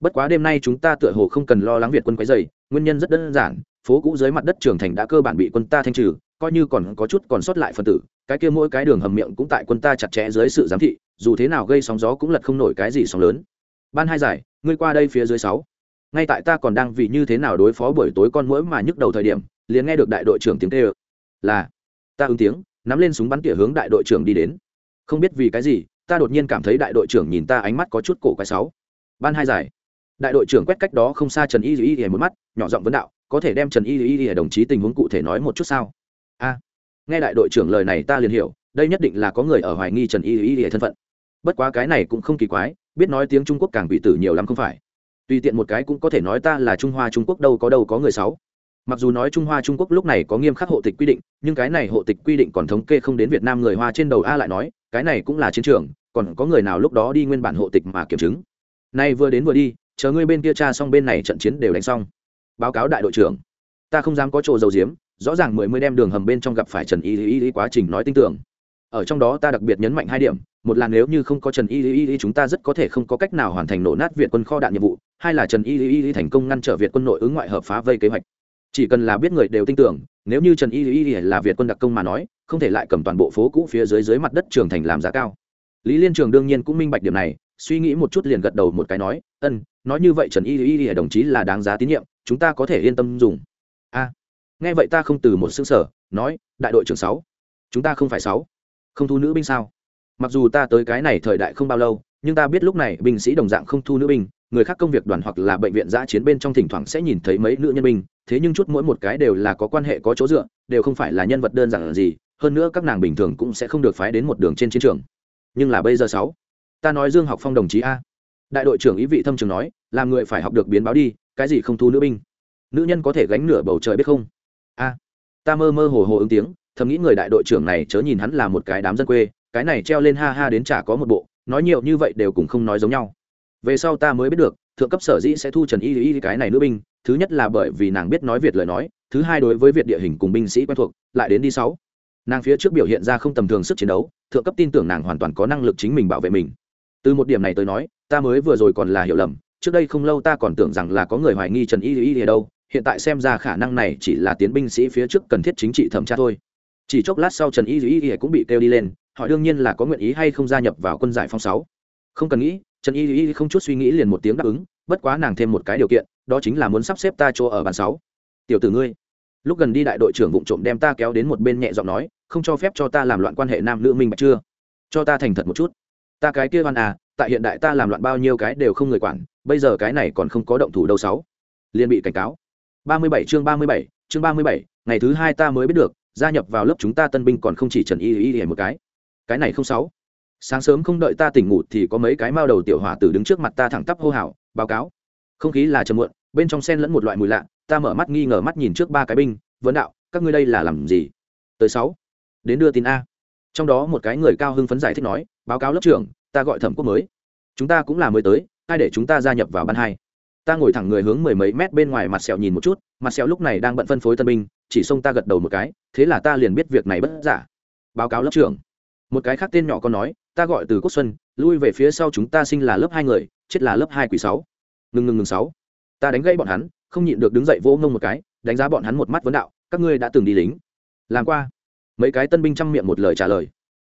A: Bất quá đêm nay chúng ta tựa hồ không cần lo lắng việt quân quấy dày nguyên nhân rất đơn giản, phố cũ dưới mặt đất trường thành đã cơ bản bị quân ta thanh trừ, coi như còn có chút còn sót lại phần tử, cái kia mỗi cái đường hầm miệng cũng tại quân ta chặt chẽ dưới sự giám thị, dù thế nào gây sóng gió cũng lật không nổi cái gì sóng lớn. Ban hai giải ngươi qua đây phía dưới sáu. Ngay tại ta còn đang vì như thế nào đối phó buổi tối con mũi mà nhức đầu thời điểm, liền nghe được đại đội trưởng tiếng kêu. Là, ta ứng tiếng, nắm lên súng bắn tỉa hướng đại đội trưởng đi đến. Không biết vì cái gì, ta đột nhiên cảm thấy đại đội trưởng nhìn ta ánh mắt có chút cổ quái sáu. Ban hai giải. Đại đội trưởng quét cách đó không xa trần y y y một mắt, nhỏ giọng vấn đạo, có thể đem trần y y y đồng chí tình huống cụ thể nói một chút sao? A. Nghe đại đội trưởng lời này ta liền hiểu, đây nhất định là có người ở hoài nghi trần y y y thân phận. Bất quá cái này cũng không kỳ quái biết nói tiếng trung quốc càng bị tử nhiều lắm không phải. Tùy tiện một cái cũng có thể nói ta là trung hoa trung quốc đâu có đâu có người sáu mặc dù nói trung hoa trung quốc lúc này có nghiêm khắc hộ tịch quy định, nhưng cái này hộ tịch quy định còn thống kê không đến việt nam người hoa trên đầu a lại nói, cái này cũng là chiến trường, còn có người nào lúc đó đi nguyên bản hộ tịch mà kiểm chứng. Nay vừa đến vừa đi, chờ ngươi bên kia cha xong bên này trận chiến đều đánh xong. Báo cáo đại đội trưởng. Ta không dám có chỗ dầu diếm rõ ràng mười mươi đem đường hầm bên trong gặp phải trần y y y quá trình nói tin tưởng ở trong đó ta đặc biệt nhấn mạnh hai điểm một là nếu như không có trần y y y chúng ta rất có thể không có cách nào hoàn thành nổ nát viện quân kho đạn nhiệm vụ hai là trần y y y thành công ngăn trở việt quân nội ứng ngoại hợp phá vây kế hoạch chỉ cần là biết người đều tin tưởng nếu như trần y y y là việt quân đặc công mà nói không thể lại cầm toàn bộ phố cũ phía dưới dưới mặt đất trường thành làm giá cao lý liên trường đương nhiên cũng minh bạch điểm này suy nghĩ một chút liền gật đầu một cái nói ân nói như vậy trần y y y đồng chí là đáng giá tín nhiệm chúng ta có thể yên tâm dùng a nghe vậy ta không từ một xương sở nói đại đội trưởng sáu chúng ta không phải sáu không thu nữ binh sao? Mặc dù ta tới cái này thời đại không bao lâu, nhưng ta biết lúc này binh sĩ đồng dạng không thu nữ binh, người khác công việc đoàn hoặc là bệnh viện giã chiến bên trong thỉnh thoảng sẽ nhìn thấy mấy nữ nhân binh, thế nhưng chút mỗi một cái đều là có quan hệ có chỗ dựa, đều không phải là nhân vật đơn giản gì, hơn nữa các nàng bình thường cũng sẽ không được phái đến một đường trên chiến trường. Nhưng là bây giờ sáu, ta nói dương học phong đồng chí a. Đại đội trưởng ý vị thâm trường nói, làm người phải học được biến báo đi, cái gì không thu nữ binh? Nữ nhân có thể gánh nửa bầu trời biết không? A, ta mơ mơ hồ hồ ứng tiếng thầm nghĩ người đại đội trưởng này chớ nhìn hắn là một cái đám dân quê, cái này treo lên ha ha đến chả có một bộ, nói nhiều như vậy đều cùng không nói giống nhau. Về sau ta mới biết được, thượng cấp sở dĩ sẽ thu trần y y cái này nữ binh, thứ nhất là bởi vì nàng biết nói việt lời nói, thứ hai đối với việt địa hình cùng binh sĩ quen thuộc, lại đến đi sáu. Nàng phía trước biểu hiện ra không tầm thường sức chiến đấu, thượng cấp tin tưởng nàng hoàn toàn có năng lực chính mình bảo vệ mình. Từ một điểm này tôi nói, ta mới vừa rồi còn là hiểu lầm, trước đây không lâu ta còn tưởng rằng là có người hoài nghi trần y y ở đâu, hiện tại xem ra khả năng này chỉ là tiến binh sĩ phía trước cần thiết chính trị thẩm tra thôi chỉ chốc lát sau trần y y y cũng bị kêu đi lên họ đương nhiên là có nguyện ý hay không gia nhập vào quân giải phong sáu. Không cần nghĩ, trần y y không chút suy nghĩ liền một tiếng đáp ứng, bất quá nàng thêm một cái điều kiện, đó chính là muốn sắp xếp ta chỗ ở bàn sáu. Tiểu tử ngươi, lúc gần đi đại đội trưởng vụng trộm đem ta kéo đến một bên nhẹ giọng nói, không cho phép cho ta làm loạn quan hệ nam nữ minh bạch chưa? Cho ta thành thật một chút. Ta cái kia văn à tại hiện đại ta làm loạn bao nhiêu cái đều không người quản, bây giờ cái này còn không có động thủ đâu sáu. Liền bị cảnh cáo. Ba mươi bảy chương ba mươi bảy, chương ba mươi bảy, ngày thứ hai ta mới biết được gia nhập vào lớp chúng ta tân binh còn không chỉ trần y y y một cái. Cái này không sáu. Sáng sớm không đợi ta tỉnh ngủ thì có mấy cái mao đầu tiểu hỏa tử đứng trước mặt ta thẳng tắp hô hào, báo cáo. Không khí là trầm muộn, bên trong sen lẫn một loại mùi lạ, ta mở mắt nghi ngờ mắt nhìn trước ba cái binh, vấn đạo, các ngươi đây là làm gì? Tới sáu. Đến đưa tin a. Trong đó một cái người cao hưng phấn giải thích nói, báo cáo lớp trưởng, ta gọi thẩm quốc mới. Chúng ta cũng là mới tới, ai để chúng ta gia nhập vào ban hai? Ta ngồi thẳng người hướng mười mấy mét bên ngoài mặt sẹo nhìn một chút, mặt sẹo lúc này đang bận phân phối tân binh, chỉ xông ta gật đầu một cái, thế là ta liền biết việc này bất giả. Báo cáo lớp trưởng. Một cái khác tên nhỏ con nói, ta gọi từ quốc xuân, lui về phía sau chúng ta sinh là lớp hai người, chết là lớp hai quỷ sáu. Ngừng ngừng ngừng sáu. Ta đánh gãy bọn hắn, không nhịn được đứng dậy vỗ ngông một cái, đánh giá bọn hắn một mắt vấn đạo, các ngươi đã từng đi lính. Làm qua. Mấy cái tân binh chăm miệng một lời trả lời.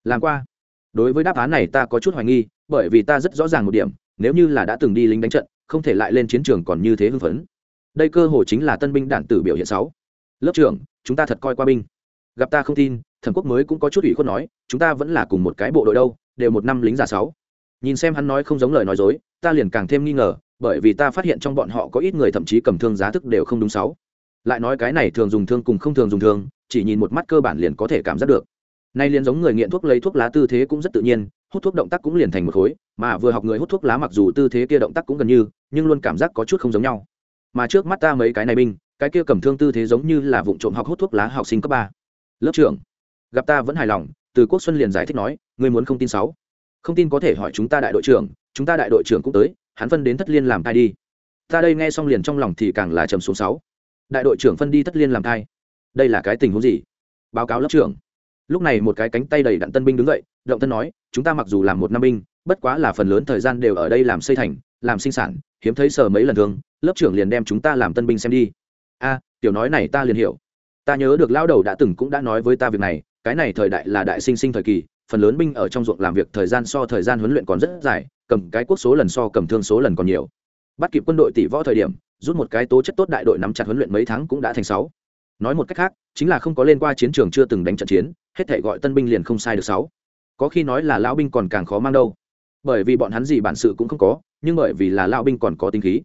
A: Làm qua. Đối với đáp án này ta có chút hoài nghi, bởi vì ta rất rõ ràng một điểm nếu như là đã từng đi lính đánh trận, không thể lại lên chiến trường còn như thế hưng phấn. Đây cơ hồ chính là tân binh đạn tử biểu hiện sáu lớp trưởng, chúng ta thật coi qua binh. Gặp ta không tin thần quốc mới cũng có chút ủy khuất nói, chúng ta vẫn là cùng một cái bộ đội đâu, đều một năm lính giả sáu. Nhìn xem hắn nói không giống lời nói dối, ta liền càng thêm nghi ngờ, bởi vì ta phát hiện trong bọn họ có ít người thậm chí cầm thương giá thức đều không đúng sáu. Lại nói cái này thường dùng thương cùng không thường dùng thương, chỉ nhìn một mắt cơ bản liền có thể cảm giác được. Nay liền giống người nghiện thuốc lấy thuốc lá tư thế cũng rất tự nhiên hút thuốc động tác cũng liền thành một khối, mà vừa học người hút thuốc lá mặc dù tư thế kia động tác cũng gần như, nhưng luôn cảm giác có chút không giống nhau. Mà trước mắt ta mấy cái này binh, cái kia cầm thương tư thế giống như là vụ trộm học hút thuốc lá học sinh cấp ba. Lớp trưởng, gặp ta vẫn hài lòng, từ quốc xuân liền giải thích nói, ngươi muốn không tin sáu. Không tin có thể hỏi chúng ta đại đội trưởng, chúng ta đại đội trưởng cũng tới, hắn phân đến thất liên làm thai đi. Ta đây nghe xong liền trong lòng thì càng là trầm xuống sáu. Đại đội trưởng phân đi thất liên làm thai. Đây là cái tình huống gì? Báo cáo lớp trưởng lúc này một cái cánh tay đầy đặn tân binh đứng dậy, động thân nói, chúng ta mặc dù làm một năm binh, bất quá là phần lớn thời gian đều ở đây làm xây thành, làm sinh sản, hiếm thấy sờ mấy lần thương, lớp trưởng liền đem chúng ta làm tân binh xem đi. A, tiểu nói này ta liền hiểu. Ta nhớ được lao đầu đã từng cũng đã nói với ta việc này, cái này thời đại là đại sinh sinh thời kỳ, phần lớn binh ở trong ruộng làm việc thời gian so thời gian huấn luyện còn rất dài, cầm cái quốc số lần so cầm thương số lần còn nhiều. Bắt kịp quân đội tỷ võ thời điểm, rút một cái tố chất tốt đại đội nắm chặt huấn luyện mấy tháng cũng đã thành sáu nói một cách khác, chính là không có lên qua chiến trường chưa từng đánh trận chiến, hết thể gọi tân binh liền không sai được sáu. Có khi nói là lão binh còn càng khó mang đâu. Bởi vì bọn hắn gì bản sự cũng không có, nhưng bởi vì là lão binh còn có tinh khí.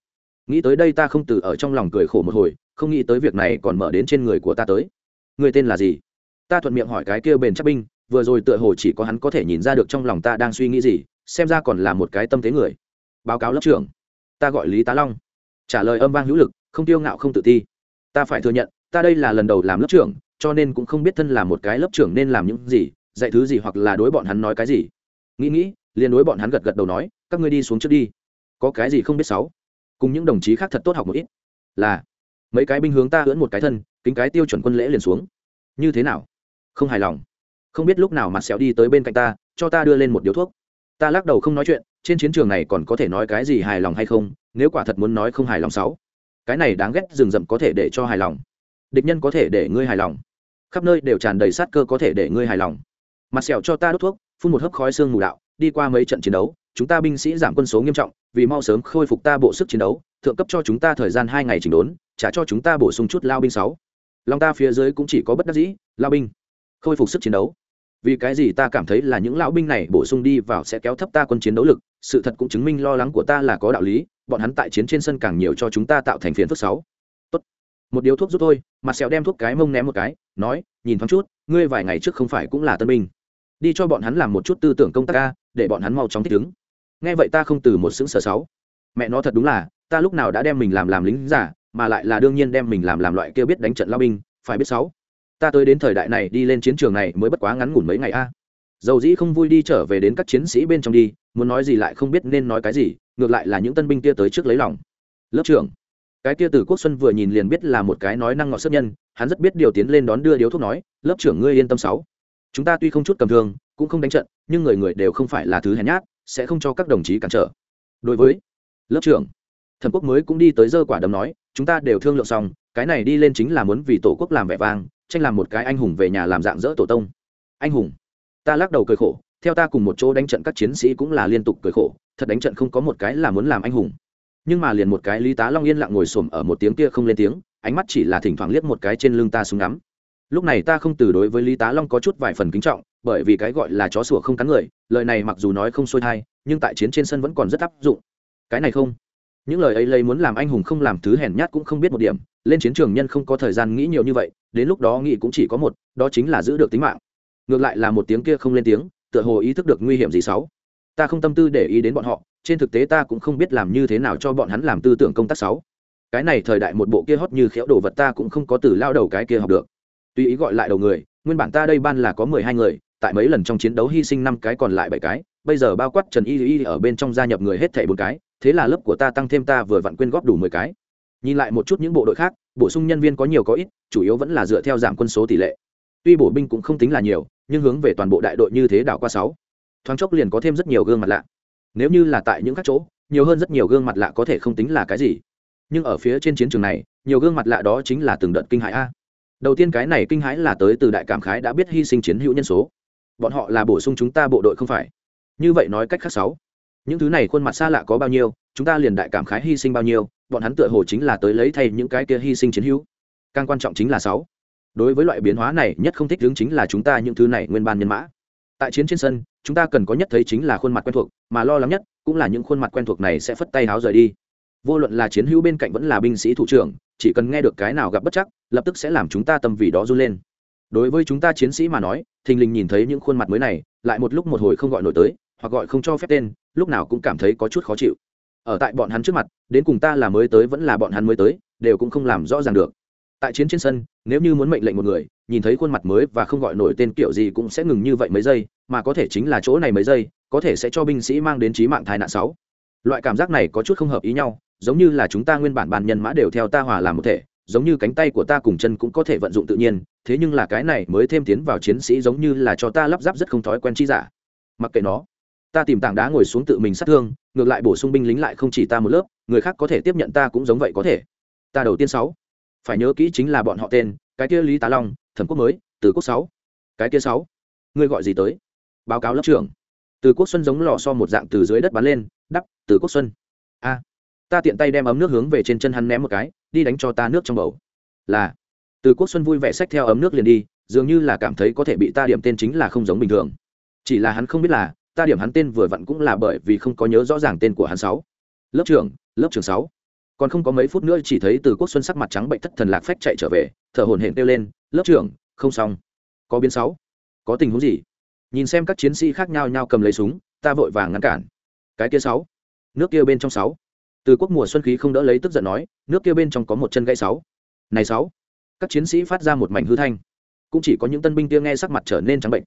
A: Nghĩ tới đây ta không từ ở trong lòng cười khổ một hồi, không nghĩ tới việc này còn mở đến trên người của ta tới. Người tên là gì? Ta thuận miệng hỏi cái kia bền chắc binh, vừa rồi tựa hồ chỉ có hắn có thể nhìn ra được trong lòng ta đang suy nghĩ gì, xem ra còn là một cái tâm thế người. Báo cáo lớp trưởng. Ta gọi lý tá long. Trả lời âm vang hữu lực, không tiêu ngạo không tự ti. Ta phải thừa nhận ta đây là lần đầu làm lớp trưởng, cho nên cũng không biết thân là một cái lớp trưởng nên làm những gì, dạy thứ gì hoặc là đối bọn hắn nói cái gì. Nghĩ nghĩ, liền đối bọn hắn gật gật đầu nói, các ngươi đi xuống trước đi. Có cái gì không biết sáu? Cùng những đồng chí khác thật tốt học một ít. Là, mấy cái binh hướng ta ưỡn một cái thân, kính cái tiêu chuẩn quân lễ liền xuống. Như thế nào? Không hài lòng. Không biết lúc nào mặt xéo đi tới bên cạnh ta, cho ta đưa lên một điếu thuốc. Ta lắc đầu không nói chuyện, trên chiến trường này còn có thể nói cái gì hài lòng hay không, nếu quả thật muốn nói không hài lòng sáu. Cái này đáng ghét rừng rậm có thể để cho hài lòng địch nhân có thể để ngươi hài lòng. Khắp nơi đều tràn đầy sát cơ có thể để ngươi hài lòng. Mặt sẹo cho ta đốt thuốc, phun một hớp khói xương mù đạo, đi qua mấy trận chiến đấu, chúng ta binh sĩ giảm quân số nghiêm trọng, vì mau sớm khôi phục ta bộ sức chiến đấu, thượng cấp cho chúng ta thời gian hai ngày chỉnh đốn, trả cho chúng ta bổ sung chút lao binh sáu. Lòng ta phía dưới cũng chỉ có bất đắc dĩ, lao binh. Khôi phục sức chiến đấu. Vì cái gì ta cảm thấy là những lão binh này bổ sung đi vào sẽ kéo thấp ta quân chiến đấu lực, sự thật cũng chứng minh lo lắng của ta là có đạo lý, bọn hắn tại chiến trên sân càng nhiều cho chúng ta tạo thành phiền phức sáu một điếu thuốc giúp tôi mặt sẹo đem thuốc cái mông ném một cái, nói, nhìn thoáng chút, ngươi vài ngày trước không phải cũng là tân binh. Đi cho bọn hắn làm một chút tư tưởng công tác ca để bọn hắn mau chóng thích ứng. Nghe vậy ta không từ một xứng sở sáu. Mẹ nó thật đúng là, ta lúc nào đã đem mình làm làm lính giả, mà lại là đương nhiên đem mình làm làm loại kia biết đánh trận lao binh, phải biết sáu. Ta tới đến thời đại này đi lên chiến trường này mới bất quá ngắn ngủn mấy ngày a. Dầu dĩ không vui đi trở về đến các chiến sĩ bên trong đi, muốn nói gì lại không biết nên nói cái gì, ngược lại là những tân binh kia tới trước lấy lòng. Lớp trưởng cái kia từ quốc xuân vừa nhìn liền biết là một cái nói năng ngọt sức nhân, hắn rất biết điều tiến lên đón đưa điếu thuốc nói, lớp trưởng ngươi yên tâm sáu. Chúng ta tuy không chút cầm thương, cũng không đánh trận, nhưng người người đều không phải là thứ hèn nhát, sẽ không cho các đồng chí cản trở. Đối với lớp trưởng, thần quốc mới cũng đi tới dơ quả đấm nói, chúng ta đều thương lượng xong, cái này đi lên chính là muốn vì tổ quốc làm vẻ vang, tranh làm một cái anh hùng về nhà làm dạng dỡ tổ tông. Anh hùng? Ta lắc đầu cười khổ, theo ta cùng một chỗ đánh trận các chiến sĩ cũng là liên tục cười khổ, thật đánh trận không có một cái là muốn làm anh hùng nhưng mà liền một cái lý tá long yên lặng ngồi xổm ở một tiếng kia không lên tiếng, ánh mắt chỉ là thỉnh thoảng liếc một cái trên lưng ta súng ngắm. Lúc này ta không từ đối với lý tá long có chút vài phần kính trọng, bởi vì cái gọi là chó sủa không cắn người, lời này mặc dù nói không xuôi thai, nhưng tại chiến trên sân vẫn còn rất áp dụng. Cái này không. Những lời ấy lấy muốn làm anh hùng không làm thứ hèn nhát cũng không biết một điểm, lên chiến trường nhân không có thời gian nghĩ nhiều như vậy, đến lúc đó nghĩ cũng chỉ có một, đó chính là giữ được tính mạng. Ngược lại là một tiếng kia không lên tiếng, tựa hồ ý thức được nguy hiểm gì xấu. Ta không tâm tư để ý đến bọn họ trên thực tế ta cũng không biết làm như thế nào cho bọn hắn làm tư tưởng công tác sáu. Cái này thời đại một bộ kia hót như khéo đồ vật ta cũng không có từ lao đầu cái kia học được. Tuy ý gọi lại đầu người, nguyên bản ta đây ban là có mười hai người, tại mấy lần trong chiến đấu hy sinh năm cái còn lại bảy cái, bây giờ bao quát trần y y ở bên trong gia nhập người hết thảy bốn cái, thế là lớp của ta tăng thêm ta vừa vặn quyên góp đủ mười cái. Nhìn lại một chút những bộ đội khác, bổ sung nhân viên có nhiều có ít, chủ yếu vẫn là dựa theo giảm quân số tỷ lệ. Tuy bổ binh cũng không tính là nhiều, nhưng hướng về toàn bộ đại đội như thế đảo qua sáu. Thoáng chốc liền có thêm rất nhiều gương mặt lạ nếu như là tại những các chỗ, nhiều hơn rất nhiều gương mặt lạ có thể không tính là cái gì. Nhưng ở phía trên chiến trường này, nhiều gương mặt lạ đó chính là từng đợt kinh hãi a. Đầu tiên cái này kinh hãi là tới từ đại cảm khái đã biết hy sinh chiến hữu nhân số. Bọn họ là bổ sung chúng ta bộ đội không phải. Như vậy nói cách khác sáu. Những thứ này khuôn mặt xa lạ có bao nhiêu, chúng ta liền đại cảm khái hy sinh bao nhiêu, bọn hắn tựa hồ chính là tới lấy thay những cái kia hy sinh chiến hữu. Càng quan trọng chính là sáu. Đối với loại biến hóa này, nhất không thích đứng chính là chúng ta những thứ này nguyên ban nhân mã. Tại chiến trên sân chúng ta cần có nhất thấy chính là khuôn mặt quen thuộc, mà lo lắng nhất cũng là những khuôn mặt quen thuộc này sẽ phất tay háo rời đi. Vô luận là chiến hữu bên cạnh vẫn là binh sĩ thủ trưởng, chỉ cần nghe được cái nào gặp bất chắc, lập tức sẽ làm chúng ta tâm vì đó run lên. Đối với chúng ta chiến sĩ mà nói, thình lình nhìn thấy những khuôn mặt mới này, lại một lúc một hồi không gọi nổi tới, hoặc gọi không cho phép tên, lúc nào cũng cảm thấy có chút khó chịu. Ở tại bọn hắn trước mặt, đến cùng ta là mới tới vẫn là bọn hắn mới tới, đều cũng không làm rõ ràng được tại chiến trên sân, nếu như muốn mệnh lệnh một người, nhìn thấy khuôn mặt mới và không gọi nổi tên kiểu gì cũng sẽ ngừng như vậy mấy giây, mà có thể chính là chỗ này mấy giây, có thể sẽ cho binh sĩ mang đến trí mạng tai nạn sáu. Loại cảm giác này có chút không hợp ý nhau, giống như là chúng ta nguyên bản bàn nhân mã đều theo ta hòa làm một thể, giống như cánh tay của ta cùng chân cũng có thể vận dụng tự nhiên, thế nhưng là cái này mới thêm tiến vào chiến sĩ giống như là cho ta lắp ráp rất không thói quen chi giả. Mặc kệ nó, ta tìm tảng đá ngồi xuống tự mình sát thương, ngược lại bổ sung binh lính lại không chỉ ta một lớp, người khác có thể tiếp nhận ta cũng giống vậy có thể. Ta đầu tiên sáu phải nhớ kỹ chính là bọn họ tên, cái kia lý tá long, thẩm quốc mới, từ quốc sáu. Cái kia sáu? Ngươi gọi gì tới? Báo cáo lớp trưởng. Từ quốc xuân giống lò so một dạng từ dưới đất bắn lên, đắp, từ quốc xuân. A, ta tiện tay đem ấm nước hướng về trên chân hắn ném một cái, đi đánh cho ta nước trong bầu. Là. Từ quốc xuân vui vẻ xách theo ấm nước liền đi, dường như là cảm thấy có thể bị ta điểm tên chính là không giống bình thường. Chỉ là hắn không biết là, ta điểm hắn tên vừa vặn cũng là bởi vì không có nhớ rõ ràng tên của hắn sáu. Lớp trưởng lớp trưởng sáu còn không có mấy phút nữa chỉ thấy từ quốc xuân sắc mặt trắng bệnh thất thần lạc phách chạy trở về, thở hổn hển kêu lên, lớp trưởng, không xong. Có biến sáu. Có tình huống gì? Nhìn xem các chiến sĩ khác nhau nhau cầm lấy súng, ta vội vàng ngăn cản. Cái kia sáu. Nước kia bên trong sáu. Từ quốc mùa xuân khí không đỡ lấy tức giận nói, nước kia bên trong có một chân gãy sáu. Này sáu. Các chiến sĩ phát ra một mảnh hư thanh. Cũng chỉ có những tân binh kia nghe sắc mặt trở nên trắng bệnh.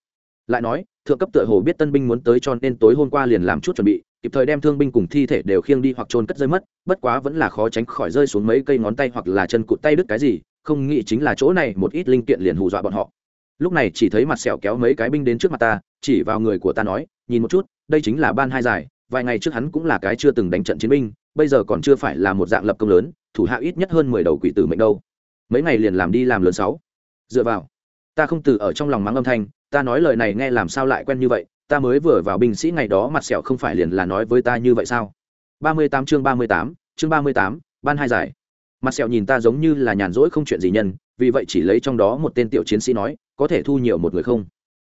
A: Lại nói, thượng cấp tựa hồ biết tân binh muốn tới cho nên tối hôm qua liền làm chút chuẩn bị kịp thời đem thương binh cùng thi thể đều khiêng đi hoặc trôn cất rơi mất, bất quá vẫn là khó tránh khỏi rơi xuống mấy cây ngón tay hoặc là chân cụt tay đứt cái gì, không nghĩ chính là chỗ này một ít linh kiện liền hù dọa bọn họ. Lúc này chỉ thấy mặt sẹo kéo mấy cái binh đến trước mặt ta, chỉ vào người của ta nói, nhìn một chút, đây chính là ban hai giải, vài ngày trước hắn cũng là cái chưa từng đánh trận chiến binh, bây giờ còn chưa phải là một dạng lập công lớn, thủ hạ ít nhất hơn mười đầu quỷ tử mệnh đâu. Mấy ngày liền làm đi làm lớn sáu. Dựa vào, ta không từ ở trong lòng mắng âm thanh, ta nói lời này nghe làm sao lại quen như vậy ta mới vừa vào binh sĩ ngày đó mặt sẹo không phải liền là nói với ta như vậy sao? Ba mươi tám chương ba mươi tám, chương ba mươi tám, ban hai giải. Mặt sẹo nhìn ta giống như là nhàn rỗi không chuyện gì nhân, vì vậy chỉ lấy trong đó một tên tiểu chiến sĩ nói, có thể thu nhiều một người không?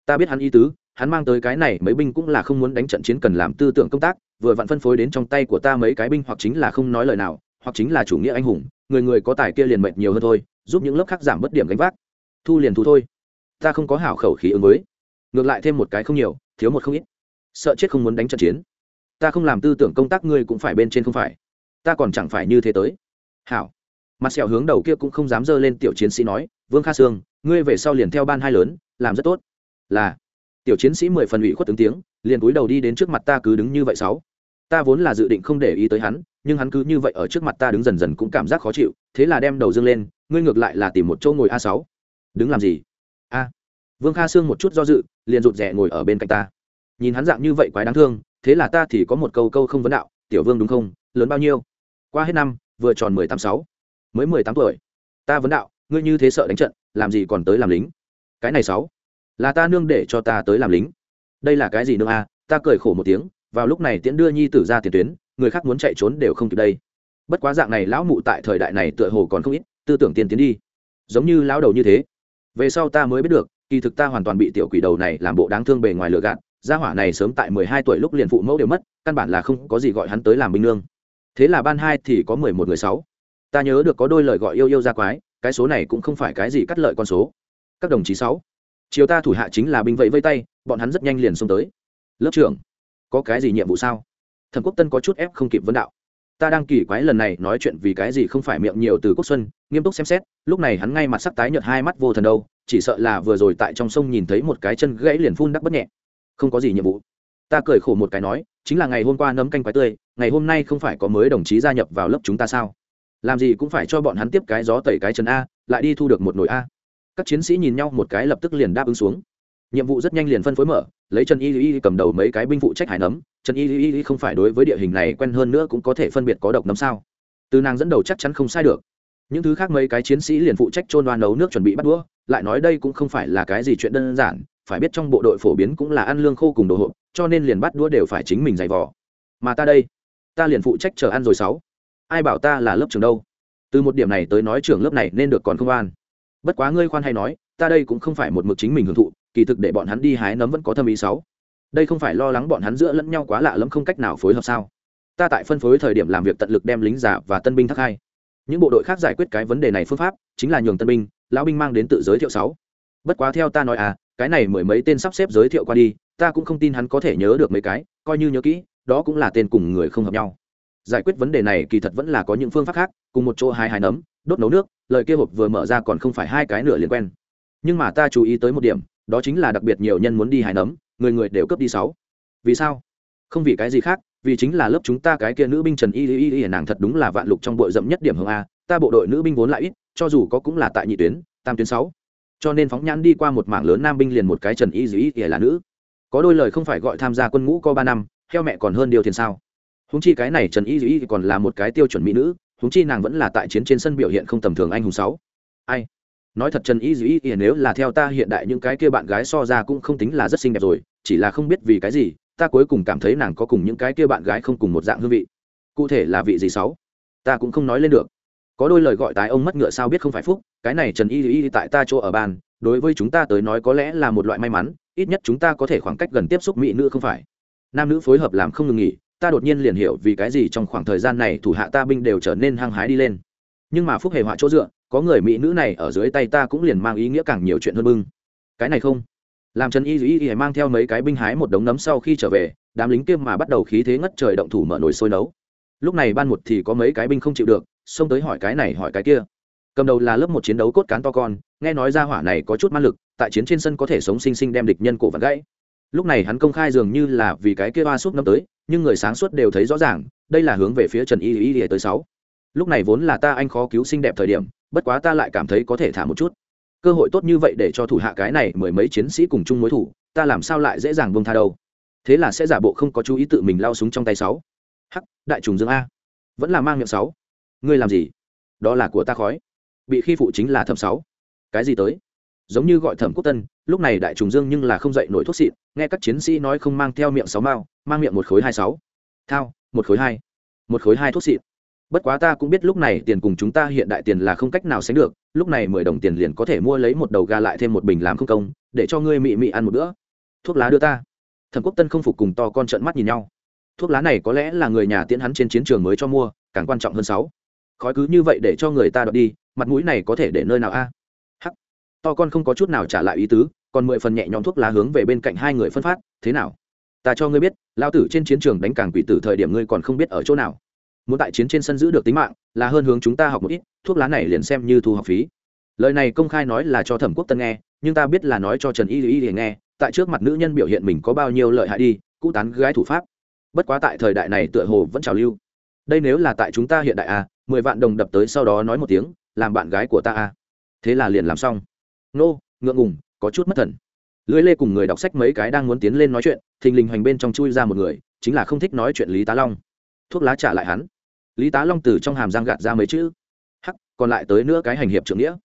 A: Ta biết hắn ý tứ, hắn mang tới cái này mấy binh cũng là không muốn đánh trận chiến cần làm tư tưởng công tác, vừa vặn phân phối đến trong tay của ta mấy cái binh hoặc chính là không nói lời nào, hoặc chính là chủ nghĩa anh hùng, người người có tài kia liền mệt nhiều hơn thôi, giúp những lớp khác giảm bớt điểm gánh vác. Thu liền thu thôi. Ta không có hảo khẩu khí ứng với. Ngược lại thêm một cái không nhiều thiếu một không ít. Sợ chết không muốn đánh trận chiến. Ta không làm tư tưởng công tác ngươi cũng phải bên trên không phải. Ta còn chẳng phải như thế tới. Hảo. Mặt sẹo hướng đầu kia cũng không dám dơ lên tiểu chiến sĩ nói, vương kha sương, ngươi về sau liền theo ban hai lớn, làm rất tốt. Là. Tiểu chiến sĩ mười phần ủy khuất tướng tiếng, liền cúi đầu đi đến trước mặt ta cứ đứng như vậy sáu. Ta vốn là dự định không để ý tới hắn, nhưng hắn cứ như vậy ở trước mặt ta đứng dần dần cũng cảm giác khó chịu, thế là đem đầu dương lên, ngươi ngược lại là tìm một chỗ ngồi a sáu. Đứng làm gì? Vương kha sương một chút do dự, liền rụt rè ngồi ở bên cạnh ta. Nhìn hắn dạng như vậy quái đáng thương, thế là ta thì có một câu câu không vấn đạo, tiểu vương đúng không? Lớn bao nhiêu? Qua hết năm, vừa tròn mười tám sáu. Mới mười tám tuổi. Ta vấn đạo, ngươi như thế sợ đánh trận, làm gì còn tới làm lính? Cái này sáu. Là ta nương để cho ta tới làm lính. Đây là cái gì nương a? Ta cười khổ một tiếng, vào lúc này tiễn đưa nhi tử ra tiền tuyến, người khác muốn chạy trốn đều không kịp đây. Bất quá dạng này lão mụ tại thời đại này tựa hồ còn không ít, tư tưởng tiên tiến đi. Giống như lão đầu như thế. Về sau ta mới biết được kỳ thực ta hoàn toàn bị tiểu quỷ đầu này làm bộ đáng thương bề ngoài lừa gạt, gia hỏa này sớm tại mười hai tuổi lúc liền phụ mẫu đều mất, căn bản là không có gì gọi hắn tới làm binh nương. Thế là ban hai thì có mười một người sáu. Ta nhớ được có đôi lời gọi yêu yêu ra quái, cái số này cũng không phải cái gì cắt lợi con số. Các đồng chí sáu, chiều ta thủ hạ chính là binh vẫy vây tay, bọn hắn rất nhanh liền xông tới. Lớp trưởng, có cái gì nhiệm vụ sao? Thần quốc tân có chút ép không kịp vấn đạo. Ta đang kỳ quái lần này nói chuyện vì cái gì không phải miệng nhiều từ quốc xuân nghiêm túc xem xét, lúc này hắn ngay mặt sắc tái nhợt hai mắt vô thần đâu, chỉ sợ là vừa rồi tại trong sông nhìn thấy một cái chân gãy liền phun đắc bất nhẹ. Không có gì nhiệm vụ. Ta cười khổ một cái nói, chính là ngày hôm qua nấm canh quái tươi, ngày hôm nay không phải có mới đồng chí gia nhập vào lớp chúng ta sao? Làm gì cũng phải cho bọn hắn tiếp cái gió tẩy cái chân a, lại đi thu được một nồi a. Các chiến sĩ nhìn nhau một cái lập tức liền đáp ứng xuống. Nhiệm vụ rất nhanh liền phân phối mở, lấy trần y y cầm đầu mấy cái binh phụ trách hải nấm trần y y không phải đối với địa hình này quen hơn nữa cũng có thể phân biệt có độc nấm sao? Từ nàng dẫn đầu chắc chắn không sai được những thứ khác mấy cái chiến sĩ liền phụ trách trôn đoan nấu nước chuẩn bị bắt đũa, lại nói đây cũng không phải là cái gì chuyện đơn giản, phải biết trong bộ đội phổ biến cũng là ăn lương khô cùng đồ hộp, cho nên liền bắt đũa đều phải chính mình giày vò. Mà ta đây, ta liền phụ trách chờ ăn rồi sáu. Ai bảo ta là lớp trường đâu? Từ một điểm này tới nói trưởng lớp này nên được còn không an. Bất quá ngươi khoan hay nói, ta đây cũng không phải một mực chính mình hưởng thụ, kỳ thực để bọn hắn đi hái nấm vẫn có thâm ý sáu. Đây không phải lo lắng bọn hắn giữa lẫn nhau quá lạ lẫm không cách nào phối hợp sao? Ta tại phân phối thời điểm làm việc tận lực đem lính giả và tân binh thắc hai những bộ đội khác giải quyết cái vấn đề này phương pháp chính là nhường tân binh, lão binh mang đến tự giới thiệu sáu. Bất quá theo ta nói à cái này mười mấy tên sắp xếp giới thiệu qua đi, ta cũng không tin hắn có thể nhớ được mấy cái, coi như nhớ kỹ, đó cũng là tên cùng người không hợp nhau. Giải quyết vấn đề này kỳ thật vẫn là có những phương pháp khác, cùng một chỗ hai hai nấm, đốt nấu nước, lời kia hộp vừa mở ra còn không phải hai cái nửa liền quen. Nhưng mà ta chú ý tới một điểm, đó chính là đặc biệt nhiều nhân muốn đi hai nấm, người người đều cướp đi sáu. Vì sao? Không vì cái gì khác vì chính là lớp chúng ta cái kia nữ binh trần y y y nàng thật đúng là vạn lục trong bội rậm nhất điểm hương a ta bộ đội nữ binh vốn lại ít cho dù có cũng là tại nhị tuyến tam tuyến sáu cho nên phóng nhãn đi qua một mảng lớn nam binh liền một cái trần y y y là nữ có đôi lời không phải gọi tham gia quân ngũ có ba năm theo mẹ còn hơn điều tiền sao húng chi cái này trần y y còn là một cái tiêu chuẩn mỹ nữ húng chi nàng vẫn là tại chiến trên sân biểu hiện không tầm thường anh hùng sáu ai nói thật trần y dĩ ỉa nếu là theo ta hiện đại những cái kia bạn gái so ra cũng không tính là rất xinh đẹp rồi chỉ là không biết vì cái gì ta cuối cùng cảm thấy nàng có cùng những cái kia bạn gái không cùng một dạng hương vị. Cụ thể là vị gì sáu? Ta cũng không nói lên được. Có đôi lời gọi tái ông mất ngựa sao biết không phải phúc, cái này trần y y tại ta chỗ ở bàn, đối với chúng ta tới nói có lẽ là một loại may mắn, ít nhất chúng ta có thể khoảng cách gần tiếp xúc mỹ nữ không phải. Nam nữ phối hợp làm không ngừng nghỉ, ta đột nhiên liền hiểu vì cái gì trong khoảng thời gian này thủ hạ ta binh đều trở nên hăng hái đi lên. Nhưng mà phúc hề họa chỗ dựa, có người mỹ nữ này ở dưới tay ta cũng liền mang ý nghĩa càng nhiều chuyện hơn bưng. Cái này không làm trần y y y mang theo mấy cái binh hái một đống nấm sau khi trở về, đám lính kia mà bắt đầu khí thế ngất trời động thủ mở nồi sôi nấu. Lúc này ban một thì có mấy cái binh không chịu được, xông tới hỏi cái này hỏi cái kia. Cầm đầu là lớp một chiến đấu cốt cán to con, nghe nói ra hỏa này có chút ma lực, tại chiến trên sân có thể sống sinh sinh đem địch nhân cổ vặt gãy. Lúc này hắn công khai dường như là vì cái kia ba suốt năm tới, nhưng người sáng suốt đều thấy rõ ràng, đây là hướng về phía trần y y y tới sáu. Lúc này vốn là ta anh khó cứu xinh đẹp thời điểm, bất quá ta lại cảm thấy có thể thả một chút cơ hội tốt như vậy để cho thủ hạ cái này mười mấy chiến sĩ cùng chung mối thủ, ta làm sao lại dễ dàng buông tha đâu? Thế là sẽ giả bộ không có chú ý tự mình lao súng trong tay sáu. Hắc, đại trùng dương a. Vẫn là mang miệng sáu. Ngươi làm gì? Đó là của ta khói. Bị khi phụ chính là thẩm sáu. Cái gì tới? Giống như gọi thẩm quốc tân, lúc này đại trùng dương nhưng là không dậy nổi thuốc xịn, nghe các chiến sĩ nói không mang theo miệng sáu mao, mang miệng một khối hai sáu. Thao, một khối hai. Một khối hai thuốc xịn bất quá ta cũng biết lúc này tiền cùng chúng ta hiện đại tiền là không cách nào sánh được, lúc này mười đồng tiền liền có thể mua lấy một đầu gà lại thêm một bình làm không công, để cho ngươi mị mị ăn một bữa. Thuốc lá đưa ta. Thần quốc tân không phục cùng to con trận mắt nhìn nhau. Thuốc lá này có lẽ là người nhà tiễn hắn trên chiến trường mới cho mua, càng quan trọng hơn sáu. Khói cứ như vậy để cho người ta đọc đi, mặt mũi này có thể để nơi nào a? Hắc. To con không có chút nào trả lại ý tứ, còn mười phần nhẹ nhõm thuốc lá hướng về bên cạnh hai người phân phát, thế nào? Ta cho ngươi biết, lao tử trên chiến trường đánh càng quỷ tử thời điểm ngươi còn không biết ở chỗ nào muốn tại chiến trên sân giữ được tính mạng, là hơn hướng chúng ta học một ít, thuốc lá này liền xem như thu học phí. Lời này công khai nói là cho thẩm quốc tân nghe, nhưng ta biết là nói cho trần y y y nghe, tại trước mặt nữ nhân biểu hiện mình có bao nhiêu lợi hại đi, cũ tán gái thủ pháp. Bất quá tại thời đại này tựa hồ vẫn trào lưu. Đây nếu là tại chúng ta hiện đại à mười vạn đồng đập tới sau đó nói một tiếng, làm bạn gái của ta à. Thế là liền làm xong. Nô, ngượng ngùng, có chút mất thần. Lưỡi lê cùng người đọc sách mấy cái đang muốn tiến lên nói chuyện, thình lình hoành bên trong chui ra một người, chính là không thích nói chuyện lý tá long thuốc lá trả lại hắn. Lý tá long từ trong hàm giang gạt ra mấy chữ. Hắc, còn lại tới nữa cái hành hiệp trưởng nghĩa.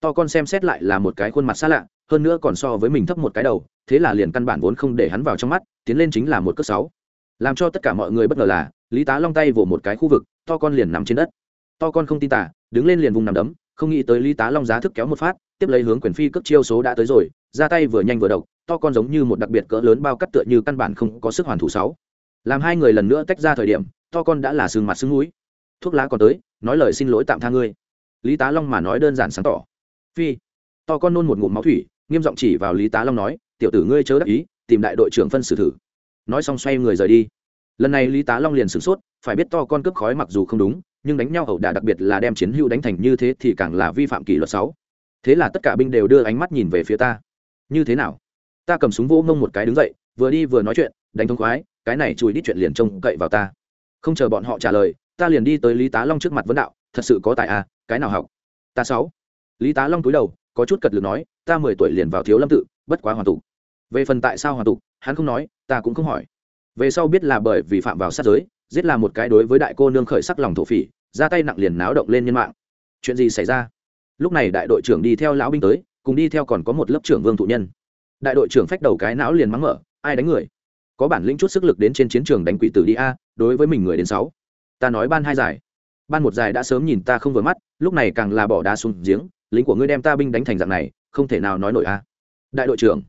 A: To con xem xét lại là một cái khuôn mặt xa lạ, hơn nữa còn so với mình thấp một cái đầu, thế là liền căn bản vốn không để hắn vào trong mắt, tiến lên chính là một cước sáu. Làm cho tất cả mọi người bất ngờ là, lý tá long tay vỗ một cái khu vực, to con liền nằm trên đất. To con không tin tả, đứng lên liền vùng nằm đấm, không nghĩ tới lý tá long giá thức kéo một phát, tiếp lấy hướng quyền phi cước chiêu số đã tới rồi, ra tay vừa nhanh vừa độc, to con giống như một đặc biệt cỡ lớn bao cắt tựa như căn bản không có sức hoàn thủ sáu. Làm hai người lần nữa tách ra thời điểm to con đã là sương mặt sương núi thuốc lá còn tới, nói lời xin lỗi tạm tha ngươi. Lý tá long mà nói đơn giản sáng tỏ. Phi, to con nôn một ngụm máu thủy, nghiêm giọng chỉ vào lý tá long nói, tiểu tử ngươi chớ đắc ý, tìm đại đội trưởng phân xử thử. Nói xong xoay người rời đi. Lần này lý tá long liền sửng sốt, phải biết to con cướp khói mặc dù không đúng, nhưng đánh nhau ẩu đả đặc biệt là đem chiến hữu đánh thành như thế thì càng là vi phạm kỷ luật sáu. Thế là tất cả binh đều đưa ánh mắt nhìn về phía ta. Như thế nào? Ta cầm súng vỗ mông một cái đứng dậy, vừa đi vừa nói chuyện, đánh thông khoái, cái này chùi đi chuyện liền trông cậy vào ta không chờ bọn họ trả lời, ta liền đi tới lý tá long trước mặt vấn đạo, thật sự có tài à cái nào học? Ta sáu. Lý tá long túi đầu, có chút cật lực nói, ta mười tuổi liền vào thiếu lâm tự, bất quá hoàn tục. Về phần tại sao hoàn tục, hắn không nói, ta cũng không hỏi. Về sau biết là bởi vì phạm vào sát giới, giết là một cái đối với đại cô nương khởi sắc lòng thổ phỉ, ra tay nặng liền náo động lên nhân mạng. Chuyện gì xảy ra? Lúc này đại đội trưởng đi theo lão binh tới, cùng đi theo còn có một lớp trưởng vương thụ nhân. Đại đội trưởng phách đầu cái não liền mắng mở, ai đánh người? Có bản lĩnh chút sức lực đến trên chiến trường đánh quỷ tử đi a, đối với mình người đến sáu. Ta nói ban hai giải. Ban một giải đã sớm nhìn ta không vừa mắt, lúc này càng là bỏ đá xuống giếng, lính của ngươi đem ta binh đánh thành dạng này, không thể nào nói nổi a. Đại đội trưởng,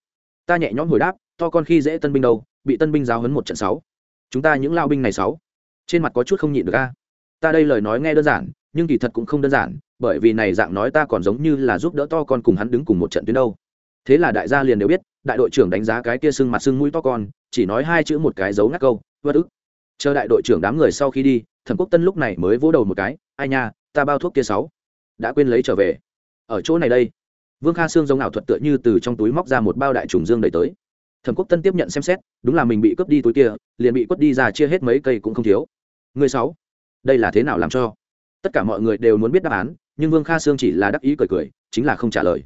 A: ta nhẹ nhõm hồi đáp, to con khi dễ tân binh đâu, bị tân binh giáo hấn một trận sáu. Chúng ta những lao binh này sáu. Trên mặt có chút không nhịn được a. Ta đây lời nói nghe đơn giản, nhưng kỳ thật cũng không đơn giản, bởi vì này dạng nói ta còn giống như là giúp đỡ to con cùng hắn đứng cùng một trận tuyến đâu thế là đại gia liền đều biết, đại đội trưởng đánh giá cái kia sưng mặt sưng mũi to con, chỉ nói hai chữ một cái dấu ngắt câu vất ức. Chờ đại đội trưởng đám người sau khi đi thần quốc tân lúc này mới vỗ đầu một cái, ai nha, ta bao thuốc kia sáu, đã quên lấy trở về. Ở chỗ này đây. Vương kha sương giống ảo thuật tựa như từ trong túi móc ra một bao đại trùng dương đẩy tới. Thẩm quốc tân tiếp nhận xem xét, đúng là mình bị cướp đi túi kia, liền bị quất đi ra chia hết mấy cây cũng không thiếu. Người sáu, đây là thế nào làm cho? Tất cả mọi người đều muốn biết đáp án, nhưng vương kha sương chỉ là đắc ý cười cười, chính là không trả lời.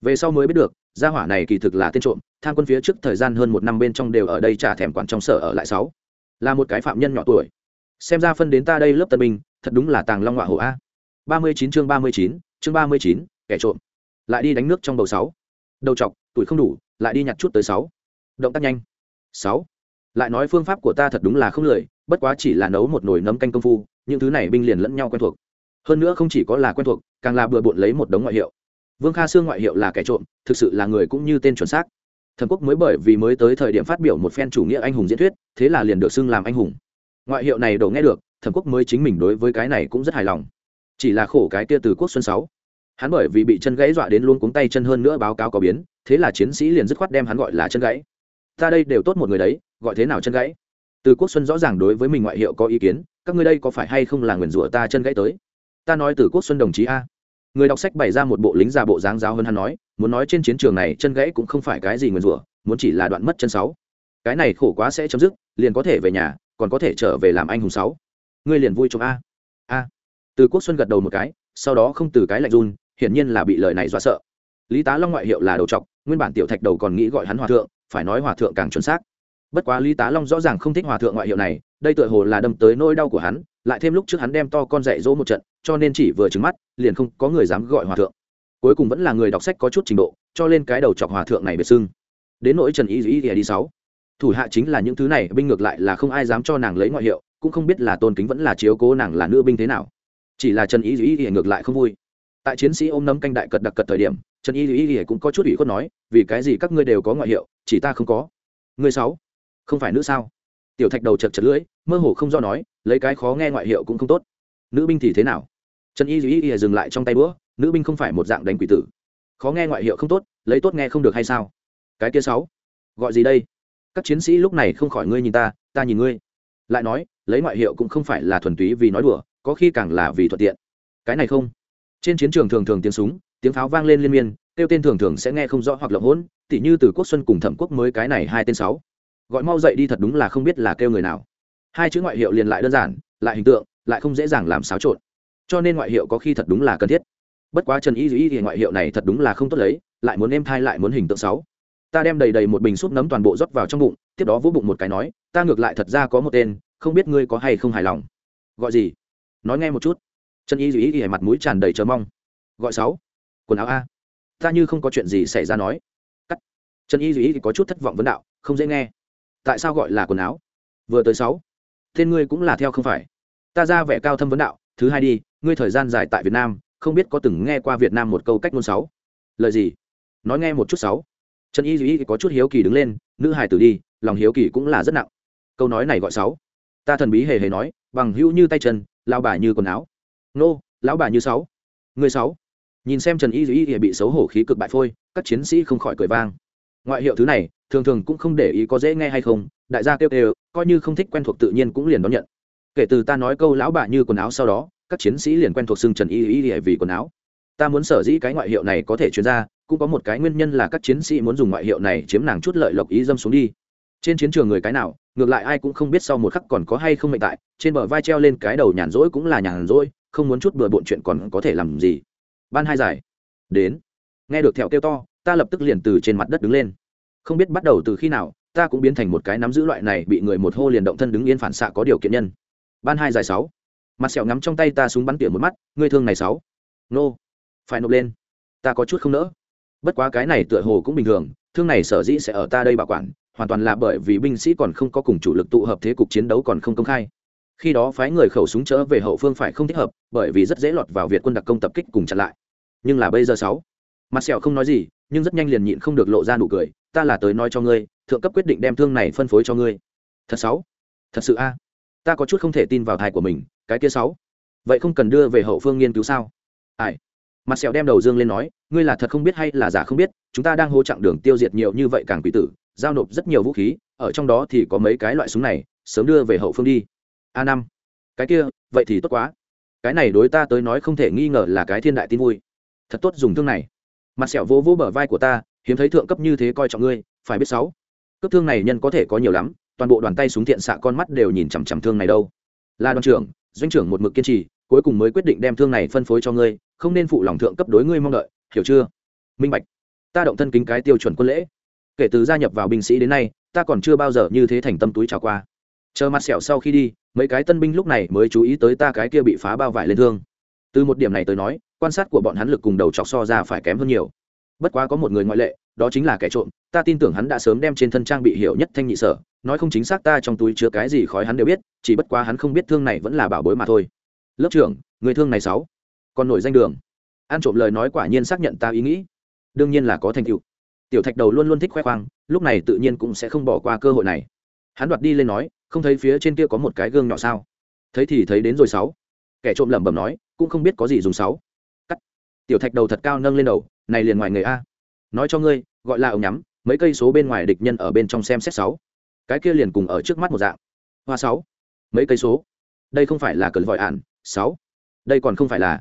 A: Về sau mới biết được gia hỏa này kỳ thực là tên trộm, tham quân phía trước thời gian hơn một năm bên trong đều ở đây trả thèm quản trong sở ở lại sáu. Là một cái phạm nhân nhỏ tuổi. Xem ra phân đến ta đây lớp tân binh, thật đúng là tàng long họa hổ a. Ba mươi chín chương ba mươi chín, chương ba mươi chín, kẻ trộm. Lại đi đánh nước trong bầu sáu. Đầu chọc, tuổi không đủ, lại đi nhặt chút tới sáu. Động tác nhanh. Sáu. Lại nói phương pháp của ta thật đúng là không lười, bất quá chỉ là nấu một nồi nấm canh công phu, những thứ này binh liền lẫn nhau quen thuộc. Hơn nữa không chỉ có là quen thuộc, càng là bừa bộn lấy một đống ngoại hiệu vương kha sương ngoại hiệu là kẻ trộm, thực sự là người cũng như tên chuẩn xác. Thần quốc mới bởi vì mới tới thời điểm phát biểu một phen chủ nghĩa anh hùng diễn thuyết, thế là liền được xưng làm anh hùng. Ngoại hiệu này đổ nghe được, thần quốc mới chính mình đối với cái này cũng rất hài lòng. Chỉ là khổ cái tia từ quốc xuân sáu. Hắn bởi vì bị chân gãy dọa đến luôn cuống tay chân hơn nữa báo cáo có biến, thế là chiến sĩ liền dứt khoát đem hắn gọi là chân gãy. Ta đây đều tốt một người đấy, gọi thế nào chân gãy? Từ quốc xuân rõ ràng đối với mình ngoại hiệu có ý kiến, các ngươi đây có phải hay không là nguyền rủa ta chân gãy tới? Ta nói từ quốc xuân đồng chí a người đọc sách bày ra một bộ lính già bộ dáng giáo hơn hắn nói, muốn nói trên chiến trường này chân gãy cũng không phải cái gì nguyền rủa, muốn chỉ là đoạn mất chân sáu. Cái này khổ quá sẽ chấm dứt, liền có thể về nhà, còn có thể trở về làm anh hùng sáu. Ngươi liền vui trong a. A. Từ quốc xuân gật đầu một cái, sau đó không từ cái lạnh run, hiển nhiên là bị lời này dọa sợ. Lý tá long ngoại hiệu là đầu trọc, nguyên bản tiểu thạch đầu còn nghĩ gọi hắn hòa thượng, phải nói hòa thượng càng chuẩn xác. Bất quá lý tá long rõ ràng không thích hòa thượng ngoại hiệu này đây tựa hồ là đâm tới nỗi đau của hắn, lại thêm lúc trước hắn đem to con dạy dỗ một trận, cho nên chỉ vừa trứng mắt, liền không có người dám gọi hòa thượng. Cuối cùng vẫn là người đọc sách có chút trình độ, cho lên cái đầu chọc hòa thượng này biệt xưng đến nỗi trần y duy đi sáu. Thủ hạ chính là những thứ này, binh ngược lại là không ai dám cho nàng lấy ngoại hiệu, cũng không biết là tôn kính vẫn là chiếu cố nàng là nữ binh thế nào. Chỉ là trần y duy ngược lại không vui. Tại chiến sĩ ôm nấm canh đại cật đặc cật thời điểm, trần y Dĩ y cũng có chút ủy khuất nói, vì cái gì các ngươi đều có ngoại hiệu, chỉ ta không có? Ngươi sáu, không phải nữ sao? Tiểu thạch đầu chật chật lưỡi mơ hồ không do nói, lấy cái khó nghe ngoại hiệu cũng không tốt. Nữ binh thì thế nào? Trần y duy y dừng lại trong tay bữa nữ binh không phải một dạng đánh quỷ tử. Khó nghe ngoại hiệu không tốt, lấy tốt nghe không được hay sao? Cái kia sáu, gọi gì đây? Các chiến sĩ lúc này không khỏi ngươi nhìn ta ta nhìn ngươi. Lại nói, lấy ngoại hiệu cũng không phải là thuần túy vì nói đùa, có khi càng là vì thuận tiện. Cái này không. Trên chiến trường thường thường tiếng súng, tiếng pháo vang lên liên miên tiêu tên thường thường sẽ nghe không rõ hoặc lộng hỗn, tỉ như từ quốc xuân cùng thẩm quốc mới cái này hai tên sáu. Gọi mau dậy đi thật đúng là không biết là kêu người nào hai chữ ngoại hiệu liền lại đơn giản, lại hình tượng, lại không dễ dàng làm xáo trộn. Cho nên ngoại hiệu có khi thật đúng là cần thiết. Bất quá trần y dù y thì ngoại hiệu này thật đúng là không tốt lấy, lại muốn em thai lại muốn hình tượng sáu ta đem đầy đầy một bình súp nấm toàn bộ rót vào trong bụng, tiếp đó vỗ bụng một cái nói, ta ngược lại thật ra có một tên, không biết ngươi có hay không hài lòng. Gọi gì? Nói nghe một chút. Trần y dù y thì mặt mũi tràn đầy chờ mong. Gọi sáu. Quần áo a. Ta như không có chuyện gì xảy ra nói. Cắt. Trần y dù y thì có chút thất vọng vấn đạo, không dễ nghe. Tại sao gọi là quần áo? Vừa tới sáu tên ngươi cũng là theo không phải. Ta ra vẻ cao thâm vấn đạo, thứ hai đi, ngươi thời gian dài tại việt nam, không biết có từng nghe qua việt nam một câu cách ngôn sáu. Lời gì? Nói nghe một chút sáu. Trần y duy có chút hiếu kỳ đứng lên, nữ hải tử đi, lòng hiếu kỳ cũng là rất nặng. Câu nói này gọi sáu. Ta thần bí hề hề nói, bằng hữu như tay chân lao bà như quần áo. Nô, lão bà như sáu. Người sáu. Nhìn xem trần y duy bị xấu hổ khí cực bại phôi, các chiến sĩ không khỏi cười vang. Ngoại hiệu thứ này, thường thường cũng không để ý có dễ nghe hay không đại gia kêu kêu, coi như không thích quen thuộc tự nhiên cũng liền đón nhận. Kể từ ta nói câu lão bà như quần áo sau đó, các chiến sĩ liền quen thuộc xưng trần y y vì quần áo. Ta muốn sở dĩ cái ngoại hiệu này có thể chuyển ra, cũng có một cái nguyên nhân là các chiến sĩ muốn dùng ngoại hiệu này chiếm nàng chút lợi lộc ý dâm xuống đi. Trên chiến trường người cái nào, ngược lại ai cũng không biết sau một khắc còn có hay không mệnh tại, trên bờ vai treo lên cái đầu nhàn rỗi cũng là nhàn rỗi, không muốn chút bừa bộn chuyện còn có thể làm gì. Ban hai giải. Đến. Nghe được thẹo kêu to, ta lập tức liền từ trên mặt đất đứng lên. Không biết bắt đầu từ khi nào ta cũng biến thành một cái nắm giữ loại này bị người một hô liền động thân đứng yên phản xạ có điều kiện nhân. Ban hai dài sáu. Mặt sẹo ngắm trong tay ta súng bắn tỉa một mắt, ngươi thương này sáu. Nô. Phải nộp lên. Ta có chút không nỡ. Bất quá cái này tựa hồ cũng bình thường, thương này sở dĩ sẽ ở ta đây bảo quản, hoàn toàn là bởi vì binh sĩ còn không có cùng chủ lực tụ hợp thế cục chiến đấu còn không công khai. Khi đó phái người khẩu súng chỡ về hậu phương phải không thích hợp, bởi vì rất dễ lọt vào việt quân đặc công tập kích cùng chặn lại. Nhưng là bây giờ sáu. Mặt sẹo không nói gì, nhưng rất nhanh liền nhịn không được lộ ra nụ cười, ta là tới nói cho ngươi thượng cấp quyết định đem thương này phân phối cho ngươi. Thật sáu thật sự a. Ta có chút không thể tin vào thai của mình, cái kia sáu vậy không cần đưa về hậu phương nghiên cứu sao? Ai? Mặt sẹo đem đầu dương lên nói, ngươi là thật không biết hay là giả không biết, chúng ta đang hô chặng đường tiêu diệt nhiều như vậy càng quỷ tử, giao nộp rất nhiều vũ khí, ở trong đó thì có mấy cái loại súng này, sớm đưa về hậu phương đi. A năm. Cái kia, vậy thì tốt quá. Cái này đối ta tới nói không thể nghi ngờ là cái thiên đại tin vui. Thật tốt dùng thương này. Mặt sẹo vỗ vỗ bờ vai của ta, hiếm thấy thượng cấp như thế coi trọng ngươi, phải biết sáu cấp thương này nhân có thể có nhiều lắm, toàn bộ đoàn tay súng thiện xạ con mắt đều nhìn chằm chằm thương này đâu. Là đoàn trưởng, doanh trưởng một mực kiên trì, cuối cùng mới quyết định đem thương này phân phối cho ngươi, không nên phụ lòng thượng cấp đối ngươi mong đợi, hiểu chưa? Minh bạch. Ta động thân kính cái tiêu chuẩn quân lễ. Kể từ gia nhập vào binh sĩ đến nay, ta còn chưa bao giờ như thế thành tâm túi trào qua. Chờ mặt sẹo sau khi đi, mấy cái tân binh lúc này mới chú ý tới ta cái kia bị phá bao vải lên thương. Từ một điểm này tới nói, quan sát của bọn hắn lực cùng đầu chọc so ra phải kém hơn nhiều. Bất quá có một người ngoại lệ đó chính là kẻ trộm, ta tin tưởng hắn đã sớm đem trên thân trang bị hiệu nhất thanh nhị sở, nói không chính xác ta trong túi chứa cái gì khói hắn đều biết, chỉ bất quá hắn không biết thương này vẫn là bảo bối mà thôi. Lớp trưởng, người thương này sáu, còn nổi danh đường. An trộm lời nói quả nhiên xác nhận ta ý nghĩ. Đương nhiên là có thành tựu. Tiểu thạch đầu luôn luôn thích khoe khoang, lúc này tự nhiên cũng sẽ không bỏ qua cơ hội này. Hắn đoạt đi lên nói, không thấy phía trên kia có một cái gương nhỏ sao? Thấy thì thấy đến rồi sáu. Kẻ trộm lẩm bẩm nói, cũng không biết có gì dùng sáu. Cắt. Tiểu thạch đầu thật cao nâng lên đầu, này liền ngoài người a nói cho ngươi gọi là ống nhắm mấy cây số bên ngoài địch nhân ở bên trong xem xét sáu. Cái kia liền cùng ở trước mắt một dạng. Hoa sáu. Mấy cây số? Đây không phải là cờ vội ản, sáu. Đây còn không phải là.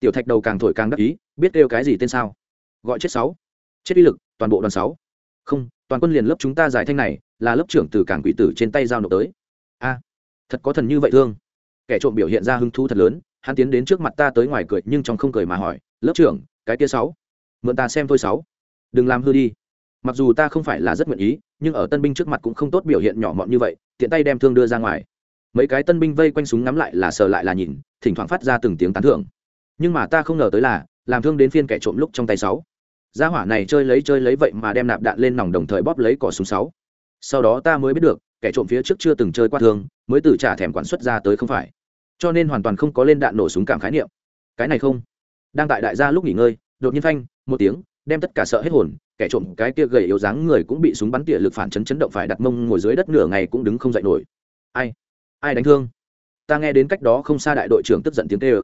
A: Tiểu thạch đầu càng thổi càng đắc ý biết kêu cái gì tên sao? Gọi chết sáu. Chết uy lực toàn bộ đoàn sáu. Không toàn quân liền lớp chúng ta giải thanh này là lớp trưởng từ cảng quỷ tử trên tay giao nộp tới. A thật có thần như vậy thương. Kẻ trộm biểu hiện ra hứng thú thật lớn hắn tiến đến trước mặt ta tới ngoài cười nhưng trong không cười mà hỏi lớp trưởng cái kia sáu? Mượn ta xem thôi sáu đừng làm hư đi. Mặc dù ta không phải là rất nguyện ý, nhưng ở tân binh trước mặt cũng không tốt biểu hiện nhỏ mọn như vậy, tiện tay đem thương đưa ra ngoài. Mấy cái tân binh vây quanh súng ngắm lại là sờ lại là nhìn, thỉnh thoảng phát ra từng tiếng tán thưởng. Nhưng mà ta không ngờ tới là, làm thương đến phiên kẻ trộm lúc trong tay sáu. Gia hỏa này chơi lấy chơi lấy vậy mà đem nạp đạn lên nòng đồng thời bóp lấy cỏ súng sáu. Sau đó ta mới biết được, kẻ trộm phía trước chưa từng chơi qua thương, mới từ trả thèm quản xuất ra tới không phải. Cho nên hoàn toàn không có lên đạn nổ súng cảm khái niệm. Cái này không. Đang tại đại gia lúc nghỉ ngơi, đột nhiên phanh, một tiếng đem tất cả sợ hết hồn, kẻ trộm cái kia gầy yếu dáng người cũng bị súng bắn tỉa lực phản chấn chấn động phải đặt mông ngồi dưới đất nửa ngày cũng đứng không dậy nổi. Ai? Ai đánh thương? Ta nghe đến cách đó không xa đại đội trưởng tức giận tiếng tê ơ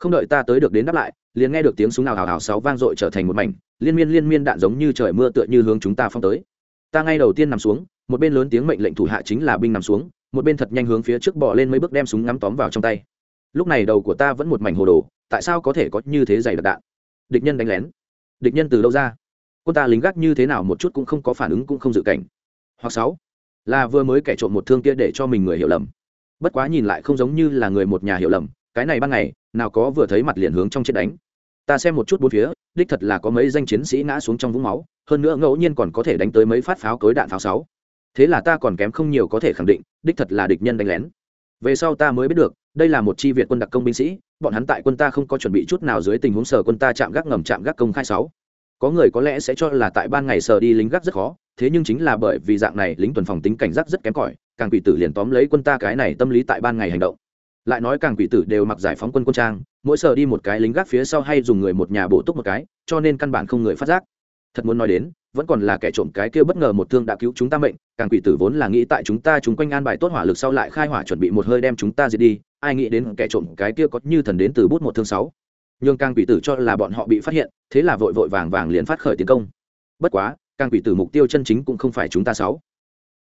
A: không đợi ta tới được đến đáp lại, liền nghe được tiếng súng nào hào hào sáu vang dội trở thành một mảnh, liên miên liên miên đạn giống như trời mưa tựa như hướng chúng ta phong tới. Ta ngay đầu tiên nằm xuống, một bên lớn tiếng mệnh lệnh thủ hạ chính là binh nằm xuống, một bên thật nhanh hướng phía trước bỏ lên mấy bước đem súng ngắm tóm vào trong tay. Lúc này đầu của ta vẫn một mảnh hồ đồ, tại sao có thể có như thế dày đặc đạn? Địch nhân đánh lén địch nhân từ đâu ra? Quân ta lính gác như thế nào một chút cũng không có phản ứng cũng không dự cảnh. Hoặc sáu, là vừa mới kẻ trộm một thương kia để cho mình người hiểu lầm. Bất quá nhìn lại không giống như là người một nhà hiểu lầm, cái này ban ngày, nào có vừa thấy mặt liền hướng trong chết đánh. Ta xem một chút bốn phía, đích thật là có mấy danh chiến sĩ ngã xuống trong vũng máu, hơn nữa ngẫu nhiên còn có thể đánh tới mấy phát pháo cối đạn pháo sáu. Thế là ta còn kém không nhiều có thể khẳng định, đích thật là địch nhân đánh lén. Về sau ta mới biết được đây là một chi việt quân đặc công binh sĩ, bọn hắn tại quân ta không có chuẩn bị chút nào dưới tình huống sở quân ta chạm gác ngầm chạm gác công khai sáu. Có người có lẽ sẽ cho là tại ban ngày sở đi lính gác rất khó, thế nhưng chính là bởi vì dạng này lính tuần phòng tính cảnh giác rất kém cỏi, càng quỷ tử liền tóm lấy quân ta cái này tâm lý tại ban ngày hành động. Lại nói càng quỷ tử đều mặc giải phóng quân quân trang, mỗi sở đi một cái lính gác phía sau hay dùng người một nhà bổ túc một cái, cho nên căn bản không người phát giác. Thật muốn nói đến vẫn còn là kẻ trộm cái kia bất ngờ một thương đã cứu chúng ta mệnh, càng quỷ tử vốn là nghĩ tại chúng ta chúng quanh an bài tốt hỏa lực sau lại khai hỏa chuẩn bị một hơi đem chúng ta diệt đi, ai nghĩ đến kẻ trộm cái kia có như thần đến từ bút một thương sáu. Nhưng càng quỷ tử cho là bọn họ bị phát hiện, thế là vội vội vàng vàng liền phát khởi tiến công. Bất quá, càng quỷ tử mục tiêu chân chính cũng không phải chúng ta sáu.